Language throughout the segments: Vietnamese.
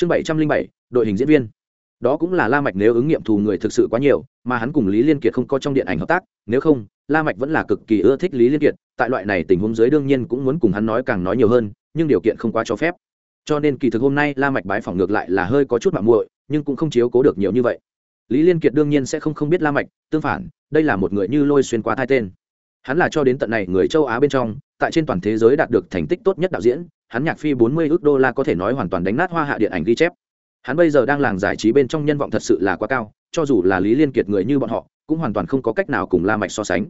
chương bảy trăm linh bảy, đội hình diễn viên. Đó cũng là la mạch nếu ứng nghiệm thù người thực sự quá nhiều, mà hắn cùng lý liên kiệt không có trong điện ảnh hợp tác, nếu không, la mạch vẫn là cực kỳ ưa thích lý liên kiệt, tại loại này tình huống dưới đương nhiên cũng muốn cùng hắn nói càng nói nhiều hơn, nhưng điều kiện không quá cho phép. Cho nên kỳ thực hôm nay la mạch bái phỏng ngược lại là hơi có chút mạo muội, nhưng cũng không chiếu cố được nhiều như vậy. Lý liên kiệt đương nhiên sẽ không không biết la mạch, tương phản, đây là một người như lôi xuyên qua thai tên. Hắn là cho đến tận này người châu á bên trong, tại trên toàn thế giới đạt được thành tích tốt nhất đạo diễn hắn nhạc phi 40 ước đô la có thể nói hoàn toàn đánh nát hoa hạ điện ảnh ghi chép. Hắn bây giờ đang làng giải trí bên trong nhân vọng thật sự là quá cao, cho dù là lý liên kiệt người như bọn họ, cũng hoàn toàn không có cách nào cùng la mạch so sánh.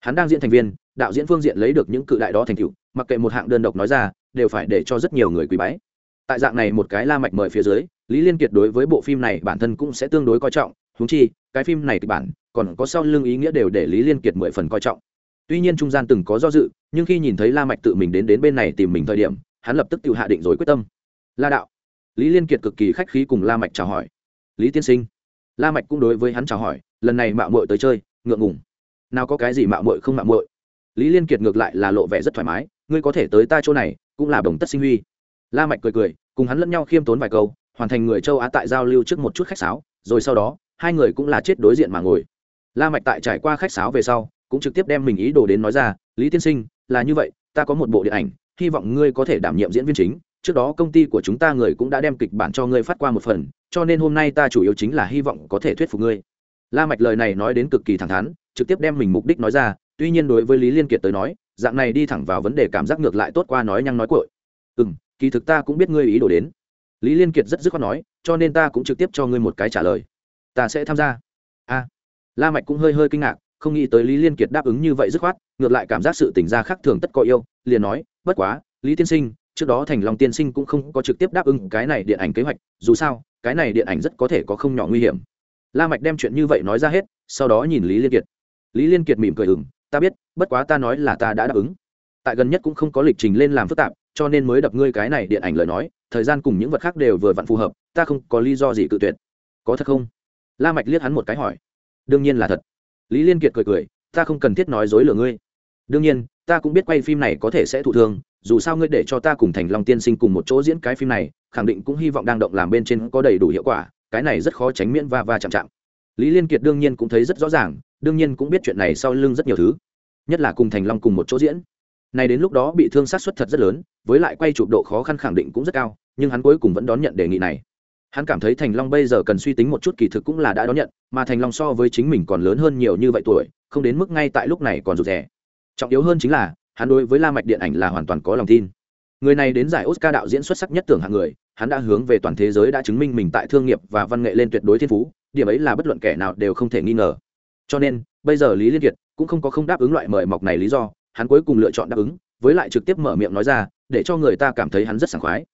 Hắn đang diễn thành viên, đạo diễn phương diện lấy được những cự đại đó thành tựu, mặc kệ một hạng đơn độc nói ra, đều phải để cho rất nhiều người quý bái. Tại dạng này một cái la mạch mời phía dưới, lý liên kiệt đối với bộ phim này bản thân cũng sẽ tương đối coi trọng, huống chi, cái phim này kịch bản, còn có sau lưng ý nghĩa đều để lý liên kiệt mười phần coi trọng. Tuy nhiên trung gian từng có do dự, nhưng khi nhìn thấy la mạch tự mình đến đến bên này tìm mình thời điểm hắn lập tức tự hạ định rồi quyết tâm. La đạo, lý liên kiệt cực kỳ khách khí cùng la mạch chào hỏi. Lý tiên sinh, la mạch cũng đối với hắn chào hỏi, lần này mạo muội tới chơi, ngượng ngùng. Nào có cái gì mạo muội không mạo muội? Lý liên kiệt ngược lại là lộ vẻ rất thoải mái, ngươi có thể tới ta chỗ này, cũng là đồng tất sinh huy. La mạch cười cười, cùng hắn lẫn nhau khiêm tốn vài câu, hoàn thành người châu á tại giao lưu trước một chút khách sáo, rồi sau đó, hai người cũng là chết đối diện mà ngồi. La mạch tại trải qua khách sáo về sau, cũng trực tiếp đem mình ý đồ đến nói ra, lý tiên sinh, là như vậy, ta có một bộ điện ảnh hy vọng ngươi có thể đảm nhiệm diễn viên chính. Trước đó công ty của chúng ta người cũng đã đem kịch bản cho ngươi phát qua một phần, cho nên hôm nay ta chủ yếu chính là hy vọng có thể thuyết phục ngươi. La mạch lời này nói đến cực kỳ thẳng thắn, trực tiếp đem mình mục đích nói ra, tuy nhiên đối với lý liên kiệt tới nói, dạng này đi thẳng vào vấn đề cảm giác ngược lại tốt qua nói nhăng nói cội ừm, kỳ thực ta cũng biết ngươi ý đồ đến. Lý liên kiệt rất dứt khoát nói, cho nên ta cũng trực tiếp cho ngươi một cái trả lời. Ta sẽ tham gia. A. La mạch cũng hơi hơi kinh ngạc, không nghĩ tới lý liên kiệt đáp ứng như vậy dứt khoát, ngược lại cảm giác sự tình gia khác thường tất có yêu, liền nói bất quá, lý tiên sinh, trước đó thành long tiên sinh cũng không có trực tiếp đáp ứng cái này điện ảnh kế hoạch, dù sao, cái này điện ảnh rất có thể có không nhỏ nguy hiểm. La mạch đem chuyện như vậy nói ra hết, sau đó nhìn lý liên kiệt. Lý liên kiệt mỉm cười ửng ta biết, bất quá ta nói là ta đã đáp ứng. Tại gần nhất cũng không có lịch trình lên làm phức tạp, cho nên mới đập ngươi cái này điện ảnh lời nói, thời gian cùng những vật khác đều vừa vặn phù hợp, ta không có lý do gì cự tuyệt. Có thật không? La mạch liếc hắn một cái hỏi. Đương nhiên là thật. Lý liên kiệt cười cười, ta không cần thiết nói dối lừa ngươi. Đương nhiên ta cũng biết quay phim này có thể sẽ thụ thương, dù sao ngươi để cho ta cùng thành long tiên sinh cùng một chỗ diễn cái phim này, khẳng định cũng hy vọng đang động làm bên trên có đầy đủ hiệu quả, cái này rất khó tránh miễn va va chạm chạm. Lý liên kiệt đương nhiên cũng thấy rất rõ ràng, đương nhiên cũng biết chuyện này sau lưng rất nhiều thứ, nhất là cùng thành long cùng một chỗ diễn. Này đến lúc đó bị thương sát xuất thật rất lớn, với lại quay chụp độ khó khăn khẳng định cũng rất cao, nhưng hắn cuối cùng vẫn đón nhận đề nghị này. Hắn cảm thấy thành long bây giờ cần suy tính một chút kỳ thực cũng là đã đón nhận, mà thành long so với chính mình còn lớn hơn nhiều như vậy tuổi, không đến mức ngay tại lúc này còn rụt rè trọng yếu hơn chính là, hắn đối với la mạch điện ảnh là hoàn toàn có lòng tin. Người này đến giải oscar đạo diễn xuất sắc nhất tưởng hạng người, hắn đã hướng về toàn thế giới đã chứng minh mình tại thương nghiệp và văn nghệ lên tuyệt đối thiên phú, điểm ấy là bất luận kẻ nào đều không thể nghi ngờ. Cho nên, bây giờ lý liên kiệt cũng không có không đáp ứng loại mời mọc này lý do, hắn cuối cùng lựa chọn đáp ứng, với lại trực tiếp mở miệng nói ra, để cho người ta cảm thấy hắn rất sảng khoái.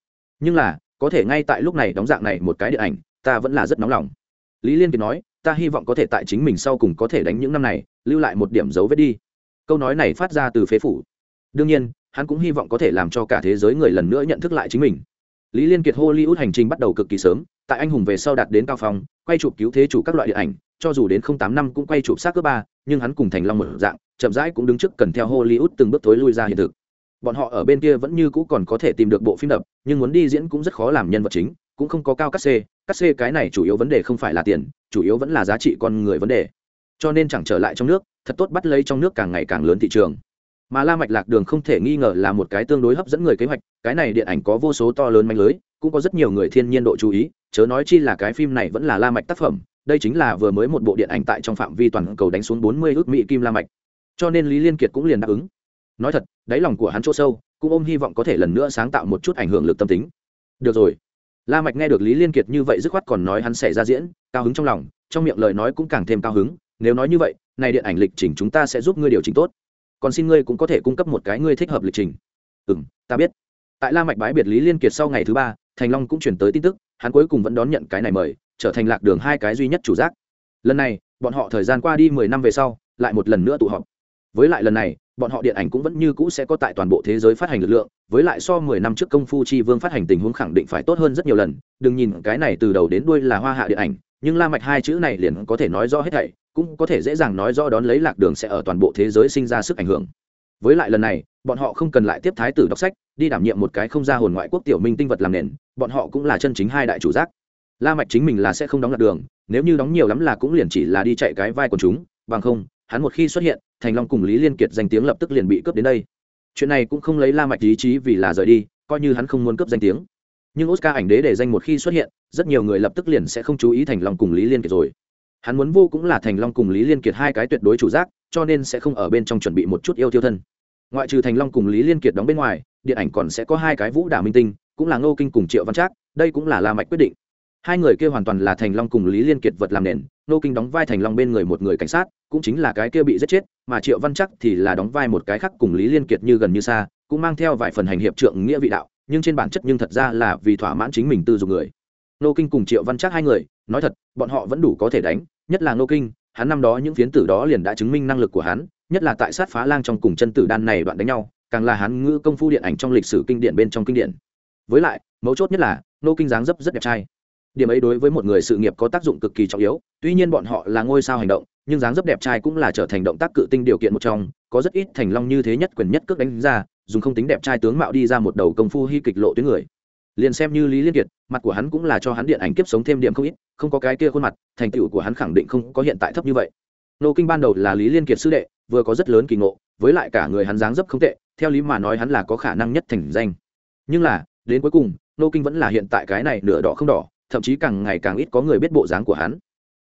Nhưng là, có thể ngay tại lúc này đóng dạng này một cái điện ảnh, ta vẫn là rất nóng lòng. Lý liên kiệt nói, ta hy vọng có thể tại chính mình sau cùng có thể đánh những năm này, lưu lại một điểm dấu vết đi câu nói này phát ra từ phế phủ. Đương nhiên, hắn cũng hy vọng có thể làm cho cả thế giới người lần nữa nhận thức lại chính mình. Lý liên kiệt hollywood hành trình bắt đầu cực kỳ sớm, tại anh hùng về sau đạt đến cao phong, quay chụp cứu thế chủ các loại điện ảnh, cho dù đến không tám năm cũng quay chụp sát cấp ba, nhưng hắn cùng thành long một dạng, chậm rãi cũng đứng trước cần theo hollywood từng bước thối lui ra hiện thực. Bọn họ ở bên kia vẫn như cũ còn có thể tìm được bộ phim đập, nhưng muốn đi diễn cũng rất khó làm nhân vật chính, cũng không có cao cắt xê. Cắt xê cái này chủ yếu vấn đề không phải là tiền, chủ yếu vẫn là giá trị con người vấn đề cho nên chẳng trở lại trong nước, thật tốt bắt lấy trong nước càng ngày càng lớn thị trường. Mà la mạch lạc đường không thể nghi ngờ là một cái tương đối hấp dẫn người kế hoạch, cái này điện ảnh có vô số to lớn manh lưới, cũng có rất nhiều người thiên nhiên độ chú ý, chớ nói chi là cái phim này vẫn là la mạch tác phẩm, đây chính là vừa mới một bộ điện ảnh tại trong phạm vi toàn cầu đánh xuống 40 ước mỹ kim la mạch. Cho nên lý liên kiệt cũng liền đáp ứng. Nói thật, đáy lòng của hắn chỗ sâu, cũng ôm hy vọng có thể lần nữa sáng tạo một chút ảnh hưởng lực tâm tính. Được rồi. La mạch nghe được lý liên kiệt như vậy dứt khoát còn nói hắn sẽ ra diễn, cao hứng trong lòng, trong miệng lời nói cũng càng thêm cao hứng nếu nói như vậy, này điện ảnh lịch trình chúng ta sẽ giúp ngươi điều chỉnh tốt. Còn xin ngươi cũng có thể cung cấp một cái ngươi thích hợp lịch trình. Ừ ta biết. Tại la mạch bái biệt lý liên kiệt sau ngày thứ ba, thành long cũng chuyển tới tin tức, hắn cuối cùng vẫn đón nhận cái này mời, trở thành lạc đường hai cái duy nhất chủ giác. Lần này, bọn họ thời gian qua đi mười năm về sau, lại một lần nữa tụ họp. Với lại lần này, bọn họ điện ảnh cũng vẫn như cũ sẽ có tại toàn bộ thế giới phát hành lực lượng, với lại so mười năm trước công phu chi vương phát hành tình huống khẳng định phải tốt hơn rất nhiều lần. Đừng nhìn cái này từ đầu đến đuôi là hoa hạ điện ảnh, nhưng la mạch hai chữ này liền có thể nói rõ hết thảy cũng có thể dễ dàng nói rõ đón lấy lạc đường sẽ ở toàn bộ thế giới sinh ra sức ảnh hưởng. Với lại lần này, bọn họ không cần lại tiếp thái tử đọc sách, đi đảm nhiệm một cái không ra hồn ngoại quốc tiểu minh tinh vật làm nền, bọn họ cũng là chân chính hai đại chủ giác. La mạch chính mình là sẽ không đóng lạc đường, nếu như đóng nhiều lắm là cũng liền chỉ là đi chạy cái vai của chúng, bằng không, hắn một khi xuất hiện, thành long cùng lý liên kiệt danh tiếng lập tức liền bị cướp đến đây. Chuyện này cũng không lấy la mạch ý chí vì là rời đi, coi như hắn không muốn cướp danh tiếng. Nhưng oscar ảnh đế để danh một khi xuất hiện, rất nhiều người lập tức liền sẽ không chú ý thành long cùng lý liên kiệt rồi hắn muốn vô cũng là thành long cùng lý liên kiệt hai cái tuyệt đối chủ giác, cho nên sẽ không ở bên trong chuẩn bị một chút yêu tiêu thân. Ngoại trừ thành long cùng lý liên kiệt đóng bên ngoài, điện ảnh còn sẽ có hai cái vũ đả minh tinh, cũng là ngô kinh cùng triệu văn trác, đây cũng là la mạch quyết định. Hai người kia hoàn toàn là thành long cùng lý liên kiệt vật làm nền, ngô kinh đóng vai thành long bên người một người cảnh sát, cũng chính là cái kia bị giết chết, mà triệu văn chắc thì là đóng vai một cái khác cùng lý liên kiệt như gần như xa, cũng mang theo vài phần hành hiệp trượng nghĩa vị đạo, nhưng trên bản chất nhưng thật ra là vì thỏa mãn chính mình tư dục người. Nô kinh cùng triệu văn chắc hai người, nói thật, bọn họ vẫn đủ có thể đánh nhất là nô kinh, hắn năm đó những phiến tử đó liền đã chứng minh năng lực của hắn, nhất là tại sát phá lang trong cùng chân tử đan này đoạn đánh nhau, càng là hắn ngữ công phu điện ảnh trong lịch sử kinh điển bên trong kinh điển. Với lại, mấu chốt nhất là nô kinh dáng dấp rất đẹp trai. Điểm ấy đối với một người sự nghiệp có tác dụng cực kỳ trọng yếu, tuy nhiên bọn họ là ngôi sao hành động, nhưng dáng dấp đẹp trai cũng là trở thành động tác cự tinh điều kiện một trong, có rất ít thành long như thế nhất quyền nhất cước đánh ra, dùng không tính đẹp trai tướng mạo đi ra một đầu công phu hy kịch lộ tuyến người liền xem như lý liên kiệt, mặt của hắn cũng là cho hắn điện ảnh kiếp sống thêm điểm không ít, không có cái kia khuôn mặt, thành tựu của hắn khẳng định không có hiện tại thấp như vậy. Nô kinh ban đầu là lý liên kiệt sư đệ, vừa có rất lớn kỳ ngộ, với lại cả người hắn dáng dấp không tệ, theo lý mà nói hắn là có khả năng nhất thành danh. Nhưng là, đến cuối cùng, nô kinh vẫn là hiện tại cái này nửa đỏ không đỏ, thậm chí càng ngày càng ít có người biết bộ dáng của hắn.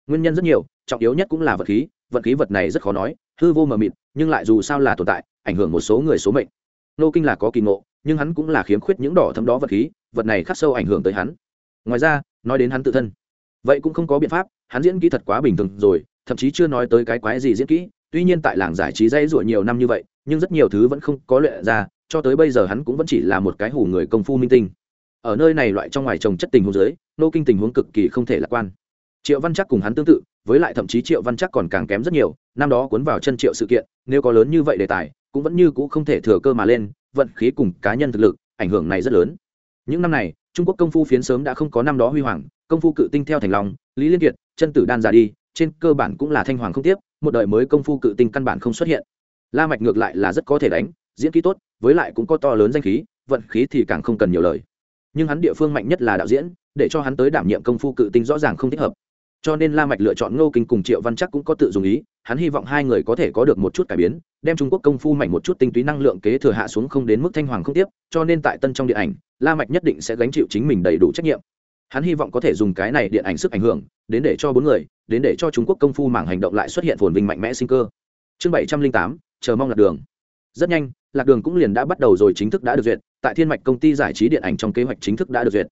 Nguyên nhân rất nhiều, trọng yếu nhất cũng là vật khí vật khí vật này rất khó nói, hư vô mờ mịt, nhưng lại dù sao là tồn tại, ảnh hưởng một số người số mệnh. Nô kinh là có kỳ ngộ, nhưng hắn cũng là khiếm khuyết những đỏ thấm đó vật khí vật này khắc sâu ảnh hưởng tới hắn. Ngoài ra, nói đến hắn tự thân. Vậy cũng không có biện pháp, hắn diễn kỹ thật quá bình thường rồi, thậm chí chưa nói tới cái quái gì diễn kỹ, tuy nhiên tại làng giải trí dây ruộ nhiều năm như vậy, nhưng rất nhiều thứ vẫn không có luyện ra, cho tới bây giờ hắn cũng vẫn chỉ là một cái hủ người công phu minh tinh. Ở nơi này loại trong ngoài trồng chất tình huống dưới, nô kinh tình huống cực kỳ không thể lạc quan. Triệu văn chắc cùng hắn tương tự, với lại thậm chí triệu văn chắc còn càng kém rất nhiều, năm đó cuốn vào chân triệu sự kiện, nếu có lớn như vậy đề tài, cũng vẫn như c ũ không thể thừa cơ mà lên, vận khí cùng cá nhân thực lực, ảnh hưởng này rất lớn những năm này, trung quốc công phu phiến sớm đã không có năm đó huy hoàng, công phu cự tinh theo thành lòng lý liên kiệt, chân tử đan già đi, trên cơ bản cũng là thanh hoàng không tiếp, một đời mới công phu cự tinh căn bản không xuất hiện. La mạch ngược lại là rất có thể đánh, diễn kỹ tốt, với lại cũng có to lớn danh khí, vận khí thì càng không cần nhiều lời. Nhưng hắn địa phương mạnh nhất là đạo diễn, để cho hắn tới đảm nhiệm công phu cự tinh rõ ràng không thích hợp cho nên la mạch lựa chọn ngô kinh cùng triệu văn chắc cũng có tự dùng ý, hắn hy vọng hai người có thể có được một chút cải biến, đem trung quốc công phu mạnh một chút tinh túy năng lượng kế thừa hạ xuống không đến mức thanh hoàng không tiếp, cho nên tại tân trong điện ảnh, la mạch nhất định sẽ gánh chịu chính mình đầy đủ trách nhiệm. Hắn hy vọng có thể dùng cái này điện ảnh sức ảnh hưởng, đến để cho bốn người, đến để cho trung quốc công phu mảng hành động lại xuất hiện phồn vinh mạnh mẽ sinh cơ. Chương bảy trăm linh tám, chờ mong lạc đường. Rất nhanh, lạc đường cũng liền đã bắt đầu rồi chính thức đã được duyệt, tại thiên mạch công ty giải trí điện ảnh trong kế hoạch chính thức đã được duyệt.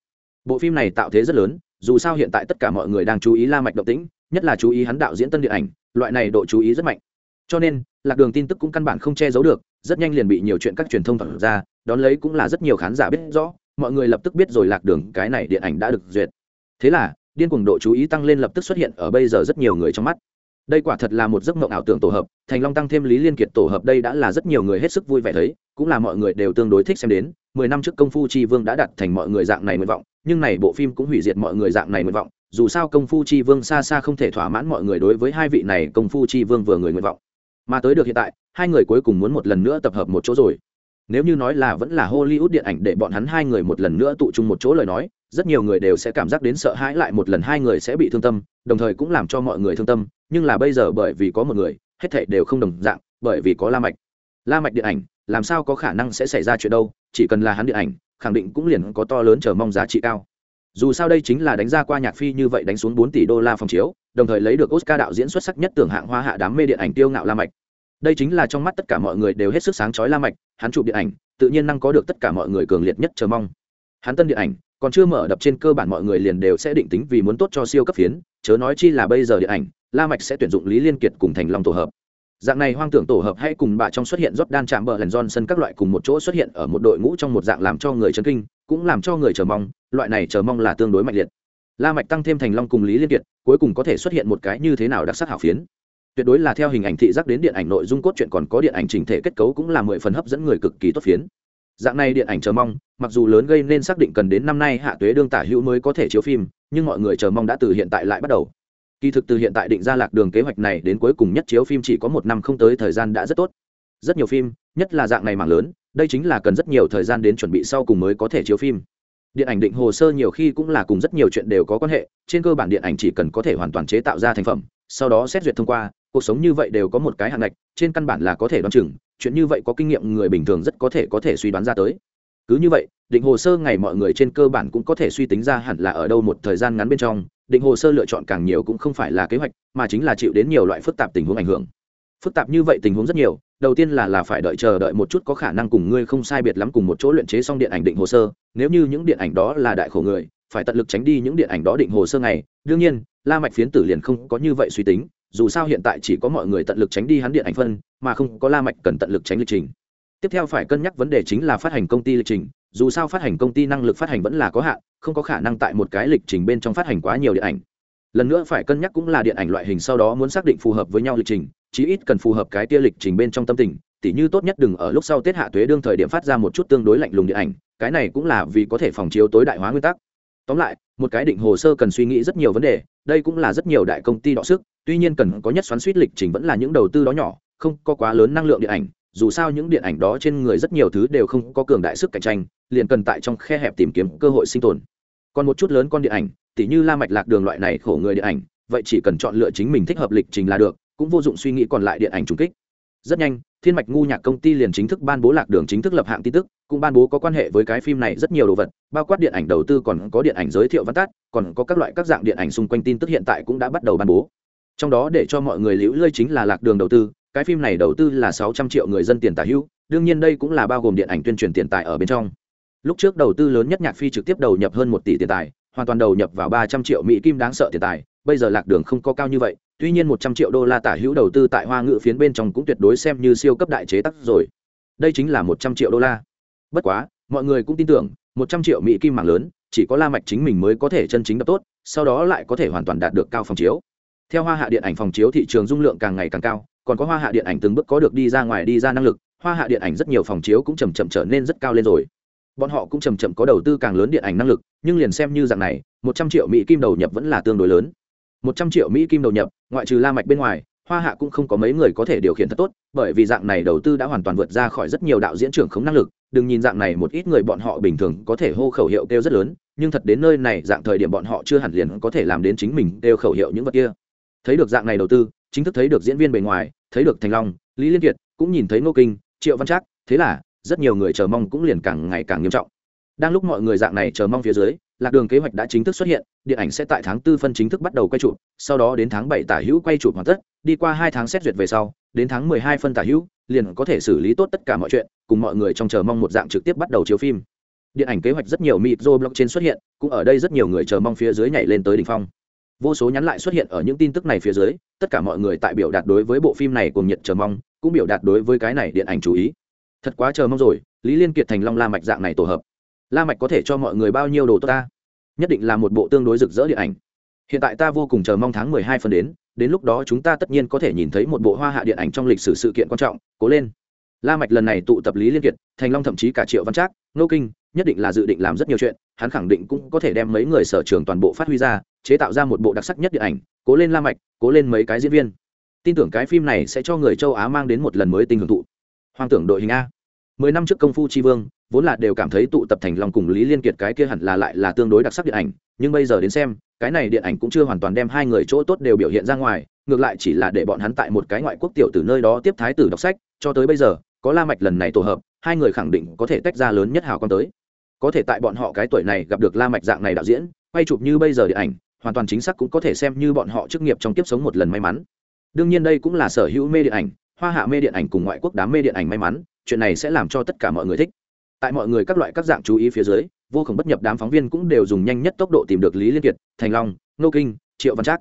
Bộ phim này tạo thế rất lớn dù sao hiện tại tất cả mọi người đang chú ý la mạch động tĩnh, nhất là chú ý hắn đạo diễn tân điện ảnh, loại này độ chú ý rất mạnh. Cho nên, lạc đường tin tức cũng căn bản không che giấu được, rất nhanh liền bị nhiều chuyện các truyền thông thuật ra, đón lấy cũng là rất nhiều khán giả biết rõ, mọi người lập tức biết rồi lạc đường cái này điện ảnh đã được duyệt. Thế là, điên cuồng độ chú ý tăng lên lập tức xuất hiện ở bây giờ rất nhiều người trong mắt. Đây quả thật là một giấc mộng ảo tưởng tổ hợp, thành long tăng thêm lý liên kiệt tổ hợp đây đã là rất nhiều người hết sức vui vẻ thấy, cũng là mọi người đều tương đối thích xem đến mười năm trước công phu chi vương đã đặt thành mọi người dạng này nguyện vọng, nhưng này bộ phim cũng hủy diệt mọi người dạng này nguyện vọng, dù sao công phu chi vương xa xa không thể thỏa mãn mọi người đối với hai vị này công phu chi vương vừa người nguyện vọng. Mà tới được hiện tại, hai người cuối cùng muốn một lần nữa tập hợp một chỗ rồi. Nếu như nói là vẫn là hollywood điện ảnh để bọn hắn hai người một lần nữa tụ chung một chỗ lời nói, rất nhiều người đều sẽ cảm giác đến sợ hãi lại một lần hai người sẽ bị thương tâm, đồng thời cũng làm cho mọi người thương tâm, nhưng là bây giờ bởi vì có một người, hết thảy đều không đồng dạng, bởi vì có la mạch. La mạch điện ảnh làm sao có khả năng sẽ xảy ra chuyện đâu, chỉ cần là hắn điện ảnh, khẳng định cũng liền có to lớn chờ mong giá trị cao. Dù sao đây chính là đánh ra qua nhạc phi như vậy đánh xuống bốn tỷ đô la phòng chiếu, đồng thời lấy được oscar đạo diễn xuất sắc nhất tưởng hạng hoa hạ đám mê điện ảnh tiêu ngạo la mạch. Đây chính là trong mắt tất cả mọi người đều hết sức sáng chói la mạch, hắn chụp điện ảnh, tự nhiên năng có được tất cả mọi người cường liệt nhất chờ mong. Hắn tân điện ảnh, còn chưa mở đập trên cơ bản mọi người liền đều sẽ định tính vì muốn tốt cho siêu cấp phiến, chớ nói chi là bây giờ điện ảnh, la mạch sẽ tuyển dụng lý liên kiệt cùng thành long tổ hợp dạng này hoang tưởng tổ hợp hay cùng bà trong xuất hiện Jordan chạm bờ lần Johnson các loại cùng một chỗ xuất hiện ở một đội ngũ trong một dạng làm cho người chấn kinh, cũng làm cho người chờ mong, loại này chờ mong là tương đối mạnh liệt. La Mạch tăng thêm thành Long cùng Lý Liên Kiệt, cuối cùng có thể xuất hiện một cái như thế nào đặc sắc hảo phiến. Tuyệt đối là theo hình ảnh thị giác đến điện ảnh nội dung cốt truyện còn có điện ảnh chỉnh thể kết cấu cũng là mười phần hấp dẫn người cực kỳ tốt phiến. Dạng này điện ảnh chờ mong, mặc dù lớn gây nên xác định cần đến năm nay hạ tuế đương tả hữu mới có thể chiếu phim, nhưng mọi người chờ mong đã từ hiện tại lại bắt đầu kỳ thực từ hiện tại định ra lạc đường kế hoạch này đến cuối cùng nhất chiếu phim chỉ có một năm không tới, thời gian đã rất tốt. Rất nhiều phim, nhất là dạng này mảng lớn, đây chính là cần rất nhiều thời gian đến chuẩn bị sau cùng mới có thể chiếu phim. Điện ảnh định hồ sơ nhiều khi cũng là cùng rất nhiều chuyện đều có quan hệ, trên cơ bản điện ảnh chỉ cần có thể hoàn toàn chế tạo ra thành phẩm, sau đó xét duyệt thông qua, cuộc sống như vậy đều có một cái hạn ngạch, trên căn bản là có thể đoán chừng, chuyện như vậy có kinh nghiệm người bình thường rất có thể có thể suy đoán ra tới cứ như vậy, định hồ sơ ngày mọi người trên cơ bản cũng có thể suy tính ra hẳn là ở đâu một thời gian ngắn bên trong, định hồ sơ lựa chọn càng nhiều cũng không phải là kế hoạch, mà chính là chịu đến nhiều loại phức tạp tình huống ảnh hưởng. Phức tạp như vậy tình huống rất nhiều, đầu tiên là là phải đợi chờ đợi một chút có khả năng cùng ngươi không sai biệt lắm cùng một chỗ luyện chế xong điện ảnh định hồ sơ, nếu như những điện ảnh đó là đại khổ người, phải tận lực tránh đi những điện ảnh đó định hồ sơ này đương nhiên, la mạch phiến tử liền không có như vậy suy tính, dù sao hiện tại chỉ có mọi người tận lực tránh đi hắn điện ảnh phân, mà không có la mạch cần tận lực tránh lịch trình tiếp theo phải cân nhắc vấn đề chính là phát hành công ty lịch trình, dù sao phát hành công ty năng lực phát hành vẫn là có hạn, không có khả năng tại một cái lịch trình bên trong phát hành quá nhiều điện ảnh. Lần nữa phải cân nhắc cũng là điện ảnh loại hình sau đó muốn xác định phù hợp với nhau lịch trình, chí ít cần phù hợp cái tia lịch trình bên trong tâm tình, tỉ như tốt nhất đừng ở lúc sau tết hạ tuế đương thời điểm phát ra một chút tương đối lạnh lùng điện ảnh, cái này cũng là vì có thể phòng chiếu tối đại hóa nguyên tắc. Tóm lại, một cái định hồ sơ cần suy nghĩ rất nhiều vấn đề, đây cũng là rất nhiều đại công ty đọ sức, tuy nhiên cần có nhất xoắn suýt lịch trình vẫn là những đầu tư đó nhỏ, không có quá lớn năng lượng điện ảnh dù sao những điện ảnh đó trên người rất nhiều thứ đều không có cường đại sức cạnh tranh, liền cần tại trong khe hẹp tìm kiếm cơ hội sinh tồn. Còn một chút lớn con điện ảnh, tỉ như la mạch lạc đường loại này khổ người điện ảnh, vậy chỉ cần chọn lựa chính mình thích hợp lịch trình là được, cũng vô dụng suy nghĩ còn lại điện ảnh trùng kích. Rất nhanh, thiên mạch ngu nhạc công ty liền chính thức ban bố lạc đường chính thức lập hạng tin tức, cũng ban bố có quan hệ với cái phim này rất nhiều đồ vật, bao quát điện ảnh đầu tư còn có điện ảnh giới thiệu văn tát còn có các loại các dạng điện ảnh xung quanh tin tức hiện tại cũng đã bắt đầu ban bố. Trong đó để cho mọi người liễu lơi chính là lạc đường đầu tư cái phim này đầu tư là sáu trăm triệu người dân tiền tài hữu, đương nhiên đây cũng là bao gồm điện ảnh tuyên truyền tiền tài ở bên trong. Lúc trước đầu tư lớn nhất nhạc phi trực tiếp đầu nhập hơn một tỷ tiền tài, hoàn toàn đầu nhập vào ba trăm triệu mỹ kim đáng sợ tiền tài, bây giờ lạc đường không có cao như vậy, tuy nhiên một trăm triệu đô la tả hữu đầu tư tại hoa ngữ phiến bên trong cũng tuyệt đối xem như siêu cấp đại chế tắc rồi. Đây chính là một trăm triệu đô la. Bất quá, mọi người cũng tin tưởng, một trăm triệu mỹ kim mạng lớn, chỉ có la mạch chính mình mới có thể chân chính đập tốt, sau đó lại có thể hoàn toàn đạt được cao phòng chiếu. Theo hoa hạ điện ảnh phòng chiếu thị trường dung lượng càng ngày càng cao còn có hoa hạ điện ảnh từng bước có được đi ra ngoài đi ra năng lực, hoa hạ điện ảnh rất nhiều phòng chiếu cũng chầm chậm trở nên rất cao lên rồi. Bọn họ cũng chầm chậm có đầu tư càng lớn điện ảnh năng lực, nhưng liền xem như dạng này, một trăm triệu mỹ kim đầu nhập vẫn là tương đối lớn. Một trăm triệu mỹ kim đầu nhập, ngoại trừ la mạch bên ngoài, hoa hạ cũng không có mấy người có thể điều khiển thật tốt, bởi vì dạng này đầu tư đã hoàn toàn vượt ra khỏi rất nhiều đạo diễn trưởng không năng lực. Đừng nhìn dạng này một ít người bọn họ bình thường có thể hô khẩu hiệu kêu rất lớn, nhưng thật đến nơi này, dạng thời điểm bọn họ chưa hẳn liền có thể làm đến chính mình kêu khẩu hiệu những vật kia. Thấy được dạng này đầu tư, chính thức thấy được diễn viên bề ngoài thấy được thành long, lý liên kiệt cũng nhìn thấy ngô kinh, triệu văn trác, thế là rất nhiều người chờ mong cũng liền càng ngày càng nghiêm trọng. Đang lúc mọi người dạng này chờ mong phía dưới, lạc đường kế hoạch đã chính thức xuất hiện, điện ảnh sẽ tại tháng tư phân chính thức bắt đầu quay chụp, sau đó đến tháng bảy tả hữu quay chụp hoàn tất, đi qua hai tháng xét duyệt về sau, đến tháng mười hai phân tả hữu, liền có thể xử lý tốt tất cả mọi chuyện, cùng mọi người trong chờ mong một dạng trực tiếp bắt đầu chiếu phim. Điện ảnh kế hoạch rất nhiều mịt blog blockchain xuất hiện, cũng ở đây rất nhiều người chờ mong phía dưới nhảy lên tới đỉnh phong vô số nhắn lại xuất hiện ở những tin tức này phía dưới, tất cả mọi người tại biểu đạt đối với bộ phim này cùng nhiệt chờ mong, cũng biểu đạt đối với cái này điện ảnh chú ý. Thật quá chờ mong rồi, lý liên kiệt thành long la mạch dạng này tổ hợp. La mạch có thể cho mọi người bao nhiêu đồ tốt ta? Nhất định là một bộ tương đối rực rỡ điện ảnh. Hiện tại ta vô cùng chờ mong tháng mười hai phần đến đến lúc đó chúng ta tất nhiên có thể nhìn thấy một bộ hoa hạ điện ảnh trong lịch sử sự kiện quan trọng. Cố lên. La mạch lần này tụ tập lý liên kiệt, thành long thậm chí cả triệu văn trác nô kinh nhất định là dự định làm rất nhiều chuyện, hắn khẳng định cũng có thể đem mấy người sở trường toàn bộ phát huy ra, chế tạo ra một bộ đặc sắc nhất điện ảnh, cố lên la mạch, cố lên mấy cái diễn viên. Tin tưởng cái phim này sẽ cho người châu á mang đến một lần mới tình hưởng thụ. Hoang tưởng đội hình a. Mười năm trước công phu tri vương, vốn là đều cảm thấy tụ tập thành long cùng lý liên kiệt cái kia hẳn là lại là tương đối đặc sắc điện ảnh, nhưng bây giờ đến xem, cái này điện ảnh cũng chưa hoàn toàn đem hai người chỗ tốt đều biểu hiện ra ngoài, ngược lại chỉ là để bọn hắn tại một cái ngoại quốc tiểu từ nơi đó tiếp thái tử đọc sách, cho tới bây giờ, có la mạch lần này tổ hợp, hai người khẳng định có thể tách ra lớn nhất hào con tới có thể tại bọn họ cái tuổi này gặp được la mạch dạng này đạo diễn, quay chụp như bây giờ điện ảnh, hoàn toàn chính xác cũng có thể xem như bọn họ chức nghiệp trong kiếp sống một lần may mắn. Đương nhiên đây cũng là sở hữu mê điện ảnh, hoa hạ mê điện ảnh cùng ngoại quốc đám mê điện ảnh may mắn, chuyện này sẽ làm cho tất cả mọi người thích. Tại mọi người các loại các dạng chú ý phía dưới, vô cùng bất nhập đám phóng viên cũng đều dùng nhanh nhất tốc độ tìm được lý liên kiệt, thành long nô kinh, triệu văn trác.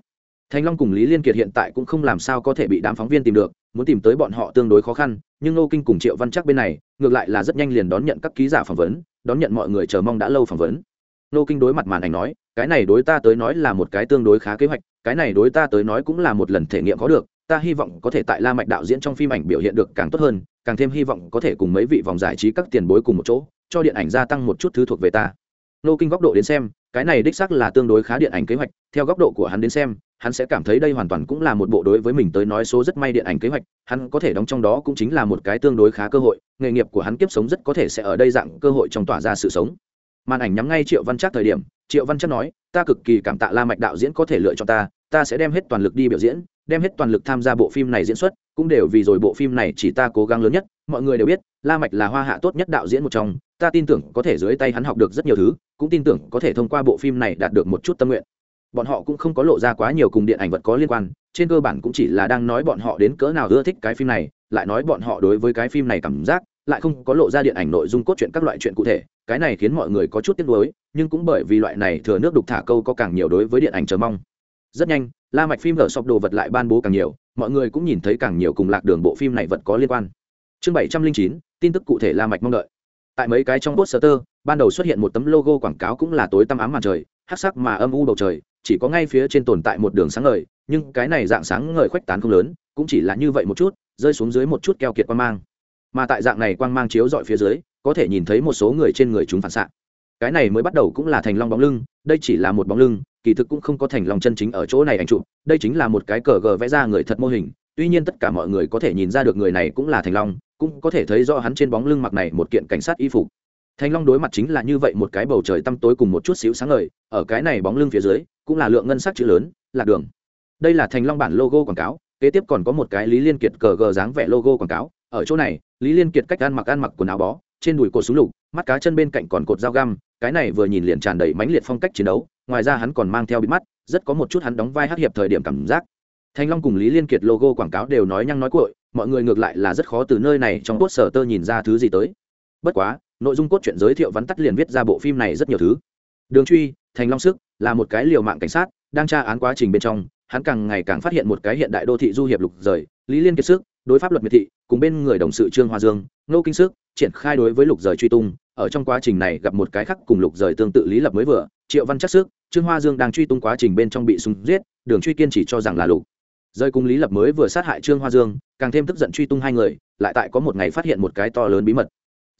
Thành long cùng lý liên kiệt hiện tại cũng không làm sao có thể bị đám phóng viên tìm được, muốn tìm tới bọn họ tương đối khó khăn, nhưng nô kinh cùng triệu văn trác bên này, ngược lại là rất nhanh liền đón nhận các ký giả phỏng vấn đón nhận mọi người chờ mong đã lâu phỏng vấn. Nô kinh đối mặt màn ảnh nói, cái này đối ta tới nói là một cái tương đối khá kế hoạch, cái này đối ta tới nói cũng là một lần thể nghiệm có được, ta hy vọng có thể tại la mạch đạo diễn trong phim ảnh biểu hiện được càng tốt hơn, càng thêm hy vọng có thể cùng mấy vị vòng giải trí các tiền bối cùng một chỗ, cho điện ảnh gia tăng một chút thứ thuộc về ta. Nô kinh góc độ đến xem, cái này đích xác là tương đối khá điện ảnh kế hoạch, theo góc độ của hắn đến xem hắn sẽ cảm thấy đây hoàn toàn cũng là một bộ đối với mình tới nói số rất may điện ảnh kế hoạch, hắn có thể đóng trong đó cũng chính là một cái tương đối khá cơ hội, nghề nghiệp của hắn kiếp sống rất có thể sẽ ở đây dạng cơ hội trong tỏa ra sự sống. Màn ảnh nhắm ngay triệu văn chắc thời điểm, triệu văn chắc nói, ta cực kỳ cảm tạ la mạch đạo diễn có thể lựa chọn ta ta sẽ đem hết toàn lực đi biểu diễn, đem hết toàn lực tham gia bộ phim này diễn xuất, cũng đều vì rồi bộ phim này chỉ ta cố gắng lớn nhất, mọi người đều biết, la mạch là hoa hạ tốt nhất đạo diễn một trong, ta tin tưởng có thể dưới tay hắn học được rất nhiều thứ, cũng tin tưởng có thể thông qua bộ phim này đạt được một chút tâm nguyện bọn họ cũng không có lộ ra quá nhiều cùng điện ảnh vật có liên quan, trên cơ bản cũng chỉ là đang nói bọn họ đến cỡ nào ưa thích cái phim này, lại nói bọn họ đối với cái phim này cảm giác, lại không có lộ ra điện ảnh nội dung cốt truyện các loại chuyện cụ thể, cái này khiến mọi người có chút tiếc nuối, nhưng cũng bởi vì loại này thừa nước đục thả câu có càng nhiều đối với điện ảnh chờ mong. Rất nhanh, la mạch phim ở sọc đồ vật lại ban bố càng nhiều, mọi người cũng nhìn thấy càng nhiều cùng lạc đường bộ phim này vật có liên quan. Chương bảy trăm linh chín, tin tức cụ thể la mạch mong đợi. Tại mấy cái trong poster, ban đầu xuất hiện một tấm logo quảng cáo cũng là tối tăm ám màn trời, hắc sắc mà âm u bầu trời chỉ có ngay phía trên tồn tại một đường sáng ngời, nhưng cái này dạng sáng ngời khuếch tán không lớn, cũng chỉ là như vậy một chút, rơi xuống dưới một chút keo kiệt quang mang. Mà tại dạng này quang mang chiếu dọi phía dưới, có thể nhìn thấy một số người trên người chúng phản xạ. Cái này mới bắt đầu cũng là thành long bóng lưng, đây chỉ là một bóng lưng, kỳ thực cũng không có thành long chân chính ở chỗ này ảnh chụp, đây chính là một cái cờ gờ vẽ ra người thật mô hình, tuy nhiên tất cả mọi người có thể nhìn ra được người này cũng là thành long, cũng có thể thấy rõ hắn trên bóng lưng mặc này một kiện cảnh sát y phục thành long đối mặt chính là như vậy một cái bầu trời tăm tối cùng một chút xíu sáng ngời ở cái này bóng lưng phía dưới cũng là lượng ngân sắc chữ lớn lạc đường. Đây là thành long bản logo quảng cáo kế tiếp còn có một cái lý liên kiệt cờ gờ dáng vẻ logo quảng cáo. Ở chỗ này lý liên kiệt cách ăn mặc ăn mặc quần áo bó trên đùi cột súng lục mắt cá chân bên cạnh còn cột dao găm cái này vừa nhìn liền tràn đầy mãnh liệt phong cách chiến đấu ngoài ra hắn còn mang theo bịt mắt rất có một chút hắn đóng vai hát hiệp thời điểm cảm giác. Thanh long cùng lý liên kiệt logo quảng cáo đều nói nhăng nói cuội, mọi người ngược lại là rất khó từ nơi này trong cốt sở tơ nhìn ra thứ gì tới. Bất quá nội dung cốt truyện giới thiệu vắn tắt liền viết ra bộ phim này rất nhiều thứ. Đường truy, thành long sức là một cái liều mạng cảnh sát, đang tra án quá trình bên trong, hắn càng ngày càng phát hiện một cái hiện đại đô thị du hiệp lục rời, lý liên kiệt sức, đối pháp luật miệt thị, cùng bên người đồng sự trương hoa dương nô kinh sức, triển khai đối với lục rời truy tung, ở trong quá trình này gặp một cái khác cùng lục rời tương tự lý lập mới vừa, triệu văn chắc sức, trương hoa dương đang truy tung quá trình bên trong bị súng giết, đường truy kiên chỉ cho rằng là lục. Rời cùng lý lập mới vừa sát hại trương hoa dương, càng thêm tức giận truy tung hai người, lại tại có một ngày phát hiện một cái to lớn bí mật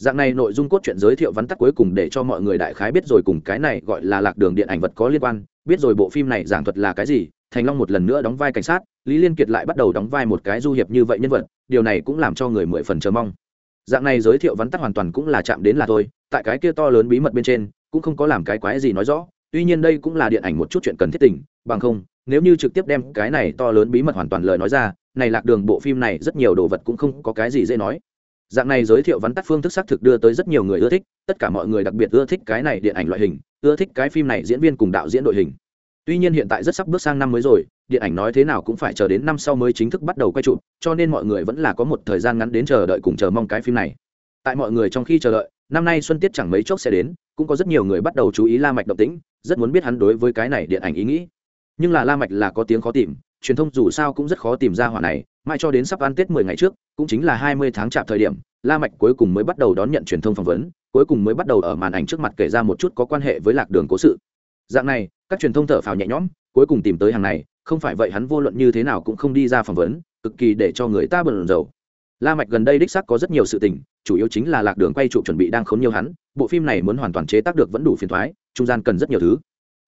dạng này nội dung cốt truyện giới thiệu vắn tắt cuối cùng để cho mọi người đại khái biết rồi cùng cái này gọi là lạc đường điện ảnh vật có liên quan. Biết rồi bộ phim này giảng thuật là cái gì, thành long một lần nữa đóng vai cảnh sát, lý liên kiệt lại bắt đầu đóng vai một cái du hiệp như vậy nhân vật, điều này cũng làm cho người mười phần chờ mong. Dạng này giới thiệu vắn tắt hoàn toàn cũng là chạm đến là thôi, tại cái kia to lớn bí mật bên trên, cũng không có làm cái quái gì nói rõ. Tuy nhiên đây cũng là điện ảnh một chút chuyện cần thiết tình, bằng không, nếu như trực tiếp đem cái này to lớn bí mật hoàn toàn lời nói ra, này lạc đường bộ phim này rất nhiều đồ vật cũng không có cái gì dễ nói dạng này giới thiệu vắn tắt phương thức xác thực đưa tới rất nhiều người ưa thích, tất cả mọi người đặc biệt ưa thích cái này điện ảnh loại hình, ưa thích cái phim này diễn viên cùng đạo diễn đội hình. Tuy nhiên hiện tại rất sắp bước sang năm mới rồi, điện ảnh nói thế nào cũng phải chờ đến năm sau mới chính thức bắt đầu quay chụp, cho nên mọi người vẫn là có một thời gian ngắn đến chờ đợi cùng chờ mong cái phim này. Tại mọi người trong khi chờ đợi, năm nay xuân tiết chẳng mấy chốc sẽ đến, cũng có rất nhiều người bắt đầu chú ý la mạch động tĩnh, rất muốn biết hắn đối với cái này điện ảnh ý nghĩ. Nhưng là la mạch là có tiếng khó tìm truyền thông dù sao cũng rất khó tìm ra hỏa này mãi cho đến sắp ăn tết mười ngày trước, cũng chính là hai mươi tháng chạp thời điểm, la mạch cuối cùng mới bắt đầu đón nhận truyền thông phỏng vấn, cuối cùng mới bắt đầu ở màn ảnh trước mặt kể ra một chút có quan hệ với lạc đường cố sự. Dạng này, các truyền thông thở phào nhẹ nhõm, cuối cùng tìm tới hàng này, không phải vậy hắn vô luận như thế nào cũng không đi ra phỏng vấn, cực kỳ để cho người ta bận rầu la mạch gần đây đích xác có rất nhiều sự tình, chủ yếu chính là lạc đường quay trụ chuẩn bị đang khốn nhiều hắn, bộ phim này muốn hoàn toàn chế tác được vẫn đủ phiền toái, trung gian cần rất nhiều thứ.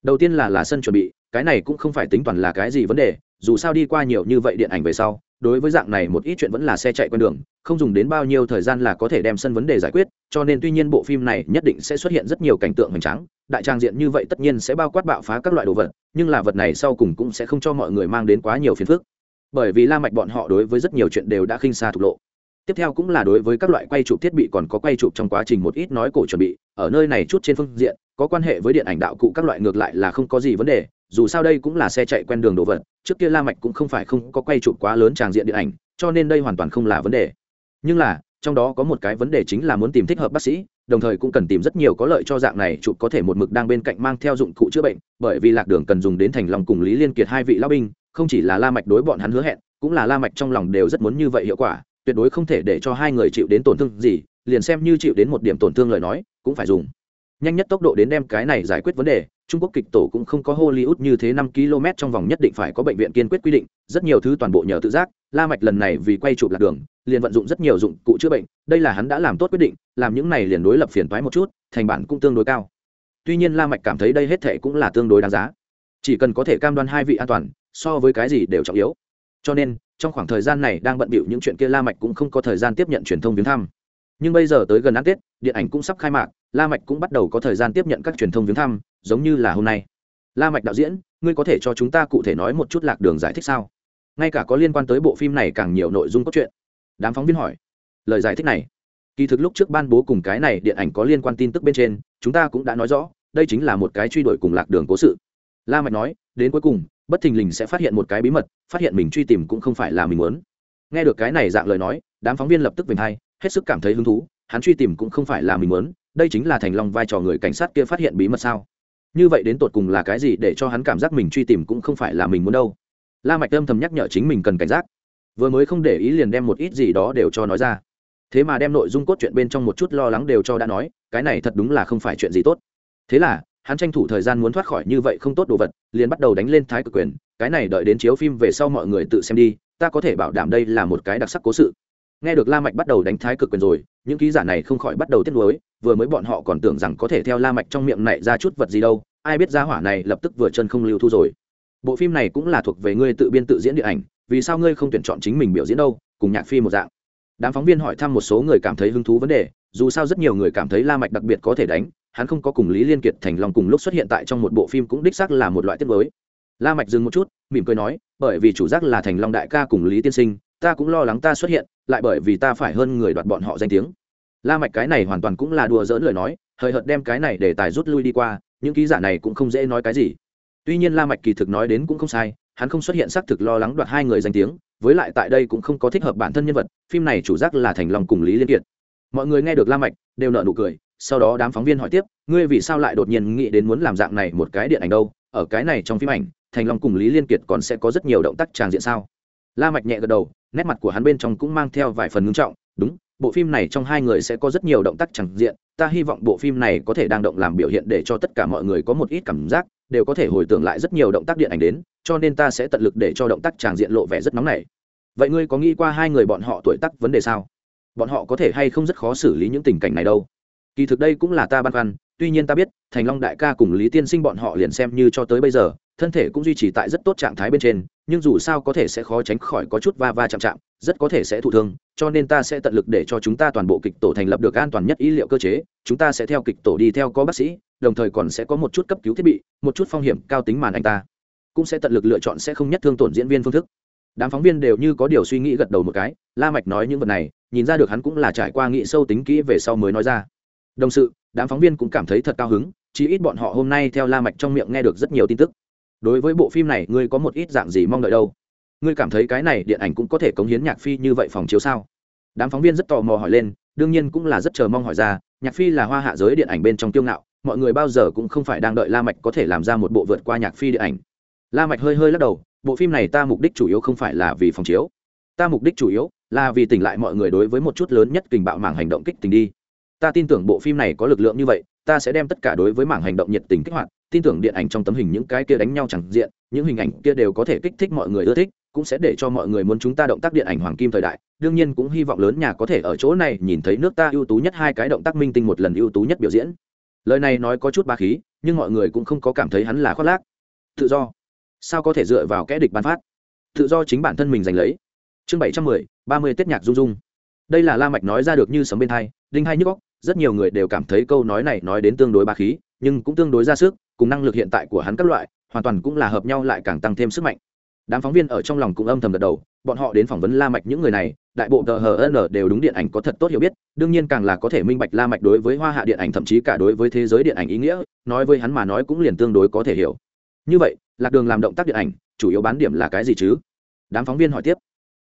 Đầu tiên là là sân chuẩn bị, cái này cũng không phải tính toàn là cái gì vấn đề dù sao đi qua nhiều như vậy điện ảnh về sau, đối với dạng này một ít chuyện vẫn là xe chạy quen đường, không dùng đến bao nhiêu thời gian là có thể đem sân vấn đề giải quyết, cho nên tuy nhiên bộ phim này nhất định sẽ xuất hiện rất nhiều cảnh tượng hoành tráng, đại trang diện như vậy tất nhiên sẽ bao quát bạo phá các loại đồ vật, nhưng là vật này sau cùng cũng sẽ không cho mọi người mang đến quá nhiều phiền phức. Bởi vì la mạch bọn họ đối với rất nhiều chuyện đều đã khinh xa thục lộ. Tiếp theo cũng là đối với các loại quay chụp thiết bị còn có quay chụp trong quá trình một ít nói cổ chuẩn bị, ở nơi này chút trên phương diện, có quan hệ với điện ảnh đạo cụ các loại ngược lại là không có gì vấn đề dù sao đây cũng là xe chạy quen đường đồ vật, trước kia la mạch cũng không phải không có quay chụp quá lớn tràng diện điện ảnh, cho nên đây hoàn toàn không là vấn đề. Nhưng là, trong đó có một cái vấn đề chính là muốn tìm thích hợp bác sĩ, đồng thời cũng cần tìm rất nhiều có lợi cho dạng này chụp có thể một mực đang bên cạnh mang theo dụng cụ chữa bệnh, bởi vì lạc đường cần dùng đến thành lòng cùng lý liên kiệt hai vị lão binh, không chỉ là la mạch đối bọn hắn hứa hẹn, cũng là la mạch trong lòng đều rất muốn như vậy hiệu quả, tuyệt đối không thể để cho hai người chịu đến tổn thương gì, liền xem như chịu đến một điểm tổn thương lời nói, cũng phải dùng. Nhanh nhất tốc độ đến đem cái này giải quyết vấn đề trung quốc kịch tổ cũng không có hollywood như thế năm km trong vòng nhất định phải có bệnh viện kiên quyết quy định, rất nhiều thứ toàn bộ nhờ tự giác, la mạch lần này vì quay chụp lạc đường, liền vận dụng rất nhiều dụng cụ chữa bệnh, đây là hắn đã làm tốt quyết định, làm những này liền đối lập phiền toái một chút, thành bản cũng tương đối cao. Tuy nhiên la mạch cảm thấy đây hết thề cũng là tương đối đáng giá. Chỉ cần có thể cam đoan hai vị an toàn, so với cái gì đều trọng yếu. Cho nên, trong khoảng thời gian này đang bận bịu những chuyện kia la mạch cũng không có thời gian tiếp nhận truyền thông viếng thăm. Nhưng bây giờ tới gần ăn tết, điện ảnh cũng sắp khai mạc, la mạch cũng bắt đầu có thời gian tiếp nhận các truyền thông viếng thăm giống như là hôm nay. La mạch đạo diễn, ngươi có thể cho chúng ta cụ thể nói một chút lạc đường giải thích sao? Ngay cả có liên quan tới bộ phim này càng nhiều nội dung cốt truyện. Đám phóng viên hỏi. Lời giải thích này. Kỳ thực lúc trước ban bố cùng cái này điện ảnh có liên quan tin tức bên trên, chúng ta cũng đã nói rõ, đây chính là một cái truy đuổi cùng lạc đường cố sự. La mạch nói, đến cuối cùng, bất thình lình sẽ phát hiện một cái bí mật, phát hiện mình truy tìm cũng không phải là mình muốn. Nghe được cái này dạng lời nói, đám phóng viên lập tức vinh hay hết sức cảm thấy hứng thú, hắn truy tìm cũng không phải là mình muốn, đây chính là thành long vai trò người cảnh sát kia phát hiện bí mật sao? Như vậy đến tột cùng là cái gì để cho hắn cảm giác mình truy tìm cũng không phải là mình muốn đâu. La mạch âm thầm nhắc nhở chính mình cần cảnh giác. Vừa mới không để ý liền đem một ít gì đó đều cho nói ra. Thế mà đem nội dung cốt truyện bên trong một chút lo lắng đều cho đã nói, cái này thật đúng là không phải chuyện gì tốt. Thế là, hắn tranh thủ thời gian muốn thoát khỏi như vậy không tốt đồ vật, liền bắt đầu đánh lên thái cực quyền, cái này đợi đến chiếu phim về sau mọi người tự xem đi, ta có thể bảo đảm đây là một cái đặc sắc cố sự nghe được la mạch bắt đầu đánh thái cực quyền rồi, những ký giả này không khỏi bắt đầu tiếc nuối, vừa mới bọn họ còn tưởng rằng có thể theo la mạch trong miệng này ra chút vật gì đâu, ai biết ra hỏa này lập tức vừa chân không lưu thu rồi. Bộ phim này cũng là thuộc về ngươi tự biên tự diễn điện ảnh, vì sao ngươi không tuyển chọn chính mình biểu diễn đâu, cùng nhạc phi một dạng. Đám phóng viên hỏi thăm một số người cảm thấy hứng thú vấn đề, dù sao rất nhiều người cảm thấy la mạch đặc biệt có thể đánh, hắn không có cùng lý liên kiệt thành long cùng lúc xuất hiện tại trong một bộ phim cũng đích xác là một loại tiết mới la mạch dừng một chút, mỉm cười nói, bởi vì chủ giác là thành long đại ca cùng lý tiên sinh, ta cũng lo lắng ta xuất hiện lại bởi vì ta phải hơn người đoạt bọn họ danh tiếng. La mạch cái này hoàn toàn cũng là đùa dỡn lời nói, hời hợt đem cái này để tài rút lui đi qua, những ký giả này cũng không dễ nói cái gì. Tuy nhiên la mạch kỳ thực nói đến cũng không sai, hắn không xuất hiện xác thực lo lắng đoạt hai người danh tiếng, với lại tại đây cũng không có thích hợp bản thân nhân vật, phim này chủ giác là thành long cùng lý liên kiệt. Mọi người nghe được la mạch, đều nở nụ cười, sau đó đám phóng viên hỏi tiếp, ngươi vì sao lại đột nhiên nghĩ đến muốn làm dạng này một cái điện ảnh đâu? Ở cái này trong phim ảnh, thành long cùng lý liên kiệt còn sẽ có rất nhiều động tác tràng diện sao? La mạch nhẹ gật đầu nét mặt của hắn bên trong cũng mang theo vài phần ngưng trọng, đúng, bộ phim này trong hai người sẽ có rất nhiều động tác tràng diện, ta hy vọng bộ phim này có thể đang động làm biểu hiện để cho tất cả mọi người có một ít cảm giác, đều có thể hồi tưởng lại rất nhiều động tác điện ảnh đến, cho nên ta sẽ tận lực để cho động tác tràng diện lộ vẻ rất nóng nảy. Vậy ngươi có nghĩ qua hai người bọn họ tuổi tác vấn đề sao? Bọn họ có thể hay không rất khó xử lý những tình cảnh này đâu? Kỳ thực đây cũng là ta băn khoăn, tuy nhiên ta biết, thành long đại ca cùng lý tiên sinh bọn họ liền xem như cho tới bây giờ thân thể cũng duy trì tại rất tốt trạng thái bên trên, nhưng dù sao có thể sẽ khó tránh khỏi có chút va va chạm chạm, rất có thể sẽ thụ thương, cho nên ta sẽ tận lực để cho chúng ta toàn bộ kịch tổ thành lập được an toàn nhất ý liệu cơ chế, chúng ta sẽ theo kịch tổ đi theo có bác sĩ, đồng thời còn sẽ có một chút cấp cứu thiết bị, một chút phong hiểm cao tính màn anh ta. Cũng sẽ tận lực lựa chọn sẽ không nhất thương tổn diễn viên phương thức. Đám phóng viên đều như có điều suy nghĩ gật đầu một cái, la mạch nói những vật này, nhìn ra được hắn cũng là trải qua nghĩ sâu tính kỹ về sau mới nói ra. Đồng sự, đám phóng viên cũng cảm thấy thật cao hứng chỉ ít bọn họ hôm nay theo la mạch trong miệng nghe được rất nhiều tin tức đối với bộ phim này, ngươi có một ít dạng gì mong đợi đâu? Ngươi cảm thấy cái này điện ảnh cũng có thể cống hiến nhạc phi như vậy phòng chiếu sao? Đám phóng viên rất tò mò hỏi lên, đương nhiên cũng là rất chờ mong hỏi ra, nhạc phi là hoa hạ giới điện ảnh bên trong tiêu ngạo, mọi người bao giờ cũng không phải đang đợi la mạch có thể làm ra một bộ vượt qua nhạc phi điện ảnh. La mạch hơi hơi lắc đầu, bộ phim này ta mục đích chủ yếu không phải là vì phòng chiếu. Ta mục đích chủ yếu là vì tỉnh lại mọi người đối với một chút lớn nhất kình bạo mảng hành động kích tình đi. Ta tin tưởng bộ phim này có lực lượng như vậy, ta sẽ đem tất cả đối với mảng hành động nhiệt tình kích hoạt tin tưởng điện ảnh trong tấm hình những cái kia đánh nhau chẳng diện, những hình ảnh kia đều có thể kích thích mọi người ưa thích, cũng sẽ để cho mọi người muốn chúng ta động tác điện ảnh hoàng kim thời đại. Đương nhiên cũng hy vọng lớn nhà có thể ở chỗ này nhìn thấy nước ta ưu tú nhất hai cái động tác minh tinh một lần ưu tú nhất biểu diễn. Lời này nói có chút ba khí, nhưng mọi người cũng không có cảm thấy hắn là khoác lác. Tự do. Sao có thể dựa vào kẽ địch ban phát? Tự do chính bản thân mình giành lấy. Chương bảy trăm mười, ba mươi tết nhạc dung dung đây là la mạch nói ra được như sấm bên thai đinh hai nhức góc rất nhiều người đều cảm thấy câu nói này nói đến tương đối ba khí, nhưng cũng tương đối ra sức cùng năng lực hiện tại của hắn các loại, hoàn toàn cũng là hợp nhau lại càng tăng thêm sức mạnh. Đám phóng viên ở trong lòng cũng âm thầm gật đầu, bọn họ đến phỏng vấn la mạch những người này, đại bộ tờ hn đều đúng điện ảnh có thật tốt hiểu biết, đương nhiên càng là có thể minh bạch la mạch đối với hoa hạ điện ảnh thậm chí cả đối với thế giới điện ảnh ý nghĩa, nói với hắn mà nói cũng liền tương đối có thể hiểu. Như vậy, lạc đường làm động tác điện ảnh, chủ yếu bán điểm là cái gì chứ? Đám phóng viên hỏi tiếp.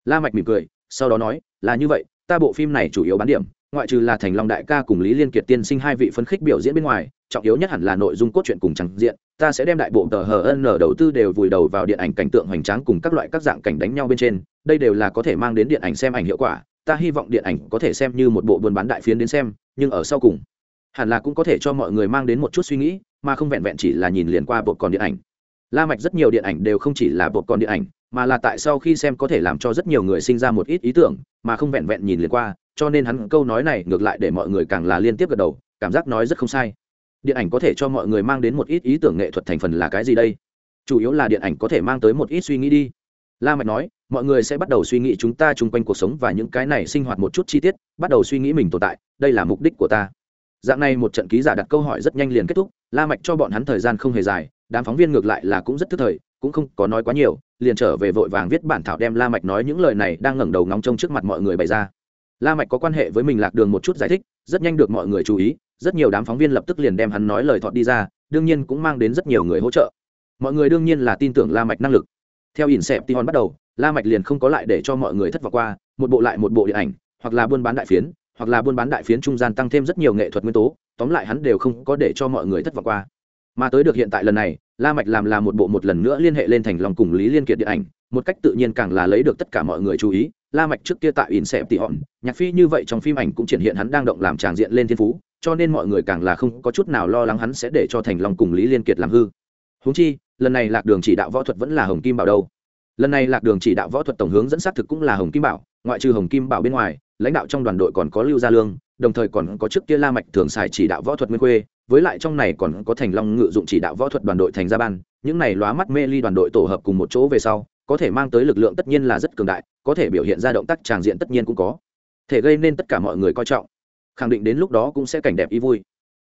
La mạch mỉm cười, sau đó nói, là như vậy, ta bộ phim này chủ yếu bán điểm, ngoại trừ là thành long đại ca cùng lý liên kiệt tiên sinh hai vị phấn khích biểu diễn bên ngoài trọng yếu nhất hẳn là nội dung cốt truyện cùng trang diện, ta sẽ đem đại bộ tờ hn đầu tư đều vùi đầu vào điện ảnh cảnh tượng hoành tráng cùng các loại các dạng cảnh đánh nhau bên trên, đây đều là có thể mang đến điện ảnh xem ảnh hiệu quả, ta hy vọng điện ảnh có thể xem như một bộ buôn bán đại phiến đến xem, nhưng ở sau cùng, hẳn là cũng có thể cho mọi người mang đến một chút suy nghĩ, mà không vẹn vẹn chỉ là nhìn liền qua bộ còn điện ảnh. La mạch rất nhiều điện ảnh đều không chỉ là bộ còn điện ảnh, mà là tại sau khi xem có thể làm cho rất nhiều người sinh ra một ít ý tưởng, mà không vẹn vẹn nhìn liền qua, cho nên hắn câu nói này ngược lại để mọi người càng là liên tiếp gật đầu, cảm giác nói rất không sai điện ảnh có thể cho mọi người mang đến một ít ý tưởng nghệ thuật thành phần là cái gì đây? Chủ yếu là điện ảnh có thể mang tới một ít suy nghĩ đi. La mạch nói, mọi người sẽ bắt đầu suy nghĩ chúng ta chung quanh cuộc sống và những cái này sinh hoạt một chút chi tiết, bắt đầu suy nghĩ mình tồn tại, đây là mục đích của ta. Dạng này một trận ký giả đặt câu hỏi rất nhanh liền kết thúc, la mạch cho bọn hắn thời gian không hề dài, đám phóng viên ngược lại là cũng rất thức thời, cũng không có nói quá nhiều, liền trở về vội vàng viết bản thảo đem la mạch nói những lời này đang ngẩng đầu ngóng trông trước mặt mọi người bày ra. La mạch có quan hệ với mình lạc đường một chút giải thích, rất nhanh được mọi người chú ý rất nhiều đám phóng viên lập tức liền đem hắn nói lời thọt đi ra, đương nhiên cũng mang đến rất nhiều người hỗ trợ. Mọi người đương nhiên là tin tưởng la mạch năng lực. Theo ỉn xẹp tion bắt đầu, la mạch liền không có lại để cho mọi người thất vọng qua, một bộ lại một bộ điện ảnh, hoặc là buôn bán đại phiến, hoặc là buôn bán đại phiến trung gian tăng thêm rất nhiều nghệ thuật nguyên tố, tóm lại hắn đều không có để cho mọi người thất vọng qua. Mà tới được hiện tại lần này, la mạch làm là một bộ một lần nữa liên hệ lên thành lòng cùng lý liên kiệt điện ảnh, một cách tự nhiên càng là lấy được tất cả mọi người chú ý. La mạch trước kia tại ỉn xẹp tỉ hòn nhạc phi như vậy trong phim ảnh cũng triển hiện hắn đang động làm tràng diện lên thiên phú cho nên mọi người càng là không có chút nào lo lắng hắn sẽ để cho thành long cùng lý liên kiệt làm hư. Huống chi, lần này lạc đường chỉ đạo võ thuật vẫn là hồng kim bảo đâu. Lần này lạc đường chỉ đạo võ thuật tổng hướng dẫn xác thực cũng là hồng kim bảo, ngoại trừ hồng kim bảo bên ngoài, lãnh đạo trong đoàn đội còn có lưu gia lương, đồng thời còn có trước kia la mạch thường xài chỉ đạo võ thuật nguyên khuê, với lại trong này còn có thành long ngự dụng chỉ đạo võ thuật đoàn đội thành gia ban. Những này lóa mắt mê ly đoàn đội tổ hợp cùng một chỗ về sau, có thể mang tới lực lượng tất nhiên là rất cường đại, có thể biểu hiện ra động tác tràng diện tất nhiên cũng có. Thể gây nên tất cả mọi người coi trọng khẳng định đến lúc đó cũng sẽ cảnh đẹp ý vui.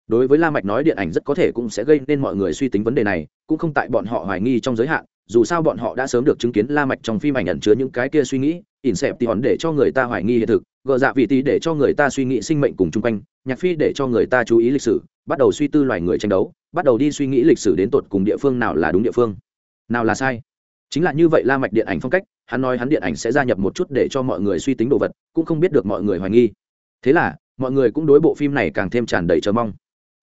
Đối với la mạch nói điện ảnh rất có thể cũng sẽ gây nên mọi người suy tính vấn đề này, cũng không tại bọn họ hoài nghi trong giới hạn, dù sao bọn họ đã sớm được chứng kiến la mạch trong phim ảnh ẩn chứa những cái kia suy nghĩ, ỉn xẹp thì hòn để cho người ta hoài nghi hiện thực, gờ dạ vị tí để cho người ta suy nghĩ sinh mệnh cùng chung quanh, nhạc phi để cho người ta chú ý lịch sử, bắt đầu suy tư loài người tranh đấu, bắt đầu đi suy nghĩ lịch sử đến tột cùng địa phương nào là đúng địa phương, nào là sai. Chính là như vậy la mạch điện ảnh phong cách, hắn nói hắn điện ảnh sẽ gia nhập một chút để cho mọi người suy tính đồ vật, cũng không biết được mọi người hoài nghi. Thế là mọi người cũng đối bộ phim này càng thêm tràn đầy chờ mong.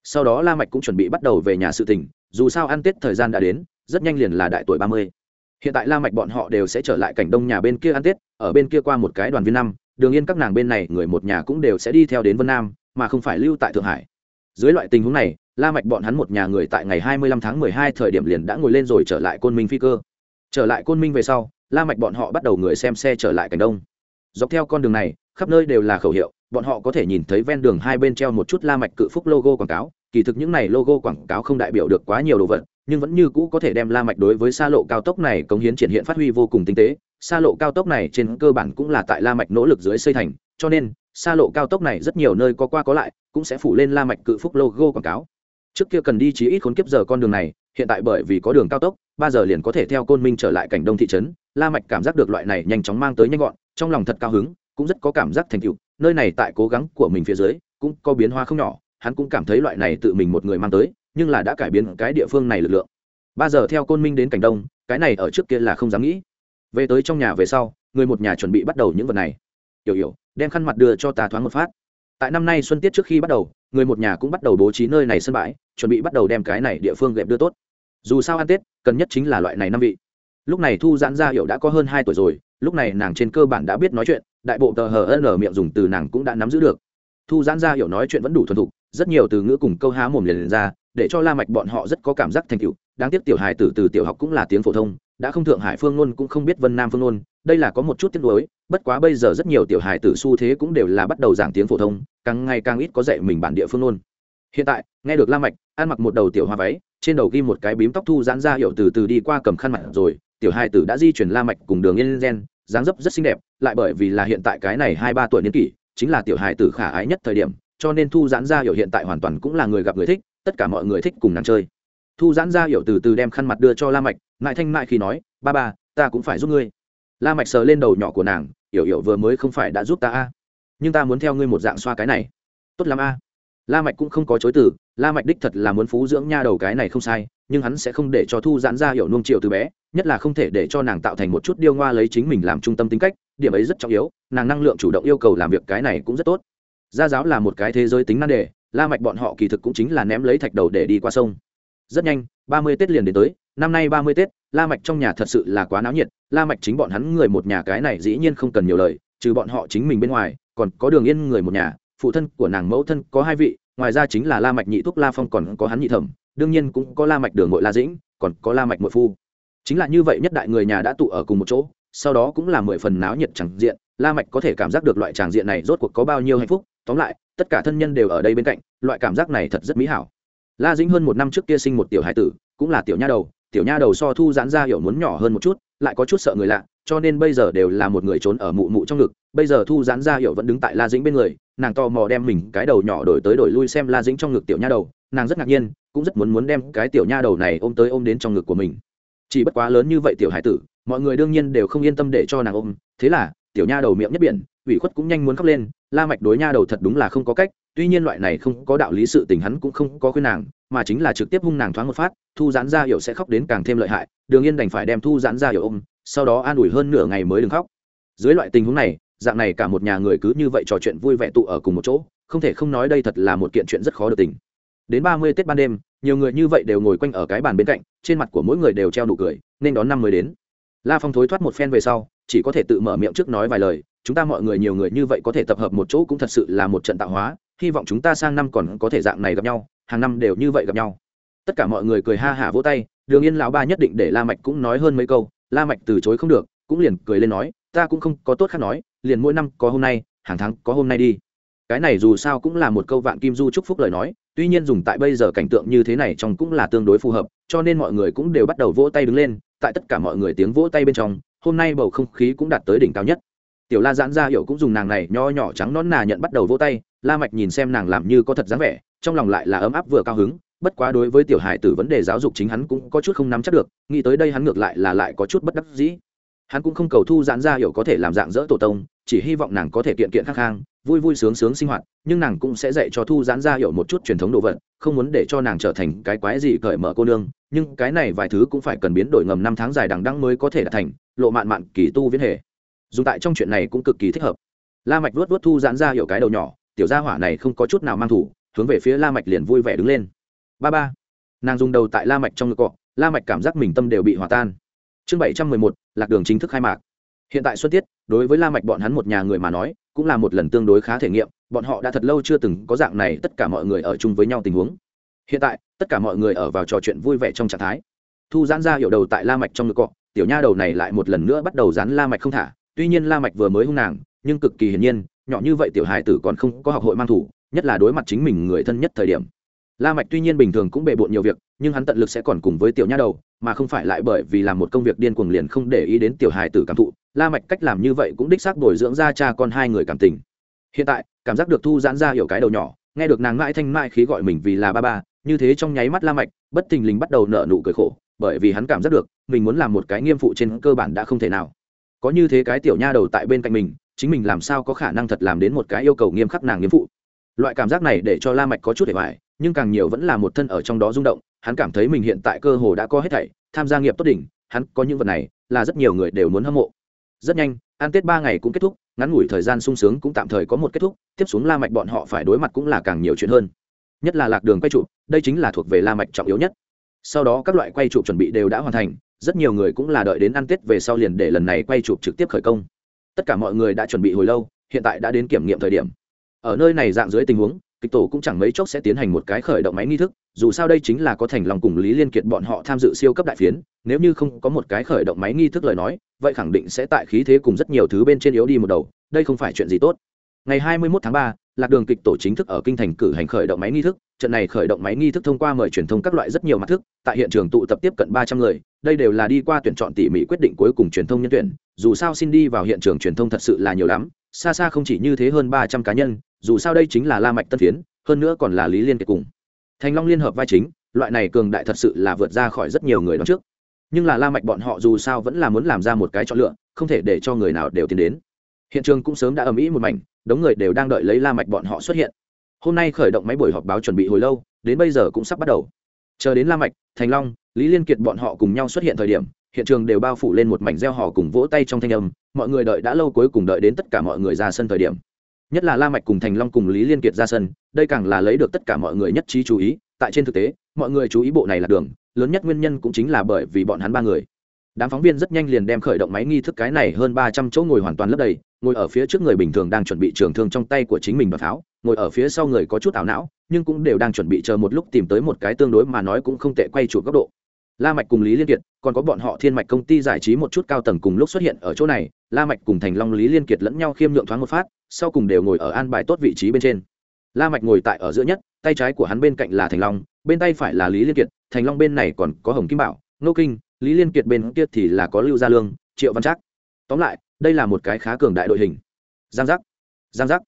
Sau đó la mạch cũng chuẩn bị bắt đầu về nhà sự tình, dù sao ăn tết thời gian đã đến, rất nhanh liền là đại tuổi ba mươi. Hiện tại la mạch bọn họ đều sẽ trở lại cảnh đông nhà bên kia ăn tết, ở bên kia qua một cái đoàn viên năm, đường yên các nàng bên này người một nhà cũng đều sẽ đi theo đến vân nam, mà không phải lưu tại thượng hải. Dưới loại tình huống này, la mạch bọn hắn một nhà người tại ngày 25 tháng 12 thời điểm liền đã ngồi lên rồi trở lại côn minh phi cơ. Trở lại côn minh về sau, la mạch bọn họ bắt đầu người xem xe trở lại cảnh đông. Dọc theo con đường này, khắp nơi đều là khẩu hiệu bọn họ có thể nhìn thấy ven đường hai bên treo một chút la mạch cự phúc logo quảng cáo. Kỳ thực những này logo quảng cáo không đại biểu được quá nhiều đồ vật, nhưng vẫn như cũ có thể đem la mạch đối với xa lộ cao tốc này cống hiến triển hiện phát huy vô cùng tinh tế. Xa lộ cao tốc này trên cơ bản cũng là tại la mạch nỗ lực dưới xây thành, cho nên xa lộ cao tốc này rất nhiều nơi có qua có lại cũng sẽ phủ lên la mạch cự phúc logo quảng cáo. Trước kia cần đi chí ít khốn kiếp giờ con đường này, hiện tại bởi vì có đường cao tốc, ba giờ liền có thể theo côn minh trở lại cảnh đông thị trấn. La mạch cảm giác được loại này nhanh chóng mang tới nhanh gọn, trong lòng thật cao hứng, cũng rất có cảm giác thành tựu nơi này tại cố gắng của mình phía dưới, cũng có biến hóa không nhỏ, hắn cũng cảm thấy loại này tự mình một người mang tới, nhưng là đã cải biến cái địa phương này lực lượng. Ba giờ theo côn minh đến cảnh đông, cái này ở trước kia là không dám nghĩ. Về tới trong nhà về sau, người một nhà chuẩn bị bắt đầu những vật này. Hiểu hiểu, đem khăn mặt đưa cho ta thoáng một phát. Tại năm nay xuân tiết trước khi bắt đầu, người một nhà cũng bắt đầu bố trí nơi này sân bãi, chuẩn bị bắt đầu đem cái này địa phương gẹp đưa tốt. Dù sao ăn tết, cần nhất chính là loại này năm vị. Lúc này thu giãn ra hiểu đã có hơn hai tuổi rồi lúc này nàng trên cơ bản đã biết nói chuyện đại bộ tờ hờ ân miệng dùng từ nàng cũng đã nắm giữ được. Thu giãn ra hiểu nói chuyện vẫn đủ thuần thục rất nhiều từ ngữ cùng câu há mồm liền, liền ra để cho la mạch bọn họ rất có cảm giác thành tựu. Đáng tiếc tiểu hài tử từ tiểu học cũng là tiếng phổ thông đã không thượng hải phương ngôn cũng không biết vân nam phương ngôn đây là có một chút tiếc nuối bất quá bây giờ rất nhiều tiểu hài tử xu thế cũng đều là bắt đầu giảng tiếng phổ thông càng ngày càng ít có dạy mình bản địa phương ngôn hiện tại nghe được la mạch ăn mặc một đầu tiểu hoa váy trên đầu ghi một cái bím tóc thu giãn ra hiểu từ từ đi qua cầm khăn mặt rồi tiểu hai tử đã di chuyển la mạch cùng đường yên gen, dáng dấp rất xinh đẹp, lại bởi vì là hiện tại cái này hai ba tuổi niên kỷ, chính là tiểu hài tử khả ái nhất thời điểm, cho nên thu giãn ra hiểu hiện tại hoàn toàn cũng là người gặp người thích, tất cả mọi người thích cùng nàng chơi. Thu giãn ra hiểu từ từ đem khăn mặt đưa cho la mạch ngại thanh ngại khi nói, ba ba, ta cũng phải giúp ngươi. La mạch sờ lên đầu nhỏ của nàng, hiểu hiểu vừa mới không phải đã giúp ta a, nhưng ta muốn theo ngươi một dạng xoa cái này. Tốt lắm a. La mạch cũng không có chối từ, la mạch đích thật là muốn phú dưỡng nha đầu cái này không sai, nhưng hắn sẽ không để cho thu giãn ra hiểu nuông chiều từ bé nhất là không thể để cho nàng tạo thành một chút điêu ngoa lấy chính mình làm trung tâm tính cách, điểm ấy rất trọng yếu, nàng năng lượng chủ động yêu cầu làm việc cái này cũng rất tốt. Gia giáo là một cái thế giới tính nan đề, la mạch bọn họ kỳ thực cũng chính là ném lấy thạch đầu để đi qua sông. Rất nhanh, ba mươi tết liền đến tới, năm nay ba mươi tết, la mạch trong nhà thật sự là quá náo nhiệt, la mạch chính bọn hắn người một nhà cái này dĩ nhiên không cần nhiều lời, trừ bọn họ chính mình bên ngoài, còn có đường yên người một nhà, phụ thân của nàng mẫu thân có hai vị, ngoài ra chính là la mạch nhị thúc la phong còn có hắn nhị thẩm, đương nhiên cũng có la mạch đường nội la dĩnh, còn có la mạch nội phu chính là như vậy nhất đại người nhà đã tụ ở cùng một chỗ, sau đó cũng là mười phần náo nhiệt chẳng diện, la mạch có thể cảm giác được loại tràng diện này rốt cuộc có bao nhiêu hạnh phúc. Tóm lại, tất cả thân nhân đều ở đây bên cạnh, loại cảm giác này thật rất mỹ hảo. La dĩnh hơn một năm trước kia sinh một tiểu hải tử, cũng là tiểu nha đầu, tiểu nha đầu so thu giãn ra hiểu muốn nhỏ hơn một chút, lại có chút sợ người lạ, cho nên bây giờ đều là một người trốn ở mụ mụ trong ngực. Bây giờ thu giãn ra hiểu vẫn đứng tại la dĩnh bên người, nàng to mò đem mình cái đầu nhỏ đổi tới đổi lui xem la dĩnh trong ngực tiểu nha đầu, nàng rất ngạc nhiên, cũng rất muốn muốn đem cái tiểu nha đầu này ôm tới ôm đến trong ngực của mình chỉ bất quá lớn như vậy tiểu hải tử, mọi người đương nhiên đều không yên tâm để cho nàng ôm. Thế là, tiểu nha đầu miệng nhất biển, ủy khuất cũng nhanh muốn khóc lên, la mạch đối nha đầu thật đúng là không có cách, tuy nhiên loại này không có đạo lý sự tình hắn cũng không có khuyên nàng, mà chính là trực tiếp hung nàng thoáng một phát, thu giãn ra hiểu sẽ khóc đến càng thêm lợi hại, đường yên đành phải đem thu giãn ra hiểu ôm, sau đó an ủi hơn nửa ngày mới đừng khóc. Dưới loại tình huống này, dạng này cả một nhà người cứ như vậy trò chuyện vui vẻ tụ ở cùng một chỗ, không thể không nói đây thật là một kiện chuyện rất khó được tình đến ba mươi tết ban đêm, nhiều người như vậy đều ngồi quanh ở cái bàn bên cạnh, trên mặt của mỗi người đều treo nụ cười, nên đón năm mới đến. La phong thối thoát một phen về sau, chỉ có thể tự mở miệng trước nói vài lời, chúng ta mọi người nhiều người như vậy có thể tập hợp một chỗ cũng thật sự là một trận tạo hóa, hy vọng chúng ta sang năm còn có thể dạng này gặp nhau, hàng năm đều như vậy gặp nhau. Tất cả mọi người cười ha hả vỗ tay, đường yên lão ba nhất định để la mạch cũng nói hơn mấy câu, la mạch từ chối không được, cũng liền cười lên nói, ta cũng không có tốt khác nói, liền mỗi năm có hôm nay, hàng tháng có hôm nay đi. Cái này dù sao cũng là một câu vạn kim du chúc phúc lời nói tuy nhiên dùng tại bây giờ cảnh tượng như thế này trong cũng là tương đối phù hợp, cho nên mọi người cũng đều bắt đầu vỗ tay đứng lên, tại tất cả mọi người tiếng vỗ tay bên trong, hôm nay bầu không khí cũng đạt tới đỉnh cao nhất. Tiểu la giãn ra hiểu cũng dùng nàng này nho nhỏ trắng nón nà nhận bắt đầu vỗ tay, la mạch nhìn xem nàng làm như có thật dáng vẻ, trong lòng lại là ấm áp vừa cao hứng, bất quá đối với tiểu hải tử vấn đề giáo dục chính hắn cũng có chút không nắm chắc được, nghĩ tới đây hắn ngược lại là lại có chút bất đắc dĩ hắn cũng không cầu thu giãn ra hiểu có thể làm dạng dỡ tổ tông, chỉ hy vọng nàng có thể kiện kiện khắc khang, vui vui sướng sướng sinh hoạt, nhưng nàng cũng sẽ dạy cho thu giãn ra hiểu một chút truyền thống đồ vật, không muốn để cho nàng trở thành cái quái gì cởi mở cô nương, nhưng cái này vài thứ cũng phải cần biến đổi ngầm năm tháng dài đằng đăng mới có thể đạt thành, lộ mạn mạn kỳ tu viễn hệ dùng tại trong chuyện này cũng cực kỳ thích hợp. La mạch vuốt vuốt thu giãn ra hiểu cái đầu nhỏ, tiểu gia hỏa này không có chút nào mang thủ, hướng về phía la mạch liền vui vẻ đứng lên. Ba ba. Nàng dùng đầu tại la mạch trong ngực cọ, la mạch cảm giác mình tâm đều bị hòa tan chương bảy trăm mười một, lạc đường chính thức khai mạc. Hiện tại xuân tiết, đối với la mạch bọn hắn một nhà người mà nói, cũng là một lần tương đối khá thể nghiệm, bọn họ đã thật lâu chưa từng có dạng này tất cả mọi người ở chung với nhau tình huống. Hiện tại, tất cả mọi người ở vào trò chuyện vui vẻ trong trạng thái. Thu giãn ra hiểu đầu tại la mạch trong ngực cọ, tiểu nha đầu này lại một lần nữa bắt đầu dán la mạch không thả. Tuy nhiên la mạch vừa mới hung nàng, nhưng cực kỳ hiển nhiên, nhỏ như vậy tiểu hài tử còn không có học hội mang thủ, nhất là đối mặt chính mình người thân nhất thời điểm. La mạch tuy nhiên bình thường cũng bề bộn nhiều việc nhưng hắn tận lực sẽ còn cùng với tiểu nha đầu, mà không phải lại bởi vì làm một công việc điên cuồng liền không để ý đến tiểu hài tử cảm thụ. La mạch cách làm như vậy cũng đích xác bồi dưỡng ra cha con hai người cảm tình. Hiện tại, cảm giác được thu giãn ra hiểu cái đầu nhỏ, nghe được nàng mãi thanh mãi khí gọi mình vì là ba ba, như thế trong nháy mắt la mạch, bất thình lình bắt đầu nở nụ cười khổ, bởi vì hắn cảm giác được, mình muốn làm một cái nghiêm phụ trên cơ bản đã không thể nào. Có như thế cái tiểu nha đầu tại bên cạnh mình, chính mình làm sao có khả năng thật làm đến một cái yêu cầu nghiêm khắc nàng nghiêm phụ. Loại cảm giác này để cho la mạch có chút để hoài, nhưng càng nhiều vẫn là một thân ở trong đó rung động hắn cảm thấy mình hiện tại cơ hồ đã có hết thảy, tham gia nghiệp tốt đỉnh, hắn có những vật này là rất nhiều người đều muốn hâm mộ. Rất nhanh, ăn tết ba ngày cũng kết thúc, ngắn ngủi thời gian sung sướng cũng tạm thời có một kết thúc, tiếp xuống la mạch bọn họ phải đối mặt cũng là càng nhiều chuyện hơn. Nhất là lạc đường quay trụ, đây chính là thuộc về la mạch trọng yếu nhất. Sau đó các loại quay trụ chuẩn bị đều đã hoàn thành, rất nhiều người cũng là đợi đến ăn tết về sau liền để lần này quay trụ trực tiếp khởi công. Tất cả mọi người đã chuẩn bị hồi lâu, hiện tại đã đến kiểm nghiệm thời điểm. Ở nơi này dạng dưới tình huống kịch tổ cũng chẳng mấy chốc sẽ tiến hành một cái khởi động máy nghi thức dù sao đây chính là có thành lòng cùng lý liên kiệt bọn họ tham dự siêu cấp đại phiến nếu như không có một cái khởi động máy nghi thức lời nói vậy khẳng định sẽ tại khí thế cùng rất nhiều thứ bên trên yếu đi một đầu đây không phải chuyện gì tốt. Ngày 21 tháng 3, lạc đường kịch tổ chính thức ở kinh thành cử hành khởi động máy nghi thức trận này khởi động máy nghi thức thông qua mời truyền thông các loại rất nhiều mặt thức tại hiện trường tụ tập tiếp cận ba trăm người đây đều là đi qua tuyển chọn tỉ mỉ quyết định cuối cùng truyền thông nhân tuyển dù sao xin đi vào hiện trường truyền thông thật sự là nhiều lắm xa xa không chỉ như thế hơn ba trăm cá nhân dù sao đây chính là la mạch tân phiến, hơn nữa còn là lý liên kiệt cùng. Thành long liên hợp vai chính, loại này cường đại thật sự là vượt ra khỏi rất nhiều người đó trước. Nhưng là la mạch bọn họ dù sao vẫn là muốn làm ra một cái chọn lựa, không thể để cho người nào đều tiến đến. Hiện trường cũng sớm đã ầm ĩ một mảnh, đống người đều đang đợi lấy la mạch bọn họ xuất hiện. Hôm nay khởi động máy buổi họp báo chuẩn bị hồi lâu, đến bây giờ cũng sắp bắt đầu. Chờ đến la mạch, thành long, lý liên kiệt bọn họ cùng nhau xuất hiện thời điểm, hiện trường đều bao phủ lên một mảnh reo hò cùng vỗ tay trong thanh âm, mọi người đợi đã lâu cuối cùng đợi đến tất cả mọi người ra sân thời điểm nhất là la mạch cùng thành long cùng lý liên kiệt ra sân, đây càng là lấy được tất cả mọi người nhất trí chú ý. Tại trên thực tế, mọi người chú ý bộ này là đường, lớn nhất nguyên nhân cũng chính là bởi vì bọn hắn ba người. Đám phóng viên rất nhanh liền đem khởi động máy nghi thức cái này hơn ba trăm chỗ ngồi hoàn toàn lấp đầy, ngồi ở phía trước người bình thường đang chuẩn bị trường thương trong tay của chính mình và pháo, ngồi ở phía sau người có chút ảo não, nhưng cũng đều đang chuẩn bị chờ một lúc tìm tới một cái tương đối mà nói cũng không tệ quay chuột góc độ. La mạch cùng lý liên kiệt, còn có bọn họ thiên mạch công ty giải trí một chút cao tầng cùng lúc xuất hiện ở chỗ này, la mạch cùng thành long lý liên kiệt lẫn nhau khiêm nhượng thoáng một phát sau cùng đều ngồi ở an bài tốt vị trí bên trên. La mạch ngồi tại ở giữa nhất, tay trái của hắn bên cạnh là thành long, bên tay phải là lý liên kiệt, thành long bên này còn có hồng kim bảo, nô kinh, lý liên kiệt bên kia thì là có lưu gia lương, triệu văn trác. Tóm lại, đây là một cái khá cường đại đội hình. Giang giác giang giác.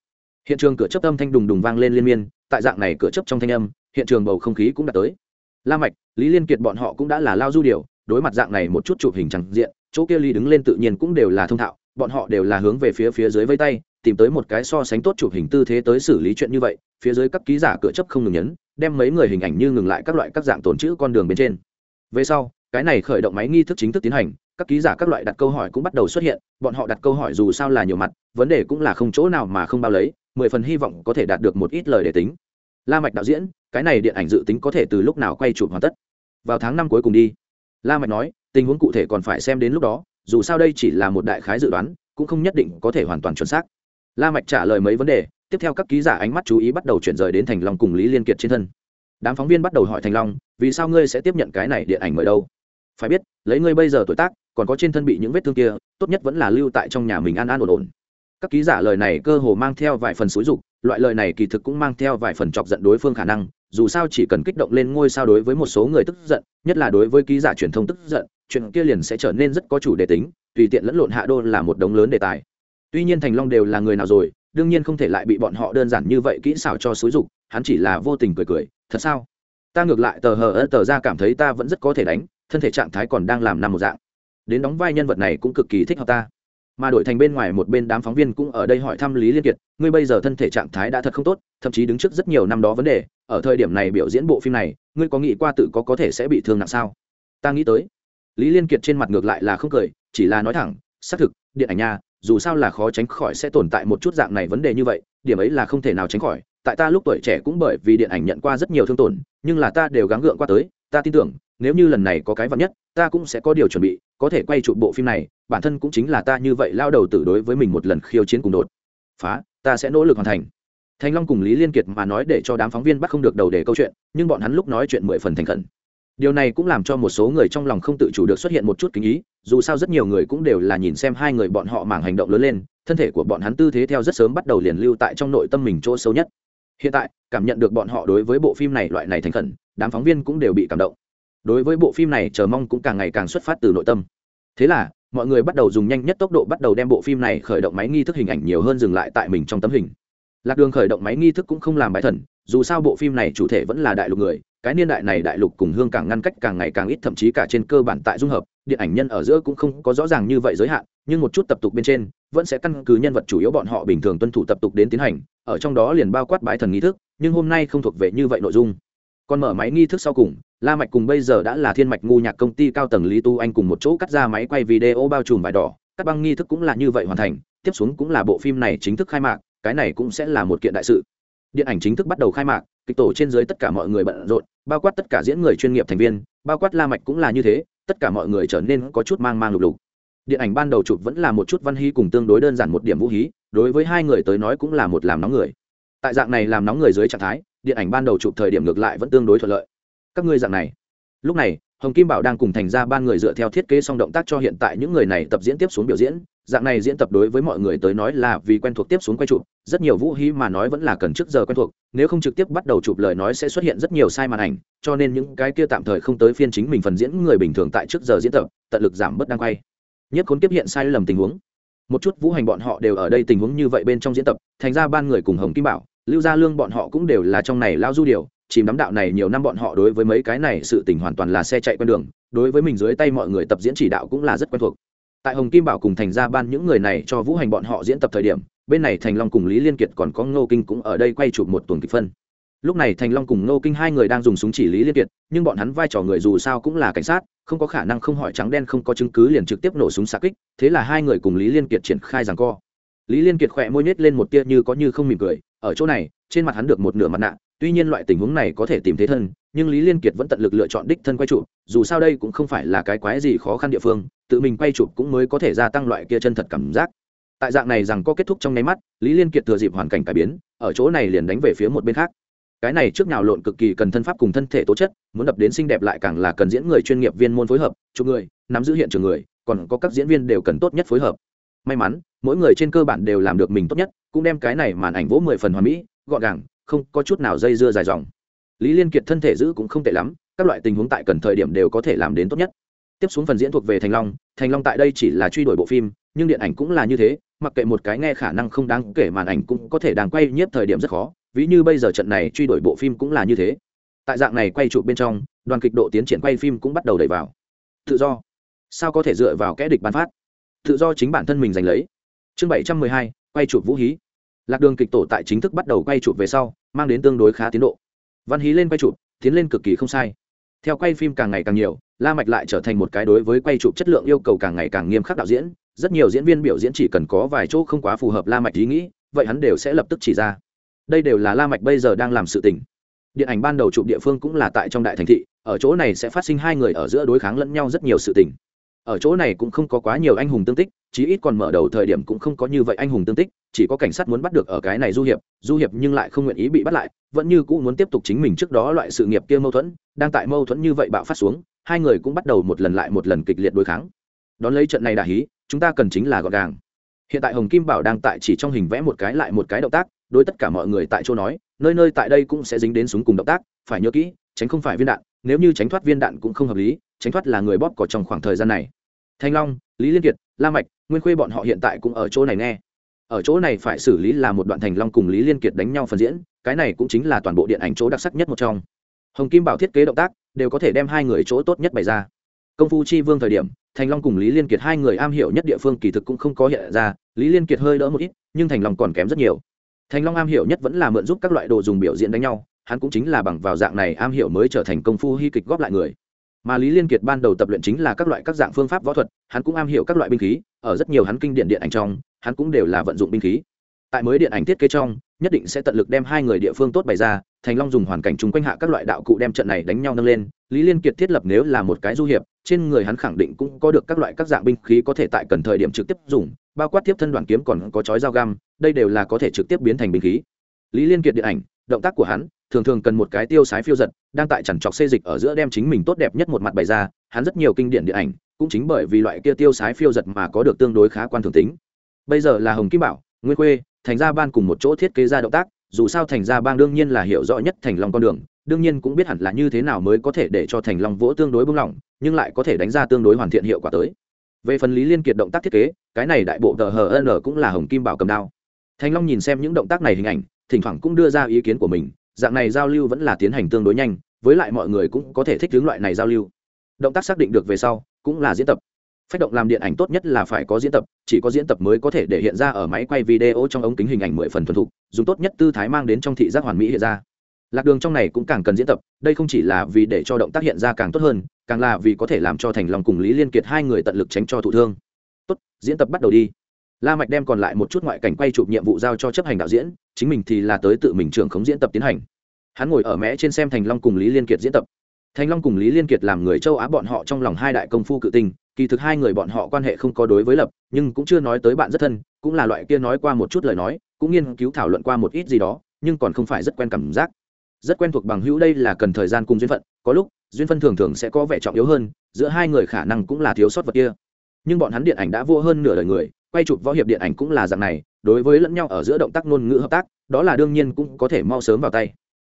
Hiện trường cửa chấp âm thanh đùng đùng vang lên liên miên, tại dạng này cửa chấp trong thanh âm, hiện trường bầu không khí cũng đã tới. La mạch, lý liên kiệt bọn họ cũng đã là lao du điều đối mặt dạng này một chút chụp hình chẳng diện, chỗ kia ly đứng lên tự nhiên cũng đều là thông thạo bọn họ đều là hướng về phía phía dưới vây tay, tìm tới một cái so sánh tốt chụp hình tư thế tới xử lý chuyện như vậy, phía dưới các ký giả cửa chấp không ngừng nhấn, đem mấy người hình ảnh như ngừng lại các loại các dạng tồn chữ con đường bên trên. Về sau, cái này khởi động máy nghi thức chính thức tiến hành, các ký giả các loại đặt câu hỏi cũng bắt đầu xuất hiện, bọn họ đặt câu hỏi dù sao là nhiều mặt, vấn đề cũng là không chỗ nào mà không bao lấy, mười phần hy vọng có thể đạt được một ít lời để tính. La mạch đạo diễn, cái này điện ảnh dự tính có thể từ lúc nào quay chụp hoàn tất? Vào tháng năm cuối cùng đi. La mạch nói, tình huống cụ thể còn phải xem đến lúc đó dù sao đây chỉ là một đại khái dự đoán, cũng không nhất định có thể hoàn toàn chuẩn xác. La mạch trả lời mấy vấn đề, tiếp theo các ký giả ánh mắt chú ý bắt đầu chuyển rời đến thành long cùng lý liên kiệt trên thân. Đám phóng viên bắt đầu hỏi thành long, vì sao ngươi sẽ tiếp nhận cái này điện ảnh mời đâu? Phải biết, lấy ngươi bây giờ tuổi tác, còn có trên thân bị những vết thương kia, tốt nhất vẫn là lưu tại trong nhà mình an an ổn ổn. Các ký giả lời này cơ hồ mang theo vài phần xúi dục, loại lời này kỳ thực cũng mang theo vài phần chọc giận đối phương khả năng dù sao chỉ cần kích động lên ngôi sao đối với một số người tức giận, nhất là đối với ký giả truyền thông tức giận, chuyện kia liền sẽ trở nên rất có chủ đề tính, tùy tiện lẫn lộn hạ đô là một đống lớn đề tài. Tuy nhiên thành long đều là người nào rồi, đương nhiên không thể lại bị bọn họ đơn giản như vậy kỹ xảo cho xúi dục, hắn chỉ là vô tình cười cười, thật sao? Ta ngược lại tờ hờ ơ tờ ra cảm thấy ta vẫn rất có thể đánh, thân thể trạng thái còn đang làm năm một dạng. Đến đóng vai nhân vật này cũng cực kỳ thích hợp ta mà đổi thành bên ngoài một bên đám phóng viên cũng ở đây hỏi thăm lý liên kiệt, ngươi bây giờ thân thể trạng thái đã thật không tốt, thậm chí đứng trước rất nhiều năm đó vấn đề, ở thời điểm này biểu diễn bộ phim này, ngươi có nghĩ qua tự có có thể sẽ bị thương nặng sao? Ta nghĩ tới. Lý liên kiệt trên mặt ngược lại là không cười, chỉ là nói thẳng, xác thực, điện ảnh nha dù sao là khó tránh khỏi sẽ tồn tại một chút dạng này vấn đề như vậy, điểm ấy là không thể nào tránh khỏi. Tại ta lúc tuổi trẻ cũng bởi vì điện ảnh nhận qua rất nhiều thương tổn, nhưng là ta đều gắng gượng qua tới, ta tin tưởng nếu như lần này có cái vật nhất, ta cũng sẽ có điều chuẩn bị, có thể quay trụ bộ phim này, bản thân cũng chính là ta như vậy lao đầu tử đối với mình một lần khiêu chiến cùng đột phá, ta sẽ nỗ lực hoàn thành. Thanh long cùng lý liên kiệt mà nói để cho đám phóng viên bắt không được đầu để câu chuyện, nhưng bọn hắn lúc nói chuyện mười phần thành khẩn. Điều này cũng làm cho một số người trong lòng không tự chủ được xuất hiện một chút kính ý, dù sao rất nhiều người cũng đều là nhìn xem hai người bọn họ mảng hành động lớn lên, thân thể của bọn hắn tư thế theo rất sớm bắt đầu liền lưu tại trong nội tâm mình chỗ sâu nhất. Hiện tại, cảm nhận được bọn họ đối với bộ phim này loại này thành khẩn, đám phóng viên cũng đều bị cảm động đối với bộ phim này chờ mong cũng càng ngày càng xuất phát từ nội tâm. Thế là, mọi người bắt đầu dùng nhanh nhất tốc độ bắt đầu đem bộ phim này khởi động máy nghi thức hình ảnh nhiều hơn dừng lại tại mình trong tấm hình. Lạc đường khởi động máy nghi thức cũng không làm bài thần, dù sao bộ phim này chủ thể vẫn là đại lục người, cái niên đại này đại lục cùng hương càng ngăn cách càng ngày càng ít, thậm chí cả trên cơ bản tại dung hợp, điện ảnh nhân ở giữa cũng không có rõ ràng như vậy giới hạn, nhưng một chút tập tục bên trên, vẫn sẽ căn cứ nhân vật chủ yếu bọn họ bình thường tuân thủ tập tục đến tiến hành, ở trong đó liền bao quát bái thần nghi thức, nhưng hôm nay không thuộc về như vậy nội dung. Còn mở máy nghi thức sau cùng la mạch cùng bây giờ đã là thiên mạch ngu nhạc công ty cao tầng lý tu anh cùng một chỗ cắt ra máy quay video bao trùm vải đỏ. Các băng nghi thức cũng là như vậy hoàn thành, tiếp xuống cũng là bộ phim này chính thức khai mạc, cái này cũng sẽ là một kiện đại sự. Điện ảnh chính thức bắt đầu khai mạc, kịch tổ trên dưới tất cả mọi người bận rộn, bao quát tất cả diễn người chuyên nghiệp thành viên, bao quát la mạch cũng là như thế, tất cả mọi người trở nên có chút mang mang lục lục. Điện ảnh ban đầu chụp vẫn là một chút văn hí cùng tương đối đơn giản một điểm vũ hí, đối với hai người tới nói cũng là một làm nóng người. Tại dạng này làm nóng người dưới trạng thái, điện ảnh ban đầu chụp thời điểm ngược lại vẫn tương đối thuận lợi các ngươi dạng này. Lúc này, hồng kim bảo đang cùng thành ra ban người dựa theo thiết kế xong động tác cho hiện tại những người này tập diễn tiếp xuống biểu diễn. Dạng này diễn tập đối với mọi người tới nói là vì quen thuộc tiếp xuống quay chụp. Rất nhiều vũ hí mà nói vẫn là cần trước giờ quen thuộc, nếu không trực tiếp bắt đầu chụp lời nói sẽ xuất hiện rất nhiều sai màn ảnh, cho nên những cái kia tạm thời không tới phiên chính mình phần diễn người bình thường tại trước giờ diễn tập, tận lực giảm bớt đang quay. Nhất khốn tiếp hiện sai lầm tình huống. Một chút vũ hành bọn họ đều ở đây tình huống như vậy bên trong diễn tập, thành ra ban người cùng hồng kim bảo, lưu gia lương bọn họ cũng đều là trong này lao du điều chìm đắm đạo này nhiều năm bọn họ đối với mấy cái này sự tình hoàn toàn là xe chạy quen đường, đối với mình dưới tay mọi người tập diễn chỉ đạo cũng là rất quen thuộc. Tại hồng kim bảo cùng thành ra ban những người này cho vũ hành bọn họ diễn tập thời điểm, bên này thành long cùng lý liên kiệt còn có ngô kinh cũng ở đây quay chụp một tuần kịch phân. Lúc này thành long cùng ngô kinh hai người đang dùng súng chỉ lý liên kiệt, nhưng bọn hắn vai trò người dù sao cũng là cảnh sát, không có khả năng không hỏi trắng đen không có chứng cứ liền trực tiếp nổ súng xạ kích, thế là hai người cùng lý liên kiệt triển khai rằng co. Lý liên kiệt khỏe môi nhét lên một tia như có như không mỉm cười, ở chỗ này, trên mặt hắn được một nửa mặt nạ tuy nhiên loại tình huống này có thể tìm thế thân, nhưng lý liên kiệt vẫn tận lực lựa chọn đích thân quay chụp, dù sao đây cũng không phải là cái quái gì khó khăn địa phương, tự mình quay chụp cũng mới có thể gia tăng loại kia chân thật cảm giác. Tại dạng này rằng có kết thúc trong nháy mắt, lý liên kiệt thừa dịp hoàn cảnh cải biến, ở chỗ này liền đánh về phía một bên khác. Cái này trước nào lộn cực kỳ cần thân pháp cùng thân thể tố chất, muốn đập đến xinh đẹp lại càng là cần diễn người chuyên nghiệp viên môn phối hợp, chụp người, nắm giữ hiện trường người, còn có các diễn viên đều cần tốt nhất phối hợp. May mắn, mỗi người trên cơ bản đều làm được mình tốt nhất, cũng đem cái này màn ảnh vỗ mười phần hoàn mỹ, gọn gàng không có chút nào dây dưa dài dòng. Lý liên kiệt thân thể giữ cũng không tệ lắm, các loại tình huống tại cần thời điểm đều có thể làm đến tốt nhất. Tiếp xuống phần diễn thuộc về thành long thành long tại đây chỉ là truy đuổi bộ phim, nhưng điện ảnh cũng là như thế, mặc kệ một cái nghe khả năng không đáng kể màn ảnh cũng có thể đang quay nhiếp thời điểm rất khó, ví như bây giờ trận này truy đuổi bộ phim cũng là như thế. Tại dạng này quay chụp bên trong, đoàn kịch độ tiến triển quay phim cũng bắt đầu đẩy vào. Tự do. Sao có thể dựa vào kẽ địch bán phát? Tự do chính bản thân mình giành lấy. Chương bảy trăm mười hai, quay chụp vũ hí lạc đường kịch tổ tại chính thức bắt đầu quay chụp về sau, mang đến tương đối khá tiến độ. Văn hí lên quay chụp, tiến lên cực kỳ không sai. Theo quay phim càng ngày càng nhiều, la mạch lại trở thành một cái đối với quay chụp chất lượng yêu cầu càng ngày càng nghiêm khắc đạo diễn. Rất nhiều diễn viên biểu diễn chỉ cần có vài chỗ không quá phù hợp la mạch ý nghĩ, vậy hắn đều sẽ lập tức chỉ ra. Đây đều là la mạch bây giờ đang làm sự tình. Điện ảnh ban đầu chụp địa phương cũng là tại trong đại thành thị, ở chỗ này sẽ phát sinh hai người ở giữa đối kháng lẫn nhau rất nhiều sự tình ở chỗ này cũng không có quá nhiều anh hùng tương tích, chí ít còn mở đầu thời điểm cũng không có như vậy anh hùng tương tích, chỉ có cảnh sát muốn bắt được ở cái này du hiệp du hiệp nhưng lại không nguyện ý bị bắt lại, vẫn như cũ muốn tiếp tục chính mình trước đó loại sự nghiệp kia mâu thuẫn, đang tại mâu thuẫn như vậy bạo phát xuống, hai người cũng bắt đầu một lần lại một lần kịch liệt đối kháng. Đón lấy trận này đà hí, chúng ta cần chính là gọn gàng. Hiện tại hồng kim bảo đang tại chỉ trong hình vẽ một cái lại một cái động tác, đối tất cả mọi người tại chỗ nói, nơi nơi tại đây cũng sẽ dính đến súng cùng động tác, phải nhớ kỹ, tránh không phải viên đạn, nếu như tránh thoát viên đạn cũng không hợp lý tránh thoát là người bóp cỏ trong khoảng thời gian này. Thanh long, lý liên kiệt, la mạch, nguyên khuê bọn họ hiện tại cũng ở chỗ này nghe. Ở chỗ này phải xử lý là một đoạn thành long cùng lý liên kiệt đánh nhau phần diễn, cái này cũng chính là toàn bộ điện ảnh chỗ đặc sắc nhất một trong. Hồng kim bảo thiết kế động tác, đều có thể đem hai người chỗ tốt nhất bày ra. Công phu chi vương thời điểm, thành long cùng lý liên kiệt hai người am hiểu nhất địa phương kỳ thực cũng không có hiện ra, lý liên kiệt hơi đỡ một ít, nhưng thành long còn kém rất nhiều. Thành long am hiểu nhất vẫn là mượn giúp các loại đồ dùng biểu diễn đánh nhau, hắn cũng chính là bằng vào dạng này am hiểu mới trở thành công phu hy kịch góp lại người mà lý liên kiệt ban đầu tập luyện chính là các loại các dạng phương pháp võ thuật, hắn cũng am hiểu các loại binh khí, ở rất nhiều hắn kinh điển điện ảnh trong, hắn cũng đều là vận dụng binh khí. Tại mới điện ảnh thiết kế trong, nhất định sẽ tận lực đem hai người địa phương tốt bày ra, thành long dùng hoàn cảnh chung quanh hạ các loại đạo cụ đem trận này đánh nhau nâng lên, lý liên kiệt thiết lập nếu là một cái du hiệp, trên người hắn khẳng định cũng có được các loại các dạng binh khí có thể tại cần thời điểm trực tiếp dùng, bao quát tiếp thân đoàn kiếm còn có chói dao găm, đây đều là có thể trực tiếp biến thành binh khí. Lý liên kiệt điện ảnh, động tác của hắn thường thường cần một cái tiêu sái phiêu giật, đang tại chằn trọc xê dịch ở giữa đem chính mình tốt đẹp nhất một mặt bày ra, hắn rất nhiều kinh điển điện ảnh, cũng chính bởi vì loại kia tiêu sái phiêu giật mà có được tương đối khá quan thường tính. Bây giờ là hồng kim bảo, nguyên khuê, thành ra ban cùng một chỗ thiết kế ra động tác, dù sao thành ra bang đương nhiên là hiểu rõ nhất thành long con đường, đương nhiên cũng biết hẳn là như thế nào mới có thể để cho thành long vỗ tương đối bung lỏng nhưng lại có thể đánh ra tương đối hoàn thiện hiệu quả tới. Về phần lý liên kiệt động tác thiết kế, cái này đại bộ tờ hn cũng là hồng kim bảo cầm đao. Thành long nhìn xem những động tác này hình ảnh, thỉnh thoảng cũng đưa ra ý kiến của mình dạng này giao lưu vẫn là tiến hành tương đối nhanh, với lại mọi người cũng có thể thích hướng loại này giao lưu. Động tác xác định được về sau, cũng là diễn tập. Phách động làm điện ảnh tốt nhất là phải có diễn tập, chỉ có diễn tập mới có thể để hiện ra ở máy quay video trong ống kính hình ảnh mười phần thuần thục, dùng tốt nhất tư thái mang đến trong thị giác hoàn mỹ hiện ra. Lạc đường trong này cũng càng cần diễn tập, đây không chỉ là vì để cho động tác hiện ra càng tốt hơn, càng là vì có thể làm cho thành lòng cùng lý liên kiệt hai người tận lực tránh cho thụ thương. Tốt, diễn tập bắt đầu đi. La mạch đem còn lại một chút ngoại cảnh quay chụp nhiệm vụ giao cho chấp hành đạo diễn chính mình thì là tới tự mình trưởng khống diễn tập tiến hành. Hắn ngồi ở mẽ trên xem thành long cùng lý liên kiệt diễn tập. Thành long cùng lý liên kiệt làm người châu á bọn họ trong lòng hai đại công phu cự tinh, kỳ thực hai người bọn họ quan hệ không có đối với lập, nhưng cũng chưa nói tới bạn rất thân, cũng là loại kia nói qua một chút lời nói, cũng nghiên cứu thảo luận qua một ít gì đó, nhưng còn không phải rất quen cảm giác. Rất quen thuộc bằng hữu đây là cần thời gian cùng duyên phận, có lúc, duyên phân thường thường sẽ có vẻ trọng yếu hơn, giữa hai người khả năng cũng là thiếu sót vật kia. Nhưng bọn hắn điện ảnh đã vô hơn nửa đời người, quay chụp võ hiệp điện ảnh cũng là dạng này đối với lẫn nhau ở giữa động tác ngôn ngữ hợp tác, đó là đương nhiên cũng có thể mau sớm vào tay.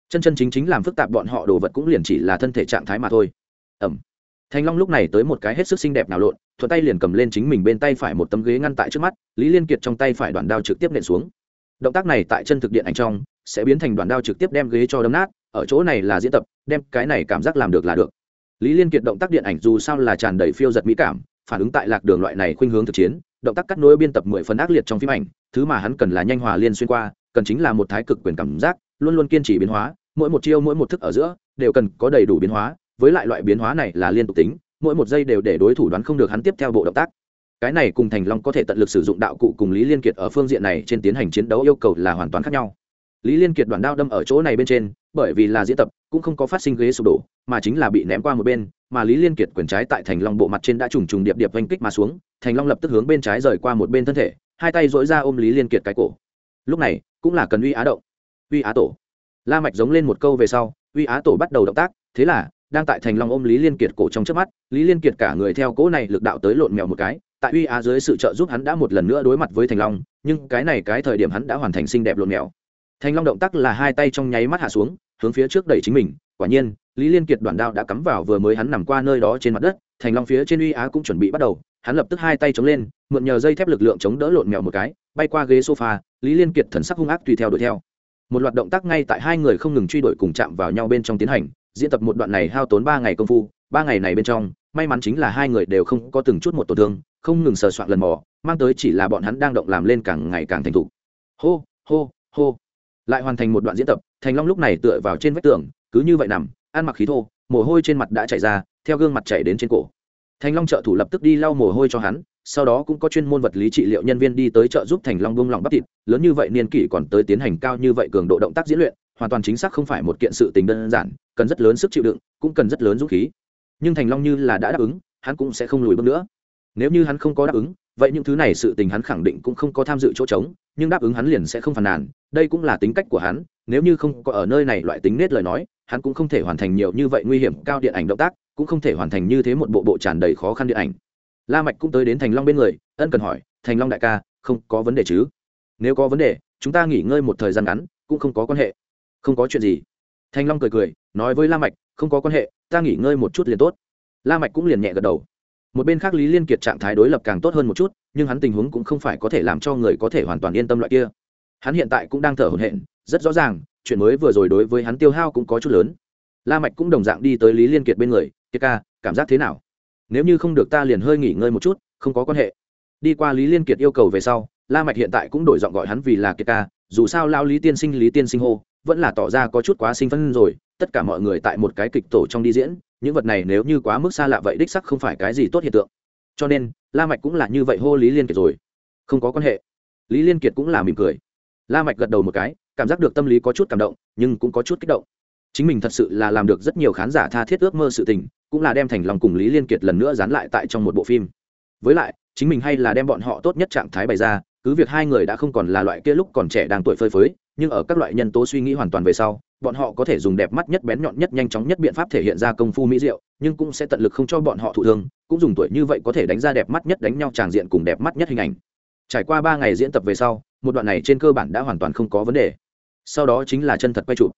Chân chân chính chính làm phức tạp bọn họ đồ vật cũng liền chỉ là thân thể trạng thái mà thôi. Ẩm. Thành long lúc này tới một cái hết sức xinh đẹp nào lộn, thuận tay liền cầm lên chính mình bên tay phải một tấm ghế ngăn tại trước mắt, lý liên kiệt trong tay phải đoạn đao trực tiếp nện xuống. Động tác này tại chân thực điện ảnh trong, sẽ biến thành đoạn đao trực tiếp đem ghế cho đấm nát, ở chỗ này là diễn tập, đem cái này cảm giác làm được là được. Lý liên kiệt động tác điện ảnh dù sao là tràn đầy phiêu giật mỹ cảm, phản ứng tại lạc đường loại này khuynh hướng thực chiến động tác cắt nối biên tập mười phần ác liệt trong phim ảnh, thứ mà hắn cần là nhanh hòa liên xuyên qua, cần chính là một thái cực quyền cảm giác, luôn luôn kiên trì biến hóa, mỗi một chiêu, mỗi một thức ở giữa, đều cần có đầy đủ biến hóa, với lại loại biến hóa này là liên tục tính, mỗi một giây đều để đối thủ đoán không được hắn tiếp theo bộ động tác. Cái này cùng thành long có thể tận lực sử dụng đạo cụ cùng lý liên kiệt ở phương diện này trên tiến hành chiến đấu yêu cầu là hoàn toàn khác nhau. Lý liên kiệt đoạn đao đâm ở chỗ này bên trên, bởi vì là diễn tập, cũng không có phát sinh ghế sụp đổ, mà chính là bị ném qua một bên mà lý liên kiệt quyền trái tại thành long bộ mặt trên đã trùng trùng điệp điệp oanh kích mà xuống, thành long lập tức hướng bên trái rời qua một bên thân thể, hai tay dỗi ra ôm lý liên kiệt cái cổ. Lúc này, cũng là cần uy á động. Uy á tổ. La mạch giống lên một câu về sau, uy á tổ bắt đầu động tác, thế là, đang tại thành long ôm lý liên kiệt cổ trong trước mắt, lý liên kiệt cả người theo cỗ này lực đạo tới lộn mèo một cái, tại uy á dưới sự trợ giúp hắn đã một lần nữa đối mặt với thành long, nhưng cái này cái thời điểm hắn đã hoàn thành xinh đẹp lộn mèo. Thành long động tác là hai tay trong nháy mắt hạ xuống, hướng phía trước đẩy chính mình, quả nhiên lý liên kiệt đoạn đao đã cắm vào vừa mới hắn nằm qua nơi đó trên mặt đất, thành long phía trên uy á cũng chuẩn bị bắt đầu, hắn lập tức hai tay chống lên, mượn nhờ dây thép lực lượng chống đỡ lộn mèo một cái, bay qua ghế sofa, lý liên kiệt thần sắc hung ác tùy theo đuổi theo. Một loạt động tác ngay tại hai người không ngừng truy đuổi cùng chạm vào nhau bên trong tiến hành, diễn tập một đoạn này hao tốn ba ngày công phu, ba ngày này bên trong, may mắn chính là hai người đều không có từng chút một tổn thương, không ngừng sờ soạn lần mò, mang tới chỉ là bọn hắn đang động làm lên càng ngày càng thành thục. Hô hô hô. Lại hoàn thành một đoạn diễn tập, thành long lúc này tựa vào trên vách tường, cứ như vậy nằm ăn mặc khí thô, mồ hôi trên mặt đã chảy ra, theo gương mặt chảy đến trên cổ. Thành long trợ thủ lập tức đi lau mồ hôi cho hắn, sau đó cũng có chuyên môn vật lý trị liệu nhân viên đi tới trợ giúp thành long buông lỏng bắp thịt, lớn như vậy niên kỷ còn tới tiến hành cao như vậy cường độ động tác diễn luyện, hoàn toàn chính xác không phải một kiện sự tình đơn giản, cần rất lớn sức chịu đựng, cũng cần rất lớn dũng khí. Nhưng thành long như là đã đáp ứng, hắn cũng sẽ không lùi bước nữa. Nếu như hắn không có đáp ứng, vậy những thứ này sự tình hắn khẳng định cũng không có tham dự chỗ trống, nhưng đáp ứng hắn liền sẽ không phàn nàn, đây cũng là tính cách của hắn nếu như không có ở nơi này loại tính nết lời nói, hắn cũng không thể hoàn thành nhiều như vậy nguy hiểm, cao điện ảnh động tác, cũng không thể hoàn thành như thế một bộ bộ tràn đầy khó khăn điện ảnh. La mạch cũng tới đến thành long bên người, ân cần hỏi, thành long đại ca, không có vấn đề chứ? Nếu có vấn đề, chúng ta nghỉ ngơi một thời gian ngắn, cũng không có quan hệ. Không có chuyện gì. Thành long cười cười, nói với la mạch, không có quan hệ, ta nghỉ ngơi một chút liền tốt. La mạch cũng liền nhẹ gật đầu. Một bên khác lý liên kiệt trạng thái đối lập càng tốt hơn một chút, nhưng hắn tình huống cũng không phải có thể làm cho người có thể hoàn toàn yên tâm loại kia hắn hiện tại cũng đang thở hổn hển, rất rõ ràng, chuyện mới vừa rồi đối với hắn tiêu hao cũng có chút lớn. La mạch cũng đồng dạng đi tới lý liên kiệt bên người, kiệt ca, cảm giác thế nào? Nếu như không được ta liền hơi nghỉ ngơi một chút, không có quan hệ. Đi qua lý liên kiệt yêu cầu về sau, la mạch hiện tại cũng đổi giọng gọi hắn vì là kiệt ca, dù sao lao lý tiên sinh, lý tiên sinh hô, vẫn là tỏ ra có chút quá sinh phân rồi, tất cả mọi người tại một cái kịch tổ trong đi diễn, những vật này nếu như quá mức xa lạ vậy đích sắc không phải cái gì tốt hiện tượng. Cho nên, la mạch cũng là như vậy hô lý liên kiệt rồi. Không có quan hệ. Lý liên kiệt cũng là mỉm cười la mạch gật đầu một cái, cảm giác được tâm lý có chút cảm động, nhưng cũng có chút kích động. Chính mình thật sự là làm được rất nhiều khán giả tha thiết ước mơ sự tình, cũng là đem thành lòng cùng lý liên kiệt lần nữa dán lại tại trong một bộ phim. Với lại, chính mình hay là đem bọn họ tốt nhất trạng thái bày ra, cứ việc hai người đã không còn là loại kia lúc còn trẻ đang tuổi phơi phới, nhưng ở các loại nhân tố suy nghĩ hoàn toàn về sau, bọn họ có thể dùng đẹp mắt nhất bén nhọn nhất nhanh chóng nhất biện pháp thể hiện ra công phu mỹ diệu, nhưng cũng sẽ tận lực không cho bọn họ thụ thương, cũng dùng tuổi như vậy có thể đánh ra đẹp mắt nhất đánh nhau tràng diện cùng đẹp mắt nhất hình ảnh. Trải qua ba ngày diễn tập về sau một đoạn này trên cơ bản đã hoàn toàn không có vấn đề. Sau đó chính là chân thật quay chụp.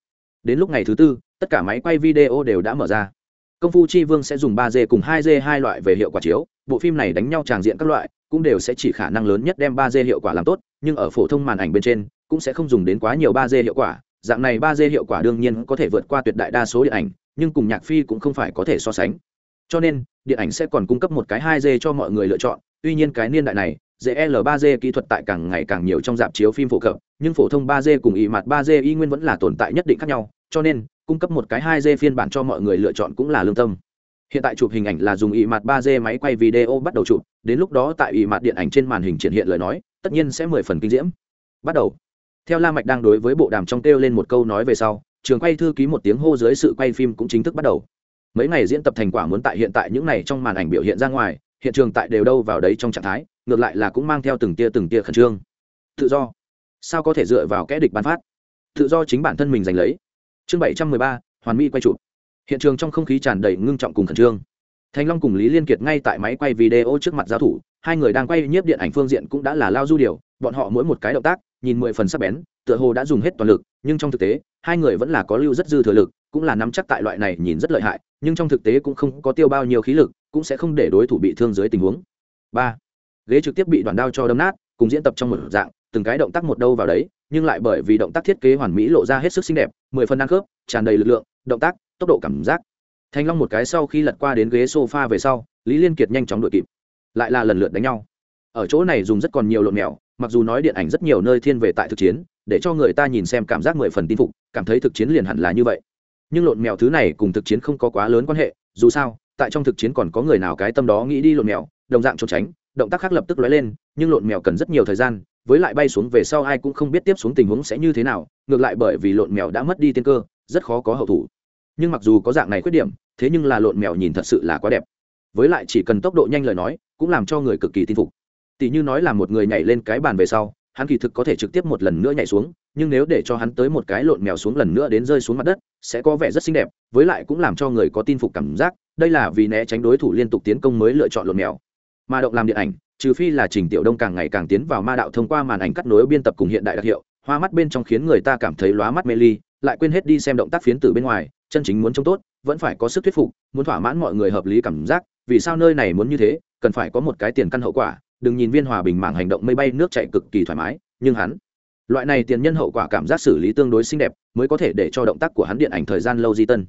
Đến lúc ngày thứ tư, tất cả máy quay video đều đã mở ra. Công phu chi vương sẽ dùng ba d cùng hai d hai loại về hiệu quả chiếu. Bộ phim này đánh nhau tràng diện các loại, cũng đều sẽ chỉ khả năng lớn nhất đem ba d hiệu quả làm tốt, nhưng ở phổ thông màn ảnh bên trên, cũng sẽ không dùng đến quá nhiều ba d hiệu quả. Dạng này ba d hiệu quả đương nhiên có thể vượt qua tuyệt đại đa số điện ảnh, nhưng cùng nhạc phi cũng không phải có thể so sánh. Cho nên, điện ảnh sẽ còn cung cấp một cái hai d cho mọi người lựa chọn. Tuy nhiên cái niên đại này dl 3 d kỹ thuật tại càng ngày càng nhiều trong dạp chiếu phim phổ cập, nhưng phổ thông 3 d cùng y mặt 3 d y nguyên vẫn là tồn tại nhất định khác nhau, cho nên, cung cấp một cái 2d phiên bản cho mọi người lựa chọn cũng là lương tâm. Hiện tại chụp hình ảnh là dùng y mặt 3 d máy quay video bắt đầu chụp, đến lúc đó tại y mặt điện ảnh trên màn hình triển hiện lời nói, tất nhiên sẽ mười phần kinh diễm. Bắt đầu. Theo la mạch đang đối với bộ đàm trong kêu lên một câu nói về sau, trường quay thư ký một tiếng hô dưới sự quay phim cũng chính thức bắt đầu. Mấy ngày diễn tập thành quả muốn tại hiện tại những này trong màn ảnh biểu hiện ra ngoài hiện trường tại đều đâu vào đấy trong trạng thái, ngược lại là cũng mang theo từng tia từng tia khẩn trương. Tự do. Sao có thể dựa vào kẽ địch bán phát? Tự do chính bản thân mình giành lấy. Chương bảy trăm mười ba, hoàn mỹ quay chụp. Hiện trường trong không khí tràn đầy ngưng trọng cùng khẩn trương. Thành long cùng lý liên kiệt ngay tại máy quay video trước mặt giáo thủ, hai người đang quay nhiếp điện ảnh phương diện cũng đã là lao du điều, bọn họ mỗi một cái động tác, nhìn mười phần sắc bén, tựa hồ đã dùng hết toàn lực, nhưng trong thực tế, hai người vẫn là có lưu rất dư thừa lực, cũng là nắm chắc tại loại này nhìn rất lợi hại, nhưng trong thực tế cũng không có tiêu bao nhiêu khí lực cũng sẽ không để đối thủ bị thương dưới tình huống. Ba, ghế trực tiếp bị đoàn đao cho đâm nát, cùng diễn tập trong một dạng, từng cái động tác một đâu vào đấy, nhưng lại bởi vì động tác thiết kế hoàn mỹ lộ ra hết sức xinh đẹp, mười phần ăn khớp, tràn đầy lực lượng, động tác, tốc độ cảm giác. Thanh long một cái sau khi lật qua đến ghế sofa về sau, lý liên kiệt nhanh chóng đuổi kịp. Lại là lần lượt đánh nhau. Ở chỗ này dùng rất còn nhiều lộn mèo, mặc dù nói điện ảnh rất nhiều nơi thiên về tại thực chiến, để cho người ta nhìn xem cảm giác mười phần tin phục, cảm thấy thực chiến liền hẳn là như vậy. Nhưng lộn mèo thứ này cùng thực chiến không có quá lớn quan hệ, dù sao tại trong thực chiến còn có người nào cái tâm đó nghĩ đi lộn mèo, đồng dạng trốn tránh, động tác khác lập tức lóe lên, nhưng lộn mèo cần rất nhiều thời gian, với lại bay xuống về sau ai cũng không biết tiếp xuống tình huống sẽ như thế nào, ngược lại bởi vì lộn mèo đã mất đi tiên cơ, rất khó có hậu thủ. Nhưng mặc dù có dạng này khuyết điểm, thế nhưng là lộn mèo nhìn thật sự là quá đẹp. Với lại chỉ cần tốc độ nhanh lời nói, cũng làm cho người cực kỳ tin phục. Tỷ như nói là một người nhảy lên cái bàn về sau, hắn kỳ thực có thể trực tiếp một lần nữa nhảy xuống nhưng nếu để cho hắn tới một cái lộn mèo xuống lần nữa đến rơi xuống mặt đất, sẽ có vẻ rất xinh đẹp, với lại cũng làm cho người có tin phục cảm giác, đây là vì né tránh đối thủ liên tục tiến công mới lựa chọn lộn mèo. Mà động làm điện ảnh, trừ phi là trình tiểu đông càng ngày càng tiến vào ma đạo thông qua màn ảnh cắt nối biên tập cùng hiện đại đặc hiệu, hoa mắt bên trong khiến người ta cảm thấy lóa mắt mê ly, lại quên hết đi xem động tác phiến từ bên ngoài, chân chính muốn trông tốt, vẫn phải có sức thuyết phục, muốn thỏa mãn mọi người hợp lý cảm giác, vì sao nơi này muốn như thế, cần phải có một cái tiền căn hậu quả, đừng nhìn viên hòa bình mảng hành động mây bay nước chạy cực kỳ thoải mái, nhưng hắn loại này tiền nhân hậu quả cảm giác xử lý tương đối xinh đẹp, mới có thể để cho động tác của hắn điện ảnh thời gian lâu di tân.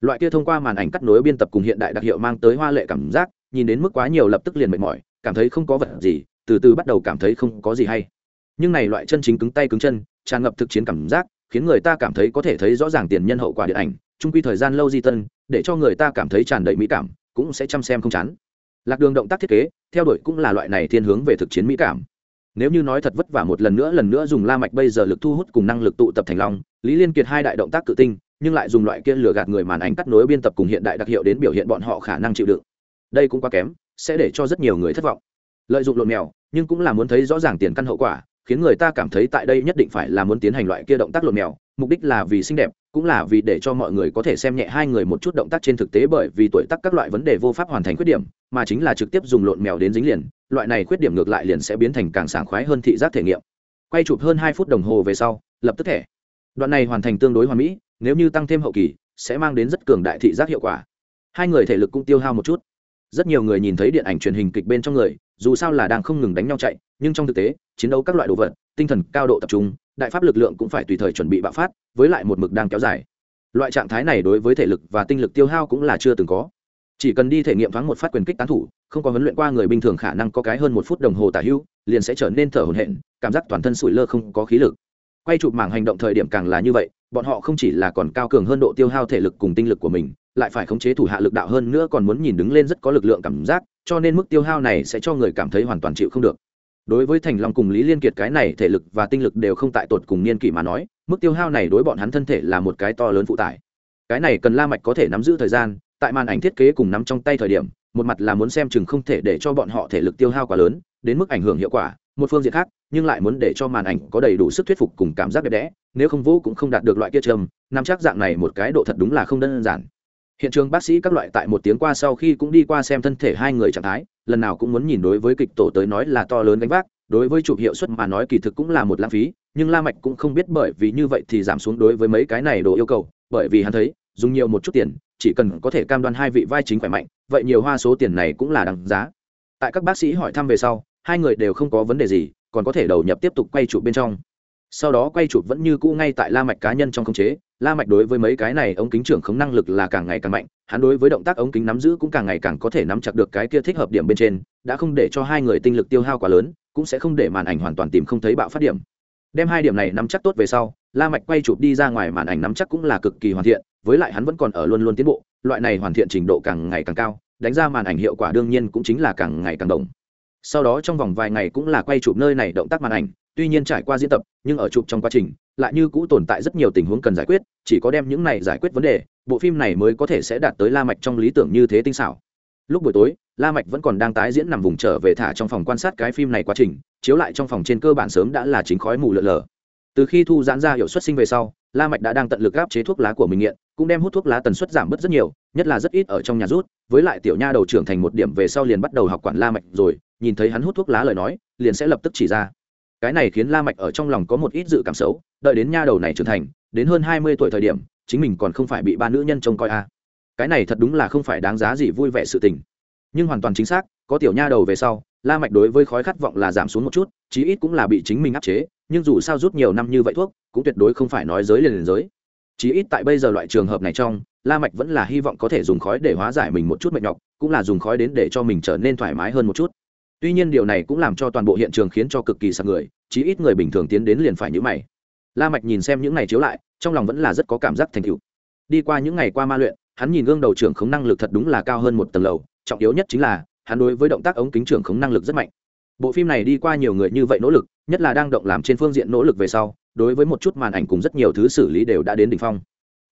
Loại kia thông qua màn ảnh cắt nối biên tập cùng hiện đại đặc hiệu mang tới hoa lệ cảm giác, nhìn đến mức quá nhiều lập tức liền mệt mỏi, cảm thấy không có vật gì, từ từ bắt đầu cảm thấy không có gì hay. Nhưng này loại chân chính cứng tay cứng chân, tràn ngập thực chiến cảm giác, khiến người ta cảm thấy có thể thấy rõ ràng tiền nhân hậu quả điện ảnh trung quy thời gian lâu di tân, để cho người ta cảm thấy tràn đầy mỹ cảm, cũng sẽ chăm xem không chán. Lạc đường động tác thiết kế, theo đuổi cũng là loại này thiên hướng về thực chiến mỹ cảm nếu như nói thật vất vả một lần nữa lần nữa dùng la mạch bây giờ lực thu hút cùng năng lực tụ tập thành long, lý liên kiệt hai đại động tác cự tinh, nhưng lại dùng loại kia lừa gạt người màn ảnh cắt nối biên tập cùng hiện đại đặc hiệu đến biểu hiện bọn họ khả năng chịu đựng. Đây cũng quá kém, sẽ để cho rất nhiều người thất vọng. Lợi dụng lộn mèo, nhưng cũng là muốn thấy rõ ràng tiền căn hậu quả, khiến người ta cảm thấy tại đây nhất định phải là muốn tiến hành loại kia động tác lộn mèo, mục đích là vì xinh đẹp, cũng là vì để cho mọi người có thể xem nhẹ hai người một chút động tác trên thực tế bởi vì tuổi tác các loại vấn đề vô pháp hoàn thành khuyết điểm, mà chính là trực tiếp dùng lộn mèo đến dính liền loại này khuyết điểm ngược lại liền sẽ biến thành càng sảng khoái hơn thị giác thể nghiệm. Quay chụp hơn hai phút đồng hồ về sau, lập tức thẻ. Đoạn này hoàn thành tương đối hoàn mỹ, nếu như tăng thêm hậu kỳ, sẽ mang đến rất cường đại thị giác hiệu quả. Hai người thể lực cũng tiêu hao một chút. Rất nhiều người nhìn thấy điện ảnh truyền hình kịch bên trong người, dù sao là đang không ngừng đánh nhau chạy, nhưng trong thực tế, chiến đấu các loại đồ vật, tinh thần cao độ tập trung, đại pháp lực lượng cũng phải tùy thời chuẩn bị bạo phát, với lại một mực đang kéo dài. Loại trạng thái này đối với thể lực và tinh lực tiêu hao cũng là chưa từng có chỉ cần đi thể nghiệm thoáng một phát quyền kích tán thủ, không có huấn luyện qua người bình thường khả năng có cái hơn một phút đồng hồ tả hữu, liền sẽ trở nên thở hổn hển, cảm giác toàn thân sủi lơ không có khí lực. Quay chụp mảng hành động thời điểm càng là như vậy, bọn họ không chỉ là còn cao cường hơn độ tiêu hao thể lực cùng tinh lực của mình, lại phải khống chế thủ hạ lực đạo hơn nữa còn muốn nhìn đứng lên rất có lực lượng cảm giác, cho nên mức tiêu hao này sẽ cho người cảm thấy hoàn toàn chịu không được. Đối với thành long cùng lý liên kiệt cái này thể lực và tinh lực đều không tại tột cùng niên kỷ mà nói, mức tiêu hao này đối bọn hắn thân thể là một cái to lớn phụ tải. Cái này cần la mạch có thể nắm giữ thời gian tại màn ảnh thiết kế cùng nắm trong tay thời điểm, một mặt là muốn xem chừng không thể để cho bọn họ thể lực tiêu hao quá lớn, đến mức ảnh hưởng hiệu quả, một phương diện khác, nhưng lại muốn để cho màn ảnh có đầy đủ sức thuyết phục cùng cảm giác đẹp đẽ, nếu không vũ cũng không đạt được loại kia trầm, nắm chắc dạng này một cái độ thật đúng là không đơn giản. Hiện trường bác sĩ các loại tại một tiếng qua sau khi cũng đi qua xem thân thể hai người trạng thái, lần nào cũng muốn nhìn đối với kịch tổ tới nói là to lớn gánh vác, đối với chụp hiệu suất mà nói kỳ thực cũng là một lãng phí, nhưng la mạch cũng không biết bởi vì như vậy thì giảm xuống đối với mấy cái này đồ yêu cầu, bởi vì hắn thấy dùng nhiều một chút tiền, chỉ cần có thể cam đoan hai vị vai chính khỏe mạnh, vậy nhiều hoa số tiền này cũng là đằng giá. Tại các bác sĩ hỏi thăm về sau, hai người đều không có vấn đề gì, còn có thể đầu nhập tiếp tục quay chụp bên trong. Sau đó quay chụp vẫn như cũ ngay tại la mạch cá nhân trong không chế. La mạch đối với mấy cái này ống kính trưởng không năng lực là càng ngày càng mạnh, hắn đối với động tác ống kính nắm giữ cũng càng ngày càng có thể nắm chặt được cái kia thích hợp điểm bên trên, đã không để cho hai người tinh lực tiêu hao quá lớn, cũng sẽ không để màn ảnh hoàn toàn tìm không thấy bạo phát điểm. Đem hai điểm này nắm chắc tốt về sau la mạch quay chụp đi ra ngoài màn ảnh nắm chắc cũng là cực kỳ hoàn thiện, với lại hắn vẫn còn ở luôn luôn tiến bộ, loại này hoàn thiện trình độ càng ngày càng cao, đánh ra màn ảnh hiệu quả đương nhiên cũng chính là càng ngày càng đồng sau đó trong vòng vài ngày cũng là quay chụp nơi này động tác màn ảnh, tuy nhiên trải qua diễn tập, nhưng ở chụp trong quá trình, lại như cũ tồn tại rất nhiều tình huống cần giải quyết, chỉ có đem những này giải quyết vấn đề, bộ phim này mới có thể sẽ đạt tới la mạch trong lý tưởng như thế tinh xảo. Lúc buổi tối, la mạch vẫn còn đang tái diễn nằm vùng trở về thả trong phòng quan sát cái phim này quá trình, chiếu lại trong phòng trên cơ bản sớm đã là chính khói mù lờ lờ từ khi thu giãn ra hiệu suất sinh về sau, la mạch đã đang tận lực áp chế thuốc lá của mình nghiện, cũng đem hút thuốc lá tần suất giảm bớt rất nhiều, nhất là rất ít ở trong nhà rút. Với lại tiểu nha đầu trưởng thành một điểm về sau liền bắt đầu học quản la mạch rồi, nhìn thấy hắn hút thuốc lá lời nói, liền sẽ lập tức chỉ ra. Cái này khiến la mạch ở trong lòng có một ít dự cảm xấu, đợi đến nha đầu này trưởng thành, đến hơn hai mươi tuổi thời điểm, chính mình còn không phải bị ba nữ nhân trông coi a à. cái này thật đúng là không phải đáng giá gì vui vẻ sự tình. Nhưng hoàn toàn chính xác, có tiểu nha đầu về sau, la mạch đối với khói khát vọng là giảm xuống một chút, chí ít cũng là bị chính mình áp chế nhưng dù sao rút nhiều năm như vậy thuốc, cũng tuyệt đối không phải nói giới liền liền giới. Chí ít tại bây giờ loại trường hợp này trong, la mạch vẫn là hy vọng có thể dùng khói để hóa giải mình một chút mệt nhọc, cũng là dùng khói đến để cho mình trở nên thoải mái hơn một chút. Tuy nhiên điều này cũng làm cho toàn bộ hiện trường khiến cho cực kỳ sạc người, chí ít người bình thường tiến đến liền phải nhữ mày. La mạch nhìn xem những này chiếu lại, trong lòng vẫn là rất có cảm giác thành tựu. Đi qua những ngày qua ma luyện, hắn nhìn gương đầu trưởng khống năng lực thật đúng là cao hơn một tầng lầu, trọng yếu nhất chính là, hắn đối với động tác ống kính trưởng khống năng lực rất mạnh bộ phim này đi qua nhiều người như vậy nỗ lực, nhất là đang động làm trên phương diện nỗ lực về sau, đối với một chút màn ảnh cùng rất nhiều thứ xử lý đều đã đến đỉnh phong.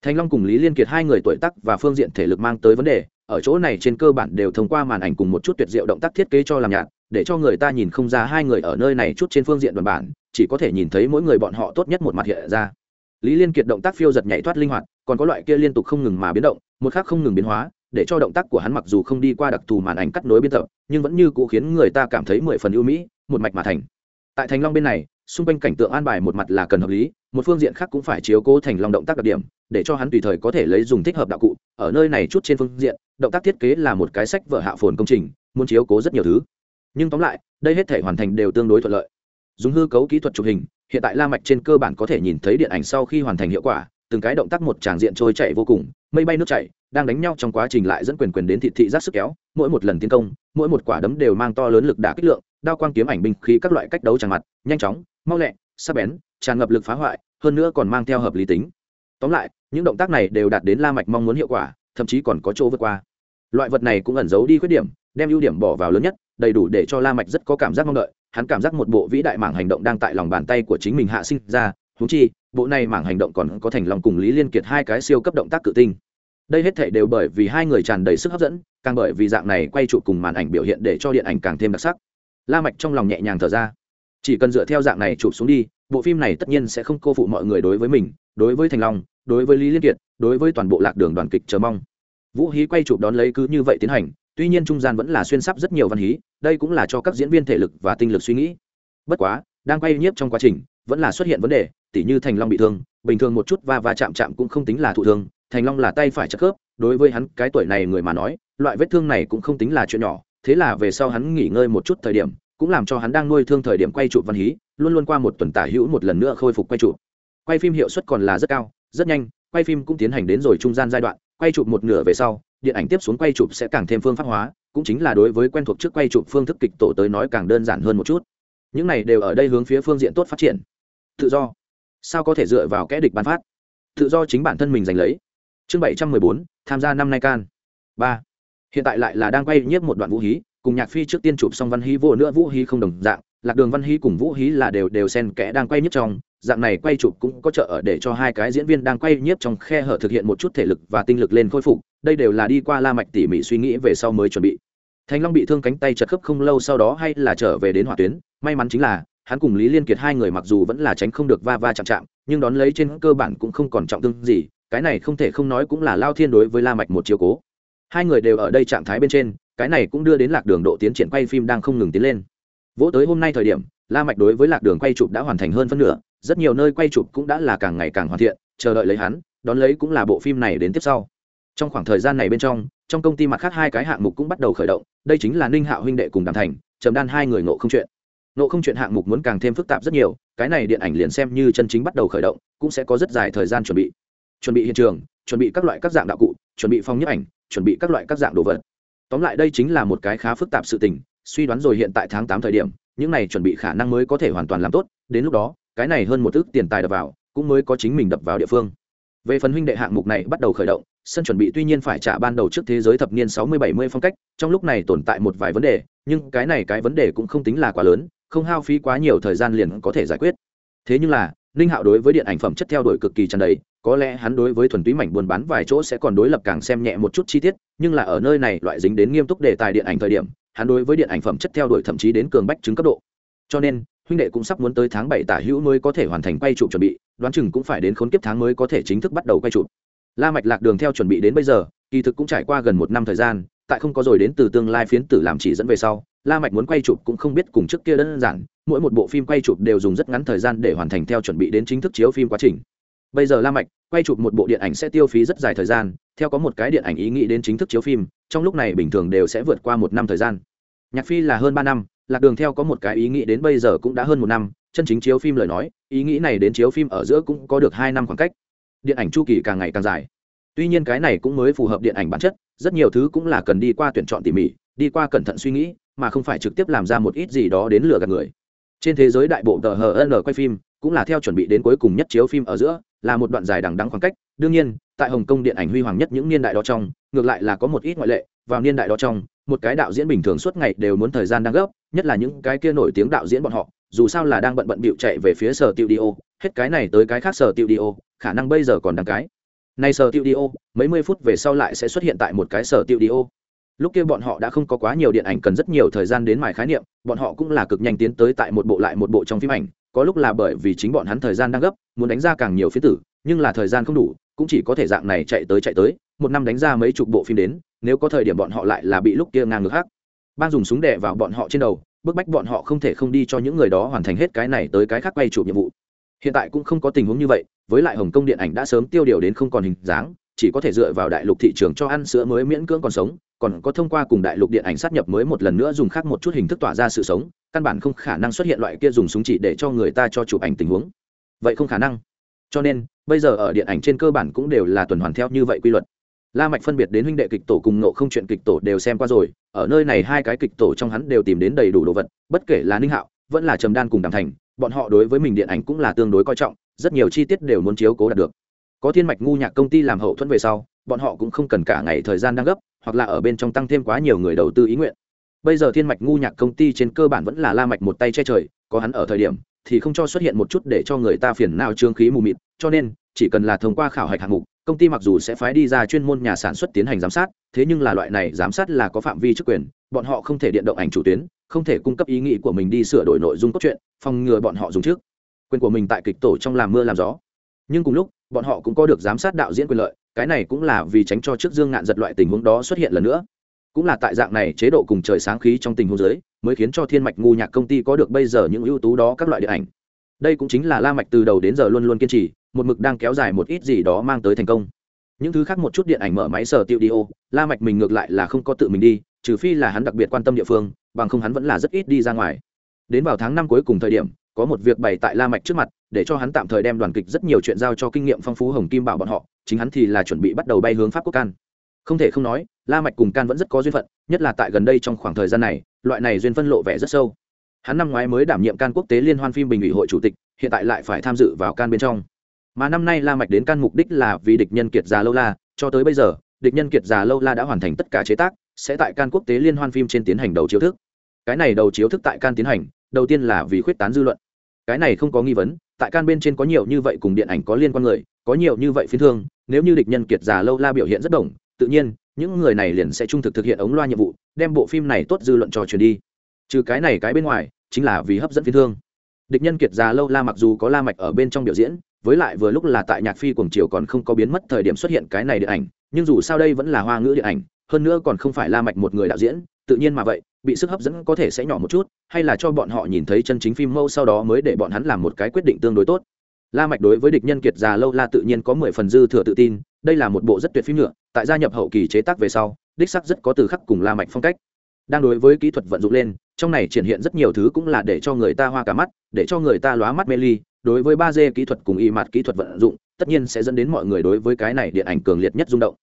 Thanh long cùng lý liên kiệt hai người tuổi tác và phương diện thể lực mang tới vấn đề, ở chỗ này trên cơ bản đều thông qua màn ảnh cùng một chút tuyệt diệu động tác thiết kế cho làm nhạt, để cho người ta nhìn không ra hai người ở nơi này chút trên phương diện đoàn bản, chỉ có thể nhìn thấy mỗi người bọn họ tốt nhất một mặt hiện ra. Lý liên kiệt động tác phiêu giật nhảy thoát linh hoạt, còn có loại kia liên tục không ngừng mà biến động, một khác không ngừng biến hóa để cho động tác của hắn mặc dù không đi qua đặc thù màn ảnh cắt nối biên tập, nhưng vẫn như cũ khiến người ta cảm thấy mười phần ưu mỹ, một mạch mà thành. Tại thành long bên này, xung quanh cảnh tượng an bài một mặt là cần hợp lý, một phương diện khác cũng phải chiếu cố thành long động tác đặc điểm, để cho hắn tùy thời có thể lấy dùng thích hợp đạo cụ, ở nơi này chút trên phương diện, động tác thiết kế là một cái sách vở hạ phồn công trình, muốn chiếu cố rất nhiều thứ. Nhưng tóm lại, đây hết thể hoàn thành đều tương đối thuận lợi. Dùng hư cấu kỹ thuật chụp hình, hiện tại la mạch trên cơ bản có thể nhìn thấy điện ảnh sau khi hoàn thành hiệu quả từng cái động tác một tràng diện trôi chảy vô cùng, mây bay nước chảy, đang đánh nhau trong quá trình lại dẫn quyền quyền đến thị thị giác sức kéo, mỗi một lần tiến công, mỗi một quả đấm đều mang to lớn lực đả kích lượng, đao quang kiếm ảnh binh khí các loại cách đấu tràn mặt, nhanh chóng, mau lẹ, sắc bén, tràn ngập lực phá hoại, hơn nữa còn mang theo hợp lý tính. Tóm lại, những động tác này đều đạt đến la mạch mong muốn hiệu quả, thậm chí còn có chỗ vượt qua. Loại vật này cũng ẩn giấu đi khuyết điểm, đem ưu điểm bỏ vào lớn nhất, đầy đủ để cho la mạch rất có cảm giác mong đợi, hắn cảm giác một bộ vĩ đại mảng hành động đang tại lòng bàn tay của chính mình hạ sinh ra, huống chi bộ này mảng hành động còn có thành lòng cùng lý liên kiệt hai cái siêu cấp động tác cự tinh. Đây hết thể đều bởi vì hai người tràn đầy sức hấp dẫn, càng bởi vì dạng này quay trụ cùng màn ảnh biểu hiện để cho điện ảnh càng thêm đặc sắc. La mạch trong lòng nhẹ nhàng thở ra. Chỉ cần dựa theo dạng này chụp xuống đi, bộ phim này tất nhiên sẽ không cô phụ mọi người đối với mình, đối với thành long, đối với lý liên kiệt, đối với toàn bộ lạc đường đoàn kịch chờ mong. Vũ hí quay chụp đón lấy cứ như vậy tiến hành, tuy nhiên trung gian vẫn là xuyên sắp rất nhiều văn hí, đây cũng là cho các diễn viên thể lực và tinh lực suy nghĩ. Bất quá, đang quay nhiếp trong quá trình vẫn là xuất hiện vấn đề, tỉ như thành long bị thương, bình thường một chút va va chạm chạm cũng không tính là thụ thương, thành long là tay phải chất khớp, đối với hắn cái tuổi này người mà nói, loại vết thương này cũng không tính là chuyện nhỏ, thế là về sau hắn nghỉ ngơi một chút thời điểm, cũng làm cho hắn đang nuôi thương thời điểm quay chụp văn hí, luôn luôn qua một tuần tả hữu một lần nữa khôi phục quay chụp. Quay phim hiệu suất còn là rất cao, rất nhanh, quay phim cũng tiến hành đến rồi trung gian giai đoạn, quay chụp một nửa về sau, điện ảnh tiếp xuống quay chụp sẽ càng thêm phương pháp hóa, cũng chính là đối với quen thuộc trước quay chụp phương thức kịch tổ tới nói càng đơn giản hơn một chút. Những này đều ở đây hướng phía phương diện tốt phát triển tự do. Sao có thể dựa vào kẽ địch bán phát? Tự do chính bản thân mình giành lấy. Chương bảy trăm mười bốn, tham gia năm nay can. Ba. Hiện tại lại là đang quay nhiếp một đoạn vũ hí, cùng nhạc phi trước tiên chụp xong văn hí vô nữa vũ hí không đồng dạng, lạc đường văn hí cùng vũ hí là đều đều xen kẽ đang quay nhiếp trong, dạng này quay chụp cũng có trợ ở để cho hai cái diễn viên đang quay nhiếp trong khe hở thực hiện một chút thể lực và tinh lực lên khôi phục, đây đều là đi qua la mạch tỉ mỉ suy nghĩ về sau mới chuẩn bị. Thành long bị thương cánh tay chật khớp không lâu sau đó hay là trở về đến hỏa tuyến, may mắn chính là hắn cùng lý liên kiệt hai người mặc dù vẫn là tránh không được va va chạm chạm, nhưng đón lấy trên cơ bản cũng không còn trọng thương gì, cái này không thể không nói cũng là lao thiên đối với la mạch một chiều cố. Hai người đều ở đây trạng thái bên trên, cái này cũng đưa đến lạc đường độ tiến triển quay phim đang không ngừng tiến lên. Vỗ tới hôm nay thời điểm, la mạch đối với lạc đường quay chụp đã hoàn thành hơn phân nửa, rất nhiều nơi quay chụp cũng đã là càng ngày càng hoàn thiện, chờ đợi lấy hắn, đón lấy cũng là bộ phim này đến tiếp sau. Trong khoảng thời gian này bên trong trong công ty mặt khác hai cái hạng mục cũng bắt đầu khởi động, đây chính là ninh hạo huynh đệ cùng đàm thành, trầm đan hai người nộ không chuyện nộ không chuyện hạng mục muốn càng thêm phức tạp rất nhiều, cái này điện ảnh liền xem như chân chính bắt đầu khởi động, cũng sẽ có rất dài thời gian chuẩn bị. Chuẩn bị hiện trường, chuẩn bị các loại các dạng đạo cụ, chuẩn bị phong nhiếp ảnh, chuẩn bị các loại các dạng đồ vật. Tóm lại đây chính là một cái khá phức tạp sự tình, suy đoán rồi hiện tại tháng tám thời điểm, những này chuẩn bị khả năng mới có thể hoàn toàn làm tốt, đến lúc đó, cái này hơn một ước tiền tài đập vào, cũng mới có chính mình đập vào địa phương. Về phần huynh đệ hạng mục này bắt đầu khởi động, sân chuẩn bị tuy nhiên phải trả ban đầu trước thế giới thập niên sáu mươi bảy mươi phong cách, trong lúc này tồn tại một vài vấn đề, nhưng cái này cái vấn đề cũng không tính là quá lớn không hao phí quá nhiều thời gian liền có thể giải quyết. Thế nhưng là, ninh hạo đối với điện ảnh phẩm chất theo đuổi cực kỳ tràn đầy, có lẽ hắn đối với thuần túy mảnh buôn bán vài chỗ sẽ còn đối lập càng xem nhẹ một chút chi tiết, nhưng là ở nơi này loại dính đến nghiêm túc đề tài điện ảnh thời điểm, hắn đối với điện ảnh phẩm chất theo đuổi thậm chí đến cường bách chứng cấp độ. Cho nên, huynh đệ cũng sắp muốn tới tháng bảy tả hữu mới có thể hoàn thành quay chụp chuẩn bị, đoán chừng cũng phải đến khốn kiếp tháng mới có thể chính thức bắt đầu quay chụp. La mạch lạc đường theo chuẩn bị đến bây giờ, kỳ thực cũng trải qua gần một năm thời gian, tại không có rồi đến từ tương lai phiến tử làm chỉ dẫn về sau la mạch muốn quay chụp cũng không biết cùng trước kia đơn giản, mỗi một bộ phim quay chụp đều dùng rất ngắn thời gian để hoàn thành theo chuẩn bị đến chính thức chiếu phim quá trình. Bây giờ la mạch, quay chụp một bộ điện ảnh sẽ tiêu phí rất dài thời gian, theo có một cái điện ảnh ý nghĩ đến chính thức chiếu phim, trong lúc này bình thường đều sẽ vượt qua một năm thời gian. Nhạc phi là hơn ba năm, lạc đường theo có một cái ý nghĩ đến bây giờ cũng đã hơn một năm, chân chính chiếu phim lời nói, ý nghĩ này đến chiếu phim ở giữa cũng có được hai năm khoảng cách. Điện ảnh chu kỳ càng ngày càng dài. Tuy nhiên cái này cũng mới phù hợp điện ảnh bản chất, rất nhiều thứ cũng là cần đi qua tuyển chọn tỉ mỉ, đi qua cẩn thận suy nghĩ mà không phải trực tiếp làm ra một ít gì đó đến lừa gạt người. Trên thế giới đại bộ tờ hn quay phim cũng là theo chuẩn bị đến cuối cùng nhất chiếu phim ở giữa, là một đoạn dài đằng đắng khoảng cách. Đương nhiên, tại hồng kông điện ảnh huy hoàng nhất những niên đại đó trong, ngược lại là có một ít ngoại lệ, vào niên đại đó trong, một cái đạo diễn bình thường suốt ngày đều muốn thời gian đang gấp, nhất là những cái kia nổi tiếng đạo diễn bọn họ, dù sao là đang bận bận bịu chạy về phía sở tiêu đi ô hết cái này tới cái khác sở tiêu đi ô khả năng bây giờ còn đang cái. Nay sở tiêu đi ô mấy mươi phút về sau lại sẽ xuất hiện tại một cái sở tiêu đi ô lúc kia bọn họ đã không có quá nhiều điện ảnh cần rất nhiều thời gian đến mài khái niệm, bọn họ cũng là cực nhanh tiến tới tại một bộ lại một bộ trong phim ảnh, có lúc là bởi vì chính bọn hắn thời gian đang gấp, muốn đánh ra càng nhiều phía tử, nhưng là thời gian không đủ, cũng chỉ có thể dạng này chạy tới chạy tới, một năm đánh ra mấy chục bộ phim đến, nếu có thời điểm bọn họ lại là bị lúc kia ngang ngược hắc. Ban dùng súng đè vào bọn họ trên đầu, bức bách bọn họ không thể không đi cho những người đó hoàn thành hết cái này tới cái khác quay chụp nhiệm vụ. Hiện tại cũng không có tình huống như vậy, với lại hồng kông điện ảnh đã sớm tiêu điều đến không còn hình dáng, chỉ có thể dựa vào đại lục thị trường cho ăn sữa mới miễn cưỡng còn sống còn có thông qua cùng đại lục điện ảnh sát nhập mới một lần nữa dùng khác một chút hình thức tỏa ra sự sống, căn bản không khả năng xuất hiện loại kia dùng súng chỉ để cho người ta cho chụp ảnh tình huống. Vậy không khả năng. Cho nên, bây giờ ở điện ảnh trên cơ bản cũng đều là tuần hoàn theo như vậy quy luật. La mạch phân biệt đến huynh đệ kịch tổ cùng nộ không chuyện kịch tổ đều xem qua rồi, ở nơi này hai cái kịch tổ trong hắn đều tìm đến đầy đủ đồ vật, bất kể là ninh hạo, vẫn là trầm đan cùng đàm thành, bọn họ đối với mình điện ảnh cũng là tương đối coi trọng, rất nhiều chi tiết đều muốn chiếu cố đạt được. Có thiên mạch ngu nhạc công ty làm hậu thuẫn về sau, bọn họ cũng không cần cả ngày thời gian đang gấp hoặc là ở bên trong tăng thêm quá nhiều người đầu tư ý nguyện. Bây giờ thiên mạch ngu nhạc công ty trên cơ bản vẫn là la mạch một tay che trời, có hắn ở thời điểm, thì không cho xuất hiện một chút để cho người ta phiền não trương khí mù mịt, cho nên, chỉ cần là thông qua khảo hạch hạng mục, công ty mặc dù sẽ phái đi ra chuyên môn nhà sản xuất tiến hành giám sát, thế nhưng là loại này giám sát là có phạm vi chức quyền, bọn họ không thể điện động ảnh chủ tuyến, không thể cung cấp ý nghĩ của mình đi sửa đổi nội dung cốt truyện, phòng ngừa bọn họ dùng trước. Quyền của mình tại kịch tổ trong làm mưa làm gió. Nhưng cùng lúc bọn họ cũng có được giám sát đạo diễn quyền lợi, cái này cũng là vì tránh cho trước dương ngạn giật loại tình huống đó xuất hiện lần nữa. Cũng là tại dạng này chế độ cùng trời sáng khí trong tình huống giới mới khiến cho thiên mạch ngu nhạc công ty có được bây giờ những ưu tú đó các loại điện ảnh. Đây cũng chính là la mạch từ đầu đến giờ luôn luôn kiên trì, một mực đang kéo dài một ít gì đó mang tới thành công. Những thứ khác một chút điện ảnh mở máy sở tiêu đi ô la mạch mình ngược lại là không có tự mình đi, trừ phi là hắn đặc biệt quan tâm địa phương, bằng không hắn vẫn là rất ít đi ra ngoài. Đến vào tháng năm cuối cùng thời điểm có một việc bày tại la mạch trước mặt, để cho hắn tạm thời đem đoàn kịch rất nhiều chuyện giao cho kinh nghiệm phong phú hồng kim bảo bọn họ, chính hắn thì là chuẩn bị bắt đầu bay hướng pháp quốc can. Không thể không nói, la mạch cùng can vẫn rất có duyên phận, nhất là tại gần đây trong khoảng thời gian này, loại này duyên phân lộ vẻ rất sâu. Hắn năm ngoái mới đảm nhiệm can quốc tế liên hoan phim bình ủy hội chủ tịch, hiện tại lại phải tham dự vào can bên trong. Mà năm nay la mạch đến can mục đích là vì địch nhân kiệt già lâu la, cho tới bây giờ, địch nhân kiệt già lâu la đã hoàn thành tất cả chế tác, sẽ tại can quốc tế liên hoan phim trên tiến hành đầu chiếu thức. Cái này đầu chiếu thức tại can tiến hành đầu tiên là vì khuyết tán dư luận. Cái này không có nghi vấn, tại can bên trên có nhiều như vậy cùng điện ảnh có liên quan người, có nhiều như vậy phiến thương, nếu như địch nhân kiệt già lâu la biểu hiện rất đồng, tự nhiên, những người này liền sẽ trung thực thực hiện ống loa nhiệm vụ, đem bộ phim này tốt dư luận cho truyền đi. Trừ cái này cái bên ngoài, chính là vì hấp dẫn phiến thương. Địch nhân kiệt già lâu la mặc dù có la mạch ở bên trong biểu diễn, với lại vừa lúc là tại nhạc phi cuồng triều còn không có biến mất thời điểm xuất hiện cái này điện ảnh, nhưng dù sao đây vẫn là hoa ngữ điện ảnh hơn nữa còn không phải la mạch một người đạo diễn, tự nhiên mà vậy, bị sức hấp dẫn có thể sẽ nhỏ một chút, hay là cho bọn họ nhìn thấy chân chính phim mâu sau đó mới để bọn hắn làm một cái quyết định tương đối tốt. La mạch đối với địch nhân kiệt già lâu la tự nhiên có mười phần dư thừa tự tin, đây là một bộ rất tuyệt phim nữa, tại gia nhập hậu kỳ chế tác về sau, đích sắc rất có từ khắc cùng la mạch phong cách. Đang đối với kỹ thuật vận dụng lên, trong này triển hiện rất nhiều thứ cũng là để cho người ta hoa cả mắt, để cho người ta lóa mắt mê ly, đối với ba d kỹ thuật cùng y mặt kỹ thuật vận dụng, tất nhiên sẽ dẫn đến mọi người đối với cái này điện ảnh cường liệt nhất rung động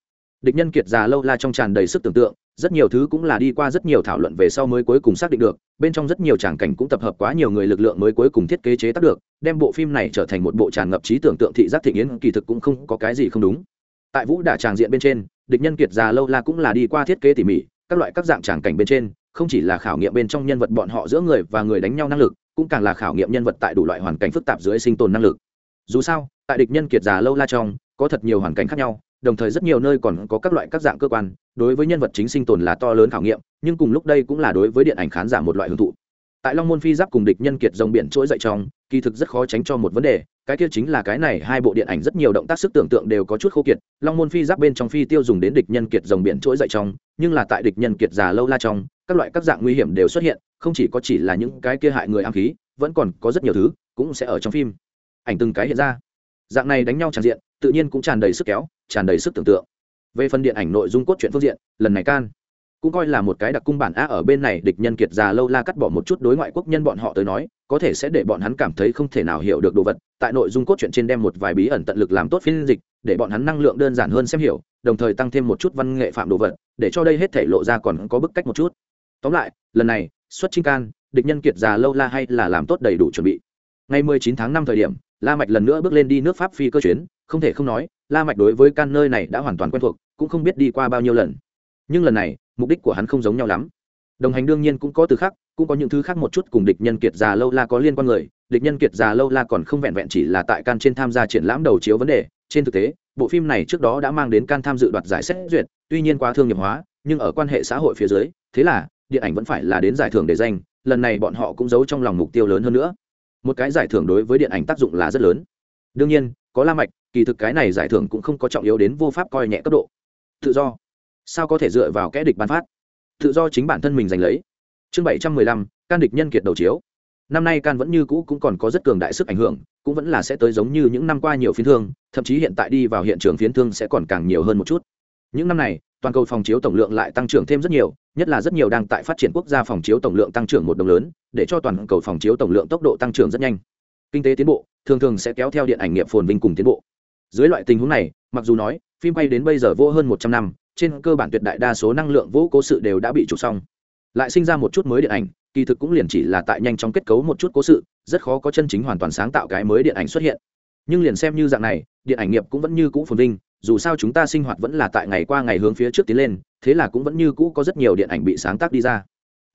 địch nhân kiệt già lâu la trong tràn đầy sức tưởng tượng, rất nhiều thứ cũng là đi qua rất nhiều thảo luận về sau mới cuối cùng xác định được, bên trong rất nhiều tràng cảnh cũng tập hợp quá nhiều người lực lượng mới cuối cùng thiết kế chế tác được, đem bộ phim này trở thành một bộ tràn ngập trí tưởng tượng thị giác thị nghiến kỳ thực cũng không có cái gì không đúng. Tại vũ đả tràng diện bên trên, địch nhân kiệt già lâu la cũng là đi qua thiết kế tỉ mỉ, các loại các dạng tràng cảnh bên trên, không chỉ là khảo nghiệm bên trong nhân vật bọn họ giữa người và người đánh nhau năng lực, cũng càng là khảo nghiệm nhân vật tại đủ loại hoàn cảnh phức tạp dưới sinh tồn năng lực. Dù sao, tại địch nhân kiệt già lâu la trong, có thật nhiều hoàn cảnh khác nhau đồng thời rất nhiều nơi còn có các loại các dạng cơ quan, đối với nhân vật chính sinh tồn là to lớn khảo nghiệm, nhưng cùng lúc đây cũng là đối với điện ảnh khán giả một loại hưởng thụ. Tại long môn phi giáp cùng địch nhân kiệt dòng biển trỗi dậy trong, kỳ thực rất khó tránh cho một vấn đề, cái kia chính là cái này hai bộ điện ảnh rất nhiều động tác sức tưởng tượng đều có chút khô kiệt, long môn phi giáp bên trong phi tiêu dùng đến địch nhân kiệt dòng biển trỗi dậy trong, nhưng là tại địch nhân kiệt già lâu la trong, các loại các dạng nguy hiểm đều xuất hiện, không chỉ có chỉ là những cái kia hại người am khí, vẫn còn có rất nhiều thứ cũng sẽ ở trong phim. Ảnh từng cái hiện ra. Dạng này đánh nhau tràn diện tự nhiên cũng tràn đầy sức kéo, tràn đầy sức tưởng tượng. Về phần điện ảnh nội dung cốt truyện phương diện, lần này can cũng coi là một cái đặc cung bản á ở bên này địch nhân kiệt già lâu la cắt bỏ một chút đối ngoại quốc nhân bọn họ tới nói, có thể sẽ để bọn hắn cảm thấy không thể nào hiểu được đồ vật, tại nội dung cốt truyện trên đem một vài bí ẩn tận lực làm tốt phiên dịch, để bọn hắn năng lượng đơn giản hơn xem hiểu, đồng thời tăng thêm một chút văn nghệ phạm đồ vật, để cho đây hết thể lộ ra còn có bức cách một chút. Tóm lại, lần này, xuất trinh can, địch nhân kiệt già lâu la hay là làm tốt đầy đủ chuẩn bị. Ngày 19 tháng 5 thời điểm la mạch lần nữa bước lên đi nước pháp phi cơ chuyến, không thể không nói, la mạch đối với can nơi này đã hoàn toàn quen thuộc, cũng không biết đi qua bao nhiêu lần. Nhưng lần này, mục đích của hắn không giống nhau lắm. Đồng hành đương nhiên cũng có từ khác, cũng có những thứ khác một chút cùng địch nhân kiệt già lâu la có liên quan người, địch nhân kiệt già lâu la còn không vẹn vẹn chỉ là tại can trên tham gia triển lãm đầu chiếu vấn đề. Trên thực tế, bộ phim này trước đó đã mang đến can tham dự đoạt giải xét duyệt, tuy nhiên quá thương nghiệp hóa, nhưng ở quan hệ xã hội phía dưới, thế là, điện ảnh vẫn phải là đến giải thưởng để danh lần này bọn họ cũng giấu trong lòng mục tiêu lớn hơn nữa một cái giải thưởng đối với điện ảnh tác dụng là rất lớn. Đương nhiên, có la mạch, kỳ thực cái này giải thưởng cũng không có trọng yếu đến vô pháp coi nhẹ cấp độ. Tự do. Sao có thể dựa vào kẽ địch ban phát? Tự do chính bản thân mình giành lấy. Chương bảy trăm mười lăm, can địch nhân kiệt đầu chiếu. Năm nay can vẫn như cũ cũng còn có rất cường đại sức ảnh hưởng, cũng vẫn là sẽ tới giống như những năm qua nhiều phiến thương, thậm chí hiện tại đi vào hiện trường phiến thương sẽ còn càng nhiều hơn một chút. Những năm này toàn cầu phòng chiếu tổng lượng lại tăng trưởng thêm rất nhiều, nhất là rất nhiều đang tại phát triển quốc gia phòng chiếu tổng lượng tăng trưởng một đồng lớn, để cho toàn cầu phòng chiếu tổng lượng tốc độ tăng trưởng rất nhanh. Kinh tế tiến bộ, thường thường sẽ kéo theo điện ảnh nghiệp phồn vinh cùng tiến bộ. Dưới loại tình huống này, mặc dù nói, phim quay đến bây giờ vô hơn một trăm năm, trên cơ bản tuyệt đại đa số năng lượng vũ cố sự đều đã bị trục xong. Lại sinh ra một chút mới điện ảnh, kỳ thực cũng liền chỉ là tại nhanh chóng kết cấu một chút cố sự, rất khó có chân chính hoàn toàn sáng tạo cái mới điện ảnh xuất hiện. Nhưng liền xem như dạng này, điện ảnh nghiệp cũng vẫn như cũ phồn vinh dù sao chúng ta sinh hoạt vẫn là tại ngày qua ngày hướng phía trước tiến lên, thế là cũng vẫn như cũ có rất nhiều điện ảnh bị sáng tác đi ra.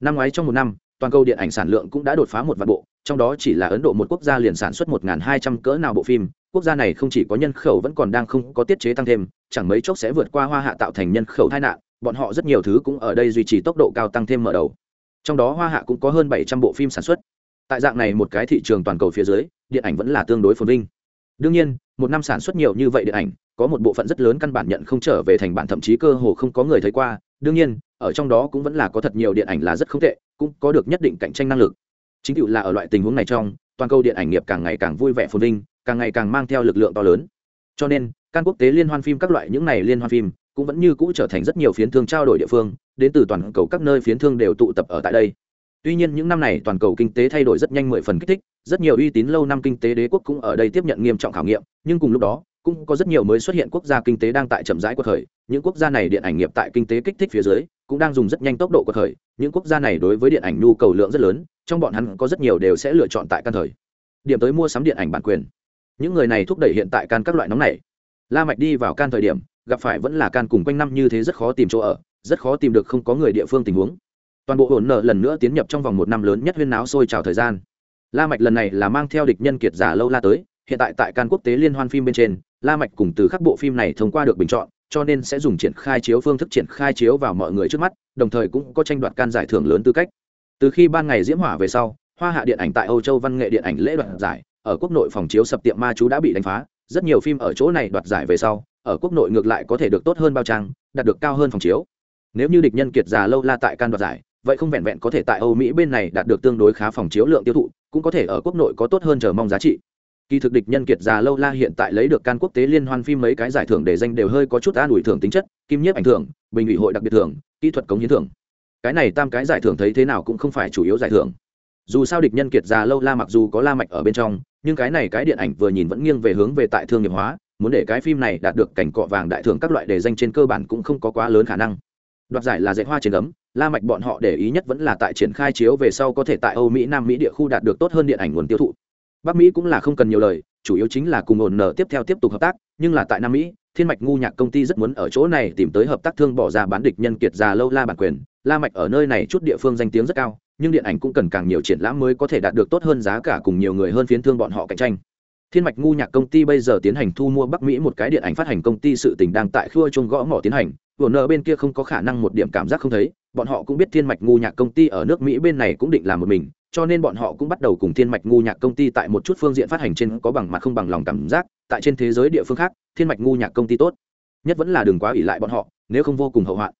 Năm ngoái trong một năm, toàn cầu điện ảnh sản lượng cũng đã đột phá một vạn bộ, trong đó chỉ là ấn độ một quốc gia liền sản xuất một hai trăm cỡ nào bộ phim, quốc gia này không chỉ có nhân khẩu vẫn còn đang không có tiết chế tăng thêm, chẳng mấy chốc sẽ vượt qua hoa hạ tạo thành nhân khẩu tai nạn, bọn họ rất nhiều thứ cũng ở đây duy trì tốc độ cao tăng thêm mở đầu. Trong đó hoa hạ cũng có hơn bảy trăm bộ phim sản xuất. Tại dạng này một cái thị trường toàn cầu phía dưới, điện ảnh vẫn là tương đối phồn vinh. Đương nhiên, một năm sản xuất nhiều như vậy điện ảnh có một bộ phận rất lớn căn bản nhận không trở về thành bản, thậm chí cơ hồ không có người thấy qua. Đương nhiên, ở trong đó cũng vẫn là có thật nhiều điện ảnh là rất không tệ, cũng có được nhất định cạnh tranh năng lực. Chính cựu là ở loại tình huống này trong, toàn cầu điện ảnh nghiệp càng ngày càng vui vẻ phồn vinh, càng ngày càng mang theo lực lượng to lớn. Cho nên, can quốc tế liên hoan phim các loại những này liên hoan phim cũng vẫn như cũ trở thành rất nhiều phiến thương trao đổi địa phương, đến từ toàn cầu các nơi phiến thương đều tụ tập ở tại đây. Tuy nhiên, những năm này toàn cầu kinh tế thay đổi rất nhanh mười phần kích thích, rất nhiều uy tín lâu năm kinh tế đế quốc cũng ở đây tiếp nhận nghiêm trọng khảo nghiệm, nhưng cùng lúc đó cũng có rất nhiều mới xuất hiện quốc gia kinh tế đang tại chậm rãi quật khởi. Những quốc gia này điện ảnh nghiệp tại kinh tế kích thích phía dưới, cũng đang dùng rất nhanh tốc độ quật khởi. Những quốc gia này đối với điện ảnh nhu cầu lượng rất lớn, trong bọn hắn có rất nhiều đều sẽ lựa chọn tại căn thời. Điểm tới mua sắm điện ảnh bản quyền. Những người này thúc đẩy hiện tại can các loại nóng này. La mạch đi vào can thời điểm, gặp phải vẫn là can cùng quanh năm như thế rất khó tìm chỗ ở, rất khó tìm được không có người địa phương tình huống. Toàn bộ hỗn nợ lần nữa tiến nhập trong vòng một năm lớn nhất huyên náo sôi trào thời gian. La mạch lần này là mang theo địch nhân kiệt giả lâu la tới, hiện tại tại can quốc tế liên hoan phim bên trên la mạch cùng từ các bộ phim này thông qua được bình chọn, cho nên sẽ dùng triển khai chiếu phương thức triển khai chiếu vào mọi người trước mắt, đồng thời cũng có tranh đoạt can giải thưởng lớn tư cách. Từ khi ban ngày diễm hỏa về sau, hoa hạ điện ảnh tại âu châu văn nghệ điện ảnh lễ đoạt giải, ở quốc nội phòng chiếu sập tiệm ma chú đã bị đánh phá, rất nhiều phim ở chỗ này đoạt giải về sau, ở quốc nội ngược lại có thể được tốt hơn bao trang, đạt được cao hơn phòng chiếu. Nếu như địch nhân kiệt già lâu la tại can đoạt giải, vậy không vẹn vẹn có thể tại âu mỹ bên này đạt được tương đối khá phòng chiếu lượng tiêu thụ, cũng có thể ở quốc nội có tốt hơn chờ mong giá trị kỳ thực địch nhân kiệt già lâu la hiện tại lấy được can quốc tế liên hoan phim mấy cái giải thưởng để danh đều hơi có chút an ủi thưởng tính chất, kim nhiếp ảnh thưởng, bình ủy hội đặc biệt thưởng, kỹ thuật cống hiến thưởng. Cái này tam cái giải thưởng thấy thế nào cũng không phải chủ yếu giải thưởng. Dù sao địch nhân kiệt già lâu la mặc dù có la mạch ở bên trong, nhưng cái này cái điện ảnh vừa nhìn vẫn nghiêng về hướng về tại thương nghiệp hóa, muốn để cái phim này đạt được cảnh cọ vàng đại thưởng các loại đề danh trên cơ bản cũng không có quá lớn khả năng. Đoạt giải là dạy hoa trên ấm, la mạch bọn họ để ý nhất vẫn là tại triển khai chiếu về sau có thể tại âu mỹ, nam mỹ địa khu đạt được tốt hơn điện ảnh nguồn tiêu thụ bắc mỹ cũng là không cần nhiều lời, chủ yếu chính là cùng ổn nở tiếp theo tiếp tục hợp tác, nhưng là tại nam mỹ, thiên mạch ngu nhạc công ty rất muốn ở chỗ này tìm tới hợp tác thương bỏ ra bán địch nhân kiệt già lâu la bản quyền. La mạch ở nơi này chút địa phương danh tiếng rất cao, nhưng điện ảnh cũng cần càng nhiều triển lãm mới có thể đạt được tốt hơn giá cả cùng nhiều người hơn phiến thương bọn họ cạnh tranh. Thiên mạch ngu nhạc công ty bây giờ tiến hành thu mua bắc mỹ một cái điện ảnh phát hành công ty sự tình đang tại khua chung gõ mỏ tiến hành. Vừa nợ bên kia không có khả năng một điểm cảm giác không thấy, bọn họ cũng biết thiên mạch ngu nhạc công ty ở nước mỹ bên này cũng định làm một mình cho nên bọn họ cũng bắt đầu cùng thiên mạch ngu nhạc công ty tại một chút phương diện phát hành trên có bằng mặt không bằng lòng cảm giác, tại trên thế giới địa phương khác, thiên mạch ngu nhạc công ty tốt. Nhất vẫn là đừng quá ỉ lại bọn họ, nếu không vô cùng hậu hoạn.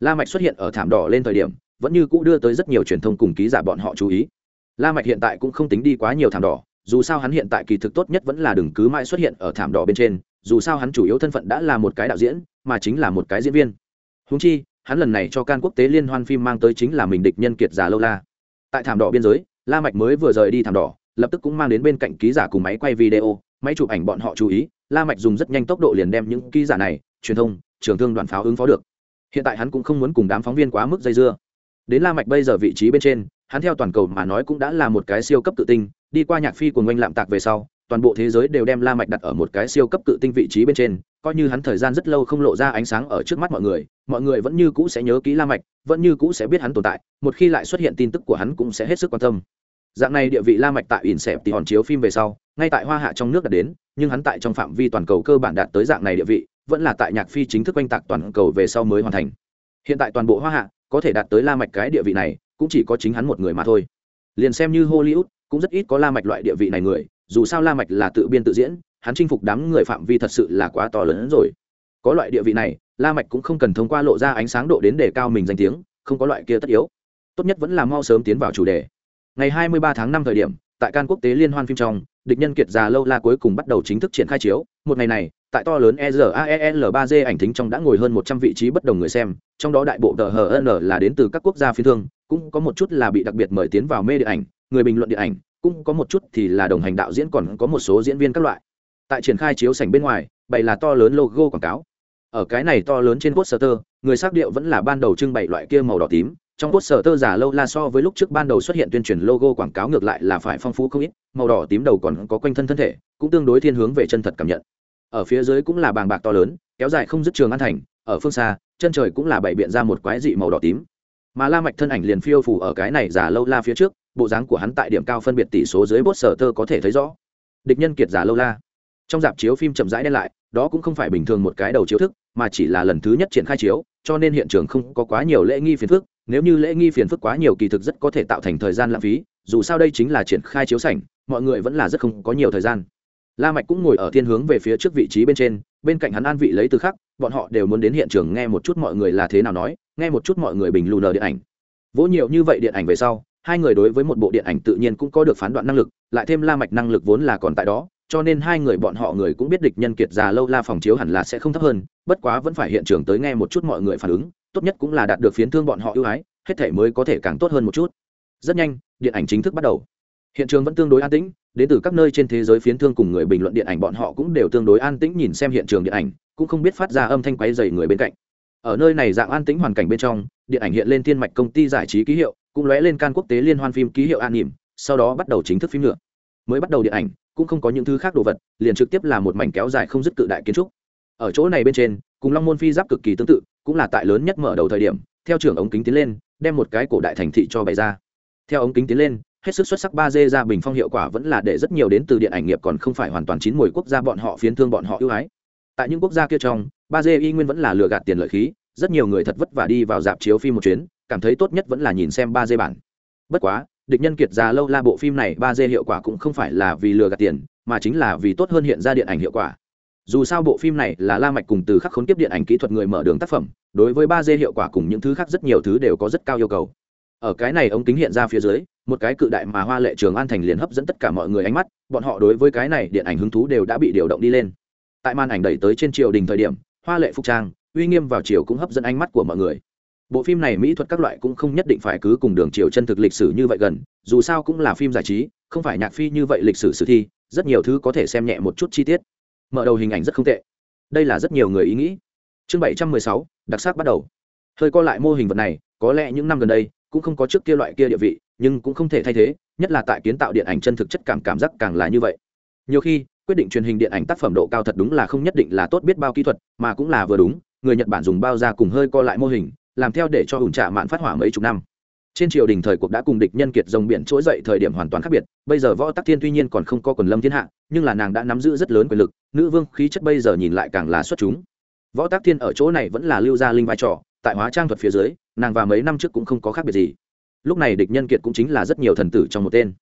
La mạch xuất hiện ở thảm đỏ lên thời điểm, vẫn như cũ đưa tới rất nhiều truyền thông cùng ký giả bọn họ chú ý. La mạch hiện tại cũng không tính đi quá nhiều thảm đỏ, dù sao hắn hiện tại kỳ thực tốt nhất vẫn là đừng cứ mãi xuất hiện ở thảm đỏ bên trên, dù sao hắn chủ yếu thân phận đã là một cái đạo diễn, mà chính là một cái diễn viên. Huống chi, hắn lần này cho can quốc tế liên hoan phim mang tới chính là mình địch nhân kiệt già lâu la tại thảm đỏ biên giới, la mạch mới vừa rời đi thảm đỏ, lập tức cũng mang đến bên cạnh ký giả cùng máy quay video, máy chụp ảnh bọn họ chú ý, la mạch dùng rất nhanh tốc độ liền đem những ký giả này, truyền thông, trường thương đoàn pháo ứng phó được. Hiện tại hắn cũng không muốn cùng đám phóng viên quá mức dây dưa. Đến la mạch bây giờ vị trí bên trên, hắn theo toàn cầu mà nói cũng đã là một cái siêu cấp tự tinh, đi qua nhạc phi của ngoanh lạm tạc về sau toàn bộ thế giới đều đem la mạch đặt ở một cái siêu cấp cự tinh vị trí bên trên, coi như hắn thời gian rất lâu không lộ ra ánh sáng ở trước mắt mọi người mọi người vẫn như cũ sẽ nhớ kỹ la mạch, vẫn như cũ sẽ biết hắn tồn tại, một khi lại xuất hiện tin tức của hắn cũng sẽ hết sức quan tâm. Dạng này địa vị la mạch tại ỉn xẹp thì hòn chiếu phim về sau, ngay tại hoa hạ trong nước đã đến, nhưng hắn tại trong phạm vi toàn cầu cơ bản đạt tới dạng này địa vị, vẫn là tại nhạc phi chính thức quanh tạc toàn cầu về sau mới hoàn thành. Hiện tại toàn bộ hoa hạ có thể đạt tới la mạch cái địa vị này, cũng chỉ có chính hắn một người mà thôi. Liền xem như hollywood, cũng rất ít có la mạch loại địa vị này người dù sao la mạch là tự biên tự diễn hắn chinh phục đám người phạm vi thật sự là quá to lớn hơn rồi. Có loại địa vị này la mạch cũng không cần thông qua lộ ra ánh sáng độ đến để cao mình danh tiếng không có loại kia tất yếu. Tốt nhất vẫn là mau sớm tiến vào chủ đề. Ngày 23 tháng 5 thời điểm tại can quốc tế liên hoan phim trong địch nhân kiệt già lâu la cuối cùng bắt đầu chính thức triển khai chiếu. Một ngày này tại to lớn ERAEL 3G ảnh thính trong đã ngồi hơn 100 vị trí bất đồng người xem, trong đó đại bộ tờ HN là đến từ các quốc gia phiên thương, cũng có một chút là bị đặc biệt mời tiến vào mê điện ảnh, người bình luận điện ảnh, cũng có một chút thì là đồng hành đạo diễn còn có một số diễn viên các loại. Tại triển khai chiếu sảnh bên ngoài, bày là to lớn logo quảng cáo. Ở cái này to lớn trên poster, người xác điệu vẫn là ban đầu trưng bày loại kia màu đỏ tím, trong poster giả lâu la so với lúc trước ban đầu xuất hiện tuyên truyền logo quảng cáo ngược lại là phải phong phú không ít, màu đỏ tím đầu còn có quanh thân thân thể, cũng tương đối thiên hướng về chân thật cảm nhận ở phía dưới cũng là bàng bạc to lớn kéo dài không dứt trường an thành ở phương xa chân trời cũng là bày biện ra một quái dị màu đỏ tím mà la mạch thân ảnh liền phiêu phủ ở cái này giả lâu la phía trước bộ dáng của hắn tại điểm cao phân biệt tỷ số dưới bốt sở tơ có thể thấy rõ. Địch nhân kiệt giả lâu la. Trong dạp chiếu phim chậm rãi đen lại, đó cũng không phải bình thường một cái đầu chiếu thức, mà chỉ là lần thứ nhất triển khai chiếu, cho nên hiện trường không có quá nhiều lễ nghi phiền phức, nếu như lễ nghi phiền phức quá nhiều kỳ thực rất có thể tạo thành thời gian lãng phí, dù sao đây chính là triển khai chiếu sảnh, mọi người vẫn là rất không có nhiều thời gian. La mạch cũng ngồi ở thiên hướng về phía trước vị trí bên trên, bên cạnh hắn an vị lấy từ khắc, bọn họ đều muốn đến hiện trường nghe một chút mọi người là thế nào nói, nghe một chút mọi người bình lù nờ điện ảnh. Vỗ nhiều như vậy điện ảnh về sau hai người đối với một bộ điện ảnh tự nhiên cũng có được phán đoạn năng lực, lại thêm la mạch năng lực vốn là còn tại đó, cho nên hai người bọn họ người cũng biết địch nhân kiệt già lâu la phòng chiếu hẳn là sẽ không thấp hơn, bất quá vẫn phải hiện trường tới nghe một chút mọi người phản ứng, tốt nhất cũng là đạt được phiến thương bọn họ ưu ái, hết thể mới có thể càng tốt hơn một chút. Rất nhanh, điện ảnh chính thức bắt đầu. Hiện trường vẫn tương đối an tĩnh, đến từ các nơi trên thế giới phiến thương cùng người bình luận điện ảnh bọn họ cũng đều tương đối an tĩnh nhìn xem hiện trường điện ảnh, cũng không biết phát ra âm thanh quấy dày người bên cạnh. Ở nơi này dạng an tĩnh hoàn cảnh bên trong, điện ảnh hiện lên thiên mạch công ty giải trí ký hiệu cũng lóe lên can quốc tế liên hoan phim ký hiệu an nỉm sau đó bắt đầu chính thức phim nữa. Mới bắt đầu điện ảnh, cũng không có những thứ khác đồ vật, liền trực tiếp là một mảnh kéo dài không dứt cự đại kiến trúc. Ở chỗ này bên trên, cùng long môn phi giáp cực kỳ tương tự, cũng là tại lớn nhất mở đầu thời điểm, theo trưởng ống kính tiến lên, đem một cái cổ đại thành thị cho bày ra. Theo ống kính tiến lên, hết sức xuất sắc ba d ra bình phong hiệu quả vẫn là để rất nhiều đến từ điện ảnh nghiệp còn không phải hoàn toàn chín mùi quốc gia bọn họ phiến thương bọn họ ưu ái. Tại những quốc gia kia trong, ba d y nguyên vẫn là lừa gạt tiền lợi khí, rất nhiều người thật vất vả đi vào dạp chiếu phim một chuyến cảm thấy tốt nhất vẫn là nhìn xem ba d bản. Bất quá, địch nhân kiệt già lâu la bộ phim này ba d hiệu quả cũng không phải là vì lừa gạt tiền, mà chính là vì tốt hơn hiện ra điện ảnh hiệu quả. Dù sao bộ phim này là la mạch cùng từ khắc khốn kiếp điện ảnh kỹ thuật người mở đường tác phẩm, đối với ba d hiệu quả cùng những thứ khác rất nhiều thứ đều có rất cao yêu cầu. Ở cái này ống kính hiện ra phía dưới, một cái cự đại mà hoa lệ trường an thành liền hấp dẫn tất cả mọi người ánh mắt, bọn họ đối với cái này điện ảnh hứng thú đều đã bị điều động đi lên. Tại màn ảnh đẩy tới trên triều đình thời điểm, hoa lệ phục trang, uy nghiêm vào triều cũng hấp dẫn ánh mắt của mọi người bộ phim này mỹ thuật các loại cũng không nhất định phải cứ cùng đường chiều chân thực lịch sử như vậy gần, dù sao cũng là phim giải trí, không phải nhạc phi như vậy lịch sử sử thi, rất nhiều thứ có thể xem nhẹ một chút chi tiết. Mở đầu hình ảnh rất không tệ. Đây là rất nhiều người ý nghĩ. Chương bảy trăm mười sáu, đặc sắc bắt đầu. Hơi co lại mô hình vật này, có lẽ những năm gần đây, cũng không có trước kia loại kia địa vị, nhưng cũng không thể thay thế, nhất là tại kiến tạo điện ảnh chân thực chất cảm cảm giác càng là như vậy. Nhiều khi, quyết định truyền hình điện ảnh tác phẩm độ cao thật đúng là không nhất định là tốt biết bao kỹ thuật, mà cũng là vừa đúng, người nhật bản dùng bao ra cùng hơi co lại mô hình làm theo để cho ủn trạ mạn phát hỏa mấy chục năm. Trên triều đình thời cuộc đã cùng địch nhân kiệt rồng biển trỗi dậy thời điểm hoàn toàn khác biệt, bây giờ võ tắc thiên tuy nhiên còn không có quần lâm thiên hạ, nhưng là nàng đã nắm giữ rất lớn quyền lực, nữ vương khí chất bây giờ nhìn lại càng là xuất chúng. Võ tắc thiên ở chỗ này vẫn là lưu gia linh vai trò, tại hóa trang thuật phía dưới, nàng và mấy năm trước cũng không có khác biệt gì. Lúc này địch nhân kiệt cũng chính là rất nhiều thần tử trong một tên.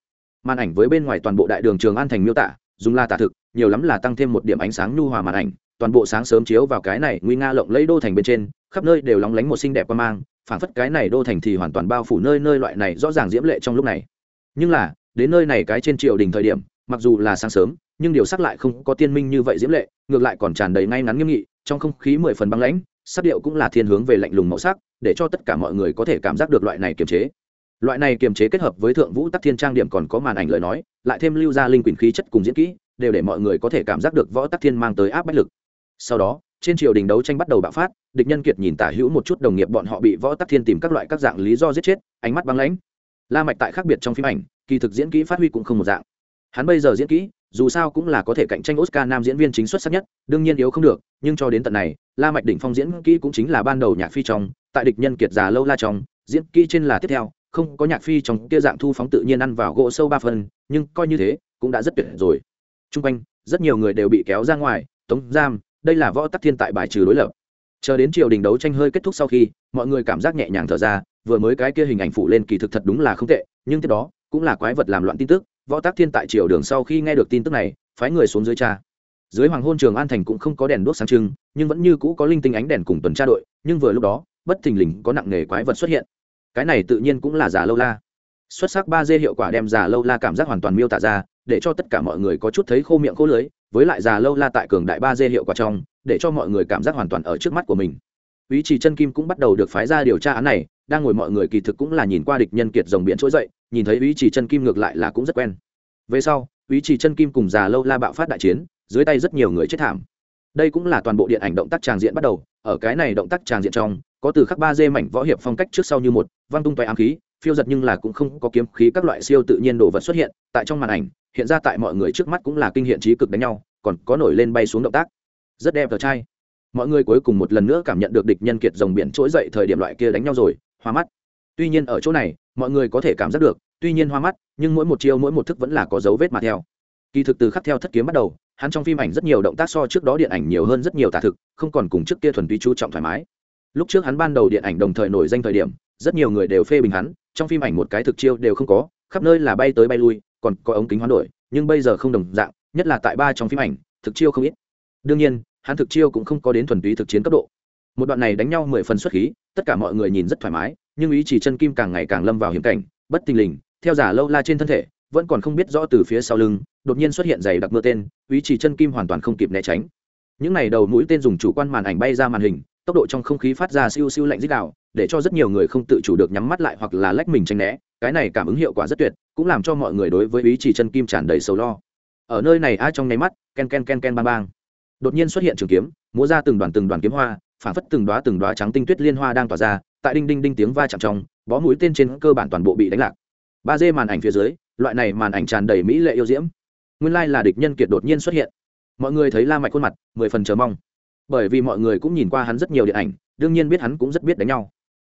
Màn ảnh với bên ngoài toàn bộ đại đường trường an thành miêu tả, dùng la tả thực, nhiều lắm là tăng thêm một điểm ánh sáng nhu hòa màn ảnh toàn bộ sáng sớm chiếu vào cái này nguy nga lộng lấy đô thành bên trên, khắp nơi đều lóng lánh một xinh đẹp qua mang, phảng phất cái này đô thành thì hoàn toàn bao phủ nơi nơi loại này rõ ràng diễm lệ trong lúc này. Nhưng là, đến nơi này cái trên triều đình thời điểm, mặc dù là sáng sớm, nhưng điều sắc lại không có tiên minh như vậy diễm lệ, ngược lại còn tràn đầy ngay ngắn nghiêm nghị, trong không khí mười phần băng lãnh, sắc điệu cũng là thiên hướng về lạnh lùng màu sắc, để cho tất cả mọi người có thể cảm giác được loại này kiềm chế. Loại này kiềm chế kết hợp với thượng vũ tắc thiên trang điểm còn có màn ảnh lời nói, lại thêm lưu ra linh quyền khí chất cùng diễn kỹ, đều để mọi người có thể cảm giác được võ tắc thiên mang tới áp bách lực sau đó, trên triều đình đấu tranh bắt đầu bạo phát, địch nhân kiệt nhìn tả hữu một chút đồng nghiệp bọn họ bị võ tắc thiên tìm các loại các dạng lý do giết chết, ánh mắt băng lãnh. La mạch tại khác biệt trong phim ảnh, kỳ thực diễn kỹ phát huy cũng không một dạng. Hắn bây giờ diễn kỹ, dù sao cũng là có thể cạnh tranh oscar nam diễn viên chính xuất sắc nhất, đương nhiên yếu không được, nhưng cho đến tận này, la mạch đỉnh phong diễn kỹ cũng chính là ban đầu nhạc phi trong, tại địch nhân kiệt già lâu la trong, diễn kỹ trên là tiếp theo, không có nhạc phi trong kia dạng thu phóng tự nhiên ăn vào gỗ sâu ba phần, nhưng coi như thế, cũng đã rất tuyệt rồi. Trung quanh, rất nhiều người đều bị kéo ra ngoài, tống giam đây là võ tắc thiên tại bài trừ đối lập. Chờ đến triều đình đấu tranh hơi kết thúc sau khi, mọi người cảm giác nhẹ nhàng thở ra, vừa mới cái kia hình ảnh phụ lên kỳ thực thật đúng là không tệ, nhưng tiếp đó, cũng là quái vật làm loạn tin tức, võ tắc thiên tại triều đường sau khi nghe được tin tức này, phái người xuống dưới cha dưới hoàng hôn trường an thành cũng không có đèn đuốc sáng trưng, nhưng vẫn như cũ có linh tinh ánh đèn cùng tuần tra đội, nhưng vừa lúc đó, bất thình lình có nặng nghề quái vật xuất hiện. Cái này tự nhiên cũng là giả lâu la xuất sắc ba d hiệu quả đem già lâu la cảm giác hoàn toàn miêu tả ra, để cho tất cả mọi người có chút thấy khô miệng khô lưới, với lại già lâu la tại cường đại ba d hiệu quả trong, để cho mọi người cảm giác hoàn toàn ở trước mắt của mình. Ý chỉ chân kim cũng bắt đầu được phái ra điều tra án này, đang ngồi mọi người kỳ thực cũng là nhìn qua địch nhân kiệt rồng biển trỗi dậy, nhìn thấy ý chỉ chân kim ngược lại là cũng rất quen. Về sau, ý chỉ chân kim cùng già lâu la bạo phát đại chiến, dưới tay rất nhiều người chết thảm. Đây cũng là toàn bộ điện ảnh động tác tràng diện bắt đầu, ở cái này động tác tràng diện trong, có từ khắc ba d mảnh võ hiệp phong cách trước sau như một văng tung toé ám khí phiêu giật nhưng là cũng không có kiếm khí các loại siêu tự nhiên đồ vật xuất hiện, tại trong màn ảnh, hiện ra tại mọi người trước mắt cũng là kinh hiện trí cực đánh nhau, còn có nổi lên bay xuống động tác. Rất đẹp tờ trai. Mọi người cuối cùng một lần nữa cảm nhận được địch nhân kiệt dòng biển trỗi dậy thời điểm loại kia đánh nhau rồi, hoa mắt. Tuy nhiên ở chỗ này, mọi người có thể cảm giác được, tuy nhiên hoa mắt, nhưng mỗi một chiêu mỗi một thức vẫn là có dấu vết mà theo. Kỳ thực từ khắc theo thất kiếm bắt đầu, hắn trong phim ảnh rất nhiều động tác so trước đó điện ảnh nhiều hơn rất nhiều tả thực, không còn cùng trước kia thuần túy chú trọng thoải mái. Lúc trước hắn ban đầu điện ảnh đồng thời nổi danh thời điểm, rất nhiều người đều phê bình hắn trong phim ảnh một cái thực chiêu đều không có, khắp nơi là bay tới bay lui, còn có ống kính hoán đổi, nhưng bây giờ không đồng dạng, nhất là tại ba trong phim ảnh, thực chiêu không ít. Đương nhiên, hắn thực chiêu cũng không có đến thuần túy thực chiến cấp độ. Một đoạn này đánh nhau mười phần xuất khí, tất cả mọi người nhìn rất thoải mái, nhưng ý chỉ chân kim càng ngày càng lâm vào hiểm cảnh, bất tình lình, theo giả lâu la trên thân thể, vẫn còn không biết rõ từ phía sau lưng, đột nhiên xuất hiện giày đặc mưa tên, ý chỉ chân kim hoàn toàn không kịp né tránh. Những này đầu mũi tên dùng chủ quan màn ảnh bay ra màn hình, tốc độ trong không khí phát ra siêu siêu lạnh dích đạo để cho rất nhiều người không tự chủ được nhắm mắt lại hoặc là lách mình tránh né, cái này cảm ứng hiệu quả rất tuyệt, cũng làm cho mọi người đối với ý chỉ chân kim tràn đầy sầu lo. Ở nơi này ai trong nháy mắt, ken ken ken ken bang bang. Đột nhiên xuất hiện trường kiếm, múa ra từng đoàn từng đoàn kiếm hoa phản phất từng đoá từng đoá trắng tinh tuyết liên hoa đang tỏa ra, tại đinh đinh đinh tiếng va chạm trong, bó mũi tên trên cơ bản toàn bộ bị đánh lạc. Ba d màn ảnh phía dưới, loại này màn ảnh tràn đầy mỹ lệ yêu diễm. Nguyên lai là địch nhân kiệt đột nhiên xuất hiện. Mọi người thấy la mạch khuôn mặt, mười phần chờ mong. Bởi vì mọi người cũng nhìn qua hắn rất nhiều điện ảnh, đương nhiên biết hắn cũng rất biết đánh nhau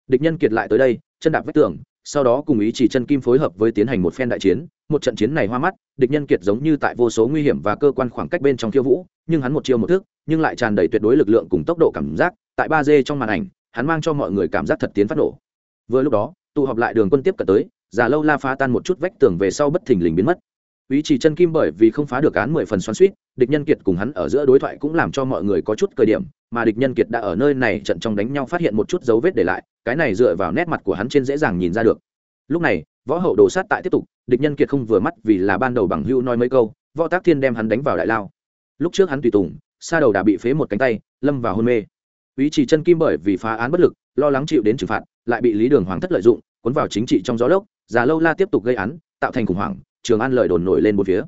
địch nhân kiệt lại tới đây, chân đạp vách tường, sau đó cùng ý chỉ chân kim phối hợp với tiến hành một phen đại chiến. Một trận chiến này hoa mắt, địch nhân kiệt giống như tại vô số nguy hiểm và cơ quan khoảng cách bên trong khiêu vũ, nhưng hắn một chiêu một thước nhưng lại tràn đầy tuyệt đối lực lượng cùng tốc độ cảm giác. Tại ba d trong màn ảnh, hắn mang cho mọi người cảm giác thật tiến phát nổ. Vừa lúc đó, tụ họp lại đường quân tiếp cận tới, già lâu la phá tan một chút vách tường về sau bất thình lình biến mất. Ý chỉ chân kim bởi vì không phá được án mười phần xoắn suýt địch nhân kiệt cùng hắn ở giữa đối thoại cũng làm cho mọi người có chút cơ điểm, mà địch nhân kiệt đã ở nơi này trận trong đánh nhau phát hiện một chút dấu vết để lại cái này dựa vào nét mặt của hắn trên dễ dàng nhìn ra được. Lúc này, võ hậu đồ sát tại tiếp tục, địch nhân kiệt không vừa mắt vì là ban đầu bằng hưu nói mấy câu, võ tác thiên đem hắn đánh vào đại lao. Lúc trước hắn tùy tùng xa đầu đã bị phế một cánh tay, lâm vào hôn mê. Ý chỉ chân kim bởi vì phá án bất lực, lo lắng chịu đến trừng phạt, lại bị lý đường hoàng thất lợi dụng, cuốn vào chính trị trong gió lốc, già lâu la tiếp tục gây án, tạo thành khủng hoảng, trường an lợi đồn nổi lên một phía.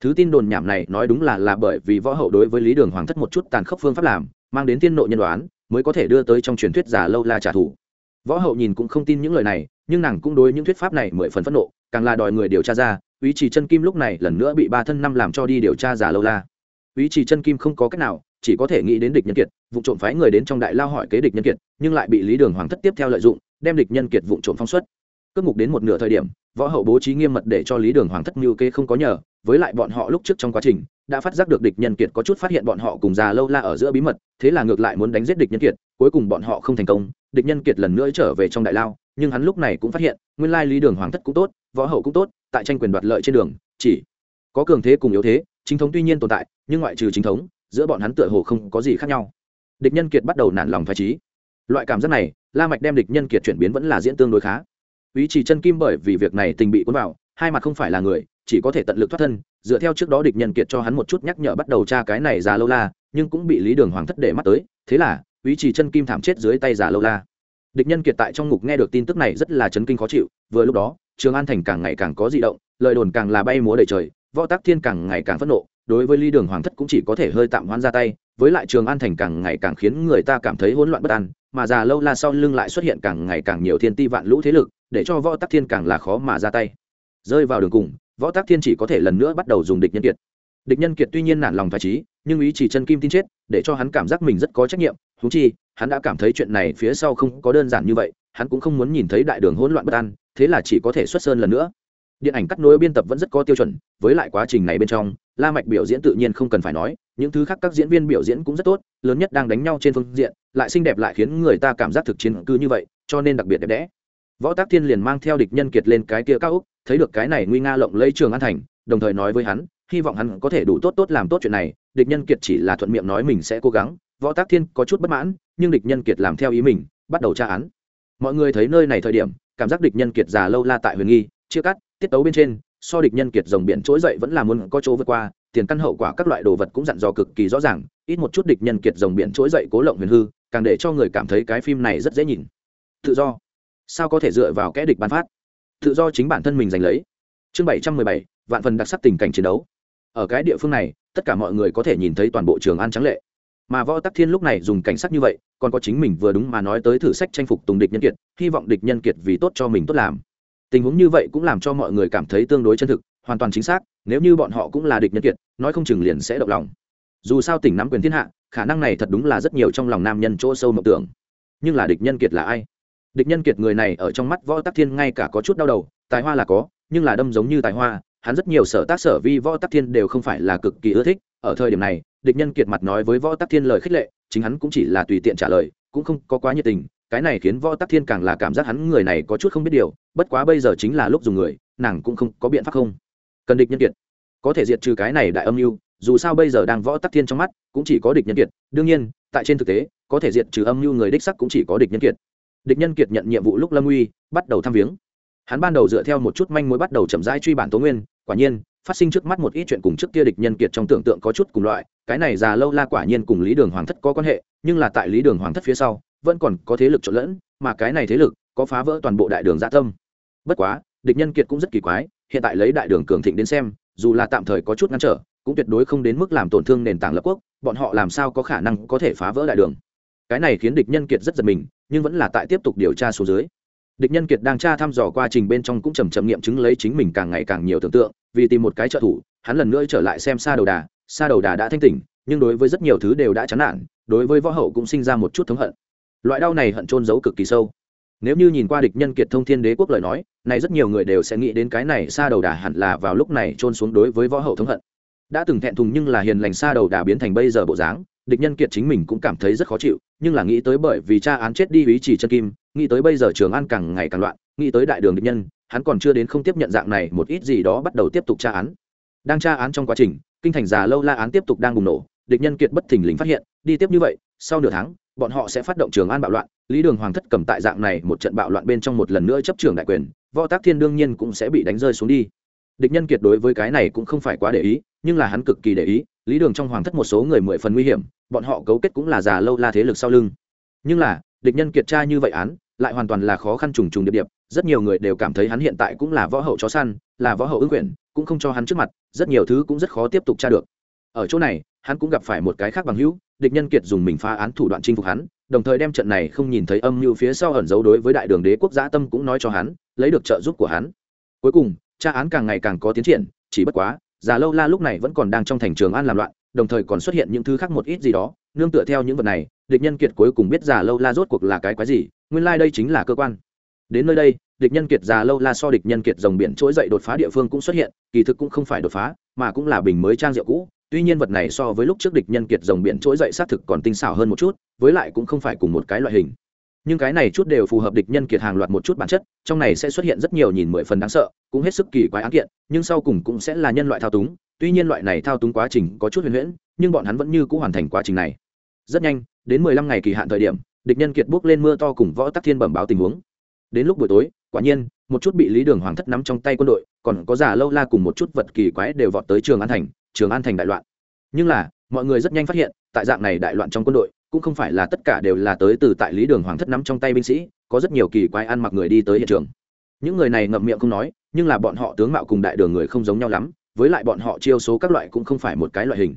Thứ tin đồn nhảm này nói đúng là là bởi vì võ hậu đối với lý đường hoàng thất một chút tàn khốc phương pháp làm, mang đến tiên nội nhân đoán, mới có thể đưa tới trong truyền thuyết già lâu la trả thù võ hậu nhìn cũng không tin những lời này, nhưng nàng cũng đối những thuyết pháp này mười phần phẫn nộ, càng là đòi người điều tra ra ý chỉ chân kim lúc này lần nữa bị ba thân năm làm cho đi điều tra giả lâu la. Ý chỉ chân kim không có cách nào, chỉ có thể nghĩ đến địch nhân kiệt, vụ trộm phái người đến trong đại lao hỏi kế địch nhân kiệt, nhưng lại bị lý đường hoàng thất tiếp theo lợi dụng, đem địch nhân kiệt vụ trộm phong xuất. Cướp mục đến một nửa thời điểm, võ hậu bố trí nghiêm mật để cho lý đường hoàng thất mưu kê không có nhờ, với lại bọn họ lúc trước trong quá trình đã phát giác được địch nhân kiệt có chút phát hiện bọn họ cùng già lâu la ở giữa bí mật, thế là ngược lại muốn đánh giết địch nhân kiệt, cuối cùng bọn họ không thành công. Địch nhân kiệt lần nữa trở về trong đại lao, nhưng hắn lúc này cũng phát hiện, nguyên lai lý đường hoàng thất cũng tốt, võ hậu cũng tốt, tại tranh quyền đoạt lợi trên đường, chỉ có cường thế cùng yếu thế, chính thống tuy nhiên tồn tại, nhưng ngoại trừ chính thống, giữa bọn hắn tựa hồ không có gì khác nhau. Địch nhân kiệt bắt đầu nản lòng phải trí loại cảm giác này, la mạch đem địch nhân kiệt chuyển biến vẫn là diễn tương đối khá. Ý chỉ chân kim bởi vì việc này tình bị cuốn vào, hai mặt không phải là người chỉ có thể tận lực thoát thân, dựa theo trước đó địch nhân kiệt cho hắn một chút nhắc nhở bắt đầu tra cái này già lâu la, nhưng cũng bị lý đường hoàng thất để mắt tới, thế là, ý chỉ chân kim thảm chết dưới tay già lâu la. Địch nhân kiệt tại trong ngục nghe được tin tức này rất là chấn kinh khó chịu, vừa lúc đó, trường an thành càng ngày càng có di động, lời đồn càng là bay múa đầy trời, võ tác thiên càng ngày càng phẫn nộ, đối với ly đường hoàng thất cũng chỉ có thể hơi tạm hoãn ra tay, với lại trường an thành càng ngày càng khiến người ta cảm thấy hỗn loạn bất an, mà già lâu la sau lưng lại xuất hiện càng ngày càng nhiều thiên ti vạn lũ thế lực, để cho võ tắc thiên càng là khó mà ra tay. Rơi vào đường cùng võ tác thiên chỉ có thể lần nữa bắt đầu dùng địch nhân kiệt. Địch nhân kiệt tuy nhiên nản lòng phải trí nhưng ý chỉ chân kim tin chết, để cho hắn cảm giác mình rất có trách nhiệm. Thú chi, hắn đã cảm thấy chuyện này phía sau không có đơn giản như vậy, hắn cũng không muốn nhìn thấy đại đường hỗn loạn bất an, thế là chỉ có thể xuất sơn lần nữa. Điện ảnh cắt nối biên tập vẫn rất có tiêu chuẩn, với lại quá trình này bên trong, la mạch biểu diễn tự nhiên không cần phải nói, những thứ khác các diễn viên biểu diễn cũng rất tốt, lớn nhất đang đánh nhau trên phương diện, lại xinh đẹp lại khiến người ta cảm giác thực chiến cứ như vậy, cho nên đặc biệt đẹp đẽ võ tác thiên liền mang theo địch nhân kiệt lên cái kia cao úc thấy được cái này nguy nga lộng lấy trường an thành, đồng thời nói với hắn, hy vọng hắn có thể đủ tốt tốt làm tốt chuyện này, địch nhân kiệt chỉ là thuận miệng nói mình sẽ cố gắng, võ tác thiên có chút bất mãn, nhưng địch nhân kiệt làm theo ý mình, bắt đầu tra án. Mọi người thấy nơi này thời điểm, cảm giác địch nhân kiệt già lâu la tại huyền nghi, chia cắt, tiết tấu bên trên, so địch nhân kiệt dòng biển trỗi dậy vẫn là muốn có chỗ vượt qua, tiền căn hậu quả các loại đồ vật cũng dặn dò cực kỳ rõ ràng, ít một chút địch nhân kiệt dòng biển trỗi dậy cố lộng huyền hư, càng để cho người cảm thấy cái phim này rất dễ nhìn. Tự do sao có thể dựa vào kẽ địch ban phát? Tự do chính bản thân mình giành lấy. Chương bảy trăm mười bảy, vạn phần đặc sắc tình cảnh chiến đấu. Ở cái địa phương này, tất cả mọi người có thể nhìn thấy toàn bộ trường an trắng lệ. Mà võ tắc thiên lúc này dùng cảnh sắc như vậy, còn có chính mình vừa đúng mà nói tới thử sách tranh phục tùng địch nhân kiệt, hy vọng địch nhân kiệt vì tốt cho mình tốt làm. Tình huống như vậy cũng làm cho mọi người cảm thấy tương đối chân thực, hoàn toàn chính xác, nếu như bọn họ cũng là địch nhân kiệt, nói không chừng liền sẽ động lòng. Dù sao tỉnh nắm quyền thiên hạ, khả năng này thật đúng là rất nhiều trong lòng nam nhân chỗ sâu mộng tưởng. Nhưng là địch nhân kiệt là ai? Địch nhân kiệt người này ở trong mắt võ tắc thiên ngay cả có chút đau đầu, tài hoa là có, nhưng là đâm giống như tài hoa, hắn rất nhiều sở tác sở vi võ tắc thiên đều không phải là cực kỳ ưa thích. Ở thời điểm này, địch nhân kiệt mặt nói với võ tắc thiên lời khích lệ, chính hắn cũng chỉ là tùy tiện trả lời, cũng không có quá nhiệt tình. Cái này khiến võ tắc thiên càng là cảm giác hắn người này có chút không biết điều, bất quá bây giờ chính là lúc dùng người, nàng cũng không có biện pháp không. Cần địch nhân kiệt. Có thể diệt trừ cái này đại âm mưu, dù sao bây giờ đang võ tắc thiên trong mắt, cũng chỉ có địch nhân kiệt. Đương nhiên, tại trên thực tế, có thể diệt trừ âm mưu người đích sắc cũng chỉ có địch nhân kiệt địch nhân kiệt nhận nhiệm vụ lúc lâm uy bắt đầu thăm viếng. Hắn ban đầu dựa theo một chút manh mối bắt đầu chậm rãi truy bản tố nguyên, quả nhiên, phát sinh trước mắt một ít chuyện cùng trước kia địch nhân kiệt trong tưởng tượng có chút cùng loại, cái này già lâu la quả nhiên cùng lý đường hoàng thất có quan hệ, nhưng là tại lý đường hoàng thất phía sau, vẫn còn có thế lực trộn lẫn, mà cái này thế lực có phá vỡ toàn bộ đại đường gia tâm. Bất quá, địch nhân kiệt cũng rất kỳ quái, hiện tại lấy đại đường cường thịnh đến xem, dù là tạm thời có chút ngăn trở, cũng tuyệt đối không đến mức làm tổn thương nền tảng lập quốc, bọn họ làm sao có khả năng có thể phá vỡ đại đường? Cái này khiến địch nhân kiệt rất giật mình, nhưng vẫn là tại tiếp tục điều tra số dưới. Địch nhân kiệt đang tra thăm dò quá trình bên trong cũng chầm chậm nghiệm chứng lấy chính mình càng ngày càng nhiều tưởng tượng, vì tìm một cái trợ thủ, hắn lần nữa trở lại xem xa đầu đà. Xa đầu đà đã thanh tỉnh, nhưng đối với rất nhiều thứ đều đã chán nản, đối với võ hậu cũng sinh ra một chút thống hận. Loại đau này hận trôn giấu cực kỳ sâu. Nếu như nhìn qua địch nhân kiệt thông thiên đế quốc lời nói, này rất nhiều người đều sẽ nghĩ đến cái này xa đầu đà hẳn là vào lúc này trôn xuống đối với võ hậu thống hận. Đã từng thẹn thùng nhưng là hiền lành xa đầu đà biến thành bây giờ bộ dáng, địch nhân kiệt chính mình cũng cảm thấy rất khó chịu nhưng là nghĩ tới bởi vì cha án chết đi ý chỉ chân kim, nghĩ tới bây giờ trường an càng ngày càng loạn, nghĩ tới đại đường địch nhân, hắn còn chưa đến không tiếp nhận dạng này một ít gì đó bắt đầu tiếp tục tra án. Đang tra án trong quá trình, kinh thành già lâu la án tiếp tục đang bùng nổ, địch nhân kiệt bất thình lình phát hiện, đi tiếp như vậy, sau nửa tháng, bọn họ sẽ phát động trường an bạo loạn, lý đường hoàng thất cầm tại dạng này một trận bạo loạn bên trong một lần nữa chấp trường đại quyền, võ tác thiên đương nhiên cũng sẽ bị đánh rơi xuống đi. Địch nhân kiệt đối với cái này cũng không phải quá để ý, nhưng là hắn cực kỳ để ý lý đường trong hoàng thất một số người mười phần nguy hiểm, bọn họ cấu kết cũng là già lâu la thế lực sau lưng. Nhưng là, địch nhân kiệt tra như vậy án, lại hoàn toàn là khó khăn trùng trùng điệp điệp, rất nhiều người đều cảm thấy hắn hiện tại cũng là võ hậu chó săn, là võ hậu ứng quyền, cũng không cho hắn trước mặt, rất nhiều thứ cũng rất khó tiếp tục tra được. Ở chỗ này, hắn cũng gặp phải một cái khác bằng hữu, địch nhân kiệt dùng mình phá án thủ đoạn chinh phục hắn, đồng thời đem trận này không nhìn thấy âm mưu phía sau ẩn giấu đối với đại đường đế quốc gia tâm cũng nói cho hắn, lấy được trợ giúp của hắn. Cuối cùng, tra án càng ngày càng có tiến triển, chỉ bất quá già lâu la lúc này vẫn còn đang trong thành trường an làm loạn, đồng thời còn xuất hiện những thứ khác một ít gì đó. Nương tựa theo những vật này, địch nhân kiệt cuối cùng biết già lâu la rốt cuộc là cái quái gì, nguyên lai、like、đây chính là cơ quan. Đến nơi đây, địch nhân kiệt già lâu la so địch nhân kiệt dòng biển trỗi dậy đột phá địa phương cũng xuất hiện, kỳ thực cũng không phải đột phá, mà cũng là bình mới trang rượu cũ. Tuy nhiên vật này so với lúc trước địch nhân kiệt dòng biển trỗi dậy xác thực còn tinh xảo hơn một chút, với lại cũng không phải cùng một cái loại hình nhưng cái này chút đều phù hợp địch nhân kiệt hàng loạt một chút bản chất, trong này sẽ xuất hiện rất nhiều nhìn mười phần đáng sợ, cũng hết sức kỳ quái án kiện, nhưng sau cùng cũng sẽ là nhân loại thao túng. Tuy nhiên loại này thao túng quá trình có chút huyền huyễn, nhưng bọn hắn vẫn như c ũ hoàn thành quá trình này. Rất nhanh, đến mười lăm ngày kỳ hạn thời điểm, địch nhân kiệt bước lên mưa to cùng võ tắc thiên bẩm báo tình huống. Đến lúc buổi tối, quả nhiên, một chút bị lý đường hoàng thất nắm trong tay quân đội, còn có giả lâu la cùng một chút vật kỳ quái đều vọt tới trường an thành, trường an thành đại loạn. Nhưng là, mọi người rất nhanh phát hiện, tại dạng này đại loạn trong quân đội cũng không phải là tất cả đều là tới từ tại lý đường hoàng thất nắm trong tay binh sĩ, có rất nhiều kỳ quái ăn mặc người đi tới hiện trường. Những người này ngậm miệng không nói, nhưng là bọn họ tướng mạo cùng đại đường người không giống nhau lắm, với lại bọn họ chiêu số các loại cũng không phải một cái loại hình.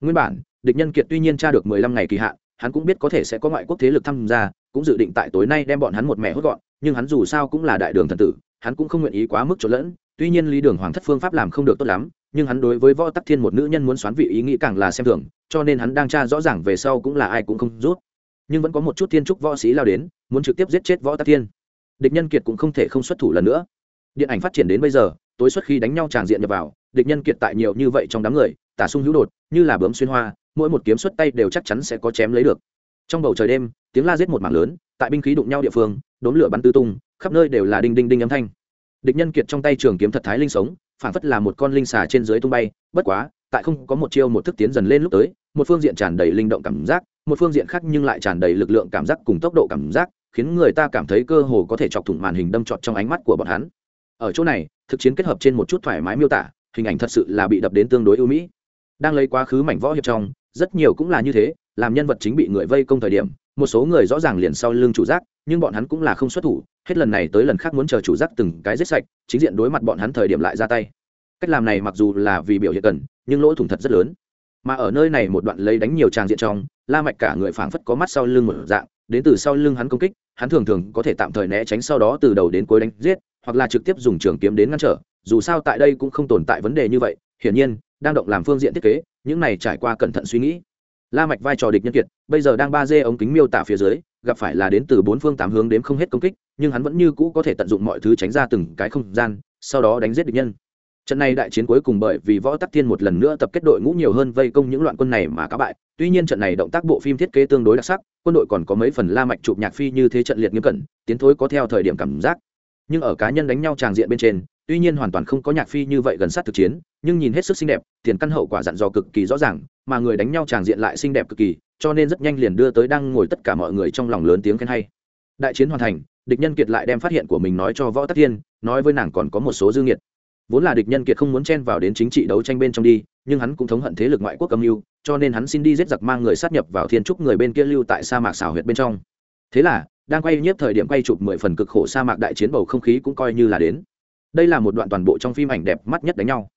Nguyên bản, địch nhân kiệt tuy nhiên tra được mười lăm ngày kỳ hạn, hắn cũng biết có thể sẽ có ngoại quốc thế lực tham gia, cũng dự định tại tối nay đem bọn hắn một mẹ hốt gọn, nhưng hắn dù sao cũng là đại đường thần tử, hắn cũng không nguyện ý quá mức trộn lẫn, tuy nhiên lý đường hoàng thất phương pháp làm không được tốt lắm nhưng hắn đối với võ tắc thiên một nữ nhân muốn xoán vị ý nghĩ càng là xem thường, cho nên hắn đang tra rõ ràng về sau cũng là ai cũng không rút. Nhưng vẫn có một chút thiên trúc võ sĩ lao đến, muốn trực tiếp giết chết võ tắc thiên. Địch nhân kiệt cũng không thể không xuất thủ lần nữa. Điện ảnh phát triển đến bây giờ, tối xuất khi đánh nhau tràng diện nhập vào, địch nhân kiệt tại nhiều như vậy trong đám người, tả sung hữu đột, như là bướm xuyên hoa, mỗi một kiếm xuất tay đều chắc chắn sẽ có chém lấy được. Trong bầu trời đêm, tiếng la giết một mảng lớn, tại binh khí đụng nhau địa phương đốn lửa bắn tư tung, khắp nơi đều là đinh đinh đinh âm thanh. Địch nhân kiệt trong tay trường kiếm thật thái linh sống phản phất là một con linh xà trên dưới tung bay, bất quá, tại không có một chiêu một thức tiến dần lên lúc tới, một phương diện tràn đầy linh động cảm giác, một phương diện khác nhưng lại tràn đầy lực lượng cảm giác cùng tốc độ cảm giác, khiến người ta cảm thấy cơ hồ có thể chọc thủng màn hình đâm trọt trong ánh mắt của bọn hắn. Ở chỗ này, thực chiến kết hợp trên một chút thoải mái miêu tả, hình ảnh thật sự là bị đập đến tương đối ưu mỹ. Đang lấy quá khứ mảnh võ hiệp trong, rất nhiều cũng là như thế, làm nhân vật chính bị người vây công thời điểm một số người rõ ràng liền sau lưng chủ giác, nhưng bọn hắn cũng là không xuất thủ, hết lần này tới lần khác muốn chờ chủ giác từng cái giết sạch, chính diện đối mặt bọn hắn thời điểm lại ra tay. Cách làm này mặc dù là vì biểu hiện cần, nhưng lỗ thủng thật rất lớn. Mà ở nơi này một đoạn lấy đánh nhiều tràng diện trong, la mạch cả người phảng phất có mắt sau lưng một dạng, đến từ sau lưng hắn công kích, hắn thường thường có thể tạm thời né tránh sau đó từ đầu đến cuối đánh giết, hoặc là trực tiếp dùng trường kiếm đến ngăn trở, dù sao tại đây cũng không tồn tại vấn đề như vậy, hiển nhiên, đang động làm phương diện thiết kế, những này trải qua cẩn thận suy nghĩ la mạch vai trò địch nhân kiệt, bây giờ đang ba d ống kính miêu tả phía dưới, gặp phải là đến từ bốn phương tám hướng đến không hết công kích, nhưng hắn vẫn như cũ có thể tận dụng mọi thứ tránh ra từng cái không gian, sau đó đánh giết địch nhân. Trận này đại chiến cuối cùng bởi vì võ tắc thiên một lần nữa tập kết đội ngũ nhiều hơn vây công những loạn quân này mà các bại, tuy nhiên trận này động tác bộ phim thiết kế tương đối đặc sắc, quân đội còn có mấy phần la mạch chụp nhạc phi như thế trận liệt nghiêm cẩn, tiến thối có theo thời điểm cảm giác. Nhưng ở cá nhân đánh nhau tràng diện bên trên, tuy nhiên hoàn toàn không có nhạc phi như vậy gần sát thực chiến nhưng nhìn hết sức xinh đẹp, tiền căn hậu quả dặn dò cực kỳ rõ ràng, mà người đánh nhau tràng diện lại xinh đẹp cực kỳ, cho nên rất nhanh liền đưa tới đang ngồi tất cả mọi người trong lòng lớn tiếng khen hay. Đại chiến hoàn thành, địch nhân kiệt lại đem phát hiện của mình nói cho võ tắc thiên, nói với nàng còn có một số dư nghiệt. Vốn là địch nhân kiệt không muốn chen vào đến chính trị đấu tranh bên trong đi, nhưng hắn cũng thống hận thế lực ngoại quốc âm mưu, cho nên hắn xin đi giết giặc mang người sát nhập vào thiên trúc người bên kia lưu tại sa mạc xảo huyệt bên trong. Thế là, đang quay nhiếp thời điểm quay chụp mười phần cực khổ sa mạc đại chiến bầu không khí cũng coi như là đến. Đây là một đoạn toàn bộ trong phim ảnh đẹp mắt nhất đánh nhau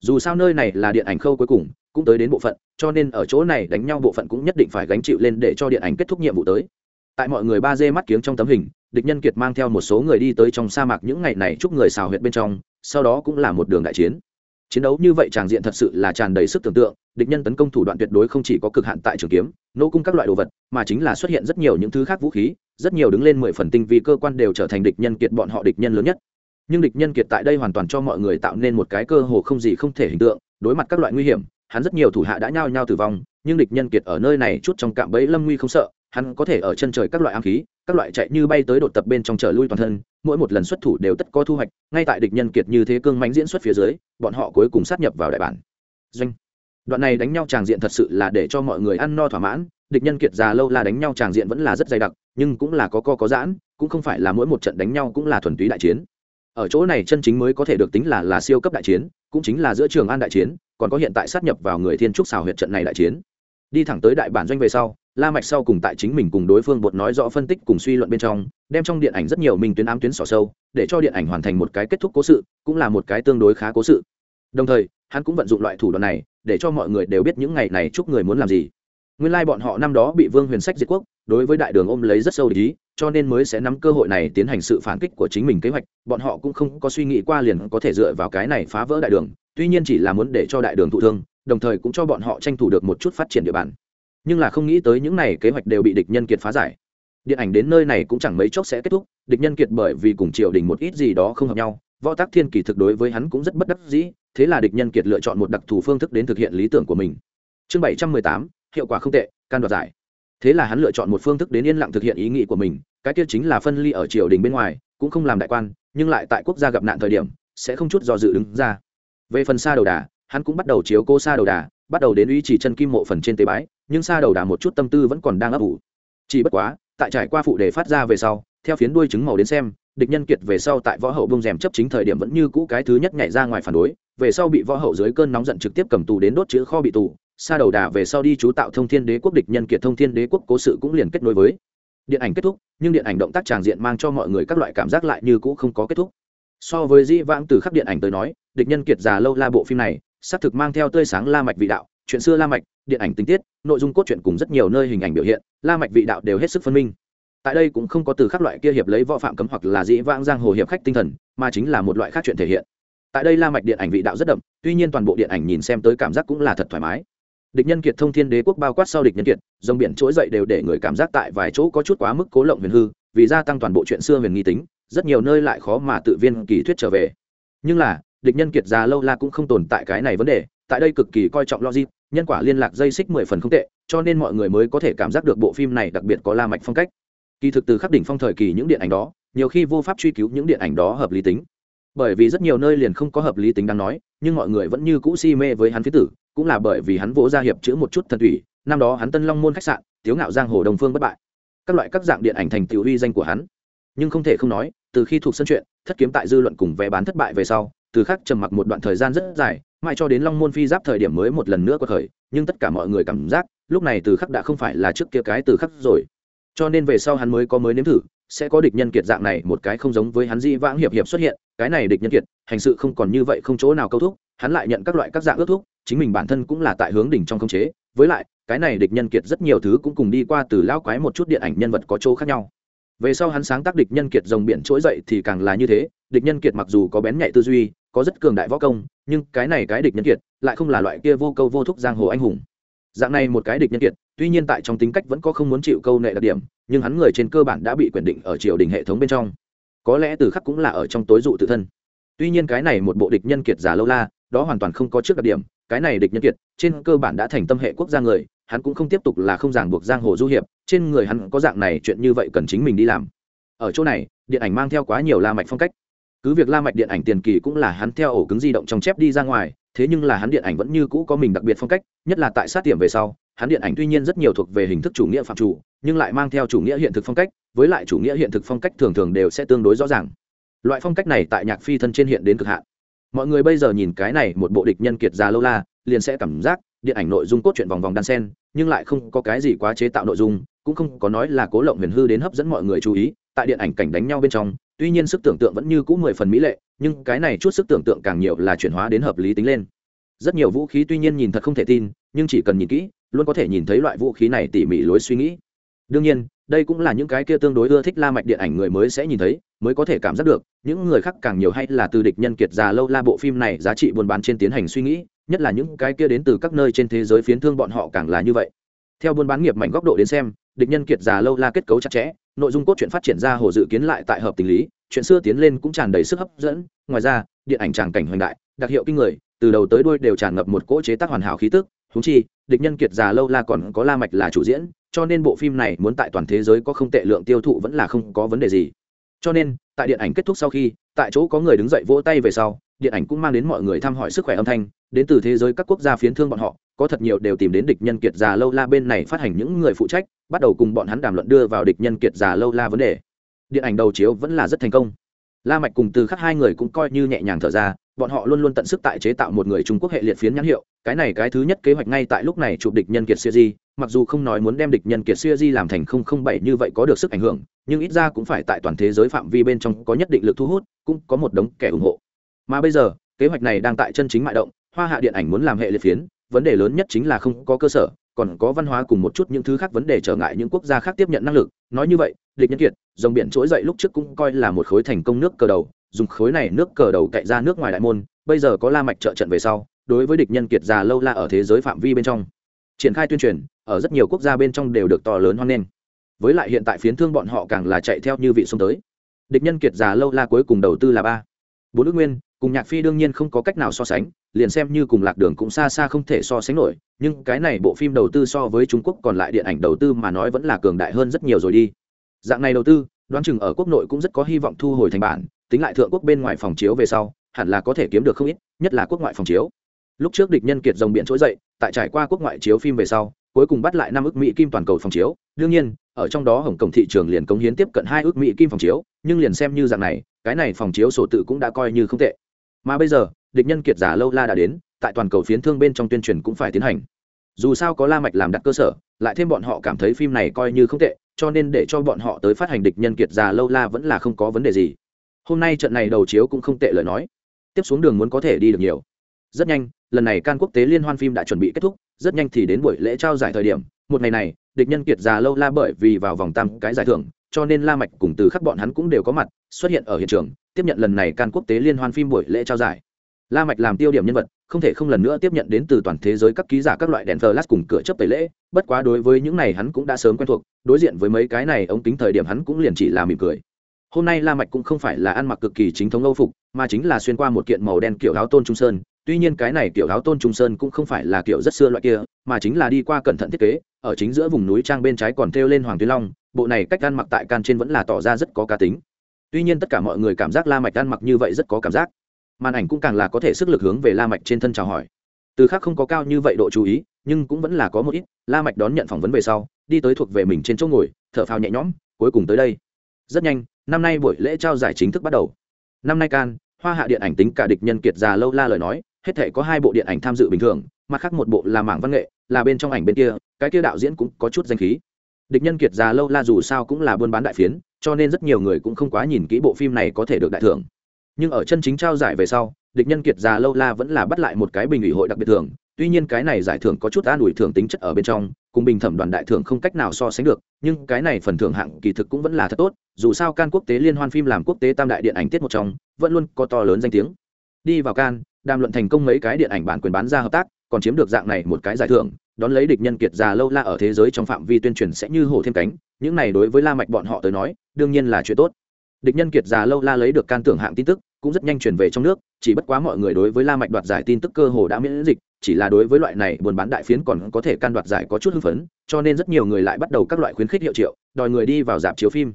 dù sao nơi này là điện ảnh khâu cuối cùng, cũng tới đến bộ phận, cho nên ở chỗ này đánh nhau bộ phận cũng nhất định phải gánh chịu lên để cho điện ảnh kết thúc nhiệm vụ tới. Tại mọi người ba d mắt kiếng trong tấm hình, địch nhân kiệt mang theo một số người đi tới trong sa mạc những ngày này chúc người xào huyệt bên trong, sau đó cũng là một đường đại chiến. Chiến đấu như vậy tràng diện thật sự là tràn đầy sức tưởng tượng, địch nhân tấn công thủ đoạn tuyệt đối không chỉ có cực hạn tại trường kiếm, nô cung các loại đồ vật, mà chính là xuất hiện rất nhiều những thứ khác vũ khí, rất nhiều đứng lên mười phần tinh vì cơ quan đều trở thành địch nhân kiệt bọn họ địch nhân lớn nhất nhưng địch nhân kiệt tại đây hoàn toàn cho mọi người tạo nên một cái cơ hồ không gì không thể hình tượng, đối mặt các loại nguy hiểm, hắn rất nhiều thủ hạ đã nhao nhao tử vong, nhưng địch nhân kiệt ở nơi này chút trong cạm bẫy lâm nguy không sợ, hắn có thể ở chân trời các loại ám khí, các loại chạy như bay tới đột tập bên trong trở lui toàn thân, mỗi một lần xuất thủ đều tất có thu hoạch, ngay tại địch nhân kiệt như thế cương mánh diễn xuất phía dưới, bọn họ cuối cùng sát nhập vào đại bản. Doanh. Đoạn này đánh nhau tràng diện thật sự là để cho mọi người ăn no thỏa mãn, địch nhân kiệt già lâu là đánh nhau tràng diện vẫn là rất dày đặc, nhưng cũng là có co có giãn, cũng không phải là mỗi một trận đánh nhau cũng là thuần túy đại chiến ở chỗ này chân chính mới có thể được tính là là siêu cấp đại chiến, cũng chính là giữa trường an đại chiến, còn có hiện tại sát nhập vào người thiên trúc xào huyện trận này đại chiến. Đi thẳng tới đại bản doanh về sau, la mạch sau cùng tại chính mình cùng đối phương bột nói rõ phân tích cùng suy luận bên trong, đem trong điện ảnh rất nhiều mình tuyến ám tuyến xỏ sâu, để cho điện ảnh hoàn thành một cái kết thúc cố sự, cũng là một cái tương đối khá cố sự. Đồng thời, hắn cũng vận dụng loại thủ đoạn này, để cho mọi người đều biết những ngày này chúc người muốn làm gì. Nguyên lai like bọn họ năm đó bị vương huyền sách diệt quốc đối với đại đường ôm lấy rất sâu ý, cho nên mới sẽ nắm cơ hội này tiến hành sự phản kích của chính mình kế hoạch, bọn họ cũng không có suy nghĩ qua liền có thể dựa vào cái này phá vỡ đại đường, tuy nhiên chỉ là muốn để cho đại đường thụ thương, đồng thời cũng cho bọn họ tranh thủ được một chút phát triển địa bàn. Nhưng là không nghĩ tới những này kế hoạch đều bị địch nhân kiệt phá giải. Điện ảnh đến nơi này cũng chẳng mấy chốc sẽ kết thúc, địch nhân kiệt bởi vì cùng triều đình một ít gì đó không hợp nhau, võ tác thiên kỳ thực đối với hắn cũng rất bất đắc dĩ, thế là địch nhân kiệt lựa chọn một đặc thù phương thức đến thực hiện lý tưởng của mình. Chương bảy trăm mười tám, hiệu quả không tệ, can đoạt giải thế là hắn lựa chọn một phương thức đến yên lặng thực hiện ý nghĩ của mình, cái kia chính là phân ly ở triều đình bên ngoài, cũng không làm đại quan, nhưng lại tại quốc gia gặp nạn thời điểm, sẽ không chút do dự đứng ra. Về phần xa đầu đà, hắn cũng bắt đầu chiếu cô xa đầu đà, bắt đầu đến uy chỉ chân kim mộ phần trên tế bái, nhưng xa đầu đà một chút tâm tư vẫn còn đang ấp ủ. Chỉ bất quá, tại trải qua phụ đề phát ra về sau, theo phiến đuôi trứng màu đến xem, địch nhân kiệt về sau tại võ hậu bông rèm chấp chính thời điểm vẫn như cũ cái thứ nhất nhảy ra ngoài phản đối, về sau bị võ hậu dưới cơn nóng giận trực tiếp cầm tù đến đốt chữ kho bị tù xa đầu đà về sau đi chú tạo thông thiên đế quốc, địch nhân kiệt thông thiên đế quốc cố sự cũng liền kết nối với điện ảnh kết thúc, nhưng điện ảnh động tác tràng diện mang cho mọi người các loại cảm giác lại như cũ không có kết thúc. So với di vãng từ khắp điện ảnh tới nói, địch nhân kiệt già lâu la bộ phim này, xác thực mang theo tươi sáng la mạch vị đạo, chuyện xưa la mạch, điện ảnh tình tiết, nội dung cốt truyện cùng rất nhiều nơi hình ảnh biểu hiện, la mạch vị đạo đều hết sức phân minh. Tại đây cũng không có từ khắc loại kia hiệp lấy võ phạm cấm hoặc là dĩ vãng giang hồ hiệp khách tinh thần, mà chính là một loại khác chuyện thể hiện. Tại đây la mạch điện ảnh vị đạo rất đậm, tuy nhiên toàn bộ điện ảnh nhìn xem tới cảm giác cũng là thật thoải mái địch nhân kiệt thông thiên đế quốc bao quát sau địch nhân kiệt, dòng biển trỗi dậy đều để người cảm giác tại vài chỗ có chút quá mức cố lộng huyền hư, vì gia tăng toàn bộ chuyện xưa huyền nghi tính, rất nhiều nơi lại khó mà tự viên kỳ thuyết trở về. Nhưng là, địch nhân kiệt già lâu la cũng không tồn tại cái này vấn đề, tại đây cực kỳ coi trọng logic, nhân quả liên lạc dây xích mười phần không tệ, cho nên mọi người mới có thể cảm giác được bộ phim này đặc biệt có la mạch phong cách. Kỳ thực từ khắc đỉnh phong thời kỳ những điện ảnh đó, nhiều khi vô pháp truy cứu những điện ảnh đó hợp lý tính. Bởi vì rất nhiều nơi liền không có hợp lý tính đang nói, nhưng mọi người vẫn như cũ si mê với hắn phía tử cũng là bởi vì hắn vỗ ra hiệp chữ một chút thần thủy, năm đó hắn tân long môn khách sạn, tiếu ngạo giang hồ đồng phương bất bại. Các loại các dạng điện ảnh thành tiểu uy danh của hắn. Nhưng không thể không nói, từ khi thuộc sân chuyện, thất kiếm tại dư luận cùng vé bán thất bại về sau, từ khắc trầm mặc một đoạn thời gian rất dài, mãi cho đến long môn phi giáp thời điểm mới một lần nữa có khởi, nhưng tất cả mọi người cảm giác, lúc này từ khắc đã không phải là trước kia cái từ khắc rồi. Cho nên về sau hắn mới có mới nếm thử, sẽ có địch nhân kiệt dạng này một cái không giống với hắn di vãng hiệp hiệp xuất hiện, cái này địch nhân kiệt, hành sự không còn như vậy không chỗ nào câu thúc, hắn lại nhận các loại các dạng ước thúc chính mình bản thân cũng là tại hướng đỉnh trong khống chế, với lại, cái này địch nhân kiệt rất nhiều thứ cũng cùng đi qua từ lao quái một chút điện ảnh nhân vật có chỗ khác nhau. Về sau hắn sáng tác địch nhân kiệt dòng biển trỗi dậy thì càng là như thế, địch nhân kiệt mặc dù có bén nhạy tư duy, có rất cường đại võ công, nhưng cái này cái địch nhân kiệt lại không là loại kia vô câu vô thúc giang hồ anh hùng. Dạng này một cái địch nhân kiệt, tuy nhiên tại trong tính cách vẫn có không muốn chịu câu nệ đặc điểm, nhưng hắn người trên cơ bản đã bị quyền định ở triều đình hệ thống bên trong. Có lẽ từ khắc cũng là ở trong tối dụ tự thân. Tuy nhiên cái này một bộ địch nhân kiệt giả lâu la, đó hoàn toàn không có trước đặc điểm cái này địch nhân kiệt, trên cơ bản đã thành tâm hệ quốc gia người, hắn cũng không tiếp tục là không ràng buộc giang hồ du hiệp, trên người hắn có dạng này chuyện như vậy cần chính mình đi làm. Ở chỗ này, điện ảnh mang theo quá nhiều la mạch phong cách. Cứ việc la mạch điện ảnh tiền kỳ cũng là hắn theo ổ cứng di động trong chép đi ra ngoài, thế nhưng là hắn điện ảnh vẫn như cũ có mình đặc biệt phong cách, nhất là tại sát tiệm về sau, hắn điện ảnh tuy nhiên rất nhiều thuộc về hình thức chủ nghĩa phạm chủ, nhưng lại mang theo chủ nghĩa hiện thực phong cách, với lại chủ nghĩa hiện thực phong cách thường thường đều sẽ tương đối rõ ràng. Loại phong cách này tại nhạc phi thân trên hiện đến cực hạn mọi người bây giờ nhìn cái này một bộ địch nhân kiệt già lâu la, liền sẽ cảm giác điện ảnh nội dung cốt truyện vòng vòng đan sen, nhưng lại không có cái gì quá chế tạo nội dung, cũng không có nói là cố lộng huyền hư đến hấp dẫn mọi người chú ý. Tại điện ảnh cảnh đánh nhau bên trong, tuy nhiên sức tưởng tượng vẫn như cũ mười phần mỹ lệ, nhưng cái này chút sức tưởng tượng càng nhiều là chuyển hóa đến hợp lý tính lên. Rất nhiều vũ khí tuy nhiên nhìn thật không thể tin, nhưng chỉ cần nhìn kỹ, luôn có thể nhìn thấy loại vũ khí này tỉ mỉ lối suy nghĩ. Đương nhiên đây cũng là những cái kia tương đối ưa thích la mạch điện ảnh người mới sẽ nhìn thấy, mới có thể cảm giác được, những người khác càng nhiều hay là từ địch nhân kiệt già lâu la bộ phim này giá trị buôn bán trên tiến hành suy nghĩ, nhất là những cái kia đến từ các nơi trên thế giới phiến thương bọn họ càng là như vậy. Theo buôn bán nghiệp mạnh góc độ đến xem, địch nhân kiệt già lâu la kết cấu chặt chẽ, nội dung cốt truyện phát triển ra hồ dự kiến lại tại hợp tình lý, chuyện xưa tiến lên cũng tràn đầy sức hấp dẫn, ngoài ra, điện ảnh tràng cảnh hoành đại, đặc hiệu kinh người, từ đầu tới đuôi đều tràn ngập một cỗ chế tác hoàn hảo khí tức thú chi, địch nhân kiệt già lâu la còn có la mạch là chủ diễn, cho nên bộ phim này muốn tại toàn thế giới có không tệ lượng tiêu thụ vẫn là không có vấn đề gì. Cho nên, tại điện ảnh kết thúc sau khi, tại chỗ có người đứng dậy vỗ tay về sau, điện ảnh cũng mang đến mọi người thăm hỏi sức khỏe âm thanh, đến từ thế giới các quốc gia phiến thương bọn họ, có thật nhiều đều tìm đến địch nhân kiệt già lâu la bên này phát hành những người phụ trách, bắt đầu cùng bọn hắn đàm luận đưa vào địch nhân kiệt già lâu la vấn đề. Điện ảnh đầu chiếu vẫn là rất thành công la mạch cùng từ khắc hai người cũng coi như nhẹ nhàng thở ra, bọn họ luôn luôn tận sức tại chế tạo một người trung quốc hệ liệt phiến nhãn hiệu, cái này cái thứ nhất kế hoạch ngay tại lúc này chụp địch nhân kiệt siêu di mặc dù không nói muốn đem địch nhân kiệt siêu di làm thành không không bảy như vậy có được sức ảnh hưởng, nhưng ít ra cũng phải tại toàn thế giới phạm vi bên trong có nhất định lực thu hút, cũng có một đống kẻ ủng hộ. Mà bây giờ, kế hoạch này đang tại chân chính mại động, hoa hạ điện ảnh muốn làm hệ liệt phiến, vấn đề lớn nhất chính là không có cơ sở còn có văn hóa cùng một chút những thứ khác vấn đề trở ngại những quốc gia khác tiếp nhận năng lực. Nói như vậy, địch nhân kiệt, dòng biển trỗi dậy lúc trước cũng coi là một khối thành công nước cờ đầu, dùng khối này nước cờ đầu cậy ra nước ngoài đại môn, bây giờ có la mạch trợ trận về sau, đối với địch nhân kiệt già lâu la ở thế giới phạm vi bên trong, triển khai tuyên truyền, ở rất nhiều quốc gia bên trong đều được to lớn hoan nghênh. Với lại hiện tại phiến thương bọn họ càng là chạy theo như vị xuống tới. Địch nhân kiệt già lâu la cuối cùng đầu tư là ba. Bốn nước nguyên cùng nhạc phi đương nhiên không có cách nào so sánh, liền xem như cùng lạc đường cũng xa xa không thể so sánh nổi, nhưng cái này bộ phim đầu tư so với trung quốc còn lại điện ảnh đầu tư mà nói vẫn là cường đại hơn rất nhiều rồi đi. Dạng này đầu tư, đoán chừng ở quốc nội cũng rất có hy vọng thu hồi thành bản, tính lại thượng quốc bên ngoài phòng chiếu về sau, hẳn là có thể kiếm được không ít, nhất là quốc ngoại phòng chiếu. Lúc trước địch nhân kiệt dòng biển trỗi dậy, tại trải qua quốc ngoại chiếu phim về sau, cuối cùng bắt lại năm ước mỹ kim toàn cầu phòng chiếu. Đương nhiên, ở trong đó hồng cổng thị trường liền cống hiến tiếp cận hai ước mỹ kim phòng chiếu, nhưng liền xem như dạng này, cái này phòng chiếu sổ tự cũng đã coi như không tệ mà bây giờ, địch nhân kiệt giả lâu la đã đến, tại toàn cầu phiến thương bên trong tuyên truyền cũng phải tiến hành. Dù sao có la mạch làm đặt cơ sở, lại thêm bọn họ cảm thấy phim này coi như không tệ, cho nên để cho bọn họ tới phát hành địch nhân kiệt già lâu la vẫn là không có vấn đề gì. Hôm nay trận này đầu chiếu cũng không tệ lời nói. Tiếp xuống đường muốn có thể đi được nhiều. Rất nhanh, lần này can quốc tế liên hoan phim đã chuẩn bị kết thúc, rất nhanh thì đến buổi lễ trao giải thời điểm. Một ngày này, địch nhân kiệt già lâu la bởi vì vào vòng tam cái giải thưởng cho nên la mạch cùng từ khắc bọn hắn cũng đều có mặt, xuất hiện ở hiện trường, tiếp nhận lần này can quốc tế liên hoan phim buổi lễ trao giải. La mạch làm tiêu điểm nhân vật, không thể không lần nữa tiếp nhận đến từ toàn thế giới các ký giả các loại đèn flash cùng cửa chấp tẩy lễ, bất quá đối với những này hắn cũng đã sớm quen thuộc, đối diện với mấy cái này ống kính thời điểm hắn cũng liền chỉ là mỉm cười. Hôm nay la mạch cũng không phải là ăn mặc cực kỳ chính thống âu phục, mà chính là xuyên qua một kiện màu đen kiểu áo tôn trung sơn, tuy nhiên cái này kiểu áo tôn trung sơn cũng không phải là kiểu rất xưa loại kia mà chính là đi qua cẩn thận thiết kế, ở chính giữa vùng núi trang bên trái còn treo lên hoàng tuyến long, bộ này cách ăn mặc tại can trên vẫn là tỏ ra rất có cá tính. Tuy nhiên tất cả mọi người cảm giác la mạch ăn mặc như vậy rất có cảm giác. Màn ảnh cũng càng là có thể sức lực hướng về la mạch trên thân chào hỏi. Từ khác không có cao như vậy độ chú ý, nhưng cũng vẫn là có một ít, la mạch đón nhận phỏng vấn về sau, đi tới thuộc về mình trên chỗ ngồi, thở phào nhẹ nhõm, cuối cùng tới đây. Rất nhanh, năm nay buổi lễ trao giải chính thức bắt đầu. Năm nay can, hoa hạ điện ảnh tính cả địch nhân kiệt già lâu la lời nói, hết thể có hai bộ điện ảnh tham dự bình thường, mặt khác một bộ là mảng văn nghệ là bên trong ảnh bên kia, cái kia đạo diễn cũng có chút danh khí. Địch nhân kiệt già lâu la dù sao cũng là buôn bán đại phiến, cho nên rất nhiều người cũng không quá nhìn kỹ bộ phim này có thể được đại thưởng. Nhưng ở chân chính trao giải về sau, địch nhân kiệt già lâu la vẫn là bắt lại một cái bình ủy hội đặc biệt thưởng, tuy nhiên cái này giải thưởng có chút an ủi thưởng tính chất ở bên trong, cùng bình thẩm đoàn đại thưởng không cách nào so sánh được, nhưng cái này phần thưởng hạng kỳ thực cũng vẫn là thật tốt, dù sao can quốc tế liên hoan phim làm quốc tế tam đại điện ảnh tiết một trong, vẫn luôn có to lớn danh tiếng. Đi vào can, đàm luận thành công mấy cái điện ảnh bản quyền bán ra hợp tác còn chiếm được dạng này một cái giải thưởng, đón lấy địch nhân kiệt già lâu la ở thế giới trong phạm vi tuyên truyền sẽ như hổ thêm cánh, những này đối với la mạch bọn họ tới nói, đương nhiên là chuyện tốt. Địch nhân kiệt già lâu la lấy được can tưởng hạng tin tức, cũng rất nhanh chuyển về trong nước, chỉ bất quá mọi người đối với la mạch đoạt giải tin tức cơ hồ đã miễn dịch, chỉ là đối với loại này buôn bán đại phiến còn có thể can đoạt giải có chút hưng phấn, cho nên rất nhiều người lại bắt đầu các loại khuyến khích hiệu triệu, đòi người đi vào dạp chiếu phim.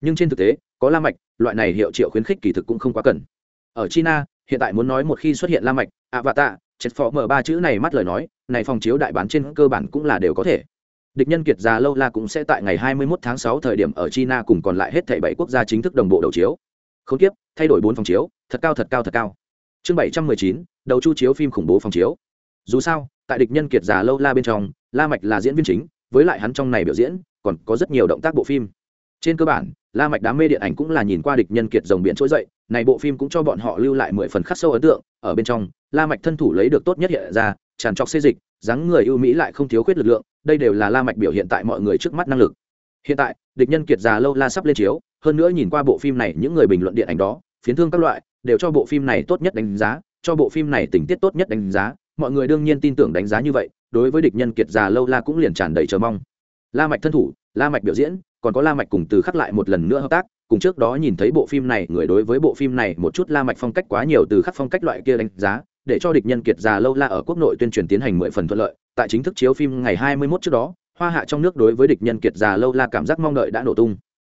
Nhưng trên thực tế, có la mạch, loại này hiệu triệu khuyến khích kỳ thực cũng không quá cần. Ở china, hiện tại muốn nói một khi xuất hiện la mạch, avatar chết phó mở ba chữ này mắt lời nói này phòng chiếu đại bán trên cơ bản cũng là đều có thể. Địch nhân kiệt già lâu la cũng sẽ tại ngày 21 tháng 6 thời điểm ở china cùng còn lại hết thảy bảy quốc gia chính thức đồng bộ đầu chiếu. Không tiếp thay đổi bốn phòng chiếu thật cao thật cao thật cao. Chương 719, đầu chu chiếu phim khủng bố phòng chiếu. Dù sao tại địch nhân kiệt già lâu la bên trong la mạch là diễn viên chính với lại hắn trong này biểu diễn còn có rất nhiều động tác bộ phim trên cơ bản, la mạch đám mê điện ảnh cũng là nhìn qua địch nhân kiệt rồng biển trỗi dậy, này bộ phim cũng cho bọn họ lưu lại mười phần khắc sâu ấn tượng, ở bên trong, la mạch thân thủ lấy được tốt nhất hiện ra, tràn trọc xê dịch, dáng người ưu mỹ lại không thiếu khuyết lực lượng, đây đều là la mạch biểu hiện tại mọi người trước mắt năng lực. Hiện tại, địch nhân kiệt già lâu la sắp lên chiếu, hơn nữa nhìn qua bộ phim này, những người bình luận điện ảnh đó, phiến thương các loại, đều cho bộ phim này tốt nhất đánh giá, cho bộ phim này tình tiết tốt nhất đánh giá, mọi người đương nhiên tin tưởng đánh giá như vậy, đối với địch nhân kiệt già lâu la cũng liền tràn đầy chờ mong. La mạch thân thủ, la mạch biểu diễn còn có la mạch cùng từ khắc lại một lần nữa hợp tác, cùng trước đó nhìn thấy bộ phim này, người đối với bộ phim này một chút la mạch phong cách quá nhiều, từ khắc phong cách loại kia đánh giá, để cho địch nhân kiệt già lâu la ở quốc nội tuyên truyền tiến hành mười phần thuận lợi. Tại chính thức chiếu phim ngày 21 trước đó, hoa hạ trong nước đối với địch nhân kiệt già lâu la cảm giác mong đợi đã nổ tung.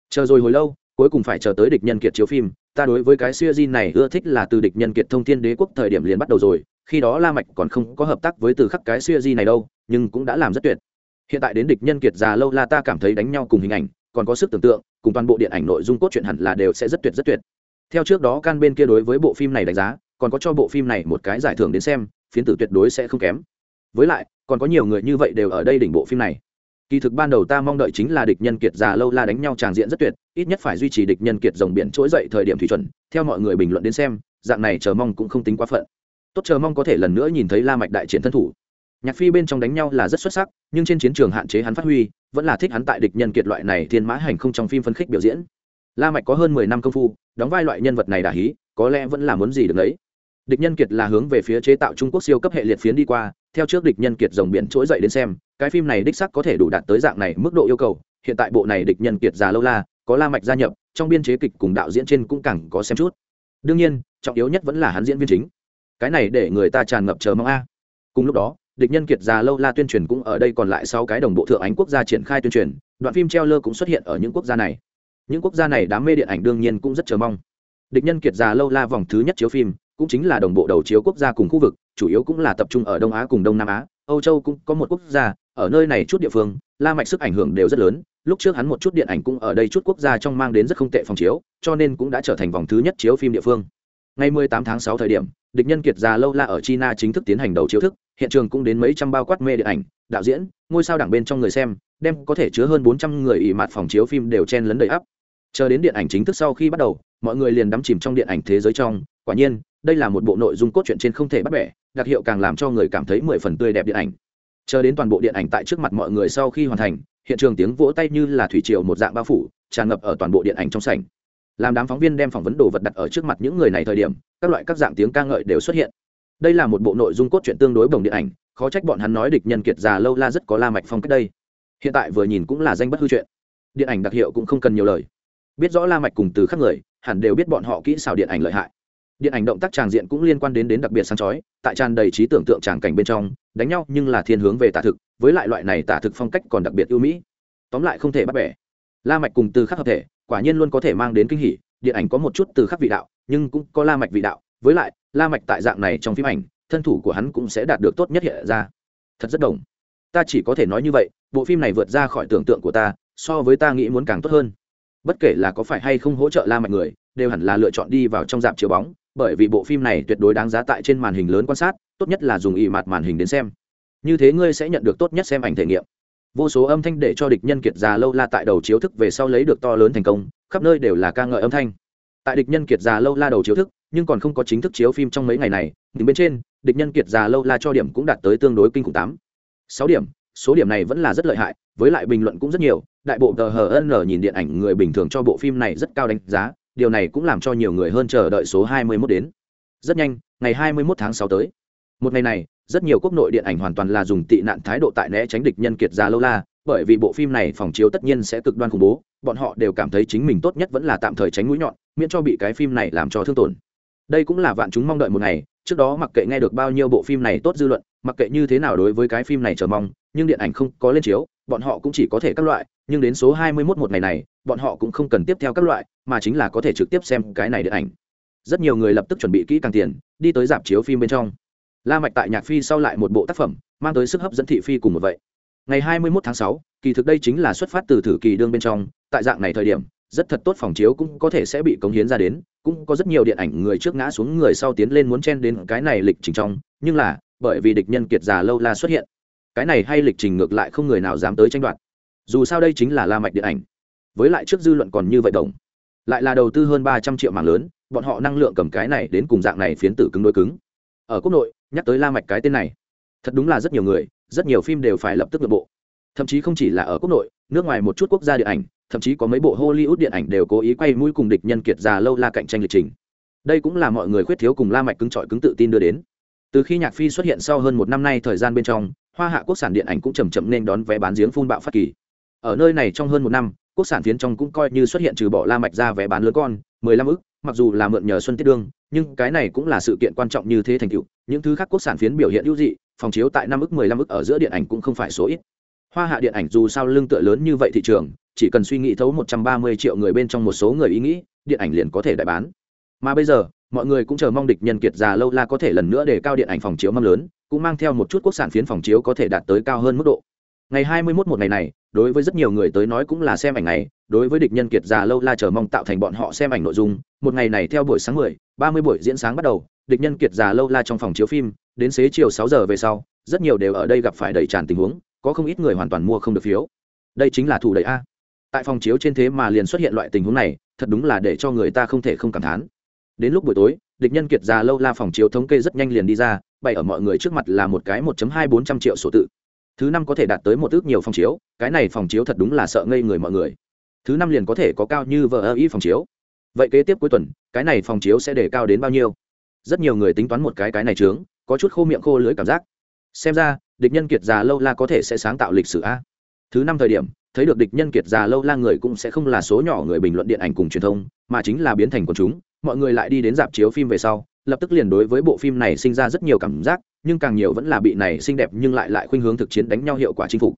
Chờ rồi hồi lâu, cuối cùng phải chờ tới địch nhân kiệt chiếu phim, ta đối với cái series này ưa thích là từ địch nhân kiệt thông thiên đế quốc thời điểm liền bắt đầu rồi, khi đó la mạch còn không có hợp tác với từ khắc cái series này đâu, nhưng cũng đã làm rất tuyệt hiện tại đến địch nhân kiệt già lâu la ta cảm thấy đánh nhau cùng hình ảnh, còn có sức tưởng tượng, cùng toàn bộ điện ảnh nội dung cốt truyện hẳn là đều sẽ rất tuyệt rất tuyệt. Theo trước đó can bên kia đối với bộ phim này đánh giá, còn có cho bộ phim này một cái giải thưởng đến xem, phiến tử tuyệt đối sẽ không kém. Với lại, còn có nhiều người như vậy đều ở đây đỉnh bộ phim này. Kỳ thực ban đầu ta mong đợi chính là địch nhân kiệt già lâu la đánh nhau tràng diện rất tuyệt, ít nhất phải duy trì địch nhân kiệt dòng biển trỗi dậy thời điểm thủy chuẩn, theo mọi người bình luận đến xem, dạng này chờ mong cũng không tính quá phận. Tốt chờ mong có thể lần nữa nhìn thấy la mạch đại chiến thân thủ nhạc phi bên trong đánh nhau là rất xuất sắc, nhưng trên chiến trường hạn chế hắn phát huy, vẫn là thích hắn tại địch nhân kiệt loại này thiên mã hành không trong phim phân khích biểu diễn. La mạch có hơn mười năm công phu, đóng vai loại nhân vật này đả hí, có lẽ vẫn là muốn gì được đấy. Địch nhân kiệt là hướng về phía chế tạo trung quốc siêu cấp hệ liệt phiến đi qua, theo trước địch nhân kiệt rồng biển trỗi dậy đến xem, cái phim này đích sắc có thể đủ đạt tới dạng này mức độ yêu cầu, hiện tại bộ này địch nhân kiệt già lâu la, có la mạch gia nhập, trong biên chế kịch cùng đạo diễn trên cũng càng có xem chút. Đương nhiên, trọng yếu nhất vẫn là hắn diễn viên chính. Cái này để người ta tràn ngập chờ mong a. Cùng lúc đó địch nhân kiệt già lâu la tuyên truyền cũng ở đây còn lại sau cái đồng bộ thượng ánh quốc gia triển khai tuyên truyền, đoạn phim treo lơ cũng xuất hiện ở những quốc gia này. Những quốc gia này đám mê điện ảnh đương nhiên cũng rất chờ mong. Địch nhân kiệt già lâu la vòng thứ nhất chiếu phim, cũng chính là đồng bộ đầu chiếu quốc gia cùng khu vực, chủ yếu cũng là tập trung ở đông á cùng đông nam á, âu châu cũng có một quốc gia, ở nơi này chút địa phương, la mạch sức ảnh hưởng đều rất lớn, lúc trước hắn một chút điện ảnh cũng ở đây chút quốc gia trong mang đến rất không tệ phòng chiếu, cho nên cũng đã trở thành vòng thứ nhất chiếu phim địa phương. Ngày 18 tháng 6 thời điểm địch nhân kiệt già lâu la ở china chính thức tiến hành đầu chiếu thức, hiện trường cũng đến mấy trăm bao quát mê điện ảnh, đạo diễn, ngôi sao đẳng bên trong người xem, đem có thể chứa hơn 400 người ỉ mặt phòng chiếu phim đều chen lấn đầy ắp. Chờ đến điện ảnh chính thức sau khi bắt đầu, mọi người liền đắm chìm trong điện ảnh thế giới trong, quả nhiên, đây là một bộ nội dung cốt truyện trên không thể bắt bẻ, đặc hiệu càng làm cho người cảm thấy mười phần tươi đẹp điện ảnh. Chờ đến toàn bộ điện ảnh tại trước mặt mọi người sau khi hoàn thành, hiện trường tiếng vỗ tay như là thủy triều một dạng bao phủ, tràn ngập ở toàn bộ điện ảnh trong sảnh làm đám phóng viên đem phỏng vấn đồ vật đặt ở trước mặt những người này thời điểm, các loại các dạng tiếng ca ngợi đều xuất hiện. Đây là một bộ nội dung cốt truyện tương đối bồng điện ảnh, khó trách bọn hắn nói địch nhân kiệt già lâu la rất có la mạch phong cách đây. Hiện tại vừa nhìn cũng là danh bất hư chuyện điện ảnh đặc hiệu cũng không cần nhiều lời. Biết rõ la mạch cùng từ khác người, hẳn đều biết bọn họ kỹ xảo điện ảnh lợi hại. Điện ảnh động tác tràng diện cũng liên quan đến đến đặc biệt sáng chói, tại tràn đầy trí tưởng tượng tràng cảnh bên trong, đánh nhau nhưng là thiên hướng về tả thực, với lại loại này tả thực phong cách còn đặc biệt ưu mỹ. Tóm lại không thể bắt bẻ. La mạch cùng từ khắc hợp thể quả nhiên luôn có thể mang đến kinh hỉ, điện ảnh có một chút từ khắc vị đạo, nhưng cũng có la mạch vị đạo. Với lại, la mạch tại dạng này trong phim ảnh, thân thủ của hắn cũng sẽ đạt được tốt nhất hiện ra. Thật rất đồng. Ta chỉ có thể nói như vậy, bộ phim này vượt ra khỏi tưởng tượng của ta, so với ta nghĩ muốn càng tốt hơn. Bất kể là có phải hay không hỗ trợ la mạch người, đều hẳn là lựa chọn đi vào trong dạp chiếu bóng, bởi vì bộ phim này tuyệt đối đáng giá tại trên màn hình lớn quan sát, tốt nhất là dùng ỉ mặt màn hình đến xem. Như thế ngươi sẽ nhận được tốt nhất xem ảnh thể nghiệm vô số âm thanh để cho địch nhân kiệt già lâu la tại đầu chiếu thức về sau lấy được to lớn thành công, khắp nơi đều là ca ngợi âm thanh. Tại địch nhân kiệt già lâu la đầu chiếu thức, nhưng còn không có chính thức chiếu phim trong mấy ngày này nhưng bên trên, địch nhân kiệt già lâu la cho điểm cũng đạt tới tương đối kinh khủng tám. Sáu điểm, số điểm này vẫn là rất lợi hại, với lại bình luận cũng rất nhiều, đại bộ tờ hn nhìn điện ảnh người bình thường cho bộ phim này rất cao đánh giá, điều này cũng làm cho nhiều người hơn chờ đợi số 21 đến. Rất nhanh, ngày 21 tháng 6 tới. Một ngày này rất nhiều quốc nội điện ảnh hoàn toàn là dùng tị nạn thái độ tại né tránh địch nhân kiệt già lâu la, bởi vì bộ phim này phòng chiếu tất nhiên sẽ cực đoan khủng bố, bọn họ đều cảm thấy chính mình tốt nhất vẫn là tạm thời tránh mũi nhọn, miễn cho bị cái phim này làm cho thương tổn. Đây cũng là vạn chúng mong đợi một ngày, trước đó mặc kệ nghe được bao nhiêu bộ phim này tốt dư luận, mặc kệ như thế nào đối với cái phim này chờ mong, nhưng điện ảnh không có lên chiếu, bọn họ cũng chỉ có thể các loại, nhưng đến số 21 một ngày này, bọn họ cũng không cần tiếp theo các loại, mà chính là có thể trực tiếp xem cái này điện ảnh. Rất nhiều người lập tức chuẩn bị kỹ càng tiền, đi tới dạp chiếu phim bên trong la mạch tại nhạc phi sau lại một bộ tác phẩm mang tới sức hấp dẫn thị phi cùng một vậy. Ngày 21 tháng 6, kỳ thực đây chính là xuất phát từ thử kỳ đương bên trong tại dạng này thời điểm rất thật tốt phòng chiếu cũng có thể sẽ bị cống hiến ra đến cũng có rất nhiều điện ảnh người trước ngã xuống người sau tiến lên muốn chen đến cái này lịch trình trong nhưng là bởi vì địch nhân kiệt già lâu la xuất hiện cái này hay lịch trình ngược lại không người nào dám tới tranh đoạt. Dù sao đây chính là la mạch điện ảnh. Với lại trước dư luận còn như vậy đồng. Lại là đầu tư hơn ba trăm triệu mảng lớn bọn họ năng lượng cầm cái này đến cùng dạng này phiến tử cứng đối cứng. Ở quốc nội nhắc tới la mạch cái tên này. Thật đúng là rất nhiều người, rất nhiều phim đều phải lập tức nội bộ. Thậm chí không chỉ là ở quốc nội, nước ngoài một chút quốc gia điện ảnh, thậm chí có mấy bộ hollywood điện ảnh đều cố ý quay mũi cùng địch nhân kiệt già lâu la cạnh tranh lịch trình. Đây cũng là mọi người khuyết thiếu cùng la mạch cứng trọi cứng tự tin đưa đến. Từ khi nhạc phi xuất hiện sau hơn một năm nay thời gian bên trong, hoa hạ quốc sản điện ảnh cũng chầm chậm nên đón vé bán giếng phun bạo phát kỳ. Ở nơi này trong hơn một năm, quốc sản phiến trong cũng coi như xuất hiện trừ bỏ la mạch ra vé bán lớn con, mười lăm ức mặc dù là mượn nhờ xuân tiết đương, nhưng cái này cũng là sự kiện quan trọng như thế thành tựu. Những thứ khác quốc sản phiến biểu hiện ưu dị, phòng chiếu tại năm ức, mười lăm ức ở giữa điện ảnh cũng không phải số ít. Hoa hạ điện ảnh dù sao lương tựa lớn như vậy thị trường, chỉ cần suy nghĩ thấu một trăm ba mươi triệu người bên trong một số người ý nghĩ, điện ảnh liền có thể đại bán. Mà bây giờ, mọi người cũng chờ mong địch nhân kiệt già lâu la có thể lần nữa để cao điện ảnh phòng chiếu mâm lớn, cũng mang theo một chút quốc sản phiến phòng chiếu có thể đạt tới cao hơn mức độ ngày hai mươi 21 một ngày này, đối với rất nhiều người tới nói cũng là xem ảnh này đối với địch nhân kiệt già lâu la chờ mong tạo thành bọn họ xem ảnh nội dung, một ngày này theo buổi sáng mười, ba mươi buổi diễn sáng bắt đầu, địch nhân kiệt già lâu la trong phòng chiếu phim, đến xế chiều sáu giờ về sau, rất nhiều đều ở đây gặp phải đầy tràn tình huống, có không ít người hoàn toàn mua không được phiếu. Đây chính là thủ đẩy a. Tại phòng chiếu trên thế mà liền xuất hiện loại tình huống này, thật đúng là để cho người ta không thể không cảm thán. Đến lúc buổi tối, địch nhân kiệt già lâu la phòng chiếu thống kê rất nhanh liền đi ra, bày ở mọi người trước mặt là một cái 1 hai bốn trăm triệu sổ tự thứ năm có thể đạt tới một ước nhiều phòng chiếu, cái này phòng chiếu thật đúng là sợ ngây người mọi người. Thứ năm liền có thể có cao như vờ ơ y phòng chiếu. Vậy kế tiếp cuối tuần, cái này phòng chiếu sẽ để cao đến bao nhiêu? Rất nhiều người tính toán một cái cái này trướng, có chút khô miệng khô lưới cảm giác. Xem ra, địch nhân kiệt già lâu la có thể sẽ sáng tạo lịch sử a. Thứ năm thời điểm, thấy được địch nhân kiệt già lâu la người cũng sẽ không là số nhỏ người bình luận điện ảnh cùng truyền thông, mà chính là biến thành quần chúng, mọi người lại đi đến dạp chiếu phim về sau lập tức liền đối với bộ phim này sinh ra rất nhiều cảm giác, nhưng càng nhiều vẫn là bị này xinh đẹp nhưng lại lại khuynh hướng thực chiến đánh nhau hiệu quả chinh phục.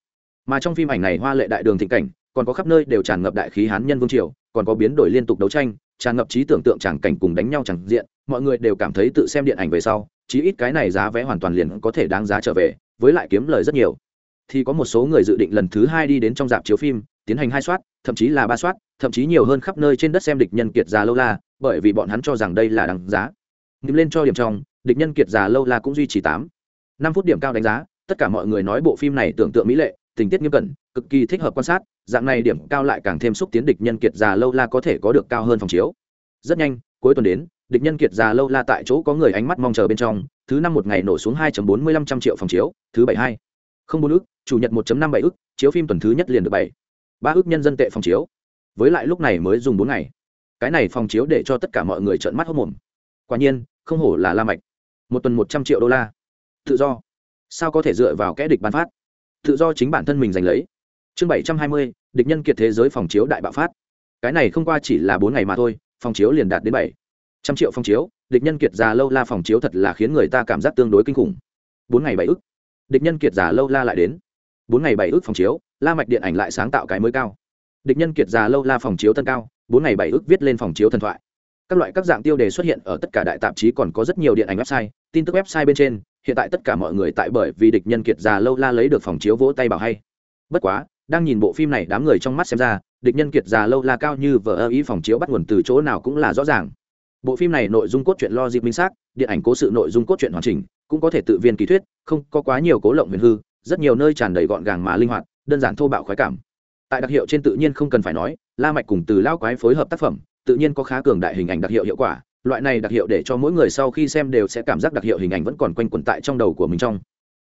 Mà trong phim ảnh này hoa lệ đại đường thịnh cảnh, còn có khắp nơi đều tràn ngập đại khí hán nhân vương triều, còn có biến đổi liên tục đấu tranh, tràn ngập trí tưởng tượng tràng cảnh cùng đánh nhau chẳng diện, mọi người đều cảm thấy tự xem điện ảnh về sau, chí ít cái này giá vé hoàn toàn liền có thể đáng giá trở về, với lại kiếm lời rất nhiều. Thì có một số người dự định lần thứ hai đi đến trong dạp chiếu phim, tiến hành hai soát, thậm chí là ba soát, thậm chí nhiều hơn khắp nơi trên đất xem địch nhân kiệt già lâu la, bởi vì bọn hắn cho rằng đây là đáng giá nghiệm lên cho điểm trong, địch nhân kiệt già lâu la cũng duy trì tám. Năm phút điểm cao đánh giá, tất cả mọi người nói bộ phim này tưởng tượng mỹ lệ, tình tiết nghiêm cẩn, cực kỳ thích hợp quan sát, dạng này điểm cao lại càng thêm xúc tiến địch nhân kiệt già lâu la có thể có được cao hơn phòng chiếu. Rất nhanh, cuối tuần đến, địch nhân kiệt già lâu la tại chỗ có người ánh mắt mong chờ bên trong, thứ năm một ngày nổ xuống hai bốn mươi lăm trăm triệu phòng chiếu, thứ bảy hai. Không bốn ước chủ nhật một năm bảy ước chiếu phim tuần thứ nhất liền được bảy. Ba ước nhân dân tệ phòng chiếu. Với lại lúc này mới dùng bốn ngày. Cái này phòng chiếu để cho tất cả mọi người trợn mắt hốc mồm. Quả nhiên không hổ là la mạch. Một tuần một trăm triệu đô la. Tự do. Sao có thể dựa vào kẽ địch bán phát? Tự do chính bản thân mình giành lấy. Chương bảy trăm hai mươi, địch nhân kiệt thế giới phòng chiếu đại bạo phát. Cái này không qua chỉ là bốn ngày mà thôi, phòng chiếu liền đạt đến bảy trăm triệu phòng chiếu, địch nhân kiệt già lâu la phòng chiếu thật là khiến người ta cảm giác tương đối kinh khủng. Bốn ngày bảy ức, địch nhân kiệt già lâu la lại đến. Bốn ngày bảy ức phòng chiếu, la mạch điện ảnh lại sáng tạo cái mới cao. Địch nhân kiệt già lâu la phòng chiếu tân cao, bốn ngày bảy ức viết lên phòng chiếu thần thoại các loại các dạng tiêu đề xuất hiện ở tất cả đại tạp chí còn có rất nhiều điện ảnh website, tin tức website bên trên, hiện tại tất cả mọi người tại bởi vì địch nhân kiệt già lâu la lấy được phòng chiếu vỗ tay bảo hay. Bất quá, đang nhìn bộ phim này đám người trong mắt xem ra, địch nhân kiệt già lâu la cao như vờ ơ ý phòng chiếu bắt nguồn từ chỗ nào cũng là rõ ràng. Bộ phim này nội dung cốt truyện lo dịp minh xác, điện ảnh cố sự nội dung cốt truyện hoàn chỉnh, cũng có thể tự viên kỳ thuyết, không có quá nhiều cố lộng huyền hư, rất nhiều nơi tràn đầy gọn gàng mà linh hoạt, đơn giản thô bạo khoái cảm. Tại đặc hiệu trên tự nhiên không cần phải nói, la mạch cùng từ lao quái phối hợp tác phẩm tự nhiên có khá cường đại hình ảnh đặc hiệu hiệu quả, loại này đặc hiệu để cho mỗi người sau khi xem đều sẽ cảm giác đặc hiệu hình ảnh vẫn còn quanh quẩn tại trong đầu của mình trong.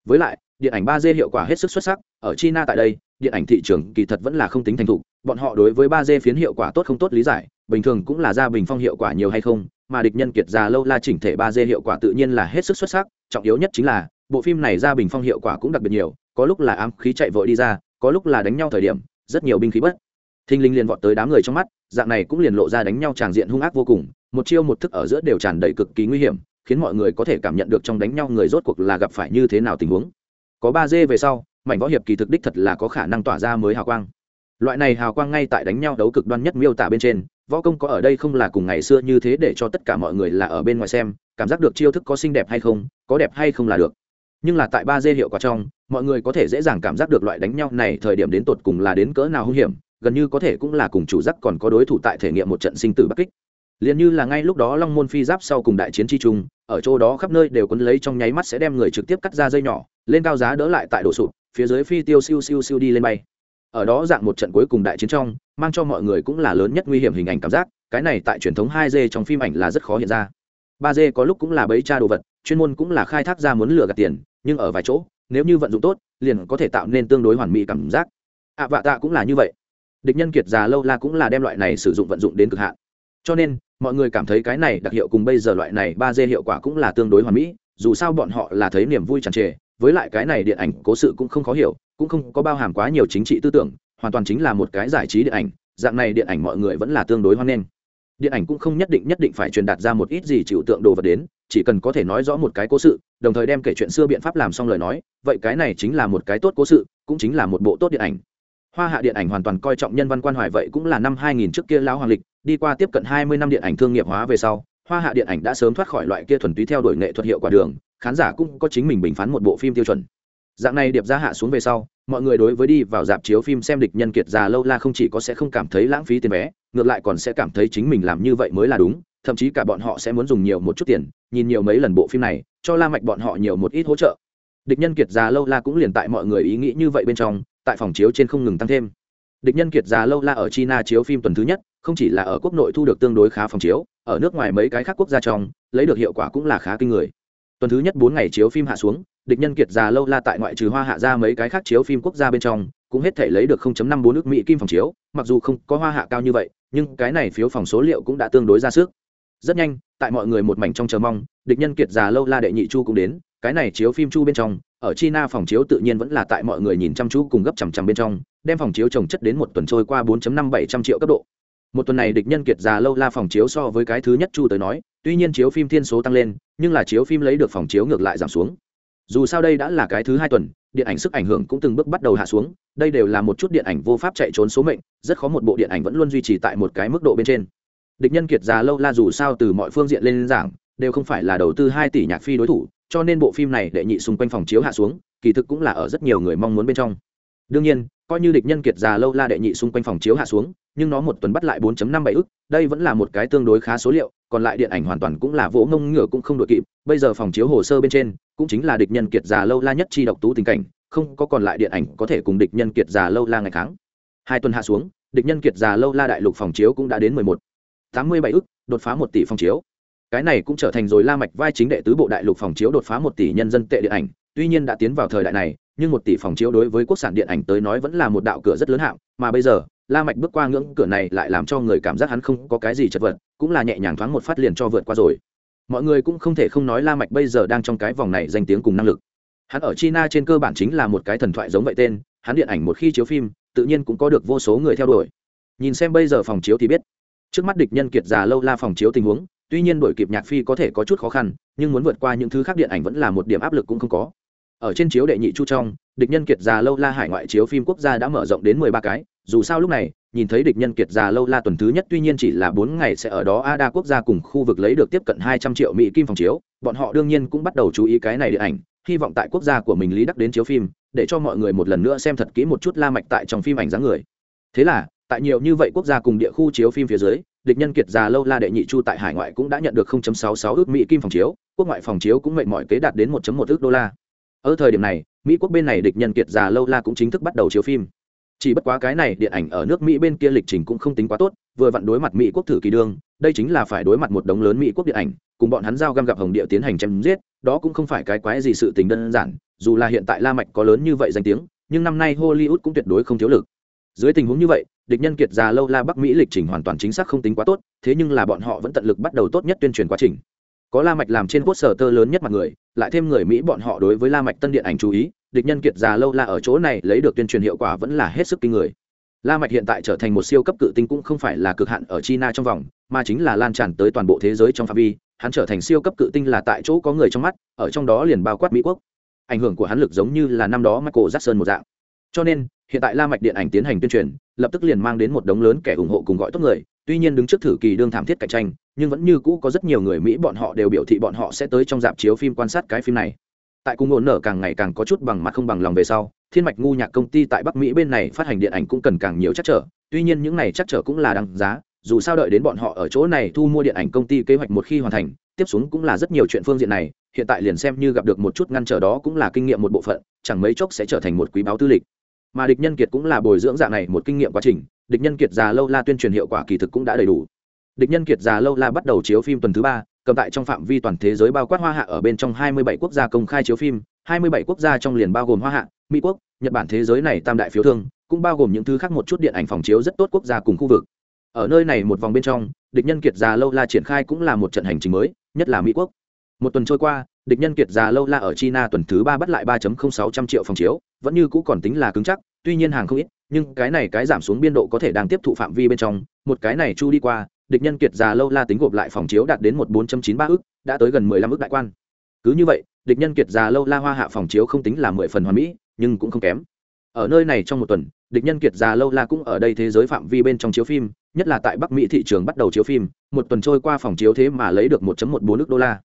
Với lại, điện ảnh ba d hiệu quả hết sức xuất sắc, ở china tại đây, điện ảnh thị trường kỳ thật vẫn là không tính thành thục, bọn họ đối với ba d phiến hiệu quả tốt không tốt lý giải, bình thường cũng là ra bình phong hiệu quả nhiều hay không, mà địch nhân kiệt già lâu la chỉnh thể ba d hiệu quả tự nhiên là hết sức xuất sắc, trọng yếu nhất chính là, bộ phim này ra bình phong hiệu quả cũng đặc biệt nhiều, có lúc là ám khí chạy vội đi ra, có lúc là đánh nhau thời điểm, rất nhiều binh khí bất thinh linh liền vọt tới đám người trong mắt dạng này cũng liền lộ ra đánh nhau tràng diện hung ác vô cùng, một chiêu một thức ở giữa đều tràn đầy cực kỳ nguy hiểm, khiến mọi người có thể cảm nhận được trong đánh nhau người rốt cuộc là gặp phải như thế nào tình huống. Có ba d về sau, mảnh võ hiệp kỳ thực đích thật là có khả năng tỏa ra mới hào quang. Loại này hào quang ngay tại đánh nhau đấu cực đoan nhất miêu tả bên trên, võ công có ở đây không là cùng ngày xưa như thế để cho tất cả mọi người là ở bên ngoài xem, cảm giác được chiêu thức có xinh đẹp hay không, có đẹp hay không là được. Nhưng là tại ba d hiệu quả trong, mọi người có thể dễ dàng cảm giác được loại đánh nhau này thời điểm đến tột cùng là đến cỡ nào hung hiểm gần như có thể cũng là cùng chủ giác còn có đối thủ tại thể nghiệm một trận sinh tử bắc kích. Liền như là ngay lúc đó long môn phi giáp sau cùng đại chiến chi trung ở chỗ đó khắp nơi đều quấn lấy trong nháy mắt sẽ đem người trực tiếp cắt ra dây nhỏ lên cao giá đỡ lại tại đổ sụp phía dưới phi tiêu siêu siêu siêu đi lên bay. Ở đó dạng một trận cuối cùng đại chiến trong mang cho mọi người cũng là lớn nhất nguy hiểm hình ảnh cảm giác cái này tại truyền thống hai d trong phim ảnh là rất khó hiện ra. Ba d có lúc cũng là bấy cha đồ vật chuyên môn cũng là khai thác ra muốn lừa gạt tiền nhưng ở vài chỗ nếu như vận dụng tốt liền có thể tạo nên tương đối hoàn mỹ cảm giác. Ạ à, vạ tạ cũng là như vậy địch nhân kiệt già lâu la cũng là đem loại này sử dụng vận dụng đến cực hạn. Cho nên, mọi người cảm thấy cái này đặc hiệu cùng bây giờ loại này ba d hiệu quả cũng là tương đối hoàn mỹ, dù sao bọn họ là thấy niềm vui tràn trề, với lại cái này điện ảnh cố sự cũng không khó hiểu, cũng không có bao hàm quá nhiều chính trị tư tưởng, hoàn toàn chính là một cái giải trí điện ảnh, dạng này điện ảnh mọi người vẫn là tương đối hoan nghênh. Điện ảnh cũng không nhất định nhất định phải truyền đạt ra một ít gì chịu tượng đồ vật đến, chỉ cần có thể nói rõ một cái cố sự, đồng thời đem kể chuyện xưa biện pháp làm xong lời nói, vậy cái này chính là một cái tốt cố sự, cũng chính là một bộ tốt điện ảnh hoa hạ điện ảnh hoàn toàn coi trọng nhân văn quan hoài vậy cũng là năm 2000 trước kia lão hoàng lịch, đi qua tiếp cận 20 năm điện ảnh thương nghiệp hóa về sau, hoa hạ điện ảnh đã sớm thoát khỏi loại kia thuần túy theo đuổi nghệ thuật hiệu quả đường, khán giả cũng có chính mình bình phán một bộ phim tiêu chuẩn. Dạng này điệp ra hạ xuống về sau, mọi người đối với đi vào dạp chiếu phim xem địch nhân kiệt già lâu la không chỉ có sẽ không cảm thấy lãng phí tiền vé, ngược lại còn sẽ cảm thấy chính mình làm như vậy mới là đúng, thậm chí cả bọn họ sẽ muốn dùng nhiều một chút tiền, nhìn nhiều mấy lần bộ phim này, cho la mạch bọn họ nhiều một ít hỗ trợ. Địch nhân kiệt già lâu la cũng liền tại mọi người ý nghĩ như vậy bên trong tại phòng chiếu trên không ngừng tăng thêm. Địch nhân kiệt già lâu la ở china chiếu phim tuần thứ nhất, không chỉ là ở quốc nội thu được tương đối khá phòng chiếu, ở nước ngoài mấy cái khác quốc gia trong, lấy được hiệu quả cũng là khá kinh người. Tuần thứ nhất bốn ngày chiếu phim hạ xuống, địch nhân kiệt già lâu la tại ngoại trừ hoa hạ ra mấy cái khác chiếu phim quốc gia bên trong, cũng hết thể lấy được 0.54 nước mỹ kim phòng chiếu, mặc dù không có hoa hạ cao như vậy, nhưng cái này phiếu phòng số liệu cũng đã tương đối ra sức. Rất nhanh, tại mọi người một mảnh trong chờ mong, địch nhân kiệt già lâu la đệ nhị chu cũng đến, cái này chiếu phim chu bên trong ở china phòng chiếu tự nhiên vẫn là tại mọi người nhìn chăm chú cùng gấp chằm chằm bên trong, đem phòng chiếu trồng chất đến một tuần trôi qua 4.57 trăm triệu cấp độ. Một tuần này địch nhân kiệt già lâu la phòng chiếu so với cái thứ nhất chu tới nói, tuy nhiên chiếu phim thiên số tăng lên, nhưng là chiếu phim lấy được phòng chiếu ngược lại giảm xuống. Dù sao đây đã là cái thứ hai tuần, điện ảnh sức ảnh hưởng cũng từng bước bắt đầu hạ xuống, đây đều là một chút điện ảnh vô pháp chạy trốn số mệnh, rất khó một bộ điện ảnh vẫn luôn duy trì tại một cái mức độ bên trên. Địch nhân kiệt già lâu la dù sao từ mọi phương diện lên giảng đều không phải là đầu tư hai tỷ nhạc phi đối thủ, cho nên bộ phim này đệ nhị xung quanh phòng chiếu hạ xuống, kỳ thực cũng là ở rất nhiều người mong muốn bên trong. Đương nhiên, coi như địch nhân kiệt già lâu la đệ nhị xung quanh phòng chiếu hạ xuống, nhưng nó một tuần bắt lại 4.57 ức, đây vẫn là một cái tương đối khá số liệu, còn lại điện ảnh hoàn toàn cũng là vỗ ngông ngựa cũng không đội kịp, bây giờ phòng chiếu hồ sơ bên trên, cũng chính là địch nhân kiệt già lâu la nhất chi độc tú tình cảnh, không có còn lại điện ảnh có thể cùng địch nhân kiệt già lâu la ngày kháng. Hai tuần hạ xuống, địch nhân kiệt già lâu la đại lục phòng chiếu cũng đã đến 11 87 ức, đột phá một tỷ phòng chiếu cái này cũng trở thành rồi la mạch vai chính đệ tứ bộ đại lục phòng chiếu đột phá một tỷ nhân dân tệ điện ảnh, tuy nhiên đã tiến vào thời đại này, nhưng một tỷ phòng chiếu đối với quốc sản điện ảnh tới nói vẫn là một đạo cửa rất lớn hạng, mà bây giờ, la mạch bước qua ngưỡng cửa này lại làm cho người cảm giác hắn không có cái gì chật vật, cũng là nhẹ nhàng thoáng một phát liền cho vượt qua rồi. Mọi người cũng không thể không nói la mạch bây giờ đang trong cái vòng này danh tiếng cùng năng lực. Hắn ở china trên cơ bản chính là một cái thần thoại giống vậy tên, hắn điện ảnh một khi chiếu phim, tự nhiên cũng có được vô số người theo đuổi. Nhìn xem bây giờ phòng chiếu thì biết. Trước mắt địch nhân kiệt già lâu la phòng chiếu tình huống tuy nhiên đổi kịp nhạc phi có thể có chút khó khăn, nhưng muốn vượt qua những thứ khác điện ảnh vẫn là một điểm áp lực cũng không có. Ở trên chiếu đệ nhị chu trong, địch nhân kiệt già lâu la hải ngoại chiếu phim quốc gia đã mở rộng đến mười ba cái, dù sao lúc này, nhìn thấy địch nhân kiệt già lâu la tuần thứ nhất tuy nhiên chỉ là bốn ngày sẽ ở đó a đa quốc gia cùng khu vực lấy được tiếp cận hai trăm triệu mỹ kim phòng chiếu, bọn họ đương nhiên cũng bắt đầu chú ý cái này điện ảnh, hy vọng tại quốc gia của mình lý đắc đến chiếu phim, để cho mọi người một lần nữa xem thật kỹ một chút la mạch tại trong phim ảnh dáng người. Thế là tại nhiều như vậy quốc gia cùng địa khu chiếu phim phía dưới, địch nhân kiệt già lâu la đệ nhị chu tại hải ngoại cũng đã nhận được 0.66 ước mỹ kim phòng chiếu, quốc ngoại phòng chiếu cũng mệnh mọi kế đạt đến 1.1 ước đô la. Ở thời điểm này, mỹ quốc bên này địch nhân kiệt già lâu la cũng chính thức bắt đầu chiếu phim. Chỉ bất quá cái này điện ảnh ở nước mỹ bên kia lịch trình cũng không tính quá tốt, vừa vặn đối mặt mỹ quốc thử kỳ đương, đây chính là phải đối mặt một đống lớn mỹ quốc điện ảnh, cùng bọn hắn giao găm gặp hồng địa tiến hành chém giết, đó cũng không phải cái quái gì sự tình đơn giản, dù là hiện tại la mạch có lớn như vậy danh tiếng, nhưng năm nay hollywood cũng tuyệt đối không thiếu lực. Dưới tình huống như vậy địch nhân kiệt già lâu la bắc mỹ lịch trình hoàn toàn chính xác không tính quá tốt, thế nhưng là bọn họ vẫn tận lực bắt đầu tốt nhất tuyên truyền quá trình. Có la mạch làm trên quốc sở tơ lớn nhất mặt người, lại thêm người mỹ bọn họ đối với la mạch tân điện ảnh chú ý, địch nhân kiệt già lâu la ở chỗ này lấy được tuyên truyền hiệu quả vẫn là hết sức kinh người. La mạch hiện tại trở thành một siêu cấp cự tinh cũng không phải là cực hạn ở china trong vòng, mà chính là lan tràn tới toàn bộ thế giới trong phạm vi, hắn trở thành siêu cấp cự tinh là tại chỗ có người trong mắt, ở trong đó liền bao quát mỹ quốc. Ảnh hưởng của hắn lực giống như là năm đó michael jackson một dạng. Cho nên hiện tại la mạch điện ảnh tiến hành tuyên truyền, lập tức liền mang đến một đống lớn kẻ ủng hộ cùng gọi tốt người. Tuy nhiên đứng trước thử kỳ đương thảm thiết cạnh tranh, nhưng vẫn như cũ có rất nhiều người mỹ bọn họ đều biểu thị bọn họ sẽ tới trong dạp chiếu phim quan sát cái phim này. Tại cung ổn nở càng ngày càng có chút bằng mặt không bằng lòng về sau, thiên mạch ngu nhạc công ty tại bắc mỹ bên này phát hành điện ảnh cũng cần càng nhiều chắc trở. Tuy nhiên những này chắc trở cũng là đáng giá, dù sao đợi đến bọn họ ở chỗ này thu mua điện ảnh công ty kế hoạch một khi hoàn thành, tiếp xuống cũng là rất nhiều chuyện phương diện này, hiện tại liền xem như gặp được một chút ngăn trở đó cũng là kinh nghiệm một bộ phận, chẳng mấy chốc sẽ trở thành một quý báo tư lịch mà địch nhân kiệt cũng là bồi dưỡng dạng này một kinh nghiệm quá trình, địch nhân kiệt già lâu la tuyên truyền hiệu quả kỳ thực cũng đã đầy đủ. Địch nhân kiệt già lâu la bắt đầu chiếu phim tuần thứ ba, cầm tại trong phạm vi toàn thế giới bao quát hoa hạ ở bên trong 27 quốc gia công khai chiếu phim 27 quốc gia trong liền bao gồm hoa hạ, mỹ quốc, nhật bản thế giới này tam đại phiếu thương, cũng bao gồm những thứ khác một chút điện ảnh phòng chiếu rất tốt quốc gia cùng khu vực. Ở nơi này một vòng bên trong, địch nhân kiệt già lâu la triển khai cũng là một trận hành trình mới, nhất là mỹ quốc. Một tuần trôi qua địch nhân kiệt già lâu la ở china tuần thứ ba bắt lại 3.0600 triệu phòng chiếu, vẫn như cũ còn tính là cứng chắc, tuy nhiên hàng không ít, nhưng cái này cái giảm xuống biên độ có thể đang tiếp thụ phạm vi bên trong. Một cái này chu đi qua, địch nhân kiệt già lâu la tính gộp lại phòng chiếu đạt đến một 4.93 ức, đã tới gần 15 ức đại quan. Cứ như vậy, địch nhân kiệt già lâu la hoa hạ phòng chiếu không tính là mười phần hoàn mỹ, nhưng cũng không kém. Ở nơi này trong một tuần, địch nhân kiệt già lâu la cũng ở đây thế giới phạm vi bên trong chiếu phim, nhất là tại bắc mỹ thị trường bắt đầu chiếu phim, một tuần trôi qua phòng chiếu thế mà lấy được 1.14 ức đô la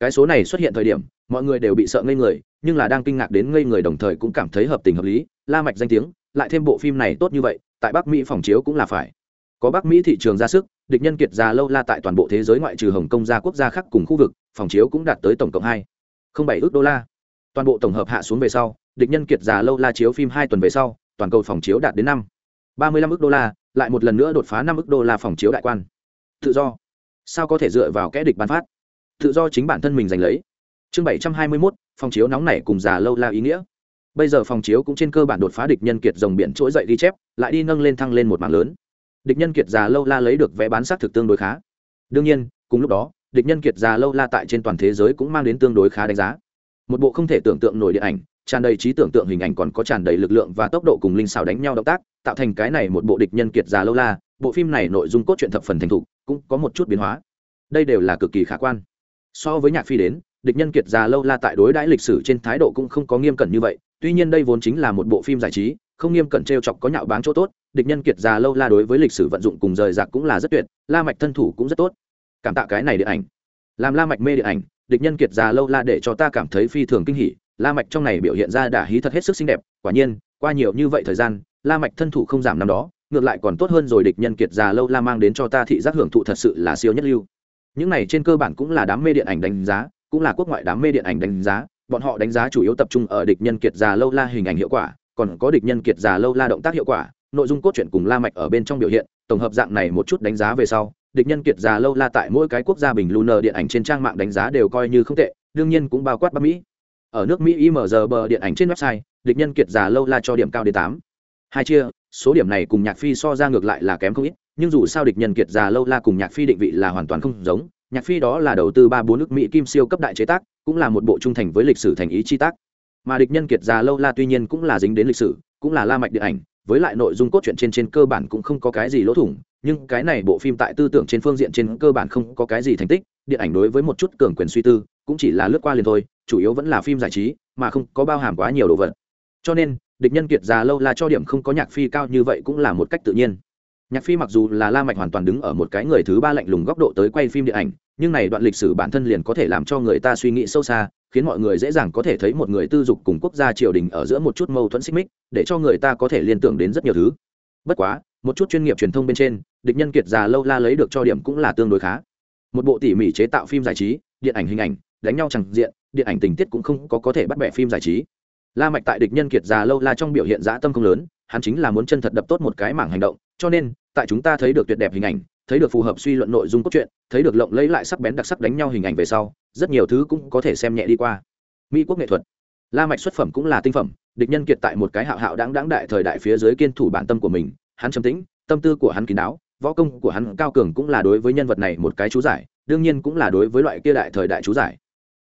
cái số này xuất hiện thời điểm, mọi người đều bị sợ ngây người, nhưng là đang kinh ngạc đến ngây người đồng thời cũng cảm thấy hợp tình hợp lý, la mạch danh tiếng, lại thêm bộ phim này tốt như vậy, tại bắc mỹ phòng chiếu cũng là phải. Có bắc mỹ thị trường ra sức, địch nhân kiệt già lâu la tại toàn bộ thế giới ngoại trừ hồng kông ra quốc gia khác cùng khu vực, phòng chiếu cũng đạt tới tổng cộng hai không bảy ước đô la. Toàn bộ tổng hợp hạ xuống về sau, địch nhân kiệt già lâu la chiếu phim hai tuần về sau, toàn cầu phòng chiếu đạt đến năm ba mươi lăm ước đô la, lại một lần nữa đột phá năm ước đô la phòng chiếu đại quan. Tự do. Sao có thể dựa vào kẽ địch bán phát? Tự do chính bản thân mình giành lấy. Chương bảy trăm hai mươi mốt, phòng chiếu nóng này cùng già lâu la ý nghĩa. Bây giờ phòng chiếu cũng trên cơ bản đột phá địch nhân kiệt dòng biển trỗi dậy ghi chép, lại đi nâng lên thăng lên một mảng lớn. Địch nhân kiệt già lâu la lấy được vé bán xác thực tương đối khá. Đương nhiên, cùng lúc đó, địch nhân kiệt già lâu la tại trên toàn thế giới cũng mang đến tương đối khá đánh giá. Một bộ không thể tưởng tượng nổi điện ảnh, tràn đầy trí tưởng tượng hình ảnh còn có tràn đầy lực lượng và tốc độ cùng linh xảo đánh nhau động tác, tạo thành cái này một bộ địch nhân kiệt già lâu la. Bộ phim này nội dung cốt truyện thập phần thành thục, cũng có một chút biến hóa. Đây đều là cực kỳ khả quan so với nhạc phi đến, địch nhân kiệt già lâu la tại đối đãi lịch sử trên thái độ cũng không có nghiêm cẩn như vậy, tuy nhiên đây vốn chính là một bộ phim giải trí, không nghiêm cẩn t r e o chọc có nhạo báng chỗ tốt, địch nhân kiệt già lâu la đối với lịch sử vận dụng cùng rời rạc cũng là rất tuyệt, la mạch thân thủ cũng rất tốt. Cảm tạ cái này điện ảnh. Làm la mạch mê điện ảnh, địch nhân kiệt già lâu la để cho ta cảm thấy phi thường kinh hỉ, la mạch trong này biểu hiện ra đả hí thật hết sức xinh đẹp, quả nhiên, qua nhiều như vậy thời gian, la mạch thân thủ không giảm năm đó, ngược lại còn tốt hơn rồi địch nhân kiệt già lâu la mang đến cho ta thị giác hưởng thụ thật sự là siêu nhất lưu những này trên cơ bản cũng là đám mê điện ảnh đánh giá, cũng là quốc ngoại đám mê điện ảnh đánh giá, bọn họ đánh giá chủ yếu tập trung ở địch nhân kiệt già lâu la hình ảnh hiệu quả, còn có địch nhân kiệt già lâu la động tác hiệu quả, nội dung cốt truyện cùng la mạch ở bên trong biểu hiện, tổng hợp dạng này một chút đánh giá về sau, địch nhân kiệt già lâu la tại mỗi cái quốc gia bình lunar điện ảnh trên trang mạng đánh giá đều coi như không tệ, đương nhiên cũng bao quát bắc mỹ. Ở nước mỹ img bờ điện ảnh trên website, địch nhân kiệt già lâu la cho điểm cao đến tám. Hai chia, số điểm này cùng nhạc phi so ra ngược lại là kém không ít nhưng dù sao địch nhân kiệt già lâu la cùng nhạc phi định vị là hoàn toàn không giống, nhạc phi đó là đầu tư ba bốn nước mỹ kim siêu cấp đại chế tác, cũng là một bộ trung thành với lịch sử thành ý chi tác. Mà địch nhân kiệt già lâu la tuy nhiên cũng là dính đến lịch sử, cũng là la mạch điện ảnh, với lại nội dung cốt truyện trên trên cơ bản cũng không có cái gì lỗ thủng, nhưng cái này bộ phim tại tư tưởng trên phương diện trên cơ bản không có cái gì thành tích, điện ảnh đối với một chút cường quyền suy tư, cũng chỉ là lướt qua liền thôi, chủ yếu vẫn là phim giải trí, mà không có bao hàm quá nhiều đồ vật. Cho nên, địch nhân kiệt già lâu la cho điểm không có nhạc phi cao như vậy cũng là một cách tự nhiên nhạc phi mặc dù là la mạch hoàn toàn đứng ở một cái người thứ ba lạnh lùng góc độ tới quay phim điện ảnh, nhưng này đoạn lịch sử bản thân liền có thể làm cho người ta suy nghĩ sâu xa, khiến mọi người dễ dàng có thể thấy một người tư dục cùng quốc gia triều đình ở giữa một chút mâu thuẫn xích mích, để cho người ta có thể liên tưởng đến rất nhiều thứ. Bất quá, một chút chuyên nghiệp truyền thông bên trên, địch nhân kiệt già lâu la lấy được cho điểm cũng là tương đối khá. Một bộ tỉ mỉ chế tạo phim giải trí, điện ảnh hình ảnh, đánh nhau chẳng diện, điện ảnh tình tiết cũng không có có thể bắt bẻ phim giải trí. La mạch tại địch nhân kiệt già lâu la trong biểu hiện dã tâm không lớn, hắn chính là muốn chân thật đập tốt một cái mảng hành động cho nên, tại chúng ta thấy được tuyệt đẹp hình ảnh, thấy được phù hợp suy luận nội dung cốt truyện, thấy được lộng lấy lại sắc bén đặc sắc đánh nhau hình ảnh về sau, rất nhiều thứ cũng có thể xem nhẹ đi qua. Mỹ quốc nghệ thuật. La mạch xuất phẩm cũng là tinh phẩm, địch nhân kiệt tại một cái hạo hạo đáng đáng đại thời đại phía dưới kiên thủ bản tâm của mình, hắn trầm tĩnh, tâm tư của hắn kín đáo, võ công của hắn cao cường cũng là đối với nhân vật này một cái chú giải, đương nhiên cũng là đối với loại kia đại thời đại chú giải.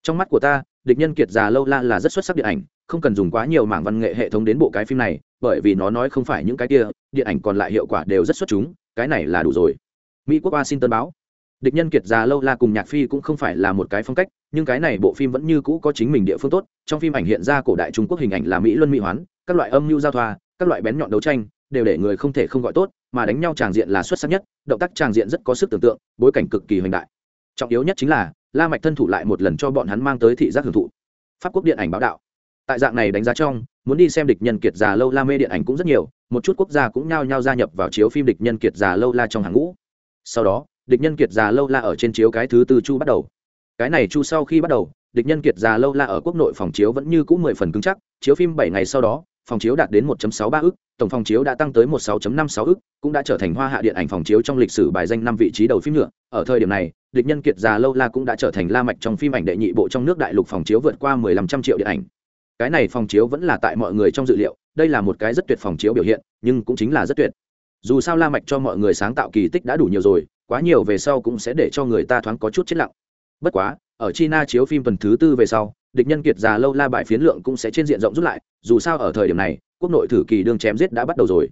Trong mắt của ta, địch nhân kiệt già lâu la là rất xuất sắc điện ảnh, không cần dùng quá nhiều mảng văn nghệ hệ thống đến bộ cái phim này bởi vì nó nói không phải những cái kia, điện ảnh còn lại hiệu quả đều rất xuất chúng, cái này là đủ rồi. Mỹ quốc washington báo. Địch nhân kiệt già lâu la cùng nhạc phi cũng không phải là một cái phong cách, nhưng cái này bộ phim vẫn như cũ có chính mình địa phương tốt. Trong phim ảnh hiện ra cổ đại trung quốc hình ảnh là mỹ luân mỹ hoán, các loại âm mưu giao thoa, các loại bén nhọn đấu tranh, đều để người không thể không gọi tốt, mà đánh nhau tràng diện là xuất sắc nhất, động tác tràng diện rất có sức tưởng tượng, bối cảnh cực kỳ hoành đại. Trọng yếu nhất chính là, la mạch thân thủ lại một lần cho bọn hắn mang tới thị giác hưởng thụ. Pháp quốc điện ảnh báo đạo. Tại dạng này đánh giá trong muốn đi xem địch nhân kiệt già lâu la mê điện ảnh cũng rất nhiều một chút quốc gia cũng nhao nhao gia nhập vào chiếu phim địch nhân kiệt già lâu la trong hàng ngũ sau đó địch nhân kiệt già lâu la ở trên chiếu cái thứ tư chu bắt đầu cái này chu sau khi bắt đầu địch nhân kiệt già lâu la ở quốc nội phòng chiếu vẫn như cũ mười phần cứng chắc chiếu phim bảy ngày sau đó phòng chiếu đạt đến 1.63 ức, tổng phòng chiếu đã tăng tới 16.56 ức, cũng đã trở thành hoa hạ điện ảnh phòng chiếu trong lịch sử bài danh năm vị trí đầu phim nữa. Ở thời điểm này, địch nhân kiệt già lâu la cũng đã trở thành la mạch trong phim ảnh đệ nhị bộ trong nước đại lục phòng chiếu vượt qua 1500 triệu điện ảnh. Cái này phòng chiếu vẫn là tại mọi người trong dự liệu, đây là một cái rất tuyệt phòng chiếu biểu hiện, nhưng cũng chính là rất tuyệt. Dù sao la mạch cho mọi người sáng tạo kỳ tích đã đủ nhiều rồi, quá nhiều về sau cũng sẽ để cho người ta thoáng có chút chết lặng. Bất quá, ở China chiếu phim tuần thứ tư về sau, địch nhân kiệt già lâu la bại phiến lượng cũng sẽ trên diện rộng rút lại dù sao ở thời điểm này quốc nội thử kỳ đương chém giết đã bắt đầu rồi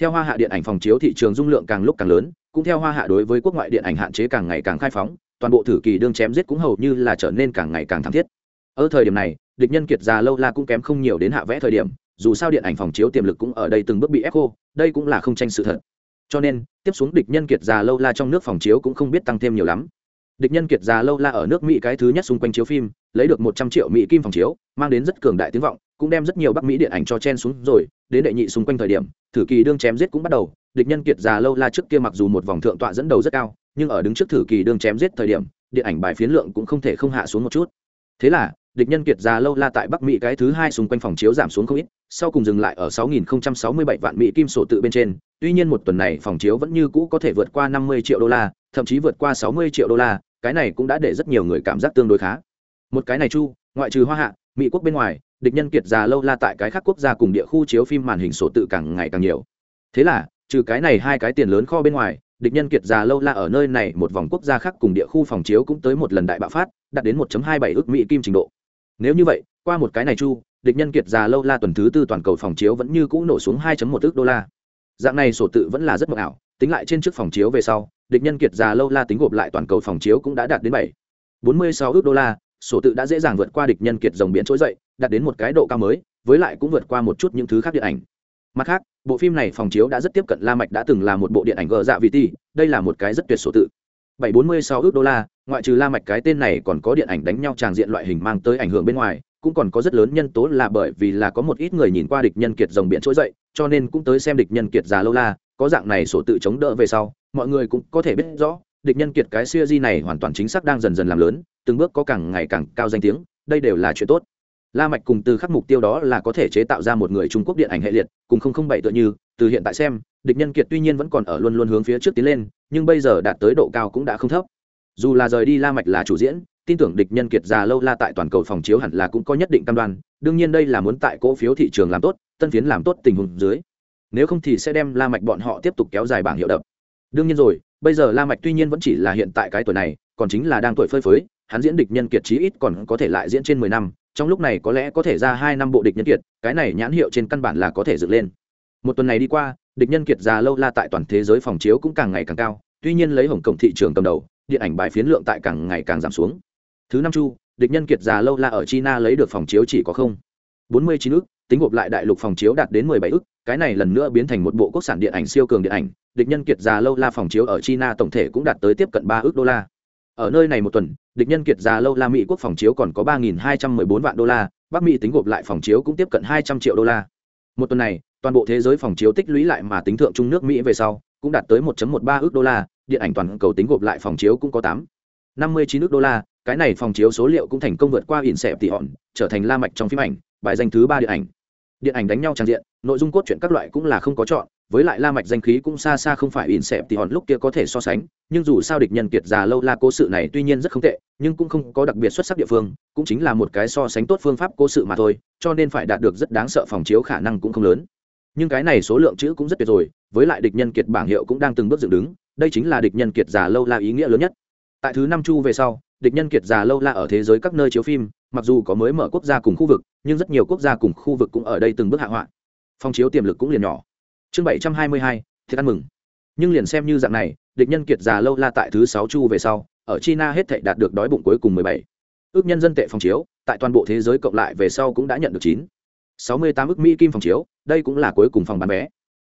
theo hoa hạ điện ảnh phòng chiếu thị trường dung lượng càng lúc càng lớn cũng theo hoa hạ đối với quốc ngoại điện ảnh hạn chế càng ngày càng khai phóng toàn bộ thử kỳ đương chém giết cũng hầu như là trở nên càng ngày càng thảm thiết ở thời điểm này địch nhân kiệt già lâu la cũng kém không nhiều đến hạ vẽ thời điểm, dù sao điện ảnh phòng chiếu tiềm lực cũng ở đây từng bước bị ép khô, đây cũng là không tranh sự thật. Cho nên, tiếp xuống địch nhân kiệt già lâu la trong nước phòng chiếu cũng không biết tăng thêm nhiều lắm. Địch nhân kiệt già lâu la ở nước mỹ cái thứ nhất xung quanh chiếu phim, lấy được một trăm triệu mỹ kim phòng chiếu, mang đến rất cường đại tiếng vọng, cũng đem rất nhiều bắc mỹ điện ảnh cho chen xuống rồi, đến đệ nhị xung quanh thời điểm, thử kỳ đương chém giết cũng bắt đầu. Địch nhân kiệt già lâu la trước kia mặc dù một vòng thượng tọa dẫn đầu rất cao, nhưng ở đứng trước thử kỳ đương chém giết thời điểm, điện ảnh bài phiến lượng cũng không thể không hạ xuống một chút. Thế là địch nhân kiệt già lâu la tại bắc mỹ cái thứ hai xung quanh phòng chiếu giảm xuống không ít sau cùng dừng lại ở 6.067 vạn mỹ kim sổ tự bên trên tuy nhiên một tuần này phòng chiếu vẫn như cũ có thể vượt qua 50 triệu đô la thậm chí vượt qua 60 triệu đô la cái này cũng đã để rất nhiều người cảm giác tương đối khá một cái này chu ngoại trừ hoa hạ mỹ quốc bên ngoài địch nhân kiệt già lâu la tại cái khác quốc gia cùng địa khu chiếu phim màn hình sổ tự càng ngày càng nhiều thế là trừ cái này hai cái tiền lớn kho bên ngoài địch nhân kiệt già lâu la ở nơi này một vòng quốc gia khác cùng địa khu phòng chiếu cũng tới một lần đại bạo phát đạt đến 1.27 ước mỹ kim trình độ nếu như vậy, qua một cái này chu, địch nhân kiệt già lâu la tuần thứ tư toàn cầu phòng chiếu vẫn như cũ nổ xuống 2.1 ước đô la. Dạng này sổ tự vẫn là rất mộng ảo, tính lại trên trước phòng chiếu về sau, địch nhân kiệt già lâu la tính gộp lại toàn cầu phòng chiếu cũng đã đạt đến bảy, bốn mươi sáu ước đô la, sổ tự đã dễ dàng vượt qua địch nhân kiệt dòng biển trỗi dậy, đạt đến một cái độ cao mới, với lại cũng vượt qua một chút những thứ khác điện ảnh. Mặt khác, bộ phim này phòng chiếu đã rất tiếp cận la mạch đã từng là một bộ điện ảnh gờ dạ vị ti đây là một cái rất tuyệt sổ tự. Bảy bốn mươi sáu ước đô la ngoại trừ la mạch cái tên này còn có điện ảnh đánh nhau tràng diện loại hình mang tới ảnh hưởng bên ngoài, cũng còn có rất lớn nhân tố là bởi vì là có một ít người nhìn qua địch nhân kiệt rồng biển trỗi dậy, cho nên cũng tới xem địch nhân kiệt già lâu la, có dạng này sổ tự chống đỡ về sau, mọi người cũng có thể biết rõ, địch nhân kiệt cái siêu di này hoàn toàn chính xác đang dần dần làm lớn, từng bước có càng ngày càng cao danh tiếng, đây đều là chuyện tốt. La mạch cùng từ khắc mục tiêu đó là có thể chế tạo ra một người trung quốc điện ảnh hệ liệt, cùng không không bảy tựa như, từ hiện tại xem, địch nhân kiệt tuy nhiên vẫn còn ở luôn luôn hướng phía trước tiến lên, nhưng bây giờ đạt tới độ cao cũng đã không thấp dù là rời đi la mạch là chủ diễn, tin tưởng địch nhân kiệt già lâu la tại toàn cầu phòng chiếu hẳn là cũng có nhất định cam đoan, đương nhiên đây là muốn tại cổ phiếu thị trường làm tốt, tân phiến làm tốt tình huống dưới. Nếu không thì sẽ đem la mạch bọn họ tiếp tục kéo dài bảng hiệu đập. Đương nhiên rồi, bây giờ la mạch tuy nhiên vẫn chỉ là hiện tại cái tuổi này, còn chính là đang tuổi phơi phới, hắn diễn địch nhân kiệt chí ít còn có thể lại diễn trên mười năm, trong lúc này có lẽ có thể ra hai năm bộ địch nhân kiệt, cái này nhãn hiệu trên căn bản là có thể dựng lên. Một tuần này đi qua, địch nhân kiệt già lâu la tại toàn thế giới phòng chiếu cũng càng ngày càng cao, tuy nhiên lấy hồng cộng thị trường cầm đầu điện ảnh bài phiến lượng tại càng ngày càng giảm xuống. Thứ năm chu, địch nhân kiệt già lâu la ở china lấy được phòng chiếu chỉ có không. Bốn mươi chín ước tính gộp lại đại lục phòng chiếu đạt đến mười bảy ước cái này lần nữa biến thành một bộ quốc sản điện ảnh siêu cường điện ảnh, địch nhân kiệt già lâu la phòng chiếu ở china tổng thể cũng đạt tới tiếp cận ba ước đô la. Ở nơi này một tuần, địch nhân kiệt già lâu la mỹ quốc phòng chiếu còn có ba hai trăm mười bốn vạn đô la, bắc mỹ tính gộp lại phòng chiếu cũng tiếp cận hai trăm triệu đô la. Một tuần này, toàn bộ thế giới phòng chiếu tích lũy lại mà tính thượng trung nước mỹ về sau, cũng đạt tới 1.13 ước đô la điện ảnh toàn cầu tính gộp lại phòng chiếu cũng có tám. năm mươi chín nước đô la, cái này phòng chiếu số liệu cũng thành công vượt qua ỉn xẹp tỷ hòn, trở thành la mạch trong phim ảnh, bài danh thứ ba điện ảnh. Điện ảnh đánh nhau tràn diện, nội dung cốt truyện các loại cũng là không có chọn, với lại la mạch danh khí cũng xa xa không phải ỉn xẹp tỷ hòn lúc kia có thể so sánh, nhưng dù sao địch nhân kiệt già lâu la cố sự này tuy nhiên rất không tệ, nhưng cũng không có đặc biệt xuất sắc địa phương, cũng chính là một cái so sánh tốt phương pháp cố sự mà thôi, cho nên phải đạt được rất đáng sợ phòng chiếu khả năng cũng không lớn. Nhưng cái này số lượng chữ cũng rất tuyệt rồi, với lại địch nhân kiệt bảng hiệu cũng đang từng bước dựng đứng đây chính là địch nhân kiệt già lâu la ý nghĩa lớn nhất. Tại thứ năm chu về sau, địch nhân kiệt già lâu la ở thế giới các nơi chiếu phim, mặc dù có mới mở quốc gia cùng khu vực, nhưng rất nhiều quốc gia cùng khu vực cũng ở đây từng bước hạ hoạn phong chiếu tiềm lực cũng liền nhỏ. Chương bảy trăm hai mươi hai, thiệt ăn mừng. Nhưng liền xem như dạng này, địch nhân kiệt già lâu la tại thứ sáu chu về sau, ở china hết thảy đạt được đói bụng cuối cùng mười bảy. Ước nhân dân tệ phong chiếu, tại toàn bộ thế giới cộng lại về sau cũng đã nhận được chín. Sáu mươi tám ước mỹ kim phòng chiếu, đây cũng là cuối cùng phòng bán vé.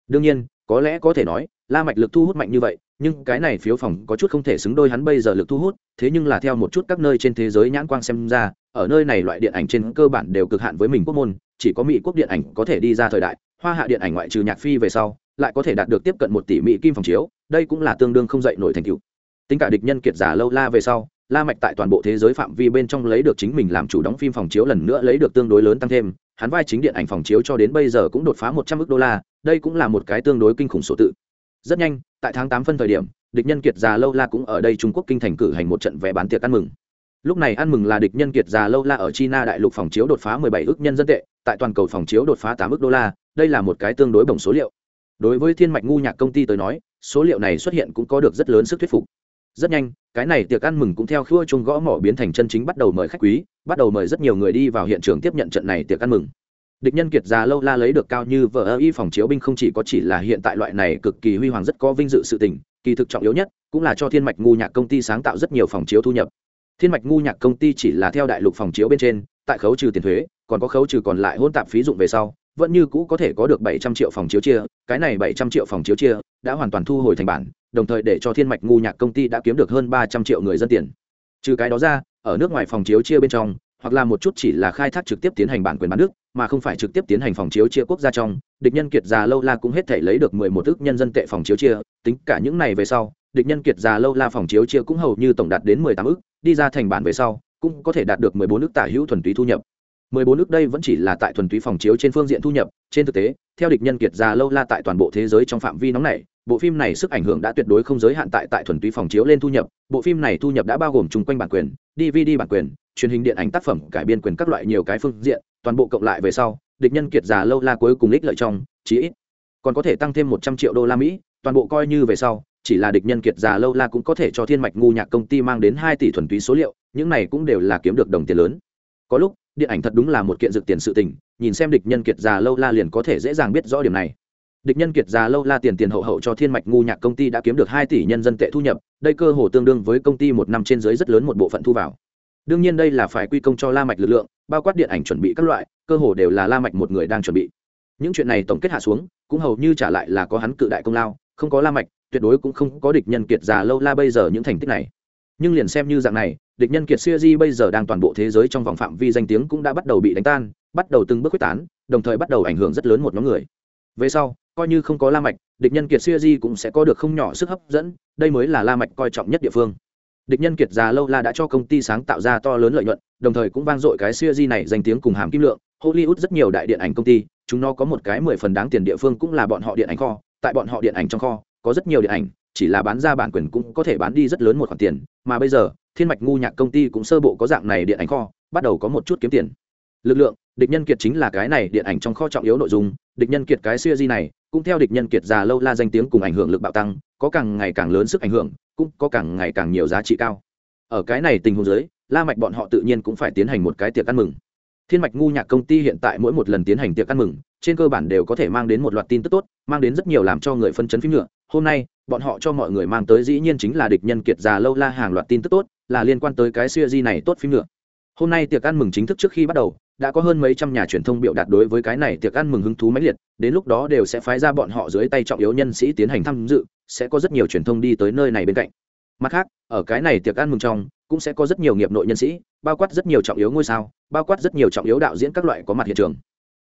Đương nhiên, có lẽ có thể nói, la mạch lực thu hút mạnh như vậy nhưng cái này phiếu phòng có chút không thể xứng đôi hắn bây giờ lực thu hút, thế nhưng là theo một chút các nơi trên thế giới nhãn quang xem ra, ở nơi này loại điện ảnh trên cơ bản đều cực hạn với mình quốc môn, chỉ có mỹ quốc điện ảnh có thể đi ra thời đại, hoa hạ điện ảnh ngoại trừ nhạc phi về sau, lại có thể đạt được tiếp cận một tỷ mỹ kim phòng chiếu, đây cũng là tương đương không dậy nổi thành tựu. Tính cả địch nhân kiệt giả lâu la về sau, la mạch tại toàn bộ thế giới phạm vi bên trong lấy được chính mình làm chủ đóng phim phòng chiếu lần nữa lấy được tương đối lớn tăng thêm, hắn vai chính điện ảnh phòng chiếu cho đến bây giờ cũng đột phá một trăm ước đô la, đây cũng là một cái tương đối kinh khủng số tự rất nhanh, tại tháng tám phân thời điểm, địch nhân kiệt già lâu la cũng ở đây trung quốc kinh thành cử hành một trận vé bán tiệc ăn mừng. Lúc này ăn mừng là địch nhân kiệt già lâu la ở china đại lục phòng chiếu đột phá 17 ước nhân dân tệ, tại toàn cầu phòng chiếu đột phá 8 ước đô la, đây là một cái tương đối bổng số liệu. Đối với thiên mạch ngu nhạc công ty tới nói, số liệu này xuất hiện cũng có được rất lớn sức thuyết phục. Rất nhanh, cái này tiệc ăn mừng cũng theo khua chung gõ mỏ biến thành chân chính bắt đầu mời khách quý, bắt đầu mời rất nhiều người đi vào hiện trường tiếp nhận trận này tiệc ăn mừng địch nhân kiệt già lâu la lấy được cao như vợ ơ y phòng chiếu binh không chỉ có chỉ là hiện tại loại này cực kỳ huy hoàng rất có vinh dự sự tình, kỳ thực trọng yếu nhất cũng là cho thiên mạch ngu nhạc công ty sáng tạo rất nhiều phòng chiếu thu nhập. Thiên mạch ngu nhạc công ty chỉ là theo đại lục phòng chiếu bên trên, tại khấu trừ tiền thuế, còn có khấu trừ còn lại hôn tạp phí dụng về sau, vẫn như cũ có thể có được bảy trăm triệu phòng chiếu chia, cái này bảy trăm triệu phòng chiếu chia đã hoàn toàn thu hồi thành bản, đồng thời để cho thiên mạch ngu nhạc công ty đã kiếm được hơn ba trăm triệu người dân tiền. Trừ cái đó ra, ở nước ngoài phòng chiếu chia bên trong hoặc là một chút chỉ là khai thác trực tiếp tiến hành bản quyền bán nước, mà không phải trực tiếp tiến hành phòng chiếu chia quốc gia trong. Địch nhân kiệt già lâu la cũng hết thể lấy được mười một ước nhân dân tệ phòng chiếu chia, tính cả những này về sau, địch nhân kiệt già lâu la phòng chiếu chia cũng hầu như tổng đạt đến mười tám ước, đi ra thành bản về sau, cũng có thể đạt được mười bốn ước tả hữu thuần túy thu nhập. mười bốn ước đây vẫn chỉ là tại thuần túy phòng chiếu trên phương diện thu nhập, trên thực tế, theo địch nhân kiệt già lâu la tại toàn bộ thế giới trong phạm vi nóng này, bộ phim này sức ảnh hưởng đã tuyệt đối không giới hạn tại tại thuần túy phòng chiếu lên thu nhập, bộ phim này thu nhập đã bao gồm chung quanh bản quyền, dvd bản quyền truyền hình điện ảnh tác phẩm cải biên quyền các loại nhiều cái phương diện, toàn bộ cộng lại về sau, địch nhân kiệt già lâu la cuối cùng ích lợi trong, chí ít còn có thể tăng thêm một trăm triệu đô la mỹ, toàn bộ coi như về sau, chỉ là địch nhân kiệt già lâu la cũng có thể cho thiên mạch ngu nhạc công ty mang đến hai tỷ thuần túy số liệu, những này cũng đều là kiếm được đồng tiền lớn. Có lúc, điện ảnh thật đúng là một kiện dự tiền sự tình, nhìn xem địch nhân kiệt già lâu la liền có thể dễ dàng biết rõ điểm này. Địch nhân kiệt già lâu la tiền tiền hậu hậu cho thiên mạch ngu nhạc công ty đã kiếm được hai tỷ nhân dân tệ thu nhập, đây cơ hồ tương đương với công ty một năm trên dưới rất lớn một bộ phận thu vào đương nhiên đây là phải quy công cho la mạch lực lượng, bao quát điện ảnh chuẩn bị các loại, cơ hồ đều là la mạch một người đang chuẩn bị. Những chuyện này tổng kết hạ xuống, cũng hầu như trả lại là có hắn cự đại công lao, không có la mạch, tuyệt đối cũng không có địch nhân kiệt già lâu la bây giờ những thành tích này. Nhưng liền xem như dạng này, địch nhân kiệt siêu di bây giờ đang toàn bộ thế giới trong vòng phạm vi danh tiếng cũng đã bắt đầu bị đánh tan, bắt đầu từng bước quyết tán, đồng thời bắt đầu ảnh hưởng rất lớn một nhóm người. Về sau, coi như không có la mạch, địch nhân kiệt siêu di cũng sẽ có được không nhỏ sức hấp dẫn, đây mới là la mạch coi trọng nhất địa phương địch nhân kiệt già lâu la đã cho công ty sáng tạo ra to lớn lợi nhuận, đồng thời cũng vang dội cái siêu di này danh tiếng cùng hàm kim lượng. Hollywood rất nhiều đại điện ảnh công ty, chúng nó có một cái mười phần đáng tiền địa phương cũng là bọn họ điện ảnh kho. Tại bọn họ điện ảnh trong kho, có rất nhiều điện ảnh, chỉ là bán ra bản quyền cũng có thể bán đi rất lớn một khoản tiền. Mà bây giờ, thiên mạch ngu nhạc công ty cũng sơ bộ có dạng này điện ảnh kho, bắt đầu có một chút kiếm tiền. Lực lượng, địch nhân kiệt chính là cái này điện ảnh trong kho trọng yếu nội dung. Địch nhân kiệt cái siêu di này, cũng theo địch nhân kiệt già lâu la danh tiếng cùng ảnh hưởng lực bạo tăng, có càng ngày càng lớn sức ảnh hưởng cũng có càng ngày càng nhiều giá trị cao. Ở cái này tình huống dưới, la mạch bọn họ tự nhiên cũng phải tiến hành một cái tiệc ăn mừng. Thiên mạch ngu nhạc công ty hiện tại mỗi một lần tiến hành tiệc ăn mừng, trên cơ bản đều có thể mang đến một loạt tin tức tốt, mang đến rất nhiều làm cho người phân chấn phim nhựa. Hôm nay, bọn họ cho mọi người mang tới dĩ nhiên chính là địch nhân kiệt già lâu la hàng loạt tin tức tốt, là liên quan tới cái siêu di này tốt phim nhựa. Hôm nay tiệc ăn mừng chính thức trước khi bắt đầu, đã có hơn mấy trăm nhà truyền thông biểu đạt đối với cái này tiệc ăn mừng hứng thú mãnh liệt, đến lúc đó đều sẽ phái ra bọn họ dưới tay trọng yếu nhân sĩ tiến hành tham dự sẽ có rất nhiều truyền thông đi tới nơi này bên cạnh. Mặt khác, ở cái này tiệc ăn mừng trong, cũng sẽ có rất nhiều nghiệp nội nhân sĩ, bao quát rất nhiều trọng yếu ngôi sao, bao quát rất nhiều trọng yếu đạo diễn các loại có mặt hiện trường.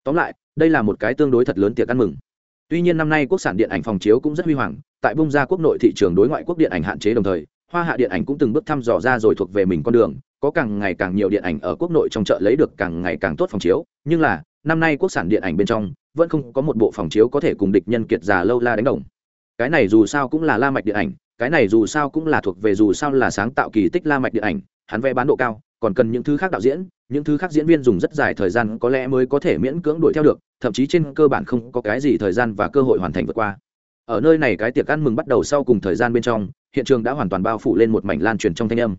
Tóm lại, đây là một cái tương đối thật lớn tiệc ăn mừng. Tuy nhiên năm nay quốc sản điện ảnh phòng chiếu cũng rất huy hoàng, tại bung ra quốc nội thị trường đối ngoại quốc điện ảnh hạn chế đồng thời, hoa hạ điện ảnh cũng từng bước thăm dò ra rồi thuộc về mình con đường, có càng ngày càng nhiều điện ảnh ở quốc nội trong chợ lấy được càng ngày càng tốt phòng chiếu, nhưng là, năm nay quốc sản điện ảnh bên trong, vẫn không có một bộ phòng chiếu có thể cùng địch nhân kiệt già lâu la đánh đồng cái này dù sao cũng là la mạch điện ảnh, cái này dù sao cũng là thuộc về dù sao là sáng tạo kỳ tích la mạch điện ảnh, hắn vẽ bán độ cao, còn cần những thứ khác đạo diễn, những thứ khác diễn viên dùng rất dài thời gian có lẽ mới có thể miễn cưỡng đuổi theo được, thậm chí trên cơ bản không có cái gì thời gian và cơ hội hoàn thành vượt qua. Ở nơi này cái tiệc ăn mừng bắt đầu sau cùng thời gian bên trong, hiện trường đã hoàn toàn bao phủ lên một mảnh lan truyền trong thanh âm.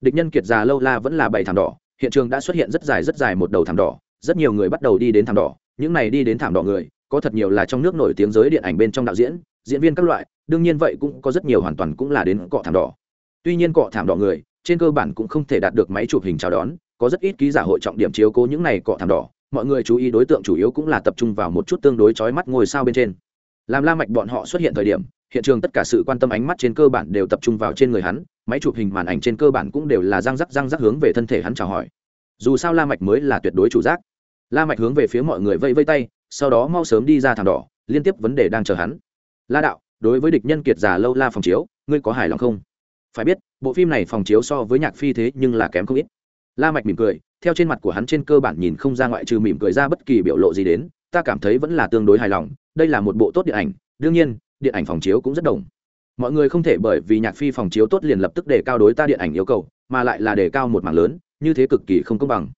Địch nhân kiệt già lâu la vẫn là bảy thảm đỏ, hiện trường đã xuất hiện rất dài rất dài một đầu thảm đỏ, rất nhiều người bắt đầu đi đến thảm đỏ, những này đi đến thảm đỏ người, có thật nhiều là trong nước nổi tiếng giới điện ảnh bên trong đạo diễn diễn viên các loại, đương nhiên vậy cũng có rất nhiều hoàn toàn cũng là đến cọ thảm đỏ. Tuy nhiên cọ thảm đỏ người, trên cơ bản cũng không thể đạt được máy chụp hình chào đón, có rất ít ký giả hội trọng điểm chiếu cố những này cọ thảm đỏ, mọi người chú ý đối tượng chủ yếu cũng là tập trung vào một chút tương đối chói mắt ngôi sao bên trên. Làm la mạch bọn họ xuất hiện thời điểm, hiện trường tất cả sự quan tâm ánh mắt trên cơ bản đều tập trung vào trên người hắn, máy chụp hình màn ảnh trên cơ bản cũng đều là răng rắc răng rắc hướng về thân thể hắn chào hỏi. Dù sao la mạch mới là tuyệt đối chủ giác. La mạch hướng về phía mọi người vây vây tay, sau đó mau sớm đi ra thảm đỏ, liên tiếp vấn đề đang chờ hắn la đạo, đối với địch nhân kiệt già lâu la phòng chiếu, ngươi có hài lòng không? Phải biết, bộ phim này phòng chiếu so với nhạc phi thế nhưng là kém không ít. La mạch mỉm cười, theo trên mặt của hắn trên cơ bản nhìn không ra ngoại trừ mỉm cười ra bất kỳ biểu lộ gì đến, ta cảm thấy vẫn là tương đối hài lòng, đây là một bộ tốt điện ảnh, đương nhiên, điện ảnh phòng chiếu cũng rất đồng. Mọi người không thể bởi vì nhạc phi phòng chiếu tốt liền lập tức đề cao đối ta điện ảnh yêu cầu, mà lại là đề cao một mảng lớn, như thế cực kỳ không công bằng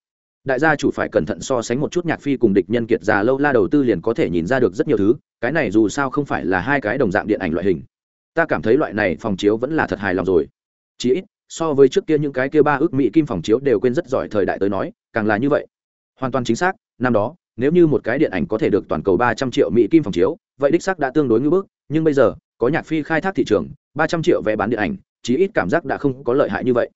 đại gia chủ phải cẩn thận so sánh một chút nhạc phi cùng địch nhân kiệt già lâu la đầu tư liền có thể nhìn ra được rất nhiều thứ, cái này dù sao không phải là hai cái đồng dạng điện ảnh loại hình. Ta cảm thấy loại này phòng chiếu vẫn là thật hài lòng rồi. Chí ít, so với trước kia những cái kia ba ước mỹ kim phòng chiếu đều quên rất giỏi thời đại tới nói, càng là như vậy. Hoàn toàn chính xác, năm đó, nếu như một cái điện ảnh có thể được toàn cầu ba trăm triệu mỹ kim phòng chiếu, vậy đích xác đã tương đối ngưỡng bước. nhưng bây giờ, có nhạc phi khai thác thị trường, ba trăm triệu vé bán điện ảnh chí ít cảm giác đã không có lợi hại như vậy.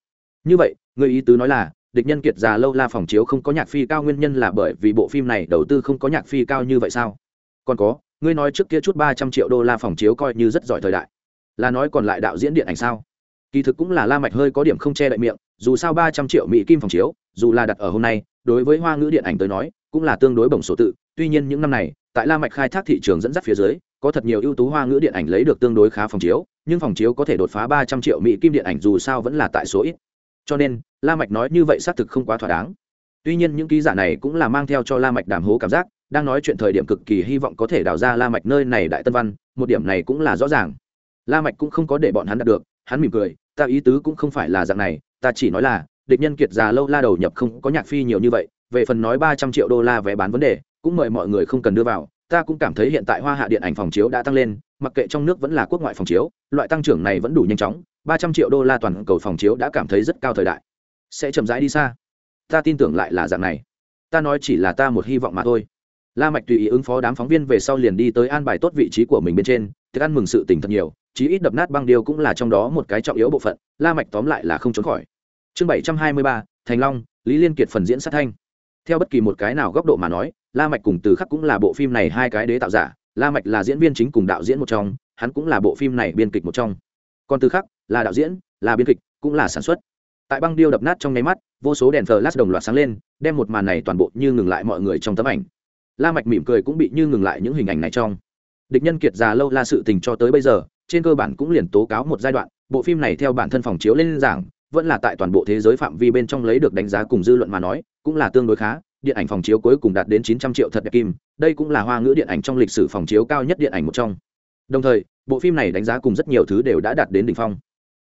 Như vậy, người ý tứ nói là địch nhân kiệt già lâu la phòng chiếu không có nhạc phi cao nguyên nhân là bởi vì bộ phim này đầu tư không có nhạc phi cao như vậy sao? Còn có, ngươi nói trước kia chút ba trăm triệu đô la phòng chiếu coi như rất giỏi thời đại. Là nói còn lại đạo diễn điện ảnh sao? Kỳ thực cũng là la mạch hơi có điểm không che đậy miệng, dù sao ba trăm triệu mỹ kim phòng chiếu, dù là đặt ở hôm nay, đối với hoa ngữ điện ảnh tới nói, cũng là tương đối bổng số tự. Tuy nhiên những năm này, tại la mạch khai thác thị trường dẫn dắt phía dưới, có thật nhiều ưu tú hoa ngữ điện ảnh lấy được tương đối khá phòng chiếu, nhưng phòng chiếu có thể đột phá ba trăm triệu mỹ kim điện ảnh dù sao vẫn là tại số ít cho nên, la mạch nói như vậy xác thực không quá thỏa đáng. Tuy nhiên những ký giả này cũng là mang theo cho la mạch đàm hố cảm giác, đang nói chuyện thời điểm cực kỳ hy vọng có thể đào ra la mạch nơi này đại tân văn, một điểm này cũng là rõ ràng. La mạch cũng không có để bọn hắn đạt được, hắn mỉm cười, ta ý tứ cũng không phải là dạng này, ta chỉ nói là, địch nhân kiệt già lâu la đầu nhập không có nhạc phi nhiều như vậy, về phần nói ba trăm triệu đô la vé bán vấn đề, cũng mời mọi người không cần đưa vào, ta cũng cảm thấy hiện tại hoa hạ điện ảnh phòng chiếu đã tăng lên, mặc kệ trong nước vẫn là quốc ngoại phòng chiếu, loại tăng trưởng này vẫn đủ nhanh chóng ba trăm triệu đô la toàn cầu phòng chiếu đã cảm thấy rất cao thời đại. Sẽ chậm rãi đi xa. Ta tin tưởng lại là dạng này. Ta nói chỉ là ta một hy vọng mà thôi. La mạch tùy ý ứng phó đám phóng viên về sau liền đi tới an bài tốt vị trí của mình bên trên thức ăn mừng sự tình thật nhiều, chí ít đập nát băng điêu cũng là trong đó một cái trọng yếu bộ phận, la mạch tóm lại là không trốn khỏi. Chương bảy trăm hai mươi ba, thành long, lý liên kiệt phần diễn sát thanh. Theo bất kỳ một cái nào góc độ mà nói, la mạch cùng từ khắc cũng là bộ phim này hai cái đế tạo giả, la mạch là diễn viên chính cùng đạo diễn một trong, hắn cũng là bộ phim này biên kịch một trong. Còn từ khắc là đạo diễn, là biên kịch, cũng là sản xuất. Tại băng điêu đập nát trong nháy mắt, vô số đèn flash đồng loạt sáng lên, đem một màn này toàn bộ như ngừng lại mọi người trong tấm ảnh. La mạch mỉm cười cũng bị như ngừng lại những hình ảnh này trong. Địch nhân kiệt già lâu la sự tình cho tới bây giờ, trên cơ bản cũng liền tố cáo một giai đoạn, bộ phim này theo bản thân phòng chiếu lên giảng, vẫn là tại toàn bộ thế giới phạm vi bên trong lấy được đánh giá cùng dư luận mà nói, cũng là tương đối khá, điện ảnh phòng chiếu cuối cùng đạt đến 900 triệu thật đẹp kim, đây cũng là hoa ngữ điện ảnh trong lịch sử phòng chiếu cao nhất điện ảnh một trong. Đồng thời, bộ phim này đánh giá cùng rất nhiều thứ đều đã đạt đến đỉnh phong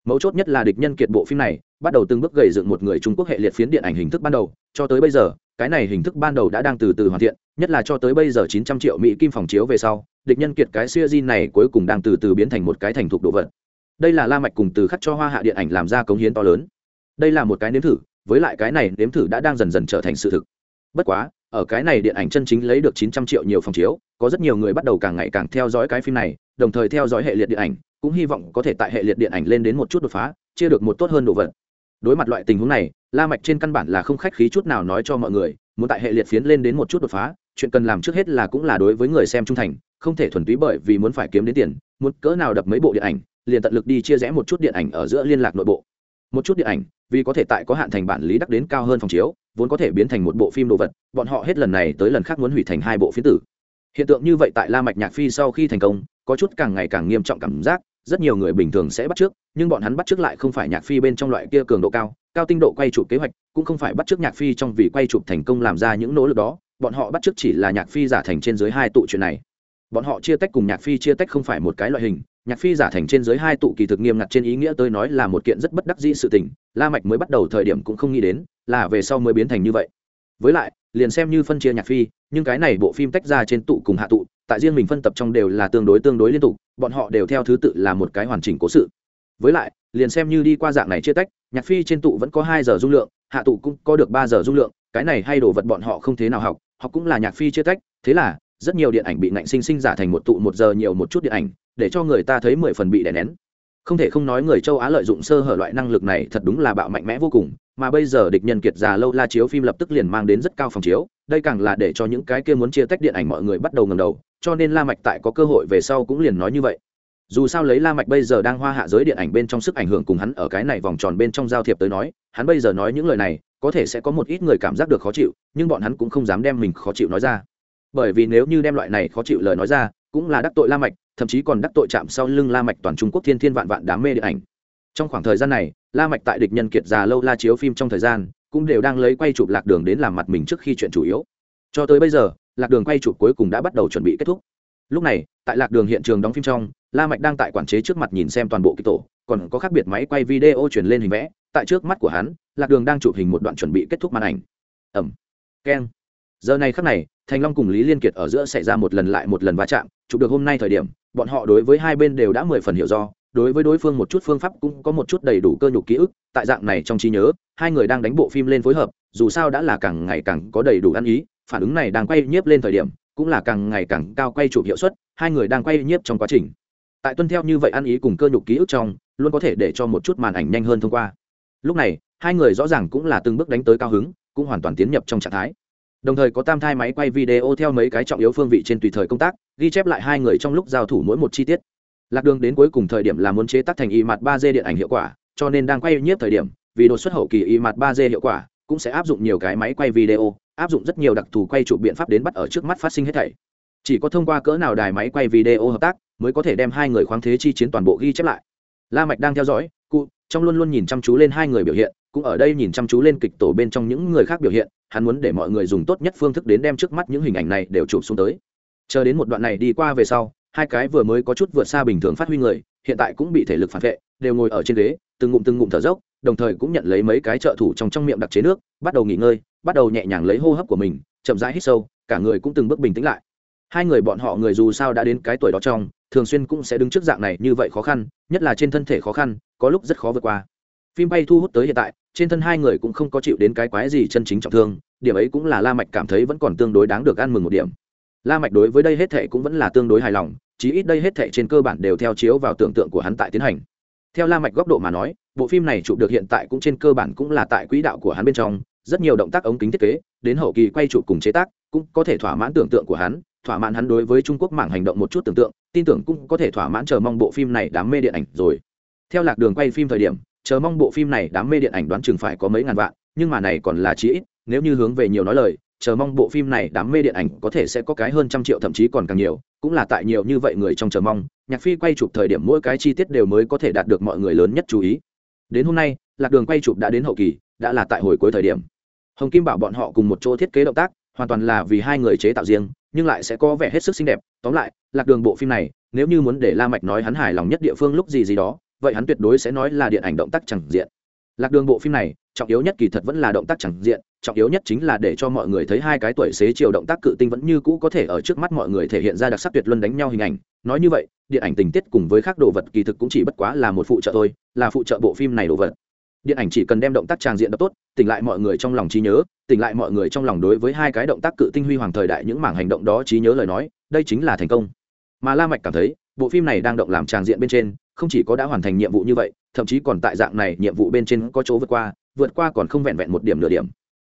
mấu chốt nhất là địch nhân kiệt bộ phim này, bắt đầu từng bước gầy dựng một người trung quốc hệ liệt phiến điện ảnh hình thức ban đầu, cho tới bây giờ, cái này hình thức ban đầu đã đang từ từ hoàn thiện, nhất là cho tới bây giờ 900 triệu mỹ kim phòng chiếu về sau, địch nhân kiệt cái siêu di này cuối cùng đang từ từ biến thành một cái thành thục đồ vật. Đây là la mạch cùng từ khắc cho hoa hạ điện ảnh làm ra cống hiến to lớn. Đây là một cái nếm thử, với lại cái này nếm thử đã đang dần dần trở thành sự thực. Bất quá ở cái này điện ảnh chân chính lấy được 900 triệu nhiều phòng chiếu, có rất nhiều người bắt đầu càng ngày càng theo dõi cái phim này, đồng thời theo dõi hệ liệt điện ảnh, cũng hy vọng có thể tại hệ liệt điện ảnh lên đến một chút đột phá, chia được một tốt hơn đồ vật. Đối mặt loại tình huống này, la mạch trên căn bản là không khách khí chút nào nói cho mọi người, muốn tại hệ liệt phiến lên đến một chút đột phá, chuyện cần làm trước hết là cũng là đối với người xem trung thành, không thể thuần túy bởi vì muốn phải kiếm đến tiền, muốn cỡ nào đập mấy bộ điện ảnh, liền tận lực đi chia rẽ một chút điện ảnh ở giữa liên lạc nội bộ. Một chút điện ảnh, vì có thể tại có hạn thành bản lý đắc đến cao hơn phòng chiếu vốn có thể biến thành một bộ phim đồ vật, bọn họ hết lần này tới lần khác muốn hủy thành hai bộ phiến tử. Hiện tượng như vậy tại la mạch nhạc phi sau khi thành công, có chút càng ngày càng nghiêm trọng cảm giác, rất nhiều người bình thường sẽ bắt trước, nhưng bọn hắn bắt trước lại không phải nhạc phi bên trong loại kia cường độ cao cao tinh độ quay chụp kế hoạch, cũng không phải bắt trước nhạc phi trong vì quay chụp thành công làm ra những nỗ lực đó, bọn họ bắt trước chỉ là nhạc phi giả thành trên dưới hai tụ chuyện này. Bọn họ chia tách cùng nhạc phi chia tách không phải một cái loại hình, nhạc phi giả thành trên dưới hai tụ kỳ thực nghiêm ngặt trên ý nghĩa tôi nói là một kiện rất bất đắc dĩ sự tình, la mạch mới bắt đầu thời điểm cũng không nghĩ đến là về sau mới biến thành như vậy. Với lại, liền xem như phân chia nhạc phi, nhưng cái này bộ phim tách ra trên tụ cùng hạ tụ, tại riêng mình phân tập trong đều là tương đối tương đối liên tục, bọn họ đều theo thứ tự là một cái hoàn chỉnh cố sự. Với lại, liền xem như đi qua dạng này chia tách, nhạc phi trên tụ vẫn có hai giờ dung lượng, hạ tụ cũng có được ba giờ dung lượng, cái này hay đồ vật bọn họ không thế nào học học cũng là nhạc phi chia tách, thế là, rất nhiều điện ảnh bị nạnh sinh sinh giả thành một tụ một giờ nhiều một chút điện ảnh, để cho người ta thấy mười phần bị đè nén không thể không nói người châu á lợi dụng sơ hở loại năng lực này thật đúng là bạo mạnh mẽ vô cùng, mà bây giờ địch nhân kiệt già lâu la chiếu phim lập tức liền mang đến rất cao phòng chiếu, đây càng là để cho những cái kia muốn chia tách điện ảnh mọi người bắt đầu ngầm đầu, cho nên la mạch tại có cơ hội về sau cũng liền nói như vậy. Dù sao lấy la mạch bây giờ đang hoa hạ giới điện ảnh bên trong sức ảnh hưởng cùng hắn ở cái này vòng tròn bên trong giao thiệp tới nói, hắn bây giờ nói những lời này, có thể sẽ có một ít người cảm giác được khó chịu, nhưng bọn hắn cũng không dám đem mình khó chịu nói ra. Bởi vì nếu như đem loại này khó chịu lời nói ra, cũng là đắc tội la mạch thậm chí còn đắc tội chạm sau lưng la mạch toàn trung quốc thiên thiên vạn vạn đám mê điện ảnh. Trong khoảng thời gian này, la mạch tại địch nhân kiệt già lâu la chiếu phim trong thời gian cũng đều đang lấy quay chụp lạc đường đến làm mặt mình trước khi chuyện chủ yếu. Cho tới bây giờ, lạc đường quay chụp cuối cùng đã bắt đầu chuẩn bị kết thúc. Lúc này, tại lạc đường hiện trường đóng phim trong, la mạch đang tại quản chế trước mặt nhìn xem toàn bộ kịch tổ, còn có khác biệt máy quay video truyền lên hình vẽ. Tại trước mắt của hắn, lạc đường đang chụp hình một đoạn chuẩn bị kết thúc màn ảnh. Ẩm. Keng giờ này khắc này, thành long cùng lý liên kiệt ở giữa xảy ra một lần lại một lần va chạm, chụp được hôm nay thời điểm, bọn họ đối với hai bên đều đã mười phần hiểu do, đối với đối phương một chút phương pháp cũng có một chút đầy đủ cơ nhục ký ức, tại dạng này trong trí nhớ, hai người đang đánh bộ phim lên phối hợp, dù sao đã là càng ngày càng có đầy đủ ăn ý, phản ứng này đang quay nhiếp lên thời điểm, cũng là càng ngày càng cao quay chụp hiệu suất, hai người đang quay nhiếp trong quá trình. Tại tuân theo như vậy ăn ý cùng cơ nhục ký ức trong, luôn có thể để cho một chút màn ảnh nhanh hơn thông qua. Lúc này, hai người rõ ràng cũng là từng bước đánh tới cao hứng, cũng hoàn toàn tiến nhập trong trạng thái đồng thời có tam thai máy quay video theo mấy cái trọng yếu phương vị trên tùy thời công tác, ghi chép lại hai người trong lúc giao thủ mỗi một chi tiết. Lạc đường đến cuối cùng thời điểm là muốn chế tác thành y mặt ba d điện ảnh hiệu quả, cho nên đang quay nhiếp thời điểm, vì đột xuất hậu kỳ y mặt ba d hiệu quả, cũng sẽ áp dụng nhiều cái máy quay video, áp dụng rất nhiều đặc thù quay chụp biện pháp đến bắt ở trước mắt phát sinh hết thảy. Chỉ có thông qua cỡ nào đài máy quay video hợp tác, mới có thể đem hai người khoáng thế chi chiến toàn bộ ghi chép lại. La mạch đang theo dõi, cụ, trong luôn luôn nhìn chăm chú lên hai người biểu hiện cũng ở đây nhìn chăm chú lên kịch tổ bên trong những người khác biểu hiện, hắn muốn để mọi người dùng tốt nhất phương thức đến đem trước mắt những hình ảnh này đều chụp xuống tới. Chờ đến một đoạn này đi qua về sau, hai cái vừa mới có chút vượt xa bình thường phát huy người, hiện tại cũng bị thể lực phản vệ, đều ngồi ở trên ghế, từng ngụm từng ngụm thở dốc, đồng thời cũng nhận lấy mấy cái trợ thủ trong trong miệng đặc chế nước, bắt đầu nghỉ ngơi, bắt đầu nhẹ nhàng lấy hô hấp của mình, chậm rãi hít sâu, cả người cũng từng bước bình tĩnh lại. Hai người bọn họ người dù sao đã đến cái tuổi đó trong, thường xuyên cũng sẽ đứng trước dạng này như vậy khó khăn, nhất là trên thân thể khó khăn, có lúc rất khó vượt qua phim bay thu hút tới hiện tại, trên thân hai người cũng không có chịu đến cái quái gì chân chính trọng thương, điểm ấy cũng là la mạch cảm thấy vẫn còn tương đối đáng được ăn mừng một điểm. La mạch đối với đây hết thệ cũng vẫn là tương đối hài lòng, chí ít đây hết thệ trên cơ bản đều theo chiếu vào tưởng tượng của hắn tại tiến hành. Theo la mạch góc độ mà nói, bộ phim này chụp được hiện tại cũng trên cơ bản cũng là tại quỹ đạo của hắn bên trong, rất nhiều động tác ống kính thiết kế, đến hậu kỳ quay chụp cùng chế tác, cũng có thể thỏa mãn tưởng tượng của hắn, thỏa mãn hắn đối với trung quốc mảng hành động một chút tưởng tượng, tin tưởng cũng có thể thỏa mãn chờ mong bộ phim này đám mê điện ảnh rồi. Theo lạc đường quay phim thời điểm chờ mong bộ phim này đám mê điện ảnh đoán chừng phải có mấy ngàn vạn, nhưng mà này còn là chí ít, nếu như hướng về nhiều nói lời, chờ mong bộ phim này đám mê điện ảnh có thể sẽ có cái hơn trăm triệu thậm chí còn càng nhiều, cũng là tại nhiều như vậy người trong chờ mong, nhạc phi quay chụp thời điểm mỗi cái chi tiết đều mới có thể đạt được mọi người lớn nhất chú ý. Đến hôm nay, lạc đường quay chụp đã đến hậu kỳ, đã là tại hồi cuối thời điểm. Hồng kim bảo bọn họ cùng một chỗ thiết kế động tác, hoàn toàn là vì hai người chế tạo riêng, nhưng lại sẽ có vẻ hết sức xinh đẹp. Tóm lại, lạc đường bộ phim này, nếu như muốn để la mạch nói hắn hài lòng nhất địa phương lúc gì gì đó vậy hắn tuyệt đối sẽ nói là điện ảnh động tác chẳng diện. Lạc đường bộ phim này, trọng yếu nhất kỳ thật vẫn là động tác chẳng diện, trọng yếu nhất chính là để cho mọi người thấy hai cái tuổi xế chiều động tác cự tinh vẫn như cũ có thể ở trước mắt mọi người thể hiện ra đặc sắc tuyệt luân đánh nhau hình ảnh. Nói như vậy, điện ảnh tình tiết cùng với các đồ vật kỳ thực cũng chỉ bất quá là một phụ trợ thôi, là phụ trợ bộ phim này đồ vật. Điện ảnh chỉ cần đem động tác tràng diện đập tốt, tỉnh lại mọi người trong lòng trí nhớ, tỉnh lại mọi người trong lòng đối với hai cái động tác cự tinh huy hoàng thời đại những mảng hành động đó trí nhớ lời nói, đây chính là thành công. Mà la mạch cảm thấy, bộ phim này đang động làm tràng diện bên trên không chỉ có đã hoàn thành nhiệm vụ như vậy, thậm chí còn tại dạng này nhiệm vụ bên trên có chỗ vượt qua vượt qua còn không vẹn vẹn một điểm nửa điểm.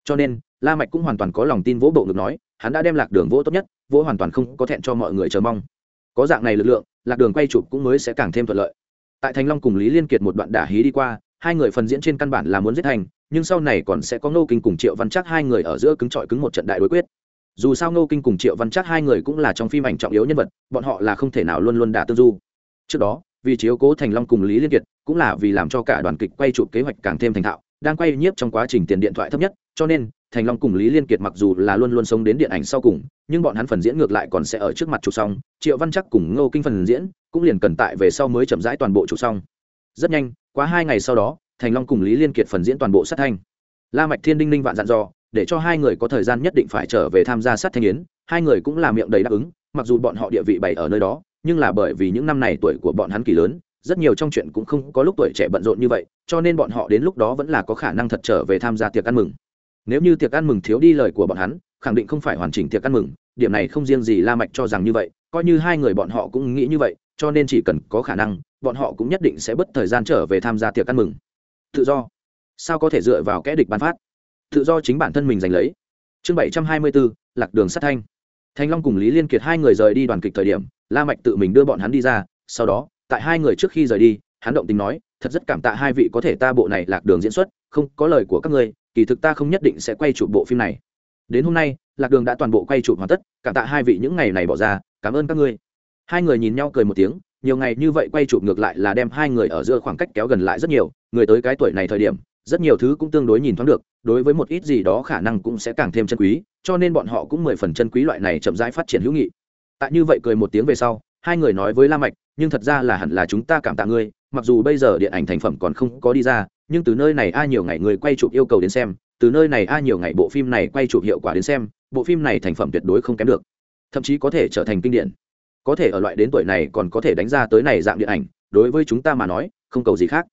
Cho nên, la mạch cũng hoàn toàn có lòng tin vỗ bộ ngực nói, hắn đã đem lạc đường vỗ tốt nhất, vỗ hoàn toàn không có thẹn cho mọi người chờ mong. Có dạng này lực lượng, lạc đường quay chụp cũng mới sẽ càng thêm thuận lợi. Tại thành long cùng lý liên kiệt một đoạn đả hí đi qua, hai người phần diễn trên căn bản là muốn giết thành, nhưng sau này còn sẽ có ngô kinh cùng triệu văn chắc hai người ở giữa cứng trọi cứng một trận đại đối quyết. Dù sao ngô kinh cùng triệu văn chắc hai người cũng là trong phim ảnh trọng yếu nhân vật, bọn họ là không thể nào luôn luôn đả tương du. Trước đó vì chiếu cố thành long cùng lý liên kiệt, cũng là vì làm cho cả đoàn kịch quay chụp kế hoạch càng thêm thành thạo, đang quay nhiếp trong quá trình tiền điện thoại thấp nhất, cho nên, thành long cùng lý liên kiệt mặc dù là luôn luôn sống đến điện ảnh sau cùng, nhưng bọn hắn phần diễn ngược lại còn sẽ ở trước mặt chụp xong, triệu văn chắc cùng ngô kinh phần diễn, cũng liền cần tại về sau mới chậm rãi toàn bộ chụp xong. Rất nhanh, quá hai ngày sau đó, thành long cùng lý liên kiệt phần diễn toàn bộ sát thanh. La mạch thiên đinh ninh vạn dặn dò, để cho hai người có thời gian nhất định phải trở về tham gia sát thanh yến, hai người cũng là miệng đầy đáp ứng, mặc dù bọn họ địa vị bày ở nơi đó nhưng là bởi vì những năm này tuổi của bọn hắn kỳ lớn, rất nhiều trong chuyện cũng không có lúc tuổi trẻ bận rộn như vậy, cho nên bọn họ đến lúc đó vẫn là có khả năng thật trở về tham gia tiệc ăn mừng. Nếu như tiệc ăn mừng thiếu đi lời của bọn hắn, khẳng định không phải hoàn chỉnh tiệc ăn mừng, điểm này không riêng gì la mạch cho rằng như vậy, coi như hai người bọn họ cũng nghĩ như vậy, cho nên chỉ cần có khả năng, bọn họ cũng nhất định sẽ bất thời gian trở về tham gia tiệc ăn mừng. Tự do. Sao có thể dựa vào kẻ địch ban phát? Tự do chính bản thân mình giành lấy. Chương bảy trăm hai mươi bốn, lạc đường sát thanh thanh long cùng lý liên kiệt hai người rời đi đoàn kịch thời điểm, la mạch tự mình đưa bọn hắn đi ra, sau đó, tại hai người trước khi rời đi, hắn động tình nói, thật rất cảm tạ hai vị có thể ta bộ này lạc đường diễn xuất, không, có lời của các ngươi, kỳ thực ta không nhất định sẽ quay chụp bộ phim này. Đến hôm nay, lạc đường đã toàn bộ quay chụp hoàn tất, cảm tạ hai vị những ngày này bỏ ra, cảm ơn các ngươi. Hai người nhìn nhau cười một tiếng, nhiều ngày như vậy quay chụp ngược lại là đem hai người ở giữa khoảng cách kéo gần lại rất nhiều, người tới cái tuổi này thời điểm, rất nhiều thứ cũng tương đối nhìn thoáng được, đối với một ít gì đó khả năng cũng sẽ càng thêm chân quý cho nên bọn họ cũng mười phần chân quý loại này chậm rãi phát triển hữu nghị. Tại như vậy cười một tiếng về sau, hai người nói với la mạch, nhưng thật ra là hẳn là chúng ta cảm tạ ngươi, mặc dù bây giờ điện ảnh thành phẩm còn không có đi ra, nhưng từ nơi này a nhiều ngày người quay chụp yêu cầu đến xem, từ nơi này a nhiều ngày bộ phim này quay chụp hiệu quả đến xem, bộ phim này thành phẩm tuyệt đối không kém được, thậm chí có thể trở thành kinh điển. Có thể ở loại đến tuổi này còn có thể đánh ra tới này dạng điện ảnh, đối với chúng ta mà nói, không cầu gì khác.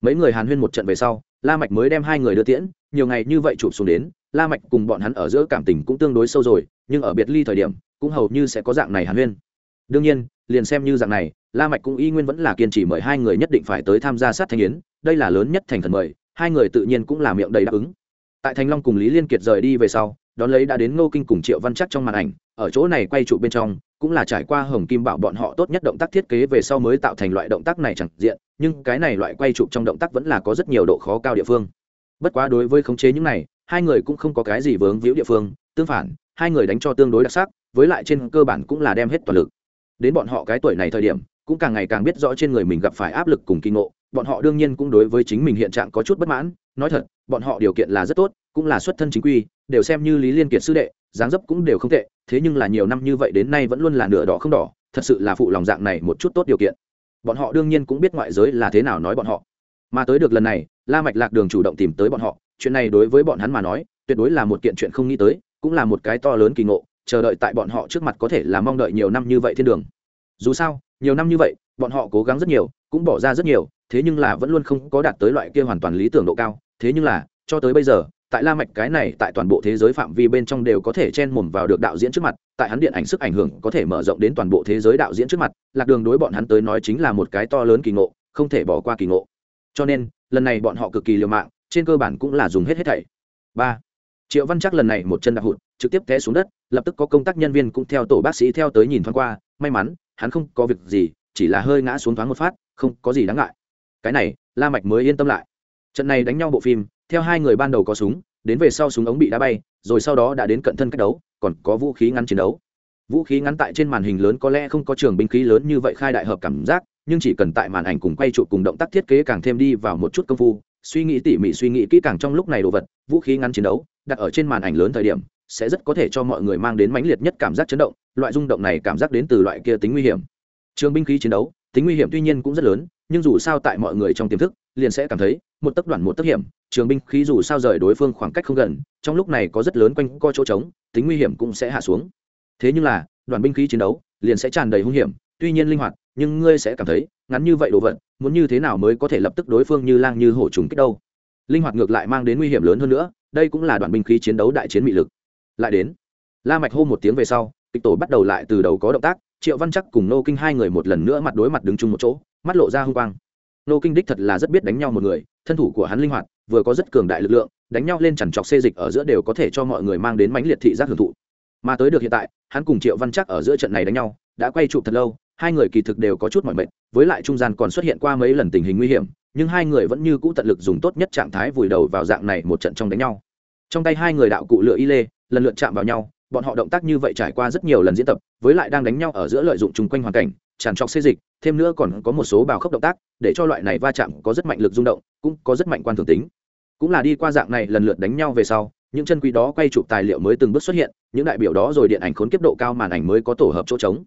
Mấy người hàn huyên một trận về sau, la mạch mới đem hai người đưa tiễn, nhiều ngày như vậy chụp xuống đến la mạch cùng bọn hắn ở giữa cảm tình cũng tương đối sâu rồi, nhưng ở biệt ly thời điểm, cũng hầu như sẽ có dạng này hàn huyên. Đương nhiên, liền xem như dạng này, la mạch cũng y nguyên vẫn là kiên trì mời hai người nhất định phải tới tham gia sát thanh yến, đây là lớn nhất thành thần mời, hai người tự nhiên cũng là miệng đầy đáp ứng. Tại thành long cùng lý liên kiệt rời đi về sau, đón lấy đã đến ngô kinh cùng triệu văn chắc trong màn ảnh, ở chỗ này quay trụ bên trong, cũng là trải qua hồng kim bảo bọn họ tốt nhất động tác thiết kế về sau mới tạo thành loại động tác này chẳng diện, nhưng cái này loại quay trụ trong động tác vẫn là có rất nhiều độ khó cao địa phương. Bất quá đối với khống chế những này hai người cũng không có cái gì vướng víu địa phương, tương phản, hai người đánh cho tương đối đặc sắc, với lại trên cơ bản cũng là đem hết toàn lực. Đến bọn họ cái tuổi này thời điểm, cũng càng ngày càng biết rõ trên người mình gặp phải áp lực cùng kinh ngộ, bọn họ đương nhiên cũng đối với chính mình hiện trạng có chút bất mãn, nói thật, bọn họ điều kiện là rất tốt, cũng là xuất thân chính quy, đều xem như lý liên kiệt sư đệ, dáng dấp cũng đều không tệ, thế nhưng là nhiều năm như vậy đến nay vẫn luôn là nửa đỏ không đỏ, thật sự là phụ lòng dạng này một chút tốt điều kiện. Bọn họ đương nhiên cũng biết ngoại giới là thế nào nói bọn họ. Mà tới được lần này, la mạch lạc đường chủ động tìm tới bọn họ chuyện này đối với bọn hắn mà nói, tuyệt đối là một kiện chuyện không nghĩ tới, cũng là một cái to lớn kỳ ngộ, chờ đợi tại bọn họ trước mặt có thể là mong đợi nhiều năm như vậy thiên đường. Dù sao, nhiều năm như vậy, bọn họ cố gắng rất nhiều, cũng bỏ ra rất nhiều, thế nhưng là vẫn luôn không có đạt tới loại kia hoàn toàn lý tưởng độ cao. Thế nhưng là, cho tới bây giờ, tại la mạch cái này, tại toàn bộ thế giới phạm vi bên trong đều có thể chen mồm vào được đạo diễn trước mặt, tại hắn điện ảnh sức ảnh hưởng có thể mở rộng đến toàn bộ thế giới đạo diễn trước mặt, lạc đường đối bọn hắn tới nói chính là một cái to lớn kỳ ngộ, không thể bỏ qua kỳ ngộ. Cho nên, lần này bọn họ cực kỳ liều mạng trên cơ bản cũng là dùng hết hết thảy. Ba. Triệu văn chắc lần này một chân đạp hụt, trực tiếp té xuống đất, lập tức có công tác nhân viên cũng theo tổ bác sĩ theo tới nhìn thoáng qua, may mắn, hắn không có việc gì, chỉ là hơi ngã xuống thoáng một phát, không có gì đáng ngại. Cái này, la mạch mới yên tâm lại. Trận này đánh nhau bộ phim, theo hai người ban đầu có súng, đến về sau súng ống bị đá bay, rồi sau đó đã đến cận thân cách đấu, còn có vũ khí ngắn chiến đấu. Vũ khí ngắn tại trên màn hình lớn có lẽ không có trường binh khí lớn như vậy khai đại hợp cảm giác, nhưng chỉ cần tại màn ảnh cùng quay trụ cùng động tác thiết kế càng thêm đi vào một chút công phu suy nghĩ tỉ mỉ suy nghĩ kỹ càng trong lúc này đồ vật, vũ khí ngắn chiến đấu, đặt ở trên màn ảnh lớn thời điểm, sẽ rất có thể cho mọi người mang đến mãnh liệt nhất cảm giác chấn động, loại rung động này cảm giác đến từ loại kia tính nguy hiểm. Trường binh khí chiến đấu, tính nguy hiểm tuy nhiên cũng rất lớn, nhưng dù sao tại mọi người trong tiềm thức, liền sẽ cảm thấy, một tấc đoạn một tấc hiểm, trường binh khí dù sao rời đối phương khoảng cách không gần, trong lúc này có rất lớn quanh co chỗ trống, tính nguy hiểm cũng sẽ hạ xuống. Thế nhưng là đoàn binh khí chiến đấu, liền sẽ tràn đầy hung hiểm, tuy nhiên linh hoạt nhưng ngươi sẽ cảm thấy, ngắn như vậy đồ vật, muốn như thế nào mới có thể lập tức đối phương như lang như hổ trùng kích đâu? Linh hoạt ngược lại mang đến nguy hiểm lớn hơn nữa, đây cũng là đoàn binh khí chiến đấu đại chiến mị lực. Lại đến, la mạch hô một tiếng về sau, kịch tổ bắt đầu lại từ đầu có động tác, triệu văn chắc cùng nô kinh hai người một lần nữa mặt đối mặt đứng chung một chỗ, mắt lộ ra hung quang. Nô kinh đích thật là rất biết đánh nhau một người, thân thủ của hắn linh hoạt, vừa có rất cường đại lực lượng, đánh nhau lên chằn trọc xê dịch ở giữa đều có thể cho mọi người mang đến mãnh liệt thị giác hưởng thụ. Mà tới được hiện tại, hắn cùng triệu văn chắc ở giữa trận này đánh nhau, đã quay chụp thật lâu hai người kỳ thực đều có chút mọi mệt, với lại trung gian còn xuất hiện qua mấy lần tình hình nguy hiểm, nhưng hai người vẫn như cũ tận lực dùng tốt nhất trạng thái vùi đầu vào dạng này một trận trong đánh nhau. Trong tay hai người đạo cụ lựa y lê, lần lượt chạm vào nhau, bọn họ động tác như vậy trải qua rất nhiều lần diễn tập, với lại đang đánh nhau ở giữa lợi dụng chung quanh hoàn cảnh, tràn trọc xê dịch, thêm nữa còn có một số bào khốc động tác, để cho loại này va chạm có rất mạnh lực rung động, cũng có rất mạnh quan thường tính. Cũng là đi qua dạng này lần lượt đánh nhau về sau, những chân quý đó quay chụp tài liệu mới từng bước xuất hiện, những đại biểu đó rồi điện ảnh khốn kiếp độ cao màn ảnh mới có tổ hợp chỗ trống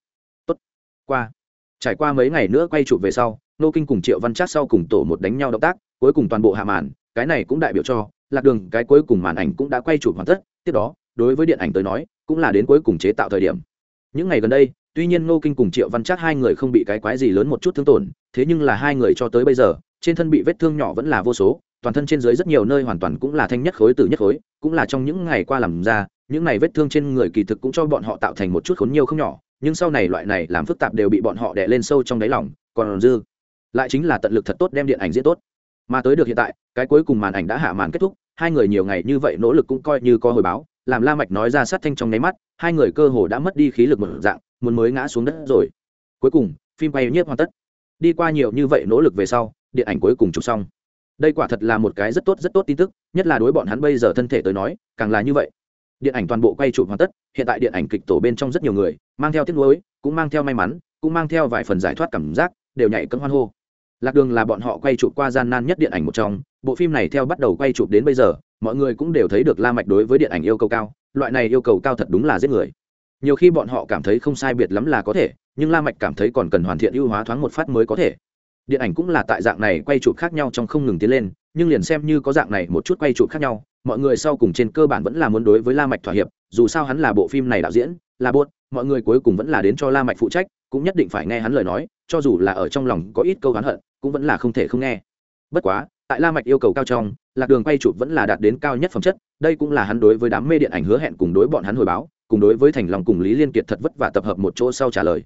qua. Trải qua mấy ngày nữa quay chụp về sau nô kinh cùng triệu văn Chát sau cùng tổ một đánh nhau động tác, cuối cùng toàn bộ hạ màn, cái này cũng đại biểu cho, lạc đường, cái cuối cùng màn ảnh cũng đã quay chụp hoàn tất, tiếp đó, đối với điện ảnh tới nói, cũng là đến cuối cùng chế tạo thời điểm. Những ngày gần đây, tuy nhiên nô kinh cùng triệu văn Chát hai người không bị cái quái gì lớn một chút thương tổn, thế nhưng là hai người cho tới bây giờ, trên thân bị vết thương nhỏ vẫn là vô số, toàn thân trên dưới rất nhiều nơi hoàn toàn cũng là thanh nhất khối từ nhất khối, cũng là trong những ngày qua làm ra, những này vết thương trên người kỳ thực cũng cho bọn họ tạo thành một chút khốn nhiều không nhỏ nhưng sau này loại này làm phức tạp đều bị bọn họ đè lên sâu trong đáy lòng, còn dư. Lại chính là tận lực thật tốt đem điện ảnh diễn tốt. Mà tới được hiện tại, cái cuối cùng màn ảnh đã hạ màn kết thúc, hai người nhiều ngày như vậy nỗ lực cũng coi như có hồi báo, làm la mạch nói ra sát thanh trong nháy mắt, hai người cơ hồ đã mất đi khí lực một dạng, muốn mới ngã xuống đất rồi. Cuối cùng, phim quay nhiếp hoàn tất. Đi qua nhiều như vậy nỗ lực về sau, điện ảnh cuối cùng chụp xong. Đây quả thật là một cái rất tốt rất tốt tin tức, nhất là đối bọn hắn bây giờ thân thể tới nói, càng là như vậy. Điện ảnh toàn bộ quay chụp hoàn tất, hiện tại điện ảnh kịch tổ bên trong rất nhiều người mang theo tiếc nuối, cũng mang theo may mắn, cũng mang theo vài phần giải thoát cảm giác, đều nhảy cân hoan hô. Lạc đường là bọn họ quay chụp qua gian nan nhất điện ảnh một trong, bộ phim này theo bắt đầu quay chụp đến bây giờ, mọi người cũng đều thấy được la mạch đối với điện ảnh yêu cầu cao, loại này yêu cầu cao thật đúng là giết người. Nhiều khi bọn họ cảm thấy không sai biệt lắm là có thể, nhưng la mạch cảm thấy còn cần hoàn thiện ưu hóa thoáng một phát mới có thể. Điện ảnh cũng là tại dạng này quay chụp khác nhau trong không ngừng tiến lên, nhưng liền xem như có dạng này một chút quay chụp khác nhau, mọi người sau cùng trên cơ bản vẫn là muốn đối với la mạch thỏa hiệp, dù sao hắn là bộ phim này đạo diễn, là buốt mọi người cuối cùng vẫn là đến cho la mạch phụ trách, cũng nhất định phải nghe hắn lời nói, cho dù là ở trong lòng có ít câu hắn hận, cũng vẫn là không thể không nghe. Bất quá, tại la mạch yêu cầu cao trong, lạc đường quay chụp vẫn là đạt đến cao nhất phẩm chất, đây cũng là hắn đối với đám mê điện ảnh hứa hẹn cùng đối bọn hắn hồi báo, cùng đối với thành lòng cùng lý liên kiệt thật vất vả tập hợp một chỗ sau trả lời.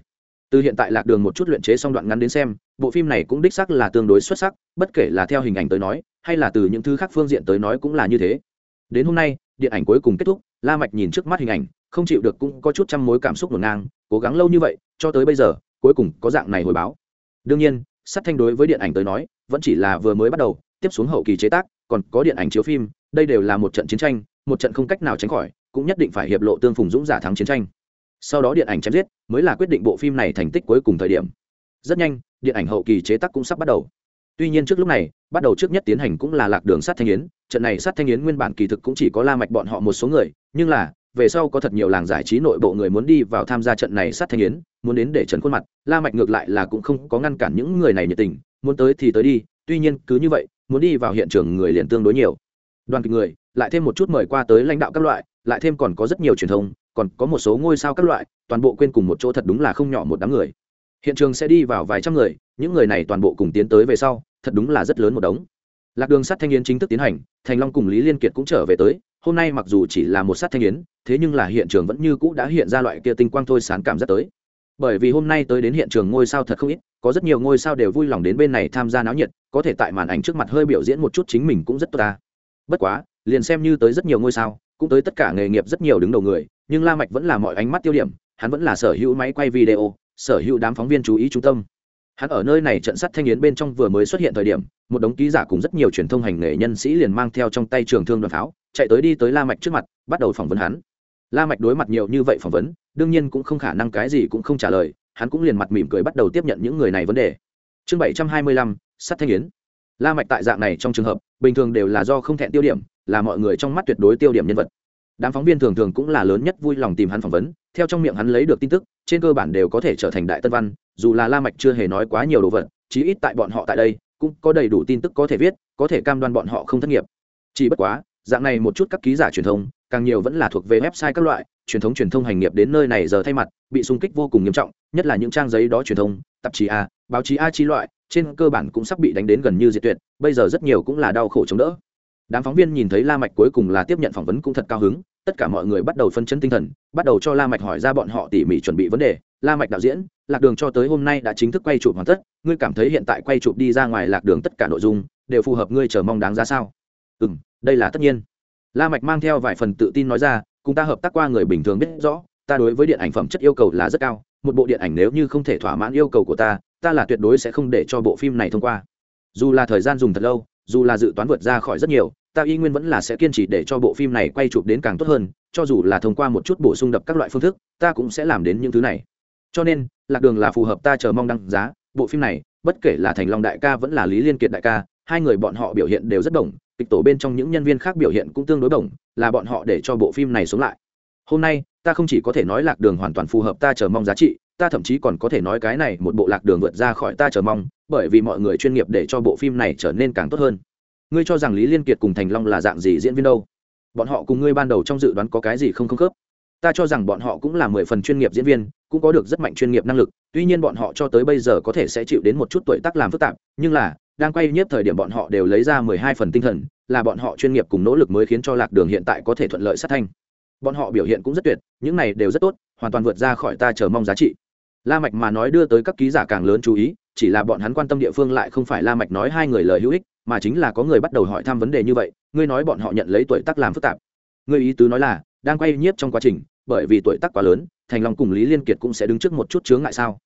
Từ hiện tại lạc đường một chút luyện chế xong đoạn ngắn đến xem, bộ phim này cũng đích xác là tương đối xuất sắc, bất kể là theo hình ảnh tới nói, hay là từ những thứ khác phương diện tới nói cũng là như thế. Đến hôm nay, điện ảnh cuối cùng kết thúc, la mạch nhìn trước mắt hình ảnh không chịu được cũng có chút trăm mối cảm xúc ngổn ngang cố gắng lâu như vậy, cho tới bây giờ, cuối cùng có dạng này hồi báo. Đương nhiên, sát thanh đối với điện ảnh tới nói, vẫn chỉ là vừa mới bắt đầu, tiếp xuống hậu kỳ chế tác, còn có điện ảnh chiếu phim, đây đều là một trận chiến tranh, một trận không cách nào tránh khỏi, cũng nhất định phải hiệp lộ tương phùng dũng giả thắng chiến tranh. Sau đó điện ảnh chém giết, mới là quyết định bộ phim này thành tích cuối cùng thời điểm. Rất nhanh, điện ảnh hậu kỳ chế tác cũng sắp bắt đầu. Tuy nhiên trước lúc này, bắt đầu trước nhất tiến hành cũng là lạc đường sát thanh yến, trận này sát thanh yến nguyên bản kỳ thực cũng chỉ có la mạch bọn họ một số người, nhưng là về sau có thật nhiều làng giải trí nội bộ người muốn đi vào tham gia trận này sát thanh yến, muốn đến để trần khuôn mặt, la mạch ngược lại là cũng không có ngăn cản những người này nhiệt tình, muốn tới thì tới đi, tuy nhiên cứ như vậy, muốn đi vào hiện trường người liền tương đối nhiều. Đoàn kịch người, lại thêm một chút mời qua tới lãnh đạo các loại, lại thêm còn có rất nhiều truyền thông, còn có một số ngôi sao các loại, toàn bộ quên cùng một chỗ thật đúng là không nhỏ một đám người. Hiện trường sẽ đi vào vài trăm người, những người này toàn bộ cùng tiến tới về sau, thật đúng là rất lớn một đống. Lạc đường sắt thanh yến chính thức tiến hành, thành long cùng lý liên kiệt cũng trở về tới hôm nay mặc dù chỉ là một sát thanh yến, thế nhưng là hiện trường vẫn như cũ đã hiện ra loại kia tinh quang thôi sán cảm rất tới. Bởi vì hôm nay tới đến hiện trường ngôi sao thật không ít, có rất nhiều ngôi sao đều vui lòng đến bên này tham gia náo nhiệt, có thể tại màn ảnh trước mặt hơi biểu diễn một chút chính mình cũng rất tốt ta. Bất quá, liền xem như tới rất nhiều ngôi sao, cũng tới tất cả nghề nghiệp rất nhiều đứng đầu người, nhưng la mạch vẫn là mọi ánh mắt tiêu điểm, hắn vẫn là sở hữu máy quay video, sở hữu đám phóng viên chú ý trung tâm hắn ở nơi này trận sắt thanh yến bên trong vừa mới xuất hiện thời điểm, một đống ký giả cùng rất nhiều truyền thông hành nghề nhân sĩ liền mang theo trong tay trường thương đoàn pháo, chạy tới đi tới la mạch trước mặt, bắt đầu phỏng vấn hắn. La mạch đối mặt nhiều như vậy phỏng vấn, đương nhiên cũng không khả năng cái gì cũng không trả lời, hắn cũng liền mặt mỉm cười bắt đầu tiếp nhận những người này vấn đề. Chương bảy trăm hai mươi lăm sắt thanh yến. La mạch tại dạng này trong trường hợp, bình thường đều là do không thẹn tiêu điểm, là mọi người trong mắt tuyệt đối tiêu điểm nhân vật. Đám phóng viên thường thường cũng là lớn nhất vui lòng tìm hắn phỏng vấn, theo trong miệng hắn lấy được tin tức, trên cơ bản đều có thể trở thành đại tân văn dù là la mạch chưa hề nói quá nhiều đồ vật, chí ít tại bọn họ tại đây, cũng có đầy đủ tin tức có thể viết, có thể cam đoan bọn họ không thất nghiệp. Chỉ bất quá, dạng này một chút các ký giả truyền thông, càng nhiều vẫn là thuộc về website các loại, truyền thống truyền thông hành nghiệp đến nơi này giờ thay mặt, bị xung kích vô cùng nghiêm trọng, nhất là những trang giấy đó truyền thông, tạp chí a, báo chí a chi loại, trên cơ bản cũng sắp bị đánh đến gần như diệt tuyệt, bây giờ rất nhiều cũng là đau khổ chống đỡ. Đám phóng viên nhìn thấy la mạch cuối cùng là tiếp nhận phỏng vấn cũng thật cao hứng, tất cả mọi người bắt đầu phân chấn tinh thần, bắt đầu cho la mạch hỏi ra bọn họ tỉ mỉ chuẩn bị vấn đề la mạch đạo diễn, lạc đường cho tới hôm nay đã chính thức quay chụp hoàn tất, ngươi cảm thấy hiện tại quay chụp đi ra ngoài lạc đường tất cả nội dung đều phù hợp ngươi chờ mong đáng giá sao? Ừm, đây là tất nhiên. La mạch mang theo vài phần tự tin nói ra, cùng ta hợp tác qua người bình thường biết rõ, ta đối với điện ảnh phẩm chất yêu cầu là rất cao, một bộ điện ảnh nếu như không thể thỏa mãn yêu cầu của ta ta là tuyệt đối sẽ không để cho bộ phim này thông qua. Dù là thời gian dùng thật lâu, dù là dự toán vượt ra khỏi rất nhiều, ta y nguyên vẫn là sẽ kiên trì để cho bộ phim này quay chụp đến càng tốt hơn, cho dù là thông qua một chút bổ sung đập các loại phương thức, ta cũng sẽ làm đến những thứ này cho nên, lạc đường là phù hợp ta chờ mong đăng giá. Bộ phim này, bất kể là thành long đại ca vẫn là lý liên kiệt đại ca, hai người bọn họ biểu hiện đều rất đồng. Kịch tổ bên trong những nhân viên khác biểu hiện cũng tương đối đồng, là bọn họ để cho bộ phim này sống lại. Hôm nay, ta không chỉ có thể nói lạc đường hoàn toàn phù hợp ta chờ mong giá trị, ta thậm chí còn có thể nói cái này một bộ lạc đường vượt ra khỏi ta chờ mong, bởi vì mọi người chuyên nghiệp để cho bộ phim này trở nên càng tốt hơn. Ngươi cho rằng lý liên kiệt cùng thành long là dạng gì diễn viên đâu? Bọn họ cùng ngươi ban đầu trong dự đoán có cái gì không không khớp? Ta cho rằng bọn họ cũng là mười phần chuyên nghiệp diễn viên, cũng có được rất mạnh chuyên nghiệp năng lực, tuy nhiên bọn họ cho tới bây giờ có thể sẽ chịu đến một chút tuổi tác làm phức tạp, nhưng là, đang quay nhất thời điểm bọn họ đều lấy ra mười hai phần tinh thần, là bọn họ chuyên nghiệp cùng nỗ lực mới khiến cho lạc đường hiện tại có thể thuận lợi sát thanh. Bọn họ biểu hiện cũng rất tuyệt, những này đều rất tốt, hoàn toàn vượt ra khỏi ta chờ mong giá trị. La mạch mà nói đưa tới các ký giả càng lớn chú ý, chỉ là bọn hắn quan tâm địa phương lại không phải la mạch nói hai người lời hữu ích, mà chính là có người bắt đầu hỏi thăm vấn đề như vậy, ngươi nói bọn họ nhận lấy tuổi tác làm phức tạp. Ngươi ý tứ nói là, đang quay nhiếp trong quá trình bởi vì tuổi tác quá lớn, thành long cùng lý liên kiệt cũng sẽ đứng trước một chút chướng ngại sao.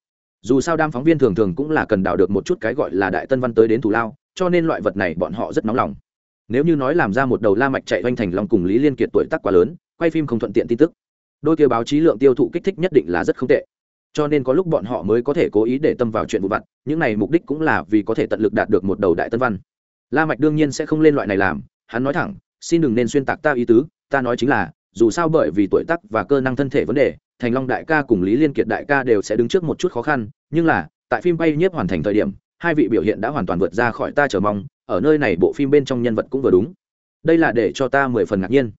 Dù sao đam phóng viên thường thường cũng là cần đào được một chút cái gọi là đại tân văn tới đến thủ lao, cho nên loại vật này bọn họ rất nóng lòng. Nếu như nói làm ra một đầu la mạch chạy quanh thành long cùng lý liên kiệt tuổi tác quá lớn, quay phim không thuận tiện tin tức. Đôi kia báo chí lượng tiêu thụ kích thích nhất định là rất không tệ. Cho nên có lúc bọn họ mới có thể cố ý để tâm vào chuyện vụ vặt, những này mục đích cũng là vì có thể tận lực đạt được một đầu đại tân văn. La mạch đương nhiên sẽ không lên loại này làm, hắn nói thẳng, xin đừng nên xuyên tạc ta ý tứ, ta nói chính là dù sao bởi vì tuổi tác và cơ năng thân thể vấn đề, thành long đại ca cùng lý liên kiệt đại ca đều sẽ đứng trước một chút khó khăn, nhưng là, tại phim bay nhiếp hoàn thành thời điểm, hai vị biểu hiện đã hoàn toàn vượt ra khỏi ta chờ mong, ở nơi này bộ phim bên trong nhân vật cũng vừa đúng. Đây là để cho ta mười phần ngạc nhiên.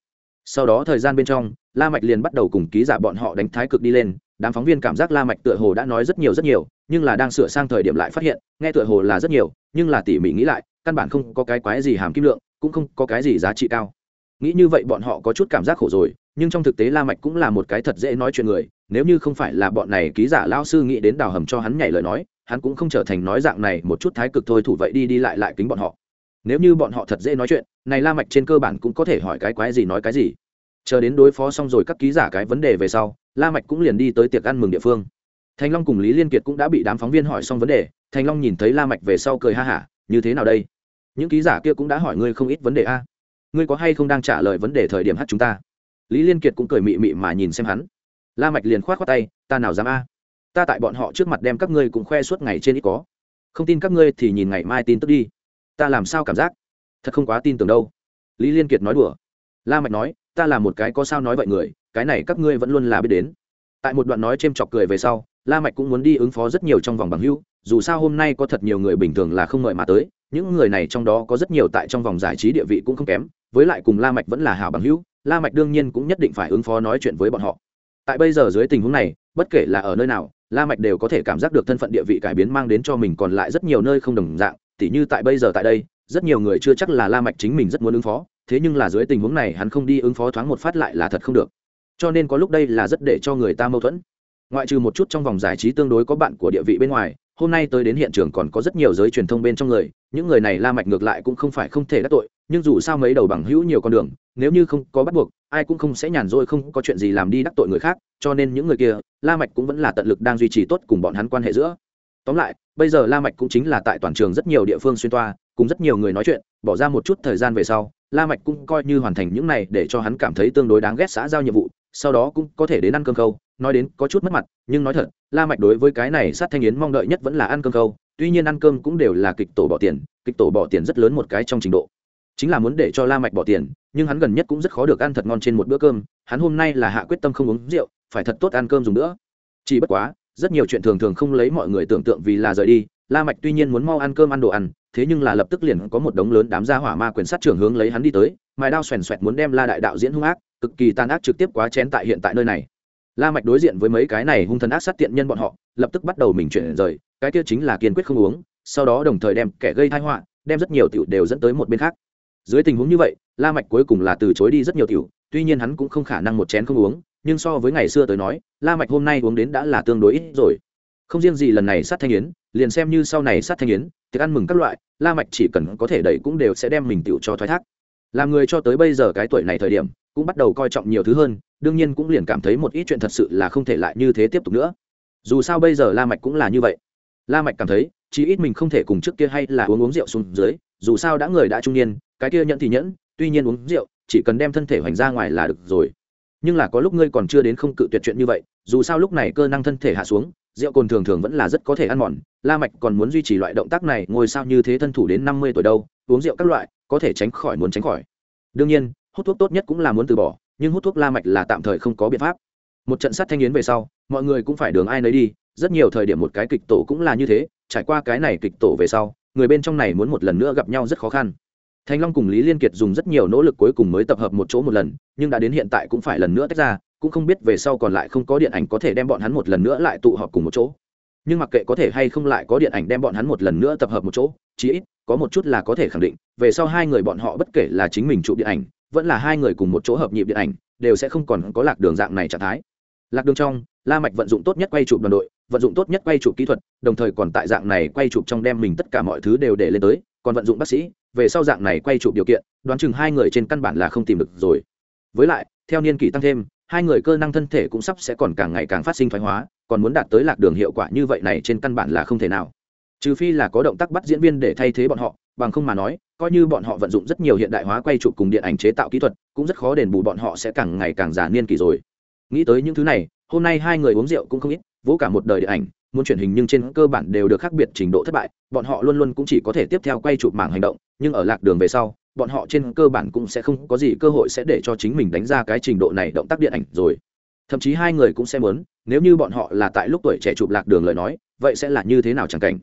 Sau đó thời gian bên trong, la mạch liền bắt đầu cùng ký giả bọn họ đánh thái cực đi lên, đám phóng viên cảm giác la mạch tựa hồ đã nói rất nhiều rất nhiều, nhưng là đang sửa sang thời điểm lại phát hiện, nghe tựa hồ là rất nhiều, nhưng là tỉ mỉ nghĩ lại, căn bản không có cái quái gì hàm kim lượng, cũng không có cái gì giá trị cao nghĩ như vậy bọn họ có chút cảm giác khổ rồi nhưng trong thực tế la mạch cũng là một cái thật dễ nói chuyện người nếu như không phải là bọn này ký giả Lão sư nghĩ đến đào hầm cho hắn nhảy lời nói hắn cũng không trở thành nói dạng này một chút thái cực thôi thủ vậy đi đi lại lại kính bọn họ. Nếu như bọn họ thật dễ nói chuyện này la mạch trên cơ bản cũng có thể hỏi cái quái gì nói cái gì. Chờ đến đối phó xong rồi các ký giả cái vấn đề về sau la mạch cũng liền đi tới tiệc ăn mừng địa phương. Thành long cùng lý liên kiệt cũng đã bị đám phóng viên hỏi xong vấn đề thành long nhìn thấy la mạch về sau cười ha ha, như thế nào đây? Những ký giả kia cũng đã hỏi ngươi không ít vấn đề a ngươi có hay không đang trả lời vấn đề thời điểm hát chúng ta? Lý liên kiệt cũng cười mị mị mà nhìn xem hắn. La mạch liền khoát khoát tay, ta nào dám a? Ta tại bọn họ trước mặt đem các ngươi cũng khoe suốt ngày trên ít có. Không tin các ngươi thì nhìn ngày mai tin tức đi. Ta làm sao cảm giác? Thật không quá tin tưởng đâu. Lý liên kiệt nói đùa. La mạch nói, ta là một cái có sao nói vậy người, cái này các ngươi vẫn luôn là biết đến. Tại một đoạn nói chêm chọc cười về sau, la mạch cũng muốn đi ứng phó rất nhiều trong vòng bằng hữu, dù sao hôm nay có thật nhiều người bình thường là không ngợi mà tới, những người này trong đó có rất nhiều tại trong vòng giải trí địa vị cũng không kém với lại cùng la mạch vẫn là hảo bằng hữu, la mạch đương nhiên cũng nhất định phải ứng phó nói chuyện với bọn họ. Tại bây giờ dưới tình huống này, bất kể là ở nơi nào, la mạch đều có thể cảm giác được thân phận địa vị cải biến mang đến cho mình còn lại rất nhiều nơi không đồng dạng, tỉ như tại bây giờ tại đây, rất nhiều người chưa chắc là la mạch chính mình rất muốn ứng phó, thế nhưng là dưới tình huống này hắn không đi ứng phó thoáng một phát lại là thật không được. Cho nên có lúc đây là rất để cho người ta mâu thuẫn. Ngoại trừ một chút trong vòng giải trí tương đối có bạn của địa vị bên ngoài, hôm nay tới đến hiện trường còn có rất nhiều giới truyền thông bên trong người, những người này la mạch ngược lại cũng không phải không thể đắc tội nhưng dù sao mấy đầu bằng hữu nhiều con đường, nếu như không có bắt buộc, ai cũng không sẽ nhàn rỗi không có chuyện gì làm đi đắc tội người khác, cho nên những người kia, la mạch cũng vẫn là tận lực đang duy trì tốt cùng bọn hắn quan hệ giữa. Tóm lại, bây giờ la mạch cũng chính là tại toàn trường rất nhiều địa phương xuyên toa, cùng rất nhiều người nói chuyện, bỏ ra một chút thời gian về sau, la mạch cũng coi như hoàn thành những này để cho hắn cảm thấy tương đối đáng ghét xã giao nhiệm vụ, sau đó cũng có thể đến ăn cơm câu nói đến có chút mất mặt, nhưng nói thật, la mạch đối với cái này sát thanh yến mong đợi nhất vẫn là ăn cơm câu tuy nhiên ăn cơm cũng đều là kịch tổ bỏ tiền, kịch tổ bỏ tiền rất lớn một cái trong trình độ chính là muốn để cho la mạch bỏ tiền, nhưng hắn gần nhất cũng rất khó được ăn thật ngon trên một bữa cơm, hắn hôm nay là hạ quyết tâm không uống rượu, phải thật tốt ăn cơm dùng nữa. Chỉ bất quá, rất nhiều chuyện thường thường không lấy mọi người tưởng tượng vì là rời đi, la mạch tuy nhiên muốn mau ăn cơm ăn đồ ăn, thế nhưng là lập tức liền có một đống lớn đám gia hỏa ma quyền sát trưởng hướng lấy hắn đi tới, mài đao xoèn xoẹt muốn đem la đại đạo diễn hung ác, cực kỳ tàn ác trực tiếp quá chén tại hiện tại nơi này. La mạch đối diện với mấy cái này hung thần ác sát tiện nhân bọn họ, lập tức bắt đầu mình chuyển rời, cái kia chính là kiên quyết không uống, sau đó đồng thời đem kẻ gây tai họa, đem rất nhiều tiểu đều dẫn tới một bên khác dưới tình huống như vậy, la mạch cuối cùng là từ chối đi rất nhiều tiểu, tuy nhiên hắn cũng không khả năng một chén không uống, nhưng so với ngày xưa tới nói, la mạch hôm nay uống đến đã là tương đối ít rồi. Không riêng gì lần này sát thanh yến, liền xem như sau này sát thanh yến, tiệc ăn mừng các loại, la mạch chỉ cần có thể đẩy cũng đều sẽ đem mình tiểu cho thoái thác. Làm người cho tới bây giờ cái tuổi này thời điểm, cũng bắt đầu coi trọng nhiều thứ hơn, đương nhiên cũng liền cảm thấy một ít chuyện thật sự là không thể lại như thế tiếp tục nữa. Dù sao bây giờ la mạch cũng là như vậy. La mạch cảm thấy, chí ít mình không thể cùng trước kia hay là uống uống rượu xuống dưới dù sao đã người đã trung niên, cái kia nhẫn thì nhẫn, tuy nhiên uống rượu, chỉ cần đem thân thể hoành ra ngoài là được rồi. Nhưng là có lúc ngươi còn chưa đến không cự tuyệt chuyện như vậy, dù sao lúc này cơ năng thân thể hạ xuống, rượu cồn thường thường vẫn là rất có thể ăn mòn. La mạch còn muốn duy trì loại động tác này ngồi sao như thế thân thủ đến năm mươi tuổi đâu, uống rượu các loại, có thể tránh khỏi muốn tránh khỏi. Đương nhiên, hút thuốc tốt nhất cũng là muốn từ bỏ, nhưng hút thuốc la mạch là tạm thời không có biện pháp. Một trận sát thanh yến về sau, mọi người cũng phải đường ai nấy đi, rất nhiều thời điểm một cái kịch tổ cũng là như thế, trải qua cái này kịch tổ về sau người bên trong này muốn một lần nữa gặp nhau rất khó khăn. Thanh long cùng lý liên kiệt dùng rất nhiều nỗ lực cuối cùng mới tập hợp một chỗ một lần, nhưng đã đến hiện tại cũng phải lần nữa tách ra, cũng không biết về sau còn lại không có điện ảnh có thể đem bọn hắn một lần nữa lại tụ họp cùng một chỗ. Nhưng mặc kệ có thể hay không lại có điện ảnh đem bọn hắn một lần nữa tập hợp một chỗ, chí ít có một chút là có thể khẳng định, về sau hai người bọn họ bất kể là chính mình chụp điện ảnh, vẫn là hai người cùng một chỗ hợp nhịp điện ảnh, đều sẽ không còn có lạc đường dạng này trạng thái lạc đường trong, la mạch vận dụng tốt nhất quay chụp đoàn đội, vận dụng tốt nhất quay chụp kỹ thuật, đồng thời còn tại dạng này quay chụp trong đem mình tất cả mọi thứ đều để lên tới, còn vận dụng bác sĩ, về sau dạng này quay chụp điều kiện, đoán chừng hai người trên căn bản là không tìm được rồi. Với lại, theo niên kỷ tăng thêm, hai người cơ năng thân thể cũng sắp sẽ còn càng ngày càng phát sinh thoái hóa, còn muốn đạt tới lạc đường hiệu quả như vậy này trên căn bản là không thể nào. Trừ phi là có động tác bắt diễn viên để thay thế bọn họ, bằng không mà nói, coi như bọn họ vận dụng rất nhiều hiện đại hóa quay chụp cùng điện ảnh chế tạo kỹ thuật, cũng rất khó đền bù bọn họ sẽ càng ngày càng già niên kỷ rồi nghĩ tới những thứ này, hôm nay hai người uống rượu cũng không ít, vỗ cả một đời điện ảnh, muốn truyền hình nhưng trên cơ bản đều được khác biệt trình độ thất bại, bọn họ luôn luôn cũng chỉ có thể tiếp theo quay chụp mảng hành động, nhưng ở lạc đường về sau, bọn họ trên cơ bản cũng sẽ không có gì cơ hội sẽ để cho chính mình đánh ra cái trình độ này động tác điện ảnh rồi. Thậm chí hai người cũng sẽ muốn, nếu như bọn họ là tại lúc tuổi trẻ chụp lạc đường lời nói, vậy sẽ là như thế nào chẳng cảnh?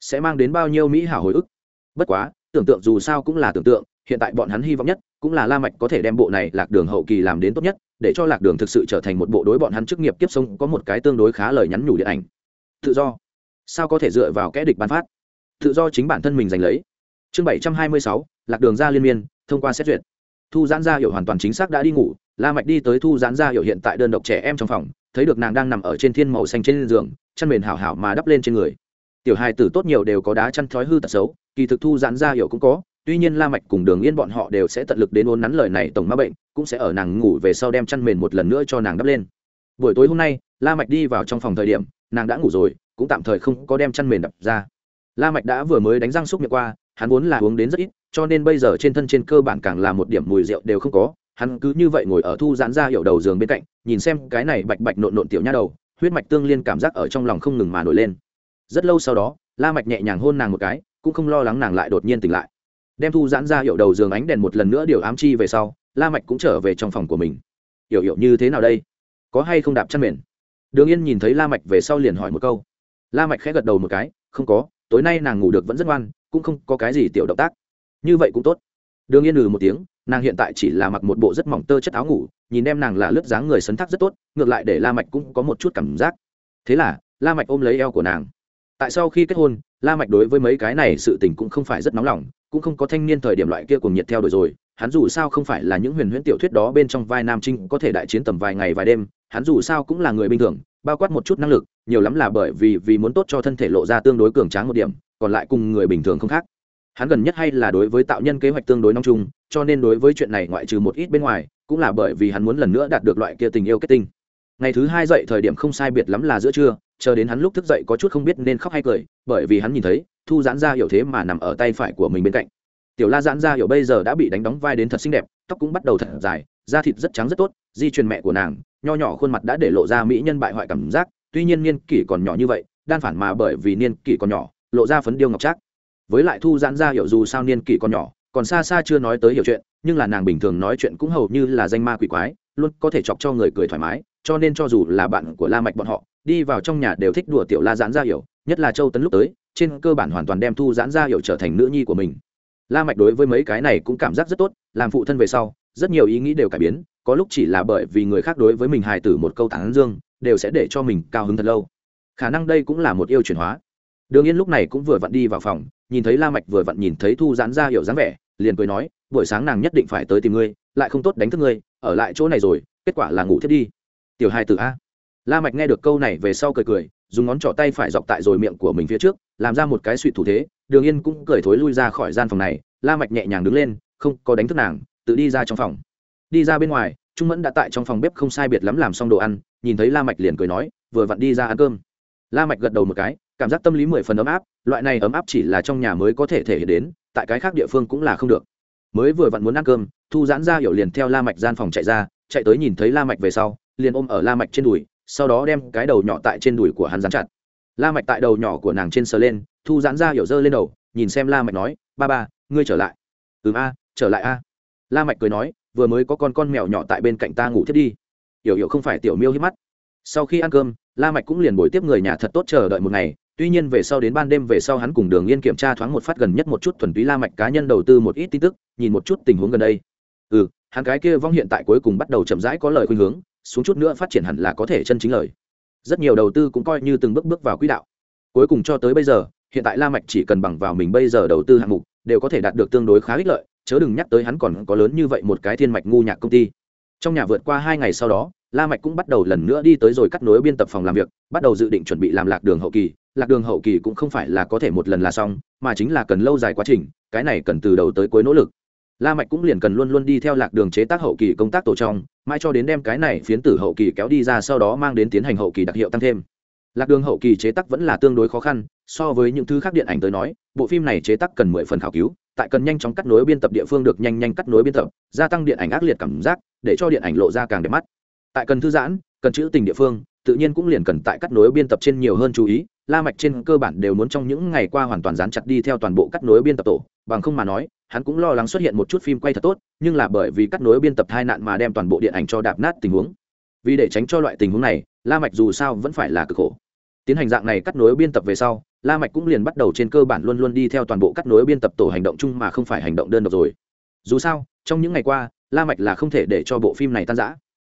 Sẽ mang đến bao nhiêu mỹ hảo hồi ức? Bất quá, tưởng tượng dù sao cũng là tưởng tượng hiện tại bọn hắn hy vọng nhất cũng là la mạch có thể đem bộ này lạc đường hậu kỳ làm đến tốt nhất, để cho lạc đường thực sự trở thành một bộ đối bọn hắn chức nghiệp kiếp sống có một cái tương đối khá lời nhắn nhủ điện ảnh. Tự do. Sao có thể dựa vào kẽ địch ban phát? Tự do chính bản thân mình giành lấy. Chương bảy trăm hai mươi sáu, lạc đường ra liên miên, thông qua xét duyệt. Thu giãn gia hiểu hoàn toàn chính xác đã đi ngủ, la mạch đi tới thu giãn gia hiểu hiện tại đơn độc trẻ em trong phòng, thấy được nàng đang nằm ở trên thiên màu xanh trên giường chăn mền hảo hảo mà đắp lên trên người. Tiểu hài tử tốt nhiều đều có đá chăn thói hư tật xấu, kỳ thực thu giãn gia hiểu cũng có tuy nhiên la mạch cùng đường yên bọn họ đều sẽ tận lực đến uốn nắn lời này tổng ma bệnh, cũng sẽ ở nàng ngủ về sau đem chăn mền một lần nữa cho nàng đắp lên. Buổi tối hôm nay, la mạch đi vào trong phòng thời điểm, nàng đã ngủ rồi, cũng tạm thời không có đem chăn mền đập ra. La mạch đã vừa mới đánh răng xúc miệng qua, hắn vốn là uống đến rất ít, cho nên bây giờ trên thân trên cơ bản càng là một điểm mùi rượu đều không có. Hắn cứ như vậy ngồi ở thu giãn ra hiệu đầu giường bên cạnh, nhìn xem cái này bạch bạch nộn nộn tiểu nha đầu, huyết mạch tương liên cảm giác ở trong lòng không ngừng mà nổi lên. Rất lâu sau đó, la mạch nhẹ nhàng hôn nàng một cái, cũng không lo lắng nàng lại đột nhiên tỉnh lại đem thu giãn ra hiệu đầu giường ánh đèn một lần nữa điều ám chi về sau, la mạch cũng trở về trong phòng của mình. Hiểu hiểu, như thế nào đây? Có hay không đạp chân mền? Đường yên nhìn thấy la mạch về sau liền hỏi một câu. La mạch khẽ gật đầu một cái, không có, tối nay nàng ngủ được vẫn rất ngoan, cũng không có cái gì tiểu động tác. Như vậy cũng tốt. Đường yên ừ một tiếng, nàng hiện tại chỉ là mặc một bộ rất mỏng tơ chất áo ngủ, nhìn em nàng là lướt dáng người sấn thác rất tốt, ngược lại để la mạch cũng có một chút cảm giác. Thế là, la mạch ôm lấy eo của nàng. Tại sau khi kết hôn, la mạch đối với mấy cái này sự tình cũng không phải rất nóng lòng cũng không có thanh niên thời điểm loại kia cùng nhiệt theo đuổi rồi, hắn dù sao không phải là những huyền huyễn tiểu thuyết đó bên trong vai nam trinh có thể đại chiến tầm vài ngày vài đêm, hắn dù sao cũng là người bình thường, bao quát một chút năng lực, nhiều lắm là bởi vì vì muốn tốt cho thân thể lộ ra tương đối cường tráng một điểm, còn lại cùng người bình thường không khác. Hắn gần nhất hay là đối với tạo nhân kế hoạch tương đối nong chung, cho nên đối với chuyện này ngoại trừ một ít bên ngoài, cũng là bởi vì hắn muốn lần nữa đạt được loại kia tình yêu kết tinh. Ngày thứ hai dậy thời điểm không sai biệt lắm là giữa trưa, chờ đến hắn lúc thức dậy có chút không biết nên khóc hay cười, bởi vì hắn nhìn thấy thu giãn ra hiểu thế mà nằm ở tay phải của mình bên cạnh. Tiểu la giãn ra hiểu bây giờ đã bị đánh đóng vai đến thật xinh đẹp, tóc cũng bắt đầu thật dài, da thịt rất trắng rất tốt, di truyền mẹ của nàng, nho nhỏ khuôn mặt đã để lộ ra mỹ nhân bại hoại cảm giác, tuy nhiên niên kỷ còn nhỏ như vậy, đan phản mà bởi vì niên kỷ còn nhỏ, lộ ra phấn điêu ngọc trác. Với lại thu giãn ra hiểu dù sao niên kỷ còn nhỏ, còn xa xa chưa nói tới hiểu chuyện, nhưng là nàng bình thường nói chuyện cũng hầu như là danh ma quỷ quái, luôn có thể chọc cho người cười thoải mái, cho nên cho dù là bạn của la mạch bọn họ, đi vào trong nhà đều thích đùa tiểu la giãn ra hiểu, nhất là châu tấn lúc tới trên cơ bản hoàn toàn đem thu giãn ra hiểu trở thành nữ nhi của mình. La mạch đối với mấy cái này cũng cảm giác rất tốt, làm phụ thân về sau, rất nhiều ý nghĩ đều cải biến, có lúc chỉ là bởi vì người khác đối với mình hài tử một câu tán dương, đều sẽ để cho mình cao hứng thật lâu. Khả năng đây cũng là một yêu chuyển hóa. Đường yên lúc này cũng vừa vặn đi vào phòng, nhìn thấy la mạch vừa vặn nhìn thấy thu giãn ra hiểu dáng vẻ, liền cười nói, buổi sáng nàng nhất định phải tới tìm ngươi, lại không tốt đánh thức ngươi, ở lại chỗ này rồi, kết quả là ngủ thiết đi. Tiểu hài tử a. La mạch nghe được câu này về sau cười cười dùng ngón trỏ tay phải dọc tại rồi miệng của mình phía trước, làm ra một cái suy thủ thế. Đường yên cũng cười thối lui ra khỏi gian phòng này, la mạch nhẹ nhàng đứng lên, không có đánh thức nàng, tự đi ra trong phòng. Đi ra bên ngoài, trung mẫn đã tại trong phòng bếp không sai biệt lắm làm xong đồ ăn, nhìn thấy la mạch liền cười nói, vừa vặn đi ra ăn cơm. La mạch gật đầu một cái, cảm giác tâm lý mười phần ấm áp, loại này ấm áp chỉ là trong nhà mới có thể thể hiện đến, tại cái khác địa phương cũng là không được. Mới vừa vặn muốn ăn cơm, thu giãn ra hiểu liền theo la mạch gian phòng chạy ra, chạy tới nhìn thấy la mạch về sau, liền ôm ở la mạch trên đùi sau đó đem cái đầu nhỏ tại trên đùi của hắn dán chặt. La mạch tại đầu nhỏ của nàng trên sờ lên, thu giãn ra hiểu dơ lên đầu, nhìn xem la mạch nói, ba ba, ngươi trở lại. Ừm a, trở lại a. La mạch cười nói, vừa mới có con con mèo nhỏ tại bên cạnh ta ngủ thiết đi. Hiểu hiểu không phải tiểu miêu hít mắt. Sau khi ăn cơm, la mạch cũng liền buổi tiếp người nhà thật tốt chờ đợi một ngày, tuy nhiên về sau đến ban đêm về sau hắn cùng đường yên kiểm tra thoáng một phát gần nhất một chút thuần túy la mạch cá nhân đầu tư một ít tin tức, nhìn một chút tình huống gần đây. Ừ hắn cái kia vong hiện tại cuối cùng bắt đầu chậm rãi có lời khuyên hướng xuống chút nữa phát triển hẳn là có thể chân chính lời. Rất nhiều đầu tư cũng coi như từng bước bước vào quỹ đạo. Cuối cùng cho tới bây giờ, hiện tại la mạch chỉ cần bằng vào mình bây giờ đầu tư hạng mục, đều có thể đạt được tương đối khá ích lợi, chớ đừng nhắc tới hắn còn có lớn như vậy một cái thiên mạch ngu nhạc công ty. Trong nhà vượt qua hai ngày sau đó, la mạch cũng bắt đầu lần nữa đi tới rồi cắt nối biên tập phòng làm việc, bắt đầu dự định chuẩn bị làm lạc đường hậu kỳ. Lạc đường hậu kỳ cũng không phải là có thể một lần là xong, mà chính là cần lâu dài quá trình, cái này cần từ đầu tới cuối nỗ lực. La mạch cũng liền cần luôn luôn đi theo lạc đường chế tác hậu kỳ công tác tổ trong mãi cho đến đem cái này phiến tử hậu kỳ kéo đi ra sau đó mang đến tiến hành hậu kỳ đặc hiệu tăng thêm. Lạc đường hậu kỳ chế tác vẫn là tương đối khó khăn, so với những thứ khác điện ảnh tới nói, bộ phim này chế tác cần mười phần khảo cứu, tại cần nhanh chóng cắt nối biên tập địa phương được nhanh nhanh cắt nối biên tập, gia tăng điện ảnh ác liệt cảm giác, để cho điện ảnh lộ ra càng đẹp mắt. Tại cần thư giãn, cần chữ tình địa phương, tự nhiên cũng liền cần tại cắt nối biên tập trên nhiều hơn chú ý, la mạch trên cơ bản đều muốn trong những ngày qua hoàn toàn dán chặt đi theo toàn bộ cắt nối biên tập tổ bằng không mà nói, hắn cũng lo lắng xuất hiện một chút phim quay thật tốt, nhưng là bởi vì cắt nối biên tập hai nạn mà đem toàn bộ điện ảnh cho đạp nát tình huống. Vì để tránh cho loại tình huống này, la mạch dù sao vẫn phải là cực khổ. Tiến hành dạng này cắt nối biên tập về sau, la mạch cũng liền bắt đầu trên cơ bản luôn luôn đi theo toàn bộ cắt nối biên tập tổ hành động chung mà không phải hành động đơn độc rồi. Dù sao, trong những ngày qua, la mạch là không thể để cho bộ phim này tan rã.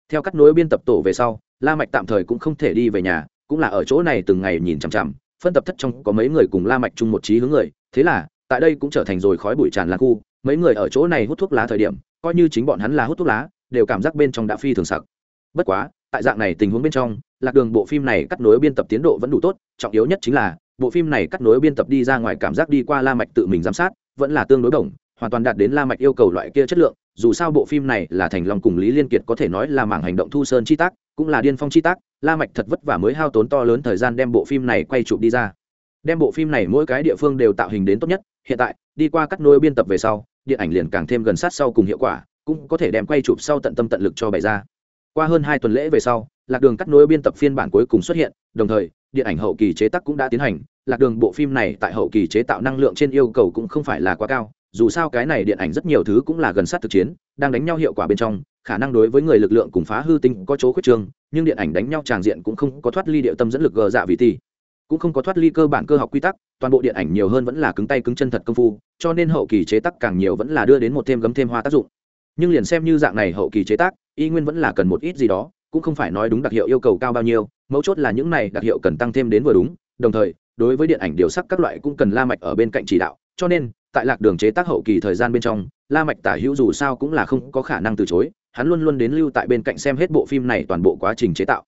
Theo cắt nối biên tập tổ về sau, la mạch tạm thời cũng không thể đi về nhà, cũng là ở chỗ này từng ngày nhìn chằm chằm, phân tập thất trong có mấy người cùng la mạch chung một trí hướng người, thế là tại đây cũng trở thành rồi khói bụi tràn lan khu, mấy người ở chỗ này hút thuốc lá thời điểm, coi như chính bọn hắn là hút thuốc lá, đều cảm giác bên trong đã phi thường sặc. Bất quá, tại dạng này tình huống bên trong, lạc đường bộ phim này cắt nối biên tập tiến độ vẫn đủ tốt, trọng yếu nhất chính là, bộ phim này cắt nối biên tập đi ra ngoài cảm giác đi qua la mạch tự mình giám sát, vẫn là tương đối bổng, hoàn toàn đạt đến la mạch yêu cầu loại kia chất lượng, dù sao bộ phim này là thành long cùng lý liên kiệt có thể nói là mảng hành động thu sơn chi tác, cũng là điên phong chi tác, la mạch thật vất vả mới hao tốn to lớn thời gian đem bộ phim này quay chụp đi ra đem bộ phim này mỗi cái địa phương đều tạo hình đến tốt nhất. Hiện tại, đi qua cắt nôi biên tập về sau, điện ảnh liền càng thêm gần sát sau cùng hiệu quả, cũng có thể đem quay chụp sau tận tâm tận lực cho bày ra. Qua hơn hai tuần lễ về sau, lạc đường cắt nối biên tập phiên bản cuối cùng xuất hiện, đồng thời, điện ảnh hậu kỳ chế tác cũng đã tiến hành. Lạc đường bộ phim này tại hậu kỳ chế tạo năng lượng trên yêu cầu cũng không phải là quá cao, dù sao cái này điện ảnh rất nhiều thứ cũng là gần sát thực chiến, đang đánh nhau hiệu quả bên trong, khả năng đối với người lực lượng cùng phá hư tinh có chỗ khuyết trương, nhưng điện ảnh đánh nhau tràng diện cũng không có thoát ly địa tâm dẫn lực gờ dạ vị ti cũng không có thoát ly cơ bản cơ học quy tắc, toàn bộ điện ảnh nhiều hơn vẫn là cứng tay cứng chân thật công phu, cho nên hậu kỳ chế tác càng nhiều vẫn là đưa đến một thêm gấm thêm hoa tác dụng. Nhưng liền xem như dạng này hậu kỳ chế tác, y nguyên vẫn là cần một ít gì đó, cũng không phải nói đúng đặc hiệu yêu cầu cao bao nhiêu, mấu chốt là những này đặc hiệu cần tăng thêm đến vừa đúng, đồng thời, đối với điện ảnh điều sắc các loại cũng cần la mạch ở bên cạnh chỉ đạo, cho nên, tại lạc đường chế tác hậu kỳ thời gian bên trong, la mạch tả hữu dù sao cũng là không có khả năng từ chối, hắn luôn luôn đến lưu tại bên cạnh xem hết bộ phim này toàn bộ quá trình chế tạo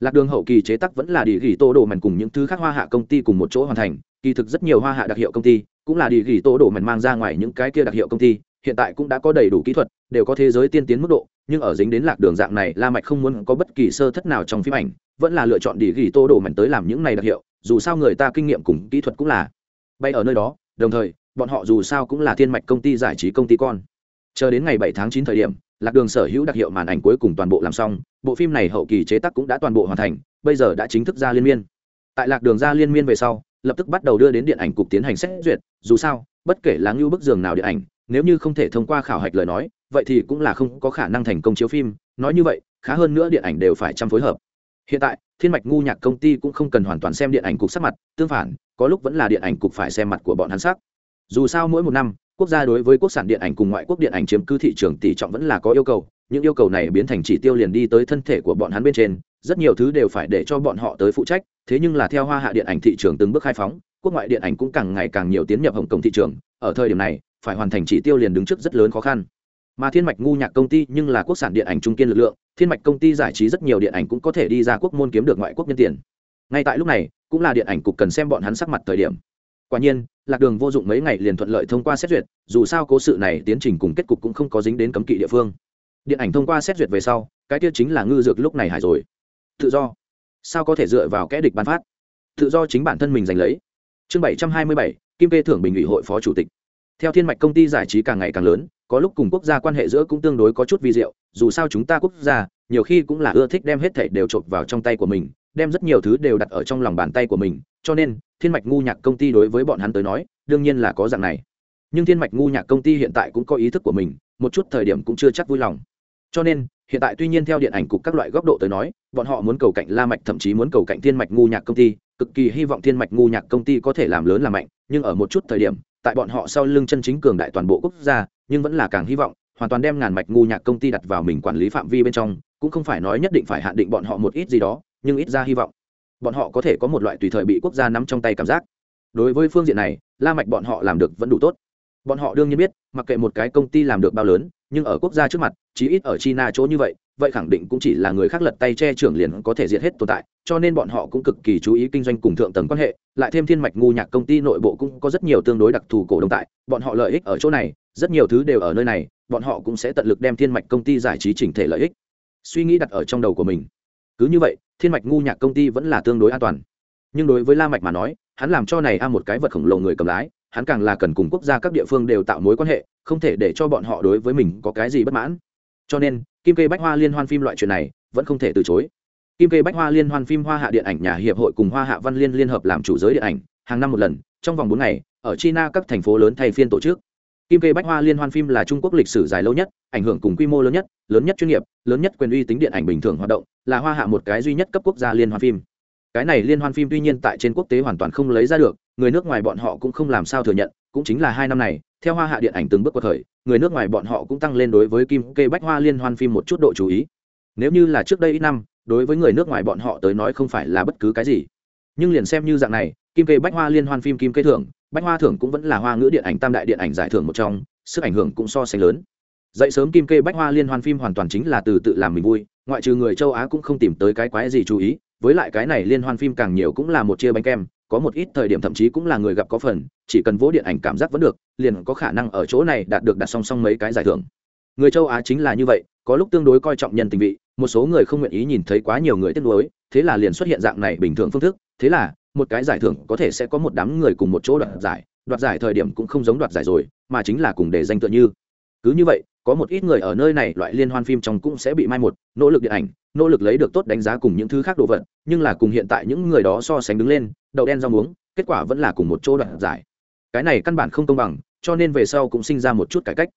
lạc đường hậu kỳ chế tác vẫn là đi ghi tô đồ mảnh cùng những thứ khác hoa hạ công ty cùng một chỗ hoàn thành. Kỳ thực rất nhiều hoa hạ đặc hiệu công ty, cũng là đi ghi tô đồ mảnh mang ra ngoài những cái kia đặc hiệu công ty, hiện tại cũng đã có đầy đủ kỹ thuật, đều có thế giới tiên tiến mức độ, nhưng ở dính đến lạc đường dạng này, la mạch không muốn có bất kỳ sơ thất nào trong phim ảnh, vẫn là lựa chọn đi ghi tô đồ mảnh tới làm những này đặc hiệu, dù sao người ta kinh nghiệm cùng kỹ thuật cũng là bay ở nơi đó, đồng thời, bọn họ dù sao cũng là thiên mạch công ty giải trí công ty con. Chờ đến ngày 7 tháng 9 thời điểm lạc đường sở hữu đặc hiệu màn ảnh cuối cùng toàn bộ làm xong, bộ phim này hậu kỳ chế tác cũng đã toàn bộ hoàn thành, bây giờ đã chính thức ra liên miên. Tại lạc đường ra liên miên về sau, lập tức bắt đầu đưa đến điện ảnh cục tiến hành xét duyệt, dù sao, bất kể là ngưu bức giường nào điện ảnh, nếu như không thể thông qua khảo hạch lời nói, vậy thì cũng là không có khả năng thành công chiếu phim, nói như vậy, khá hơn nữa điện ảnh đều phải chăm phối hợp. Hiện tại, thiên mạch ngu nhạc công ty cũng không cần hoàn toàn xem điện ảnh cục sắc mặt, tương phản, có lúc vẫn là điện ảnh cục phải xem mặt của bọn hắn sắc. Dù sao mỗi một năm quốc gia đối với quốc sản điện ảnh cùng ngoại quốc điện ảnh chiếm cứ thị trường tỷ trọng vẫn là có yêu cầu, những yêu cầu này biến thành chỉ tiêu liền đi tới thân thể của bọn hắn bên trên, rất nhiều thứ đều phải để cho bọn họ tới phụ trách, thế nhưng là theo hoa hạ điện ảnh thị trường từng bước khai phóng, quốc ngoại điện ảnh cũng càng ngày càng nhiều tiến nhập hồng kông thị trường, ở thời điểm này, phải hoàn thành chỉ tiêu liền đứng trước rất lớn khó khăn. Mà thiên mạch ngu nhạc công ty nhưng là quốc sản điện ảnh trung kiên lực lượng, thiên mạch công ty giải trí rất nhiều điện ảnh cũng có thể đi ra quốc môn kiếm được ngoại quốc nhân tiền. Ngay tại lúc này, cũng là điện ảnh cục cần xem bọn hắn sắc mặt thời điểm quả nhiên, lạc đường vô dụng mấy ngày liền thuận lợi thông qua xét duyệt, dù sao cố sự này tiến trình cùng kết cục cũng không có dính đến cấm kỵ địa phương. Điện ảnh thông qua xét duyệt về sau, cái tiêu chính là ngư dược lúc này hải rồi. Tự do. Sao có thể dựa vào kẽ địch bán phát? Tự do chính bản thân mình giành lấy. Chương bảy trăm hai mươi bảy, kim kê thưởng bình ủy hội phó chủ tịch. Theo thiên mạch công ty giải trí càng ngày càng lớn, có lúc cùng quốc gia quan hệ giữa cũng tương đối có chút vi diệu, dù sao chúng ta quốc gia, nhiều khi cũng là ưa thích đem hết thảy đều chộp vào trong tay của mình, đem rất nhiều thứ đều đặt ở trong lòng bàn tay của mình cho nên, thiên mạch ngu nhạc công ty đối với bọn hắn tới nói, đương nhiên là có dạng này. Nhưng thiên mạch ngu nhạc công ty hiện tại cũng có ý thức của mình, một chút thời điểm cũng chưa chắc vui lòng. Cho nên, hiện tại tuy nhiên theo điện ảnh cục các loại góc độ tới nói, bọn họ muốn cầu cạnh la mạch, thậm chí muốn cầu cạnh thiên mạch ngu nhạc công ty, cực kỳ hy vọng thiên mạch ngu nhạc công ty có thể làm lớn làm mạnh, nhưng ở một chút thời điểm, tại bọn họ sau lưng chân chính cường đại toàn bộ quốc gia, nhưng vẫn là càng hy vọng, hoàn toàn đem ngàn mạch ngu nhạc công ty đặt vào mình quản lý phạm vi bên trong, cũng không phải nói nhất định phải hạn định bọn họ một ít gì đó, nhưng ít ra hy vọng bọn họ có thể có một loại tùy thời bị quốc gia nắm trong tay cảm giác. Đối với phương diện này, la mạch bọn họ làm được vẫn đủ tốt. Bọn họ đương nhiên biết, mặc kệ một cái công ty làm được bao lớn, nhưng ở quốc gia trước mặt, chí ít ở china chỗ như vậy vậy khẳng định cũng chỉ là người khác lật tay che trưởng liền có thể diệt hết tồn tại, cho nên bọn họ cũng cực kỳ chú ý kinh doanh cùng thượng tầng quan hệ, lại thêm thiên mạch ngu nhạc công ty nội bộ cũng có rất nhiều tương đối đặc thù cổ đông tại, bọn họ lợi ích ở chỗ này, rất nhiều thứ đều ở nơi này, bọn họ cũng sẽ tận lực đem thiên mạch công ty giải trí chỉnh thể lợi ích. Suy nghĩ đặt ở trong đầu của mình cứ như vậy, thiên mạch ngu nhạc công ty vẫn là tương đối an toàn. Nhưng đối với la mạch mà nói, hắn làm cho này a một cái vật khổng lồ người cầm lái, hắn càng là cần cùng quốc gia các địa phương đều tạo mối quan hệ, không thể để cho bọn họ đối với mình có cái gì bất mãn. Cho nên, kim kê bách hoa liên hoan phim loại chuyện này vẫn không thể từ chối. Kim kê bách hoa liên hoan phim hoa hạ điện ảnh nhà hiệp hội cùng hoa hạ văn liên liên hợp làm chủ giới điện ảnh, hàng năm một lần, trong vòng bốn ngày, ở china các thành phố lớn thay phiên tổ chức kim kê bách hoa liên hoan phim là trung quốc lịch sử dài lâu nhất, ảnh hưởng cùng quy mô lớn nhất lớn nhất chuyên nghiệp, lớn nhất quyền uy tính điện ảnh bình thường hoạt động, là hoa hạ một cái duy nhất cấp quốc gia liên hoan phim. Cái này liên hoan phim tuy nhiên tại trên quốc tế hoàn toàn không lấy ra được, người nước ngoài bọn họ cũng không làm sao thừa nhận, cũng chính là hai năm này, theo hoa hạ điện ảnh từng bước qua thời, người nước ngoài bọn họ cũng tăng lên đối với kim kê bách hoa liên hoan phim một chút độ chú ý. Nếu như là trước đây ít năm, đối với người nước ngoài bọn họ tới nói không phải là bất cứ cái gì. Nhưng liền xem như dạng này, kim kê bách hoa liên hoan phim kim kê thưởng bách hoa thưởng cũng vẫn là hoa ngữ điện ảnh tam đại điện ảnh giải thưởng một trong, sức ảnh hưởng cũng so sánh lớn. Dậy sớm kim kê bách hoa liên hoan phim hoàn toàn chính là từ tự làm mình vui, ngoại trừ người châu á cũng không tìm tới cái quái gì chú ý, với lại cái này liên hoan phim càng nhiều cũng là một chia bánh kem, có một ít thời điểm thậm chí cũng là người gặp có phần, chỉ cần vỗ điện ảnh cảm giác vẫn được, liền có khả năng ở chỗ này đạt được đặt song song mấy cái giải thưởng. Người châu á chính là như vậy, có lúc tương đối coi trọng nhân tình vị, một số người không nguyện ý nhìn thấy quá nhiều người tiếc nuối, thế là liền xuất hiện dạng này bình thường phương thức, thế là một cái giải thưởng có thể sẽ có một đám người cùng một chỗ đoạt giải đoạt giải thời điểm cũng không giống đoạt giải rồi, mà chính là cùng để danh tựa như. Cứ như vậy, có một ít người ở nơi này loại liên hoan phim trong cũng sẽ bị mai một, nỗ lực điện ảnh, nỗ lực lấy được tốt đánh giá cùng những thứ khác đồ vật, nhưng là cùng hiện tại những người đó so sánh đứng lên, đậu đen rau muống, kết quả vẫn là cùng một chỗ đoạt giải. Cái này căn bản không công bằng, cho nên về sau cũng sinh ra một chút cải cách.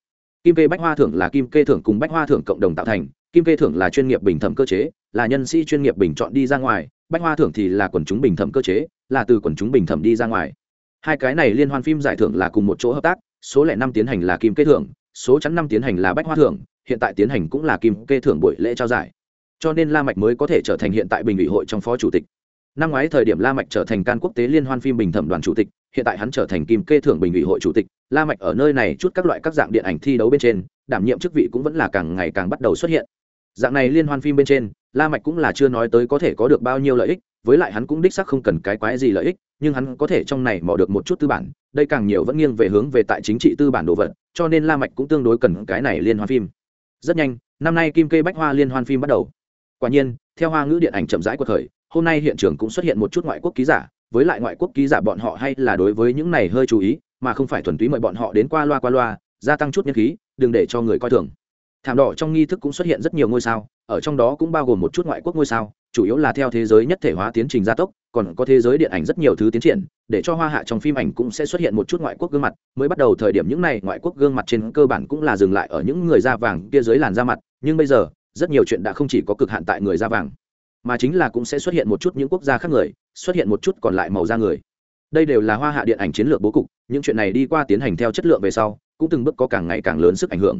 Kim kê bách hoa thưởng là kim kê thưởng cùng bách hoa thưởng cộng đồng tạo thành, kim kê thưởng là chuyên nghiệp bình thẩm cơ chế, là nhân sĩ chuyên nghiệp bình chọn đi ra ngoài bách hoa thưởng thì là quần chúng bình thẩm cơ chế, là từ quần chúng bình thẩm đi ra ngoài. Hai cái này liên hoan phim giải thưởng là cùng một chỗ hợp tác, số lẻ năm tiến hành là kim kê thưởng, số chắn năm tiến hành là bách hoa thưởng, hiện tại tiến hành cũng là kim kê thưởng buổi lễ trao giải. Cho nên la mạch mới có thể trở thành hiện tại bình ủy hội trong phó chủ tịch. Năm ngoái thời điểm la mạch trở thành can quốc tế liên hoan phim bình thẩm đoàn chủ tịch, hiện tại hắn trở thành kim kê thưởng bình ủy hội chủ tịch. La mạch ở nơi này chút các loại các dạng điện ảnh thi đấu bên trên, đảm nhiệm chức vị cũng vẫn là càng ngày càng bắt đầu xuất hiện. Dạng này liên hoan phim bên trên la mạch cũng là chưa nói tới có thể có được bao nhiêu lợi ích, với lại hắn cũng đích xác không cần cái quái gì lợi ích, nhưng hắn có thể trong này mò được một chút tư bản, đây càng nhiều vẫn nghiêng về hướng về tại chính trị tư bản đồ vật, cho nên la mạch cũng tương đối cần cái này liên hoan phim. Rất nhanh, năm nay kim kê bách hoa liên hoan phim bắt đầu. Quả nhiên, theo hoa ngữ điện ảnh chậm rãi của thời hôm nay hiện trường cũng xuất hiện một chút ngoại quốc ký giả, với lại ngoại quốc ký giả bọn họ hay là đối với những này hơi chú ý, mà không phải thuần túy mời bọn họ đến qua loa qua loa, gia tăng chút nhân khí, đừng để cho người coi thường thảm đỏ trong nghi thức cũng xuất hiện rất nhiều ngôi sao, ở trong đó cũng bao gồm một chút ngoại quốc ngôi sao, chủ yếu là theo thế giới nhất thể hóa tiến trình gia tốc, còn có thế giới điện ảnh rất nhiều thứ tiến triển, để cho hoa hạ trong phim ảnh cũng sẽ xuất hiện một chút ngoại quốc gương mặt. Mới bắt đầu thời điểm những này ngoại quốc gương mặt trên cơ bản cũng là dừng lại ở những người da vàng kia dưới làn da mặt, nhưng bây giờ, rất nhiều chuyện đã không chỉ có cực hạn tại người da vàng, mà chính là cũng sẽ xuất hiện một chút những quốc gia khác người, xuất hiện một chút còn lại màu da người. Đây đều là hoa hạ điện ảnh chiến lược bố cục, những chuyện này đi qua tiến hành theo chất lượng về sau, cũng từng bước có càng ngày càng lớn sức ảnh hưởng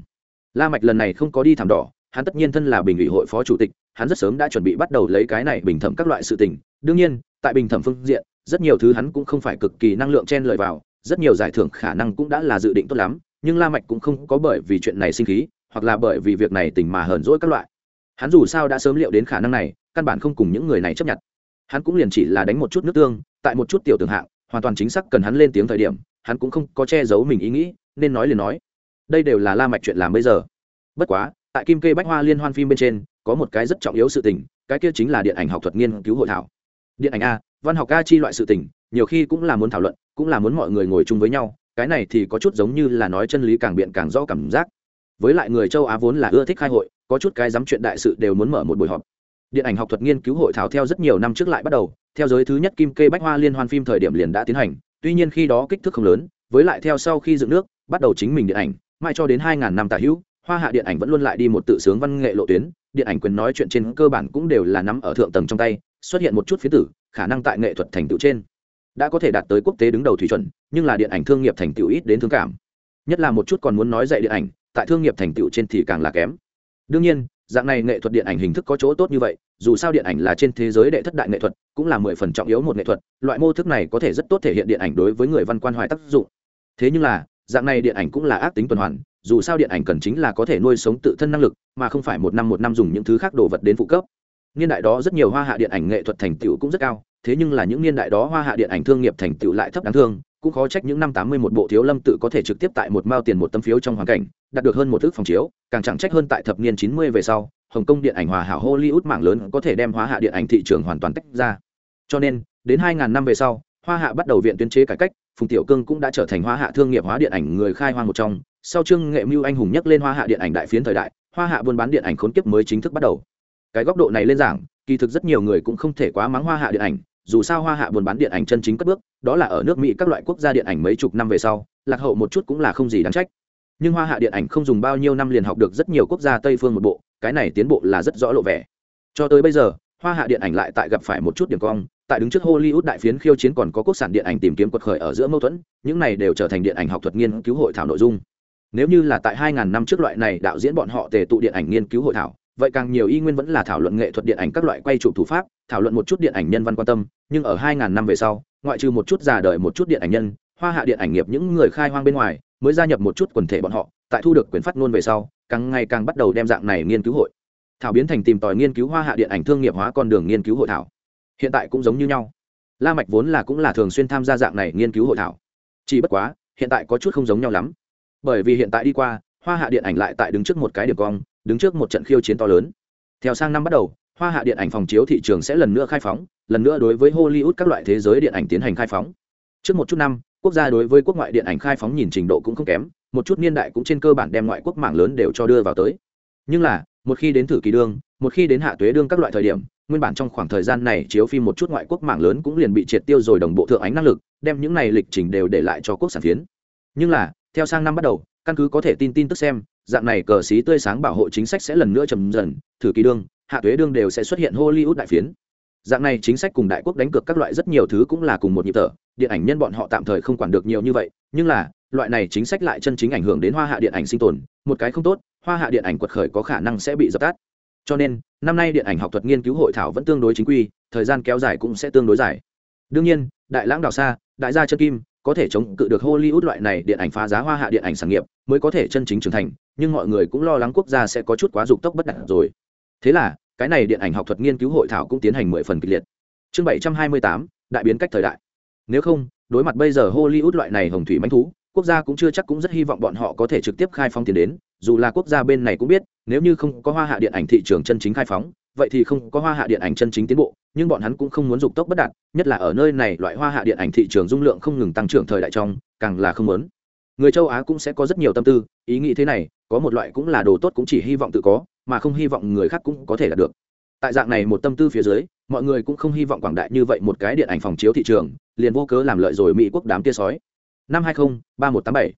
la mạch lần này không có đi thảm đỏ, hắn tất nhiên thân là bình ủy hội phó chủ tịch, hắn rất sớm đã chuẩn bị bắt đầu lấy cái này bình thẩm các loại sự tình. Đương nhiên, tại bình thẩm phương diện, rất nhiều thứ hắn cũng không phải cực kỳ năng lượng chen lời vào, rất nhiều giải thưởng khả năng cũng đã là dự định tốt lắm, nhưng la mạch cũng không có bởi vì chuyện này sinh khí, hoặc là bởi vì việc này tình mà hờn dỗi các loại. Hắn dù sao đã sớm liệu đến khả năng này, căn bản không cùng những người này chấp nhận. Hắn cũng liền chỉ là đánh một chút nước tương, tại một chút tiểu tường hạng, hoàn toàn chính xác cần hắn lên tiếng thời điểm, hắn cũng không có che giấu mình ý nghĩ, nên nói liền nói đây đều là la mạch chuyện làm bây giờ. Bất quá, tại kim kê bách hoa liên hoan phim bên trên, có một cái rất trọng yếu sự tình, cái kia chính là điện ảnh học thuật nghiên cứu hội thảo. Điện ảnh a, văn học a chi loại sự tình, nhiều khi cũng là muốn thảo luận, cũng là muốn mọi người ngồi chung với nhau, cái này thì có chút giống như là nói chân lý càng biện càng rõ cảm giác. Với lại người châu á vốn là ưa thích khai hội, có chút cái dám chuyện đại sự đều muốn mở một buổi họp. Điện ảnh học thuật nghiên cứu hội thảo theo rất nhiều năm trước lại bắt đầu, theo giới thứ nhất kim kê bách hoa liên hoan phim thời điểm liền đã tiến hành, tuy nhiên khi đó kích thước không lớn, với lại theo sau khi dựng nước, bắt đầu chính mình điện ảnh mãi cho đến 2000 năm tả hữu, hoa hạ điện ảnh vẫn luôn lại đi một tự sướng văn nghệ lộ tuyến, điện ảnh quyền nói chuyện trên cơ bản cũng đều là nắm ở thượng tầng trong tay, xuất hiện một chút phía tử, khả năng tại nghệ thuật thành tựu trên. Đã có thể đạt tới quốc tế đứng đầu thủy chuẩn, nhưng là điện ảnh thương nghiệp thành tựu ít đến thương cảm. Nhất là một chút còn muốn nói dạy điện ảnh, tại thương nghiệp thành tựu trên thì càng là kém. Đương nhiên, dạng này nghệ thuật điện ảnh hình thức có chỗ tốt như vậy, dù sao điện ảnh là trên thế giới đệ thất đại nghệ thuật, cũng là mười phần trọng yếu một nghệ thuật, loại mô thức này có thể rất tốt thể hiện điện ảnh đối với người văn quan hoài tác dụng. Thế nhưng là dạng này điện ảnh cũng là ác tính tuần hoàn, dù sao điện ảnh cần chính là có thể nuôi sống tự thân năng lực, mà không phải một năm một năm dùng những thứ khác đồ vật đến phụ cấp. Niên đại đó rất nhiều hoa hạ điện ảnh nghệ thuật thành tựu cũng rất cao, thế nhưng là những niên đại đó hoa hạ điện ảnh thương nghiệp thành tựu lại thấp đáng thương, cũng khó trách những năm tám mươi một bộ thiếu lâm tự có thể trực tiếp tại một mao tiền một tấm phiếu trong hoàn cảnh, đạt được hơn một thước phòng chiếu, càng chẳng trách hơn tại thập niên chín mươi về sau, hồng kông điện ảnh hòa hảo hollywood mạng lớn có thể đem hoa hạ điện ảnh thị trường hoàn toàn tách ra. Cho nên, đến hai ngàn năm về sau hoa hạ bắt đầu viện tuyên chế cải cách, phùng tiểu cương cũng đã trở thành hoa hạ thương nghiệp hóa điện ảnh người khai hoang một trong. Sau chương nghệ mưu anh hùng nhắc lên hoa hạ điện ảnh đại phiến thời đại, hoa hạ buôn bán điện ảnh khốn kiếp mới chính thức bắt đầu. Cái góc độ này lên giảng, kỳ thực rất nhiều người cũng không thể quá mắng hoa hạ điện ảnh, dù sao hoa hạ buôn bán điện ảnh chân chính cất bước, đó là ở nước mỹ các loại quốc gia điện ảnh mấy chục năm về sau, lạc hậu một chút cũng là không gì đáng trách. Nhưng hoa hạ điện ảnh không dùng bao nhiêu năm liền học được rất nhiều quốc gia tây phương một bộ, cái này tiến bộ là rất rõ lộ vẻ. Cho tới bây giờ hoa hạ điện ảnh lại tại gặp phải một chút điểm cong, tại đứng trước hollywood đại phiến khiêu chiến còn có quốc sản điện ảnh tìm kiếm quật khởi ở giữa mâu thuẫn, những này đều trở thành điện ảnh học thuật nghiên cứu hội thảo nội dung. Nếu như là tại 2.000 năm trước loại này đạo diễn bọn họ tề tụ điện ảnh nghiên cứu hội thảo, vậy càng nhiều y nguyên vẫn là thảo luận nghệ thuật điện ảnh các loại quay chụp thủ pháp, thảo luận một chút điện ảnh nhân văn quan tâm, nhưng ở 2.000 năm về sau, ngoại trừ một chút già đời một chút điện ảnh nhân, hoa hạ điện ảnh nghiệp những người khai hoang bên ngoài, mới gia nhập một chút quần thể bọn họ, tại thu được quyền phát ngôn về sau, càng ngày càng bắt đầu đem dạng này nghiên cứu hội thảo biến thành tìm tòi nghiên cứu hoa hạ điện ảnh thương nghiệp hóa con đường nghiên cứu hội thảo. Hiện tại cũng giống như nhau. La mạch vốn là cũng là thường xuyên tham gia dạng này nghiên cứu hội thảo. Chỉ bất quá, hiện tại có chút không giống nhau lắm. Bởi vì hiện tại đi qua, hoa hạ điện ảnh lại tại đứng trước một cái điểm cong, đứng trước một trận khiêu chiến to lớn. Theo sang năm bắt đầu, hoa hạ điện ảnh phòng chiếu thị trường sẽ lần nữa khai phóng, lần nữa đối với hollywood các loại thế giới điện ảnh tiến hành khai phóng. Trước một chút năm, quốc gia đối với quốc ngoại điện ảnh khai phóng nhìn trình độ cũng không kém, một chút niên đại cũng trên cơ bản đem ngoại quốc mạng lớn đều cho đưa vào tới. Nhưng là một khi đến thử kỳ đương, một khi đến hạ tuế đương các loại thời điểm, nguyên bản trong khoảng thời gian này chiếu phim một chút ngoại quốc mạng lớn cũng liền bị triệt tiêu rồi đồng bộ thượng ánh năng lực, đem những này lịch trình đều để lại cho quốc sản phiến. Nhưng là, theo sang năm bắt đầu, căn cứ có thể tin tin tức xem, dạng này cờ xí tươi sáng bảo hộ chính sách sẽ lần nữa trầm dần, thử kỳ đương, hạ tuế đương đều sẽ xuất hiện hollywood đại phiến. Dạng này chính sách cùng đại quốc đánh cược các loại rất nhiều thứ cũng là cùng một nhịp thở, điện ảnh nhân bọn họ tạm thời không quản được nhiều như vậy, nhưng là loại này chính sách lại chân chính ảnh hưởng đến hoa hạ điện ảnh sinh tồn, một cái không tốt, hoa hạ điện ảnh quật khởi có khả năng sẽ bị dập tắt. Cho nên, năm nay điện ảnh học thuật nghiên cứu hội thảo vẫn tương đối chính quy, thời gian kéo dài cũng sẽ tương đối dài. Đương nhiên, đại lãng đào xa đại gia chân kim có thể chống cự được hollywood loại này điện ảnh phá giá hoa hạ điện ảnh sản nghiệp mới có thể chân chính trưởng thành, nhưng mọi người cũng lo lắng quốc gia sẽ có chút quá dục tốc bất đạt rồi. Thế là, cái này điện ảnh học thuật nghiên cứu hội thảo cũng tiến hành mười phần kịch liệt. Chương bảy trăm hai mươi tám, đại biến cách thời đại. Nếu không, đối mặt bây giờ hollywood loại này hồng thủy manh thú quốc gia cũng chưa chắc cũng rất hy vọng bọn họ có thể trực tiếp khai phóng tiền đến, dù là quốc gia bên này cũng biết, nếu như không có hoa hạ điện ảnh thị trường chân chính khai phóng, vậy thì không có hoa hạ điện ảnh chân chính tiến bộ, nhưng bọn hắn cũng không muốn dục tốc bất đạt, nhất là ở nơi này loại hoa hạ điện ảnh thị trường dung lượng không ngừng tăng trưởng thời đại trong, càng là không muốn. Người châu á cũng sẽ có rất nhiều tâm tư, ý nghĩ thế này, có một loại cũng là đồ tốt cũng chỉ hy vọng tự có, mà không hy vọng người khác cũng có thể đạt được. Tại dạng này một tâm tư phía dưới, mọi người cũng không hy vọng quảng đại như vậy một cái điện ảnh phòng chiếu thị trường, liền vô cớ làm lợi rồi mỹ quốc đám tia sói năm hai nghìn ba một tám bảy.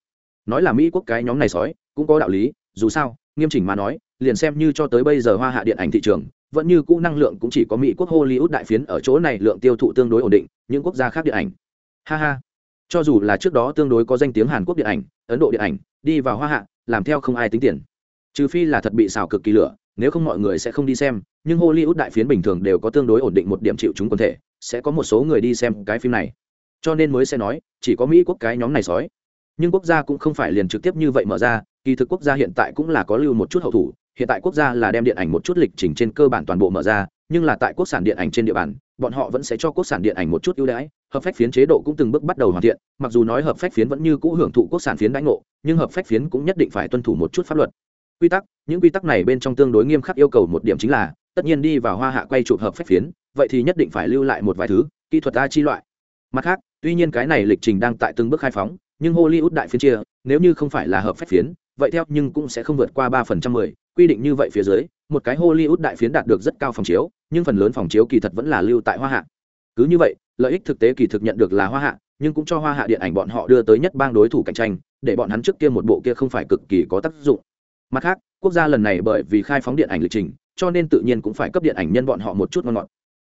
Nói là mỹ quốc cái nhóm này sói, cũng có đạo lý, dù sao, nghiêm chỉnh mà nói, liền xem như cho tới bây giờ hoa hạ điện ảnh thị trường, vẫn như cũ năng lượng cũng chỉ có mỹ quốc hollywood đại phiến ở chỗ này lượng tiêu thụ tương đối ổn định, những quốc gia khác điện ảnh. Ha ha. Cho dù là trước đó tương đối có danh tiếng hàn quốc điện ảnh, ấn độ điện ảnh, đi vào hoa hạ, làm theo không ai tính tiền. Trừ phi là thật bị xào cực kỳ lửa, nếu không mọi người sẽ không đi xem, nhưng hollywood đại phiến bình thường đều có tương đối ổn định một điểm chịu chúng quần thể, sẽ có một số người đi xem cái phim này cho nên mới sẽ nói, chỉ có mỹ quốc cái nhóm này sói. Nhưng quốc gia cũng không phải liền trực tiếp như vậy mở ra, kỳ thực quốc gia hiện tại cũng là có lưu một chút hậu thủ, hiện tại quốc gia là đem điện ảnh một chút lịch trình trên cơ bản toàn bộ mở ra, nhưng là tại quốc sản điện ảnh trên địa bàn, bọn họ vẫn sẽ cho quốc sản điện ảnh một chút ưu đãi, hợp phách phiến chế độ cũng từng bước bắt đầu hoàn thiện, mặc dù nói hợp phách phiến vẫn như cũ hưởng thụ quốc sản phiến đánh ngộ, nhưng hợp phách phiến cũng nhất định phải tuân thủ một chút pháp luật. Quy tắc, những quy tắc này bên trong tương đối nghiêm khắc yêu cầu một điểm chính là, tất nhiên đi vào hoa hạ quay chụp hợp phách phiến, vậy thì nhất định phải lưu lại một vài thứ, kỹ thuật a chi loại. Mặt khác tuy nhiên cái này lịch trình đang tại từng bước khai phóng, nhưng hollywood đại phiến chia, nếu như không phải là hợp phép phiến, vậy theo nhưng cũng sẽ không vượt qua ba phần trăm mười, quy định như vậy phía dưới, một cái hollywood đại phiến đạt được rất cao phòng chiếu, nhưng phần lớn phòng chiếu kỳ thật vẫn là lưu tại hoa hạ. Cứ như vậy, lợi ích thực tế kỳ thực nhận được là hoa hạ, nhưng cũng cho hoa hạ điện ảnh bọn họ đưa tới nhất bang đối thủ cạnh tranh, để bọn hắn trước kia một bộ kia không phải cực kỳ có tác dụng. Mặt khác, quốc gia lần này bởi vì khai phóng điện ảnh lịch trình, cho nên tự nhiên cũng phải cấp điện ảnh nhân bọn họ một chút ngon ngọt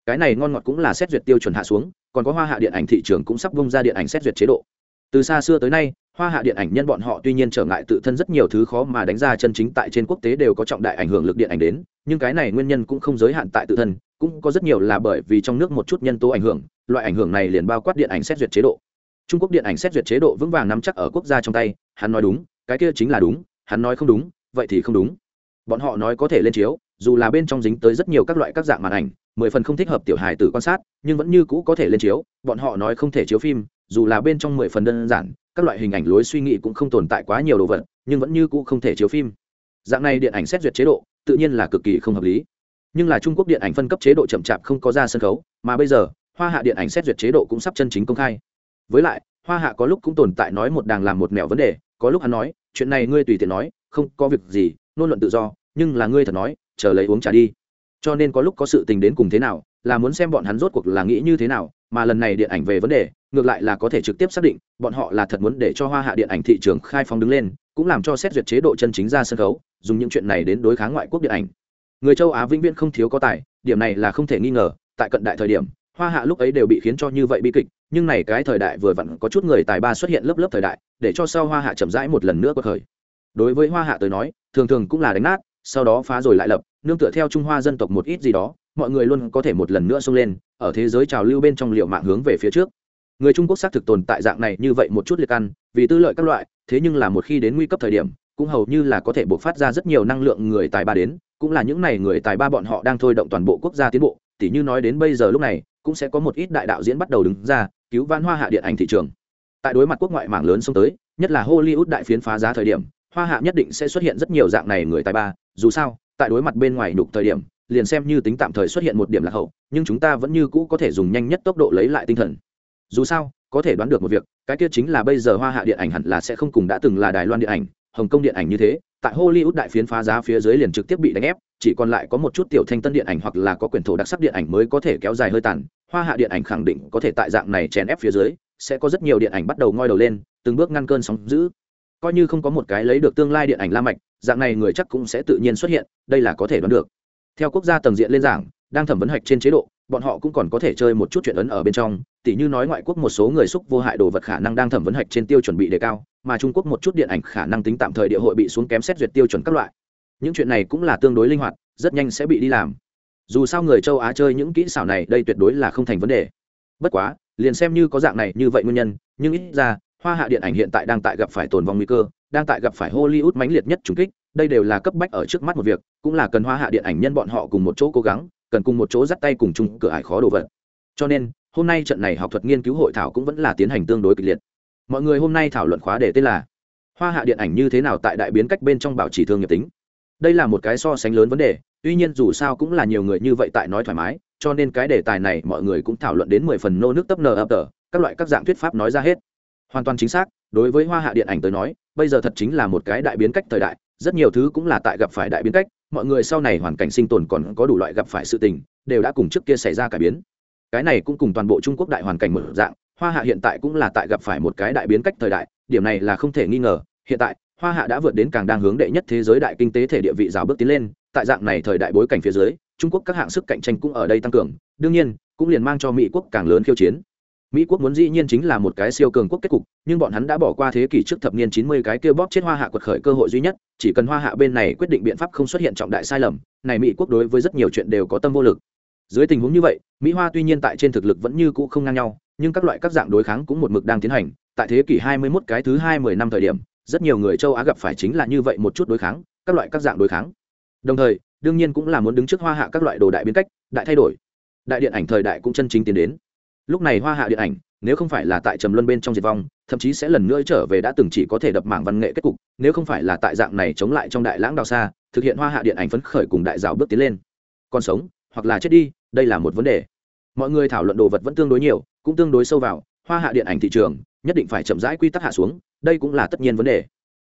cái này ngon ngọt cũng là xét duyệt tiêu chuẩn hạ xuống, còn có hoa hạ điện ảnh thị trường cũng sắp bung ra điện ảnh xét duyệt chế độ. Từ xa xưa tới nay, hoa hạ điện ảnh nhân bọn họ tuy nhiên trở ngại tự thân rất nhiều thứ khó mà đánh ra chân chính tại trên quốc tế đều có trọng đại ảnh hưởng lực điện ảnh đến, nhưng cái này nguyên nhân cũng không giới hạn tại tự thân, cũng có rất nhiều là bởi vì trong nước một chút nhân tố ảnh hưởng, loại ảnh hưởng này liền bao quát điện ảnh xét duyệt chế độ. Trung quốc điện ảnh xét duyệt chế độ vững vàng nắm chắc ở quốc gia trong tay, hắn nói đúng, cái kia chính là đúng, hắn nói không đúng, vậy thì không đúng. Bọn họ nói có thể lên chiếu dù là bên trong dính tới rất nhiều các loại các dạng màn ảnh, mười phần không thích hợp tiểu hài tử quan sát, nhưng vẫn như cũ có thể lên chiếu, bọn họ nói không thể chiếu phim, dù là bên trong mười phần đơn giản, các loại hình ảnh lối suy nghĩ cũng không tồn tại quá nhiều đồ vật, nhưng vẫn như cũ không thể chiếu phim. Dạng này điện ảnh xét duyệt chế độ, tự nhiên là cực kỳ không hợp lý. Nhưng là trung quốc điện ảnh phân cấp chế độ chậm chạp không có ra sân khấu, mà bây giờ, hoa hạ điện ảnh xét duyệt chế độ cũng sắp chân chính công khai. Với lại, hoa hạ có lúc cũng tồn tại nói một đàng làm một mẹo vấn đề, có lúc hắn nói, chuyện này ngươi tùy tiện nói, không có việc gì, nôn luận tự do, nhưng là ngươi thật nói chờ lấy uống trà đi. Cho nên có lúc có sự tình đến cùng thế nào, là muốn xem bọn hắn rốt cuộc là nghĩ như thế nào, mà lần này điện ảnh về vấn đề, ngược lại là có thể trực tiếp xác định, bọn họ là thật muốn để cho hoa hạ điện ảnh thị trường khai phóng đứng lên, cũng làm cho xét duyệt chế độ chân chính ra sân khấu, dùng những chuyện này đến đối kháng ngoại quốc điện ảnh. Người châu á vĩnh viễn không thiếu có tài, điểm này là không thể nghi ngờ, tại cận đại thời điểm, hoa hạ lúc ấy đều bị khiến cho như vậy bi kịch, nhưng này cái thời đại vừa vặn có chút người tài ba xuất hiện lớp lớp thời đại, để cho sau hoa hạ chậm rãi một lần nữa có khởi. Đối với hoa hạ tới nói, thường thường cũng là đánh nát sau đó phá rồi lại lập, nương tựa theo trung hoa dân tộc một ít gì đó, mọi người luôn có thể một lần nữa xông lên, ở thế giới trào lưu bên trong liệu mạng hướng về phía trước. Người trung quốc xác thực tồn tại dạng này như vậy một chút liệt ăn, vì tư lợi các loại, thế nhưng là một khi đến nguy cấp thời điểm, cũng hầu như là có thể buộc phát ra rất nhiều năng lượng người tài ba đến, cũng là những n à y người tài ba bọn họ đang thôi động toàn bộ quốc gia tiến bộ, tỉ như nói đến bây giờ lúc này, cũng sẽ có một ít đại đạo diễn bắt đầu đứng ra, cứu vãn hoa hạ điện ảnh thị trường. Tại đối mặt quốc ngoại mảng lớn xông tới, nhất là hollywood đại phiến phá giá thời điểm, hoa hạ nhất định sẽ xuất hiện rất nhiều dạng này người tài ba dù sao, tại đối mặt bên ngoài đục thời điểm, liền xem như tính tạm thời xuất hiện một điểm lạc hậu, nhưng chúng ta vẫn như cũ có thể dùng nhanh nhất tốc độ lấy lại tinh thần. Dù sao, có thể đoán được một việc, cái kia chính là bây giờ hoa hạ điện ảnh hẳn là sẽ không cùng đã từng là đài loan điện ảnh, hồng kông điện ảnh như thế, tại hollywood đại phiến phá giá phía dưới liền trực tiếp bị đánh ép, chỉ còn lại có một chút tiểu thanh tân điện ảnh hoặc là có quyền thổ đặc sắc điện ảnh mới có thể kéo dài hơi tàn, hoa hạ điện ảnh khẳng định có thể tại dạng này chèn ép phía dưới, sẽ có rất nhiều điện ảnh bắt đầu ngoi đầu lên, từng bước ngăn cơn sóng giữ coi như không có một cái lấy được tương lai điện ảnh la mạch dạng này người chắc cũng sẽ tự nhiên xuất hiện, đây là có thể đoán được. Theo quốc gia tầng diện lên giảng, đang thẩm vấn hạch trên chế độ, bọn họ cũng còn có thể chơi một chút chuyện ấn ở bên trong, tỉ như nói ngoại quốc một số người xúc vô hại đồ vật khả năng đang thẩm vấn hạch trên tiêu chuẩn bị đề cao, mà trung quốc một chút điện ảnh khả năng tính tạm thời địa hội bị xuống kém xét duyệt tiêu chuẩn các loại. Những chuyện này cũng là tương đối linh hoạt, rất nhanh sẽ bị đi làm. Dù sao người châu á chơi những kỹ xảo này, đây tuyệt đối là không thành vấn đề. Bất quá, liền xem như có dạng này như vậy nguyên nhân, nhưng ít ra hoa hạ điện ảnh hiện tại đang tại gặp phải tồn vong nguy cơ, đang tại gặp phải hollywood mãnh liệt nhất trùng kích, đây đều là cấp bách ở trước mắt một việc, cũng là cần hoa hạ điện ảnh nhân bọn họ cùng một chỗ cố gắng, cần cùng một chỗ dắt tay cùng chung cửa ải khó đồ vật. Cho nên, hôm nay trận này học thuật nghiên cứu hội thảo cũng vẫn là tiến hành tương đối kịch liệt. Mọi người hôm nay thảo luận khóa đề tên là hoa hạ điện ảnh như thế nào tại đại biến cách bên trong bảo trì thương nghiệp tính. Đây là một cái so sánh lớn vấn đề, tuy nhiên dù sao cũng là nhiều người như vậy tại nói thoải mái, cho nên cái đề tài này mọi người cũng thảo luận đến mười phần nô nước tấp nờ ập tờ, các loại các dạng thuyết pháp nói ra hết hoàn toàn chính xác, đối với hoa hạ điện ảnh tới nói, bây giờ thật chính là một cái đại biến cách thời đại, rất nhiều thứ cũng là tại gặp phải đại biến cách, mọi người sau này hoàn cảnh sinh tồn còn có đủ loại gặp phải sự tình, đều đã cùng trước kia xảy ra cải biến. Cái này cũng cùng toàn bộ trung quốc đại hoàn cảnh mở dạng, hoa hạ hiện tại cũng là tại gặp phải một cái đại biến cách thời đại, điểm này là không thể nghi ngờ, hiện tại, hoa hạ đã vượt đến càng đang hướng đệ nhất thế giới đại kinh tế thể địa vị rào bước tiến lên, tại dạng này thời đại bối cảnh phía dưới, trung quốc các hạng sức cạnh tranh cũng ở đây tăng cường, đương nhiên, cũng liền mang cho mỹ quốc càng lớn khiêu chiến mỹ quốc muốn dĩ nhiên chính là một cái siêu cường quốc kết cục, nhưng bọn hắn đã bỏ qua thế kỷ trước thập niên chín mươi cái kia bóp chết hoa hạ quật khởi cơ hội duy nhất, chỉ cần hoa hạ bên này quyết định biện pháp không xuất hiện trọng đại sai lầm, này mỹ quốc đối với rất nhiều chuyện đều có tâm vô lực. Dưới tình huống như vậy, mỹ hoa tuy nhiên tại trên thực lực vẫn như cũ không ngang nhau, nhưng các loại các dạng đối kháng cũng một mực đang tiến hành, tại thế kỷ hai mươi 21 cái thứ hai mươi năm thời điểm, rất nhiều người châu á gặp phải chính là như vậy một chút đối kháng, các loại các dạng đối kháng. Đồng thời, đương nhiên cũng là muốn đứng trước hoa hạ các loại đồ đại biến cách, đại thay đổi. Đại điện ảnh thời đại cũng chân chính tiến đến lúc này hoa hạ điện ảnh, nếu không phải là tại trầm luân bên trong diệt vong, thậm chí sẽ lần nữa trở về đã từng chỉ có thể đập mảng văn nghệ kết cục, nếu không phải là tại dạng này chống lại trong đại lãng đào xa thực hiện hoa hạ điện ảnh phấn khởi cùng đại rào bước tiến lên. Còn sống, hoặc là chết đi, đây là một vấn đề. Mọi người thảo luận đồ vật vẫn tương đối nhiều, cũng tương đối sâu vào, hoa hạ điện ảnh thị trường, nhất định phải chậm rãi quy tắc hạ xuống, đây cũng là tất nhiên vấn đề.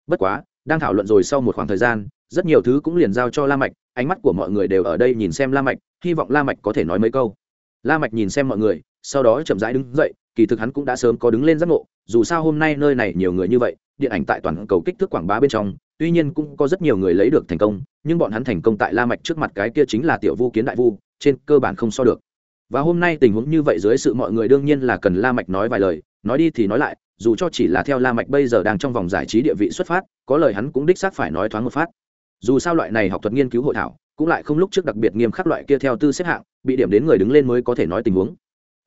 Bất quá, đang thảo luận rồi sau một khoảng thời gian, rất nhiều thứ cũng liền giao cho la mạch, ánh mắt của mọi người đều ở đây nhìn xem la mạch, hy vọng la mạch có thể nói mấy câu. La mạch nhìn xem mọi người sau đó chậm rãi đứng dậy, kỳ thực hắn cũng đã sớm có đứng lên giác ngộ, dù sao hôm nay nơi này nhiều người như vậy, điện ảnh tại toàn cầu kích thước quảng bá bên trong, tuy nhiên cũng có rất nhiều người lấy được thành công, nhưng bọn hắn thành công tại la mạch trước mặt cái kia chính là tiểu vu kiến đại vu, trên cơ bản không so được. Và hôm nay tình huống như vậy dưới sự mọi người đương nhiên là cần la mạch nói vài lời, nói đi thì nói lại, dù cho chỉ là theo la mạch bây giờ đang trong vòng giải trí địa vị xuất phát, có lời hắn cũng đích xác phải nói thoáng một phát. Dù sao loại này học thuật nghiên cứu hội thảo, cũng lại không lúc trước đặc biệt nghiêm khắc loại kia theo tư xếp hạng, bị điểm đến người đứng lên mới có thể nói tình huống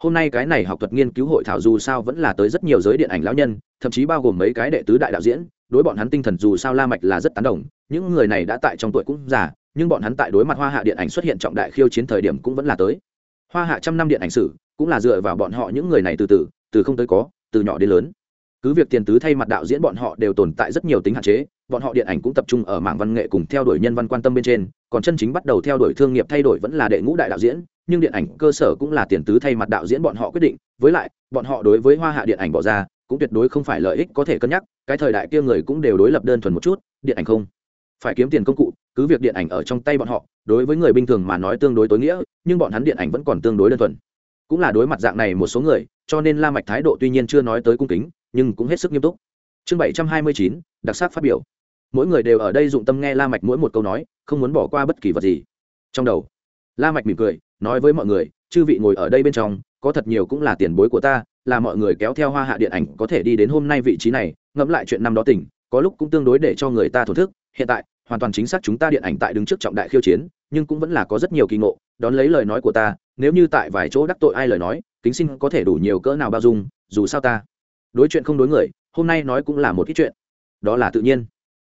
hôm nay cái này học thuật nghiên cứu hội thảo dù sao vẫn là tới rất nhiều giới điện ảnh lão nhân, thậm chí bao gồm mấy cái đệ tứ đại đạo diễn, đối bọn hắn tinh thần dù sao la mạch là rất tán đồng, những người này đã tại trong tuổi cũng già, nhưng bọn hắn tại đối mặt hoa hạ điện ảnh xuất hiện trọng đại khiêu chiến thời điểm cũng vẫn là tới. Hoa hạ trăm năm điện ảnh sử, cũng là dựa vào bọn họ những người này từ từ từ không tới có, từ nhỏ đến lớn. Cứ việc tiền tứ thay mặt đạo diễn bọn họ đều tồn tại rất nhiều tính hạn chế, bọn họ điện ảnh cũng tập trung ở mảng văn nghệ cùng theo đuổi nhân văn quan tâm bên trên, còn chân chính bắt đầu theo đuổi thương nghiệp thay đổi vẫn là đệ ngũ đại đạo diễn nhưng điện ảnh cơ sở cũng là tiền tứ thay mặt đạo diễn bọn họ quyết định, với lại, bọn họ đối với hoa hạ điện ảnh bỏ ra, cũng tuyệt đối không phải lợi ích có thể cân nhắc, cái thời đại kia người cũng đều đối lập đơn thuần một chút, điện ảnh không phải kiếm tiền công cụ, cứ việc điện ảnh ở trong tay bọn họ, đối với người bình thường mà nói tương đối tối nghĩa, nhưng bọn hắn điện ảnh vẫn còn tương đối đơn thuần. Cũng là đối mặt dạng này một số người, cho nên la mạch thái độ tuy nhiên chưa nói tới cung kính, nhưng cũng hết sức nghiêm túc. Chương bảy trăm hai mươi chín, đặc sắc phát biểu. Mỗi người đều ở đây dụng tâm nghe la mạch mỗi một câu nói, không muốn bỏ qua bất kỳ vật gì. Trong đầu, la mạch mỉm cười nói với mọi người, chư vị ngồi ở đây bên trong, có thật nhiều cũng là tiền bối của ta, là mọi người kéo theo hoa hạ điện ảnh có thể đi đến hôm nay vị trí này. Ngẫm lại chuyện năm đó tỉnh, có lúc cũng tương đối để cho người ta thổn thức, hiện tại, hoàn toàn chính xác chúng ta điện ảnh tại đứng trước trọng đại khiêu chiến, nhưng cũng vẫn là có rất nhiều kỳ ngộ, đón lấy lời nói của ta, nếu như tại vài chỗ đắc tội ai lời nói, kính xin có thể đủ nhiều cỡ nào bao dung, dù sao ta đối chuyện không đối người, hôm nay nói cũng là một ít chuyện. Đó là tự nhiên.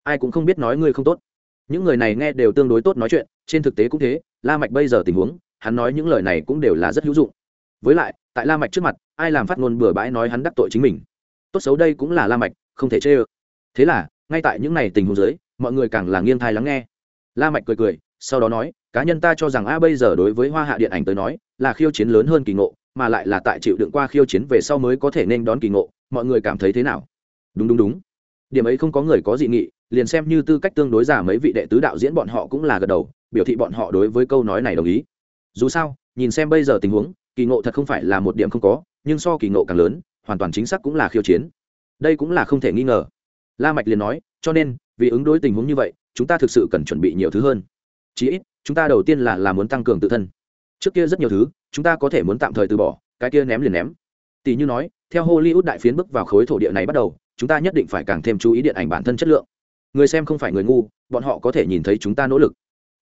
Ai cũng không biết nói ngươi không tốt. Những người này nghe đều tương đối tốt nói chuyện, trên thực tế cũng thế, la mạch bây giờ tình huống hắn nói những lời này cũng đều là rất hữu dụng. Với lại, tại la mạch trước mặt, ai làm phát ngôn bừa bãi nói hắn đắc tội chính mình? Tốt xấu đây cũng là la mạch, không thể chê ơ. Thế là, ngay tại những này tình huống dưới, mọi người càng là nghiêng thai lắng nghe. La mạch cười cười, sau đó nói, cá nhân ta cho rằng a bây giờ đối với hoa hạ điện ảnh tới nói, là khiêu chiến lớn hơn kỳ ngộ, mà lại là tại chịu đựng qua khiêu chiến về sau mới có thể nên đón kỳ ngộ, mọi người cảm thấy thế nào? Đúng đúng đúng. Điểm ấy không có người có dị nghị, liền xem như tư cách tương đối giả mấy vị đệ tứ đạo diễn bọn họ cũng là gật đầu, biểu thị bọn họ đối với câu nói này đồng ý dù sao, nhìn xem bây giờ tình huống, kỳ ngộ thật không phải là một điểm không có, nhưng so kỳ ngộ càng lớn, hoàn toàn chính xác cũng là khiêu chiến. Đây cũng là không thể nghi ngờ. La mạch liền nói, cho nên, vì ứng đối tình huống như vậy, chúng ta thực sự cần chuẩn bị nhiều thứ hơn. Chí ít, chúng ta đầu tiên là là muốn tăng cường tự thân. Trước kia rất nhiều thứ, chúng ta có thể muốn tạm thời từ bỏ, cái kia ném liền ném. Tỷ như nói, theo hollywood đại phiến bước vào khối thổ địa này bắt đầu, chúng ta nhất định phải càng thêm chú ý điện ảnh bản thân chất lượng. Người xem không phải người ngu, bọn họ có thể nhìn thấy chúng ta nỗ lực.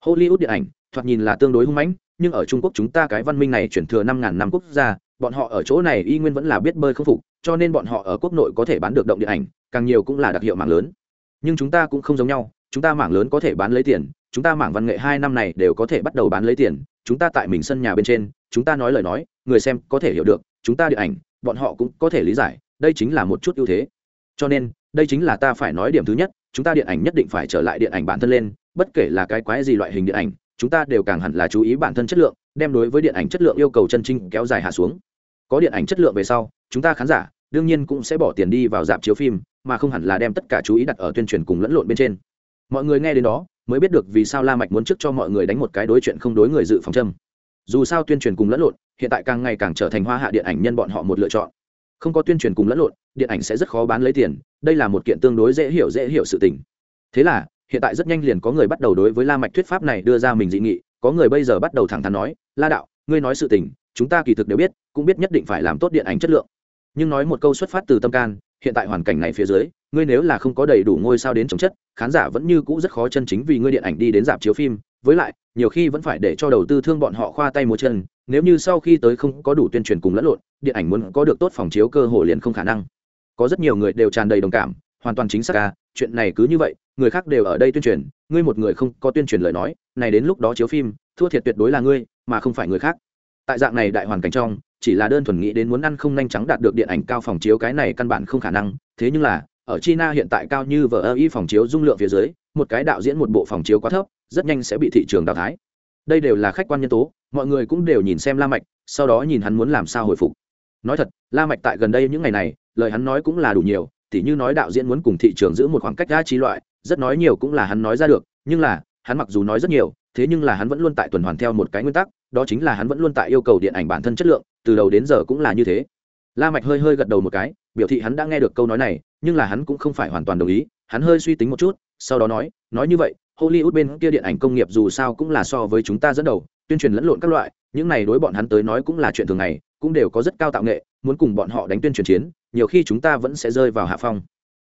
Hollywood điện ảnh, thoạt nhìn là tương đối hung mãnh nhưng ở trung quốc chúng ta cái văn minh này chuyển thừa năm ngàn năm quốc gia, bọn họ ở chỗ này y nguyên vẫn là biết bơi không phục, cho nên bọn họ ở quốc nội có thể bán được động điện ảnh, càng nhiều cũng là đặc hiệu mạng lớn. Nhưng chúng ta cũng không giống nhau, chúng ta mảng lớn có thể bán lấy tiền, chúng ta mảng văn nghệ hai năm này đều có thể bắt đầu bán lấy tiền, chúng ta tại mình sân nhà bên trên, chúng ta nói lời nói, người xem có thể hiểu được, chúng ta điện ảnh, bọn họ cũng có thể lý giải, đây chính là một chút ưu thế. Cho nên, đây chính là ta phải nói điểm thứ nhất, chúng ta điện ảnh nhất định phải trở lại điện ảnh bản thân lên, bất kể là cái quái gì loại hình điện ảnh chúng ta đều càng hẳn là chú ý bản thân chất lượng, đem đối với điện ảnh chất lượng yêu cầu chân trinh kéo dài hạ xuống. Có điện ảnh chất lượng về sau, chúng ta khán giả đương nhiên cũng sẽ bỏ tiền đi vào dạp chiếu phim, mà không hẳn là đem tất cả chú ý đặt ở tuyên truyền cùng lẫn lộn bên trên. Mọi người nghe đến đó mới biết được vì sao la mạch muốn trước cho mọi người đánh một cái đối chuyện không đối người dự phòng châm. Dù sao tuyên truyền cùng lẫn lộn, hiện tại càng ngày càng trở thành hoa hạ điện ảnh nhân bọn họ một lựa chọn. Không có tuyên truyền cùng lẫn lộn, điện ảnh sẽ rất khó bán lấy tiền, đây là một kiện tương đối dễ hiểu dễ hiểu sự tình. Thế là hiện tại rất nhanh liền có người bắt đầu đối với la mạch thuyết pháp này đưa ra mình dị nghị, có người bây giờ bắt đầu thẳng thắn nói, la đạo, ngươi nói sự tình, chúng ta kỳ thực đều biết, cũng biết nhất định phải làm tốt điện ảnh chất lượng. Nhưng nói một câu xuất phát từ tâm can, hiện tại hoàn cảnh này phía dưới, ngươi nếu là không có đầy đủ ngôi sao đến chống chất, khán giả vẫn như cũ rất khó chân chính vì ngươi điện ảnh đi đến dạp chiếu phim. Với lại, nhiều khi vẫn phải để cho đầu tư thương bọn họ khoa tay múa chân, nếu như sau khi tới không có đủ tuyên truyền cùng lẫn lộn, điện ảnh muốn có được tốt phòng chiếu cơ hội liền không khả năng. Có rất nhiều người đều tràn đầy đồng cảm, hoàn toàn chính xác ca chuyện này cứ như vậy, người khác đều ở đây tuyên truyền, ngươi một người không có tuyên truyền lời nói, này đến lúc đó chiếu phim, thua thiệt tuyệt đối là ngươi, mà không phải người khác. Tại dạng này đại hoàn cảnh trong, chỉ là đơn thuần nghĩ đến muốn ăn không nhanh trắng đạt được điện ảnh cao phòng chiếu cái này căn bản không khả năng, thế nhưng là, ở china hiện tại cao như vở ơ y phòng chiếu dung lượng phía dưới, một cái đạo diễn một bộ phòng chiếu quá thấp, rất nhanh sẽ bị thị trường đào thái đây đều là khách quan nhân tố, mọi người cũng đều nhìn xem la mạch, sau đó nhìn hắn muốn làm sao hồi phục. Nói thật, la mạch tại gần đây những ngày này, lời hắn nói cũng là đủ nhiều tỉ như nói đạo diễn muốn cùng thị trường giữ một khoảng cách đa trí loại, rất nói nhiều cũng là hắn nói ra được, nhưng là, hắn mặc dù nói rất nhiều, thế nhưng là hắn vẫn luôn tại tuần hoàn theo một cái nguyên tắc, đó chính là hắn vẫn luôn tại yêu cầu điện ảnh bản thân chất lượng, từ đầu đến giờ cũng là như thế. La mạch hơi hơi gật đầu một cái, biểu thị hắn đã nghe được câu nói này, nhưng là hắn cũng không phải hoàn toàn đồng ý, hắn hơi suy tính một chút, sau đó nói nói như vậy, hollywood bên kia điện ảnh công nghiệp dù sao cũng là so với chúng ta dẫn đầu, tuyên truyền lẫn lộn các loại, những này đối bọn hắn tới nói cũng là chuyện thường ngày cũng đều có rất cao tạo nghệ, muốn cùng bọn họ đánh tuyên truyền chiến, nhiều khi chúng ta vẫn sẽ rơi vào hạ phong.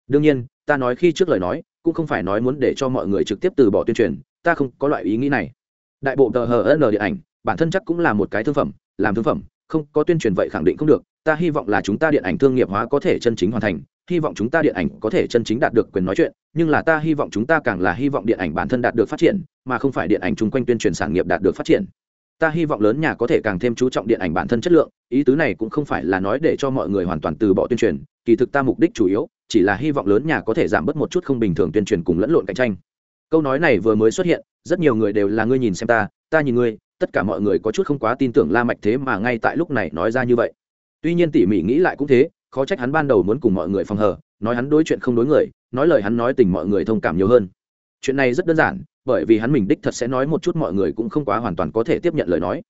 Đương nhiên, ta nói khi trước lời nói, cũng không phải nói muốn để cho mọi người trực tiếp từ bỏ tuyên truyền, ta không có loại ý nghĩ này. Đại bộ tờ hn điện ảnh, bản thân chắc cũng là một cái thương phẩm, làm thương phẩm, không có tuyên truyền vậy khẳng định không được, ta hy vọng là chúng ta điện ảnh thương nghiệp hóa có thể chân chính hoàn thành, hy vọng chúng ta điện ảnh có thể chân chính đạt được quyền nói chuyện, nhưng là ta hy vọng chúng ta càng là hy vọng điện ảnh bản thân đạt được phát triển, mà không phải điện ảnh chung quanh tuyên truyền sản nghiệp đạt được phát triển ta hy vọng lớn nhà có thể càng thêm chú trọng điện ảnh bản thân chất lượng, ý tứ này cũng không phải là nói để cho mọi người hoàn toàn từ bỏ tuyên truyền, kỳ thực ta mục đích chủ yếu chỉ là hy vọng lớn nhà có thể giảm bớt một chút không bình thường tuyên truyền cùng lẫn lộn cạnh tranh. Câu nói này vừa mới xuất hiện, rất nhiều người đều là ngươi nhìn xem ta ta nhìn ngươi, tất cả mọi người có chút không quá tin tưởng la mạch thế mà ngay tại lúc này nói ra như vậy. Tuy nhiên tỉ mỉ nghĩ lại cũng thế, khó trách hắn ban đầu muốn cùng mọi người phòng hờ, nói hắn đối chuyện không đối người, nói lời hắn nói tình mọi người thông cảm nhiều hơn. Chuyện này rất đơn giản bởi vì hắn mình đích thật sẽ nói một chút mọi người cũng không quá hoàn toàn có thể tiếp nhận lời nói.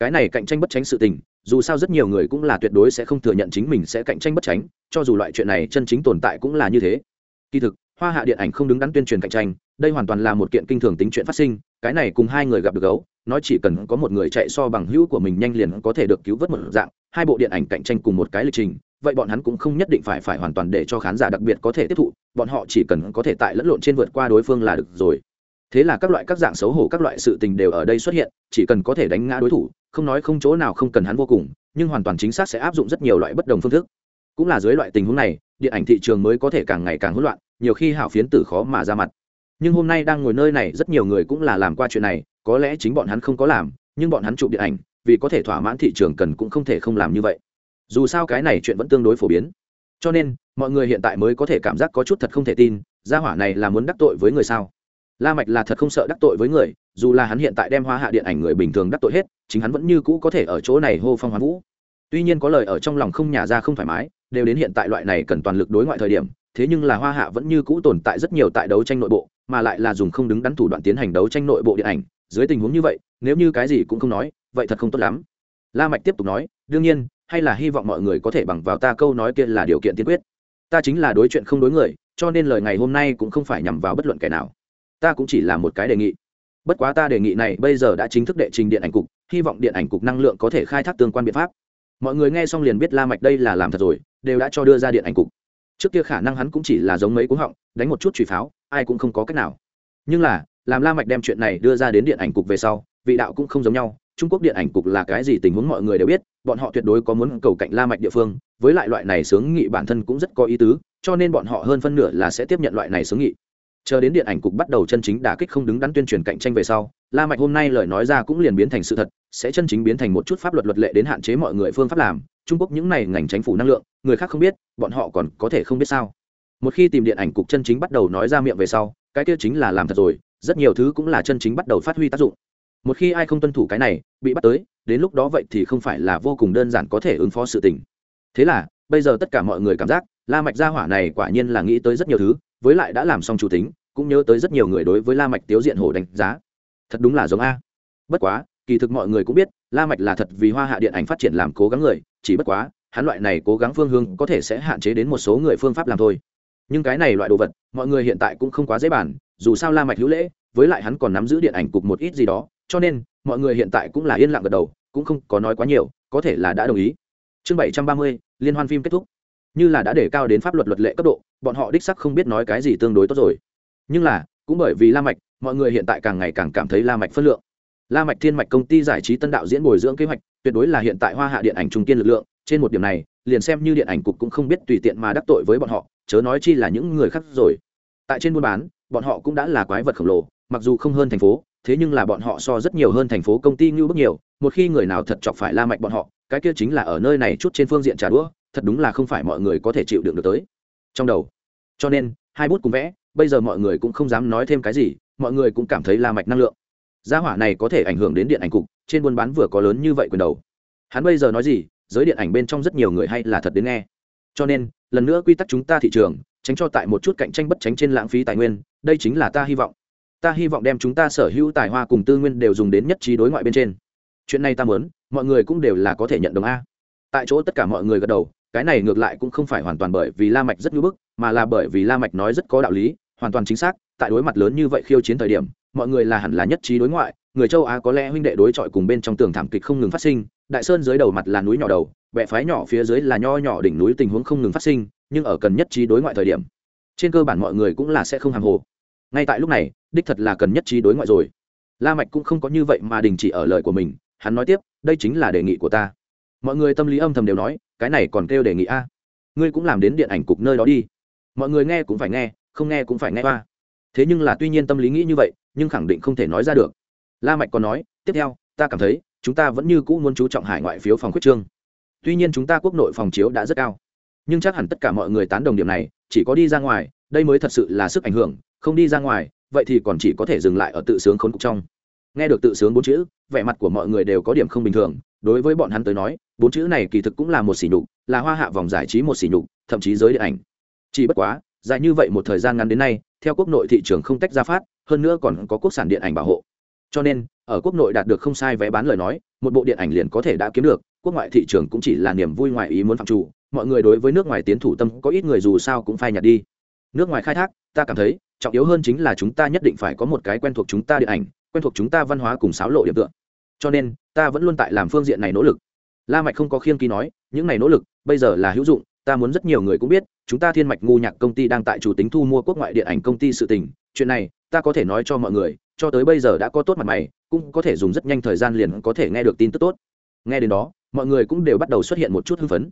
Cái này cạnh tranh bất tránh sự tình, dù sao rất nhiều người cũng là tuyệt đối sẽ không thừa nhận chính mình sẽ cạnh tranh bất tránh, cho dù loại chuyện này chân chính tồn tại cũng là như thế. Kỳ thực, hoa hạ điện ảnh không đứng đắn tuyên truyền cạnh tranh, đây hoàn toàn là một kiện kinh thường tính chuyện phát sinh, cái này cùng hai người gặp được gấu, nói chỉ cần có một người chạy so bằng hữu của mình nhanh liền có thể được cứu vớt một dạng, hai bộ điện ảnh cạnh tranh cùng một cái lịch trình, vậy bọn hắn cũng không nhất định phải phải hoàn toàn để cho khán giả đặc biệt có thể tiếp thụ, bọn họ chỉ cần có thể tại lẫn lộn trên vượt qua đối phương là được rồi thế là các loại các dạng xấu hổ các loại sự tình đều ở đây xuất hiện, chỉ cần có thể đánh ngã đối thủ, không nói không chỗ nào không cần hắn vô cùng, nhưng hoàn toàn chính xác sẽ áp dụng rất nhiều loại bất đồng phương thức. Cũng là dưới loại tình huống này, điện ảnh thị trường mới có thể càng ngày càng hỗn loạn, nhiều khi hảo phiến tử khó mà ra mặt. Nhưng hôm nay đang ngồi nơi này, rất nhiều người cũng là làm qua chuyện này, có lẽ chính bọn hắn không có làm, nhưng bọn hắn chụp điện ảnh, vì có thể thỏa mãn thị trường cần cũng không thể không làm như vậy. Dù sao cái này chuyện vẫn tương đối phổ biến. Cho nên, mọi người hiện tại mới có thể cảm giác có chút thật không thể tin, gia hỏa này là muốn đắc tội với người sao? La mạch là thật không sợ đắc tội với người, dù là hắn hiện tại đem hoa hạ điện ảnh người bình thường đắc tội hết, chính hắn vẫn như cũ có thể ở chỗ này hô phong hoán vũ. Tuy nhiên có lời ở trong lòng không nhả ra không thoải mái, đều đến hiện tại loại này cần toàn lực đối ngoại thời điểm, thế nhưng là hoa hạ vẫn như cũ tồn tại rất nhiều tại đấu tranh nội bộ, mà lại là dùng không đứng đắn thủ đoạn tiến hành đấu tranh nội bộ điện ảnh. Dưới tình huống như vậy, nếu như cái gì cũng không nói, vậy thật không tốt lắm. La mạch tiếp tục nói, đương nhiên, hay là hy vọng mọi người có thể bằng vào ta câu nói kia là điều kiện tiên quyết. Ta chính là đối chuyện không đối người, cho nên lời ngày hôm nay cũng không phải nhằm vào bất luận kẻ nào ta cũng chỉ là một cái đề nghị. Bất quá ta đề nghị này bây giờ đã chính thức đệ trình điện ảnh cục, hy vọng điện ảnh cục năng lượng có thể khai thác tương quan biện pháp. Mọi người nghe xong liền biết la mạch đây là làm thật rồi, đều đã cho đưa ra điện ảnh cục. Trước kia khả năng hắn cũng chỉ là giống mấy cú họng, đánh một chút chùy pháo, ai cũng không có cách nào. Nhưng là, làm la mạch đem chuyện này đưa ra đến điện ảnh cục về sau, vị đạo cũng không giống nhau, trung quốc điện ảnh cục là cái gì tình huống mọi người đều biết, bọn họ tuyệt đối có muốn cầu cạnh la mạch địa phương, với lại loại này sướng nghị bản thân cũng rất có ý tứ, cho nên bọn họ hơn phân nửa là sẽ tiếp nhận loại này sướng nghị chờ đến điện ảnh cục bắt đầu chân chính đả kích không đứng đắn tuyên truyền cạnh tranh về sau, la mạch hôm nay lời nói ra cũng liền biến thành sự thật, sẽ chân chính biến thành một chút pháp luật luật lệ đến hạn chế mọi người phương pháp làm. Trung quốc những này ngành chính phủ năng lượng, người khác không biết, bọn họ còn có thể không biết sao? Một khi tìm điện ảnh cục chân chính bắt đầu nói ra miệng về sau, cái kia chính là làm thật rồi, rất nhiều thứ cũng là chân chính bắt đầu phát huy tác dụng. Một khi ai không tuân thủ cái này, bị bắt tới, đến lúc đó vậy thì không phải là vô cùng đơn giản có thể ứng phó sự tình. Thế là, bây giờ tất cả mọi người cảm giác la mạch gia hỏa này quả nhiên là nghĩ tới rất nhiều thứ với lại đã làm xong chủ tính, cũng nhớ tới rất nhiều người đối với la mạch tiếu diện hổ đánh giá. Thật đúng là giống a. Bất quá, kỳ thực mọi người cũng biết, la mạch là thật vì hoa hạ điện ảnh phát triển làm cố gắng người, chỉ bất quá, hắn loại này cố gắng phương hướng có thể sẽ hạn chế đến một số người phương pháp làm thôi. Nhưng cái này loại đồ vật, mọi người hiện tại cũng không quá dễ bàn, dù sao la mạch hữu lễ, với lại hắn còn nắm giữ điện ảnh cục một ít gì đó, cho nên, mọi người hiện tại cũng là yên lặng gật đầu, cũng không có nói quá nhiều, có thể là đã đồng ý. Chương bảy trăm ba mươi, liên hoan phim kết thúc như là đã để cao đến pháp luật luật lệ cấp độ, bọn họ đích sắc không biết nói cái gì tương đối tốt rồi. Nhưng là, cũng bởi vì la mạch, mọi người hiện tại càng ngày càng cảm thấy la mạch phân lượng. La mạch thiên mạch công ty giải trí tân đạo diễn bồi dưỡng kế hoạch, tuyệt đối là hiện tại hoa hạ điện ảnh trung kiên lực lượng, trên một điểm này, liền xem như điện ảnh cục cũng không biết tùy tiện mà đắc tội với bọn họ, chớ nói chi là những người khác rồi. Tại trên buôn bán, bọn họ cũng đã là quái vật khổng lồ, mặc dù không hơn thành phố, thế nhưng là bọn họ so rất nhiều hơn thành phố công ty như bước nhiều, một khi người nào thật chọc phải la mạch bọn họ, cái kia chính là ở nơi này chút trên phương diện trả đũa thật đúng là không phải mọi người có thể chịu đựng được tới. Trong đầu. Cho nên, hai bút cùng vẽ, bây giờ mọi người cũng không dám nói thêm cái gì, mọi người cũng cảm thấy la mạch năng lượng. Gia hỏa này có thể ảnh hưởng đến điện ảnh cục, trên buôn bán vừa có lớn như vậy quyền đầu. Hắn bây giờ nói gì, giới điện ảnh bên trong rất nhiều người hay là thật đến nghe. Cho nên, lần nữa quy tắc chúng ta thị trường, tránh cho tại một chút cạnh tranh bất tránh trên lãng phí tài nguyên, đây chính là ta hy vọng. Ta hy vọng đem chúng ta sở hữu tài hoa cùng tư nguyên đều dùng đến nhất trí đối ngoại bên trên. Chuyện này ta muốn, mọi người cũng đều là có thể nhận đồng a. Tại chỗ tất cả mọi người gật đầu cái này ngược lại cũng không phải hoàn toàn bởi vì la mạch rất nhu bức, mà là bởi vì la mạch nói rất có đạo lý, hoàn toàn chính xác, tại đối mặt lớn như vậy khiêu chiến thời điểm, mọi người là hẳn là nhất trí đối ngoại, người châu á có lẽ huynh đệ đối chọi cùng bên trong tường thảm kịch không ngừng phát sinh, đại sơn dưới đầu mặt là núi nhỏ đầu, bệ phái nhỏ phía dưới là nho nhỏ đỉnh núi tình huống không ngừng phát sinh, nhưng ở cần nhất trí đối ngoại thời điểm, trên cơ bản mọi người cũng là sẽ không hàng hồ. Ngay tại lúc này, đích thật là cần nhất trí đối ngoại rồi. La mạch cũng không có như vậy mà đình chỉ ở lời của mình, hắn nói tiếp, đây chính là đề nghị của ta. Mọi người tâm lý âm thầm đều nói cái này còn kêu đề nghị a. Ngươi cũng làm đến điện ảnh cục nơi đó đi. Mọi người nghe cũng phải nghe, không nghe cũng phải nghe qua thế nhưng là tuy nhiên tâm lý nghĩ như vậy, nhưng khẳng định không thể nói ra được. La mạch còn nói, tiếp theo, ta cảm thấy, chúng ta vẫn như cũ muốn chú trọng hải ngoại phiếu phòng khuyết trương. Tuy nhiên chúng ta quốc nội phòng chiếu đã rất cao. Nhưng chắc hẳn tất cả mọi người tán đồng điểm này, chỉ có đi ra ngoài, đây mới thật sự là sức ảnh hưởng, không đi ra ngoài, vậy thì còn chỉ có thể dừng lại ở tự sướng khốn cục trong. Nghe được tự sướng bốn chữ, vẻ mặt của mọi người đều có điểm không bình thường đối với bọn hắn tới nói, bốn chữ này kỳ thực cũng là một sỉ nhục, là hoa hạ vòng giải trí một sỉ nhục, thậm chí giới điện ảnh. Chỉ bất quá, dài như vậy một thời gian ngắn đến nay, theo quốc nội thị trường không tách ra phát, hơn nữa còn có quốc sản điện ảnh bảo hộ. Cho nên, ở quốc nội đạt được không sai vé bán lời nói, một bộ điện ảnh liền có thể đã kiếm được, quốc ngoại thị trường cũng chỉ là niềm vui ngoài ý muốn phạm chủ, mọi người đối với nước ngoài tiến thủ tâm có ít người dù sao cũng phai nhạt đi. Nước ngoài khai thác, ta cảm thấy, trọng yếu hơn chính là chúng ta nhất định phải có một cái quen thuộc chúng ta điện ảnh, quen thuộc chúng ta văn hóa cùng sáo lộ điểm tựa cho nên, ta vẫn luôn tại làm phương diện này nỗ lực. La mạch không có khiên kỳ nói, những này nỗ lực, bây giờ là hữu dụng, ta muốn rất nhiều người cũng biết, chúng ta thiên mạch ngu nhạc công ty đang tại chủ tính thu mua quốc ngoại điện ảnh công ty sự tình. Chuyện này, ta có thể nói cho mọi người, cho tới bây giờ đã có tốt mặt mày, cũng có thể dùng rất nhanh thời gian liền có thể nghe được tin tức tốt. Nghe đến đó, mọi người cũng đều bắt đầu xuất hiện một chút hưng phấn.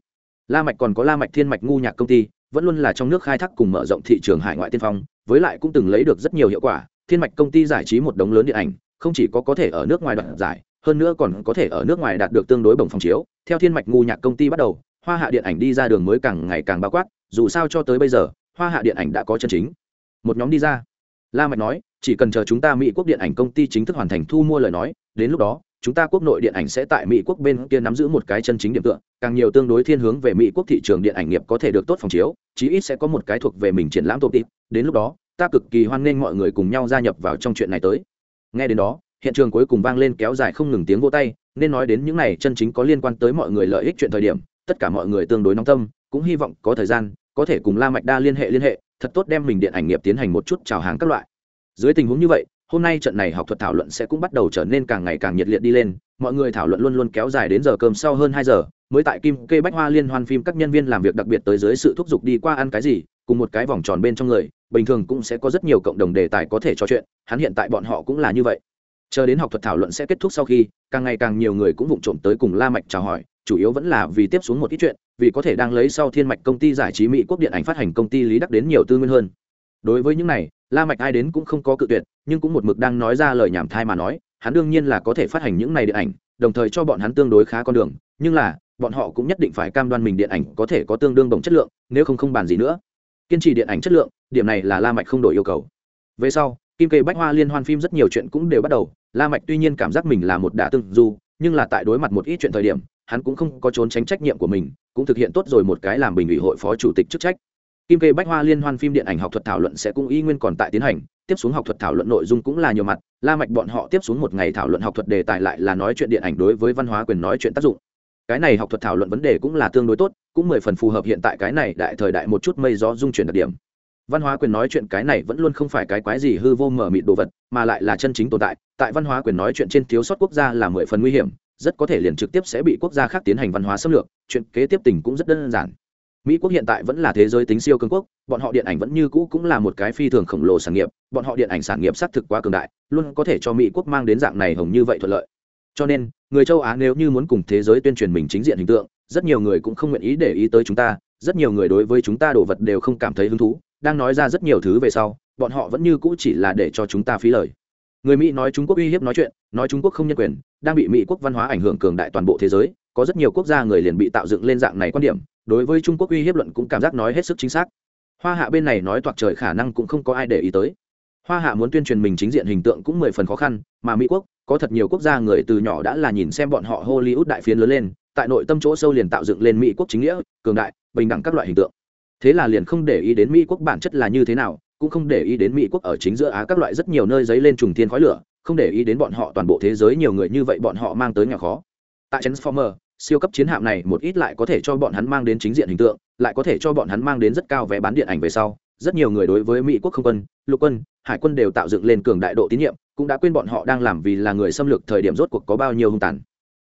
La mạch còn có la mạch thiên mạch ngu nhạc công ty, vẫn luôn là trong nước khai thác cùng mở rộng thị trường hải ngoại tiên phong, với lại cũng từng lấy được rất nhiều hiệu quả. Thiên mạch công ty giải trí một đống lớn điện ảnh, không chỉ có có thể ở nước ngoài đoạt giải hơn nữa còn có thể ở nước ngoài đạt được tương đối bổng phòng chiếu. Theo thiên mạch ngu nhạc công ty bắt đầu, hoa hạ điện ảnh đi ra đường mới càng ngày càng bao quát, dù sao cho tới bây giờ, hoa hạ điện ảnh đã có chân chính. Một nhóm đi ra. La mạch nói, chỉ cần chờ chúng ta mỹ quốc điện ảnh công ty chính thức hoàn thành thu mua lời nói, đến lúc đó, chúng ta quốc nội điện ảnh sẽ tại mỹ quốc bên kia nắm giữ một cái chân chính điểm tựa, càng nhiều tương đối thiên hướng về mỹ quốc thị trường điện ảnh nghiệp có thể được tốt phòng chiếu, chí ít sẽ có một cái thuộc về mình triển lãm tổ tịp đến lúc đó, ta cực kỳ hoan nghênh mọi người cùng nhau gia nhập vào trong chuyện này tới. Nghe đến đó hiện trường cuối cùng vang lên kéo dài không ngừng tiếng vô tay, nên nói đến những này chân chính có liên quan tới mọi người lợi ích chuyện thời điểm, tất cả mọi người tương đối nóng tâm, cũng hy vọng có thời gian, có thể cùng la mạch đa liên hệ liên hệ, thật tốt đem mình điện ảnh nghiệp tiến hành một chút chào hàng các loại. Dưới tình huống như vậy, hôm nay trận này học thuật thảo luận sẽ cũng bắt đầu trở nên càng ngày càng nhiệt liệt đi lên, mọi người thảo luận luôn luôn kéo dài đến giờ cơm sau hơn hai giờ, mới tại kim kê bách hoa liên hoan phim các nhân viên làm việc đặc biệt tới dưới sự thúc giục đi qua ăn cái gì, cùng một cái vòng tròn bên trong người, bình thường cũng sẽ có rất nhiều cộng đồng đề tài có thể trò chuyện, hắn hiện tại bọn họ cũng là như vậy chờ đến học thuật thảo luận sẽ kết thúc sau khi, càng ngày càng nhiều người cũng vụng trộm tới cùng la mạch chào hỏi, chủ yếu vẫn là vì tiếp xuống một ít chuyện, vì có thể đang lấy sau thiên mạch công ty giải trí mỹ quốc điện ảnh phát hành công ty lý đắc đến nhiều tư nguyên hơn. Đối với những này, la mạch ai đến cũng không có cự tuyệt, nhưng cũng một mực đang nói ra lời nhảm thai mà nói, hắn đương nhiên là có thể phát hành những này điện ảnh, đồng thời cho bọn hắn tương đối khá con đường, nhưng là, bọn họ cũng nhất định phải cam đoan mình điện ảnh có thể có tương đương đồng chất lượng, nếu không không bàn gì nữa. Kiên trì điện ảnh chất lượng, điểm này là la mạch không đổi yêu cầu. Về sau, kim kê bách hoa liên hoan phim rất nhiều chuyện cũng đều bắt đầu la mạch tuy nhiên cảm giác mình là một đả tương du, nhưng là tại đối mặt một ít chuyện thời điểm, hắn cũng không có trốn tránh trách nhiệm của mình, cũng thực hiện tốt rồi một cái làm bình ủy hội phó chủ tịch chức trách. Kim kê bách hoa liên hoan phim điện ảnh học thuật thảo luận sẽ cũng y nguyên còn tại tiến hành, tiếp xuống học thuật thảo luận nội dung cũng là nhiều mặt, la mạch bọn họ tiếp xuống một ngày thảo luận học thuật đề tài lại là nói chuyện điện ảnh đối với văn hóa quyền nói chuyện tác dụng. Cái này học thuật thảo luận vấn đề cũng là tương đối tốt, cũng mười phần phù hợp hiện tại cái này đại thời đại một chút mây gió dung chuyển đặc điểm văn hóa quyền nói chuyện cái này vẫn luôn không phải cái quái gì hư vô mở mịt đồ vật, mà lại là chân chính tồn tại. Tại văn hóa quyền nói chuyện trên thiếu sót quốc gia là mười phần nguy hiểm, rất có thể liền trực tiếp sẽ bị quốc gia khác tiến hành văn hóa xâm lược, chuyện kế tiếp tình cũng rất đơn giản. Mỹ quốc hiện tại vẫn là thế giới tính siêu cường quốc, bọn họ điện ảnh vẫn như cũ cũng là một cái phi thường khổng lồ sản nghiệp, bọn họ điện ảnh sản nghiệp xác thực quá cường đại, luôn có thể cho mỹ quốc mang đến dạng này hồng như vậy thuận lợi. Cho nên, người châu á nếu như muốn cùng thế giới tuyên truyền mình chính diện hình tượng, rất nhiều người cũng không nguyện ý để ý tới chúng ta, rất nhiều người đối với chúng ta đồ vật đều không cảm thấy hứng thú đang nói ra rất nhiều thứ về sau, bọn họ vẫn như cũ chỉ là để cho chúng ta phí lời. Người mỹ nói trung quốc uy hiếp nói chuyện, nói trung quốc không nhân quyền, đang bị mỹ quốc văn hóa ảnh hưởng cường đại toàn bộ thế giới, có rất nhiều quốc gia người liền bị tạo dựng lên dạng này quan điểm, đối với trung quốc uy hiếp luận cũng cảm giác nói hết sức chính xác. Hoa hạ bên này nói toạc trời khả năng cũng không có ai để ý tới. Hoa hạ muốn tuyên truyền mình chính diện hình tượng cũng mười phần khó khăn, mà mỹ quốc, có thật nhiều quốc gia người từ nhỏ đã là nhìn xem bọn họ hollywood đại phiến lớn lên, tại nội tâm chỗ sâu liền tạo dựng lên mỹ quốc chính nghĩa, cường đại, bình đẳng các loại hình tượng thế là liền không để ý đến mỹ quốc bản chất là như thế nào, cũng không để ý đến mỹ quốc ở chính giữa á các loại rất nhiều nơi dấy lên trùng thiên khói lửa, không để ý đến bọn họ toàn bộ thế giới nhiều người như vậy bọn họ mang tới nhà khó. Tại transformer, siêu cấp chiến hạm này một ít lại có thể cho bọn hắn mang đến chính diện hình tượng, lại có thể cho bọn hắn mang đến rất cao vé bán điện ảnh về sau. Rất nhiều người đối với mỹ quốc không quân, lục quân, hải quân đều tạo dựng lên cường đại độ tín nhiệm, cũng đã quên bọn họ đang làm vì là người xâm lược thời điểm rốt cuộc có bao nhiêu hung tàn.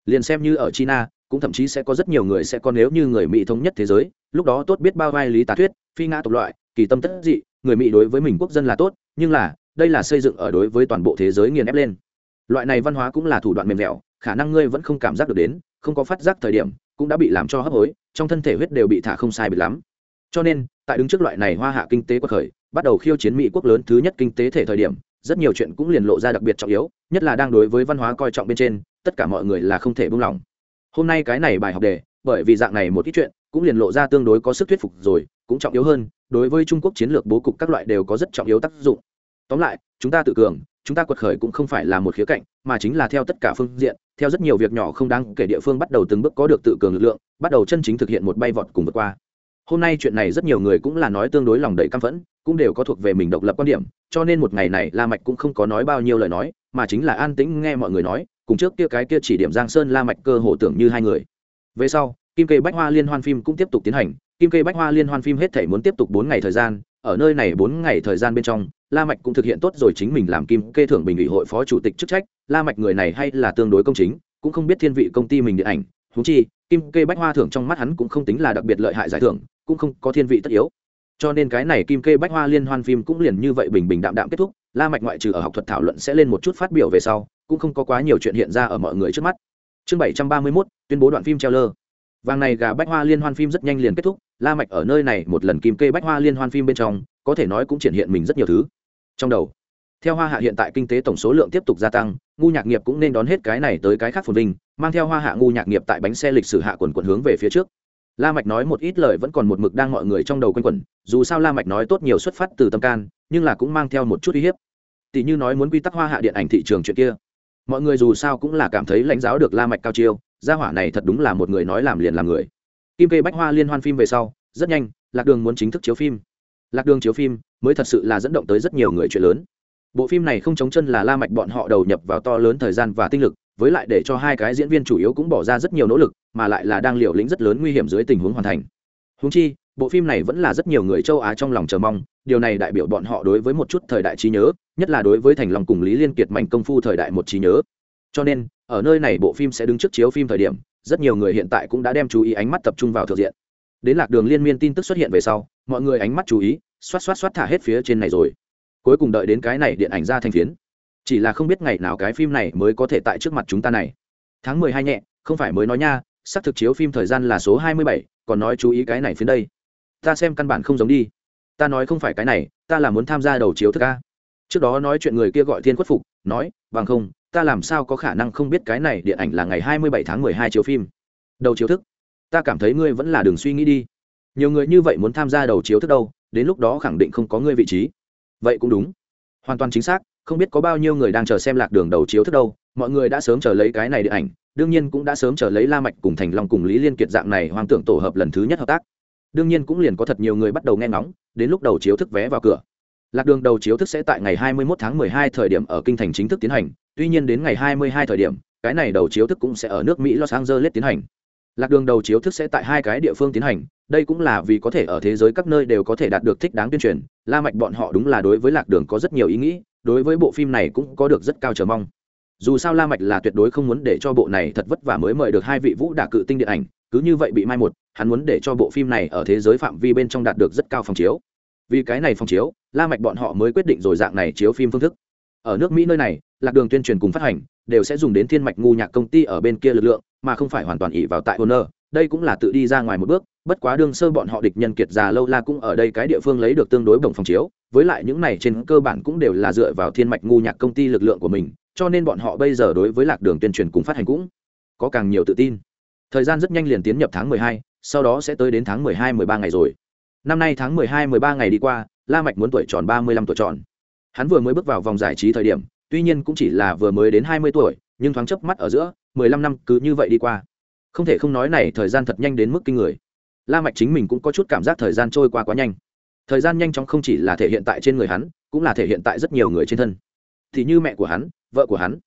Liền xem như ở china cũng thậm chí sẽ có rất nhiều người sẽ có nếu như người mỹ thống nhất thế giới lúc đó tốt biết bao vai lý tà thuyết phi ngã tộc loại kỳ tâm tất dị người mỹ đối với mình quốc dân là tốt nhưng là đây là xây dựng ở đối với toàn bộ thế giới nghiền ép lên. Loại này văn hóa cũng là thủ đoạn mềm dẻo, khả năng ngươi vẫn không cảm giác được đến không có phát giác thời điểm cũng đã bị làm cho hấp hối trong thân thể huyết đều bị thả không sai bị lắm. Cho nên tại đứng trước loại này hoa hạ kinh tế quật khởi bắt đầu khiêu chiến mỹ quốc lớn thứ nhất kinh tế thể thời điểm rất nhiều chuyện cũng liền lộ ra đặc biệt trọng yếu nhất là đang đối với văn hóa coi trọng bên trên tất cả mọi người là không thể buông lỏng hôm nay cái này bài học đề, bởi vì dạng này một ít chuyện, cũng liền lộ ra tương đối có sức thuyết phục rồi, cũng trọng yếu hơn, đối với trung quốc chiến lược bố cục các loại đều có rất trọng yếu tác dụng. Tóm lại, chúng ta tự cường, chúng ta quật khởi cũng không phải là một khía cạnh, mà chính là theo tất cả phương diện, theo rất nhiều việc nhỏ không đáng kể địa phương bắt đầu từng bước có được tự cường lực lượng, bắt đầu chân chính thực hiện một bay vọt cùng vượt qua. Hôm nay chuyện này rất nhiều người cũng là nói tương đối lòng đầy căm phẫn, cũng đều có thuộc về mình độc lập quan điểm, cho nên một ngày này la mạch cũng không có nói bao nhiêu lời nói, mà chính là an tĩnh nghe mọi người nói cùng trước kia cái kia chỉ điểm giang sơn la mạch cơ hồ tưởng như hai người. Về sau, kim kê bách hoa liên hoan phim cũng tiếp tục tiến hành. Kim kê bách hoa liên hoan phim hết thể muốn tiếp tục bốn ngày thời gian, ở nơi này bốn ngày thời gian bên trong, la mạch cũng thực hiện tốt rồi chính mình làm kim kê thưởng bình ủy hội phó chủ tịch chức trách. La mạch người này hay là tương đối công chính, cũng không biết thiên vị công ty mình điện ảnh. Huống chi, kim kê bách hoa thưởng trong mắt hắn cũng không tính là đặc biệt lợi hại giải thưởng, cũng không có thiên vị tất yếu. Cho nên cái này kim kê bách hoa liên hoan phim cũng liền như vậy bình bình đạm đạm kết thúc la mạch ngoại trừ ở học thuật thảo luận sẽ lên một chút phát biểu về sau cũng không có quá nhiều chuyện hiện ra ở mọi người trước mắt. Chương 731, tuyên bố đoạn phim treo lơ vàng này gà bách hoa liên hoan phim rất nhanh liền kết thúc la mạch ở nơi này một lần kim kê bách hoa liên hoan phim bên trong có thể nói cũng triển hiện mình rất nhiều thứ. Trong đầu theo hoa hạ hiện tại kinh tế tổng số lượng tiếp tục gia tăng ngu nhạc nghiệp cũng nên đón hết cái này tới cái khác phồn vinh mang theo hoa hạ ngu nhạc nghiệp tại bánh xe lịch sử hạ quần quần hướng về phía trước la mạch nói một ít lời vẫn còn một mực đang mọi người trong đầu quanh quẩn, dù sao la mạch nói tốt nhiều xuất phát từ tâm can, nhưng là cũng mang theo một chút uy hiếp. Tỷ như nói muốn quy tắc hoa hạ điện ảnh thị trường chuyện kia. Mọi người dù sao cũng là cảm thấy lãnh giáo được la mạch cao chiêu, gia hỏa này thật đúng là một người nói làm liền làm người. Kim kê bách hoa liên hoan phim về sau, rất nhanh, lạc đường muốn chính thức chiếu phim. Lạc đường chiếu phim mới thật sự là dẫn động tới rất nhiều người chuyện lớn. Bộ phim này không chống chân là la mạch bọn họ đầu nhập vào to lớn thời gian và tinh lực với lại để cho hai cái diễn viên chủ yếu cũng bỏ ra rất nhiều nỗ lực, mà lại là đang liều lĩnh rất lớn nguy hiểm dưới tình huống hoàn thành. Húng chi, bộ phim này vẫn là rất nhiều người châu á trong lòng chờ mong, điều này đại biểu bọn họ đối với một chút thời đại trí nhớ, nhất là đối với thành lòng cùng lý liên kiệt mạnh công phu thời đại một trí nhớ. Cho nên, ở nơi này bộ phim sẽ đứng trước chiếu phim thời điểm, rất nhiều người hiện tại cũng đã đem chú ý ánh mắt tập trung vào thực diện. Đến lạc đường liên miên tin tức xuất hiện về sau, mọi người ánh mắt chú ý, xoát xoát xoát thả hết phía trên này rồi. Cuối cùng đợi đến cái này điện ảnh ra thành phiến chỉ là không biết ngày nào cái phim này mới có thể tại trước mặt chúng ta này. Tháng mười hai nhẹ, không phải mới nói nha sắp thực chiếu phim thời gian là số hai mươi bảy, còn nói chú ý cái này phiến đây. Ta xem căn bản không giống đi. Ta nói không phải cái này, ta là muốn tham gia đầu chiếu thức ca trước đó nói chuyện người kia gọi thiên khuất phục, nói, bằng không, ta làm sao có khả năng không biết cái này điện ảnh là ngày hai mươi bảy tháng mười hai chiếu phim? Đầu chiếu thức? Ta cảm thấy ngươi vẫn là đường suy nghĩ đi. Nhiều người như vậy muốn tham gia đầu chiếu thức đâu, đến lúc đó khẳng định không có ngươi vị trí. Vậy cũng đúng. Hoàn toàn chính xác không biết có bao nhiêu người đang chờ xem lạc đường đầu chiếu thức đâu, mọi người đã sớm chờ lấy cái này điện ảnh, đương nhiên cũng đã sớm chờ lấy la mạch cùng thành long cùng lý liên kiệt dạng này hoang tưởng tổ hợp lần thứ nhất hợp tác. Đương nhiên cũng liền có thật nhiều người bắt đầu nghe ngóng, đến lúc đầu chiếu thức vé vào cửa. Lạc đường đầu chiếu thức sẽ tại ngày 21 tháng 12 thời điểm ở kinh thành chính thức tiến hành, tuy nhiên đến ngày 22 thời điểm, cái này đầu chiếu thức cũng sẽ ở nước mỹ los angeles tiến hành. Lạc đường đầu chiếu thức sẽ tại hai cái địa phương tiến hành, đây cũng là vì có thể ở thế giới các nơi đều có thể đạt được thích đáng tuyên truyền, la mạch bọn họ đúng là đối với lạc đường có rất nhiều ý nghĩ đối với bộ phim này cũng có được rất cao chờ mong. Dù sao la mạch là tuyệt đối không muốn để cho bộ này thật vất vả mới mời được hai vị vũ đả cự tinh điện ảnh, cứ như vậy bị mai một, hắn muốn để cho bộ phim này ở thế giới phạm vi bên trong đạt được rất cao phòng chiếu. Vì cái này phòng chiếu, la mạch bọn họ mới quyết định rồi dạng này chiếu phim phương thức. Ở nước mỹ nơi này, lạc đường tuyên truyền cùng phát hành, đều sẽ dùng đến thiên mạch ngu nhạc công ty ở bên kia lực lượng, mà không phải hoàn toàn ỷ vào tại honor đây cũng là tự đi ra ngoài một bước bất quá đương sơ bọn họ địch nhân kiệt già lâu la cũng ở đây cái địa phương lấy được tương đối bổng phòng chiếu với lại những này trên cơ bản cũng đều là dựa vào thiên mạch ngu nhạc công ty lực lượng của mình cho nên bọn họ bây giờ đối với lạc đường tuyên truyền cùng phát hành cũng có càng nhiều tự tin. Thời gian rất nhanh liền tiến nhập tháng mười hai, sau đó sẽ tới đến tháng mười hai mười ba ngày rồi. Năm nay tháng mười hai mười ba ngày đi qua la mạch muốn tuổi tròn ba mươi lăm tuổi tròn. Hắn vừa mới bước vào vòng giải trí thời điểm tuy nhiên cũng chỉ là vừa mới đến hai mươi tuổi nhưng thoáng chớp mắt ở giữa mười lăm năm cứ như vậy đi qua. Không thể không nói này thời gian thật nhanh đến mức kinh người la mạch chính mình cũng có chút cảm giác thời gian trôi qua quá nhanh. Thời gian nhanh chóng không chỉ là thể hiện tại trên người hắn, cũng là thể hiện tại rất nhiều người trên thân. Thì như mẹ của hắn, vợ của hắn,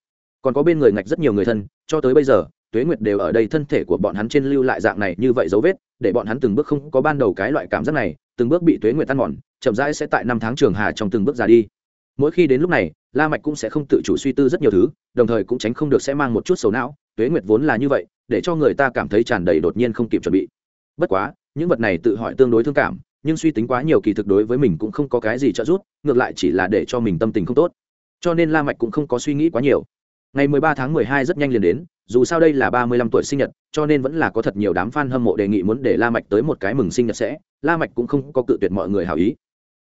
còn có bên người ngạch rất nhiều người thân, cho tới bây giờ, tuế nguyệt đều ở đây thân thể của bọn hắn trên lưu lại dạng này như vậy dấu vết, để bọn hắn từng bước không có ban đầu cái loại cảm giác này, từng bước bị tuế nguyệt tan mòn, chậm rãi sẽ tại năm tháng trường hà trong từng bước ra đi. Mỗi khi đến lúc này, la mạch cũng sẽ không tự chủ suy tư rất nhiều thứ, đồng thời cũng tránh không được sẽ mang một chút sầu não, tuế nguyệt vốn là như vậy, để cho người ta cảm thấy tràn đầy đột nhiên không kịp chuẩn bị bất quá, những vật này tự hỏi tương đối thương cảm, nhưng suy tính quá nhiều kỳ thực đối với mình cũng không có cái gì trợ giúp, ngược lại chỉ là để cho mình tâm tình không tốt. Cho nên la mạch cũng không có suy nghĩ quá nhiều. Ngày 13 tháng 12 rất nhanh liền đến, dù sao đây là 35 tuổi sinh nhật, cho nên vẫn là có thật nhiều đám fan hâm mộ đề nghị muốn để la mạch tới một cái mừng sinh nhật sẽ. La mạch cũng không có cự tuyệt mọi người hảo ý.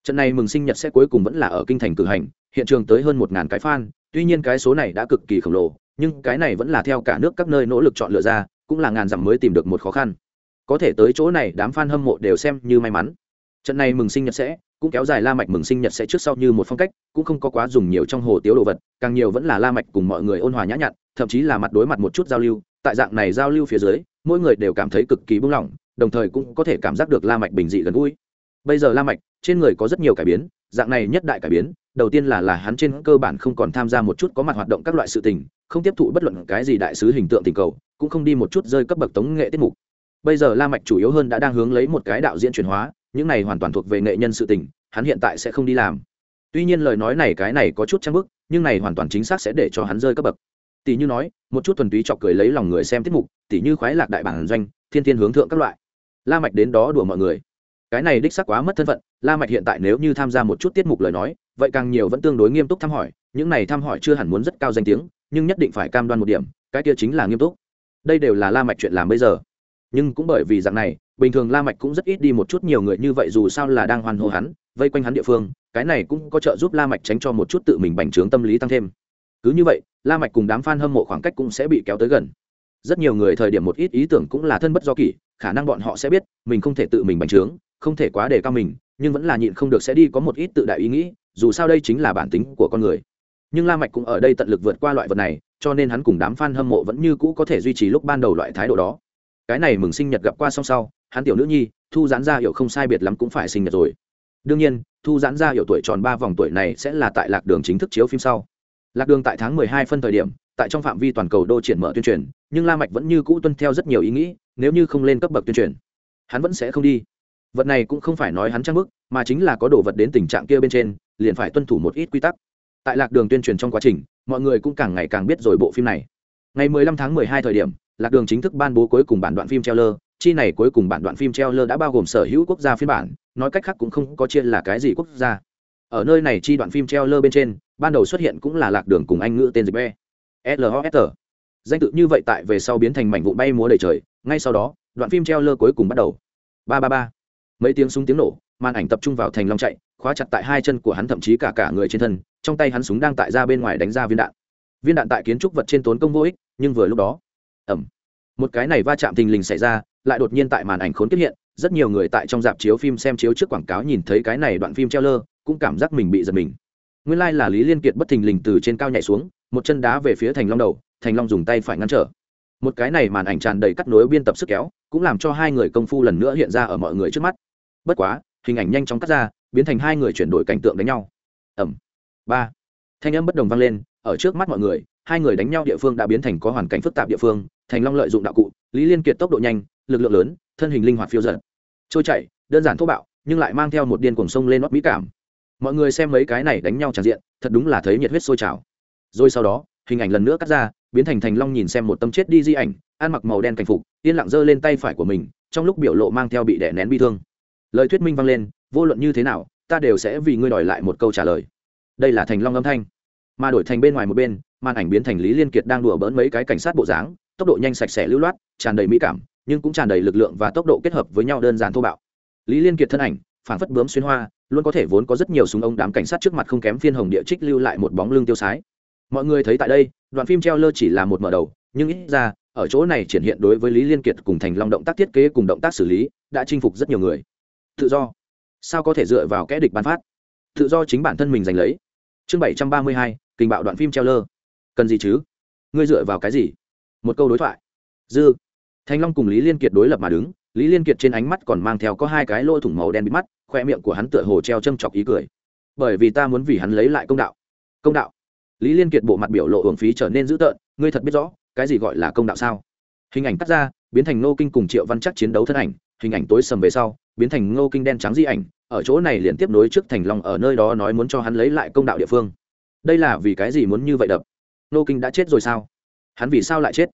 Trận này mừng sinh nhật sẽ cuối cùng vẫn là ở kinh thành cử hành, hiện trường tới hơn 1.000 cái fan, tuy nhiên cái số này đã cực kỳ khổng lồ, nhưng cái này vẫn là theo cả nước các nơi nỗ lực chọn lựa ra, cũng là ngàn dặm mới tìm được một khó khăn có thể tới chỗ này đám fan hâm mộ đều xem như may mắn. Trận này mừng sinh nhật sẽ cũng kéo dài la mạch mừng sinh nhật sẽ trước sau như một phong cách, cũng không có quá dùng nhiều trong hồ tiếu đồ vật, càng nhiều vẫn là la mạch cùng mọi người ôn hòa nhã nhặn, thậm chí là mặt đối mặt một chút giao lưu. Tại dạng này giao lưu phía dưới, mỗi người đều cảm thấy cực kỳ buông lỏng, đồng thời cũng có thể cảm giác được la mạch bình dị gần gũi. Bây giờ la mạch, trên người có rất nhiều cải biến, dạng này nhất đại cải biến, đầu tiên là là hắn trên cơ bản không còn tham gia một chút có mặt hoạt động các loại sự tình, không tiếp thụ bất luận cái gì đại sứ hình tượng tình cầu, cũng không đi một chút rơi cấp bậc tống nghệ tiết mục bây giờ la mạch chủ yếu hơn đã đang hướng lấy một cái đạo diễn chuyển hóa, những này hoàn toàn thuộc về nghệ nhân sự tình, hắn hiện tại sẽ không đi làm. Tuy nhiên lời nói này cái này có chút trang bức, nhưng này hoàn toàn chính xác sẽ để cho hắn rơi cấp bậc. Tỷ như nói, một chút thuần túy chọc cười lấy lòng người xem tiết mục, tỷ như khoái lạc đại bản doanh, thiên thiên hướng thượng các loại. La mạch đến đó đùa mọi người. Cái này đích xác quá mất thân phận, la mạch hiện tại nếu như tham gia một chút tiết mục lời nói, vậy càng nhiều vẫn tương đối nghiêm túc thăm hỏi, những này thăm hỏi chưa hẳn muốn rất cao danh tiếng, nhưng nhất định phải cam đoan một điểm, cái kia chính là nghiêm túc. Đây đều là la mạch chuyện làm bây giờ nhưng cũng bởi vì dạng này, bình thường la mạch cũng rất ít đi một chút nhiều người như vậy dù sao là đang hoàn hô hắn, vây quanh hắn địa phương, cái này cũng có trợ giúp la mạch tránh cho một chút tự mình bành trướng tâm lý tăng thêm. Cứ như vậy, la mạch cùng đám fan hâm mộ khoảng cách cũng sẽ bị kéo tới gần. Rất nhiều người thời điểm một ít ý tưởng cũng là thân bất do kỷ, khả năng bọn họ sẽ biết, mình không thể tự mình bành trướng, không thể quá đề cao mình, nhưng vẫn là nhịn không được sẽ đi có một ít tự đại ý nghĩ, dù sao đây chính là bản tính của con người. Nhưng la mạch cũng ở đây tận lực vượt qua loại vật này, cho nên hắn cùng đám fan hâm mộ vẫn như cũ có thể duy trì lúc ban đầu loại thái độ đó cái này mừng sinh nhật gặp qua xong sau, hắn tiểu nữ nhi, thu giãn ra hiểu không sai biệt lắm cũng phải sinh nhật rồi. Đương nhiên, thu giãn ra hiểu tuổi tròn ba vòng tuổi này sẽ là tại lạc đường chính thức chiếu phim sau. Lạc đường tại tháng mười hai phân thời điểm, tại trong phạm vi toàn cầu đô triển mở tuyên truyền, nhưng la mạch vẫn như cũ tuân theo rất nhiều ý nghĩ, nếu như không lên cấp bậc tuyên truyền, hắn vẫn sẽ không đi. Vật này cũng không phải nói hắn trang bức, mà chính là có đồ vật đến tình trạng kia bên trên, liền phải tuân thủ một ít quy tắc. Tại lạc đường tuyên truyền trong quá trình, mọi người cũng càng ngày càng biết rồi bộ phim này. Ngày 15 tháng 12 thời điểm lạc đường chính thức ban bố cuối cùng bản đoạn phim treo lơ chi này cuối cùng bản đoạn phim treo lơ đã bao gồm sở hữu quốc gia phiên bản, nói cách khác cũng không có chia là cái gì quốc gia. Ở nơi này chi đoạn phim treo lơ bên trên, ban đầu xuất hiện cũng là lạc đường cùng anh ngữ tên dịch be LOST. danh tự như vậy tại về sau biến thành mảnh vụ bay múa đầy trời, ngay sau đó, đoạn phim treo lơ cuối cùng bắt đầu. Ba ba ba. Mấy tiếng súng tiếng nổ, màn ảnh tập trung vào thành long chạy, khóa chặt tại hai chân của hắn thậm chí cả cả người trên thân, trong tay hắn súng đang tại ra bên ngoài đánh ra viên đạn. Viên đạn tại kiến trúc vật trên tốn công vô ích, nhưng vừa lúc đó ẩm. Một cái này va chạm thình lình xảy ra, lại đột nhiên tại màn ảnh khốn tiếp hiện, rất nhiều người tại trong dạp chiếu phim xem chiếu trước quảng cáo nhìn thấy cái này đoạn phim treo lơ cũng cảm giác mình bị giật mình. Nguyên lai、like、là lý liên kiệt bất thình lình từ trên cao nhảy xuống, một chân đá về phía thành long đầu, thành long dùng tay phải ngăn trở. Một cái này màn ảnh tràn đầy cắt nối biên tập sức kéo, cũng làm cho hai người công phu lần nữa hiện ra ở mọi người trước mắt. Bất quá, hình ảnh nhanh chóng cắt ra, biến thành hai người chuyển đổi cảnh tượng đánh nhau. Ẩm. Ba. Thanh âm bất đồng vang lên, ở trước mắt mọi người hai người đánh nhau địa phương đã biến thành có hoàn cảnh phức tạp địa phương, thành long lợi dụng đạo cụ, lý liên kiệt tốc độ nhanh, lực lượng lớn, thân hình linh hoạt phiêu dật. Trôi chảy, đơn giản thô bạo, nhưng lại mang theo một điên cuồng sông lên nót mỹ cảm. Mọi người xem mấy cái này đánh nhau tràn diện, thật đúng là thấy nhiệt huyết sôi trào. Rồi sau đó, hình ảnh lần nữa cắt ra, biến thành thành long nhìn xem một tâm chết đi di ảnh, ăn mặc màu đen cảnh phục, yên lặng giơ lên tay phải của mình, trong lúc biểu lộ mang theo bị đè nén bi thương. Lời thuyết minh vang lên, vô luận như thế nào, ta đều sẽ vì ngươi đòi lại một câu trả lời. Đây là thành long âm thanh, mà đổi thành bên ngoài một bên màn ảnh biến thành lý liên kiệt đang đùa bỡn mấy cái cảnh sát bộ dáng, tốc độ nhanh sạch sẽ lưu loát, tràn đầy mỹ cảm, nhưng cũng tràn đầy lực lượng và tốc độ kết hợp với nhau đơn giản thô bạo. Lý liên kiệt thân ảnh phản phất bướm xuyên hoa, luôn có thể vốn có rất nhiều súng ống đám cảnh sát trước mặt không kém phiên hồng địa trích lưu lại một bóng lưng tiêu sái. Mọi người thấy tại đây, đoạn phim treo lơ chỉ là một mở đầu, nhưng ít ra, ở chỗ này triển hiện đối với lý liên kiệt cùng thành long động tác thiết kế cùng động tác xử lý, đã chinh phục rất nhiều người. Tự do. Sao có thể dựa vào kẽ địch bán phát? Tự do chính bản thân mình giành lấy. Chương bảy trăm ba mươi hai, kình bạo đoạn phim treo lơ cần gì chứ? Ngươi dựa vào cái gì? Một câu đối thoại. Dư. Thanh long cùng lý liên kiệt đối lập mà đứng, lý liên kiệt trên ánh mắt còn mang theo có hai cái lỗ thủng màu đen bị mắt, khoe miệng của hắn tựa hồ treo châm chọc ý cười. Bởi vì ta muốn vì hắn lấy lại công đạo. Công đạo. Lý liên kiệt bộ mặt biểu lộ hưởng phí trở nên dữ tợn, ngươi thật biết rõ, cái gì gọi là công đạo sao? Hình ảnh cắt ra, biến thành ngô kinh cùng triệu văn chắc chiến đấu thân ảnh, hình ảnh tối sầm về sau, biến thành ngô kinh đen trắng di ảnh, ở chỗ này liền tiếp nối trước thành long ở nơi đó nói muốn cho hắn lấy lại công đạo địa phương. Đây là vì cái gì muốn như vậy đập? Nô kinh đã chết rồi sao? Hắn vì sao lại chết?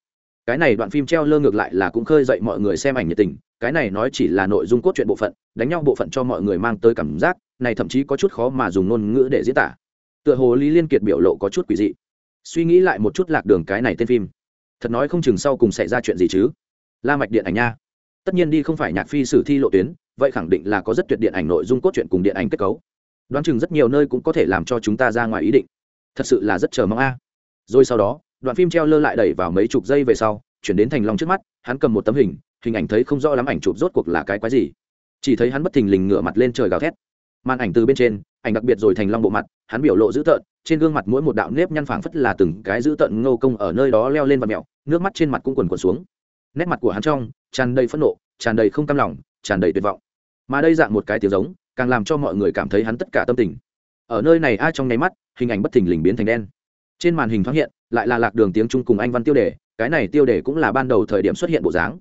Cái này đoạn phim treo lơ ngược lại là cũng khơi dậy mọi người xem ảnh nhiệt tình, cái này nói chỉ là nội dung cốt truyện bộ phận, đánh nhau bộ phận cho mọi người mang tới cảm giác, này thậm chí có chút khó mà dùng ngôn ngữ để diễn tả. Tựa hồ lý liên kiệt biểu lộ có chút quỷ dị. Suy nghĩ lại một chút lạc đường cái này tên phim. Thật nói không chừng sau cùng xảy ra chuyện gì chứ? La mạch điện ảnh nha. Tất nhiên đi không phải nhạc phi sử thi lộ tuyến, vậy khẳng định là có rất tuyệt điện ảnh nội dung cốt truyện cùng điện ảnh kết cấu. Đoán chừng rất nhiều nơi cũng có thể làm cho chúng ta ra ngoài ý định. Thật sự là rất chờ mong a rồi sau đó, đoạn phim treo lơ lại đẩy vào mấy chục giây về sau, chuyển đến thành long trước mắt, hắn cầm một tấm hình hình ảnh thấy không rõ lắm ảnh chụp rốt cuộc là cái quái gì. Chỉ thấy hắn bất thình lình ngửa mặt lên trời gào thét. Màn ảnh từ bên trên, ảnh đặc biệt rồi thành long bộ mặt, hắn biểu lộ dữ tợn, trên gương mặt mỗi một đạo nếp nhăn phảng phất là từng cái dữ tợn ngô công ở nơi đó leo lên và mẹo, nước mắt trên mặt cũng quần quần xuống. Nét mặt của hắn trong, tràn đầy phẫn nộ, tràn đầy không cam lòng, tràn đầy tuyệt vọng. Mà đây dạng một cái tiếng giống, càng làm cho mọi người cảm thấy hắn tất cả tâm tình. Ở nơi này ai trong nháy mắt, hình ảnh bất thình lình biến thành đen trên màn hình thoáng hiện, lại là lạc đường tiếng trung cùng anh văn tiêu đề, cái này tiêu đề cũng là ban đầu thời điểm xuất hiện bộ dáng.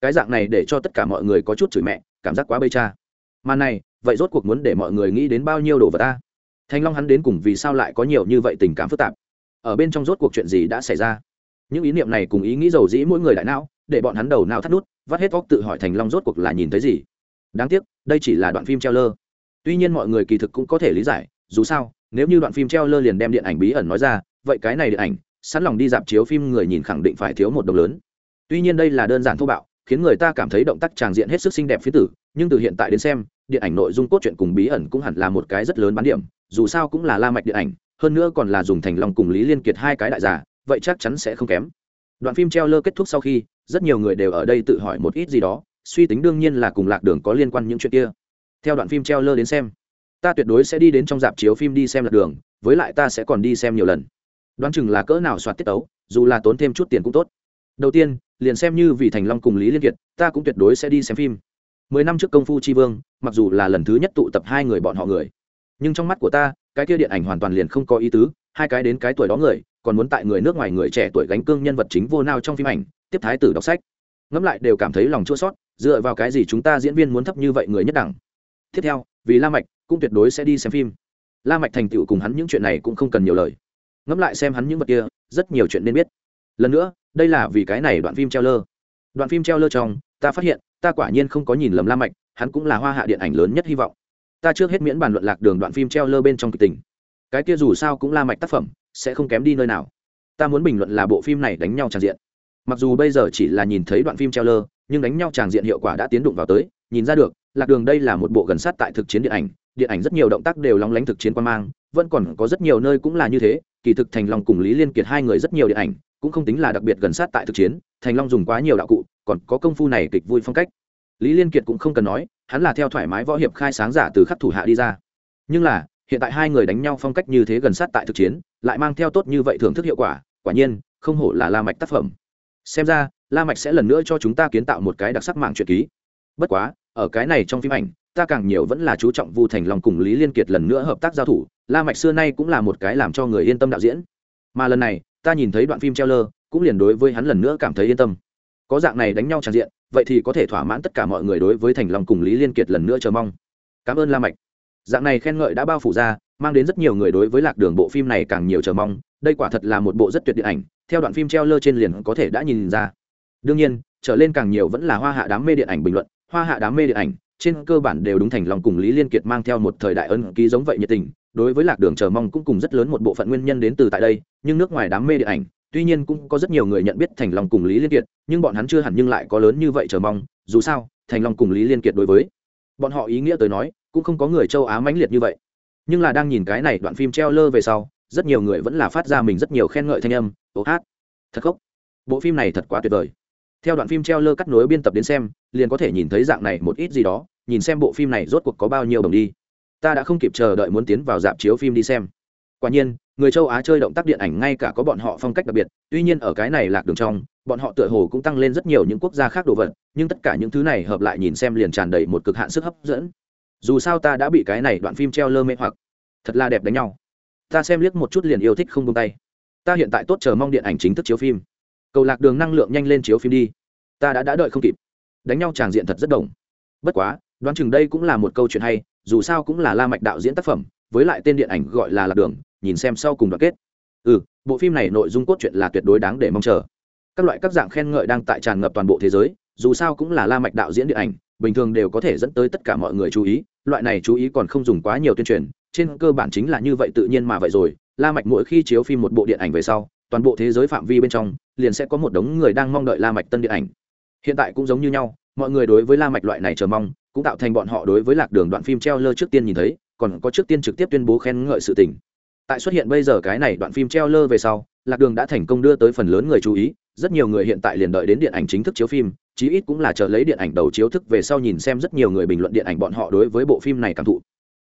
Cái dạng này để cho tất cả mọi người có chút chửi mẹ, cảm giác quá bây cha. Màn này, vậy rốt cuộc muốn để mọi người nghĩ đến bao nhiêu đồ vật ta thanh long hắn đến cùng vì sao lại có nhiều như vậy tình cảm phức tạp? Ở bên trong rốt cuộc chuyện gì đã xảy ra? Những ý niệm này cùng ý nghĩ giàu dĩ mỗi người đại não, để bọn hắn đầu não thắt nút, vắt hết óc tự hỏi thành long rốt cuộc là nhìn thấy gì. Đáng tiếc, đây chỉ là đoạn phim treo lơ. Tuy nhiên mọi người kỳ thực cũng có thể lý giải, dù sao, nếu như đoạn phim treo lơ liền đem điện ảnh bí ẩn nói ra vậy cái này điện ảnh, sẵn lòng đi dạp chiếu phim người nhìn khẳng định phải thiếu một đồng lớn. Tuy nhiên đây là đơn giản thô bạo, khiến người ta cảm thấy động tác tràng diện hết sức xinh đẹp phía tử, nhưng từ hiện tại đến xem, điện ảnh nội dung cốt truyện cùng bí ẩn cũng hẳn là một cái rất lớn bán điểm, dù sao cũng là la mạch điện ảnh, hơn nữa còn là dùng thành lòng cùng lý liên kiệt hai cái đại giả vậy chắc chắn sẽ không kém. Đoạn phim treo lơ kết thúc sau khi, rất nhiều người đều ở đây tự hỏi một ít gì đó, suy tính đương nhiên là cùng lạc đường có liên quan những chuyện kia. Theo đoạn phim treo lơ đến xem, ta tuyệt đối sẽ đi đến trong dạp chiếu phim đi xem lạc đường, với lại ta sẽ còn đi xem nhiều lần đoán chừng là cỡ nào soạt tiết tấu, dù là tốn thêm chút tiền cũng tốt. Đầu tiên, liền xem như vì thành long cùng lý liên kiệt, ta cũng tuyệt đối sẽ đi xem phim. Mười năm trước công phu tri vương, mặc dù là lần thứ nhất tụ tập hai người bọn họ người, nhưng trong mắt của ta, cái kia điện ảnh hoàn toàn liền không có ý tứ, hai cái đến cái tuổi đó người, còn muốn tại người nước ngoài người trẻ tuổi gánh cương nhân vật chính vô nào trong phim ảnh, tiếp thái tử đọc sách. Ngẫm lại đều cảm thấy lòng chua sót dựa vào cái gì chúng ta diễn viên muốn thấp như vậy người nhất đẳng? Tiếp theo, vì la mạch cũng tuyệt đối sẽ đi xem phim. La mạch thành tựu cùng hắn những chuyện này cũng không cần nhiều lời ngẫm lại xem hắn những vật kia, rất nhiều chuyện nên biết. Lần nữa, đây là vì cái này đoạn phim treo lơ. Đoạn phim treo lơ trong, ta phát hiện, ta quả nhiên không có nhìn lầm la mạch, hắn cũng là hoa hạ điện ảnh lớn nhất hy vọng. Ta trước hết miễn bàn luận lạc đường đoạn phim treo lơ bên trong kịch tình. Cái kia dù sao cũng la mạch tác phẩm, sẽ không kém đi nơi nào. Ta muốn bình luận là bộ phim này đánh nhau tràn diện. Mặc dù bây giờ chỉ là nhìn thấy đoạn phim treo lơ, nhưng đánh nhau tràn diện hiệu quả đã tiến đụng vào tới, nhìn ra được, lạc đường đây là một bộ gần sát tại thực chiến điện ảnh điện ảnh rất nhiều động tác đều lóng lánh thực chiến quan mang, vẫn còn có rất nhiều nơi cũng là như thế kỳ thực thành long cùng lý liên kiệt hai người rất nhiều điện ảnh, cũng không tính là đặc biệt gần sát tại thực chiến, thành long dùng quá nhiều đạo cụ, còn có công phu này kịch vui phong cách. Lý liên kiệt cũng không cần nói, hắn là theo thoải mái võ hiệp khai sáng giả từ khắc thủ hạ đi ra. Nhưng là, hiện tại hai người đánh nhau phong cách như thế gần sát tại thực chiến, lại mang theo tốt như vậy thưởng thức hiệu quả quả nhiên, không hổ là la mạch tác phẩm. Xem ra, la mạch sẽ lần nữa cho chúng ta kiến tạo một cái đặc sắc mạng truyện ký. Bất quá, ở cái này trong phim ảnh ta càng nhiều vẫn là chú trọng vu thành long cùng lý liên kiệt lần nữa hợp tác giao thủ, la mạch xưa nay cũng là một cái làm cho người yên tâm đạo diễn. Mà lần này, ta nhìn thấy đoạn phim treo lơ cũng liền đối với hắn lần nữa cảm thấy yên tâm. Có dạng này đánh nhau tràn diện, vậy thì có thể thỏa mãn tất cả mọi người đối với thành long cùng lý liên kiệt lần nữa chờ mong. Cảm ơn la mạch. Dạng này khen ngợi đã bao phủ ra, mang đến rất nhiều người đối với lạc đường bộ phim này càng nhiều chờ mong, đây quả thật là một bộ rất tuyệt điện ảnh, theo đoạn phim treo lơ trên liền có thể đã nhìn ra. Đương nhiên, trở lên càng nhiều vẫn là hoa hạ đám mê điện ảnh bình luận, hoa hạ đám mê điện ảnh trên cơ bản đều đúng thành lòng cùng lý liên kiệt mang theo một thời đại ân ký giống vậy nhiệt tình, đối với lạc đường chờ mong cũng cùng rất lớn một bộ phận nguyên nhân đến từ tại đây, nhưng nước ngoài đám mê điện ảnh, tuy nhiên cũng có rất nhiều người nhận biết thành long cùng lý liên kiệt, nhưng bọn hắn chưa hẳn nhưng lại có lớn như vậy chờ mong, dù sao, thành long cùng lý liên kiệt đối với bọn họ ý nghĩa tới nói, cũng không có người châu á mãnh liệt như vậy. Nhưng là đang nhìn cái này đoạn phim treo lơ về sau, rất nhiều người vẫn là phát ra mình rất nhiều khen ngợi thanh âm ố hát, thật khóc bộ phim này thật quá tuyệt vời theo đoạn phim treo lơ cắt nối biên tập đến xem, liền có thể nhìn thấy dạng này một ít gì đó, nhìn xem bộ phim này rốt cuộc có bao nhiêu đồng đi. Ta đã không kịp chờ đợi muốn tiến vào dạp chiếu phim đi xem. Quả nhiên, người châu á chơi động tác điện ảnh ngay cả có bọn họ phong cách đặc biệt, tuy nhiên ở cái này lạc đường trong, bọn họ tựa hồ cũng tăng lên rất nhiều những quốc gia khác đồ vật, nhưng tất cả những thứ này hợp lại nhìn xem liền tràn đầy một cực hạn sức hấp dẫn. Dù sao ta đã bị cái này đoạn phim treo lơ mê hoặc. Thật là đẹp đánh nhau. Ta xem liếc một chút liền yêu thích không tung tay. Ta hiện tại tốt chờ mong điện ảnh chính thức chiếu phim cầu lạc đường năng lượng nhanh lên chiếu phim đi. Ta đã đã đợi không kịp. Đánh nhau tràng diện thật rất đồng. Bất quá, đoán chừng đây cũng là một câu chuyện hay, dù sao cũng là la mạch đạo diễn tác phẩm, với lại tên điện ảnh gọi là lạc đường, nhìn xem sau cùng đoạn kết. Ừ bộ phim này nội dung cốt truyện là tuyệt đối đáng để mong chờ. Các loại các dạng khen ngợi đang tại tràn ngập toàn bộ thế giới, dù sao cũng là la mạch đạo diễn điện ảnh, bình thường đều có thể dẫn tới tất cả mọi người chú ý, loại này chú ý còn không dùng quá nhiều tuyên truyền, trên cơ bản chính là như vậy tự nhiên mà vậy rồi. La mạch mỗi khi chiếu phim một bộ điện ảnh về sau toàn bộ thế giới phạm vi bên trong, liền sẽ có một đống người đang mong đợi la mạch tân điện ảnh. Hiện tại cũng giống như nhau, mọi người đối với la mạch loại này chờ mong, cũng tạo thành bọn họ đối với lạc đường đoạn phim treo lơ trước tiên nhìn thấy, còn có trước tiên trực tiếp tuyên bố khen ngợi sự tình. Tại xuất hiện bây giờ cái này đoạn phim treo lơ về sau, lạc đường đã thành công đưa tới phần lớn người chú ý, rất nhiều người hiện tại liền đợi đến điện ảnh chính thức chiếu phim, chí ít cũng là chờ lấy điện ảnh đầu chiếu thức về sau nhìn xem rất nhiều người bình luận điện ảnh bọn họ đối với bộ phim này cảm thụ.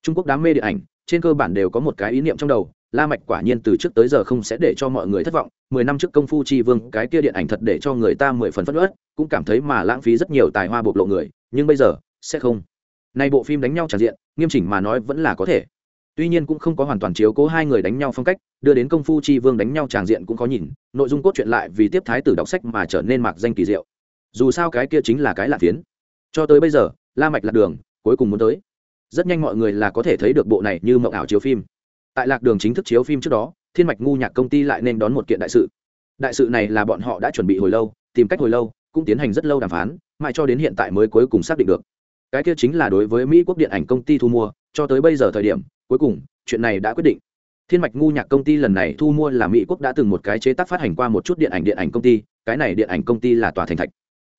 Trung quốc đam mê điện ảnh trên cơ bản đều có một cái ý niệm trong đầu, la mạch quả nhiên từ trước tới giờ không sẽ để cho mọi người thất vọng, mười năm trước công phu chi vương, cái kia điện ảnh thật để cho người ta mười phần phất ớt cũng cảm thấy mà lãng phí rất nhiều tài hoa bộc lộ người, nhưng bây giờ, sẽ không. Nay bộ phim đánh nhau tràn diện, nghiêm chỉnh mà nói vẫn là có thể. Tuy nhiên cũng không có hoàn toàn chiếu cố hai người đánh nhau phong cách, đưa đến công phu chi vương đánh nhau tràn diện cũng có nhìn, nội dung cốt truyện lại vì tiếp thái tử đọc sách mà trở nên mạc danh kỳ diệu. Dù sao cái kia chính là cái lạ phiến. Cho tới bây giờ, la mạch lạc đường, cuối cùng muốn tới rất nhanh mọi người là có thể thấy được bộ này như mộng ảo chiếu phim. Tại lạc đường chính thức chiếu phim trước đó, thiên mạch ngu nhạc công ty lại nên đón một kiện đại sự. Đại sự này là bọn họ đã chuẩn bị hồi lâu, tìm cách hồi lâu, cũng tiến hành rất lâu đàm phán, mãi cho đến hiện tại mới cuối cùng xác định được. Cái kia chính là đối với mỹ quốc điện ảnh công ty thu mua, cho tới bây giờ thời điểm, cuối cùng, chuyện này đã quyết định. Thiên mạch ngu nhạc công ty lần này thu mua là mỹ quốc đã từng một cái chế tác phát hành qua một chút điện ảnh điện ảnh công ty, cái này điện ảnh công ty là tòa thành thạch.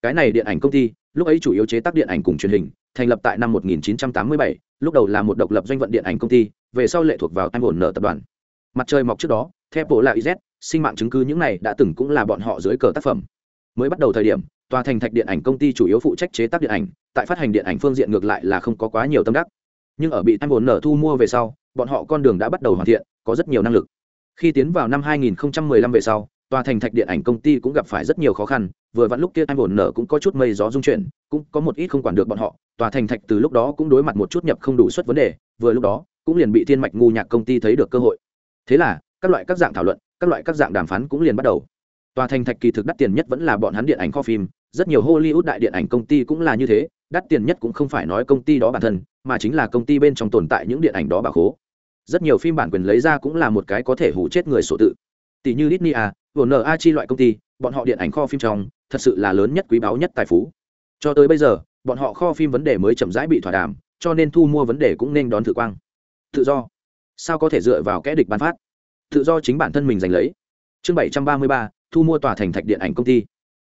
Cái này điện ảnh công ty, lúc ấy chủ yếu chế tác điện ảnh cùng truyền hình thành lập tại năm 1987, lúc đầu là một độc lập doanh vận điện ảnh công ty về sau lệ thuộc vào anh nợ tập đoàn. Mặt trời mọc trước đó theo bộ là iz sinh mạng chứng cứ những này đã từng cũng là bọn họ dưới cờ tác phẩm. Mới bắt đầu thời điểm tòa thành thạch điện ảnh công ty chủ yếu phụ trách chế tác điện ảnh tại phát hành điện ảnh phương diện ngược lại là không có quá nhiều tâm đắc. Nhưng ở bị anh nợ thu mua về sau bọn họ con đường đã bắt đầu hoàn thiện có rất nhiều năng lực. Khi tiến vào năm 2015 về sau tòa thành thạch điện ảnh công ty cũng gặp phải rất nhiều khó khăn vừa vặn lúc kia anh ổn nợ cũng có chút mây gió dung chuyển cũng có một ít không quản được bọn họ tòa thành thạch từ lúc đó cũng đối mặt một chút nhập không đủ suất vấn đề vừa lúc đó cũng liền bị thiên mạch ngu nhạc công ty thấy được cơ hội. Thế là các loại các dạng thảo luận các loại các dạng đàm phán cũng liền bắt đầu. Tòa thành thạch kỳ thực đắt tiền nhất vẫn là bọn hắn điện ảnh kho phim rất nhiều hollywood đại điện ảnh công ty cũng là như thế đắt tiền nhất cũng không phải nói công ty đó bản thân mà chính là công ty bên trong tồn tại những điện ảnh đó bà khố. Rất nhiều phim bản quyền lấy ra cũng là một cái có thể hủ chết người sổ tự. Tỷ như Disney à, A chi loại công ty, bọn họ điện ảnh kho phim trong, thật sự là lớn nhất quý báu nhất tài phú. Cho tới bây giờ, bọn họ kho phim vấn đề mới chậm rãi bị thỏa đàm, cho nên thu mua vấn đề cũng nên đón thử quang. Tự do, sao có thể dựa vào kẻ địch ban phát? Tự do chính bản thân mình giành lấy. Chương bảy trăm ba mươi ba, thu mua tòa thành thạch điện ảnh công ty.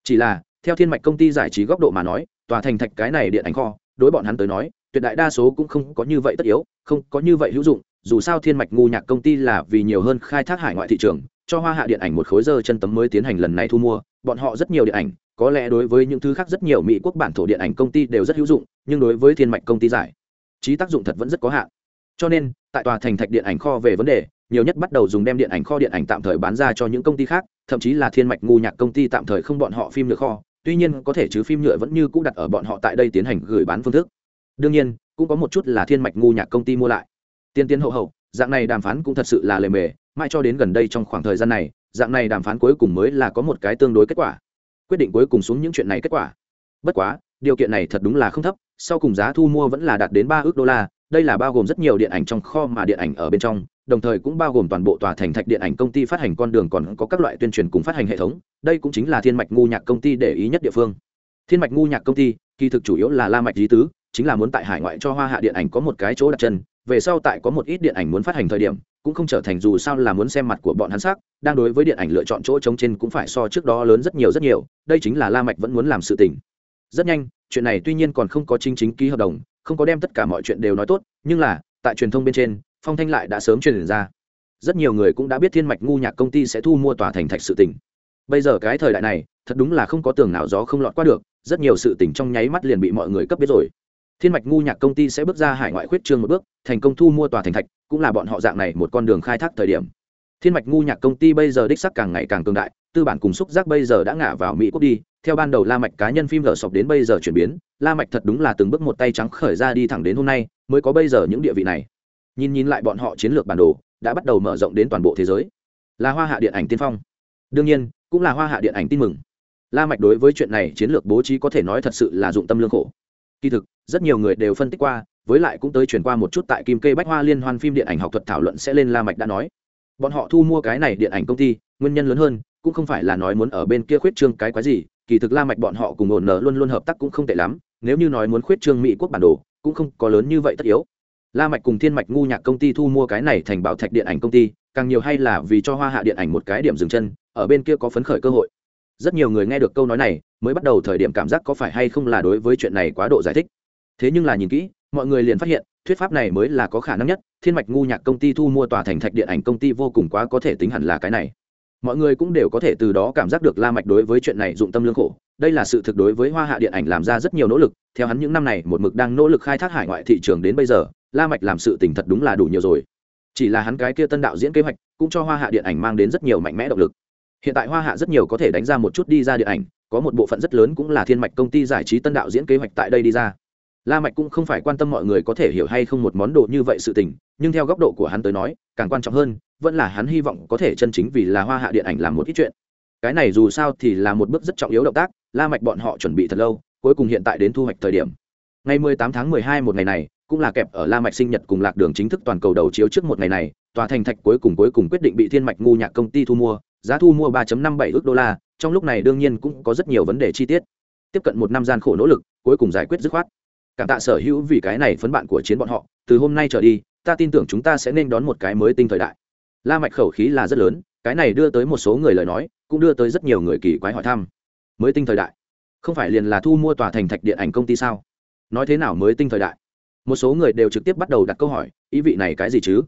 Chỉ là, theo Thiên Mạch công ty giải trí góc độ mà nói, tòa thành thạch cái này điện ảnh kho, đối bọn hắn tới nói, tuyệt đại đa số cũng không có như vậy tất yếu, không có như vậy hữu dụng, dù sao Thiên Mạch ngu nhạc công ty là vì nhiều hơn khai thác hải ngoại thị trường, cho hoa hạ điện ảnh một khối dơ chân tấm mới tiến hành lần này thu mua. Bọn họ rất nhiều điện ảnh, có lẽ đối với những thứ khác rất nhiều mỹ quốc bản thổ điện ảnh công ty đều rất hữu dụng, nhưng đối với thiên mạch công ty giải, trí tác dụng thật vẫn rất có hạn. Cho nên, tại tòa thành thạch điện ảnh kho về vấn đề, nhiều nhất bắt đầu dùng đem điện ảnh kho điện ảnh tạm thời bán ra cho những công ty khác, thậm chí là thiên mạch ngu nhạc công ty tạm thời không bọn họ phim nhựa kho. Tuy nhiên, có thể chứ phim nhựa vẫn như cũ đặt ở bọn họ tại đây tiến hành gửi bán phương thức. Đương nhiên, cũng có một chút là thiên mạch ngu nhạc công ty mua lại. Tiên tiến hậu hậu, dạng này đàm phán cũng thật sự là lề mề mãi cho đến gần đây trong khoảng thời gian này, dạng này đàm phán cuối cùng mới là có một cái tương đối kết quả. Quyết định cuối cùng xuống những chuyện này kết quả. Bất quá, điều kiện này thật đúng là không thấp, sau cùng giá thu mua vẫn là đạt đến ba ước đô la, đây là bao gồm rất nhiều điện ảnh trong kho mà điện ảnh ở bên trong, đồng thời cũng bao gồm toàn bộ tòa thành thạch điện ảnh công ty phát hành con đường còn có các loại tuyên truyền cùng phát hành hệ thống, đây cũng chính là thiên mạch ngu nhạc công ty để ý nhất địa phương. Thiên mạch ngu nhạc công ty, kỳ thực chủ yếu là la mạch lý tứ, chính là muốn tại hải ngoại cho hoa hạ điện ảnh có một cái chỗ đặt chân, về sau tại có một ít điện ảnh muốn phát hành thời điểm cũng không trở thành dù sao là muốn xem mặt của bọn hắn sắc đang đối với điện ảnh lựa chọn chỗ trống trên cũng phải so trước đó lớn rất nhiều rất nhiều, đây chính là la mạch vẫn muốn làm sự tình. Rất nhanh, chuyện này tuy nhiên còn không có chính chính ký hợp đồng, không có đem tất cả mọi chuyện đều nói tốt, nhưng là, tại truyền thông bên trên, phong thanh lại đã sớm truyền ra. Rất nhiều người cũng đã biết thiên mạch ngu nhạc công ty sẽ thu mua tòa thành thạch sự tình. Bây giờ cái thời đại này, thật đúng là không có tường nào gió không lọt qua được, rất nhiều sự tình trong nháy mắt liền bị mọi người cấp biết rồi thiên mạch ngu nhạc công ty sẽ bước ra hải ngoại khuyết trương một bước, thành công thu mua tòa thành thạch, cũng là bọn họ dạng này một con đường khai thác thời điểm. Thiên mạch ngu nhạc công ty bây giờ đích sắc càng ngày càng cường đại, tư bản cùng xúc giác bây giờ đã ngả vào mỹ quốc đi. Theo ban đầu la mạch cá nhân phim lở sọc đến bây giờ chuyển biến, la mạch thật đúng là từng bước một tay trắng khởi ra đi thẳng đến hôm nay, mới có bây giờ những địa vị này. Nhìn nhìn lại bọn họ chiến lược bản đồ, đã bắt đầu mở rộng đến toàn bộ thế giới. Là hoa hạ điện ảnh tiên phong. Đương nhiên, cũng là hoa hạ điện ảnh tin mừng. La mạch đối với chuyện này chiến lược bố trí có thể nói thật sự là dụng tâm lương khổ kỳ thực, rất nhiều người đều phân tích qua, với lại cũng tới truyền qua một chút tại kim kê bách hoa liên hoan phim điện ảnh học thuật thảo luận sẽ lên la mạch đã nói. Bọn họ thu mua cái này điện ảnh công ty, nguyên nhân lớn hơn, cũng không phải là nói muốn ở bên kia khuyết trương cái quái gì, kỳ thực la mạch bọn họ cùng ổn nở luôn luôn hợp tác cũng không tệ lắm, nếu như nói muốn khuyết trương mỹ quốc bản đồ, cũng không có lớn như vậy tất yếu. La mạch cùng thiên mạch ngu nhạc công ty thu mua cái này thành bảo thạch điện ảnh công ty, càng nhiều hay là vì cho hoa hạ điện ảnh một cái điểm dừng chân, ở bên kia có phấn khởi cơ hội. Rất nhiều người nghe được câu nói này mới bắt đầu thời điểm cảm giác có phải hay không là đối với chuyện này quá độ giải thích. Thế nhưng là nhìn kỹ, mọi người liền phát hiện, thuyết pháp này mới là có khả năng nhất, thiên mạch ngu nhạc công ty thu mua tòa thành thạch điện ảnh công ty vô cùng quá có thể tính hẳn là cái này. Mọi người cũng đều có thể từ đó cảm giác được la mạch đối với chuyện này dụng tâm lương khổ, đây là sự thực đối với hoa hạ điện ảnh làm ra rất nhiều nỗ lực, theo hắn những năm này một mực đang nỗ lực khai thác hải ngoại thị trường đến bây giờ, la mạch làm sự tình thật đúng là đủ nhiều rồi. Chỉ là hắn cái kia tân đạo diễn kế hoạch, cũng cho hoa hạ điện ảnh mang đến rất nhiều mạnh mẽ động lực. Hiện tại hoa hạ rất nhiều có thể đánh ra một chút đi ra điện ảnh có một bộ phận rất lớn cũng là thiên mạch công ty giải trí tân đạo diễn kế hoạch tại đây đi ra. La mạch cũng không phải quan tâm mọi người có thể hiểu hay không một món đồ như vậy sự tình, nhưng theo góc độ của hắn tới nói, càng quan trọng hơn, vẫn là hắn hy vọng có thể chân chính vì là hoa hạ điện ảnh làm một ít chuyện. Cái này dù sao thì là một bước rất trọng yếu động tác, la mạch bọn họ chuẩn bị thật lâu, cuối cùng hiện tại đến thu hoạch thời điểm. Ngày 18 tháng 12 một ngày này, cũng là kẹp ở la mạch sinh nhật cùng lạc đường chính thức toàn cầu đầu chiếu trước một ngày này, tòa thành thạch cuối cùng cuối cùng quyết định bị thiên mạch ngu nhạc công ty thu mua, giá thu mua 3.57 ước đô la trong lúc này đương nhiên cũng có rất nhiều vấn đề chi tiết. Tiếp cận một năm gian khổ nỗ lực, cuối cùng giải quyết dứt khoát. Cảm tạ sở hữu vì cái này phấn bạn của chiến bọn họ, từ hôm nay trở đi, ta tin tưởng chúng ta sẽ nên đón một cái mới tinh thời đại. La mạch khẩu khí là rất lớn, cái này đưa tới một số người lời nói, cũng đưa tới rất nhiều người kỳ quái hỏi thăm. Mới tinh thời đại? Không phải liền là thu mua tòa thành thạch điện ảnh công ty sao? Nói thế nào mới tinh thời đại? Một số người đều trực tiếp bắt đầu đặt câu hỏi, ý vị này cái gì chứ?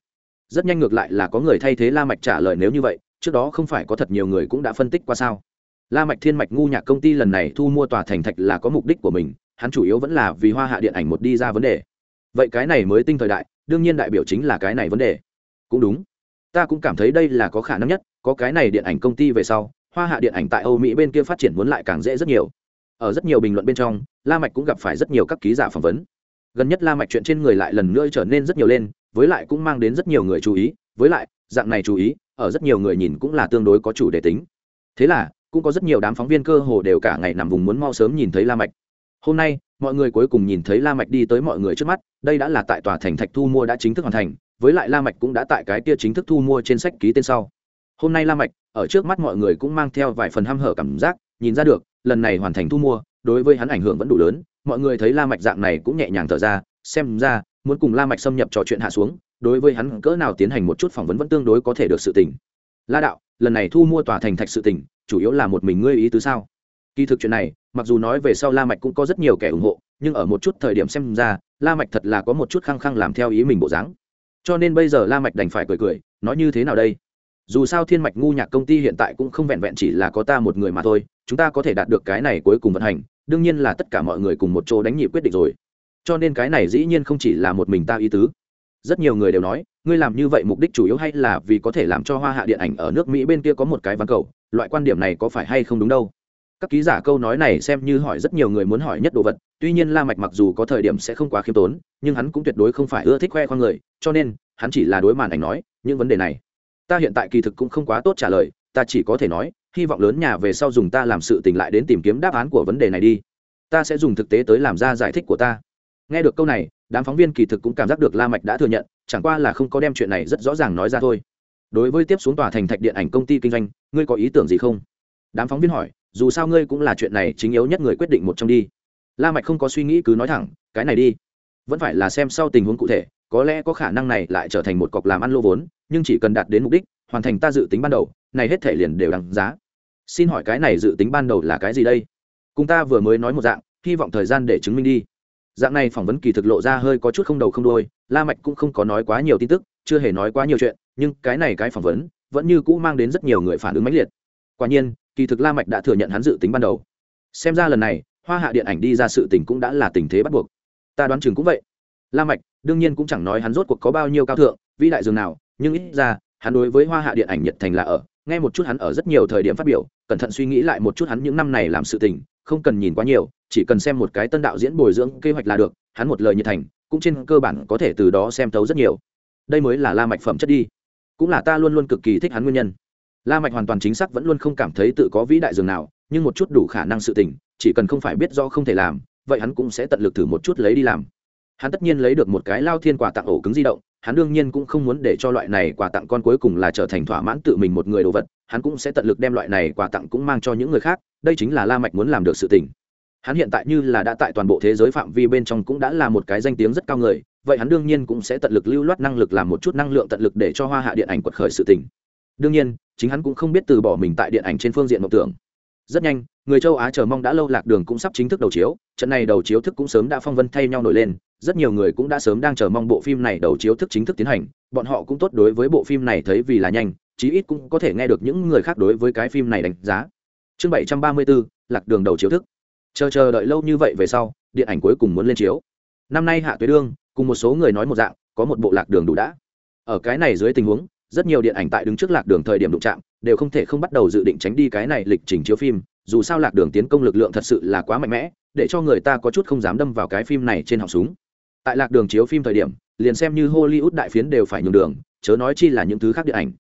Rất nhanh ngược lại là có người thay thế la mạch trả lời nếu như vậy, trước đó không phải có thật nhiều người cũng đã phân tích qua sao? La mạch thiên mạch ngu nhạc công ty lần này thu mua tòa thành thạch là có mục đích của mình, hắn chủ yếu vẫn là vì hoa hạ điện ảnh một đi ra vấn đề. Vậy cái này mới tinh thời đại, đương nhiên đại biểu chính là cái này vấn đề. Cũng đúng. Ta cũng cảm thấy đây là có khả năng nhất, có cái này điện ảnh công ty về sau, hoa hạ điện ảnh tại âu mỹ bên kia phát triển muốn lại càng dễ rất nhiều. Ở rất nhiều bình luận bên trong, la mạch cũng gặp phải rất nhiều các ký giả phỏng vấn. Gần nhất la mạch chuyện trên người lại lần nữa trở nên rất nhiều lên, với lại cũng mang đến rất nhiều người chú ý, với lại, dạng này chú ý, ở rất nhiều người nhìn cũng là tương đối có chủ đề tính. Thế là cũng có rất nhiều đám phóng viên cơ hồ đều cả ngày nằm vùng muốn mau sớm nhìn thấy la mạch. Hôm nay, mọi người cuối cùng nhìn thấy la mạch đi tới mọi người trước mắt, đây đã là tại tòa thành thạch thu mua đã chính thức hoàn thành, với lại la mạch cũng đã tại cái kia chính thức thu mua trên sách ký tên sau. Hôm nay la mạch, ở trước mắt mọi người cũng mang theo vài phần hăm hở cảm giác, nhìn ra được, lần này hoàn thành thu mua, đối với hắn ảnh hưởng vẫn đủ lớn, mọi người thấy la mạch dạng này cũng nhẹ nhàng thở ra, xem ra, muốn cùng la mạch xâm nhập trò chuyện hạ xuống, đối với hắn cỡ nào tiến hành một chút phỏng vấn vẫn tương đối có thể được sự tình. La đạo, lần này thu mua tòa thành thạch sự tình chủ yếu là một mình ngươi ý tứ sao? Kỳ thực chuyện này, mặc dù nói về sau la mạch cũng có rất nhiều kẻ ủng hộ, nhưng ở một chút thời điểm xem ra, la mạch thật là có một chút khăng khăng làm theo ý mình bộ dáng. Cho nên bây giờ la mạch đành phải cười cười, nói như thế nào đây? Dù sao thiên mạch ngu nhạc công ty hiện tại cũng không vẹn vẹn chỉ là có ta một người mà thôi, chúng ta có thể đạt được cái này cuối cùng vận hành, đương nhiên là tất cả mọi người cùng một chỗ đánh nhị quyết định rồi. Cho nên cái này dĩ nhiên không chỉ là một mình ta ý tứ. Rất nhiều người đều nói ngươi làm như vậy mục đích chủ yếu hay là vì có thể làm cho hoa hạ điện ảnh ở nước mỹ bên kia có một cái ván cầu? Loại quan điểm này có phải hay không đúng đâu? Các ký giả câu nói này xem như hỏi rất nhiều người muốn hỏi nhất đồ vật, tuy nhiên la mạch mặc dù có thời điểm sẽ không quá khiêm tốn, nhưng hắn cũng tuyệt đối không phải ưa thích khoe khoang người, cho nên, hắn chỉ là đối màn ảnh nói, những vấn đề này. Ta hiện tại kỳ thực cũng không quá tốt trả lời, ta chỉ có thể nói, hy vọng lớn nhà về sau dùng ta làm sự tình lại đến tìm kiếm đáp án của vấn đề này đi. Ta sẽ dùng thực tế tới làm ra giải thích của ta. Nghe được câu này, đám phóng viên kỳ thực cũng cảm giác được la mạch đã thừa nhận chẳng qua là không có đem chuyện này rất rõ ràng nói ra thôi. Đối với tiếp xuống tòa thành thạch điện ảnh công ty kinh doanh, ngươi có ý tưởng gì không? Đám phóng viên hỏi, dù sao ngươi cũng là chuyện này chính yếu nhất người quyết định một trong đi. La mạch không có suy nghĩ cứ nói thẳng, cái này đi. Vẫn phải là xem sau tình huống cụ thể, có lẽ có khả năng này lại trở thành một cọc làm ăn lô vốn, nhưng chỉ cần đạt đến mục đích, hoàn thành ta dự tính ban đầu, này hết thể liền đều đằng giá. Xin hỏi cái này dự tính ban đầu là cái gì đây? Cùng ta vừa mới nói một dạng, hy vọng thời gian để chứng minh đi. Dạng này phỏng vấn kỳ thực lộ ra hơi có chút không đầu không đuôi la mạch cũng không có nói quá nhiều tin tức, chưa hề nói quá nhiều chuyện, nhưng cái này cái phỏng vấn vẫn như cũ mang đến rất nhiều người phản ứng mãnh liệt. Quả nhiên, kỳ thực la mạch đã thừa nhận hắn dự tính ban đầu. Xem ra lần này, hoa hạ điện ảnh đi ra sự tình cũng đã là tình thế bắt buộc. Ta đoán chừng cũng vậy. La mạch, đương nhiên cũng chẳng nói hắn rốt cuộc có bao nhiêu cao thượng, vĩ đại dường nào, nhưng ít ra, hắn đối với hoa hạ điện ảnh nhiệt thành là ở, nghe một chút hắn ở rất nhiều thời điểm phát biểu, cẩn thận suy nghĩ lại một chút hắn những năm này làm sự tình, không cần nhìn quá nhiều, chỉ cần xem một cái tân đạo diễn bồi dưỡng kế hoạch là được, hắn một lời nhiệt thành cũng trên cơ bản có thể từ đó xem thấu rất nhiều. Đây mới là la mạch phẩm chất đi. Cũng là ta luôn luôn cực kỳ thích hắn nguyên nhân. La mạch hoàn toàn chính xác vẫn luôn không cảm thấy tự có vĩ đại dường nào, nhưng một chút đủ khả năng sự tình, chỉ cần không phải biết do không thể làm, vậy hắn cũng sẽ tận lực thử một chút lấy đi làm. Hắn tất nhiên lấy được một cái lao thiên quà tặng ổ cứng di động, hắn đương nhiên cũng không muốn để cho loại này quà tặng con cuối cùng là trở thành thỏa mãn tự mình một người đồ vật, hắn cũng sẽ tận lực đem loại này quà tặng cũng mang cho những người khác, đây chính là la mạch muốn làm được sự tình hắn hiện tại như là đã tại toàn bộ thế giới phạm vi bên trong cũng đã là một cái danh tiếng rất cao người, vậy hắn đương nhiên cũng sẽ tận lực lưu loát năng lực làm một chút năng lượng tận lực để cho hoa hạ điện ảnh quật khởi sự tình. Đương nhiên, chính hắn cũng không biết từ bỏ mình tại điện ảnh trên phương diện mộng tưởng. Rất nhanh, người châu á chờ mong đã lâu lạc đường cũng sắp chính thức đầu chiếu, trận này đầu chiếu thức cũng sớm đã phong vân thay nhau nổi lên, rất nhiều người cũng đã sớm đang chờ mong bộ phim này đầu chiếu thức chính thức tiến hành, bọn họ cũng tốt đối với bộ phim này thấy vì là nhanh, chí ít cũng có thể nghe được những người khác đối với cái phim này đánh giá. Chương bảy trăm ba mươi bốn, lạc đường đầu chiếu thức chờ chờ đợi lâu như vậy về sau, điện ảnh cuối cùng muốn lên chiếu. Năm nay hạ tuế đương, cùng một số người nói một dạng, có một bộ lạc đường đủ đã. Ở cái này dưới tình huống, rất nhiều điện ảnh tại đứng trước lạc đường thời điểm đụng chạm, đều không thể không bắt đầu dự định tránh đi cái này lịch trình chiếu phim, dù sao lạc đường tiến công lực lượng thật sự là quá mạnh mẽ, để cho người ta có chút không dám đâm vào cái phim này trên họng súng. Tại lạc đường chiếu phim thời điểm, liền xem như hollywood đại phiến đều phải nhường đường, chớ nói chi là những thứ khác điện ảnh.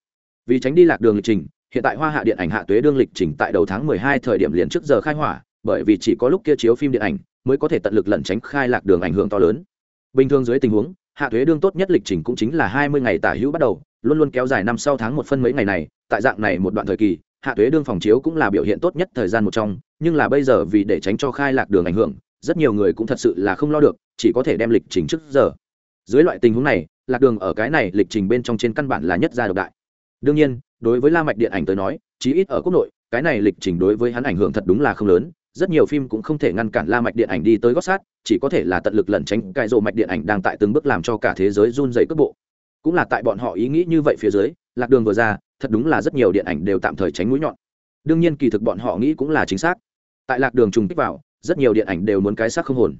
Vì tránh đi lạc đường lịch trình, hiện tại hoa hạ điện ảnh hạ tuế đương lịch trình tại đầu tháng 12 thời điểm liền trước giờ khai hỏa bởi vì chỉ có lúc kia chiếu phim điện ảnh mới có thể tận lực lẩn tránh khai lạc đường ảnh hưởng to lớn. Bình thường dưới tình huống, hạ thuế đương tốt nhất lịch trình cũng chính là hai mươi ngày tả hữu bắt đầu, luôn luôn kéo dài năm sau tháng một phân mấy ngày này, tại dạng này một đoạn thời kỳ, hạ thuế đương phòng chiếu cũng là biểu hiện tốt nhất thời gian một trong, nhưng là bây giờ vì để tránh cho khai lạc đường ảnh hưởng, rất nhiều người cũng thật sự là không lo được, chỉ có thể đem lịch trình trước giờ. Dưới loại tình huống này, lạc đường ở cái này lịch trình bên trong trên căn bản là nhất gia độc đại. Đương nhiên, đối với la mạch điện ảnh tới nói, chí ít ở quốc nội, cái này lịch trình đối với hắn ảnh hưởng thật đúng là không lớn rất nhiều phim cũng không thể ngăn cản la mạch điện ảnh đi tới gót sát, chỉ có thể là tận lực lẩn tránh cái rộ mạch điện ảnh đang tại từng bước làm cho cả thế giới run rẩy cước bộ. Cũng là tại bọn họ ý nghĩ như vậy phía dưới, lạc đường vừa ra, thật đúng là rất nhiều điện ảnh đều tạm thời tránh mũi nhọn. Đương nhiên kỳ thực bọn họ nghĩ cũng là chính xác. Tại lạc đường trùng kích vào, rất nhiều điện ảnh đều muốn cái xác không hồn.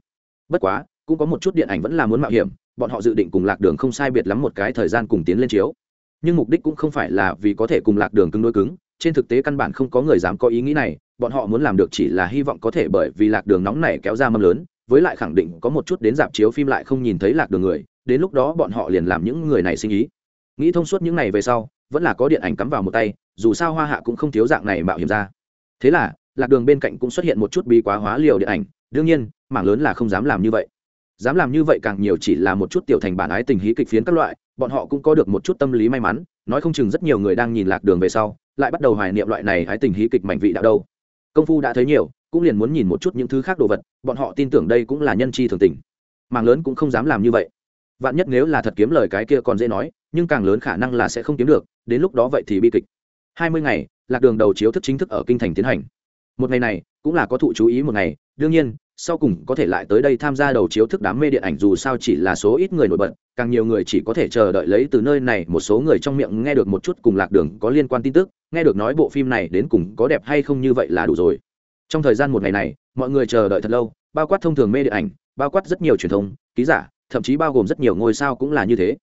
Bất quá, cũng có một chút điện ảnh vẫn là muốn mạo hiểm, bọn họ dự định cùng lạc đường không sai biệt lắm một cái thời gian cùng tiến lên chiếu. Nhưng mục đích cũng không phải là vì có thể cùng lạc đường cứng đối cứng trên thực tế căn bản không có người dám có ý nghĩ này, bọn họ muốn làm được chỉ là hy vọng có thể bởi vì lạc đường nóng này kéo ra mâm lớn, với lại khẳng định có một chút đến dạp chiếu phim lại không nhìn thấy lạc đường người, đến lúc đó bọn họ liền làm những người này sinh ý. Nghĩ thông suốt những này về sau, vẫn là có điện ảnh cắm vào một tay, dù sao hoa hạ cũng không thiếu dạng này mạo hiểm ra. Thế là, lạc đường bên cạnh cũng xuất hiện một chút bí quá hóa liều điện ảnh, đương nhiên, mảng lớn là không dám làm như vậy. Dám làm như vậy càng nhiều chỉ là một chút tiểu thành bản ái tình hí kịch phiến các loại, bọn họ cũng có được một chút tâm lý may mắn, nói không chừng rất nhiều người đang nhìn lạc đường về sau lại bắt đầu hoài niệm loại này hái tình hí kịch mảnh vị đạo đâu. Công phu đã thấy nhiều, cũng liền muốn nhìn một chút những thứ khác đồ vật, bọn họ tin tưởng đây cũng là nhân chi thường tình. Màng lớn cũng không dám làm như vậy. Vạn nhất nếu là thật kiếm lời cái kia còn dễ nói, nhưng càng lớn khả năng là sẽ không kiếm được, đến lúc đó vậy thì bi kịch. Hai mươi ngày, lạc đường đầu chiếu thức chính thức ở kinh thành tiến hành. Một ngày này, cũng là có thụ chú ý một ngày, đương nhiên, sau cùng có thể lại tới đây tham gia đầu chiếu thức đám mê điện ảnh dù sao chỉ là số ít người nổi bật, càng nhiều người chỉ có thể chờ đợi lấy từ nơi này một số người trong miệng nghe được một chút cùng lạc đường có liên quan tin tức nghe được nói bộ phim này đến cùng có đẹp hay không như vậy là đủ rồi. Trong thời gian một ngày này, mọi người chờ đợi thật lâu, bao quát thông thường mê điện ảnh, bao quát rất nhiều truyền thông, ký giả, thậm chí bao gồm rất nhiều ngôi sao cũng là như thế.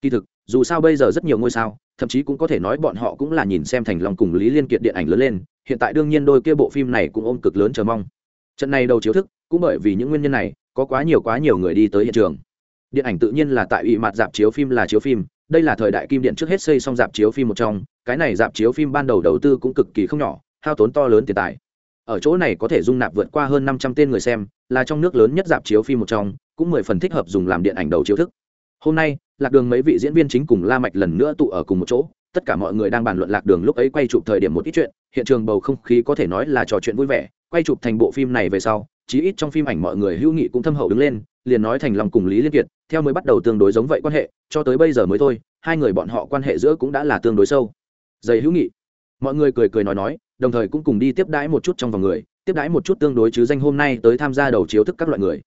Kỳ thực, dù sao bây giờ rất nhiều ngôi sao, thậm chí cũng có thể nói bọn họ cũng là nhìn xem thành lòng cùng lý liên kiệt điện ảnh lớn lên, hiện tại đương nhiên đôi kia bộ phim này cũng ôm cực lớn chờ mong. Trận này đầu chiếu thức, cũng bởi vì những nguyên nhân này, có quá nhiều quá nhiều người đi tới hiện trường. Điện ảnh tự nhiên là tại ủy mặt dạp chiếu phim là chiếu phim đây là thời đại kim điện trước hết xây xong dạp chiếu phim một trong, cái này dạp chiếu phim ban đầu đầu tư cũng cực kỳ không nhỏ, hao tốn to lớn tiền tài. Ở chỗ này có thể dung nạp vượt qua hơn năm trăm tên người xem, là trong nước lớn nhất dạp chiếu phim một trong, cũng mười phần thích hợp dùng làm điện ảnh đầu chiếu thức. Hôm nay, lạc đường mấy vị diễn viên chính cùng la mạch lần nữa tụ ở cùng một chỗ, tất cả mọi người đang bàn luận lạc đường lúc ấy quay chụp thời điểm một ít chuyện, hiện trường bầu không khí có thể nói là trò chuyện vui vẻ, quay chụp thành bộ phim này về sau, chí ít trong phim ảnh mọi người hữu nghị cũng thâm hậu đứng lên liền nói thành lòng cùng lý liên kiệt, theo mới bắt đầu tương đối giống vậy quan hệ, cho tới bây giờ mới thôi, hai người bọn họ quan hệ giữa cũng đã là tương đối sâu. Dày hữu nghị. Mọi người cười cười nói nói, đồng thời cũng cùng đi tiếp đãi một chút trong vòng người, tiếp đãi một chút tương đối chứ danh hôm nay tới tham gia đầu chiếu thức các loại người.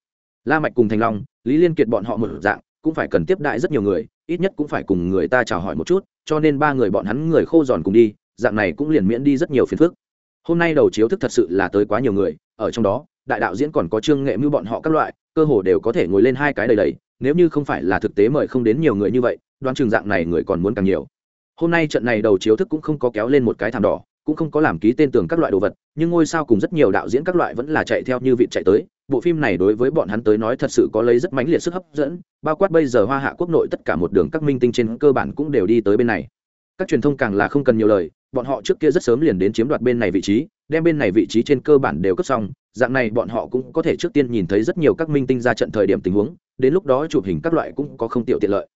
La mạch cùng thành long, lý liên kiệt bọn họ một dạng, cũng phải cần tiếp đãi rất nhiều người, ít nhất cũng phải cùng người ta chào hỏi một chút, cho nên ba người bọn hắn người khô giòn cùng đi, dạng này cũng liền miễn đi rất nhiều phiền phức. Hôm nay đầu chiếu thức thật sự là tới quá nhiều người, ở trong đó, đại đạo diễn còn có trương nghệ mưu bọn họ các loại cơ hồ đều có thể ngồi lên hai cái đầy đầy, nếu như không phải là thực tế mời không đến nhiều người như vậy, đoán chừng dạng này người còn muốn càng nhiều. Hôm nay trận này đầu chiếu thức cũng không có kéo lên một cái thảm đỏ, cũng không có làm ký tên tường các loại đồ vật, nhưng ngôi sao cùng rất nhiều đạo diễn các loại vẫn là chạy theo như vị chạy tới. Bộ phim này đối với bọn hắn tới nói thật sự có lấy rất mãnh liệt sức hấp dẫn, bao quát bây giờ hoa hạ quốc nội tất cả một đường các minh tinh trên cơ bản cũng đều đi tới bên này. Các truyền thông càng là không cần nhiều lời bọn họ trước kia rất sớm liền đến chiếm đoạt bên này vị trí, đem bên này vị trí trên cơ bản đều cấp xong, dạng này bọn họ cũng có thể trước tiên nhìn thấy rất nhiều các minh tinh ra trận thời điểm tình huống, đến lúc đó chụp hình các loại cũng có không tiểu tiện lợi.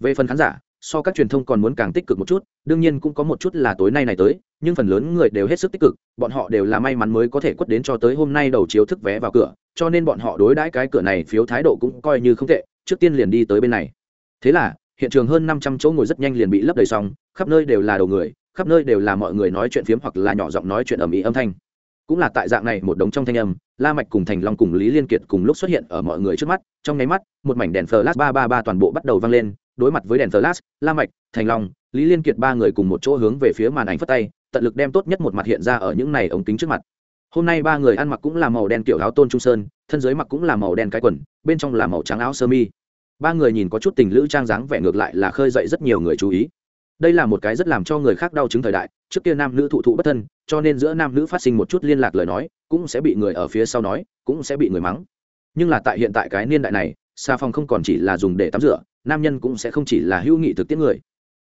Về phần khán giả, so các truyền thông còn muốn càng tích cực một chút, đương nhiên cũng có một chút là tối nay này tới, nhưng phần lớn người đều hết sức tích cực, bọn họ đều là may mắn mới có thể quất đến cho tới hôm nay đầu chiếu thức vé vào cửa, cho nên bọn họ đối đãi cái cửa này phiếu thái độ cũng coi như không tệ, trước tiên liền đi tới bên này. Thế là, hiện trường hơn năm trăm chỗ ngồi rất nhanh liền bị lấp đầy xong, khắp nơi đều là đầu người khắp nơi đều là mọi người nói chuyện phiếm hoặc là nhỏ giọng nói chuyện ở mỹ âm thanh. Cũng là tại dạng này một đống trong thanh âm, la mạch cùng thành long cùng lý liên kiệt cùng lúc xuất hiện ở mọi người trước mắt. Trong nháy mắt, một mảnh đèn flash ba ba ba toàn bộ bắt đầu vang lên, đối mặt với đèn flash, la mạch, thành long, lý liên kiệt ba người cùng một chỗ hướng về phía màn ảnh phất tay, tận lực đem tốt nhất một mặt hiện ra ở những này ống kính trước mặt. Hôm nay ba người ăn mặc cũng là màu đen kiểu áo tôn trung sơn, thân dưới mặc cũng là màu đen cái quần, bên trong là màu trắng áo sơ mi. Ba người nhìn có chút tình lữ trang dáng vẻ ngược lại là khơi dậy rất nhiều người chú ý đây là một cái rất làm cho người khác đau chứng thời đại, trước kia nam nữ thụ thụ bất thân, cho nên giữa nam nữ phát sinh một chút liên lạc lời nói, cũng sẽ bị người ở phía sau nói, cũng sẽ bị người mắng. Nhưng là tại hiện tại cái niên đại này xà phòng không còn chỉ là dùng để tắm rửa, nam nhân cũng sẽ không chỉ là hữu nghị thực tiễn người.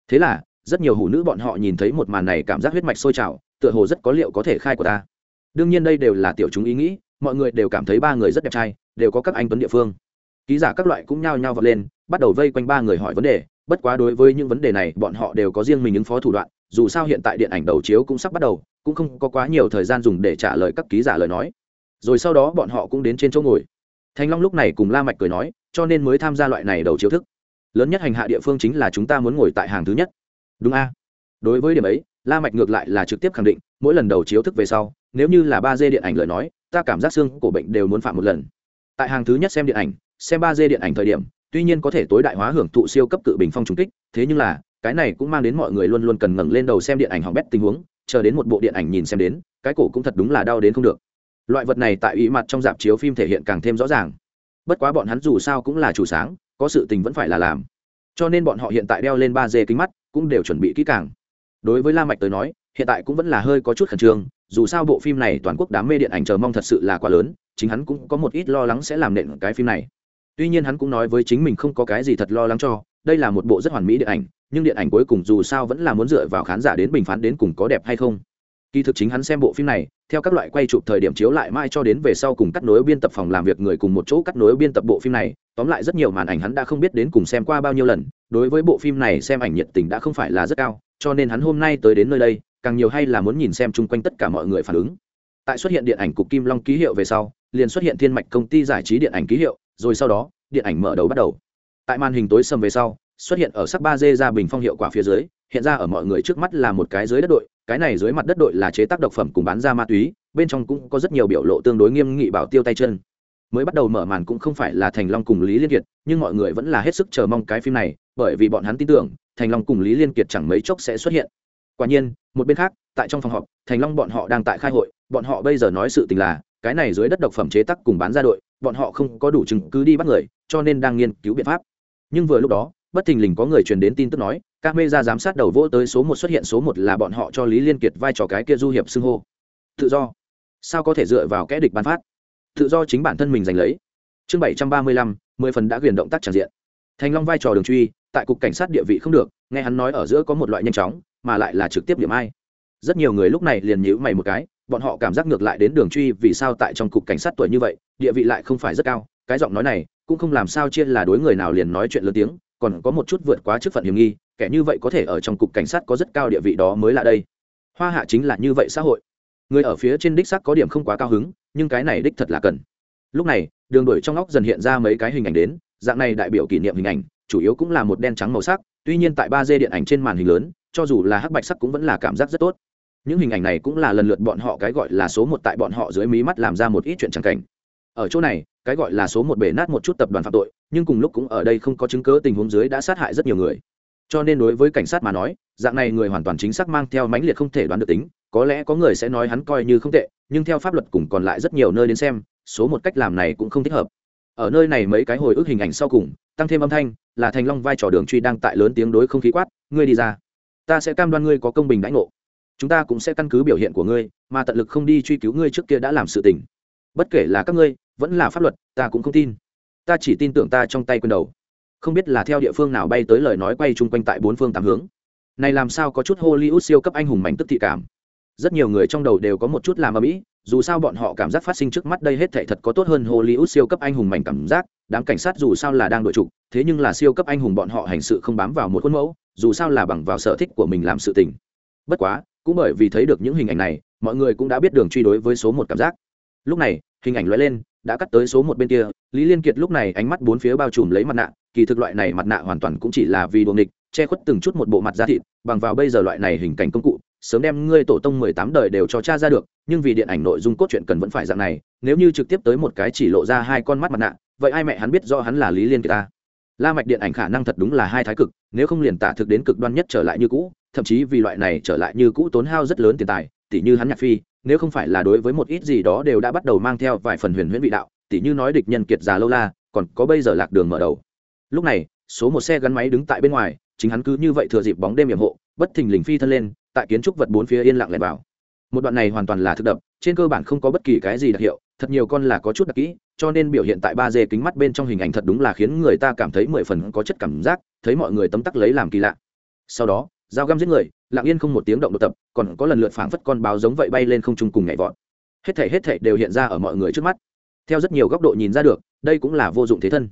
Thế là, rất nhiều hủ nữ bọn họ nhìn thấy một màn này cảm giác huyết mạch sôi trào, tựa hồ rất có liệu có thể khai của ta. Đương nhiên đây đều là tiểu chúng ý nghĩ, mọi người đều cảm thấy ba người rất đẹp trai, đều có các anh tuấn địa phương. Ký giả các loại cũng nhao nhao vật lên, bắt đầu vây quanh ba người hỏi vấn đề bất quá đối với những vấn đề này, bọn họ đều có riêng mình ứng phó thủ đoạn, dù sao hiện tại điện ảnh đầu chiếu cũng sắp bắt đầu, cũng không có quá nhiều thời gian dùng để trả lời các ký giả lời nói. Rồi sau đó bọn họ cũng đến trên chỗ ngồi. Thanh long lúc này cùng la mạch cười nói, cho nên mới tham gia loại này đầu chiếu thức. Lớn nhất hành hạ địa phương chính là chúng ta muốn ngồi tại hàng thứ nhất. Đúng a? Đối với điểm ấy, la mạch ngược lại là trực tiếp khẳng định, mỗi lần đầu chiếu thức về sau, nếu như là ba d điện ảnh lời nói, ta cảm giác xương cổ bệnh đều muốn phạm một lần. Tại hàng thứ nhất xem điện ảnh, xem ba d điện ảnh thời điểm tuy nhiên có thể tối đại hóa hưởng thụ siêu cấp cự bình phong trùng kích, thế nhưng là, cái này cũng mang đến mọi người luôn luôn cần ngẩng lên đầu xem điện ảnh hỏng bét tình huống, chờ đến một bộ điện ảnh nhìn xem đến, cái cổ cũng thật đúng là đau đến không được. Loại vật này tại ý mặt trong dạp chiếu phim thể hiện càng thêm rõ ràng. Bất quá bọn hắn dù sao cũng là chủ sáng, có sự tình vẫn phải là làm. Cho nên bọn họ hiện tại đeo lên ba d kính mắt, cũng đều chuẩn bị kỹ càng. Đối với la mạch tới nói, hiện tại cũng vẫn là hơi có chút khẩn trương, dù sao bộ phim này toàn quốc đám mê điện ảnh chờ mong thật sự là quá lớn, chính hắn cũng có một ít lo lắng sẽ làm nện cái phim này tuy nhiên hắn cũng nói với chính mình không có cái gì thật lo lắng cho, đây là một bộ rất hoàn mỹ điện ảnh, nhưng điện ảnh cuối cùng dù sao vẫn là muốn dựa vào khán giả đến bình phán đến cùng có đẹp hay không. Kỳ thực chính hắn xem bộ phim này, theo các loại quay chụp thời điểm chiếu lại mai cho đến về sau cùng cắt nối biên tập phòng làm việc người cùng một chỗ cắt nối biên tập bộ phim này, tóm lại rất nhiều màn ảnh hắn đã không biết đến cùng xem qua bao nhiêu lần, đối với bộ phim này xem ảnh nhiệt tình đã không phải là rất cao, cho nên hắn hôm nay tới đến nơi đây, càng nhiều hay là muốn nhìn xem chung quanh tất cả mọi người phản ứng. Tại xuất hiện điện ảnh cục kim long ký hiệu về sau, liền xuất hiện thiên mạch công ty giải trí điện ảnh ký hiệu rồi sau đó, điện ảnh mở đầu bắt đầu. Tại màn hình tối sầm về sau, xuất hiện ở sắc ba d ra bình phong hiệu quả phía dưới, hiện ra ở mọi người trước mắt là một cái dưới đất đội, cái này dưới mặt đất đội là chế tác độc phẩm cùng bán ra ma túy, bên trong cũng có rất nhiều biểu lộ tương đối nghiêm nghị bảo tiêu tay chân. Mới bắt đầu mở màn cũng không phải là thành long cùng lý liên kiệt, nhưng mọi người vẫn là hết sức chờ mong cái phim này, bởi vì bọn hắn tin tưởng, thành long cùng lý liên kiệt chẳng mấy chốc sẽ xuất hiện. Quả nhiên, một bên khác, tại trong phòng họp, thành long bọn họ đang tại khai hội, bọn họ bây giờ nói sự tình là cái này dưới đất độc phẩm chế tác cùng bán ra đội, bọn họ không có đủ chứng cứ đi bắt người, cho nên đang nghiên cứu biện pháp. Nhưng vừa lúc đó, bất thình lình có người truyền đến tin tức nói các mê ra giám sát đầu vỗ tới số một xuất hiện số một là bọn họ cho lý liên kiệt vai trò cái kia du hiệp xưng hô. Tự do. Sao có thể dựa vào kẽ địch bán phát? Tự do chính bản thân mình giành lấy. Chương bảy trăm ba mươi lăm, mười phần đã quyền động tác tràn diện. Thành long vai trò đường truy, tại cục cảnh sát địa vị không được, nghe hắn nói ở giữa có một loại nhanh chóng, mà lại là trực tiếp điểm ai. Rất nhiều người lúc này liền nhữ mày một cái bọn họ cảm giác ngược lại đến đường truy vì sao tại trong cục cảnh sát tuổi như vậy, địa vị lại không phải rất cao, cái giọng nói này cũng không làm sao chia là đối người nào liền nói chuyện lớn tiếng, còn có một chút vượt quá chức phận hiểm nghi, kẻ như vậy có thể ở trong cục cảnh sát có rất cao địa vị đó mới là đây. Hoa hạ chính là như vậy xã hội. Người ở phía trên đích sắc có điểm không quá cao hứng, nhưng cái này đích thật là cần. Lúc này, đường đổi trong óc dần hiện ra mấy cái hình ảnh đến, dạng này đại biểu kỷ niệm hình ảnh, chủ yếu cũng là một đen trắng màu sắc, tuy nhiên tại ba d điện ảnh trên màn hình lớn, cho dù là hắc bạch sắc cũng vẫn là cảm giác rất tốt những hình ảnh này cũng là lần lượt bọn họ cái gọi là số một tại bọn họ dưới mí mắt làm ra một ít chuyện trắng cảnh. Ở chỗ này, cái gọi là số một bể nát một chút tập đoàn phạm tội, nhưng cùng lúc cũng ở đây không có chứng cớ tình huống dưới đã sát hại rất nhiều người. Cho nên đối với cảnh sát mà nói, dạng này người hoàn toàn chính xác mang theo mãnh liệt không thể đoán được tính, có lẽ có người sẽ nói hắn coi như không tệ, nhưng theo pháp luật cùng còn lại rất nhiều nơi đến xem, số một cách làm này cũng không thích hợp. Ở nơi này mấy cái hồi ức hình ảnh sau cùng, tăng thêm âm thanh, là thành long vai trò đường truy đang tại lớn tiếng đối không khí quát, ngươi đi ra. Ta sẽ cam đoan ngươi có công bình đãi ngộ chúng ta cũng sẽ căn cứ biểu hiện của ngươi, mà tận lực không đi truy cứu ngươi trước kia đã làm sự tình. Bất kể là các ngươi, vẫn là pháp luật, ta cũng không tin. Ta chỉ tin tưởng ta trong tay quyền đầu. Không biết là theo địa phương nào bay tới lời nói quay chung quanh tại bốn phương tám hướng. Này làm sao có chút hollywood siêu cấp anh hùng mảnh tức thị cảm? Rất nhiều người trong đầu đều có một chút làm ở mỹ dù sao bọn họ cảm giác phát sinh trước mắt đây hết thảy thật có tốt hơn hollywood siêu cấp anh hùng mảnh cảm giác, đám cảnh sát dù sao là đang đội trục, thế nhưng là siêu cấp anh hùng bọn họ hành sự không bám vào một khuôn mẫu, dù sao là bằng vào sở thích của mình làm sự tình. Bất quá cũng bởi vì thấy được những hình ảnh này, mọi người cũng đã biết đường truy đối với số một cảm giác. Lúc này, hình ảnh lóe lên, đã cắt tới số một bên kia, lý liên kiệt lúc này ánh mắt bốn phía bao trùm lấy mặt nạ, kỳ thực loại này mặt nạ hoàn toàn cũng chỉ là vì đuồng địch che khuất từng chút một bộ mặt da thịt, bằng vào bây giờ loại này hình cảnh công cụ, sớm đem ngươi tổ tông mười tám đời đều cho cha ra được, nhưng vì điện ảnh nội dung cốt truyện cần vẫn phải dạng này, nếu như trực tiếp tới một cái chỉ lộ ra hai con mắt mặt nạ, vậy ai mẹ hắn biết do hắn là lý liên kiệt ta? La mạch điện ảnh khả năng thật đúng là hai thái cực, nếu không liền tả thực đến cực đoan nhất trở lại như cũ thậm chí vì loại này trở lại như cũ tốn hao rất lớn tiền tài tỷ như hắn nhạc phi, nếu không phải là đối với một ít gì đó đều đã bắt đầu mang theo vài phần huyền huyễn vị đạo tỷ như nói địch nhân kiệt già lâu la, còn có bây giờ lạc đường mở đầu. Lúc này, số một xe gắn máy đứng tại bên ngoài, chính hắn cứ như vậy thừa dịp bóng đêm hiểm hộ, bất thình lình phi thân lên, tại kiến trúc vật bốn phía yên lặng lẻn vào. Một đoạn này hoàn toàn là thực đập, trên cơ bản không có bất kỳ cái gì đặc hiệu, thật nhiều con là có chút đặc kỹ, cho nên biểu hiện tại ba d kính mắt bên trong hình ảnh thật đúng là khiến người ta cảm thấy mười phần có chất cảm giác, thấy mọi người tấm tắc lấy làm kỳ lạ. Sau đó dao găm giết người, lặng yên không một tiếng động độc tập, còn có lần lượt phảng phất con báo giống vậy bay lên không trung cùng nhảy vọt. Hết thể hết thể đều hiện ra ở mọi người trước mắt. Theo rất nhiều góc độ nhìn ra được, đây cũng là vô dụng thế thân.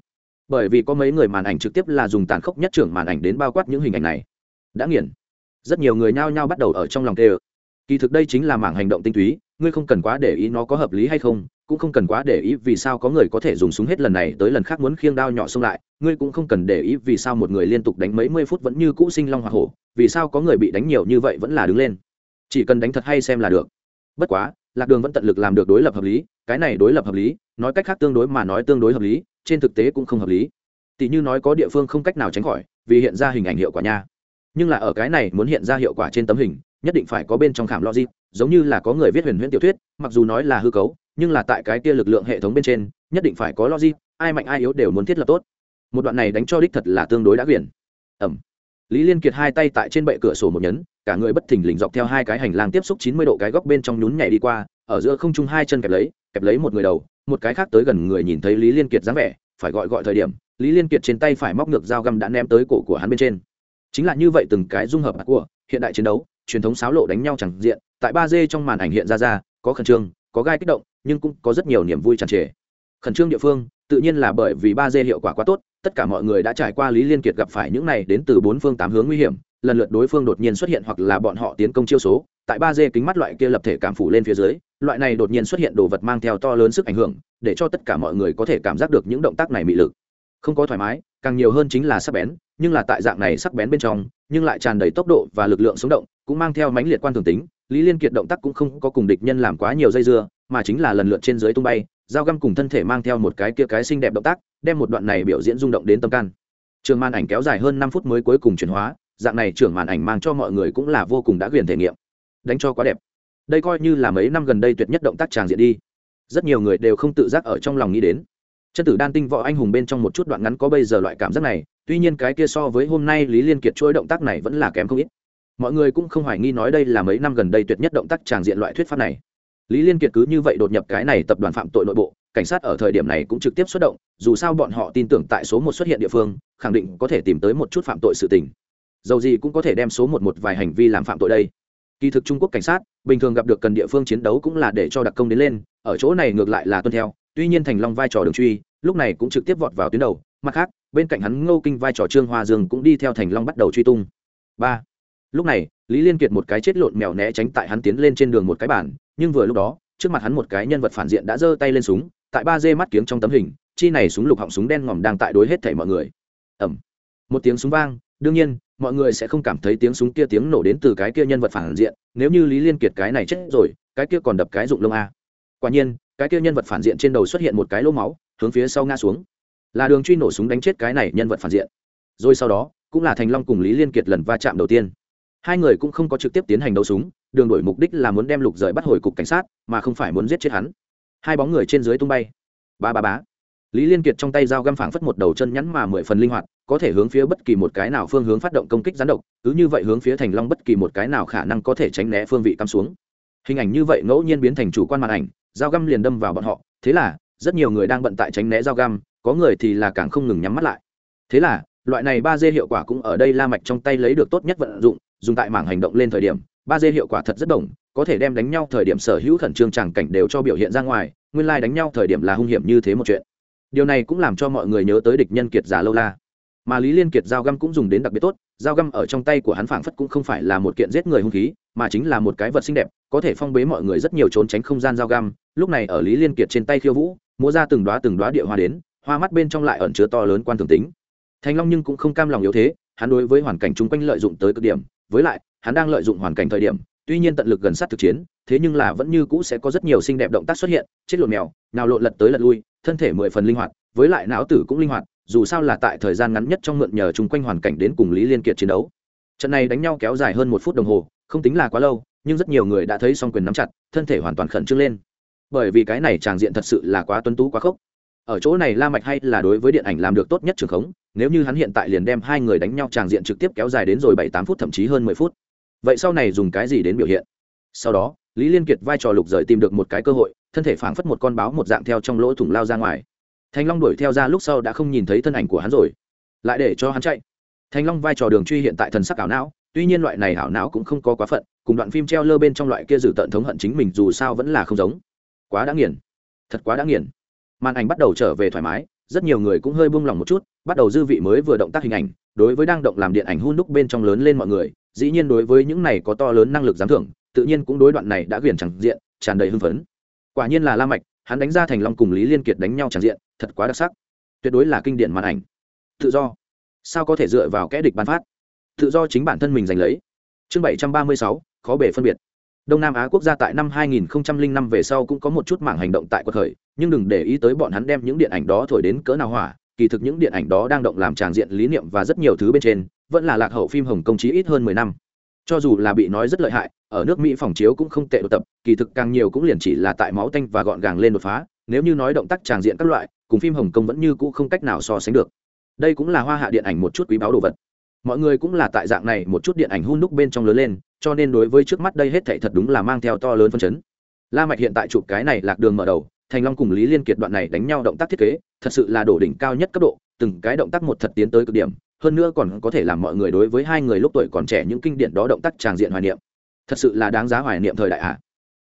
Bởi vì có mấy người màn ảnh trực tiếp là dùng tàn khốc nhất trưởng màn ảnh đến bao quát những hình ảnh này. Đã nghiền. Rất nhiều người nhao nhao bắt đầu ở trong lòng tê ơ kỳ thực đây chính là mảng hành động tinh túy, ngươi không cần quá để ý nó có hợp lý hay không cũng không cần quá để ý vì sao có người có thể dùng súng hết lần này tới lần khác muốn khiêng đao nhỏ xông lại, ngươi cũng không cần để ý vì sao một người liên tục đánh mấy mươi phút vẫn như cũ sinh long hoa hổ, vì sao có người bị đánh nhiều như vậy vẫn là đứng lên. Chỉ cần đánh thật hay xem là được. Bất quá, lạc đường vẫn tận lực làm được đối lập hợp lý, cái này đối lập hợp lý, nói cách khác tương đối mà nói tương đối hợp lý, trên thực tế cũng không hợp lý. Tỷ như nói có địa phương không cách nào tránh khỏi, vì hiện ra hình ảnh hiệu quả nha. Nhưng là ở cái này muốn hiện ra hiệu quả trên tấm hình, nhất định phải có bên trong khảm logic, giống như là có người viết huyền huyễn tiểu thuyết, mặc dù nói là hư cấu nhưng là tại cái kia lực lượng hệ thống bên trên, nhất định phải có logic, ai mạnh ai yếu đều muốn thiết lập tốt. Một đoạn này đánh cho đích thật là tương đối đã quyển. Ẩm. Lý liên kiệt hai tay tại trên bệ cửa sổ một nhấn, cả người bất thình lình dọc theo hai cái hành lang tiếp xúc chín mươi độ cái góc bên trong nhún nhảy đi qua, ở giữa không trung hai chân kẹp lấy kẹp lấy một người đầu, một cái khác tới gần người nhìn thấy lý liên kiệt dáng vẻ, phải gọi gọi thời điểm, lý liên kiệt trên tay phải móc ngược dao găm đã ném tới cổ của hắn bên trên. Chính là như vậy từng cái dung hợp của hiện đại chiến đấu, truyền thống sáo lộ đánh nhau chẳng diện, tại ba d trong màn ảnh hiện ra ra, có khẩn trương, có gai kích động nhưng cũng có rất nhiều niềm vui tràn trề. Khẩn trương địa phương, tự nhiên là bởi vì ba d hiệu quả quá tốt, tất cả mọi người đã trải qua lý liên kiệt gặp phải những này đến từ bốn phương tám hướng nguy hiểm, lần lượt đối phương đột nhiên xuất hiện hoặc là bọn họ tiến công chiêu số, tại ba d kính mắt loại kia lập thể cảm phủ lên phía dưới, loại này đột nhiên xuất hiện đồ vật mang theo to lớn sức ảnh hưởng, để cho tất cả mọi người có thể cảm giác được những động tác này mị lực. Không có thoải mái, càng nhiều hơn chính là sắc bén, nhưng là tại dạng này sắc bén bên trong, nhưng lại tràn đầy tốc độ và lực lượng sống động, cũng mang theo mãnh liệt quan thường tính, lý liên kiệt động tác cũng không có cùng địch nhân làm quá nhiều dây dưa mà chính là lần lượt trên dưới tung bay, dao găm cùng thân thể mang theo một cái kia cái xinh đẹp động tác, đem một đoạn này biểu diễn rung động đến tâm can. Trường màn ảnh kéo dài hơn năm phút mới cuối cùng chuyển hóa, dạng này trưởng màn ảnh mang cho mọi người cũng là vô cùng đã quyền thể nghiệm. Đánh cho quá đẹp. Đây coi như là mấy năm gần đây tuyệt nhất động tác tràng diện đi. Rất nhiều người đều không tự giác ở trong lòng nghĩ đến. Chân tử đan tinh võ anh hùng bên trong một chút đoạn ngắn có bây giờ loại cảm giác này, tuy nhiên cái kia so với hôm nay lý liên kiệt chuỗi động tác này vẫn là kém không ít. Mọi người cũng không hoài nghi nói đây là mấy năm gần đây tuyệt nhất động tác tràng diện loại thuyết pháp này lý liên kiệt cứ như vậy đột nhập cái này tập đoàn phạm tội nội bộ, cảnh sát ở thời điểm này cũng trực tiếp xuất động, dù sao bọn họ tin tưởng tại số một xuất hiện địa phương, khẳng định có thể tìm tới một chút phạm tội sự tình. Dầu gì cũng có thể đem số một một vài hành vi làm phạm tội đây. Kỳ thực trung quốc cảnh sát, bình thường gặp được cần địa phương chiến đấu cũng là để cho đặc công đến lên, ở chỗ này ngược lại là tuân theo, tuy nhiên thành long vai trò đường truy, lúc này cũng trực tiếp vọt vào tuyến đầu, mặt khác, bên cạnh hắn ngô kinh vai trò trương hoa dương cũng đi theo thành long bắt đầu truy tung. Ba. Lúc này, lý liên kiệt một cái chết lộn mèo né tránh tại hắn tiến lên trên đường một cái bản nhưng vừa lúc đó, trước mặt hắn một cái nhân vật phản diện đã giơ tay lên súng, tại ba dê mắt kiếng trong tấm hình, chi này súng lục họng súng đen ngòm đang tại đối hết thảy mọi người. Ẩm một tiếng súng vang, đương nhiên, mọi người sẽ không cảm thấy tiếng súng kia tiếng nổ đến từ cái kia nhân vật phản diện, nếu như lý liên kiệt cái này chết rồi, cái kia còn đập cái dụng lông a. Quả nhiên, cái kia nhân vật phản diện trên đầu xuất hiện một cái lỗ máu, hướng phía sau ngã xuống. Là đường truy nổ súng đánh chết cái này nhân vật phản diện. Rồi sau đó, cũng là thành long cùng lý liên kiệt lần va chạm đầu tiên. Hai người cũng không có trực tiếp tiến hành đấu súng đường đổi mục đích là muốn đem lục rời bắt hồi cục cảnh sát, mà không phải muốn giết chết hắn. Hai bóng người trên dưới tung bay. Ba ba bá lý liên kiệt trong tay dao găm phảng phất một đầu chân nhắn mà mười phần linh hoạt, có thể hướng phía bất kỳ một cái nào phương hướng phát động công kích gián độc, cứ như vậy hướng phía thành long bất kỳ một cái nào khả năng có thể tránh né phương vị cắm xuống. Hình ảnh như vậy ngẫu nhiên biến thành chủ quan màn ảnh, dao găm liền đâm vào bọn họ. Thế là, rất nhiều người đang bận tại tránh né dao găm, có người thì là càng không ngừng nhắm mắt lại. Thế là, loại này ba d hiệu quả cũng ở đây la mạch trong tay lấy được tốt nhất vận dụng, dùng tại mảng hành động lên thời điểm ba d hiệu quả thật rất đồng, có thể đem đánh nhau thời điểm sở hữu khẩn trương chẳng cảnh đều cho biểu hiện ra ngoài, nguyên lai đánh nhau thời điểm là hung hiểm như thế một chuyện. Điều này cũng làm cho mọi người nhớ tới địch nhân kiệt giả lâu la. Mà lý liên kiệt dao găm cũng dùng đến đặc biệt tốt dao găm ở trong tay của hắn phảng phất cũng không phải là một kiện giết người hung khí, mà chính là một cái vật xinh đẹp, có thể phong bế mọi người rất nhiều trốn tránh không gian dao găm. Lúc này ở lý liên kiệt trên tay khiêu vũ, múa ra từng đoá từng đoá địa hoa đến, hoa mắt bên trong lại ẩn chứa to lớn quan thường tính. Thành long nhưng cũng không cam lòng yếu thế, hắn đối với hoàn cảnh chung quanh lợi dụng tới cực điểm, với lại hắn đang lợi dụng hoàn cảnh thời điểm, tuy nhiên tận lực gần sát thực chiến, thế nhưng là vẫn như cũ sẽ có rất nhiều xinh đẹp động tác xuất hiện, chết lộn mèo, nào lộn lật tới lật lui, thân thể mười phần linh hoạt, với lại não tử cũng linh hoạt, dù sao là tại thời gian ngắn nhất trong mượn nhờ chung quanh hoàn cảnh đến cùng lý liên kiệt chiến đấu. Trận này đánh nhau kéo dài hơn một phút đồng hồ, không tính là quá lâu, nhưng rất nhiều người đã thấy song quyền nắm chặt, thân thể hoàn toàn khẩn trương lên. Bởi vì cái này tràng diện thật sự là quá tuân tú quá khốc. Ở chỗ này la mạch hay là đối với điện ảnh làm được tốt nhất trường khống, nếu như hắn hiện tại liền đem hai người đánh nhau tràng diện trực tiếp kéo dài đến rồi bảy tám phút thậm chí hơn mười phút vậy sau này dùng cái gì đến biểu hiện? Sau đó, lý liên kiệt vai trò lục rời tìm được một cái cơ hội, thân thể phảng phất một con báo một dạng theo trong lỗ thủng lao ra ngoài. Thanh long đuổi theo ra lúc sau đã không nhìn thấy thân ảnh của hắn rồi. Lại để cho hắn chạy. Thanh long vai trò đường truy hiện tại thần sắc ảo não, tuy nhiên loại này ảo não cũng không có quá phận, cùng đoạn phim treo lơ bên trong loại kia dự tận thống hận chính mình dù sao vẫn là không giống. Quá đã nghiền. Thật quá đã nghiền. Màn ảnh bắt đầu trở về thoải mái, rất nhiều người cũng hơi buông lỏng một chút, bắt đầu dư vị mới vừa động tác hình ảnh, đối với đang động làm điện ảnh hun đúc bên trong lớn lên mọi người dĩ nhiên đối với những này có to lớn năng lực giám thưởng, tự nhiên cũng đối đoạn này đã quyển chẳng diện, tràn đầy hưng phấn. Quả nhiên là la mạch, hắn đánh ra thành long cùng lý liên kiệt đánh nhau tràn diện, thật quá đặc sắc. Tuyệt đối là kinh điển màn ảnh. Tự do. Sao có thể dựa vào kẽ địch ban phát? Tự do chính bản thân mình giành lấy. Chương bảy trăm ba mươi sáu, khó bể phân biệt. Đông nam á quốc gia tại năm 2005 về sau cũng có một chút mảng hành động tại quật khởi, nhưng đừng để ý tới bọn hắn đem những điện ảnh đó thổi đến cỡ nào hỏa, kỳ thực những điện ảnh đó đang động làm tràng diện lý niệm và rất nhiều thứ bên trên vẫn là lạc hậu phim hồng công chí ít hơn mười năm. Cho dù là bị nói rất lợi hại, ở nước mỹ phòng chiếu cũng không tệ đột tập, kỳ thực càng nhiều cũng liền chỉ là tại máu tanh và gọn gàng lên đột phá, nếu như nói động tác tràng diện các loại, cùng phim hồng kông vẫn như cũ không cách nào so sánh được. Đây cũng là hoa hạ điện ảnh một chút quý báu đồ vật. Mọi người cũng là tại dạng này một chút điện ảnh hun đúc bên trong lớn lên, cho nên đối với trước mắt đây hết thảy thật đúng là mang theo to lớn phân chấn. La mạch hiện tại chụp cái này lạc đường mở đầu, thành long cùng lý liên kiệt đoạn này đánh nhau động tác thiết kế, thật sự là đổ đỉnh cao nhất cấp độ, từng cái động tác một thật tiến tới cực điểm hơn nữa còn có thể làm mọi người đối với hai người lúc tuổi còn trẻ những kinh điển đó động tác tràng diện hoài niệm. Thật sự là đáng giá hoài niệm thời đại à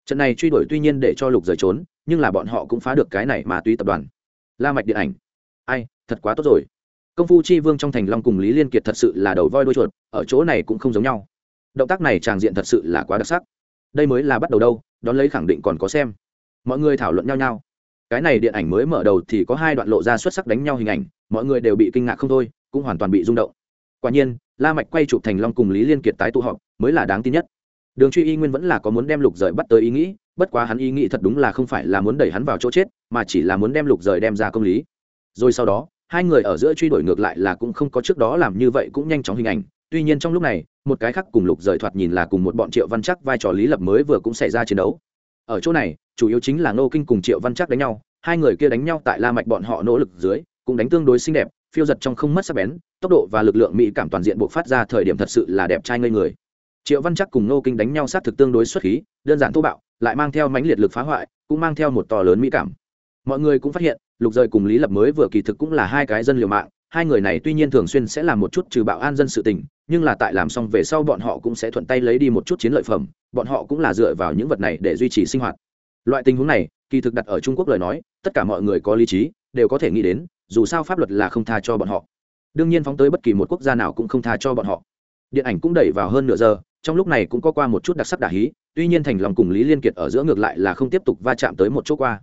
trận này truy đuổi tuy nhiên để cho lục rời trốn, nhưng là bọn họ cũng phá được cái này mà tuy tập đoàn. La mạch điện ảnh. Ai, thật quá tốt rồi. Công phu chi vương trong thành long cùng lý liên kiệt thật sự là đầu voi đuôi chuột, ở chỗ này cũng không giống nhau. Động tác này tràng diện thật sự là quá đặc sắc. Đây mới là bắt đầu đâu, đón lấy khẳng định còn có xem. Mọi người thảo luận nhau nhau. Cái này điện ảnh mới mở đầu thì có hai đoạn lộ ra xuất sắc đánh nhau hình ảnh, mọi người đều bị kinh ngạc không thôi cũng hoàn toàn bị rung động. Quả nhiên, la mạch quay chụp thành long cùng lý liên kiệt tái tụ họp mới là đáng tin nhất. Đường truy y nguyên vẫn là có muốn đem lục rời bắt tới ý nghĩ, bất quá hắn ý nghĩ thật đúng là không phải là muốn đẩy hắn vào chỗ chết, mà chỉ là muốn đem lục rời đem ra công lý. Rồi sau đó, hai người ở giữa truy đuổi ngược lại là cũng không có trước đó làm như vậy cũng nhanh chóng hình ảnh. Tuy nhiên trong lúc này, một cái khác cùng lục rời thoạt nhìn là cùng một bọn triệu văn chắc vai trò lý lập mới vừa cũng xảy ra chiến đấu. Ở chỗ này, chủ yếu chính là nô kinh cùng triệu văn chắc đánh nhau, hai người kia đánh nhau tại la mạch bọn họ nỗ lực dưới, cũng đánh tương đối xinh đẹp phiêu giật trong không mất sắc bén, tốc độ và lực lượng mỹ cảm toàn diện bộc phát ra thời điểm thật sự là đẹp trai ngây người. Triệu văn chắc cùng nô kinh đánh nhau sát thực tương đối xuất khí, đơn giản thô bạo, lại mang theo mãnh liệt lực phá hoại, cũng mang theo một to lớn mỹ cảm. Mọi người cũng phát hiện, lục rời cùng lý lập mới vừa kỳ thực cũng là hai cái dân liều mạng, hai người này tuy nhiên thường xuyên sẽ làm một chút trừ bạo an dân sự tình, nhưng là tại làm xong về sau bọn họ cũng sẽ thuận tay lấy đi một chút chiến lợi phẩm, bọn họ cũng là dựa vào những vật này để duy trì sinh hoạt. Loại tình huống này kỳ thực đặt ở trung quốc lời nói, tất cả mọi người có lý trí, đều có thể nghĩ đến, dù sao pháp luật là không tha cho bọn họ. Đương nhiên phóng tới bất kỳ một quốc gia nào cũng không tha cho bọn họ. Điện ảnh cũng đẩy vào hơn nửa giờ, trong lúc này cũng có qua một chút đặc sắc đả hí, tuy nhiên thành lòng cùng lý liên kiệt ở giữa ngược lại là không tiếp tục va chạm tới một chỗ qua.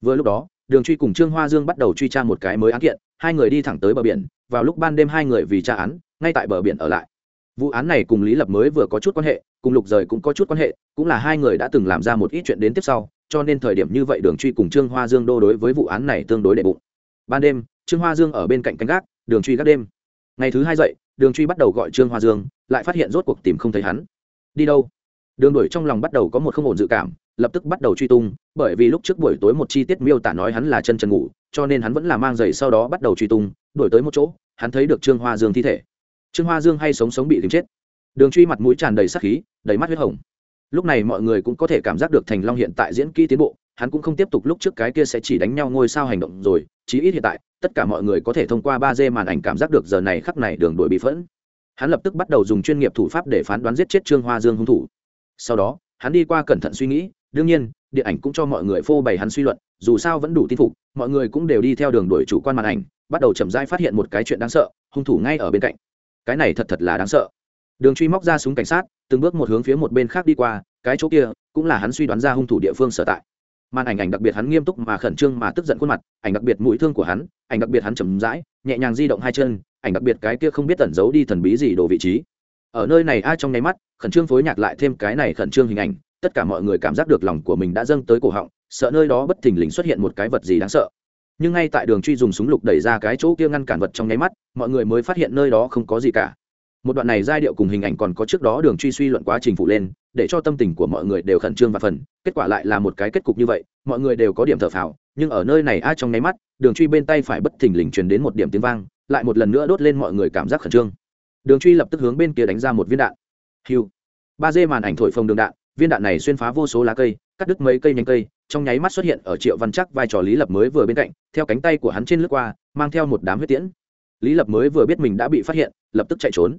Vừa lúc đó, đường truy cùng trương hoa dương bắt đầu truy tra một cái mới án kiện, hai người đi thẳng tới bờ biển, vào lúc ban đêm hai người vì tra án, ngay tại bờ biển ở lại. Vụ án này cùng lý lập mới vừa có chút quan hệ cùng lục rời cũng có chút quan hệ, cũng là hai người đã từng làm ra một ít chuyện đến tiếp sau, cho nên thời điểm như vậy đường truy cùng trương hoa dương đô đối với vụ án này tương đối đệ bụng. Ban đêm, trương hoa dương ở bên cạnh canh gác, đường truy gác đêm. Ngày thứ hai dậy, đường truy bắt đầu gọi trương hoa dương, lại phát hiện rốt cuộc tìm không thấy hắn. Đi đâu? Đường đuổi trong lòng bắt đầu có một không ổn dự cảm, lập tức bắt đầu truy tung, bởi vì lúc trước buổi tối một chi tiết miêu tả nói hắn là chân trần ngủ, cho nên hắn vẫn là mang giày sau đó bắt đầu truy tung. Đổi tới một chỗ, hắn thấy được trương hoa dương thi thể. Trương hoa dương hay sống sống bị tìm chết đường truy mặt mũi tràn đầy sắc khí, đầy mắt huyết hồng. Lúc này mọi người cũng có thể cảm giác được thành long hiện tại diễn kỹ tiến bộ, hắn cũng không tiếp tục lúc trước cái kia sẽ chỉ đánh nhau ngôi sao hành động rồi, chí ít hiện tại, tất cả mọi người có thể thông qua ba d màn ảnh cảm giác được giờ này khắc này đường đội bị phẫn. Hắn lập tức bắt đầu dùng chuyên nghiệp thủ pháp để phán đoán giết chết trương hoa dương hung thủ. Sau đó, hắn đi qua cẩn thận suy nghĩ, đương nhiên, điện ảnh cũng cho mọi người phô bày hắn suy luận, dù sao vẫn đủ tin phục, mọi người cũng đều đi theo đường đuổi chủ quan màn ảnh, bắt đầu chậm rãi phát hiện một cái chuyện đáng sợ, hung thủ ngay ở bên cạnh. Cái này thật thật là đáng sợ đường truy móc ra súng cảnh sát, từng bước một hướng phía một bên khác đi qua, cái chỗ kia cũng là hắn suy đoán ra hung thủ địa phương sở tại. Màn ảnh ảnh đặc biệt hắn nghiêm túc mà khẩn trương mà tức giận khuôn mặt, ảnh đặc biệt mũi thương của hắn, ảnh đặc biệt hắn chầm rãi, nhẹ nhàng di động hai chân, ảnh đặc biệt cái kia không biết tẩn giấu đi thần bí gì đồ vị trí. Ở nơi này ai trong nháy mắt, khẩn trương phối nhạc lại thêm cái này khẩn trương hình ảnh, tất cả mọi người cảm giác được lòng của mình đã dâng tới cổ họng, sợ nơi đó bất thình lình xuất hiện một cái vật gì đáng sợ. Nhưng ngay tại đường truy dùng súng lục đẩy ra cái chỗ kia ngăn cản vật trong nháy mắt, mọi người mới phát hiện nơi đó không có gì cả một đoạn này giai điệu cùng hình ảnh còn có trước đó đường truy suy luận quá trình phụ lên, để cho tâm tình của mọi người đều khẩn trương và phần, kết quả lại là một cái kết cục như vậy, mọi người đều có điểm thở phào, nhưng ở nơi này ai trong nháy mắt, đường truy bên tay phải bất thình lình truyền đến một điểm tiếng vang, lại một lần nữa đốt lên mọi người cảm giác khẩn trương. Đường truy lập tức hướng bên kia đánh ra một viên đạn. Hiu. Ba d màn ảnh thổi phồng đường đạn, viên đạn này xuyên phá vô số lá cây, cắt đứt mấy cây nhánh cây, trong nháy mắt xuất hiện ở triệu văn chắc vai trò lý lập mới vừa bên cạnh, theo cánh tay của hắn trên lướt qua, mang theo một đám huyết tiễn. Lý lập mới vừa biết mình đã bị phát hiện, lập tức chạy trốn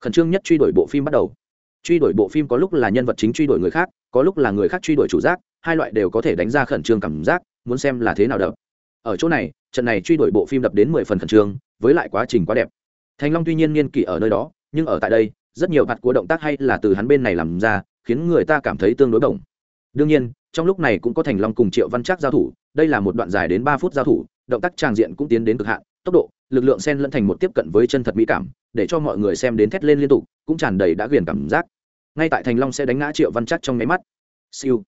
khẩn trương nhất truy đuổi bộ phim bắt đầu. Truy đuổi bộ phim có lúc là nhân vật chính truy đuổi người khác, có lúc là người khác truy đuổi chủ giác, hai loại đều có thể đánh ra khẩn trương cảm giác, muốn xem là thế nào đập. Ở chỗ này, trận này truy đuổi bộ phim đập đến mười phần khẩn trương, với lại quá trình quá đẹp. Thành long tuy nhiên nghiên kỷ ở nơi đó, nhưng ở tại đây, rất nhiều mặt của động tác hay là từ hắn bên này làm ra, khiến người ta cảm thấy tương đối bổng. Đương nhiên, trong lúc này cũng có thành long cùng triệu văn trác giao thủ, đây là một đoạn dài đến ba phút giao thủ, động tác tràng diện cũng tiến đến cực hạn, tốc độ lực lượng sen lẫn thành một tiếp cận với chân thật mỹ cảm, để cho mọi người xem đến thét lên liên tục, cũng tràn đầy đã ghiền cảm giác. Ngay tại thành long sẽ đánh ngã triệu văn chắc trong nháy mắt. Siêu.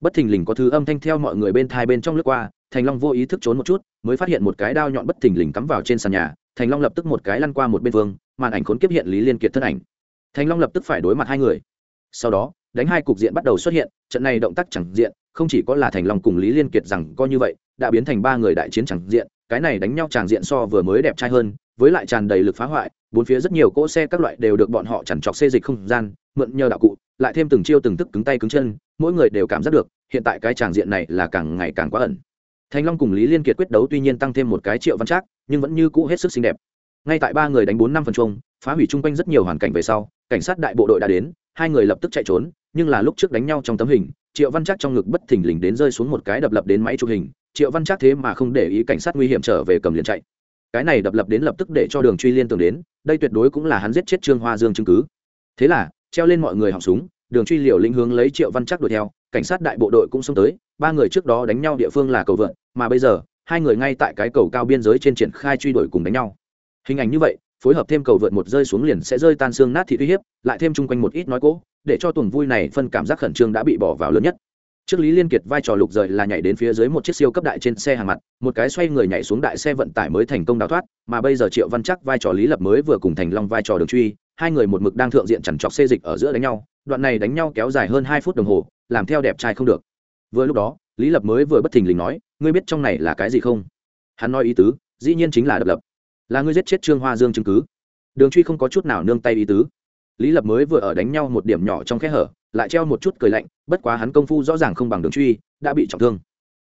Bất thình lình có thứ âm thanh theo mọi người bên thai bên trong lướt qua, thành long vô ý thức trốn một chút, mới phát hiện một cái đao nhọn bất thình lình cắm vào trên sàn nhà, thành long lập tức một cái lăn qua một bên vương, màn ảnh khốn kiếp hiện lý liên kiệt thân ảnh. Thành long lập tức phải đối mặt hai người. Sau đó, đánh hai cục diện bắt đầu xuất hiện, trận này động tác chẳng diện, không chỉ có là thành long cùng lý liên kiệt rằng coi như vậy, đã biến thành ba người đại chiến chẳng diện cái này đánh nhau tràng diện so vừa mới đẹp trai hơn, với lại tràn đầy lực phá hoại, bốn phía rất nhiều cỗ xe các loại đều được bọn họ chằn chọc xê dịch không gian, mượn nhờ đạo cụ, lại thêm từng chiêu từng thức cứng tay cứng chân, mỗi người đều cảm giác được, hiện tại cái tràng diện này là càng ngày càng quá ẩn. Thành long cùng lý liên kiệt quyết đấu tuy nhiên tăng thêm một cái triệu văn trác, nhưng vẫn như cũ hết sức xinh đẹp. Ngay tại ba người đánh bốn năm phần chung phá hủy chung quanh rất nhiều hoàn cảnh về sau, cảnh sát đại bộ đội đã đến, hai người lập tức chạy trốn, nhưng là lúc trước đánh nhau trong tấm hình, triệu văn trác trong ngực bất thình lình đến rơi xuống một cái đập lập đến máy chụp hình triệu văn trác thế mà không để ý cảnh sát nguy hiểm trở về cầm liền chạy. Cái này đập lập đến lập tức để cho đường truy liên tưởng đến, đây tuyệt đối cũng là hắn giết chết trương hoa dương chứng cứ. Thế là, treo lên mọi người họng súng, đường truy liều lĩnh hướng lấy triệu văn chắc đuổi theo, cảnh sát đại bộ đội cũng xông tới, ba người trước đó đánh nhau địa phương là cầu vượn, mà bây giờ, hai người ngay tại cái cầu cao biên giới trên triển khai truy đuổi cùng đánh nhau. Hình ảnh như vậy, phối hợp thêm cầu vượt một rơi xuống liền sẽ rơi tan xương nát thị uy hiếp, lại thêm chung quanh một ít nói cố, để cho tuần vui này phân cảm giác khẩn trương đã bị bỏ vào lớn nhất trước lý liên kiệt vai trò lục rời là nhảy đến phía dưới một chiếc siêu cấp đại trên xe hàng mặt, một cái xoay người nhảy xuống đại xe vận tải mới thành công đào thoát, mà bây giờ triệu văn chắc vai trò lý lập mới vừa cùng thành long vai trò đường truy, hai người một mực đang thượng diện chằn trọc xê dịch ở giữa đánh nhau, đoạn này đánh nhau kéo dài hơn hai phút đồng hồ, làm theo đẹp trai không được. Vừa lúc đó, lý lập mới vừa bất thình lình nói, ngươi biết trong này là cái gì không? Hắn nói ý tứ, dĩ nhiên chính là đập lập. Là ngươi giết chết trương hoa dương chứng cứ. Đường truy không có chút nào nương tay ý tứ lý lập mới vừa ở đánh nhau một điểm nhỏ trong khe hở, lại treo một chút cười lạnh, bất quá hắn công phu rõ ràng không bằng đường truy, đã bị trọng thương.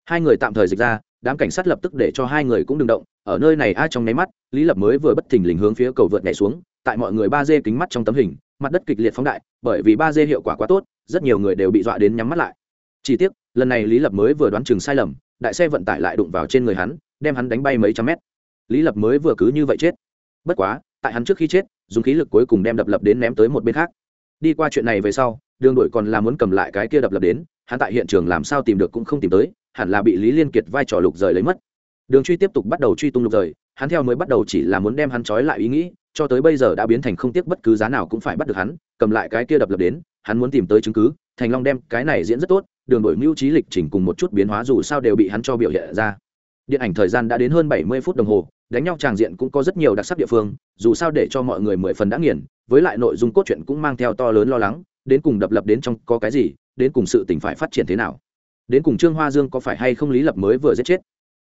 Hai người tạm thời dịch ra, đám cảnh sát lập tức để cho hai người cũng đừng động, ở nơi này ai trong nháy mắt, lý lập mới vừa bất thình lình hướng phía cầu vượt nhảy xuống, tại mọi người ba d kính mắt trong tấm hình, mặt đất kịch liệt phóng đại, bởi vì ba d hiệu quả quá tốt, rất nhiều người đều bị dọa đến nhắm mắt lại. Chỉ tiếc, lần này lý lập mới vừa đoán chừng sai lầm, đại xe vận tải lại đụng vào trên người hắn, đem hắn đánh bay mấy trăm mét. Lý lập mới vừa cứ như vậy chết. Bất quá, tại hắn trước khi chết dùng khí lực cuối cùng đem đập lập đến ném tới một bên khác. Đi qua chuyện này về sau, đường đội còn là muốn cầm lại cái kia đập lập đến, hắn tại hiện trường làm sao tìm được cũng không tìm tới, hẳn là bị lý liên kiệt vai trò lục rời lấy mất. Đường truy tiếp tục bắt đầu truy tung lục rời, hắn theo mới bắt đầu chỉ là muốn đem hắn trói lại ý nghĩ, cho tới bây giờ đã biến thành không tiếc bất cứ giá nào cũng phải bắt được hắn, cầm lại cái kia đập lập đến, hắn muốn tìm tới chứng cứ, thành long đem cái này diễn rất tốt, đường đổi mưu trí lịch trình cùng một chút biến hóa dù sao đều bị hắn cho biểu hiện ra. Điện ảnh thời gian đã đến hơn bảy mươi phút đồng hồ đánh nhau tràng diện cũng có rất nhiều đặc sắc địa phương, dù sao để cho mọi người mười phần đã nghiền, với lại nội dung cốt truyện cũng mang theo to lớn lo lắng, đến cùng đập lập đến trong có cái gì, đến cùng sự tình phải phát triển thế nào? Đến cùng trương hoa dương có phải hay không lý lập mới vừa giết chết?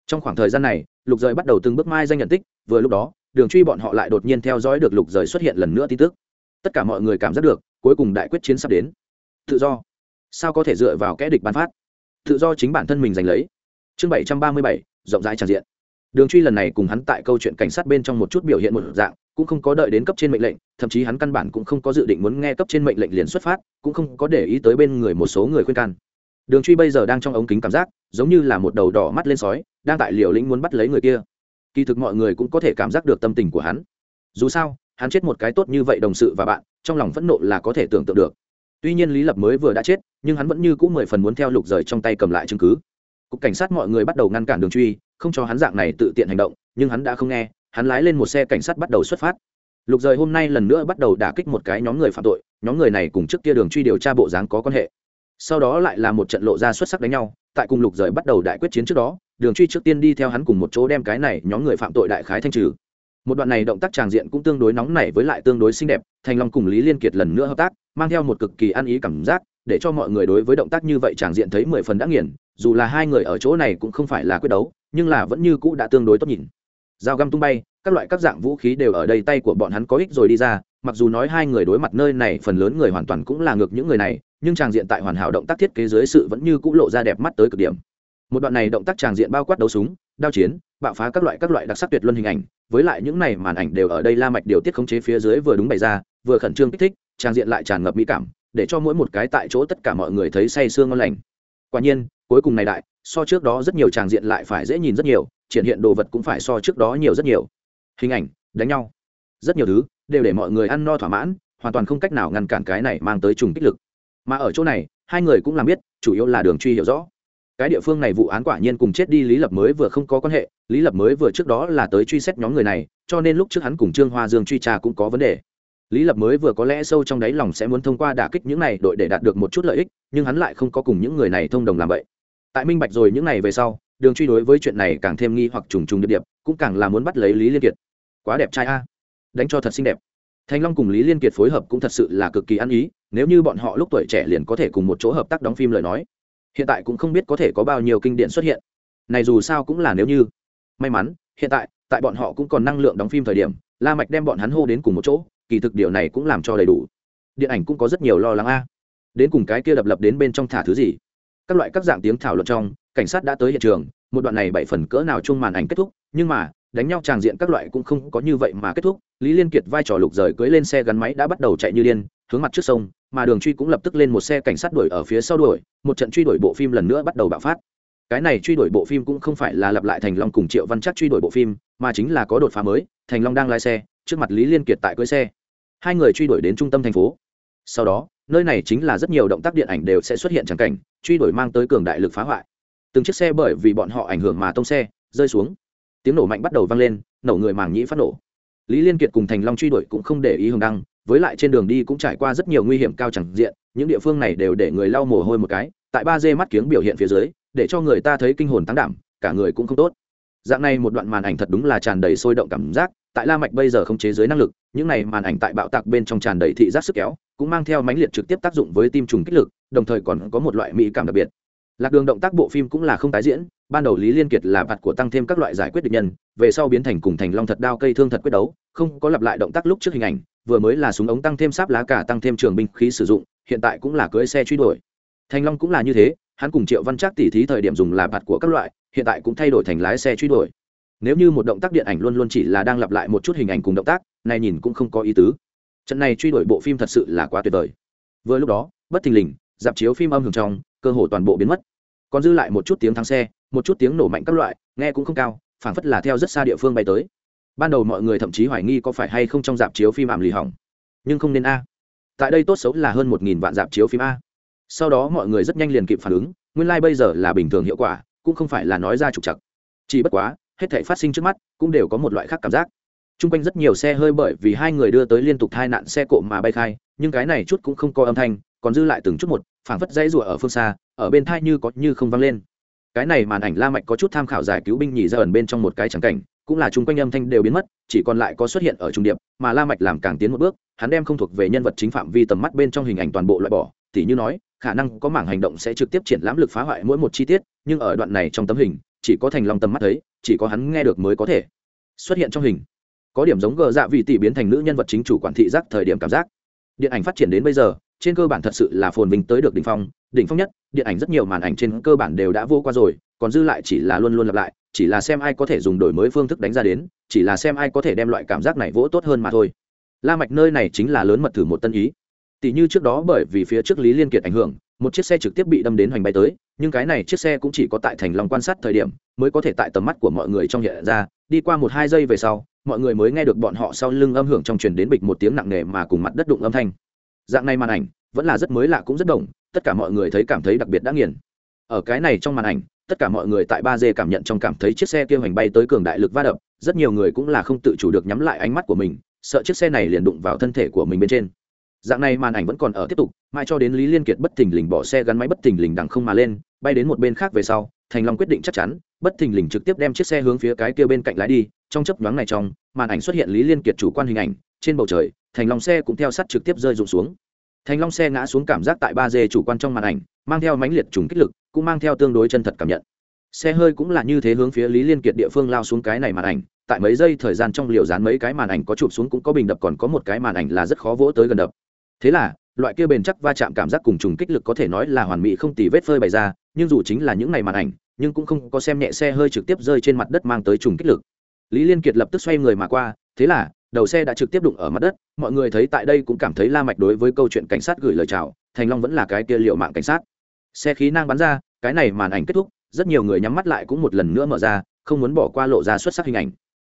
Trong khoảng thời gian này, lục rời bắt đầu từng bước mai danh nhận tích, vừa lúc đó, đường truy bọn họ lại đột nhiên theo dõi được lục rời xuất hiện lần nữa tin tức. Tất cả mọi người cảm giác được, cuối cùng đại quyết chiến sắp đến. Tự do. Sao có thể dựa vào kẽ địch bán phát? Tự do chính bản thân mình giành lấy. Chương bảy trăm ba mươi bảy, rộng rãi tràn diện đường truy lần này cùng hắn tại câu chuyện cảnh sát bên trong một chút biểu hiện một dạng, cũng không có đợi đến cấp trên mệnh lệnh, thậm chí hắn căn bản cũng không có dự định muốn nghe cấp trên mệnh lệnh liền xuất phát, cũng không có để ý tới bên người một số người khuyên can. Đường truy bây giờ đang trong ống kính cảm giác, giống như là một đầu đỏ mắt lên sói, đang tại liều lĩnh muốn bắt lấy người kia. Kỳ thực mọi người cũng có thể cảm giác được tâm tình của hắn. Dù sao, hắn chết một cái tốt như vậy đồng sự và bạn, trong lòng phẫn nộ là có thể tưởng tượng được. Tuy nhiên lý lập mới vừa đã chết, nhưng hắn vẫn như cũ mười phần muốn theo lục rời trong tay cầm lại chứng cứ cục cảnh sát mọi người bắt đầu ngăn cản đường truy, không cho hắn dạng này tự tiện hành động, nhưng hắn đã không nghe, hắn lái lên một xe cảnh sát bắt đầu xuất phát. Lục rời hôm nay lần nữa bắt đầu đả kích một cái nhóm người phạm tội, nhóm người này cùng trước kia đường truy điều tra bộ dáng có quan hệ. Sau đó lại là một trận lộ ra xuất sắc đánh nhau, tại cùng lục rời bắt đầu đại quyết chiến trước đó, đường truy trước tiên đi theo hắn cùng một chỗ đem cái này nhóm người phạm tội đại khái thanh trừ. Một đoạn này động tác tràng diện cũng tương đối nóng nảy với lại tương đối xinh đẹp, thành long cùng lý liên kiệt lần nữa hợp tác, mang theo một cực kỳ ăn ý cảm giác, để cho mọi người đối với động tác như vậy tràng diện thấy mười phần đã nghiền dù là hai người ở chỗ này cũng không phải là quyết đấu, nhưng là vẫn như cũ đã tương đối tốt nhìn. Dao găm tung bay, các loại các dạng vũ khí đều ở đây tay của bọn hắn có ích rồi đi ra, mặc dù nói hai người đối mặt nơi này phần lớn người hoàn toàn cũng là ngược những người này, nhưng tràng diện tại hoàn hảo động tác thiết kế dưới sự vẫn như cũ lộ ra đẹp mắt tới cực điểm. Một đoạn này động tác tràng diện bao quát đấu súng, đao chiến, bạo phá các loại các loại đặc sắc tuyệt luân hình ảnh, với lại những này màn ảnh đều ở đây la mạch điều tiết khống chế phía dưới vừa đúng bày ra, vừa khẩn trương kích thích tràng diện lại tràn ngập mỹ cảm, để cho mỗi một cái tại chỗ tất cả mọi người thấy say sương ngon lành. Quả nhiên cuối cùng này đại, so trước đó rất nhiều tràng diện lại phải dễ nhìn rất nhiều, triển hiện đồ vật cũng phải so trước đó nhiều rất nhiều. Hình ảnh, đánh nhau. Rất nhiều thứ, đều để mọi người ăn no thỏa mãn, hoàn toàn không cách nào ngăn cản cái này mang tới trùng kích lực. Mà ở chỗ này, hai người cũng làm biết, chủ yếu là đường truy hiểu rõ. Cái địa phương này vụ án quả nhiên cùng chết đi lý lập mới vừa không có quan hệ, lý lập mới vừa trước đó là tới truy xét nhóm người này, cho nên lúc trước hắn cùng trương hoa dương truy tra cũng có vấn đề. Lý lập mới vừa có lẽ sâu trong đáy lòng sẽ muốn thông qua đả kích những này đội để đạt được một chút lợi ích, nhưng hắn lại không có cùng những người này thông đồng làm vậy tại minh bạch rồi những này về sau, đường truy đối với chuyện này càng thêm nghi hoặc trùng trùng điệp điệp, cũng càng là muốn bắt lấy lý liên kiệt. Quá đẹp trai a. Đánh cho thật xinh đẹp. Thanh long cùng lý liên kiệt phối hợp cũng thật sự là cực kỳ ăn ý, nếu như bọn họ lúc tuổi trẻ liền có thể cùng một chỗ hợp tác đóng phim lời nói, hiện tại cũng không biết có thể có bao nhiêu kinh điển xuất hiện. Này dù sao cũng là nếu như. May mắn, hiện tại tại bọn họ cũng còn năng lượng đóng phim thời điểm, la mạch đem bọn hắn hô đến cùng một chỗ, kỳ thực điều này cũng làm cho đầy đủ. Điện ảnh cũng có rất nhiều lo lắng a. Đến cùng cái kia đập lập đến bên trong thả thứ gì? Các loại các dạng tiếng thảo luận trong, cảnh sát đã tới hiện trường, một đoạn này bảy phần cỡ nào chung màn ảnh kết thúc, nhưng mà, đánh nhau tràng diện các loại cũng không có như vậy mà kết thúc, lý liên kiệt vai trò lục rời cưới lên xe gắn máy đã bắt đầu chạy như điên, hướng mặt trước sông, mà đường truy cũng lập tức lên một xe cảnh sát đuổi ở phía sau đuổi, một trận truy đuổi bộ phim lần nữa bắt đầu bạo phát. Cái này truy đuổi bộ phim cũng không phải là lặp lại thành long cùng triệu văn chắc truy đuổi bộ phim, mà chính là có đột phá mới, thành long đang lái xe, trước mặt lý liên kiệt tại cưới xe. Hai người truy đuổi đến trung tâm thành phố. Sau đó, nơi này chính là rất nhiều động tác điện ảnh đều sẽ xuất hiện tràng cảnh truy đuổi mang tới cường đại lực phá hoại. Từng chiếc xe bởi vì bọn họ ảnh hưởng mà tông xe, rơi xuống. Tiếng nổ mạnh bắt đầu vang lên, nổ người màng nhĩ phát nổ. Lý liên kiệt cùng thành long truy đuổi cũng không để ý hưởng đăng, với lại trên đường đi cũng trải qua rất nhiều nguy hiểm cao chẳng diện, những địa phương này đều để người lau mồ hôi một cái, tại ba dê mắt kiếng biểu hiện phía dưới, để cho người ta thấy kinh hồn tăng đảm, cả người cũng không tốt. Dạng này một đoạn màn ảnh thật đúng là tràn đầy sôi động cảm giác, tại la mạch bây giờ không chế giới năng lực, những này màn ảnh tại bạo tạc bên trong tràn đầy thị giác sức kéo, cũng mang theo mãnh liệt trực tiếp tác dụng với tim trùng kích lực đồng thời còn có một loại mỹ cảm đặc biệt. Lạc đường động tác bộ phim cũng là không tái diễn, ban đầu lý liên kiệt là bạt của tăng thêm các loại giải quyết địch nhân, về sau biến thành cùng thành long thật đao cây thương thật quyết đấu, không có lặp lại động tác lúc trước hình ảnh, vừa mới là súng ống tăng thêm sáp lá cả tăng thêm trường binh khí sử dụng, hiện tại cũng là cưỡi xe truy đuổi. Thành long cũng là như thế, hắn cùng triệu văn trác tỉ thí thời điểm dùng là bạt của các loại, hiện tại cũng thay đổi thành lái xe truy đuổi. Nếu như một động tác điện ảnh luôn luôn chỉ là đang lặp lại một chút hình ảnh cùng động tác, này nhìn cũng không có ý tứ. Trận này truy đuổi bộ phim thật sự là quá tuyệt vời. Vừa lúc đó, bất thình lình dạp chiếu phim âm hưởng trong, cơ hồ toàn bộ biến mất. Còn dư lại một chút tiếng thắng xe, một chút tiếng nổ mạnh các loại, nghe cũng không cao, phảng phất là theo rất xa địa phương bay tới. Ban đầu mọi người thậm chí hoài nghi có phải hay không trong dạp chiếu phim ảm lì hỏng. Nhưng không nên a. Tại đây tốt xấu là hơn một nghìn vạn dạp chiếu phim a. Sau đó mọi người rất nhanh liền kịp phản ứng, nguyên lai、like、bây giờ là bình thường hiệu quả, cũng không phải là nói ra trục chặt chỉ bất quá, hết thể phát sinh trước mắt, cũng đều có một loại khác cảm giác. T r u n g quanh rất nhiều xe hơi bởi vì hai người đưa tới liên tục tai nạn xe cộ mà bay khai, nhưng cái này chút cũng không có âm thanh còn dư lại từng chút một, phảng phất dãy rủa ở phương xa, ở bên thai như có như không vang lên. Cái này màn ảnh la mạch có chút tham khảo giải cứu binh nhì ra ẩn bên trong một cái trắng cảnh, cũng là chung quanh âm thanh đều biến mất, chỉ còn lại có xuất hiện ở trung điệp, mà la mạch làm càng tiến một bước, hắn đem không thuộc về nhân vật chính phạm vi tầm mắt bên trong hình ảnh toàn bộ loại bỏ, tỉ như nói, khả năng có mảng hành động sẽ trực tiếp triển lãm lực phá hoại mỗi một chi tiết, nhưng ở đoạn này trong tấm hình, chỉ có thành long tầm mắt thấy, chỉ có hắn nghe được mới có thể xuất hiện trong hình. Có điểm giống gờ dạ vị tỷ biến thành nữ nhân vật chính chủ quản thị giác thời điểm cảm giác. Điện ảnh phát triển đến bây giờ trên cơ bản thật sự là phồn vinh tới được đỉnh phong đỉnh phong nhất, điện ảnh rất nhiều màn ảnh trên cơ bản đều đã vô qua rồi, còn dư lại chỉ là luôn luôn lặp lại, chỉ là xem ai có thể dùng đổi mới phương thức đánh ra đến, chỉ là xem ai có thể đem loại cảm giác này vỗ tốt hơn mà thôi. La mạch nơi này chính là lớn mật thử một tân ý. Tỷ như trước đó bởi vì phía trước lý liên kiệt ảnh hưởng, một chiếc xe trực tiếp bị đâm đến hoành bay tới, nhưng cái này chiếc xe cũng chỉ có tại thành lòng quan sát thời điểm mới có thể tại tầm mắt của mọi người trong hiện ra, đi qua một hai giây về sau, mọi người mới nghe được bọn họ sau lưng âm hưởng trong truyền đến bịch một tiếng nặng nề mà cùng mặt đất đụng âm thanh dạng này màn ảnh vẫn là rất mới lạ cũng rất đồng, tất cả mọi người thấy cảm thấy đặc biệt đã nghiền. Ở cái này trong màn ảnh, tất cả mọi người tại ba d cảm nhận trong cảm thấy chiếc xe kia hoành bay tới cường đại lực va đập, rất nhiều người cũng là không tự chủ được nhắm lại ánh mắt của mình, sợ chiếc xe này liền đụng vào thân thể của mình bên trên. Dạng này màn ảnh vẫn còn ở tiếp tục, mãi cho đến lý liên kiệt bất thình lình bỏ xe gắn máy bất thình lình đằng không mà lên, bay đến một bên khác về sau, thành long quyết định chắc chắn, bất thình lình trực tiếp đem chiếc xe hướng phía cái kia bên cạnh lái đi. Trong chấp nhoáng này trong, màn ảnh xuất hiện lý liên kiệt chủ quan hình ảnh, trên bầu trời thành long xe cũng theo sắt trực tiếp rơi rụng xuống. Thành long xe ngã xuống cảm giác tại ba d chủ quan trong màn ảnh, mang theo mãnh liệt trùng kích lực, cũng mang theo tương đối chân thật cảm nhận. Xe hơi cũng là như thế hướng phía lý liên kiệt địa phương lao xuống cái này màn ảnh, tại mấy giây thời gian trong liều dán mấy cái màn ảnh có chụp xuống cũng có bình đập còn có một cái màn ảnh là rất khó vỗ tới gần đập. Thế là, loại kia bền chắc va chạm cảm giác cùng trùng kích lực có thể nói là hoàn mỹ không tì vết phơi bày ra, nhưng dù chính là những này màn ảnh, nhưng cũng không có xem nhẹ xe hơi trực tiếp rơi trên mặt đất mang tới trùng kích lực. Lý liên kiệt lập tức xoay người mà qua, thế là đầu xe đã trực tiếp đụng ở mặt đất, mọi người thấy tại đây cũng cảm thấy la mạch đối với câu chuyện cảnh sát gửi lời chào, thành long vẫn là cái kia liệu mạng cảnh sát. Xe khí năng bắn ra, cái này màn ảnh kết thúc, rất nhiều người nhắm mắt lại cũng một lần nữa mở ra, không muốn bỏ qua lộ ra xuất sắc hình ảnh.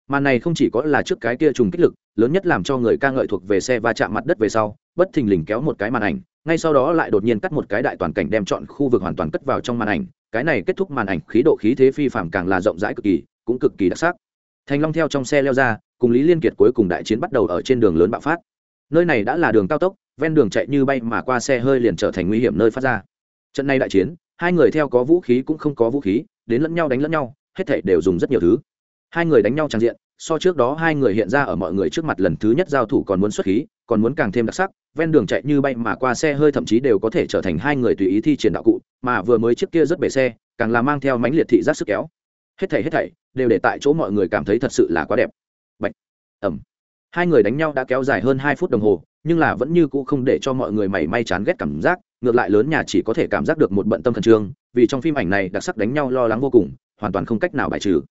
Màn này không chỉ có là trước cái kia trùng kích lực, lớn nhất làm cho người ca ngợi thuộc về xe va chạm mặt đất về sau, bất thình lình kéo một cái màn ảnh, ngay sau đó lại đột nhiên cắt một cái đại toàn cảnh đem chọn khu vực hoàn toàn cất vào trong màn ảnh, cái này kết thúc màn ảnh khí độ khí thế phi phạm càng là rộng rãi cực kỳ, cũng cực kỳ đặc sắc. Thành long theo trong xe leo ra cùng lý liên kiệt cuối cùng đại chiến bắt đầu ở trên đường lớn bạo phát. Nơi này đã là đường cao tốc, ven đường chạy như bay mà qua xe hơi liền trở thành nguy hiểm nơi phát ra. Trận này đại chiến, hai người theo có vũ khí cũng không có vũ khí, đến lẫn nhau đánh lẫn nhau, hết thảy đều dùng rất nhiều thứ. Hai người đánh nhau tràn diện, so trước đó hai người hiện ra ở mọi người trước mặt lần thứ nhất giao thủ còn muốn xuất khí, còn muốn càng thêm đặc sắc, ven đường chạy như bay mà qua xe hơi thậm chí đều có thể trở thành hai người tùy ý thi triển đạo cụ, mà vừa mới trước kia rất bể xe, càng là mang theo mánh liệt thị giác sức kéo. Hết thảy hết thảy, đều để tại chỗ mọi người cảm thấy thật sự là quá đẹp ẩm. Hai người đánh nhau đã kéo dài hơn hai phút đồng hồ, nhưng là vẫn như cũ không để cho mọi người mảy may chán ghét cảm giác, ngược lại lớn nhà chỉ có thể cảm giác được một bận tâm khẩn trương, vì trong phim ảnh này đặc sắc đánh nhau lo lắng vô cùng, hoàn toàn không cách nào bài trừ.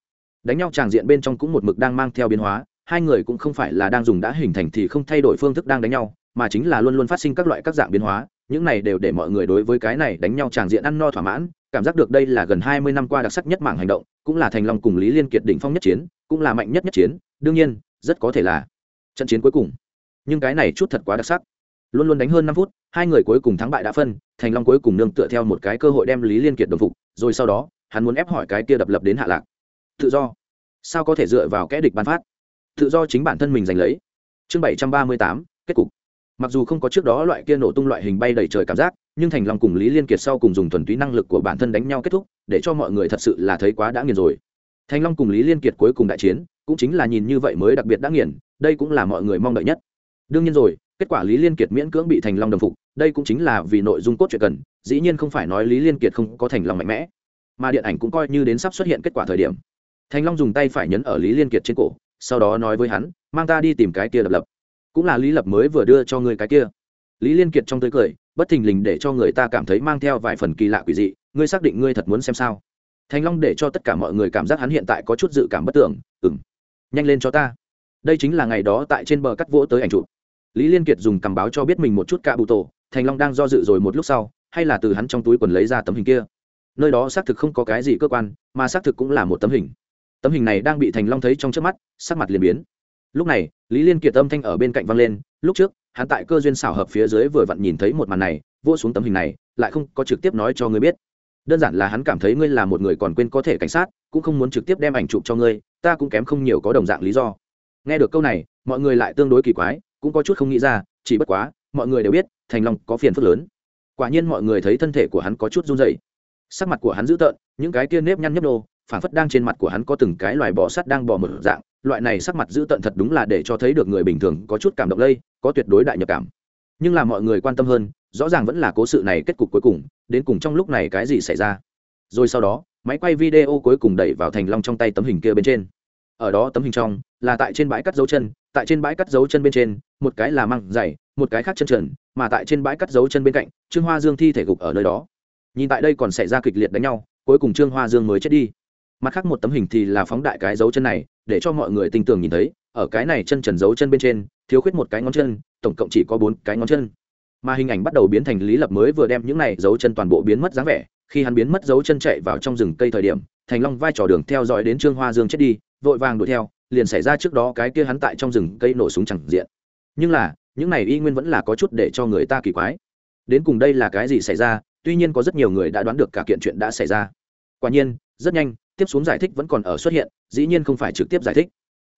Đánh nhau tràng diện bên trong cũng một mực đang mang theo biến hóa, hai người cũng không phải là đang dùng đã hình thành thì không thay đổi phương thức đang đánh nhau, mà chính là luôn luôn phát sinh các loại các dạng biến hóa, những này đều để mọi người đối với cái này đánh nhau tràng diện ăn no thỏa mãn, cảm giác được đây là gần hai mươi năm qua đặc sắc nhất mảng hành động, cũng là thành long cùng lý liên kiệt đỉnh phong nhất chiến, cũng là mạnh nhất nhất chiến, đương nhiên rất có thể là trận chiến cuối cùng. Nhưng cái này chút thật quá đặc sắc. Luôn luôn đánh hơn năm phút, hai người cuối cùng thắng bại đã phân, thành long cuối cùng nương tựa theo một cái cơ hội đem lý liên kiệt đồng phục, rồi sau đó, hắn muốn ép hỏi cái kia đập lập đến hạ lạc. Tự do. Sao có thể dựa vào kẽ địch ban phát? Tự do chính bản thân mình giành lấy. Chương bảy trăm ba mươi tám, kết cục. Mặc dù không có trước đó loại kia nổ tung loại hình bay đầy trời cảm giác, nhưng thành long cùng lý liên kiệt sau cùng dùng thuần túy năng lực của bản thân đánh nhau kết thúc, để cho mọi người thật sự là thấy quá đã nghiền rồi. Thành long cùng lý liên kiệt cuối cùng đại chiến cũng chính là nhìn như vậy mới đặc biệt đã nghiền, đây cũng là mọi người mong đợi nhất. Đương nhiên rồi, kết quả lý liên kiệt miễn cưỡng bị thành long đồng phục, đây cũng chính là vì nội dung cốt truyện cần, dĩ nhiên không phải nói lý liên kiệt không có thành long mạnh mẽ, mà điện ảnh cũng coi như đến sắp xuất hiện kết quả thời điểm. Thành long dùng tay phải nhấn ở lý liên kiệt trên cổ, sau đó nói với hắn, mang ta đi tìm cái kia lập lập. Cũng là lý lập mới vừa đưa cho người cái kia. Lý liên kiệt trong tới cười, bất thình lình để cho người ta cảm thấy mang theo vài phần kỳ lạ quỷ dị, ngươi xác định ngươi thật muốn xem sao? Thành long để cho tất cả mọi người cảm giác hắn hiện tại có chút dự cảm bất tưởng ừng nhanh lên cho ta. Đây chính là ngày đó tại trên bờ cắt vỗ tới ảnh chụp. Lý liên kiệt dùng cầm báo cho biết mình một chút cạ bụ tổ, thành long đang do dự rồi một lúc sau, hay là từ hắn trong túi quần lấy ra tấm hình kia. Nơi đó xác thực không có cái gì cơ quan, mà xác thực cũng là một tấm hình. Tấm hình này đang bị thành long thấy trong trước mắt, sắc mặt liền biến. Lúc này, lý liên kiệt âm thanh ở bên cạnh văng lên, lúc trước, hắn tại cơ duyên xảo hợp phía dưới vừa vặn nhìn thấy một màn này vô xuống tấm hình này, lại không có trực tiếp nói cho người biết đơn giản là hắn cảm thấy ngươi là một người còn quên có thể cảnh sát, cũng không muốn trực tiếp đem ảnh chụp cho ngươi, ta cũng kém không nhiều có đồng dạng lý do. Nghe được câu này, mọi người lại tương đối kỳ quái, cũng có chút không nghĩ ra, chỉ bất quá, mọi người đều biết, thành long có phiền phức lớn. Quả nhiên mọi người thấy thân thể của hắn có chút run dày sắc mặt của hắn dữ tợn, những cái kia nếp nhăn nhấp nô phản phất đang trên mặt của hắn có từng cái loài bò sắt đang bò mở dạng, loại này sắc mặt dữ tợn thật đúng là để cho thấy được người bình thường có chút cảm động lây, có tuyệt đối đại nhập cảm. Nhưng là mọi người quan tâm hơn rõ ràng vẫn là cố sự này kết cục cuối cùng, đến cùng trong lúc này cái gì xảy ra. Rồi sau đó, máy quay video cuối cùng đẩy vào thành long trong tay tấm hình kia bên trên. Ở đó tấm hình trong, là tại trên bãi cắt dấu chân, tại trên bãi cắt dấu chân bên trên, một cái là măng dày, một cái khác chân trần, mà tại trên bãi cắt dấu chân bên cạnh, trương hoa dương thi thể gục ở nơi đó. Nhìn tại đây còn xảy ra kịch liệt đánh nhau, cuối cùng trương hoa dương mới chết đi. Mặt khác một tấm hình thì là phóng đại cái dấu chân này, để cho mọi người tinh tường nhìn thấy, ở cái này chân trần dấu chân bên trên, thiếu khuyết một cái ngón chân, tổng cộng chỉ có bốn cái ngón chân mà hình ảnh bắt đầu biến thành lý lập mới vừa đem những này dấu chân toàn bộ biến mất dáng vẻ. Khi hắn biến mất, dấu chân chạy vào trong rừng cây thời điểm, thành long vai trò đường theo dõi đến trương hoa dương chết đi, vội vàng đuổi theo, liền xảy ra trước đó cái kia hắn tại trong rừng cây nổ súng chẳng diện. Nhưng là, những này y nguyên vẫn là có chút để cho người ta kỳ quái. Đến cùng đây là cái gì xảy ra, tuy nhiên có rất nhiều người đã đoán được cả kiện chuyện đã xảy ra. Quả nhiên, rất nhanh, tiếp xuống giải thích vẫn còn ở xuất hiện, dĩ nhiên không phải trực tiếp giải thích.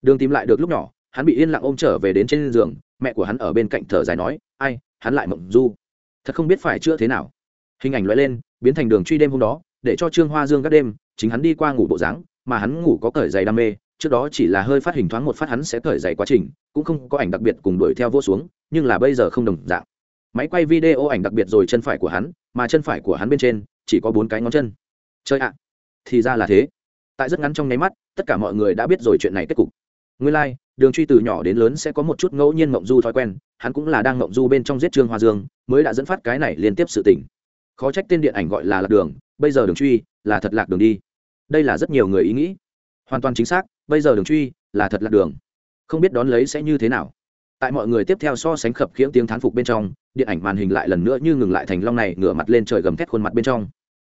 Đường tìm lại được lúc nhỏ, hắn bị yên lặng ôm trở về đến trên giường, mẹ của hắn ở bên cạnh thở dài nói, ai hắn lại mộng du. Thật không biết phải chữa thế nào. Hình ảnh loại lên, biến thành đường truy đêm hôm đó, để cho trương hoa dương các đêm, chính hắn đi qua ngủ bộ dáng, mà hắn ngủ có cởi giày đam mê, trước đó chỉ là hơi phát hình thoáng một phát hắn sẽ cởi giày quá trình, cũng không có ảnh đặc biệt cùng đuổi theo vô xuống, nhưng là bây giờ không đồng dạng. Máy quay video ảnh đặc biệt rồi chân phải của hắn, mà chân phải của hắn bên trên, chỉ có bốn cái ngón chân. Chơi ạ. Thì ra là thế. Tại rất ngắn trong nháy mắt, tất cả mọi người đã biết rồi chuyện này kết cục nguyên lai、like, đường truy từ nhỏ đến lớn sẽ có một chút ngẫu nhiên mộng du thói quen hắn cũng là đang mộng du bên trong giết trương hoa dương mới đã dẫn phát cái này liên tiếp sự tỉnh khó trách tên điện ảnh gọi là lạc đường bây giờ đường truy là thật lạc đường đi. Đây là rất nhiều người ý nghĩ. Hoàn toàn chính xác bây giờ đường truy là thật lạc đường. Không biết đón lấy sẽ như thế nào. Tại mọi người tiếp theo so sánh khập khiễng tiếng thán phục bên trong điện ảnh màn hình lại lần nữa như ngừng lại thành long này ngửa mặt lên trời gầm thét khuôn mặt bên trong.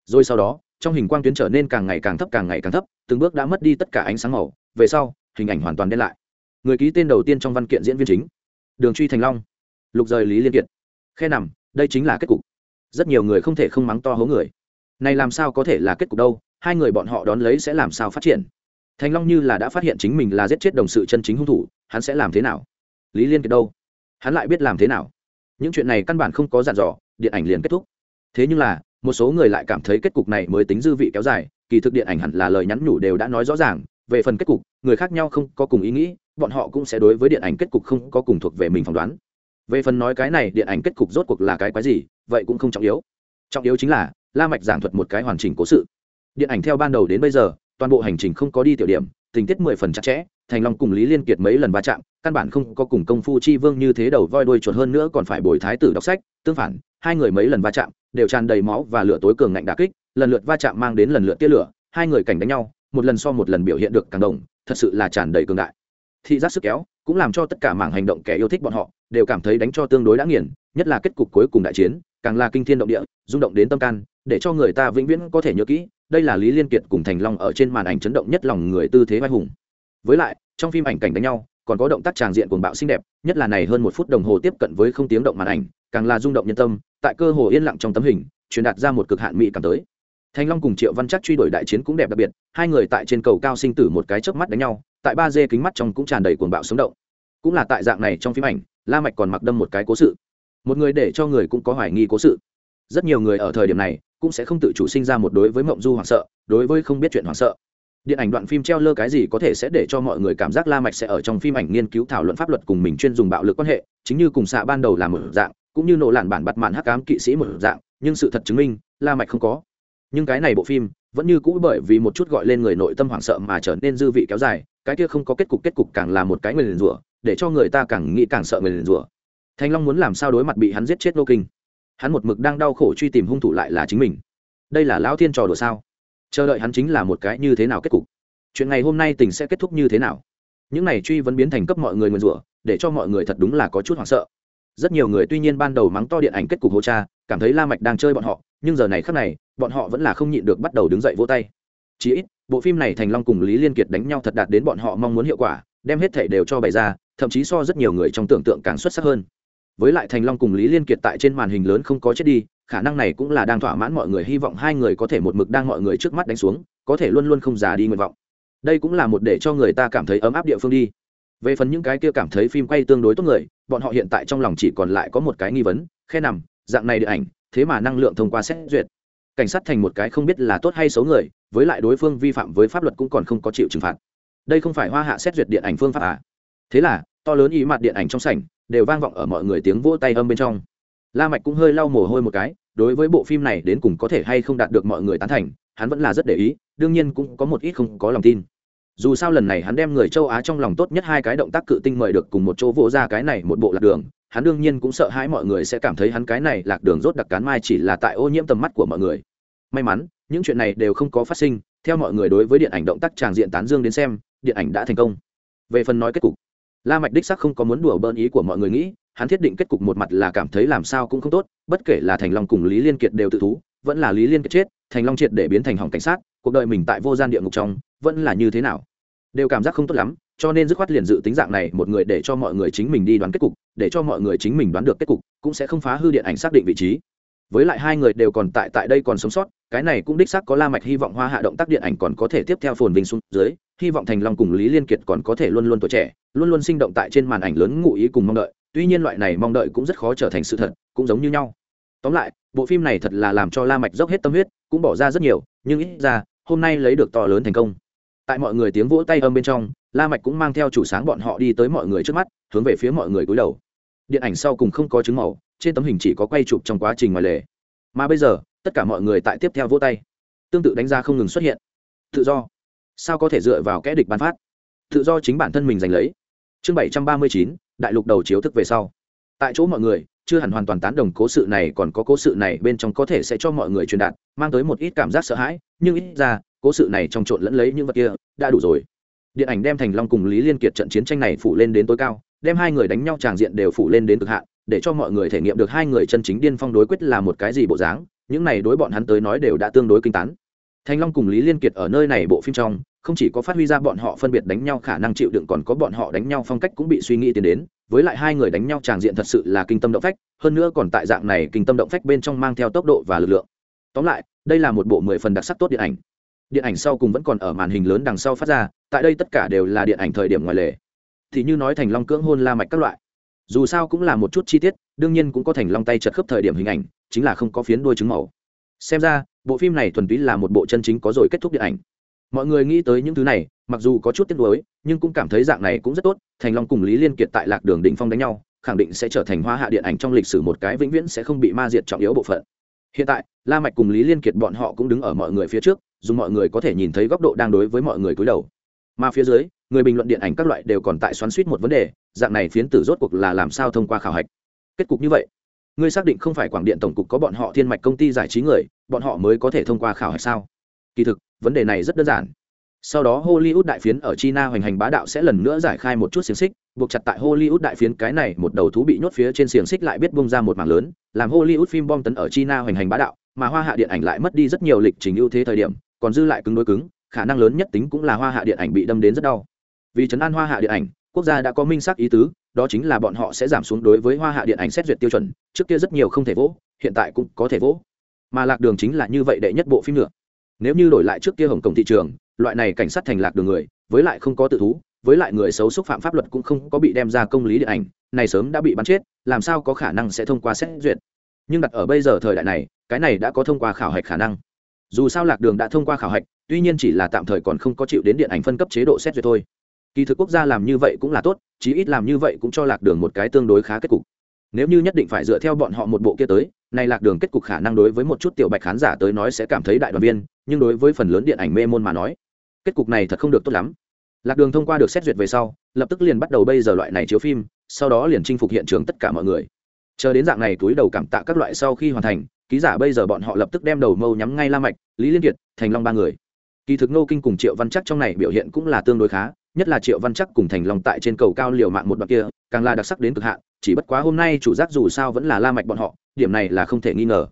Rồi sau đó trong hình quang tuyến trở nên càng ngày càng thấp càng ngày càng thấp từng bước đã mất đi tất cả ánh sáng màu. Về sau hình ảnh hoàn toàn đen lại. Người ký tên đầu tiên trong văn kiện diễn viên chính, đường truy thành long, lục rời lý liên kiệt. Khe nằm, đây chính là kết cục. Rất nhiều người không thể không mắng to hố người. Này làm sao có thể là kết cục đâu, hai người bọn họ đón lấy sẽ làm sao phát triển? Thành long như là đã phát hiện chính mình là giết chết đồng sự chân chính hung thủ, hắn sẽ làm thế nào? Lý liên kiệt đâu? Hắn lại biết làm thế nào? Những chuyện này căn bản không có dặn dò, điện ảnh liền kết thúc. Thế nhưng là, một số người lại cảm thấy kết cục này mới tính dư vị kéo dài, kỳ thực điện ảnh hẳn là lời nhắn nhủ đều đã nói rõ ràng về phần kết cục, người khác nhau không có cùng ý nghĩ, bọn họ cũng sẽ đối với điện ảnh kết cục không có cùng thuộc về mình phỏng đoán. Về phần nói cái này, điện ảnh kết cục rốt cuộc là cái quái gì, vậy cũng không trọng yếu. Trọng yếu chính là, la mạch giảng thuật một cái hoàn chỉnh cố sự. Điện ảnh theo ban đầu đến bây giờ, toàn bộ hành trình không có đi tiểu điểm, tình tiết mười phần chặt chẽ, thành long cùng lý liên kiệt mấy lần va chạm, căn bản không có cùng công phu chi vương như thế đầu voi đuôi chuột hơn nữa còn phải bồi thái tử đọc sách, tương phản, hai người mấy lần va chạm đều tràn đầy máu và lửa tối cường ngạnh đả kích, lần lượt va chạm mang đến lần lượt tia lửa, hai người cảnh đánh nhau một lần so một lần biểu hiện được càng đồng, thật sự là tràn đầy cường đại. Thị giác sức kéo cũng làm cho tất cả mảng hành động kẻ yêu thích bọn họ đều cảm thấy đánh cho tương đối đã nghiền, nhất là kết cục cuối cùng đại chiến, càng là kinh thiên động địa, rung động đến tâm can, để cho người ta vĩnh viễn có thể nhớ kỹ, đây là lý liên kiệt cùng thành long ở trên màn ảnh chấn động nhất lòng người tư thế vai hùng. Với lại, trong phim ảnh cảnh đánh nhau, còn có động tác tràng diện cuồng bạo xinh đẹp, nhất là này hơn một phút đồng hồ tiếp cận với không tiếng động màn ảnh, càng là rung động nhân tâm, tại cơ hồ yên lặng trong tấm hình, truyền đạt ra một cực hạn mỹ cảm tới thanh long cùng triệu văn chắc truy đuổi đại chiến cũng đẹp đặc biệt, hai người tại trên cầu cao sinh tử một cái chớp mắt đánh nhau, tại ba dê kính mắt trong cũng tràn đầy cuồng bạo sống động. Cũng là tại dạng này trong phim ảnh, la mạch còn mặc đâm một cái cố sự. Một người để cho người cũng có hoài nghi cố sự. Rất nhiều người ở thời điểm này cũng sẽ không tự chủ sinh ra một đối với mộng du hoảng sợ, đối với không biết chuyện hoảng sợ. Điện ảnh đoạn phim treo lơ cái gì có thể sẽ để cho mọi người cảm giác la mạch sẽ ở trong phim ảnh nghiên cứu thảo luận pháp luật cùng mình chuyên dùng bạo lực quan hệ, chính như cùng xạ ban đầu là một dạng, cũng như nổ lạn bản bặt mạn hắc ám kỵ sĩ một dạng, nhưng sự thật chứng minh la mạch không có nhưng cái này bộ phim vẫn như cũ bởi vì một chút gọi lên người nội tâm hoảng sợ mà trở nên dư vị kéo dài, cái kia không có kết cục kết cục càng là một cái người liền rủa, để cho người ta càng nghĩ càng sợ người liền rủa. Thanh long muốn làm sao đối mặt bị hắn giết chết nô kinh? Hắn một mực đang đau khổ truy tìm hung thủ lại là chính mình. Đây là lão thiên trò đùa sao? Chờ đợi hắn chính là một cái như thế nào kết cục? Chuyện ngày hôm nay tình sẽ kết thúc như thế nào? Những này truy vẫn biến thành cấp mọi người nguyền rủa, để cho mọi người thật đúng là có chút hoảng sợ. Rất nhiều người tuy nhiên ban đầu mắng to điện ảnh kết cục hô cha cảm thấy la mạch đang chơi bọn họ, nhưng giờ này khắc này, bọn họ vẫn là không nhịn được bắt đầu đứng dậy vỗ tay. Chỉ ít, bộ phim này thành long cùng lý liên kiệt đánh nhau thật đạt đến bọn họ mong muốn hiệu quả, đem hết thể đều cho bày ra, thậm chí so rất nhiều người trong tưởng tượng càng xuất sắc hơn. Với lại thành long cùng lý liên kiệt tại trên màn hình lớn không có chết đi, khả năng này cũng là đang thỏa mãn mọi người hy vọng hai người có thể một mực đang mọi người trước mắt đánh xuống, có thể luôn luôn không già đi nguyện vọng. Đây cũng là một để cho người ta cảm thấy ấm áp địa phương đi. Về phần những cái kia cảm thấy phim quay tương đối tốt người, bọn họ hiện tại trong lòng chỉ còn lại có một cái nghi vấn, khe nằm dạng này điện ảnh, thế mà năng lượng thông qua xét duyệt. Cảnh sát thành một cái không biết là tốt hay xấu người, với lại đối phương vi phạm với pháp luật cũng còn không có chịu trừng phạt. Đây không phải hoa hạ xét duyệt điện ảnh phương pháp à? Thế là, to lớn ý mặt điện ảnh trong sảnh, đều vang vọng ở mọi người tiếng vỗ tay âm bên trong. La mạch cũng hơi lau mồ hôi một cái, đối với bộ phim này đến cùng có thể hay không đạt được mọi người tán thành, hắn vẫn là rất để ý, đương nhiên cũng có một ít không có lòng tin. Dù sao lần này hắn đem người châu á trong lòng tốt nhất hai cái động tác cự tinh mời được cùng một chỗ vỗ ra cái này một bộ lạc đường hắn đương nhiên cũng sợ hãi mọi người sẽ cảm thấy hắn cái này lạc đường rốt đặc cán mai chỉ là tại ô nhiễm tầm mắt của mọi người. May mắn, những chuyện này đều không có phát sinh, theo mọi người đối với điện ảnh động tác tràng diện tán dương đến xem, điện ảnh đã thành công. Về phần nói kết cục, la mạch đích sắc không có muốn đùa bỡn ý của mọi người nghĩ, hắn thiết định kết cục một mặt là cảm thấy làm sao cũng không tốt, bất kể là thành long cùng lý liên kiệt đều tự thú, vẫn là lý liên kiệt chết, thành long triệt để biến thành hỏng cảnh sát, cuộc đời mình tại vô gian địa ngục trong, vẫn là như thế nào? Đều cảm giác không tốt lắm cho nên dứt khoát liền dự tính dạng này, một người để cho mọi người chính mình đi đoán kết cục, để cho mọi người chính mình đoán được kết cục, cũng sẽ không phá hư điện ảnh xác định vị trí. Với lại hai người đều còn tại tại đây còn sống sót, cái này cũng đích xác có la mạch hy vọng hoa hạ động tác điện ảnh còn có thể tiếp theo phồn vinh xuống dưới, hy vọng thành long cùng lý liên kiệt còn có thể luôn luôn tuổi trẻ, luôn luôn sinh động tại trên màn ảnh lớn ngụ ý cùng mong đợi, tuy nhiên loại này mong đợi cũng rất khó trở thành sự thật, cũng giống như nhau. Tóm lại, bộ phim này thật là làm cho la mạch dốc hết tâm huyết, cũng bỏ ra rất nhiều, nhưng ít ra, hôm nay lấy được to lớn thành công. Tại mọi người tiếng vỗ tay âm bên trong la mạch cũng mang theo chủ sáng bọn họ đi tới mọi người trước mắt, hướng về phía mọi người cúi đầu. Điện ảnh sau cùng không có chứng màu, trên tấm hình chỉ có quay chụp trong quá trình ngoài lề. Mà bây giờ, tất cả mọi người tại tiếp theo vỗ tay. Tương tự đánh giá không ngừng xuất hiện. Tự do. Sao có thể dựa vào kẽ địch bán phát? Tự do chính bản thân mình giành lấy. Chương bảy trăm ba mươi chín, đại lục đầu chiếu thức về sau. Tại chỗ mọi người, chưa hẳn hoàn toàn tán đồng cố sự này, còn có cố sự này bên trong có thể sẽ cho mọi người truyền đạt, mang tới một ít cảm giác sợ hãi, nhưng ít ra, cố sự này trong trộn lẫn lấy những vật kia, đã đủ rồi điện ảnh đem thành long cùng lý liên kiệt trận chiến tranh này phủ lên đến tối cao, đem hai người đánh nhau tràng diện đều phủ lên đến cực hạn, để cho mọi người thể nghiệm được hai người chân chính điên phong đối quyết là một cái gì bộ dáng, những này đối bọn hắn tới nói đều đã tương đối kinh tán. Thanh long cùng lý liên kiệt ở nơi này bộ phim trong, không chỉ có phát huy ra bọn họ phân biệt đánh nhau khả năng chịu đựng còn có bọn họ đánh nhau phong cách cũng bị suy nghĩ tiến đến, với lại hai người đánh nhau tràng diện thật sự là kinh tâm động phách, hơn nữa còn tại dạng này kinh tâm động phách bên trong mang theo tốc độ và lực lượng. Tóm lại, đây là một bộ mười phần đặc sắc tốt điện ảnh điện ảnh sau cùng vẫn còn ở màn hình lớn đằng sau phát ra, tại đây tất cả đều là điện ảnh thời điểm ngoài lề. Thì như nói thành long cưỡng hôn la mạch các loại. Dù sao cũng là một chút chi tiết, đương nhiên cũng có thành long tay chật khớp thời điểm hình ảnh, chính là không có phiến đuôi trứng màu. Xem ra, bộ phim này thuần túy là một bộ chân chính có rồi kết thúc điện ảnh. Mọi người nghĩ tới những thứ này, mặc dù có chút tiếc nuối, nhưng cũng cảm thấy dạng này cũng rất tốt, thành long cùng lý liên kiệt tại lạc đường đỉnh phong đánh nhau, khẳng định sẽ trở thành hoa hạ điện ảnh trong lịch sử một cái vĩnh viễn sẽ không bị ma diệt trọng yếu bộ phận. Hiện tại, la mạch cùng lý liên kiệt bọn họ cũng đứng ở mọi người phía trước dù mọi người có thể nhìn thấy góc độ đang đối với mọi người cúi đầu. Mà phía dưới, người bình luận điện ảnh các loại đều còn tại xoắn suýt một vấn đề, dạng này phiến tử rốt cuộc là làm sao thông qua khảo hạch? Kết cục như vậy, ngươi xác định không phải quảng điện tổng cục có bọn họ thiên mạch công ty giải trí người, bọn họ mới có thể thông qua khảo hạch sao? Kỳ thực, vấn đề này rất đơn giản. Sau đó hollywood đại phiến ở china hoành hành bá đạo sẽ lần nữa giải khai một chút xiềng xích, buộc chặt tại hollywood đại phiến cái này một đầu thú bị nhốt phía trên xiềng xích lại biết bung ra một mảng lớn, làm hollywood phim bom tấn ở china hoành hành bá đạo, mà hoa hạ điện ảnh lại mất đi rất nhiều lịch trình ưu thế thời điểm còn dư lại cứng đối cứng, khả năng lớn nhất tính cũng là hoa hạ điện ảnh bị đâm đến rất đau. Vì chấn an hoa hạ điện ảnh, quốc gia đã có minh xác ý tứ, đó chính là bọn họ sẽ giảm xuống đối với hoa hạ điện ảnh xét duyệt tiêu chuẩn, trước kia rất nhiều không thể vỗ, hiện tại cũng có thể vỗ. Mà lạc đường chính là như vậy đệ nhất bộ phim nữa. Nếu như đổi lại trước kia hồng cổng thị trường, loại này cảnh sát thành lạc đường người, với lại không có tự thú, với lại người xấu xúc phạm pháp luật cũng không có bị đem ra công lý điện ảnh, này sớm đã bị bắn chết, làm sao có khả năng sẽ thông qua xét duyệt? Nhưng đặt ở bây giờ thời đại này, cái này đã có thông qua khảo hạch khả năng dù sao lạc đường đã thông qua khảo hạch, tuy nhiên chỉ là tạm thời còn không có chịu đến điện ảnh phân cấp chế độ xét duyệt thôi. Kỳ thực quốc gia làm như vậy cũng là tốt, chí ít làm như vậy cũng cho lạc đường một cái tương đối khá kết cục. Nếu như nhất định phải dựa theo bọn họ một bộ kia tới này lạc đường kết cục khả năng đối với một chút tiểu bạch khán giả tới nói sẽ cảm thấy đại đoàn viên, nhưng đối với phần lớn điện ảnh mê môn mà nói, kết cục này thật không được tốt lắm. Lạc đường thông qua được xét duyệt về sau, lập tức liền bắt đầu bây giờ loại này chiếu phim, sau đó liền chinh phục hiện trường tất cả mọi người. Chờ đến dạng này túi đầu cảm tạ các loại sau khi hoàn thành ký giả bây giờ bọn họ lập tức đem đầu mâu nhắm ngay la mạch, lý liên kiệt, thành long ba người. Kỳ thực nô kinh cùng triệu văn chắc trong này biểu hiện cũng là tương đối khá, nhất là triệu văn chắc cùng thành long tại trên cầu cao liều mạng một đoạn kia, càng là đặc sắc đến cực hạn, chỉ bất quá hôm nay chủ giác dù sao vẫn là la mạch bọn họ, điểm này là không thể nghi ngờ.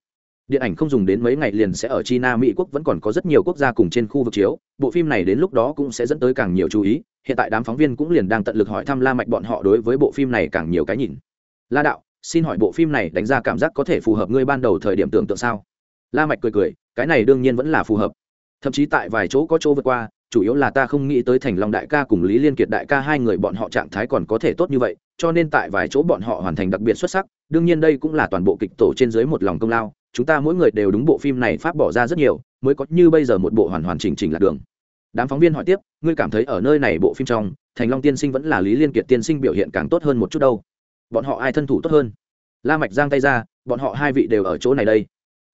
Điện ảnh không dùng đến mấy ngày liền sẽ ở china, mỹ quốc vẫn còn có rất nhiều quốc gia cùng trên khu vực chiếu, bộ phim này đến lúc đó cũng sẽ dẫn tới càng nhiều chú ý, hiện tại đám phóng viên cũng liền đang tận lực hỏi thăm la mạch bọn họ đối với bộ phim này càng nhiều cái nhìn. La đạo xin hỏi bộ phim này đánh ra cảm giác có thể phù hợp ngươi ban đầu thời điểm tưởng tượng sao? La mạch cười cười, cái này đương nhiên vẫn là phù hợp. Thậm chí tại vài chỗ có chỗ vượt qua, chủ yếu là ta không nghĩ tới thành long đại ca cùng lý liên kiệt đại ca hai người bọn họ trạng thái còn có thể tốt như vậy, cho nên tại vài chỗ bọn họ hoàn thành đặc biệt xuất sắc, đương nhiên đây cũng là toàn bộ kịch tổ trên dưới một lòng công lao, chúng ta mỗi người đều đúng bộ phim này pháp bỏ ra rất nhiều, mới có như bây giờ một bộ hoàn hoàn chỉnh chỉnh lạc đường. Đám phóng viên hỏi tiếp, ngươi cảm thấy ở nơi này bộ phim trong, thành long tiên sinh vẫn là lý liên kiệt tiên sinh biểu hiện càng tốt hơn một chút đâu? Bọn họ ai thân thủ tốt hơn? La mạch giang tay ra, bọn họ hai vị đều ở chỗ này đây.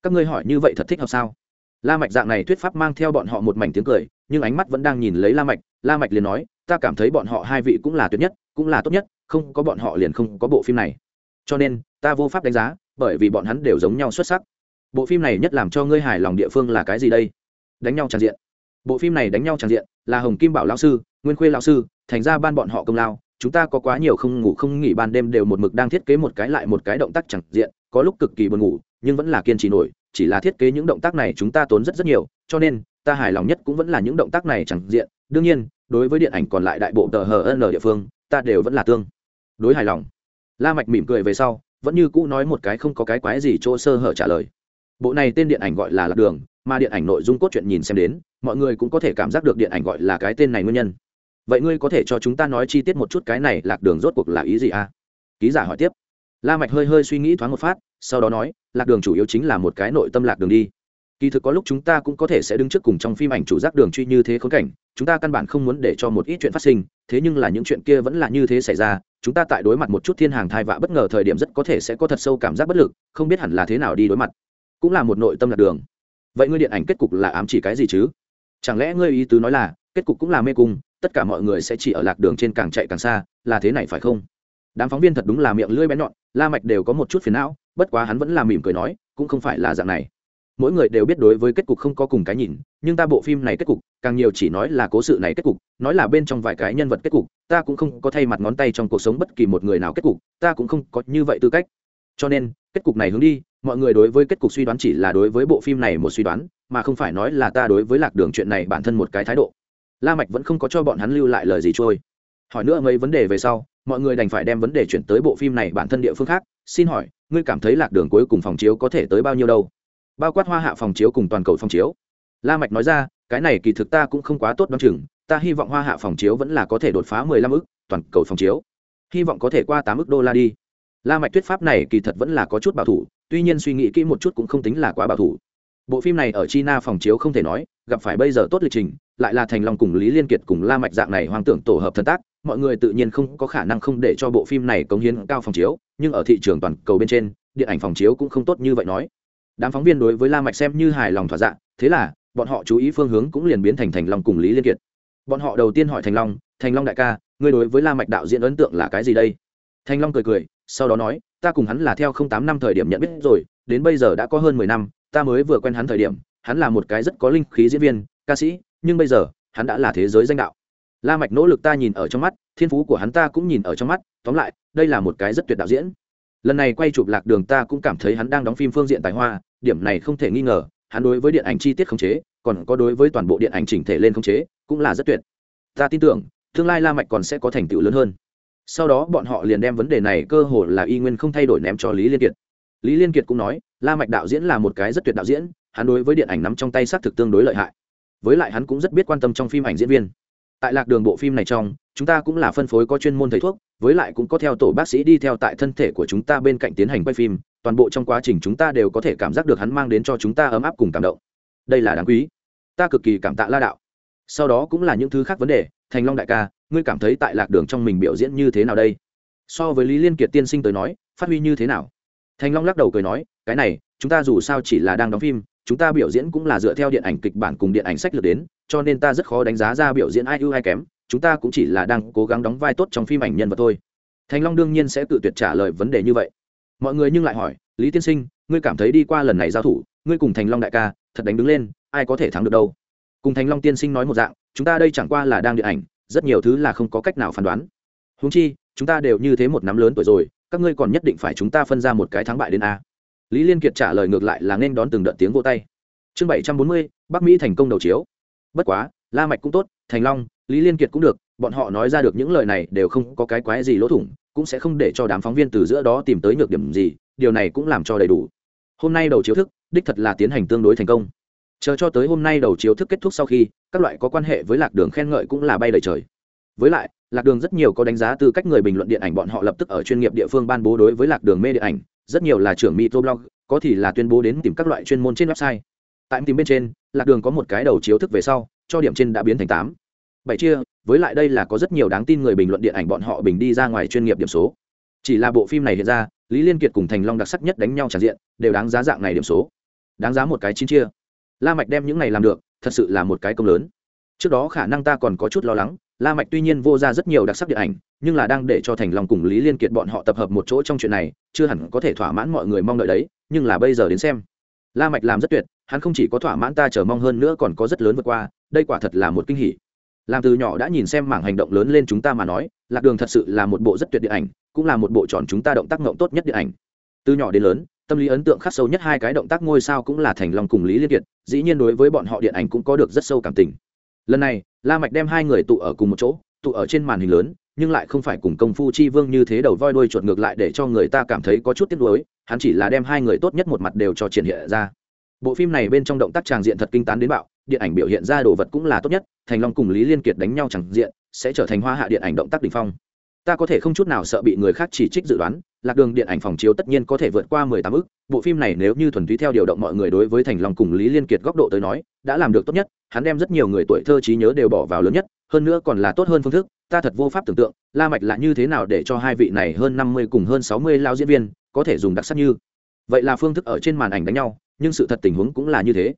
Các ngươi hỏi như vậy thật thích hợp sao? La mạch dạng này thuyết pháp mang theo bọn họ một mảnh tiếng cười, nhưng ánh mắt vẫn đang nhìn lấy la mạch. La mạch liền nói, ta cảm thấy bọn họ hai vị cũng là tuyệt nhất, cũng là tốt nhất, không có bọn họ liền không có bộ phim này. Cho nên, ta vô pháp đánh giá, bởi vì bọn hắn đều giống nhau xuất sắc. Bộ phim này nhất làm cho ngươi hài lòng địa phương là cái gì đây? Đánh nhau tràn diện. Bộ phim này đánh nhau tràn diện là hồng kim bảo lão sư, nguyên khuê lão sư, thành ra ban bọn họ công lao chúng ta có quá nhiều không ngủ không nghỉ ban đêm đều một mực đang thiết kế một cái lại một cái động tác chẳng diện, có lúc cực kỳ buồn ngủ, nhưng vẫn là kiên trì nổi, chỉ là thiết kế những động tác này chúng ta tốn rất rất nhiều, cho nên, ta hài lòng nhất cũng vẫn là những động tác này chẳng diện. Đương nhiên, đối với điện ảnh còn lại đại bộ tờ hờ n địa phương, ta đều vẫn là tương đối hài lòng. La mạch mỉm cười về sau, vẫn như cũ nói một cái không có cái quái gì chỗ sơ hở trả lời. Bộ này tên điện ảnh gọi là lạc đường, mà điện ảnh nội dung cốt truyện nhìn xem đến, mọi người cũng có thể cảm giác được điện ảnh gọi là cái tên này nguyên nhân vậy ngươi có thể cho chúng ta nói chi tiết một chút cái này lạc đường rốt cuộc là ý gì à? Ký giả hỏi tiếp. La mạch hơi hơi suy nghĩ thoáng một phát, sau đó nói, lạc đường chủ yếu chính là một cái nội tâm lạc đường đi. Kỳ thực có lúc chúng ta cũng có thể sẽ đứng trước cùng trong phim ảnh chủ giác đường truy như thế khốn cảnh, chúng ta căn bản không muốn để cho một ít chuyện phát sinh, thế nhưng là những chuyện kia vẫn là như thế xảy ra, chúng ta tại đối mặt một chút thiên hàng thai vạ bất ngờ thời điểm rất có thể sẽ có thật sâu cảm giác bất lực, không biết hẳn là thế nào đi đối mặt. Cũng là một nội tâm lạc đường. Vậy ngươi điện ảnh kết cục là ám chỉ cái gì chứ? Chẳng lẽ ngươi ý tứ nói là, kết cục cũng là mê cung tất cả mọi người sẽ chỉ ở lạc đường trên càng chạy càng xa, là thế này phải không? Đám phóng viên thật đúng là miệng lưỡi bén nhọn, la mạch đều có một chút phiền não, bất quá hắn vẫn là mỉm cười nói, cũng không phải là dạng này. Mỗi người đều biết đối với kết cục không có cùng cái nhìn, nhưng ta bộ phim này kết cục, càng nhiều chỉ nói là cố sự này kết cục, nói là bên trong vài cái nhân vật kết cục, ta cũng không có thay mặt ngón tay trong cuộc sống bất kỳ một người nào kết cục, ta cũng không có như vậy tư cách. Cho nên, kết cục này hướng đi, mọi người đối với kết cục suy đoán chỉ là đối với bộ phim này một suy đoán, mà không phải nói là ta đối với lạc đường chuyện này bản thân một cái thái độ la mạch vẫn không có cho bọn hắn lưu lại lời gì trôi. Hỏi nữa mấy vấn đề về sau, mọi người đành phải đem vấn đề chuyển tới bộ phim này bản thân địa phương khác. Xin hỏi, ngươi cảm thấy lạc đường cuối cùng phòng chiếu có thể tới bao nhiêu đâu? Bao quát hoa hạ phòng chiếu cùng toàn cầu phòng chiếu. La mạch nói ra, cái này kỳ thực ta cũng không quá tốt đoán chừng. Ta hy vọng hoa hạ phòng chiếu vẫn là có thể đột phá mười lăm ức, toàn cầu phòng chiếu. Hy vọng có thể qua tám ức đô la đi. La mạch thuyết pháp này kỳ thật vẫn là có chút bảo thủ, tuy nhiên suy nghĩ kỹ một chút cũng không tính là quá bảo thủ. Bộ phim này ở china phòng chiếu không thể nói, gặp phải bây giờ tốt lịch trình lại là thành long cùng lý liên kiệt cùng la mạch dạng này hoang tưởng tổ hợp thân tác, mọi người tự nhiên không có khả năng không để cho bộ phim này cống hiến cao phòng chiếu, nhưng ở thị trường toàn cầu bên trên, điện ảnh phòng chiếu cũng không tốt như vậy nói. Đám phóng viên đối với la mạch xem như hài lòng thỏa dạ thế là, bọn họ chú ý phương hướng cũng liền biến thành thành long cùng lý liên kiệt. Bọn họ đầu tiên hỏi thành long thành long đại ca, ngươi đối với la mạch đạo diễn ấn tượng là cái gì đây? Thành long cười cười, sau đó nói, ta cùng hắn là theo không tám năm thời điểm nhận biết rồi, đến bây giờ đã có hơn mười năm, ta mới vừa quen hắn thời điểm, hắn là một cái rất có linh khí diễn viên, ca sĩ nhưng bây giờ, hắn đã là thế giới danh đạo. La mạch nỗ lực ta nhìn ở trong mắt, thiên phú của hắn ta cũng nhìn ở trong mắt, tóm lại, đây là một cái rất tuyệt đạo diễn. Lần này quay chụp lạc đường ta cũng cảm thấy hắn đang đóng phim phương diện tài hoa, điểm này không thể nghi ngờ, hắn đối với điện ảnh chi tiết khống chế, còn có đối với toàn bộ điện ảnh chỉnh thể lên khống chế, cũng là rất tuyệt. Ta tin tưởng, tương lai la mạch còn sẽ có thành tựu lớn hơn. Sau đó bọn họ liền đem vấn đề này cơ hồ là y nguyên không thay đổi ném cho lý liên kiệt. Lý liên kiệt cũng nói, la mạch đạo diễn là một cái rất tuyệt đạo diễn, hắn đối với điện ảnh nắm trong tay xác thực tương đối lợi hại với lại hắn cũng rất biết quan tâm trong phim ảnh diễn viên. Tại lạc đường bộ phim này trong, chúng ta cũng là phân phối có chuyên môn thầy thuốc, với lại cũng có theo tổ bác sĩ đi theo tại thân thể của chúng ta bên cạnh tiến hành quay phim, toàn bộ trong quá trình chúng ta đều có thể cảm giác được hắn mang đến cho chúng ta ấm áp cùng cảm động. Đây là đáng quý. Ta cực kỳ cảm tạ la đạo. Sau đó cũng là những thứ khác vấn đề, thành long đại ca, ngươi cảm thấy tại lạc đường trong mình biểu diễn như thế nào đây? So với lý liên kiệt tiên sinh tới nói, phát huy như thế nào? Thành long lắc đầu cười nói, cái này, chúng ta dù sao chỉ là đang đóng phim chúng ta biểu diễn cũng là dựa theo điện ảnh kịch bản cùng điện ảnh sách lược đến, cho nên ta rất khó đánh giá ra biểu diễn ai ưu ai kém, chúng ta cũng chỉ là đang cố gắng đóng vai tốt trong phim ảnh nhân vật thôi. Thành long đương nhiên sẽ tự tuyệt trả lời vấn đề như vậy. Mọi người nhưng lại hỏi, lý tiên sinh, ngươi cảm thấy đi qua lần này giao thủ, ngươi cùng thành long đại ca, thật đánh đứng lên, ai có thể thắng được đâu? Cùng thành long tiên sinh nói một dạng, chúng ta đây chẳng qua là đang điện ảnh, rất nhiều thứ là không có cách nào phán đoán. Húng chi, chúng ta đều như thế một năm lớn tuổi rồi, các ngươi còn nhất định phải chúng ta phân ra một cái thắng bại đến a lý liên kiệt trả lời ngược lại là nên đón từng đợt tiếng vô tay. Chương bảy trăm bốn mươi, bắc mỹ thành công đầu chiếu. Bất quá, la mạch cũng tốt, thành long, lý liên kiệt cũng được, bọn họ nói ra được những lời này đều không có cái quái gì lỗ thủng, cũng sẽ không để cho đám phóng viên từ giữa đó tìm tới nhược điểm gì, điều này cũng làm cho đầy đủ. Hôm nay đầu chiếu thức, đích thật là tiến hành tương đối thành công. Chờ cho tới hôm nay đầu chiếu thức kết thúc sau khi, các loại có quan hệ với lạc đường khen ngợi cũng là bay đầy trời. Với lại, lạc đường rất nhiều có đánh giá từ cách người bình luận điện ảnh bọn họ lập tức ở chuyên nghiệp địa phương ban bố đối với lạc đường mê điện ảnh rất nhiều là trưởng microblog, có thì là tuyên bố đến tìm các loại chuyên môn trên website. Tại tìm bên trên, lạc đường có một cái đầu chiếu thức về sau, cho điểm trên đã biến thành tám. Bảy chia, với lại đây là có rất nhiều đáng tin người bình luận điện ảnh bọn họ bình đi ra ngoài chuyên nghiệp điểm số. Chỉ là bộ phim này hiện ra, lý liên kiệt cùng thành long đặc sắc nhất đánh nhau tràn diện, đều đáng giá dạng này điểm số. Đáng giá một cái chín chia. La mạch đem những này làm được, thật sự là một cái công lớn trước đó khả năng ta còn có chút lo lắng, la mạch tuy nhiên vô ra rất nhiều đặc sắc điện ảnh, nhưng là đang để cho thành long cùng lý liên kiệt bọn họ tập hợp một chỗ trong chuyện này, chưa hẳn có thể thỏa mãn mọi người mong đợi đấy, nhưng là bây giờ đến xem. La mạch làm rất tuyệt, hắn không chỉ có thỏa mãn ta chờ mong hơn nữa còn có rất lớn vượt qua, đây quả thật là một kinh hỉ. Làm từ nhỏ đã nhìn xem mảng hành động lớn lên chúng ta mà nói, lạc đường thật sự là một bộ rất tuyệt điện ảnh, cũng là một bộ chọn chúng ta động tác ngộng tốt nhất điện ảnh. Từ nhỏ đến lớn, tâm lý ấn tượng khắc sâu nhất hai cái động tác ngôi sao cũng là thành long cùng lý liên kiệt, dĩ nhiên đối với bọn họ điện ảnh cũng có được rất sâu cảm tình lần này, la mạch đem hai người tụ ở cùng một chỗ, tụ ở trên màn hình lớn, nhưng lại không phải cùng công phu chi vương như thế đầu voi đuôi chuột ngược lại để cho người ta cảm thấy có chút tiếc nuối, hắn chỉ là đem hai người tốt nhất một mặt đều cho triển hiện ra. Bộ phim này bên trong động tác tràng diện thật kinh tán đến bạo, điện ảnh biểu hiện ra đồ vật cũng là tốt nhất, thành long cùng lý liên kiệt đánh nhau chẳng diện, sẽ trở thành hoa hạ điện ảnh động tác đỉnh phong. Ta có thể không chút nào sợ bị người khác chỉ trích dự đoán lạc đường điện ảnh phòng chiếu tất nhiên có thể vượt qua mười tám ức, bộ phim này nếu như thuần túy theo điều động mọi người đối với thành long cùng lý liên kiệt góc độ tới nói, đã làm được tốt nhất, hắn đem rất nhiều người tuổi thơ trí nhớ đều bỏ vào lớn nhất, hơn nữa còn là tốt hơn phương thức, ta thật vô pháp tưởng tượng, la mạch là như thế nào để cho hai vị này hơn năm mươi cùng hơn sáu mươi lao diễn viên có thể dùng đặc sắc như. Vậy là phương thức ở trên màn ảnh đánh nhau, nhưng sự thật tình huống cũng là như thế.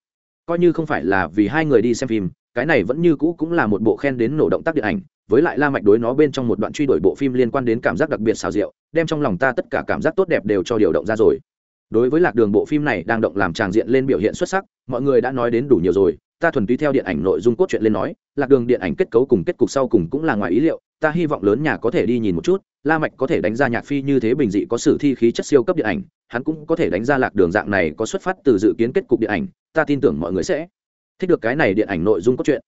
Coi như không phải là vì hai người đi xem phim cái này vẫn như cũ cũng là một bộ khen đến nổ động tác điện ảnh, với lại la mạch đối nó bên trong một đoạn truy đuổi bộ phim liên quan đến cảm giác đặc biệt xào rượu, đem trong lòng ta tất cả cảm giác tốt đẹp đều cho điều động ra rồi. Đối với lạc đường bộ phim này đang động làm tràng diện lên biểu hiện xuất sắc, mọi người đã nói đến đủ nhiều rồi, ta thuần túy theo điện ảnh nội dung cốt truyện lên nói, lạc đường điện ảnh kết cấu cùng kết cục sau cùng cũng là ngoài ý liệu, ta hy vọng lớn nhà có thể đi nhìn một chút, la mạch có thể đánh ra nhạc phi như thế bình dị có sử thi khí chất siêu cấp điện ảnh, hắn cũng có thể đánh ra lạc đường dạng này có xuất phát từ dự kiến kết cục điện ảnh, ta tin tưởng mọi người sẽ thích được cái này điện ảnh nội dung cốt truyện.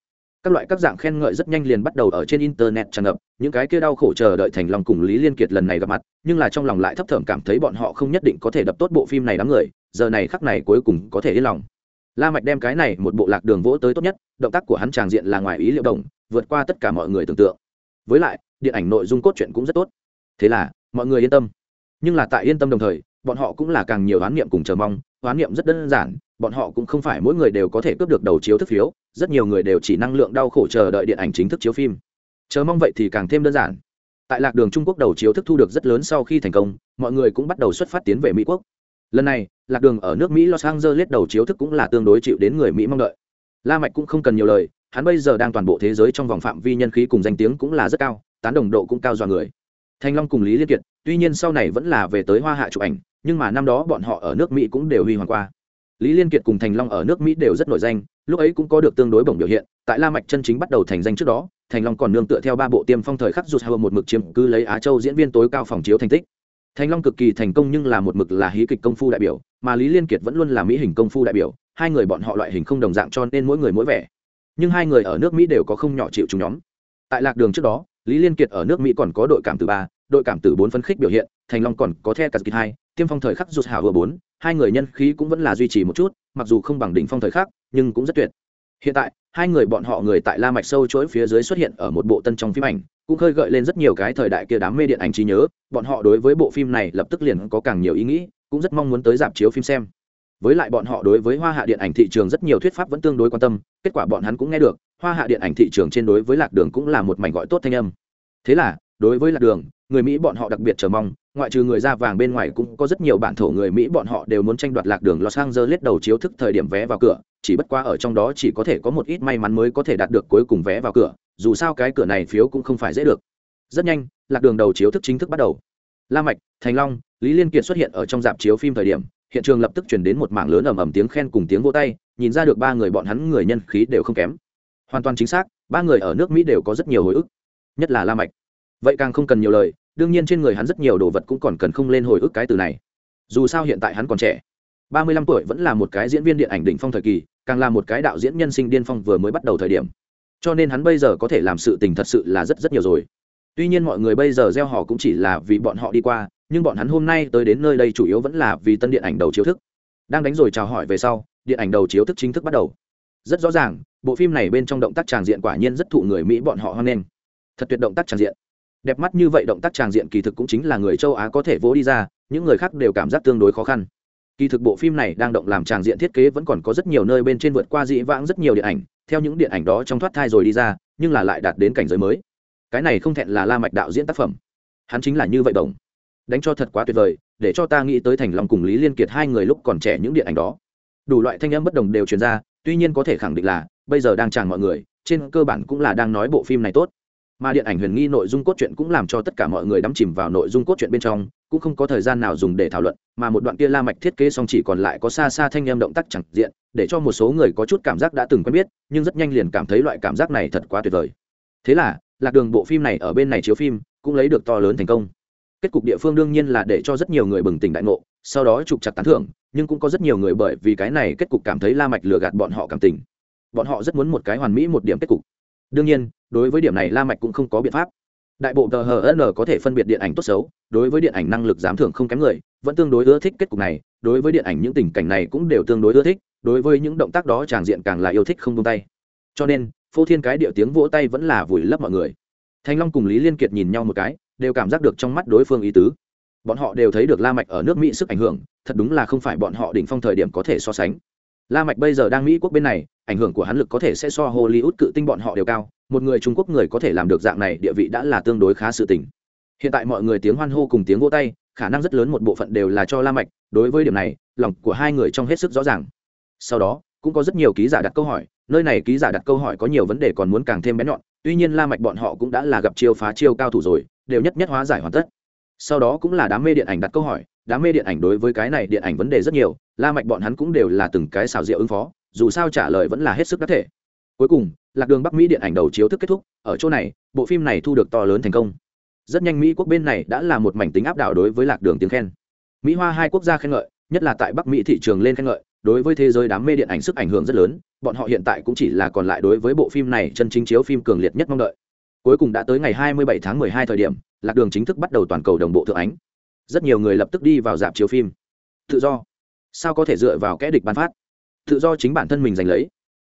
Các loại các dạng khen ngợi rất nhanh liền bắt đầu ở trên internet tràn ngập, những cái kia đau khổ chờ đợi thành lòng cùng lý liên kiệt lần này gặp mặt, nhưng là trong lòng lại thấp thỏm cảm thấy bọn họ không nhất định có thể đập tốt bộ phim này đám người, giờ này khắc này cuối cùng có thể yên lòng. La mạch đem cái này một bộ lạc đường vỗ tới tốt nhất, động tác của hắn tràng diện là ngoài ý liệu đồng, vượt qua tất cả mọi người tưởng tượng. Với lại, điện ảnh nội dung cốt truyện cũng rất tốt. Thế là, mọi người yên tâm. Nhưng là tại yên tâm đồng thời, bọn họ cũng là càng nhiều đoán niệm cùng chờ mong Đoán niệm rất đơn giản bọn họ cũng không phải mỗi người đều có thể cướp được đầu chiếu thức phiếu, rất nhiều người đều chỉ năng lượng đau khổ chờ đợi điện ảnh chính thức chiếu phim. Chờ mong vậy thì càng thêm đơn giản. Tại lạc đường trung quốc đầu chiếu thức thu được rất lớn sau khi thành công, mọi người cũng bắt đầu xuất phát tiến về mỹ quốc. Lần này, lạc đường ở nước mỹ los angeles đầu chiếu thức cũng là tương đối chịu đến người mỹ mong đợi. La mạch cũng không cần nhiều lời, hắn bây giờ đang toàn bộ thế giới trong vòng phạm vi nhân khí cùng danh tiếng cũng là rất cao, tán đồng độ cũng cao do người. Thanh long cùng lý liên kiệt, tuy nhiên sau này vẫn là về tới hoa hạ chụp ảnh, nhưng mà năm đó bọn họ ở nước mỹ cũng đều huy hoàng qua lý liên kiệt cùng thành long ở nước mỹ đều rất nổi danh, lúc ấy cũng có được tương đối bổng biểu hiện, tại la mạch chân chính bắt đầu thành danh trước đó, thành long còn nương tựa theo ba bộ tiêm phong thời khắc rụt hờ một mực chiếm cứ lấy á châu diễn viên tối cao phòng chiếu thành tích. Thành long cực kỳ thành công nhưng là một mực là hí kịch công phu đại biểu, mà lý liên kiệt vẫn luôn là mỹ hình công phu đại biểu, hai người bọn họ loại hình không đồng dạng cho nên mỗi người mỗi vẻ. Nhưng hai người ở nước mỹ đều có không nhỏ chịu chúng nhóm. Tại lạc đường trước đó, lý liên kiệt ở nước mỹ còn có đội cảm từ ba đội cảm tử bốn phân khích biểu hiện, thành long còn có the cả kỳ hai, tiêm phong thời khắc rụt hảo vừa bốn, hai người nhân khí cũng vẫn là duy trì một chút, mặc dù không bằng đỉnh phong thời khắc, nhưng cũng rất tuyệt. Hiện tại, hai người bọn họ người tại la mạch sâu chuỗi phía dưới xuất hiện ở một bộ tân trong phim ảnh, cũng khơi gợi lên rất nhiều cái thời đại kia đám mê điện ảnh trí nhớ, bọn họ đối với bộ phim này lập tức liền có càng nhiều ý nghĩ, cũng rất mong muốn tới dạp chiếu phim xem. Với lại bọn họ đối với hoa hạ điện ảnh thị trường rất nhiều thuyết pháp vẫn tương đối quan tâm, kết quả bọn hắn cũng nghe được, hoa hạ điện ảnh thị trường trên đối với lạc đường cũng là một mảnh gọi tốt thanh âm. Thế là, đối với lạc đường người mỹ bọn họ đặc biệt chờ mong, ngoại trừ người da vàng bên ngoài cũng có rất nhiều bản thổ người mỹ bọn họ đều muốn tranh đoạt lạc đường los angeles đầu chiếu thức thời điểm vé vào cửa, chỉ bất qua ở trong đó chỉ có thể có một ít may mắn mới có thể đạt được cuối cùng vé vào cửa, dù sao cái cửa này phiếu cũng không phải dễ được. Rất nhanh, lạc đường đầu chiếu thức chính thức bắt đầu. La mạch, thành long, lý liên kiệt xuất hiện ở trong dạp chiếu phim thời điểm, hiện trường lập tức truyền đến một mảng lớn ầm ầm tiếng khen cùng tiếng vỗ tay, nhìn ra được ba người bọn hắn người nhân khí đều không kém. Hoàn toàn chính xác, ba người ở nước mỹ đều có rất nhiều hồi ức, nhất là la mạch vậy càng không cần nhiều lời, đương nhiên trên người hắn rất nhiều đồ vật cũng còn cần không lên hồi ức cái từ này. Dù sao hiện tại hắn còn trẻ. Ba mươi lăm tuổi vẫn là một cái diễn viên điện ảnh đỉnh phong thời kỳ, càng là một cái đạo diễn nhân sinh điên phong vừa mới bắt đầu thời điểm. Cho nên hắn bây giờ có thể làm sự tình thật sự là rất rất nhiều rồi. Tuy nhiên mọi người bây giờ gieo họ cũng chỉ là vì bọn họ đi qua, nhưng bọn hắn hôm nay tới đến nơi đây chủ yếu vẫn là vì tân điện ảnh đầu chiếu thức. Đang đánh rồi chào hỏi về sau, điện ảnh đầu chiếu thức chính thức bắt đầu. Rất rõ ràng, bộ phim này bên trong động tác tràng diện quả nhiên rất thụ người mỹ bọn họ hoan nghênh. Thật tuyệt động tác tràng diện đẹp mắt như vậy động tác tràng diện kỳ thực cũng chính là người châu á có thể vỗ đi ra, những người khác đều cảm giác tương đối khó khăn. Kỳ thực bộ phim này đang động làm tràng diện thiết kế vẫn còn có rất nhiều nơi bên trên vượt qua dĩ vãng rất nhiều điện ảnh, theo những điện ảnh đó trong thoát thai rồi đi ra, nhưng là lại đạt đến cảnh giới mới. Cái này không thẹn là la mạch đạo diễn tác phẩm. Hắn chính là như vậy đồng đánh cho thật quá tuyệt vời, để cho ta nghĩ tới thành lòng cùng lý liên kiệt hai người lúc còn trẻ những điện ảnh đó. Đủ loại thanh âm bất đồng đều truyền ra, tuy nhiên có thể khẳng định là, bây giờ đang tràng mọi người, trên cơ bản cũng là đang nói bộ phim này tốt mà điện ảnh huyền nghi nội dung cốt truyện cũng làm cho tất cả mọi người đắm chìm vào nội dung cốt truyện bên trong, cũng không có thời gian nào dùng để thảo luận, mà một đoạn kia la mạch thiết kế xong chỉ còn lại có xa xa thanh em động tác chẳng diện, để cho một số người có chút cảm giác đã từng quen biết, nhưng rất nhanh liền cảm thấy loại cảm giác này thật quá tuyệt vời. Thế là, lạc đường bộ phim này ở bên này chiếu phim, cũng lấy được to lớn thành công. Kết cục địa phương đương nhiên là để cho rất nhiều người bừng tỉnh đại ngộ, sau đó trục chặt tán thưởng, nhưng cũng có rất nhiều người bởi vì cái này kết cục cảm thấy la mạch lừa gạt bọn họ cảm tình. Bọn họ rất muốn một cái hoàn mỹ một điểm kết cục đương nhiên, đối với điểm này la mạch cũng không có biện pháp. Đại bộ tờ hn có thể phân biệt điện ảnh tốt xấu, đối với điện ảnh năng lực giám thưởng không kém người, vẫn tương đối ưa thích kết cục này, đối với điện ảnh những tình cảnh này cũng đều tương đối ưa thích, đối với những động tác đó tràng diện càng là yêu thích không buông tay. Cho nên, phô thiên cái điệu tiếng vỗ tay vẫn là vùi lấp mọi người. Thanh long cùng lý liên kiệt nhìn nhau một cái, đều cảm giác được trong mắt đối phương ý tứ. Bọn họ đều thấy được la mạch ở nước mỹ sức ảnh hưởng, thật đúng là không phải bọn họ đỉnh phong thời điểm có thể so sánh la mạch bây giờ đang mỹ quốc bên này, ảnh hưởng của hắn lực có thể sẽ so hollywood cự tinh bọn họ đều cao, một người trung quốc người có thể làm được dạng này địa vị đã là tương đối khá sự tình. Hiện tại mọi người tiếng hoan hô cùng tiếng vỗ tay, khả năng rất lớn một bộ phận đều là cho la mạch, đối với điểm này, lòng của hai người trong hết sức rõ ràng. Sau đó, cũng có rất nhiều ký giả đặt câu hỏi, nơi này ký giả đặt câu hỏi có nhiều vấn đề còn muốn càng thêm bén nhọn, tuy nhiên la mạch bọn họ cũng đã là gặp chiêu phá chiêu cao thủ rồi, đều nhất nhất hóa giải hoàn tất. Sau đó cũng là đám mê điện ảnh đặt câu hỏi đám mê điện ảnh đối với cái này điện ảnh vấn đề rất nhiều, la mạch bọn hắn cũng đều là từng cái xào rượu ứng phó, dù sao trả lời vẫn là hết sức đắc thể. Cuối cùng, lạc đường bắc mỹ điện ảnh đầu chiếu thức kết thúc, ở chỗ này, bộ phim này thu được to lớn thành công. Rất nhanh mỹ quốc bên này đã là một mảnh tính áp đảo đối với lạc đường tiếng khen. Mỹ hoa hai quốc gia khen ngợi, nhất là tại bắc mỹ thị trường lên khen ngợi, đối với thế giới đám mê điện ảnh sức ảnh hưởng rất lớn, bọn họ hiện tại cũng chỉ là còn lại đối với bộ phim này chân chính chiếu phim cường liệt nhất mong đợi. Cuối cùng đã tới ngày 27 tháng 12 thời điểm, lạc đường chính thức bắt đầu toàn cầu đồng bộ thượng ánh rất nhiều người lập tức đi vào dạp chiếu phim. Tự do. Sao có thể dựa vào kẽ địch bán phát? Tự do chính bản thân mình giành lấy.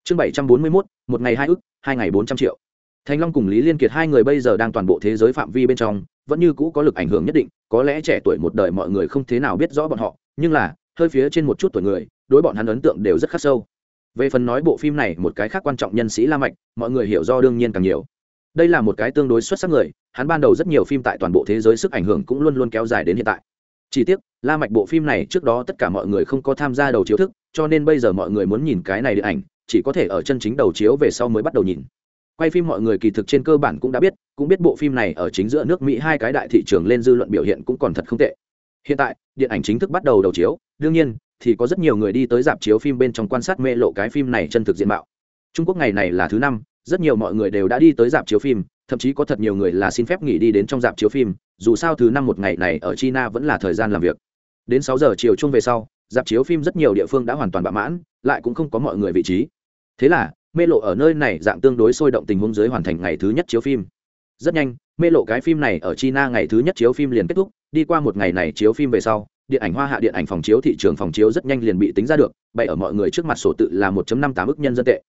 Chương 741, một ngày hai ức hai ngày 400 triệu. Thành long cùng lý liên kiệt hai người bây giờ đang toàn bộ thế giới phạm vi bên trong vẫn như cũ có lực ảnh hưởng nhất định có lẽ trẻ tuổi một đời mọi người không thế nào biết rõ bọn họ nhưng là hơi phía trên một chút tuổi người đối bọn hắn ấn tượng đều rất khắc sâu. Về phần nói bộ phim này một cái khác quan trọng nhân sĩ la mạch mọi người hiểu do đương nhiên càng nhiều. Đây là một cái tương đối xuất sắc người hắn ban đầu rất nhiều phim tại toàn bộ thế giới sức ảnh hưởng cũng luôn luôn kéo dài đến hiện tại. Chỉ tiếc, la mạch bộ phim này trước đó tất cả mọi người không có tham gia đầu chiếu thức, cho nên bây giờ mọi người muốn nhìn cái này điện ảnh, chỉ có thể ở chân chính đầu chiếu về sau mới bắt đầu nhìn. Quay phim mọi người kỳ thực trên cơ bản cũng đã biết, cũng biết bộ phim này ở chính giữa nước mỹ hai cái đại thị trường lên dư luận biểu hiện cũng còn thật không tệ. Hiện tại, điện ảnh chính thức bắt đầu đầu chiếu, đương nhiên, thì có rất nhiều người đi tới dạp chiếu phim bên trong quan sát mê lộ cái phim này chân thực diện mạo. Trung quốc ngày này là thứ năm, rất nhiều mọi người đều đã đi tới dạp chiếu phim thậm chí có thật nhiều người là xin phép nghỉ đi đến trong dạp chiếu phim, dù sao thứ năm một ngày này ở china vẫn là thời gian làm việc. Đến sáu giờ chiều chung về sau, dạp chiếu phim rất nhiều địa phương đã hoàn toàn bạo mãn, lại cũng không có mọi người vị trí. Thế là, mê lộ ở nơi này dạng tương đối sôi động tình huống dưới hoàn thành ngày thứ nhất chiếu phim. Rất nhanh, mê lộ cái phim này ở china ngày thứ nhất chiếu phim liền kết thúc, đi qua một ngày này chiếu phim về sau, điện ảnh hoa hạ điện ảnh phòng chiếu thị trường phòng chiếu rất nhanh liền bị tính ra được, bày ở mọi người trước mặt sổ tự là 1.58 ức nhân dân tệ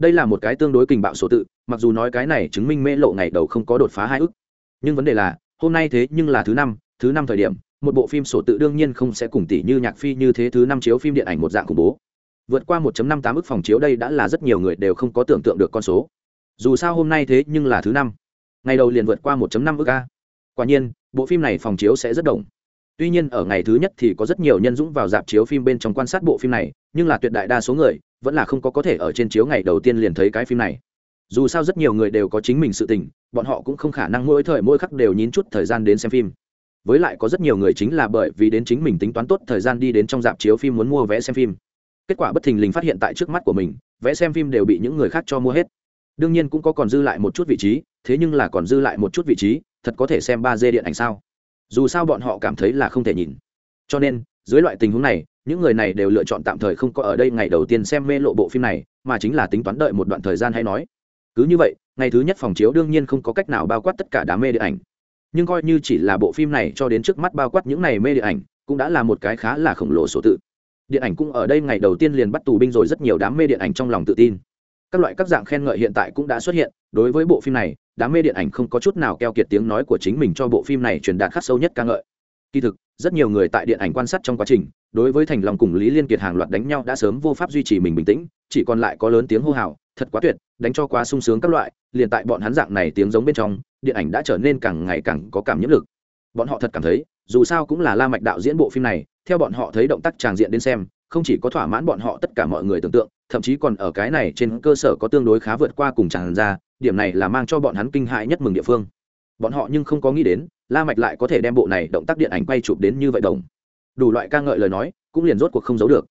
đây là một cái tương đối kình bạo số tự, mặc dù nói cái này chứng minh mê lộ ngày đầu không có đột phá hai ức nhưng vấn đề là, hôm nay thế nhưng là thứ năm thứ năm thời điểm, một bộ phim sổ tự đương nhiên không sẽ cùng tỷ như nhạc phi như thế thứ năm chiếu phim điện ảnh một dạng khủng bố. Vượt qua 1.58 ức phòng chiếu đây đã là rất nhiều người đều không có tưởng tượng được con số. Dù sao hôm nay thế nhưng là thứ năm, ngày đầu liền vượt qua 1.5 ức a. Quả nhiên, bộ phim này phòng chiếu sẽ rất đồng tuy nhiên ở ngày thứ nhất thì có rất nhiều nhân dũng vào dạp chiếu phim bên trong quan sát bộ phim này, nhưng là tuyệt đại đa số người vẫn là không có có thể ở trên chiếu ngày đầu tiên liền thấy cái phim này. Dù sao rất nhiều người đều có chính mình sự tình, bọn họ cũng không khả năng mỗi thời mỗi khắc đều nhín chút thời gian đến xem phim. Với lại có rất nhiều người chính là bởi vì đến chính mình tính toán tốt thời gian đi đến trong dạp chiếu phim muốn mua vé xem phim. Kết quả bất thình lình phát hiện tại trước mắt của mình, vé xem phim đều bị những người khác cho mua hết. Đương nhiên cũng có còn dư lại một chút vị trí, thế nhưng là còn dư lại một chút vị trí, thật có thể xem ba d điện ảnh sao? Dù sao bọn họ cảm thấy là không thể nhìn. Cho nên dưới loại tình huống này, những người này đều lựa chọn tạm thời không có ở đây ngày đầu tiên xem mê lộ bộ phim này, mà chính là tính toán đợi một đoạn thời gian hay nói. Cứ như vậy, ngày thứ nhất phòng chiếu đương nhiên không có cách nào bao quát tất cả đám mê điện ảnh. Nhưng coi như chỉ là bộ phim này cho đến trước mắt bao quát những này mê điện ảnh, cũng đã là một cái khá là khổng lồ số tự. Điện ảnh cũng ở đây ngày đầu tiên liền bắt tù binh rồi rất nhiều đám mê điện ảnh trong lòng tự tin. Các loại các dạng khen ngợi hiện tại cũng đã xuất hiện, đối với bộ phim này, đám mê điện ảnh không có chút nào keo kiệt tiếng nói của chính mình cho bộ phim này truyền đạt khắc sâu nhất ca ngợi. Kỳ thực rất nhiều người tại điện ảnh quan sát trong quá trình, đối với thành long cùng lý liên kiệt hàng loạt đánh nhau đã sớm vô pháp duy trì mình bình tĩnh, chỉ còn lại có lớn tiếng hô hào, thật quá tuyệt, đánh cho quá sung sướng các loại. Liền tại bọn hắn dạng này tiếng giống bên trong, điện ảnh đã trở nên càng ngày càng có cảm nhiễm lực. Bọn họ thật cảm thấy, dù sao cũng là la mạch đạo diễn bộ phim này, theo bọn họ thấy động tác tràng diện đến xem, không chỉ có thỏa mãn bọn họ tất cả mọi người tưởng tượng, thậm chí còn ở cái này trên cơ sở có tương đối khá vượt qua cùng tràn ra, điểm này là mang cho bọn hắn kinh hại nhất mừng địa phương bọn họ nhưng không có nghĩ đến, la mạch lại có thể đem bộ này động tác điện ảnh quay chụp đến như vậy đồng. Đủ loại ca ngợi lời nói, cũng liền rốt cuộc không giấu được.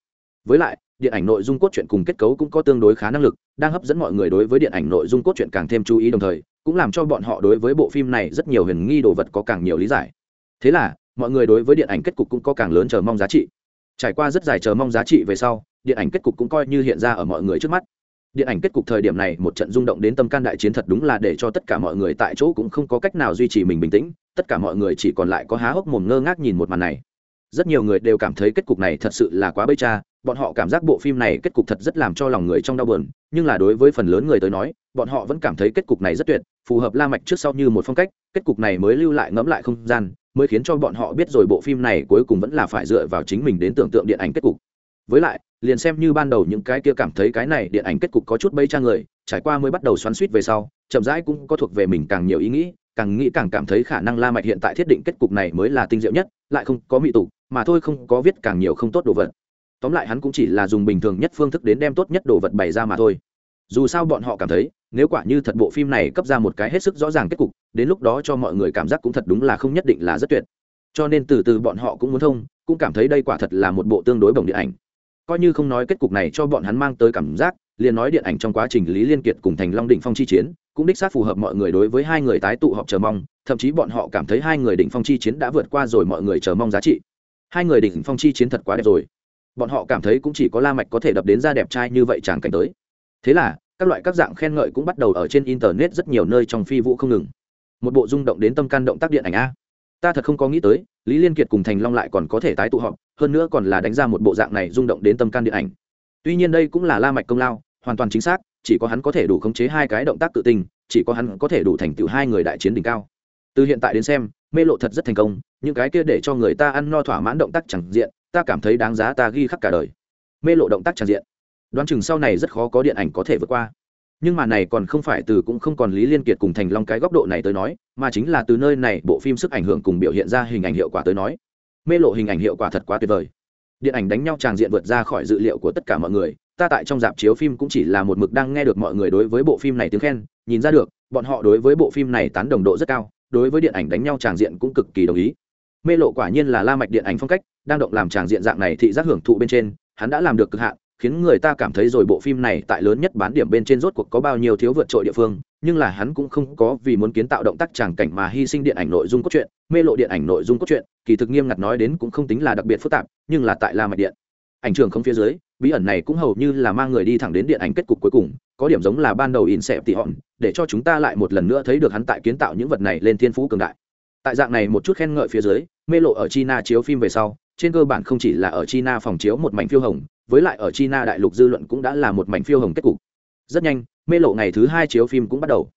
Với lại, điện ảnh nội dung cốt truyện cùng kết cấu cũng có tương đối khá năng lực, đang hấp dẫn mọi người đối với điện ảnh nội dung cốt truyện càng thêm chú ý đồng thời, cũng làm cho bọn họ đối với bộ phim này rất nhiều huyền nghi đồ vật có càng nhiều lý giải. Thế là, mọi người đối với điện ảnh kết cục cũng có càng lớn chờ mong giá trị. Trải qua rất dài chờ mong giá trị về sau, điện ảnh kết cục cũng coi như hiện ra ở mọi người trước mắt điện ảnh kết cục thời điểm này một trận rung động đến tâm can đại chiến thật đúng là để cho tất cả mọi người tại chỗ cũng không có cách nào duy trì mình bình tĩnh, tất cả mọi người chỉ còn lại có há hốc mồm ngơ ngác nhìn một màn này. Rất nhiều người đều cảm thấy kết cục này thật sự là quá bây cha, bọn họ cảm giác bộ phim này kết cục thật rất làm cho lòng người trong đau buồn, nhưng là đối với phần lớn người tới nói, bọn họ vẫn cảm thấy kết cục này rất tuyệt, phù hợp la mạch trước sau như một phong cách, kết cục này mới lưu lại ngẫm lại không gian, mới khiến cho bọn họ biết rồi bộ phim này cuối cùng vẫn là phải dựa vào chính mình đến tưởng tượng điện ảnh kết cục với lại, liền xem như ban đầu những cái kia cảm thấy cái này điện ảnh kết cục có chút bây trang người, trải qua mới bắt đầu xoắn suýt về sau, chậm rãi cũng có thuộc về mình càng nhiều ý nghĩ, càng nghĩ càng cảm thấy khả năng la mạch hiện tại thiết định kết cục này mới là tinh diệu nhất, lại không có mị tụ mà thôi không có viết càng nhiều không tốt đồ vật. Tóm lại hắn cũng chỉ là dùng bình thường nhất phương thức đến đem tốt nhất đồ vật bày ra mà thôi. Dù sao bọn họ cảm thấy, nếu quả như thật bộ phim này cấp ra một cái hết sức rõ ràng kết cục, đến lúc đó cho mọi người cảm giác cũng thật đúng là không nhất định là rất tuyệt. Cho nên từ từ bọn họ cũng muốn thông, cũng cảm thấy đây quả thật là một bộ tương đối bổng điện ảnh coi như không nói kết cục này cho bọn hắn mang tới cảm giác, liền nói điện ảnh trong quá trình lý liên kiệt cùng thành long đỉnh phong chi chiến, cũng đích xác phù hợp mọi người đối với hai người tái tụ họp chờ mong, thậm chí bọn họ cảm thấy hai người đỉnh phong chi chiến đã vượt qua rồi mọi người chờ mong giá trị. Hai người đỉnh phong chi chiến thật quá đẹp rồi. Bọn họ cảm thấy cũng chỉ có la mạch có thể đập đến ra đẹp trai như vậy chẳng cảnh tới. Thế là, các loại các dạng khen ngợi cũng bắt đầu ở trên internet rất nhiều nơi trong phi vụ không ngừng. Một bộ rung động đến tâm can động tác điện ảnh a. Ta thật không có nghĩ tới, lý liên kiệt cùng thành long lại còn có thể tái tụ họp hơn nữa còn là đánh ra một bộ dạng này rung động đến tâm can điện ảnh. Tuy nhiên đây cũng là la mạch công lao, hoàn toàn chính xác, chỉ có hắn có thể đủ khống chế hai cái động tác tự tình, chỉ có hắn có thể đủ thành tựu hai người đại chiến đỉnh cao. Từ hiện tại đến xem, mê lộ thật rất thành công, những cái kia để cho người ta ăn no thỏa mãn động tác chẳng diện, ta cảm thấy đáng giá ta ghi khắc cả đời. Mê lộ động tác chẳng diện. Đoán chừng sau này rất khó có điện ảnh có thể vượt qua. Nhưng mà này còn không phải từ cũng không còn lý liên kiệt cùng thành long cái góc độ này tới nói, mà chính là từ nơi này bộ phim sức ảnh hưởng cùng biểu hiện ra hình ảnh hiệu quả tới nói mê lộ hình ảnh hiệu quả thật quá tuyệt vời. Điện ảnh đánh nhau tràng diện vượt ra khỏi dự liệu của tất cả mọi người, ta tại trong dạp chiếu phim cũng chỉ là một mực đang nghe được mọi người đối với bộ phim này tiếng khen, nhìn ra được, bọn họ đối với bộ phim này tán đồng độ rất cao, đối với điện ảnh đánh nhau tràng diện cũng cực kỳ đồng ý. Mê lộ quả nhiên là la mạch điện ảnh phong cách, đang động làm tràng diện dạng này thị giác hưởng thụ bên trên, hắn đã làm được cực hạn, khiến người ta cảm thấy rồi bộ phim này tại lớn nhất bán điểm bên trên rốt cuộc có bao nhiêu thiếu vượt trội địa phương, nhưng là hắn cũng không có vì muốn kiến tạo động tác tràng cảnh mà hy sinh điện ảnh nội dung cốt truyện, mê lộ điện ảnh nội dung cốt truyện kỳ thực nghiêm ngặt nói đến cũng không tính là đặc biệt phức tạp, nhưng là tại la mạch điện. Ảnh trường không phía dưới, bí ẩn này cũng hầu như là mang người đi thẳng đến điện ảnh kết cục cuối cùng, có điểm giống là ban đầu in xẹp tỉ hòn, để cho chúng ta lại một lần nữa thấy được hắn tại kiến tạo những vật này lên thiên phú cường đại. Tại dạng này một chút khen ngợi phía dưới, mê lộ ở china chiếu phim về sau, trên cơ bản không chỉ là ở china phòng chiếu một mảnh phiêu hồng, với lại ở china đại lục dư luận cũng đã là một mảnh phiêu hồng kết cục. Rất nhanh, mê lộ ngày thứ hai chiếu phim cũng bắt đầu.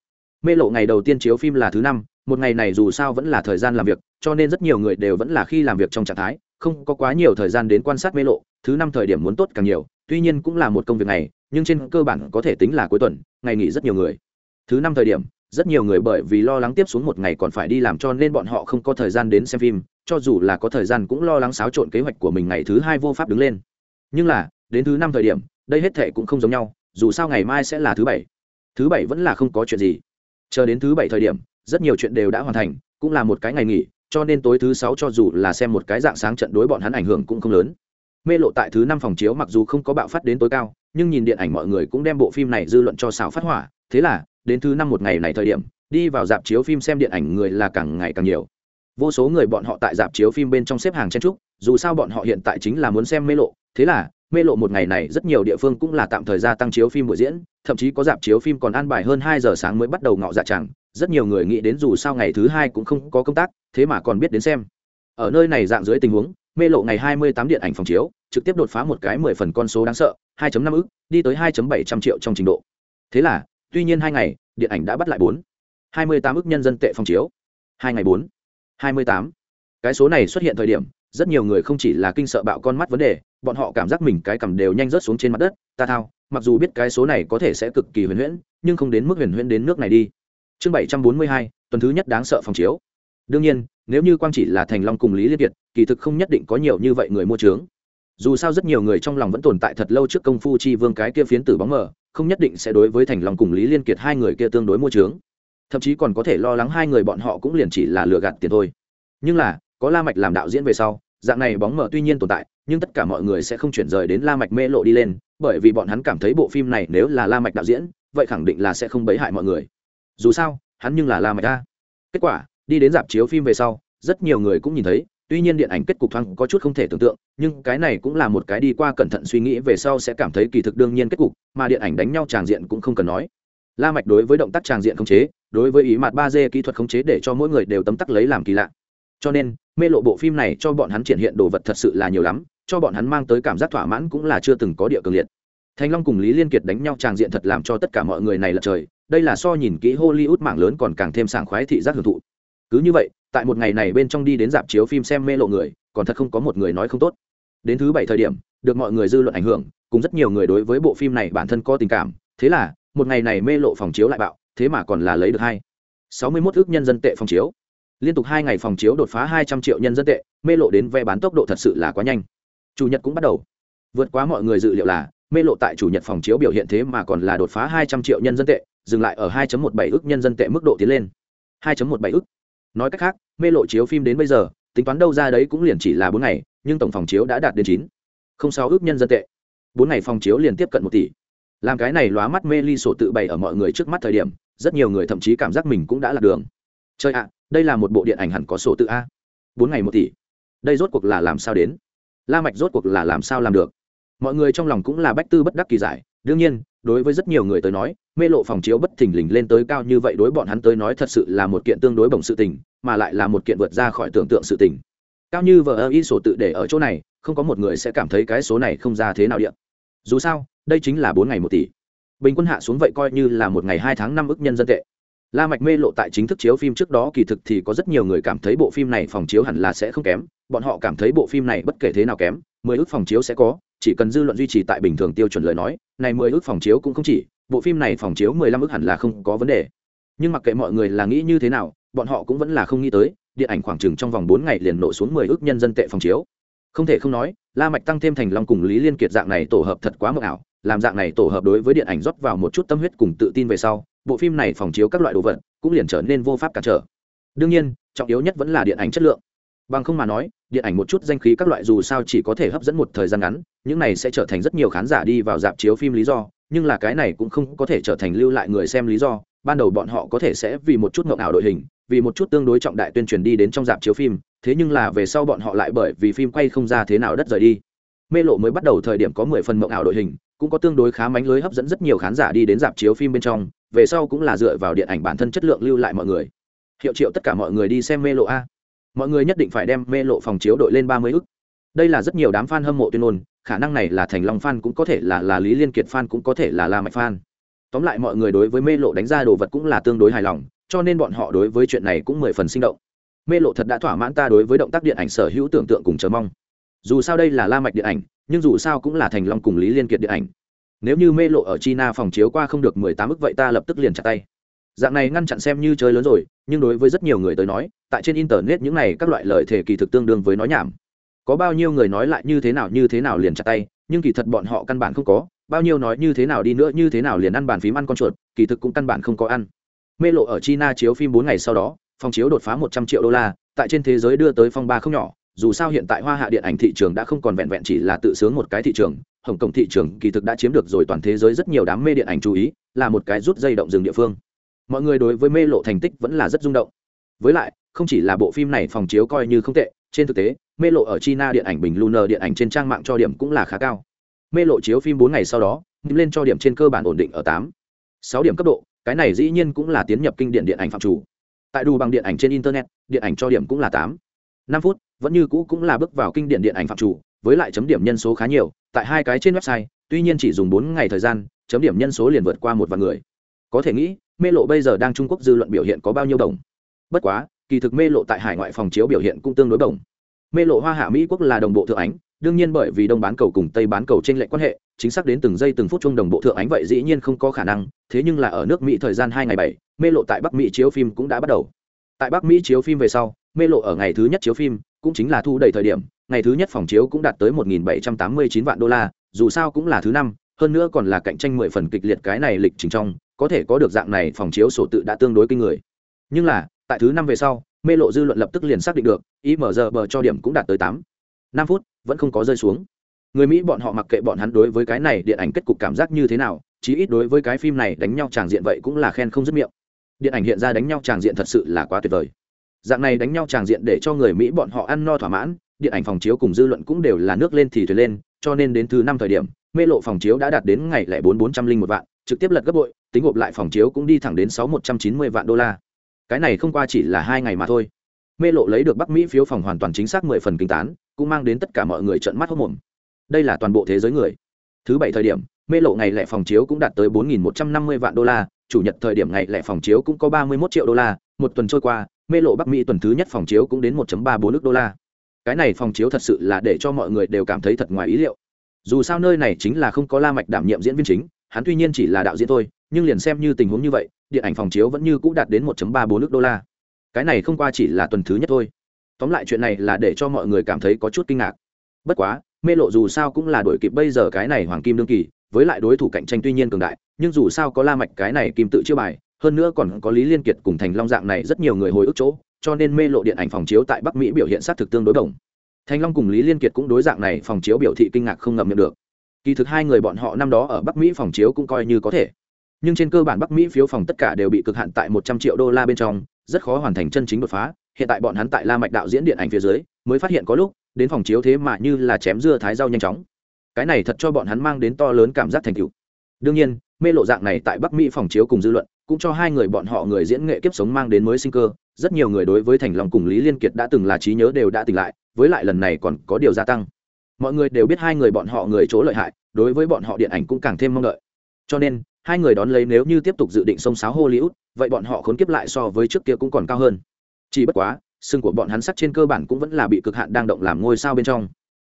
Mê lộ ngày đầu tiên chiếu phim là thứ năm một ngày này dù sao vẫn là thời gian làm việc, cho nên rất nhiều người đều vẫn là khi làm việc trong trạng thái, không có quá nhiều thời gian đến quan sát mê lộ, thứ năm thời điểm muốn tốt càng nhiều, tuy nhiên cũng là một công việc này nhưng trên cơ bản có thể tính là cuối tuần, ngày nghỉ rất nhiều người. Thứ năm thời điểm, rất nhiều người bởi vì lo lắng tiếp xuống một ngày còn phải đi làm cho nên bọn họ không có thời gian đến xem phim, cho dù là có thời gian cũng lo lắng xáo trộn kế hoạch của mình ngày thứ hai vô pháp đứng lên. Nhưng là, đến thứ năm thời điểm, đây hết thệ cũng không giống nhau, dù sao ngày mai sẽ là thứ bảy. Thứ bảy vẫn là không có chuyện gì. Chờ đến thứ bảy thời điểm rất nhiều chuyện đều đã hoàn thành, cũng là một cái ngày nghỉ, cho nên tối thứ sáu cho dù là xem một cái dạng sáng trận đối bọn hắn ảnh hưởng cũng không lớn. Mê lộ tại thứ năm phòng chiếu mặc dù không có bạo phát đến tối cao, nhưng nhìn điện ảnh mọi người cũng đem bộ phim này dư luận cho xào phát hỏa, thế là, đến thứ năm một ngày này thời điểm, đi vào dạp chiếu phim xem điện ảnh người là càng ngày càng nhiều. Vô số người bọn họ tại dạp chiếu phim bên trong xếp hàng chen trúc dù sao bọn họ hiện tại chính là muốn xem mê lộ, thế là, mê lộ một ngày này rất nhiều địa phương cũng là tạm thời gia tăng chiếu phim buổi diễn, thậm chí có dạp chiếu phim còn an bài hơn hai giờ sáng mới bắt đầu ngọ dạ chẳng rất nhiều người nghĩ đến dù sao ngày thứ hai cũng không có công tác, thế mà còn biết đến xem. Ở nơi này dạng dưới tình huống, mê lộ ngày 28 điện ảnh phòng chiếu, trực tiếp đột phá một cái 10 phần con số đáng sợ 2.5 ức, đi tới 2.700 triệu trong trình độ. Thế là, tuy nhiên hai ngày, điện ảnh đã bắt lại bốn. 28 ức nhân dân tệ phòng chiếu. Hai ngày bốn. 28. cái số này xuất hiện thời điểm, rất nhiều người không chỉ là kinh sợ bạo con mắt vấn đề, bọn họ cảm giác mình cái cầm đều nhanh rớt xuống trên mặt đất. Ta thao, mặc dù biết cái số này có thể sẽ cực kỳ huyền huyễn, nhưng không đến mức huyền huyễn đến nước này đi chương 742, tuần thứ nhất đáng sợ phòng chiếu. Đương nhiên nếu như quang chỉ là thành long cùng lý liên kiệt kỳ thực không nhất định có nhiều như vậy người mua trướng. Dù sao rất nhiều người trong lòng vẫn tồn tại thật lâu trước công phu chi vương cái kia phiến tử bóng mờ không nhất định sẽ đối với thành long cùng lý liên kiệt hai người kia tương đối mua trướng. Thậm chí còn có thể lo lắng hai người bọn họ cũng liền chỉ là lừa gạt tiền thôi. Nhưng là có la mạch làm đạo diễn về sau dạng này bóng mờ tuy nhiên tồn tại nhưng tất cả mọi người sẽ không chuyển rời đến la mạch mê lộ đi lên bởi vì bọn hắn cảm thấy bộ phim này nếu là la mạch đạo diễn vậy khẳng định là sẽ không bấy hại mọi người dù sao, hắn nhưng là la mạch a. Kết quả, đi đến dạp chiếu phim về sau, rất nhiều người cũng nhìn thấy, tuy nhiên điện ảnh kết cục thoáng có chút không thể tưởng tượng, nhưng cái này cũng là một cái đi qua cẩn thận suy nghĩ về sau sẽ cảm thấy kỳ thực đương nhiên kết cục, mà điện ảnh đánh nhau tràng diện cũng không cần nói. La mạch đối với động tác tràng diện khống chế, đối với ý mặt ba d kỹ thuật khống chế để cho mỗi người đều tấm tắc lấy làm kỳ lạ. Cho nên, mê lộ bộ phim này cho bọn hắn triển hiện đồ vật thật sự là nhiều lắm, cho bọn hắn mang tới cảm giác thỏa mãn cũng là chưa từng có địa cường liệt thành long cùng lý liên kiệt đánh nhau tràng diện thật làm cho tất cả mọi người này lật trời, đây là so nhìn kỹ hollywood mạng lớn còn càng thêm sảng khoái thị giác hưởng thụ. Cứ như vậy, tại một ngày này bên trong đi đến dạp chiếu phim xem mê lộ người, còn thật không có một người nói không tốt. Đến thứ bảy thời điểm, được mọi người dư luận ảnh hưởng, cùng rất nhiều người đối với bộ phim này bản thân có tình cảm, thế là, một ngày này mê lộ phòng chiếu lại bạo, thế mà còn là lấy được hai sáu mươi mốt ước nhân dân tệ phòng chiếu. Liên tục hai ngày phòng chiếu đột phá hai trăm triệu nhân dân tệ, mê lộ đến ve bán tốc độ thật sự là quá nhanh. Chủ nhật cũng bắt đầu. Vượt quá mọi người dự liệu là mê lộ tại chủ nhật phòng chiếu biểu hiện thế mà còn là đột phá hai trăm triệu nhân dân tệ, dừng lại ở 2.17 ức nhân dân tệ mức độ tiến lên. 2.17 ức. Nói cách khác, mê lộ chiếu phim đến bây giờ, tính toán đâu ra đấy cũng liền chỉ là bốn ngày, nhưng tổng phòng chiếu đã đạt đến chín không sáu ước nhân dân tệ. Bốn ngày phòng chiếu liền tiếp cận một tỷ. Làm cái này lóa mắt mê ly sổ tự bày ở mọi người trước mắt thời điểm, rất nhiều người thậm chí cảm giác mình cũng đã lạc đường. Chơi ạ, đây là một bộ điện ảnh hẳn có sổ tự a. Bốn ngày một tỷ. Đây rốt cuộc là làm sao đến? La mạch rốt cuộc là làm sao làm được? Mọi người trong lòng cũng là bách tư bất đắc kỳ giải. Đương nhiên, đối với rất nhiều người tới nói, mê lộ phòng chiếu bất thình lình lên tới cao như vậy đối bọn hắn tới nói thật sự là một kiện tương đối bổng sự tình, mà lại là một kiện vượt ra khỏi tưởng tượng sự tình. Cao như vờ ơ y sổ tự để ở chỗ này, không có một người sẽ cảm thấy cái số này không ra thế nào điện dù sao, đây chính là bốn ngày một tỷ. Bình quân hạ xuống vậy coi như là một ngày hai tháng năm ức nhân dân tệ. La mạch mê lộ tại chính thức chiếu phim trước đó kỳ thực thì có rất nhiều người cảm thấy bộ phim này phòng chiếu hẳn là sẽ không kém, bọn họ cảm thấy bộ phim này bất kể thế nào kém mười ước phòng chiếu sẽ có, chỉ cần dư luận duy trì tại bình thường tiêu chuẩn lời nói, này mười ước phòng chiếu cũng không chỉ, bộ phim này phòng chiếu mười lăm ước hẳn là không có vấn đề. Nhưng mặc kệ mọi người là nghĩ như thế nào, bọn họ cũng vẫn là không nghĩ tới, điện ảnh khoảng chừng trong vòng bốn ngày liền nổ xuống mười ước nhân dân tệ phòng chiếu. Không thể không nói, la mạch tăng thêm thành long cùng lý liên kiệt dạng này tổ hợp thật quá mờ ảo, làm dạng này tổ hợp đối với điện ảnh rót vào một chút tâm huyết cùng tự tin về sau, bộ phim này phòng chiếu các loại đồ vật cũng liền trở nên vô pháp cản trở. Đương nhiên, trọng yếu nhất vẫn là điện ảnh chất lượng bằng không mà nói, điện ảnh một chút danh khí các loại dù sao chỉ có thể hấp dẫn một thời gian ngắn, những này sẽ trở thành rất nhiều khán giả đi vào dạp chiếu phim lý do, nhưng là cái này cũng không có thể trở thành lưu lại người xem lý do, ban đầu bọn họ có thể sẽ vì một chút ngộng ảo đội hình, vì một chút tương đối trọng đại tuyên truyền đi đến trong dạp chiếu phim, thế nhưng là về sau bọn họ lại bởi vì phim quay không ra thế nào đất rời đi. Mê lộ mới bắt đầu thời điểm có mười phần mộng ảo đội hình, cũng có tương đối khá mánh lưới hấp dẫn rất nhiều khán giả đi đến dạp chiếu phim bên trong, về sau cũng là dựa vào điện ảnh bản thân chất lượng lưu lại mọi người. Hiệu triệu tất cả mọi người đi xem mê lộ a mọi người nhất định phải đem mê lộ phòng chiếu đội lên ba mươi ức. Đây là rất nhiều đám f a n hâm mộ tuyên ngôn, khả năng này là thành long f a n cũng có thể là là lý liên kiệt f a n cũng có thể là la mạch f a n tóm lại mọi người đối với mê lộ đánh ra đồ vật cũng là tương đối hài lòng, cho nên bọn họ đối với chuyện này cũng mười phần sinh động. Mê lộ thật đã thỏa mãn ta đối với động tác điện ảnh sở hữu tưởng tượng cùng chờ mong. Dù sao đây là la mạch điện ảnh, nhưng dù sao cũng là thành long cùng lý liên kiệt điện ảnh. Nếu như mê lộ ở china phòng chiếu qua không được mười tám ức vậy ta lập tức liền chặt tay. Dạng này ngăn chặn xem như chơi lớn rồi nhưng đối với rất nhiều người tới nói, tại trên internet những này các loại lời thể kỳ thực tương đương với nói nhảm. Có bao nhiêu người nói lại như thế nào như thế nào liền chặt tay, nhưng kỳ thật bọn họ căn bản không có. Bao nhiêu nói như thế nào đi nữa như thế nào liền ăn bàn phím ăn con chuột, kỳ thực cũng căn bản không có ăn. Mê lộ ở china chiếu phim bốn ngày sau đó, phòng chiếu đột phá một trăm triệu đô la, tại trên thế giới đưa tới phong ba không nhỏ. Dù sao hiện tại hoa hạ điện ảnh thị trường đã không còn vẹn vẹn chỉ là tự sướng một cái thị trường, hồng kông thị trường kỳ thực đã chiếm được rồi toàn thế giới rất nhiều đám mê điện ảnh chú ý, là một cái rút dây động rừng địa phương mọi người đối với mê lộ thành tích vẫn là rất rung động. Với lại, không chỉ là bộ phim này phòng chiếu coi như không tệ, trên thực tế, mê lộ ở china điện ảnh bình lunar điện ảnh trên trang mạng cho điểm cũng là khá cao. Mê lộ chiếu phim bốn ngày sau đó lên cho điểm trên cơ bản ổn định ở tám, sáu điểm cấp độ, cái này dĩ nhiên cũng là tiến nhập kinh điện điện ảnh phạm chủ. Tại đủ bằng điện ảnh trên internet, điện ảnh cho điểm cũng là tám, năm phút, vẫn như cũ cũng là bước vào kinh điện điện ảnh phạm chủ, với lại chấm điểm nhân số khá nhiều, tại hai cái trên website, tuy nhiên chỉ dùng bốn ngày thời gian, chấm điểm nhân số liền vượt qua một vạn người có thể nghĩ, mê lộ bây giờ đang trung quốc dư luận biểu hiện có bao nhiêu đồng. Bất quá, kỳ thực mê lộ tại hải ngoại phòng chiếu biểu hiện cũng tương đối đồng. Mê lộ hoa hạ mỹ quốc là đồng bộ thượng ánh, đương nhiên bởi vì đông bán cầu cùng tây bán cầu trên lệ quan hệ, chính xác đến từng giây từng phút chung đồng bộ thượng ánh vậy dĩ nhiên không có khả năng, thế nhưng là ở nước mỹ thời gian hai ngày bảy, mê lộ tại bắc mỹ chiếu phim cũng đã bắt đầu. Tại bắc mỹ chiếu phim về sau, mê lộ ở ngày thứ nhất chiếu phim cũng chính là thu đầy thời điểm, ngày thứ nhất phòng chiếu cũng đạt tới 1.789 vạn đô la, dù sao cũng là thứ năm, hơn nữa còn là cạnh tranh mười phần kịch liệt cái này lịch trình trong có thể có được dạng này phòng chiếu sổ tự đã tương đối kinh người. Nhưng là, tại thứ năm về sau, mê lộ dư luận lập tức liền xác định được, ý mở giờ bờ cho điểm cũng đạt tới tám. Năm phút, vẫn không có rơi xuống. Người mỹ bọn họ mặc kệ bọn hắn đối với cái này điện ảnh kết cục cảm giác như thế nào, chí ít đối với cái phim này đánh nhau tràng diện vậy cũng là khen không dứt miệng. Điện ảnh hiện ra đánh nhau tràng diện thật sự là quá tuyệt vời. Dạng này đánh nhau tràng diện để cho người mỹ bọn họ ăn no thỏa mãn, điện ảnh phòng chiếu cùng dư luận cũng đều là nước lên thì thuyền lên, cho nên đến thứ năm thời điểm, mê lộ phòng chiếu đã đạt đến ngày lẻ bốn bốn trăm linh một vạn trực tiếp lật gấp bội, tính gộp lại phòng chiếu cũng đi thẳng đến sáu một trăm chín mươi vạn đô la. Cái này không qua chỉ là hai ngày mà thôi. Mê lộ lấy được bắc mỹ phiếu phòng hoàn toàn chính xác mười phần kinh tán, cũng mang đến tất cả mọi người trận mắt hốc mồm đây là toàn bộ thế giới người. Thứ bảy thời điểm, mê lộ ngày lẻ phòng chiếu cũng đạt tới bốn một trăm năm mươi vạn đô la, chủ nhật thời điểm ngày lẻ phòng chiếu cũng có ba mươi một triệu đô la, một tuần trôi qua, mê lộ bắc mỹ tuần thứ nhất phòng chiếu cũng đến một ba bốn nước đô la. Cái này phòng chiếu thật sự là để cho mọi người đều cảm thấy thật ngoài ý liệu. Dù sao nơi này chính là không có la mạch đảm nhiệm diễn viên chính hắn tuy nhiên chỉ là đạo diễn thôi, nhưng liền xem như tình huống như vậy, điện ảnh phòng chiếu vẫn như cũ đạt đến 1.34 nước đô la. Cái này không qua chỉ là tuần thứ nhất thôi. Tóm lại chuyện này là để cho mọi người cảm thấy có chút kinh ngạc. Bất quá, mê lộ dù sao cũng là đổi kịp bây giờ cái này hoàng kim đương kỳ, với lại đối thủ cạnh tranh tuy nhiên cường đại, nhưng dù sao có la mạch cái này kim tự chưa bài, hơn nữa còn có lý liên kiệt cùng thành long dạng này rất nhiều người hồi ức chỗ, cho nên mê lộ điện ảnh phòng chiếu tại bắc mỹ biểu hiện sát thực tương đối đồng. Thành long cùng lý liên kiệt cũng đối dạng này phòng chiếu biểu thị kinh ngạc không ngậm miệng được kỳ thực hai người bọn họ năm đó ở bắc mỹ phòng chiếu cũng coi như có thể. Nhưng trên cơ bản bắc mỹ phiếu phòng tất cả đều bị cực hạn tại một trăm triệu đô la bên trong, rất khó hoàn thành chân chính đột phá. Hiện tại bọn hắn tại la mạch đạo diễn điện ảnh phía dưới, mới phát hiện có lúc, đến phòng chiếu thế mà như là chém dưa thái rau nhanh chóng. Cái này thật cho bọn hắn mang đến to lớn cảm giác thành tựu. Đương nhiên, mê lộ dạng này tại bắc mỹ phòng chiếu cùng dư luận, cũng cho hai người bọn họ người diễn nghệ kiếp sống mang đến mới sinh cơ. Rất nhiều người đối với thành long cùng lý liên kiệt đã từng là trí nhớ đều đã tỉnh lại, với lại lần này còn có điều gia tăng mọi người đều biết hai người bọn họ người chỗ lợi hại, đối với bọn họ điện ảnh cũng càng thêm mong đợi. Cho nên, hai người đón lấy nếu như tiếp tục dự định sông sáo hollywood, vậy bọn họ khốn kiếp lại so với trước kia cũng còn cao hơn. Chỉ bất quá sưng của bọn hắn sắc trên cơ bản cũng vẫn là bị cực hạn đang động làm ngôi sao bên trong.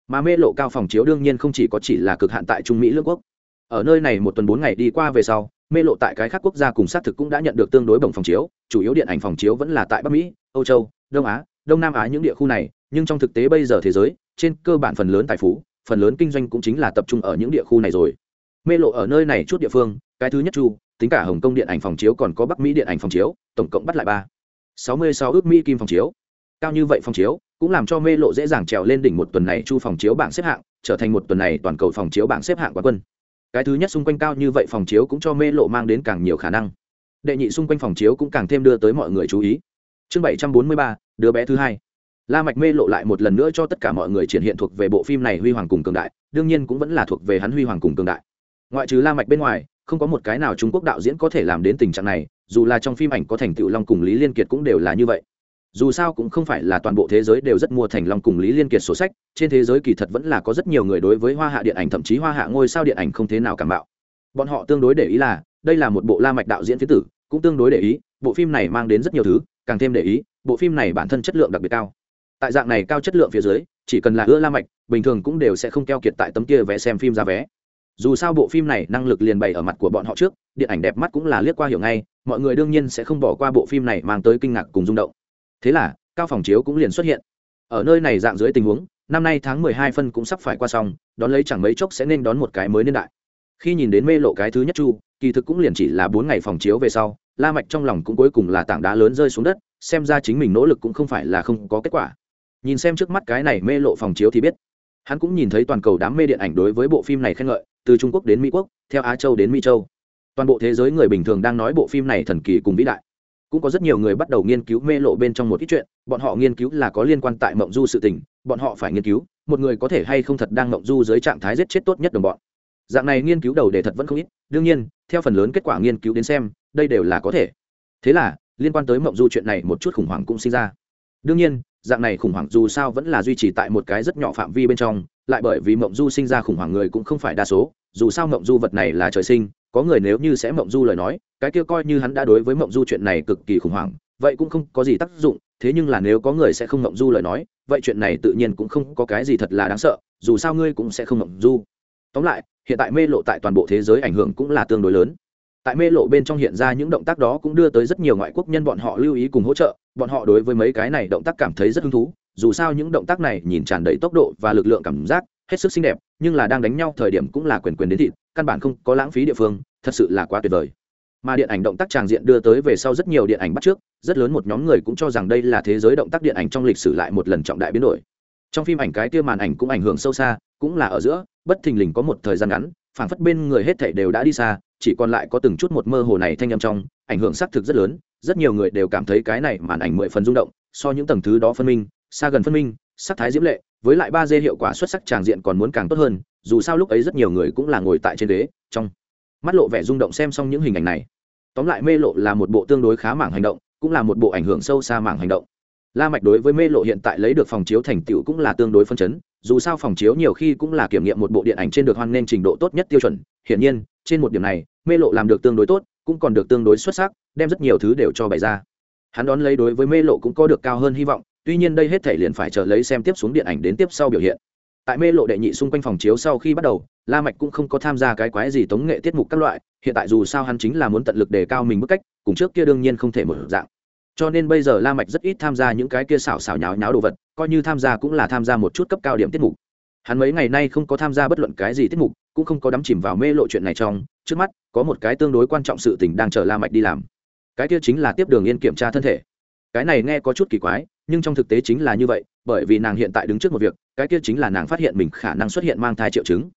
Mà mê lộ cao phòng chiếu đương nhiên không chỉ có chỉ là cực hạn tại trung mỹ lương quốc. Ở nơi này một tuần bốn ngày đi qua về sau, mê lộ tại cái khác quốc gia cùng xác thực cũng đã nhận được tương đối bổng phòng chiếu, chủ yếu điện ảnh phòng chiếu vẫn là tại bắc mỹ, âu châu, đông á, đông nam á những địa khu này, nhưng trong thực tế bây giờ thế giới trên cơ bản phần lớn tài phú, phần lớn kinh doanh cũng chính là tập trung ở những địa khu này rồi. Mê lộ ở nơi này chút địa phương, cái thứ nhất chu, tính cả hồng kông điện ảnh phòng chiếu còn có bắc mỹ điện ảnh phòng chiếu, tổng cộng bắt lại ba. Sáu mươi sáu ước mỹ kim phòng chiếu. Cao như vậy phòng chiếu, cũng làm cho mê lộ dễ dàng trèo lên đỉnh một tuần này chu phòng chiếu bảng xếp hạng, trở thành một tuần này toàn cầu phòng chiếu bảng xếp hạng quán quân. Cái thứ nhất xung quanh cao như vậy phòng chiếu cũng cho mê lộ mang đến càng nhiều khả năng. Đệ nhị xung quanh phòng chiếu cũng càng thêm đưa tới mọi người chú ý. Chương bảy trăm bốn mươi ba, đứa bé thứ hai la mạch mê lộ lại một lần nữa cho tất cả mọi người triển hiện thuộc về bộ phim này huy hoàng cùng cường đại, đương nhiên cũng vẫn là thuộc về hắn huy hoàng cùng cường đại. Ngoại trừ la mạch bên ngoài, không có một cái nào trung quốc đạo diễn có thể làm đến tình trạng này, dù là trong phim ảnh có thành tựu long cùng lý liên kiệt cũng đều là như vậy. Dù sao cũng không phải là toàn bộ thế giới đều rất mua thành long cùng lý liên kiệt sổ sách, trên thế giới kỳ thật vẫn là có rất nhiều người đối với hoa hạ điện ảnh, thậm chí hoa hạ ngôi sao điện ảnh không thế nào cảm bạo bọn họ tương đối để ý là, đây là một bộ la mạch đạo diễn phía tử, cũng tương đối để ý, bộ phim này mang đến rất nhiều thứ, càng thêm để ý, bộ phim này bản thân chất lượng đặc biệt cao tại dạng này cao chất lượng phía dưới, chỉ cần là ưa la mạch, bình thường cũng đều sẽ không keo kiệt tại tấm kia vé xem phim ra vé. Dù sao bộ phim này năng lực liền bày ở mặt của bọn họ trước, điện ảnh đẹp mắt cũng là liếc qua hiểu ngay, mọi người đương nhiên sẽ không bỏ qua bộ phim này mang tới kinh ngạc cùng rung động. Thế là, cao phòng chiếu cũng liền xuất hiện. Ở nơi này dạng dưới tình huống, năm nay tháng mười hai phân cũng sắp phải qua xong, đón lấy chẳng mấy chốc sẽ nên đón một cái mới niên đại. Khi nhìn đến mê lộ cái thứ nhất chu, kỳ thực cũng liền chỉ là bốn ngày phòng chiếu về sau, la mạch trong lòng cũng cuối cùng là tảng đá lớn rơi xuống đất, xem ra chính mình nỗ lực cũng không phải là không có kết quả nhìn xem trước mắt cái này mê lộ phòng chiếu thì biết. Hắn cũng nhìn thấy toàn cầu đám mê điện ảnh đối với bộ phim này khen ngợi, từ trung quốc đến mỹ quốc, theo á châu đến mỹ châu. Toàn bộ thế giới người bình thường đang nói bộ phim này thần kỳ cùng vĩ đại. Cũng có rất nhiều người bắt đầu nghiên cứu mê lộ bên trong một ít chuyện, bọn họ nghiên cứu là có liên quan tại mộng du sự tình, bọn họ phải nghiên cứu, một người có thể hay không thật đang mộng du dưới trạng thái giết chết tốt nhất đồng bọn. Dạng này nghiên cứu đầu đề thật vẫn không ít, đương nhiên, theo phần lớn kết quả nghiên cứu đến xem, đây đều là có thể. Thế là, liên quan tới mộng du chuyện này một chút khủng hoảng cũng sinh ra. Đương nhiên dạng này khủng hoảng dù sao vẫn là duy trì tại một cái rất nhỏ phạm vi bên trong, lại bởi vì mộng du sinh ra khủng hoảng người cũng không phải đa số, dù sao mộng du vật này là trời sinh, có người nếu như sẽ mộng du lời nói, cái kia coi như hắn đã đối với mộng du chuyện này cực kỳ khủng hoảng, vậy cũng không có gì tác dụng, thế nhưng là nếu có người sẽ không mộng du lời nói, vậy chuyện này tự nhiên cũng không có cái gì thật là đáng sợ, dù sao ngươi cũng sẽ không mộng du. Tóm lại, hiện tại mê lộ tại toàn bộ thế giới ảnh hưởng cũng là tương đối lớn tại mê lộ bên trong hiện ra những động tác đó cũng đưa tới rất nhiều ngoại quốc nhân bọn họ lưu ý cùng hỗ trợ, bọn họ đối với mấy cái này động tác cảm thấy rất hứng thú, dù sao những động tác này nhìn tràn đầy tốc độ và lực lượng cảm giác, hết sức xinh đẹp, nhưng là đang đánh nhau thời điểm cũng là quyền quyền đến thịt, căn bản không có lãng phí địa phương, thật sự là quá tuyệt vời. Mà điện ảnh động tác tràng diện đưa tới về sau rất nhiều điện ảnh bắt trước, rất lớn một nhóm người cũng cho rằng đây là thế giới động tác điện ảnh trong lịch sử lại một lần trọng đại biến đổi. Trong phim ảnh cái kia màn ảnh cũng ảnh hưởng sâu xa, cũng là ở giữa, bất thình lình có một thời gian ngắn, phảng phất bên người hết thảy đều đã đi xa chỉ còn lại có từng chút một mơ hồ này thanh âm trong, ảnh hưởng xác thực rất lớn, rất nhiều người đều cảm thấy cái này màn ảnh mười phần rung động, so những tầng thứ đó phân minh, xa gần phân minh, sắc thái diễm lệ, với lại ba d hiệu quả xuất sắc tràng diện còn muốn càng tốt hơn, dù sao lúc ấy rất nhiều người cũng là ngồi tại trên ghế, trong mắt lộ vẻ rung động xem xong những hình ảnh này. Tóm lại mê lộ là một bộ tương đối khá mảng hành động, cũng là một bộ ảnh hưởng sâu xa mảng hành động. La mạch đối với mê lộ hiện tại lấy được phòng chiếu thành tựu cũng là tương đối phân chấn, dù sao phòng chiếu nhiều khi cũng là kiểm nghiệm một bộ điện ảnh trên được hoan nên trình độ tốt nhất tiêu chuẩn, hiển nhiên, trên một điểm này mê lộ làm được tương đối tốt, cũng còn được tương đối xuất sắc, đem rất nhiều thứ đều cho bày ra. Hắn đón lấy đối với mê lộ cũng có được cao hơn hy vọng, tuy nhiên đây hết thể liền phải chờ lấy xem tiếp xuống điện ảnh đến tiếp sau biểu hiện. Tại mê lộ đệ nhị xung quanh phòng chiếu sau khi bắt đầu, la mạch cũng không có tham gia cái quái gì tống nghệ tiết mục các loại, hiện tại dù sao hắn chính là muốn tận lực đề cao mình mức cách, cùng trước kia đương nhiên không thể mở dạng. Cho nên bây giờ la mạch rất ít tham gia những cái kia xảo xảo nháo nháo đồ vật, coi như tham gia cũng là tham gia một chút cấp cao điểm tiết mục. Hắn mấy ngày nay không có tham gia bất luận cái gì tiết mục, cũng không có đắm chìm vào mê lộ chuyện này trong trước mắt, có một cái tương đối quan trọng sự tình đang chờ la mạch đi làm. Cái kia chính là tiếp đường yên kiểm tra thân thể. Cái này nghe có chút kỳ quái, nhưng trong thực tế chính là như vậy, bởi vì nàng hiện tại đứng trước một việc, cái kia chính là nàng phát hiện mình khả năng xuất hiện mang thai triệu chứng.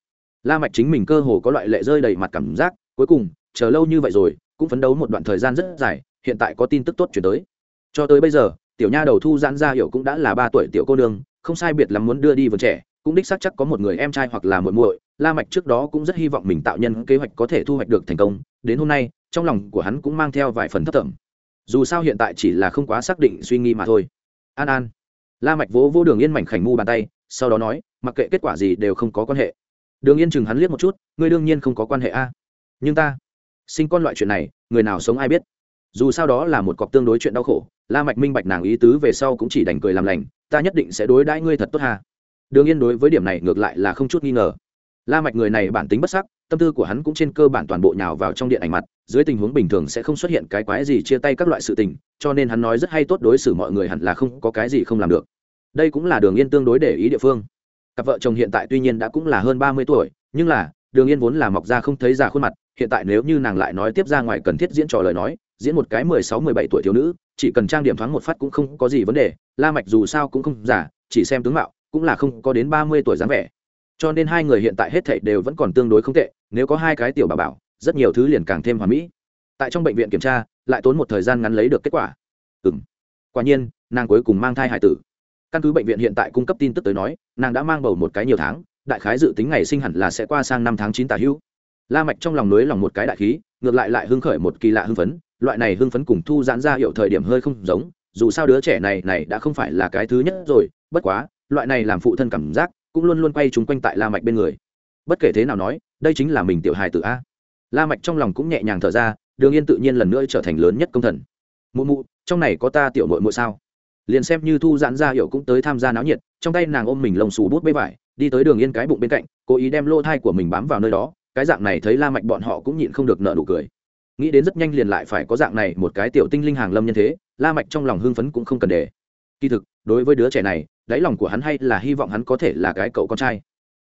La mạch chính mình cơ hồ có loại lệ rơi đầy mặt cảm giác, cuối cùng, chờ lâu như vậy rồi, cũng phấn đấu một đoạn thời gian rất dài, hiện tại có tin tức tốt chuyển tới. Cho tới bây giờ, tiểu nha đầu thu giãn ra hiểu cũng đã là ba tuổi tiểu cô nương, không sai biệt lắm muốn đưa đi vườn trẻ, cũng đích xác chắc có một người em trai hoặc là muội muội la mạch trước đó cũng rất hy vọng mình tạo nhân kế hoạch có thể thu hoạch được thành công, đến hôm nay, trong lòng của hắn cũng mang theo vài phần thấp thỏm. Dù sao hiện tại chỉ là không quá xác định suy nghĩ mà thôi. An an. La mạch vỗ vỗ đường yên mảnh khảnh mu bàn tay, sau đó nói, mặc kệ kết quả gì đều không có quan hệ. Đường yên chừng hắn liếc một chút, ngươi đương nhiên không có quan hệ a. Nhưng ta, sinh con loại chuyện này, người nào sống ai biết. Dù sao đó là một cọc tương đối chuyện đau khổ, la mạch minh bạch nàng ý tứ về sau cũng chỉ đành cười làm lành, ta nhất định sẽ đối đãi ngươi thật tốt ha. Đường yên đối với điểm này ngược lại là không chút nghi ngờ la mạch người này bản tính bất sắc, tâm tư của hắn cũng trên cơ bản toàn bộ nhào vào trong điện ảnh mặt, dưới tình huống bình thường sẽ không xuất hiện cái quái gì chia tay các loại sự tình, cho nên hắn nói rất hay tốt đối xử mọi người hẳn là không có cái gì không làm được. Đây cũng là đường yên tương đối để ý địa phương. Cặp vợ chồng hiện tại tuy nhiên đã cũng là hơn ba mươi tuổi, nhưng là, đường yên vốn là mọc ra không thấy già khuôn mặt, hiện tại nếu như nàng lại nói tiếp ra ngoài cần thiết diễn trò lời nói, diễn một cái mười sáu, mười bảy tuổi thiếu nữ, chỉ cần trang điểm thoáng một phát cũng không có gì vấn đề, la mạch dù sao cũng không giả chỉ xem tướng mạo, cũng là không có đến ba mươi tuổi dáng vẻ cho nên hai người hiện tại hết thảy đều vẫn còn tương đối không tệ, nếu có hai cái tiểu bà bảo, rất nhiều thứ liền càng thêm hoàn mỹ. Tại trong bệnh viện kiểm tra, lại tốn một thời gian ngắn lấy được kết quả. Ừm. Quả nhiên, nàng cuối cùng mang thai hải tử. Căn cứ bệnh viện hiện tại cung cấp tin tức tới nói, nàng đã mang bầu một cái nhiều tháng, đại khái dự tính ngày sinh hẳn là sẽ qua sang năm tháng chín tả hữu la mạch trong lòng nới lòng một cái đại khí, ngược lại lại hưng khởi một kỳ lạ hưng phấn, loại này hưng phấn cùng thu giãn ra hiệu thời điểm hơi không giống, dù sao đứa trẻ này này đã không phải là cái thứ nhất rồi, bất quá, loại này làm phụ thân cảm giác cũng luôn luôn quay chúng quanh tại la mạch bên người. Bất kể thế nào nói, đây chính là mình tiểu hài tử a. La mạch trong lòng cũng nhẹ nhàng thở ra, đường yên tự nhiên lần nữa trở thành lớn nhất công thần. Mụ mụ, trong này có ta tiểu muội muội sao? Liền xem như thu giãn ra hiểu cũng tới tham gia náo nhiệt, trong tay nàng ôm mình lồng xù bút bê vải, đi tới đường yên cái bụng bên cạnh, cố ý đem lô thai của mình bám vào nơi đó, cái dạng này thấy la mạch bọn họ cũng nhịn không được nở nụ cười. Nghĩ đến rất nhanh liền lại phải có dạng này một cái tiểu tinh linh hàng lâm nhân thế, la mạch trong lòng hưng phấn cũng không cần để kỳ thực, đối với đứa trẻ này, đáy lòng của hắn hay là hy vọng hắn có thể là cái cậu con trai.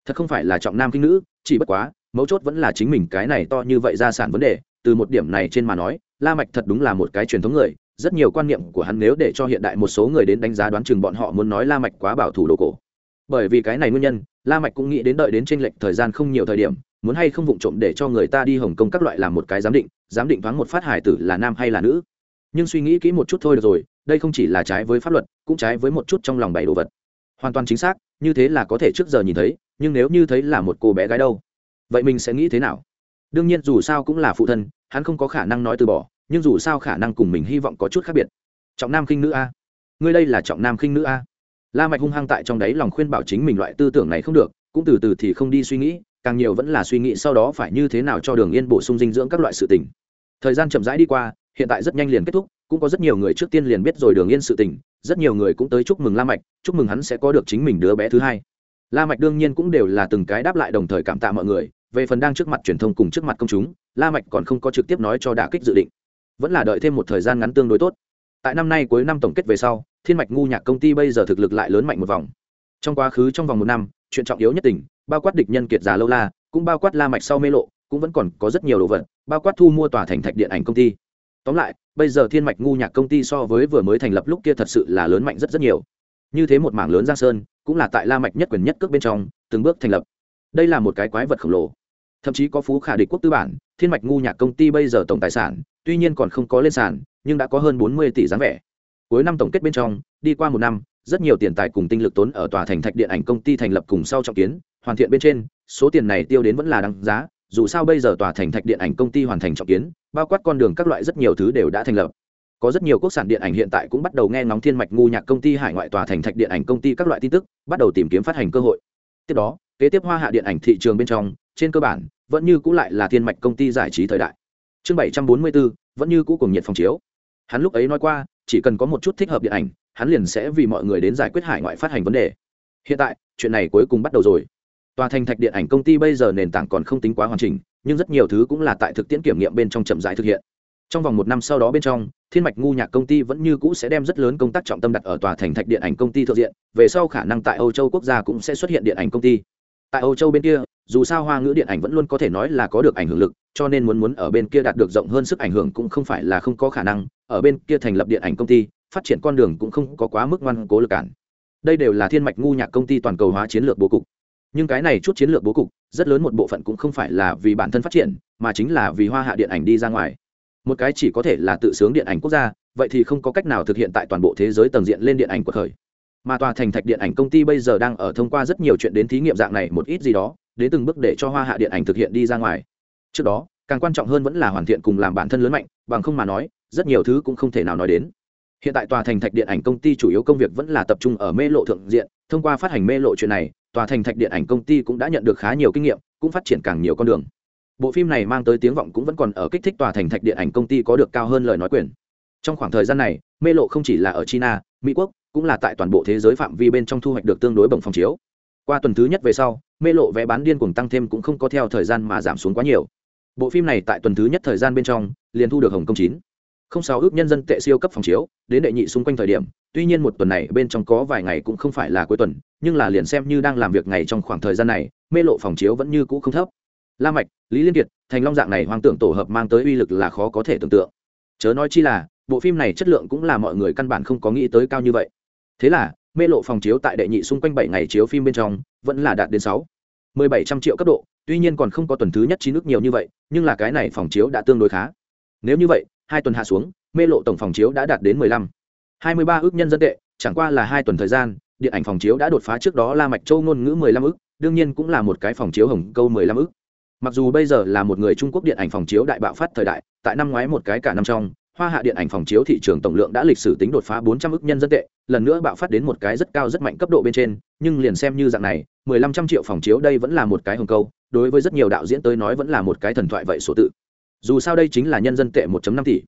Thật không phải là trọng nam kinh nữ, chỉ bất quá, mấu chốt vẫn là chính mình cái này to như vậy gia sản vấn đề. Từ một điểm này trên mà nói, la mạch thật đúng là một cái truyền thống người, rất nhiều quan niệm của hắn nếu để cho hiện đại một số người đến đánh giá đoán chừng bọn họ muốn nói la mạch quá bảo thủ đồ cổ. Bởi vì cái này nguyên nhân, la mạch cũng nghĩ đến đợi đến trên lệch thời gian không nhiều thời điểm, muốn hay không vụng trộm để cho người ta đi hồng kông các loại làm một cái giám định giám định thoáng một phát hải tử là nam hay là nữ nhưng suy nghĩ kỹ một chút thôi được rồi, đây không chỉ là trái với pháp luật, cũng trái với một chút trong lòng bảy đồ vật. Hoàn toàn chính xác, như thế là có thể trước giờ nhìn thấy, nhưng nếu như thấy là một cô bé gái đâu, vậy mình sẽ nghĩ thế nào? Đương nhiên dù sao cũng là phụ thân, hắn không có khả năng nói từ bỏ, nhưng dù sao khả năng cùng mình hy vọng có chút khác biệt. Trọng nam khinh nữ a. Ngươi đây là trọng nam khinh nữ a. La mạch hung hăng tại trong đấy lòng khuyên bảo chính mình loại tư tưởng này không được, cũng từ từ thì không đi suy nghĩ, càng nhiều vẫn là suy nghĩ sau đó phải như thế nào cho đường yên bổ sung dinh dưỡng các loại sự tình. Thời gian chậm rãi đi qua hiện tại rất nhanh liền kết thúc, cũng có rất nhiều người trước tiên liền biết rồi đường yên sự tình, rất nhiều người cũng tới chúc mừng la mạch, chúc mừng hắn sẽ có được chính mình đứa bé thứ hai. La mạch đương nhiên cũng đều là từng cái đáp lại đồng thời cảm tạ mọi người, về phần đang trước mặt truyền thông cùng trước mặt công chúng, la mạch còn không có trực tiếp nói cho đả kích dự định. Vẫn là đợi thêm một thời gian ngắn tương đối tốt. Tại năm nay cuối năm tổng kết về sau, thiên mạch ngu nhạc công ty bây giờ thực lực lại lớn mạnh một vòng. Trong quá khứ trong vòng một năm, chuyện trọng yếu nhất tỉnh bao quát địch nhân kiệt già lâu la, cũng bao quát la mạch sau mê lộ, cũng vẫn còn có rất nhiều đồ vật, bao quát thu mua tòa thành thạch điện ảnh công ty tóm lại, bây giờ thiên mạch ngu nhạc công ty so với vừa mới thành lập lúc kia thật sự là lớn mạnh rất rất nhiều. Như thế một mảng lớn giang sơn, cũng là tại la mạch nhất quyền nhất cước bên trong, từng bước thành lập. Đây là một cái quái vật khổng lồ. Thậm chí có phú khả địch quốc tư bản, thiên mạch ngu nhạc công ty bây giờ tổng tài sản, tuy nhiên còn không có lên sàn, nhưng đã có hơn bốn mươi tỷ dáng vẻ. Cuối năm tổng kết bên trong, đi qua một năm, rất nhiều tiền tài cùng tinh lực tốn ở tòa thành thạch điện ảnh công ty thành lập cùng sau trọng kiến, hoàn thiện bên trên, số tiền này tiêu đến vẫn là đáng giá dù sao bây giờ tòa thành thạch điện ảnh công ty hoàn thành trọng kiến, bao quát con đường các loại rất nhiều thứ đều đã thành lập. Có rất nhiều quốc sản điện ảnh hiện tại cũng bắt đầu nghe ngóng thiên mạch ngu nhạc công ty hải ngoại tòa thành thạch điện ảnh công ty các loại tin tức, bắt đầu tìm kiếm phát hành cơ hội. Tiếp đó, kế tiếp hoa hạ điện ảnh thị trường bên trong, trên cơ bản, vẫn như cũ lại là thiên mạch công ty giải trí thời đại. Chương bảy trăm bốn mươi bốn vẫn như cũ cùng nhiệt phòng chiếu. Hắn lúc ấy nói qua, chỉ cần có một chút thích hợp điện ảnh, hắn liền sẽ vì mọi người đến giải quyết hải ngoại phát hành vấn đề. Hiện tại, chuyện này cuối cùng bắt đầu rồi tòa thành thạch điện ảnh công ty bây giờ nền tảng còn không tính quá hoàn chỉnh, nhưng rất nhiều thứ cũng là tại thực tiễn kiểm nghiệm bên trong chậm rãi thực hiện. Trong vòng một năm sau đó bên trong, thiên mạch ngu nhạc công ty vẫn như cũ sẽ đem rất lớn công tác trọng tâm đặt ở tòa thành thạch điện ảnh công ty thượng diện, về sau khả năng tại âu châu quốc gia cũng sẽ xuất hiện điện ảnh công ty. Tại âu châu bên kia, dù sao hoa ngữ điện ảnh vẫn luôn có thể nói là có được ảnh hưởng lực, cho nên muốn muốn ở bên kia đạt được rộng hơn sức ảnh hưởng cũng không phải là không có khả năng, ở bên kia thành lập điện ảnh công ty, phát triển con đường cũng không có quá mức ngoan cố lực cản. Đây đều là thiên mạch ngu nhạc công ty toàn cầu hóa chiến lược bố cục nhưng cái này chút chiến lược bố cục, rất lớn một bộ phận cũng không phải là vì bản thân phát triển, mà chính là vì hoa hạ điện ảnh đi ra ngoài. Một cái chỉ có thể là tự sướng điện ảnh quốc gia, vậy thì không có cách nào thực hiện tại toàn bộ thế giới tầng diện lên điện ảnh của thời. Mà tòa thành thạch điện ảnh công ty bây giờ đang ở thông qua rất nhiều chuyện đến thí nghiệm dạng này một ít gì đó, đến từng bước để cho hoa hạ điện ảnh thực hiện đi ra ngoài. Trước đó, càng quan trọng hơn vẫn là hoàn thiện cùng làm bản thân lớn mạnh, bằng không mà nói, rất nhiều thứ cũng không thể nào nói đến. Hiện tại tòa thành thạch điện ảnh công ty chủ yếu công việc vẫn là tập trung ở mê lộ thượng diện, thông qua phát hành mê lộ chuyện này tòa thành thạch điện ảnh công ty cũng đã nhận được khá nhiều kinh nghiệm, cũng phát triển càng nhiều con đường. Bộ phim này mang tới tiếng vọng cũng vẫn còn ở kích thích tòa thành thạch điện ảnh công ty có được cao hơn lời nói quyền. Trong khoảng thời gian này, mê lộ không chỉ là ở china, mỹ quốc, cũng là tại toàn bộ thế giới phạm vi bên trong thu hoạch được tương đối bổng phòng chiếu. Qua tuần thứ nhất về sau, mê lộ vé bán điên cuồng tăng thêm cũng không có theo thời gian mà giảm xuống quá nhiều. Bộ phim này tại tuần thứ nhất thời gian bên trong, liền thu được hồng công chín không sáu ước nhân dân tệ siêu cấp phòng chiếu, đến đệ nhị xung quanh thời điểm, tuy nhiên một tuần này bên trong có vài ngày cũng không phải là cuối tuần, nhưng là liền xem như đang làm việc ngày trong khoảng thời gian này, mê lộ phòng chiếu vẫn như cũ không thấp. La mạch, lý liên kiệt, thành long dạng này hoang tưởng tổ hợp mang tới uy lực là khó có thể tưởng tượng. Chớ nói chi là, bộ phim này chất lượng cũng là mọi người căn bản không có nghĩ tới cao như vậy. Thế là, mê lộ phòng chiếu tại đệ nhị xung quanh bảy ngày chiếu phim bên trong, vẫn là đạt đến sáu. Mười bảy trăm triệu cấp độ, tuy nhiên còn không có tuần thứ nhất chín nước nhiều như vậy, nhưng là cái này phòng chiếu đã tương đối khá. Nếu như vậy hai tuần hạ xuống, mê lộ tổng phòng chiếu đã đạt đến mười lăm. Hai mươi ba ước nhân dân tệ, chẳng qua là hai tuần thời gian, điện ảnh phòng chiếu đã đột phá trước đó la mạch châu ngôn ngữ mười lăm ước, đương nhiên cũng là một cái phòng chiếu hồng câu mười lăm ước. Mặc dù bây giờ là một người trung quốc điện ảnh phòng chiếu đại bạo phát thời đại, tại năm ngoái một cái cả năm trong, hoa hạ điện ảnh phòng chiếu thị trường tổng lượng đã lịch sử tính đột phá bốn trăm ước nhân dân tệ, lần nữa bạo phát đến một cái rất cao rất mạnh cấp độ bên trên, nhưng liền xem như dạng này, mười lăm trăm triệu phòng chiếu đây vẫn là một cái hồng câu, đối với rất nhiều đạo diễn tới nói vẫn là một cái thần thoại vậy số tự dù sao đây chính là nhân dân tệ 1 năm tỷ.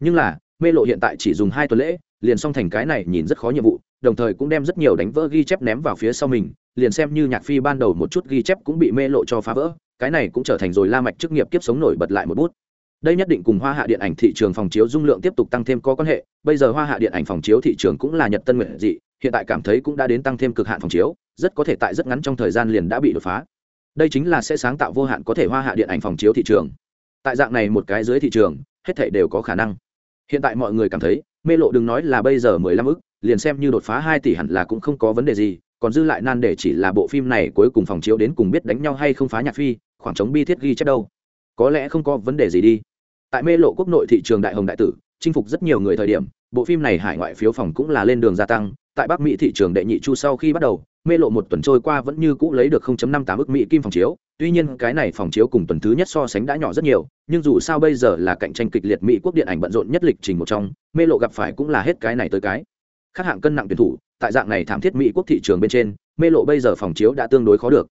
Nhưng là, mê lộ hiện tại chỉ dùng hai tuần lễ, liền xong thành cái này nhìn rất khó nhiệm vụ, đồng thời cũng đem rất nhiều đánh vỡ ghi chép ném vào phía sau mình, liền xem như nhạc phi ban đầu một chút ghi chép cũng bị mê lộ cho phá vỡ, cái này cũng trở thành rồi la mạch chức nghiệp kiếp sống nổi bật lại một bút. Đây nhất định cùng hoa hạ điện ảnh thị trường phòng chiếu dung lượng tiếp tục tăng thêm có quan hệ, bây giờ hoa hạ điện ảnh phòng chiếu thị trường cũng là nhật tân nguyện dị, hiện tại cảm thấy cũng đã đến tăng thêm cực hạn phòng chiếu, rất có thể tại rất ngắn trong thời gian liền đã bị đột phá. Đây chính là sẽ sáng tạo vô hạn có thể hoa hạ điện ảnh phòng chiếu thị trường tại dạng này một cái dưới thị trường, hết thảy đều có khả năng. Hiện tại mọi người cảm thấy, mê lộ đừng nói là bây giờ mười lăm ức, liền xem như đột phá hai tỷ hẳn là cũng không có vấn đề gì, còn dư lại nan để chỉ là bộ phim này cuối cùng phòng chiếu đến cùng biết đánh nhau hay không phá nhạc phi, khoảng trống bi thiết ghi chép đâu. Có lẽ không có vấn đề gì đi. Tại mê lộ quốc nội thị trường đại hồng đại tử, chinh phục rất nhiều người thời điểm, bộ phim này hải ngoại phiếu phòng cũng là lên đường gia tăng, tại bắc mỹ thị trường đệ nhị chu sau khi bắt đầu, mê lộ một tuần trôi qua vẫn như cũ lấy được 0.58 ức mỹ kim phòng chiếu tuy nhiên cái này phòng chiếu cùng tuần thứ nhất so sánh đã nhỏ rất nhiều, nhưng dù sao bây giờ là cạnh tranh kịch liệt mỹ quốc điện ảnh bận rộn nhất lịch trình một trong, mê lộ gặp phải cũng là hết cái này tới cái. Khác hạng cân nặng tuyển thủ, tại dạng này thảm thiết mỹ quốc thị trường bên trên, mê lộ bây giờ phòng chiếu đã tương đối khó được.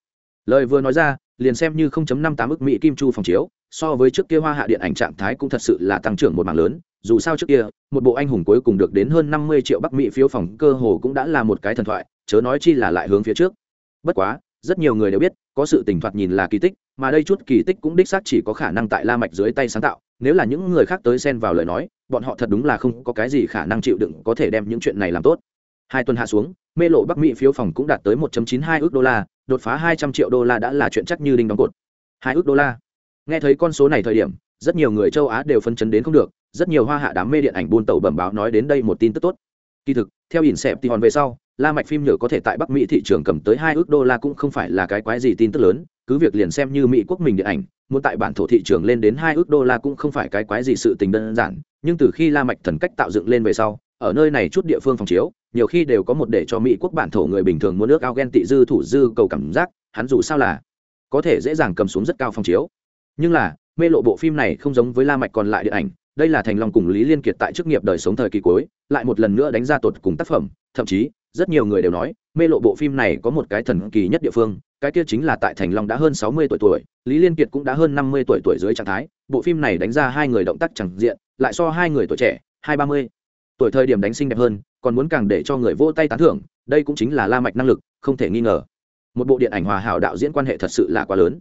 Lời vừa nói ra, liền xem như 0.58 ức mỹ kim chu phòng chiếu, so với trước kia hoa hạ điện ảnh trạng thái cũng thật sự là tăng trưởng một mảng lớn, dù sao trước kia, một bộ anh hùng cuối cùng được đến hơn 50 triệu bắc mỹ phiếu phòng cơ hồ cũng đã là một cái thần thoại, chớ nói chi là lại hướng phía trước. Bất quá, rất nhiều người đều biết có sự tình thoạt nhìn là kỳ tích, mà đây chút kỳ tích cũng đích xác chỉ có khả năng tại la mạch dưới tay sáng tạo. Nếu là những người khác tới xen vào lời nói, bọn họ thật đúng là không có cái gì khả năng chịu đựng có thể đem những chuyện này làm tốt. Hai tuần hạ xuống, mê lộ bắc mỹ phiếu phòng cũng đạt tới 1.92 ước đô la, đột phá 200 triệu đô la đã là chuyện chắc như đinh đóng cột. Hai ước đô la. Nghe thấy con số này thời điểm, rất nhiều người châu á đều phân chấn đến không được, rất nhiều hoa hạ đám mê điện ảnh buôn tàu bẩm báo nói đến đây một tin tức tốt. Kỳ thực, theo ỉn xẹp thì hòn về sau la mạch phim nhựa có thể tại bắc mỹ thị trường cầm tới hai ước đô la cũng không phải là cái quái gì tin tức lớn, cứ việc liền xem như mỹ quốc mình điện ảnh, muốn tại bản thổ thị trường lên đến hai ước đô la cũng không phải cái quái gì sự tình đơn giản, nhưng từ khi la mạch thần cách tạo dựng lên về sau, ở nơi này chút địa phương phòng chiếu, nhiều khi đều có một để cho mỹ quốc bản thổ người bình thường muốn nước ao ghen tị dư thủ dư cầu cảm giác, hắn dù sao là có thể dễ dàng cầm xuống rất cao phòng chiếu. Nhưng là, mê lộ bộ phim này không giống với la mạch còn lại điện ảnh, đây là thành long cùng lý liên kiệt tại chức nghiệp đời sống thời kỳ cuối, lại một lần nữa đánh ra tột cùng tác phẩm, thậm chí rất nhiều người đều nói, mê lộ bộ phim này có một cái thần kỳ nhất địa phương, cái kia chính là tại thành long đã hơn sáu mươi tuổi tuổi, lý liên kiệt cũng đã hơn năm mươi tuổi tuổi dưới trạng thái, bộ phim này đánh ra hai người động tác chẳng diện, lại so hai người tuổi trẻ, hai ba mươi tuổi thời điểm đánh xinh đẹp hơn, còn muốn càng để cho người vô tay tán thưởng, đây cũng chính là la mạch năng lực, không thể nghi ngờ. Một bộ điện ảnh hòa hảo đạo diễn quan hệ thật sự là quá lớn.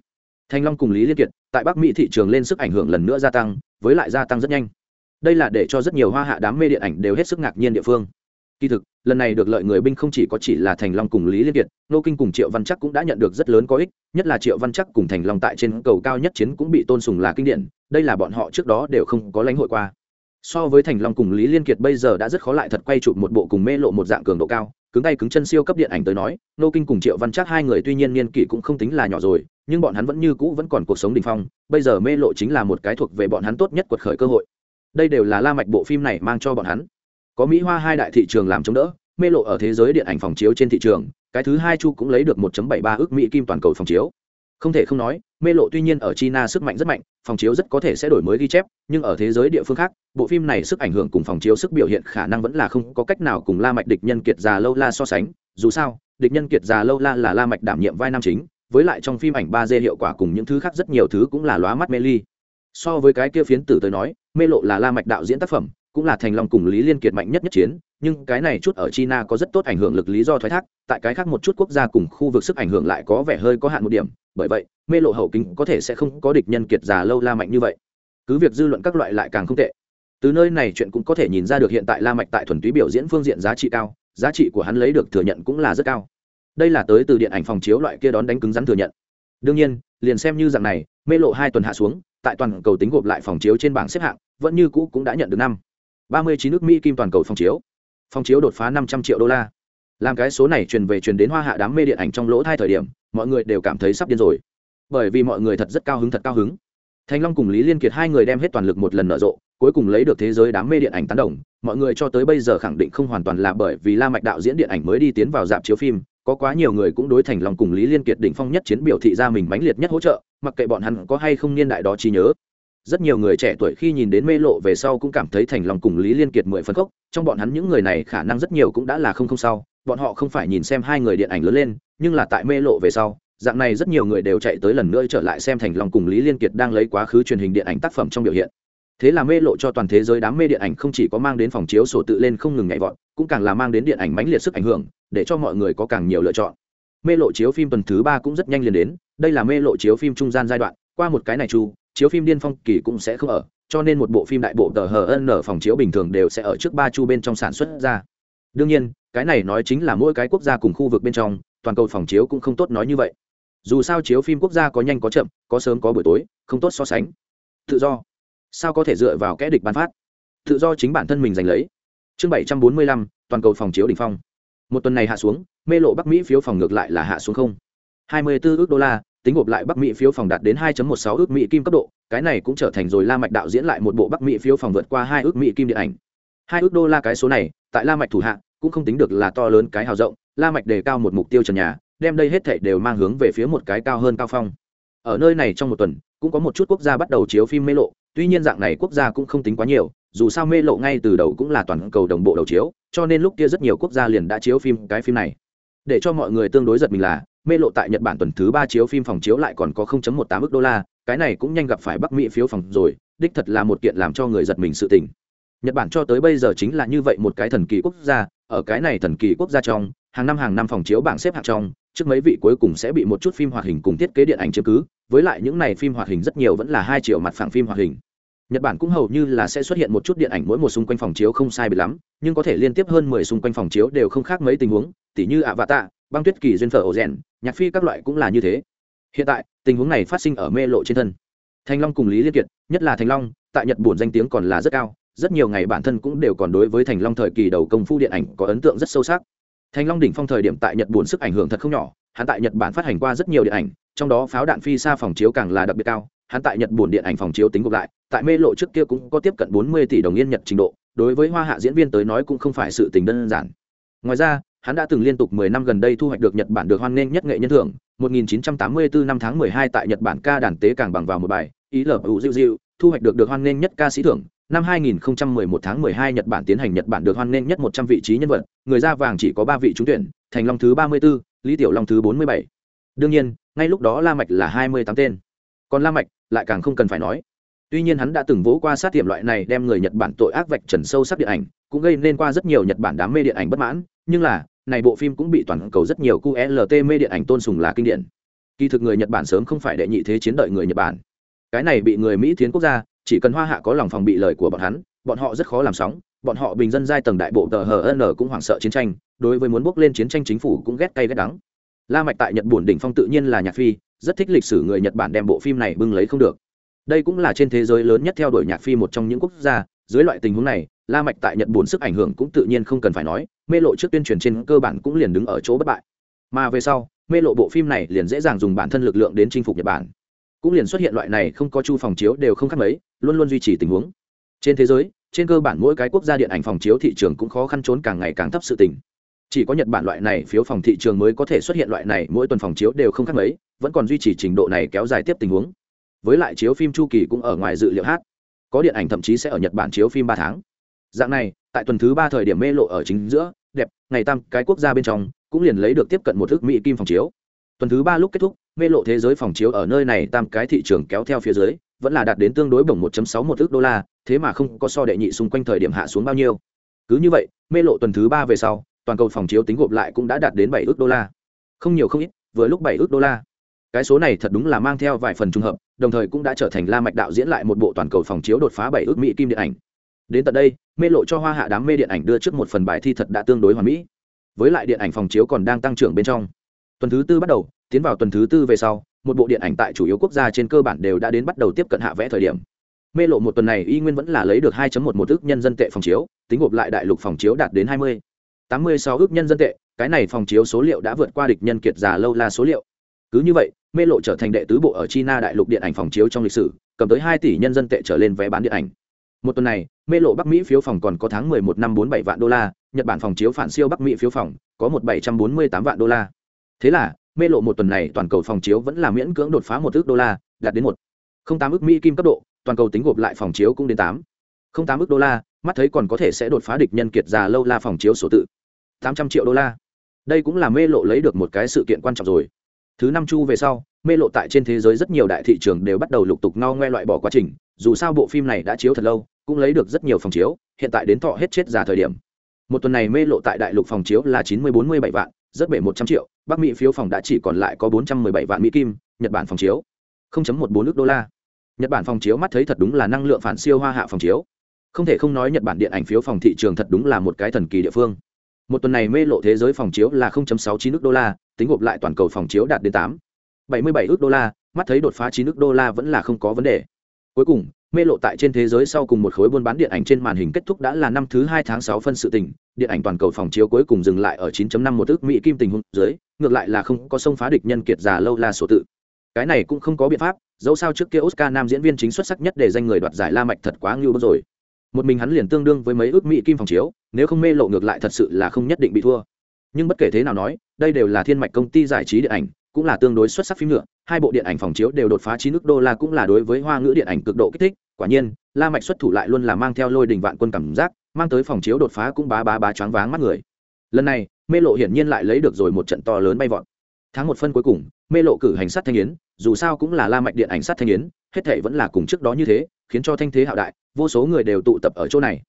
Thanh long cùng lý liên kiệt tại bắc mỹ thị trường lên sức ảnh hưởng lần nữa gia tăng, với lại gia tăng rất nhanh. Đây là để cho rất nhiều hoa hạ đám mê điện ảnh đều hết sức ngạc nhiên địa phương kỳ thực, lần này được lợi người binh không chỉ có chỉ là thành long cùng lý liên kiệt, nô kinh cùng triệu văn chắc cũng đã nhận được rất lớn có ích, nhất là triệu văn chắc cùng thành long tại trên cầu cao nhất chiến cũng bị tôn sùng là kinh điển, đây là bọn họ trước đó đều không có lãnh hội qua. So với thành long cùng lý liên kiệt bây giờ đã rất khó lại thật quay chụp một bộ cùng mê lộ một dạng cường độ cao, cứng tay cứng chân siêu cấp điện ảnh tới nói, nô kinh cùng triệu văn chắc hai người tuy nhiên niên kỷ cũng không tính là nhỏ rồi, nhưng bọn hắn vẫn như cũ vẫn còn cuộc sống đình phong, bây giờ mê lộ chính là một cái thuộc về bọn hắn tốt nhất quật khởi cơ hội. Đây đều là la mạch bộ phim này mang cho bọn hắn có mỹ hoa hai đại thị trường làm chống đỡ, mê lộ ở thế giới điện ảnh phòng chiếu trên thị trường, cái thứ hai chu cũng lấy được 1.73 ước mỹ kim toàn cầu phòng chiếu. Không thể không nói, mê lộ tuy nhiên ở china sức mạnh rất mạnh, phòng chiếu rất có thể sẽ đổi mới ghi chép, nhưng ở thế giới địa phương khác, bộ phim này sức ảnh hưởng cùng phòng chiếu sức biểu hiện khả năng vẫn là không có cách nào cùng la mạch địch nhân kiệt già lâu la so sánh. Dù sao, địch nhân kiệt già lâu la là la mạch đảm nhiệm vai nam chính, với lại trong phim ảnh ba d hiệu quả cùng những thứ khác rất nhiều thứ cũng là lóa mắt mê ly. So với cái kia phiến tử tới nói, mê lộ là la mạch đạo diễn tác phẩm cũng là thành long cùng lý liên kiệt mạnh nhất nhất chiến, nhưng cái này chút ở china có rất tốt ảnh hưởng lực lý do thoái thác, tại cái khác một chút quốc gia cùng khu vực sức ảnh hưởng lại có vẻ hơi có hạn một điểm, bởi vậy, mê lộ hậu kính có thể sẽ không có địch nhân kiệt già lâu la mạnh như vậy. Cứ việc dư luận các loại lại càng không tệ. Từ nơi này chuyện cũng có thể nhìn ra được hiện tại la mạch tại thuần túy biểu diễn phương diện giá trị cao, giá trị của hắn lấy được thừa nhận cũng là rất cao. Đây là tới từ điện ảnh phòng chiếu loại kia đón đánh cứng rắn thừa nhận. Đương nhiên, liền xem như dạng này, mê lộ hai tuần hạ xuống, tại toàn cầu tính gộp lại phòng chiếu trên bảng xếp hạng, vẫn như cũ cũng đã nhận được năm ba mươi chín nước mỹ kim toàn cầu phòng chiếu. Phòng chiếu đột phá năm trăm triệu đô la. Làm cái số này truyền về truyền đến hoa hạ đám mê điện ảnh trong lỗ thai thời điểm, mọi người đều cảm thấy sắp điên rồi. Bởi vì mọi người thật rất cao hứng thật cao hứng. Thanh long cùng lý liên kiệt hai người đem hết toàn lực một lần nở rộ, cuối cùng lấy được thế giới đám mê điện ảnh tán đồng. Mọi người cho tới bây giờ khẳng định không hoàn toàn là bởi vì la mạch đạo diễn điện ảnh mới đi tiến vào dạp chiếu phim, có quá nhiều người cũng đối thành long cùng lý liên kiệt đỉnh phong nhất chiến biểu thị ra mình mãnh liệt nhất hỗ trợ, mặc kệ bọn hắn có hay không niên đại đó trí nhớ rất nhiều người trẻ tuổi khi nhìn đến mê lộ về sau cũng cảm thấy thành lòng cùng lý liên kiệt mười phân khốc, trong bọn hắn những người này khả năng rất nhiều cũng đã là không không sau bọn họ không phải nhìn xem hai người điện ảnh lớn lên, nhưng là tại mê lộ về sau, dạng này rất nhiều người đều chạy tới lần nữa trở lại xem thành lòng cùng lý liên kiệt đang lấy quá khứ truyền hình điện ảnh tác phẩm trong biểu hiện. Thế là mê lộ cho toàn thế giới đám mê điện ảnh không chỉ có mang đến phòng chiếu sổ tự lên không ngừng nhảy vọt, cũng càng là mang đến điện ảnh mãnh liệt sức ảnh hưởng, để cho mọi người có càng nhiều lựa chọn. Mê lộ chiếu phim tuần thứ ba cũng rất nhanh liền đến, đây là mê lộ chiếu phim trung gian giai đoạn, qua một cái này chu chiếu phim điên phong kỳ cũng sẽ không ở, cho nên một bộ phim đại bộ tờ hờ ở phòng chiếu bình thường đều sẽ ở trước ba chu bên trong sản xuất ra. Đương nhiên, cái này nói chính là mỗi cái quốc gia cùng khu vực bên trong, toàn cầu phòng chiếu cũng không tốt nói như vậy. Dù sao chiếu phim quốc gia có nhanh có chậm, có sớm có buổi tối, không tốt so sánh. Tự do. Sao có thể dựa vào kẽ địch bán phát? Tự do chính bản thân mình giành lấy. Chương bảy trăm bốn mươi lăm, toàn cầu phòng chiếu đ ỉ n h phong. Một tuần này hạ xuống, mê lộ bắc mỹ phiếu phòng ngược lại là hạ xuống không. hai mươi bốn ước đô la tính gộp lại Bắc Mỹ phiếu phòng đạt đến 2.16 ước Mỹ kim cấp độ, cái này cũng trở thành rồi La Mạch đạo diễn lại một bộ Bắc Mỹ phiếu phòng vượt qua 2 ước Mỹ kim điện ảnh. 2 ước đô la cái số này, tại La Mạch thủ hạ, cũng không tính được là to lớn cái hào rộng, La Mạch đề cao một mục tiêu trần nhà, đem đây hết thảy đều mang hướng về phía một cái cao hơn cao phong. Ở nơi này trong một tuần, cũng có một chút quốc gia bắt đầu chiếu phim mê lộ, tuy nhiên dạng này quốc gia cũng không tính quá nhiều, dù sao mê lộ ngay từ đầu cũng là toàn cầu đồng bộ đầu chiếu, cho nên lúc kia rất nhiều quốc gia liền đã chiếu phim cái phim này. Để cho mọi người tương đối giật mình là, mê lộ tại nhật bản tuần thứ ba chiếu phim phòng chiếu lại còn có 0.18 ức đô la, cái này cũng nhanh gặp phải bắc mỹ phiếu phòng rồi, đích thật là một kiện làm cho người giật mình sự tình. Nhật bản cho tới bây giờ chính là như vậy một cái thần kỳ quốc gia, ở cái này thần kỳ quốc gia trong, hàng năm hàng năm phòng chiếu bảng xếp hạng trong, trước mấy vị cuối cùng sẽ bị một chút phim hoạt hình cùng thiết kế điện ảnh chiếm cứ, với lại những này phim hoạt hình rất nhiều vẫn là hai triệu mặt phẳng phim hoạt hình. Nhật bản cũng hầu như là sẽ xuất hiện một chút điện ảnh mỗi một xung quanh phòng chiếu không sai bị lắm, nhưng có thể liên tiếp hơn mười xung quanh phòng chiếu đều không khác mấy tình huống, tỉ như ạ vạ tạ băng tuyết kỳ duyên phở ổ rèn, nhạc phi các loại cũng là như thế. Hiện tại, tình huống này phát sinh ở mê lộ trên thân. Thanh long cùng lý liên kiệt, nhất là thanh long, tại nhật bổn danh tiếng còn là rất cao, rất nhiều ngày bản thân cũng đều còn đối với thành long thời kỳ đầu công phu điện ảnh có ấn tượng rất sâu sắc. Thanh long đỉnh phong thời điểm tại nhật bổn sức ảnh hưởng thật không nhỏ, hắn tại nhật bản phát hành qua rất nhiều điện ảnh, trong đó pháo đạn phi xa phòng chiếu càng là đặc biệt cao, hắn tại nhật bổn điện ảnh phòng chiếu tính gộp lại, tại mê lộ trước kia cũng có tiếp cận bốn mươi tỷ đồng yên nhật trình độ, đối với hoa hạ diễn viên tới nói cũng không phải sự tình đơn giản. Ngoài ra hắn đã từng liên tục 10 năm gần đây thu hoạch được Nhật Bản được hoan nghênh nhất nghệ nhân thưởng, 1984 năm tháng 12 tại Nhật Bản ca đàn tế càng bằng vào một bài, ý lở ủ diệu diệu, thu hoạch được được hoan nghênh nhất ca sĩ thưởng. Năm 2011 tháng 12 Nhật Bản tiến hành Nhật Bản được hoan nghênh nhất 100 vị trí nhân vật, người da vàng chỉ có 3 vị trúng tuyển, Thành Long thứ 34, Lý Tiểu Long thứ 47. Đương nhiên, ngay lúc đó La Mạch là 28 tên. Còn La Mạch lại càng không cần phải nói. Tuy nhiên hắn đã từng vỗ qua sát tiệm loại này đem người Nhật Bản tội ác vạch trần sâu sắc điện ảnh, cũng gây nên qua rất nhiều Nhật Bản đám mê điện ảnh bất mãn, nhưng là, này bộ phim cũng bị toàn cầu rất nhiều QLT mê điện ảnh tôn sùng là kinh điển. Kỳ thực người Nhật Bản sớm không phải đệ nhị thế chiến đợi người Nhật Bản. Cái này bị người Mỹ thiến quốc gia, chỉ cần Hoa Hạ có lòng phòng bị lời của bọn hắn, bọn họ rất khó làm sóng, bọn họ bình dân giai tầng đại bộ tờ HN cũng hoảng sợ chiến tranh, đối với muốn bước lên chiến tranh chính phủ cũng ghét cay ghét đắng. La Mạch tại Nhật Bản đỉnh phong tự nhiên là nhạc phi, rất thích lịch sử người Nhật Bản đem bộ phim này bưng lấy không được. Đây cũng là trên thế giới lớn nhất theo đuổi nhạc phi một trong những quốc gia, dưới loại tình huống này, La Mạch tại Nhật Bản sức ảnh hưởng cũng tự nhiên không cần phải nói, mê lộ trước tuyên truyền trên cơ bản cũng liền đứng ở chỗ bất bại. Mà về sau mê lộ bộ phim này liền dễ dàng dùng bản thân lực lượng đến chinh phục nhật bản. Cũng liền xuất hiện loại này không có chu phòng chiếu đều không khác mấy luôn luôn duy trì tình huống. Trên thế giới trên cơ bản mỗi cái quốc gia điện ảnh phòng chiếu thị trường cũng khó khăn trốn càng ngày càng thấp sự tình. Chỉ có nhật bản loại này phiếu phòng thị trường mới có thể xuất hiện loại này mỗi tuần phòng chiếu đều không khác mấy vẫn còn duy trì trình độ này kéo dài tiếp tình huống. Với lại chiếu phim chu kỳ cũng ở ngoài dự liệu hát. Có điện ảnh thậm chí sẽ ở nhật bản chiếu phim ba tháng dạng này, tại tuần thứ ba thời điểm mê lộ ở chính giữa, đẹp, ngày tam, cái quốc gia bên trong, cũng liền lấy được tiếp cận một thước mỹ kim phòng chiếu. Tuần thứ ba lúc kết thúc, mê lộ thế giới phòng chiếu ở nơi này tam cái thị trường kéo theo phía dưới, vẫn là đạt đến tương đối bổng 1.6 một ước đô la, thế mà không có so đệ nhị xung quanh thời điểm hạ xuống bao nhiêu. Cứ như vậy, mê lộ tuần thứ ba về sau, toàn cầu phòng chiếu tính gộp lại cũng đã đạt đến bảy ước đô la. Không nhiều không ít, vừa lúc bảy ước đô la. Cái số này thật đúng là mang theo vài phần trùng hợp, đồng thời cũng đã trở thành la mạch đạo diễn lại một bộ toàn cầu phòng chiếu đột phá bảy ước mỹ kim điện ảnh đến tận đây, mê lộ cho hoa hạ đám mê điện ảnh đưa trước một phần bài thi thật đã tương đối hoàn mỹ. Với lại điện ảnh phòng chiếu còn đang tăng trưởng bên trong. Tuần thứ tư bắt đầu, tiến vào tuần thứ tư về sau, một bộ điện ảnh tại chủ yếu quốc gia trên cơ bản đều đã đến bắt đầu tiếp cận hạ vẽ thời điểm. Mê lộ một tuần này y nguyên vẫn là lấy được 2.1 một ước nhân dân tệ phòng chiếu, tính gộp lại đại lục phòng chiếu đạt đến 20. 86 ước nhân dân tệ, cái này phòng chiếu số liệu đã vượt qua địch nhân kiệt già lâu la số liệu. Cứ như vậy, mê lộ trở thành đệ tứ bộ ở china đại lục điện ảnh phòng chiếu trong lịch sử, cầm tới 2 tỷ nhân dân tệ trở lên vé bán điện ảnh. Một tuần này mê lộ bắc mỹ phiếu phòng còn có tháng 11 năm 47 vạn đô la, nhật bản phòng chiếu phản siêu bắc mỹ phiếu phòng có một 748 vạn đô la. Thế là, mê lộ một tuần này toàn cầu phòng chiếu vẫn là miễn cưỡng đột phá một ước đô la, đạt đến một. Không tám ước mỹ kim cấp độ, toàn cầu tính gộp lại phòng chiếu cũng đến tám. Không tám ước đô la, mắt thấy còn có thể sẽ đột phá địch nhân kiệt già lâu la phòng chiếu số tự. tám trăm triệu đô la. Đây cũng là mê lộ lấy được một cái sự kiện quan trọng rồi. Thứ năm chu về sau, mê lộ tại trên thế giới rất nhiều đại thị trường đều bắt đầu lục tục ngao ngoe loại bỏ quá trình dù sao bộ phim này đã chiếu thật lâu, cũng lấy được rất nhiều phòng chiếu, hiện tại đến thọ hết chết già thời điểm. Một tuần này mê lộ tại đại lục phòng chiếu là chín mươi bốn mươi bảy vạn rất bể một trăm triệu, bắc mỹ phiếu phòng đã chỉ còn lại có bốn trăm mười bảy vạn mỹ kim, nhật bản phòng chiếu, không chấm một bốn nước đô la. Nhật bản phòng chiếu mắt thấy thật đúng là năng lượng phản siêu hoa hạ phòng chiếu. Không thể không nói nhật bản điện ảnh phiếu phòng thị trường thật đúng là một cái thần kỳ địa phương. Một tuần này mê lộ thế giới phòng chiếu là 0.69 nước đô la, tính gộp lại toàn cầu phòng chiếu đạt đến tám bảy mươi bảy ước đô la, mắt thấy đột phá chín nước đô la vẫn là không có vấn đề cuối cùng, mê lộ tại trên thế giới sau cùng một khối buôn bán điện ảnh trên màn hình kết thúc đã là năm thứ hai tháng sáu phân sự tình. Điện ảnh toàn cầu phòng chiếu cuối cùng dừng lại ở 9.5 một ước mỹ kim tình huống dưới, ngược lại là không có sông phá địch nhân kiệt già lâu la sổ tự. Cái này cũng không có biện pháp, dẫu sao trước kia oscar nam diễn viên chính xuất sắc nhất để danh người đoạt giải la mạch thật quá ngưu bức rồi. Một mình hắn liền tương đương với mấy ước mỹ kim phòng chiếu, nếu không mê lộ ngược lại thật sự là không nhất định bị thua. Nhưng bất kể thế nào nói, đây đều là thiên mạch công ty giải trí điện ảnh cũng là tương đối xuất sắc phim nữa. Hai bộ điện ảnh phòng chiếu đều đột phá chín nước đô la cũng là đối với hoa ngữ điện ảnh cực độ kích thích. Quả nhiên, la mạch xuất thủ lại luôn là mang theo lôi đình vạn quân cảm giác, mang tới phòng chiếu đột phá cũng bá bá bá choáng váng mắt người. Lần này, mê lộ hiển nhiên lại lấy được rồi một trận to lớn bay vọt. Tháng một phân cuối cùng, mê lộ cử hành sát thanh yến, dù sao cũng là la mạch điện ảnh sát thanh yến, hết thảy vẫn là cùng trước đó như thế, khiến cho thanh thế hạo đại, vô số người đều tụ tập ở chỗ này.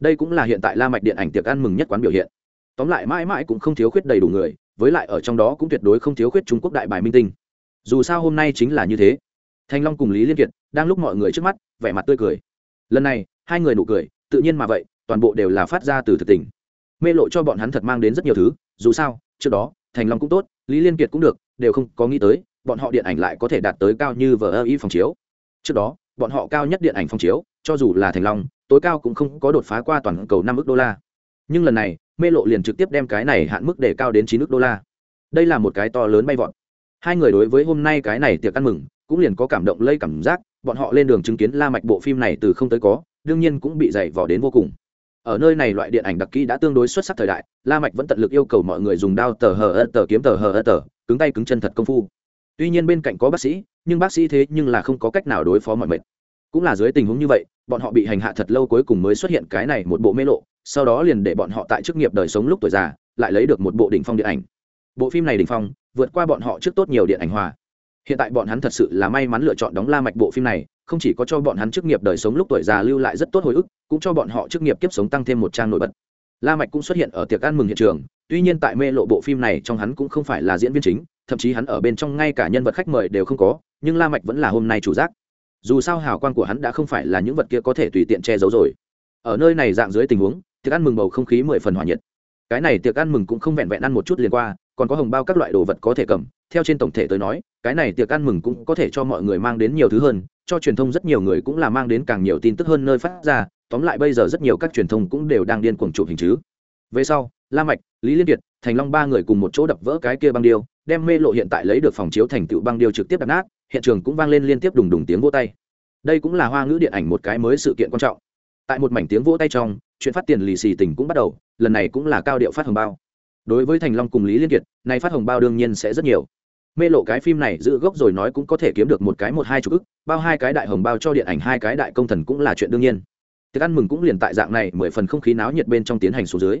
Đây cũng là hiện tại la mạch điện ảnh tiệc ăn mừng nhất quán biểu hiện. Tóm lại mãi mãi cũng không thiếu khuyết đầy đủ người với lại ở trong đó cũng tuyệt đối không thiếu khuyết trung quốc đại bài minh tinh. Dù sao hôm nay chính là như thế. Thanh long cùng lý liên kiệt đang lúc mọi người trước mắt, vẻ mặt tươi cười. Lần này, hai người nụ cười, tự nhiên mà vậy, toàn bộ đều là phát ra từ thực tình. Mê lộ cho bọn hắn thật mang đến rất nhiều thứ, dù sao, trước đó thành long cũng tốt, lý liên kiệt cũng được, đều không có nghĩ tới, bọn họ điện ảnh lại có thể đạt tới cao như vờ ơ y phòng chiếu. Trước đó, bọn họ cao nhất điện ảnh phòng chiếu, cho dù là thành long, tối cao cũng không có đột phá qua toàn cầu năm ước đô la. Nhưng lần này mê lộ liền trực tiếp đem cái này hạn mức để cao đến chín nước đô la. Đây là một cái to lớn bay vọt. Hai người đối với hôm nay cái này tiệc ăn mừng, cũng liền có cảm động lây cảm giác, bọn họ lên đường chứng kiến la mạch bộ phim này từ không tới có, đương nhiên cũng bị dày vò đến vô cùng. Ở nơi này loại điện ảnh đặc kỹ đã tương đối xuất sắc thời đại, la mạch vẫn tận lực yêu cầu mọi người dùng đao tờ hờ ơ tờ kiếm tờ hờ ơ tờ, cứng tay cứng chân thật công phu. Tuy nhiên bên cạnh có bác sĩ, nhưng bác sĩ thế nhưng là không có cách nào đối phó mọi mệt. Cũng là dưới tình huống như vậy, bọn họ bị hành hạ thật lâu cuối cùng mới xuất hiện cái này một bộ mê lộ sau đó liền để bọn họ tại chức nghiệp đời sống lúc tuổi già, lại lấy được một bộ đỉnh phong điện ảnh. Bộ phim này đỉnh phong, vượt qua bọn họ trước tốt nhiều điện ảnh hòa. Hiện tại bọn hắn thật sự là may mắn lựa chọn đóng la mạch bộ phim này, không chỉ có cho bọn hắn chức nghiệp đời sống lúc tuổi già lưu lại rất tốt hồi ức, cũng cho bọn họ chức nghiệp kiếp sống tăng thêm một trang nổi bật. La mạch cũng xuất hiện ở tiệc ăn mừng hiện trường, tuy nhiên tại mê lộ bộ phim này trong hắn cũng không phải là diễn viên chính, thậm chí hắn ở bên trong ngay cả nhân vật khách mời đều không có, nhưng la mạch vẫn là hôm nay chủ giác. Dù sao hào quang của hắn đã không phải là những vật kia có thể tùy tiện che giấu rồi. Ở nơi này dạng dưới tình huống tiệc ăn mừng bầu không khí mười phần hòa nhiệt. Cái này tiệc ăn mừng cũng không vẹn vẹn ăn một chút liền qua, còn có hồng bao các loại đồ vật có thể cầm. Theo trên tổng thể tới nói, cái này tiệc ăn mừng cũng có thể cho mọi người mang đến nhiều thứ hơn, cho truyền thông rất nhiều người cũng là mang đến càng nhiều tin tức hơn nơi phát ra. Tóm lại bây giờ rất nhiều các truyền thông cũng đều đang điên cuồng chụp hình chứ. Về sau, la mạch, lý liên kiệt, thành long ba người cùng một chỗ đập vỡ cái kia băng điêu, đem mê lộ hiện tại lấy được phòng chiếu thành tựu băng điêu trực tiếp đập nát, hiện trường cũng vang lên liên tiếp đùng đùng tiếng vỗ tay. Đây cũng là hoa ngữ điện ảnh một cái mới sự kiện quan trọng. Tại một mảnh tiếng vỗ tay trong chuyện phát tiền lì xì tỉnh cũng bắt đầu, lần này cũng là cao điệu phát hồng bao. Đối với thành long cùng lý liên kiệt nay phát hồng bao đương nhiên sẽ rất nhiều. Mê lộ cái phim này giữ gốc rồi nói cũng có thể kiếm được một cái một hai chục ức, bao hai cái đại hồng bao cho điện ảnh hai cái đại công thần cũng là chuyện đương nhiên. Tiệc ăn mừng cũng liền tại dạng này, mười phần không khí náo nhiệt bên trong tiến hành xuống dưới.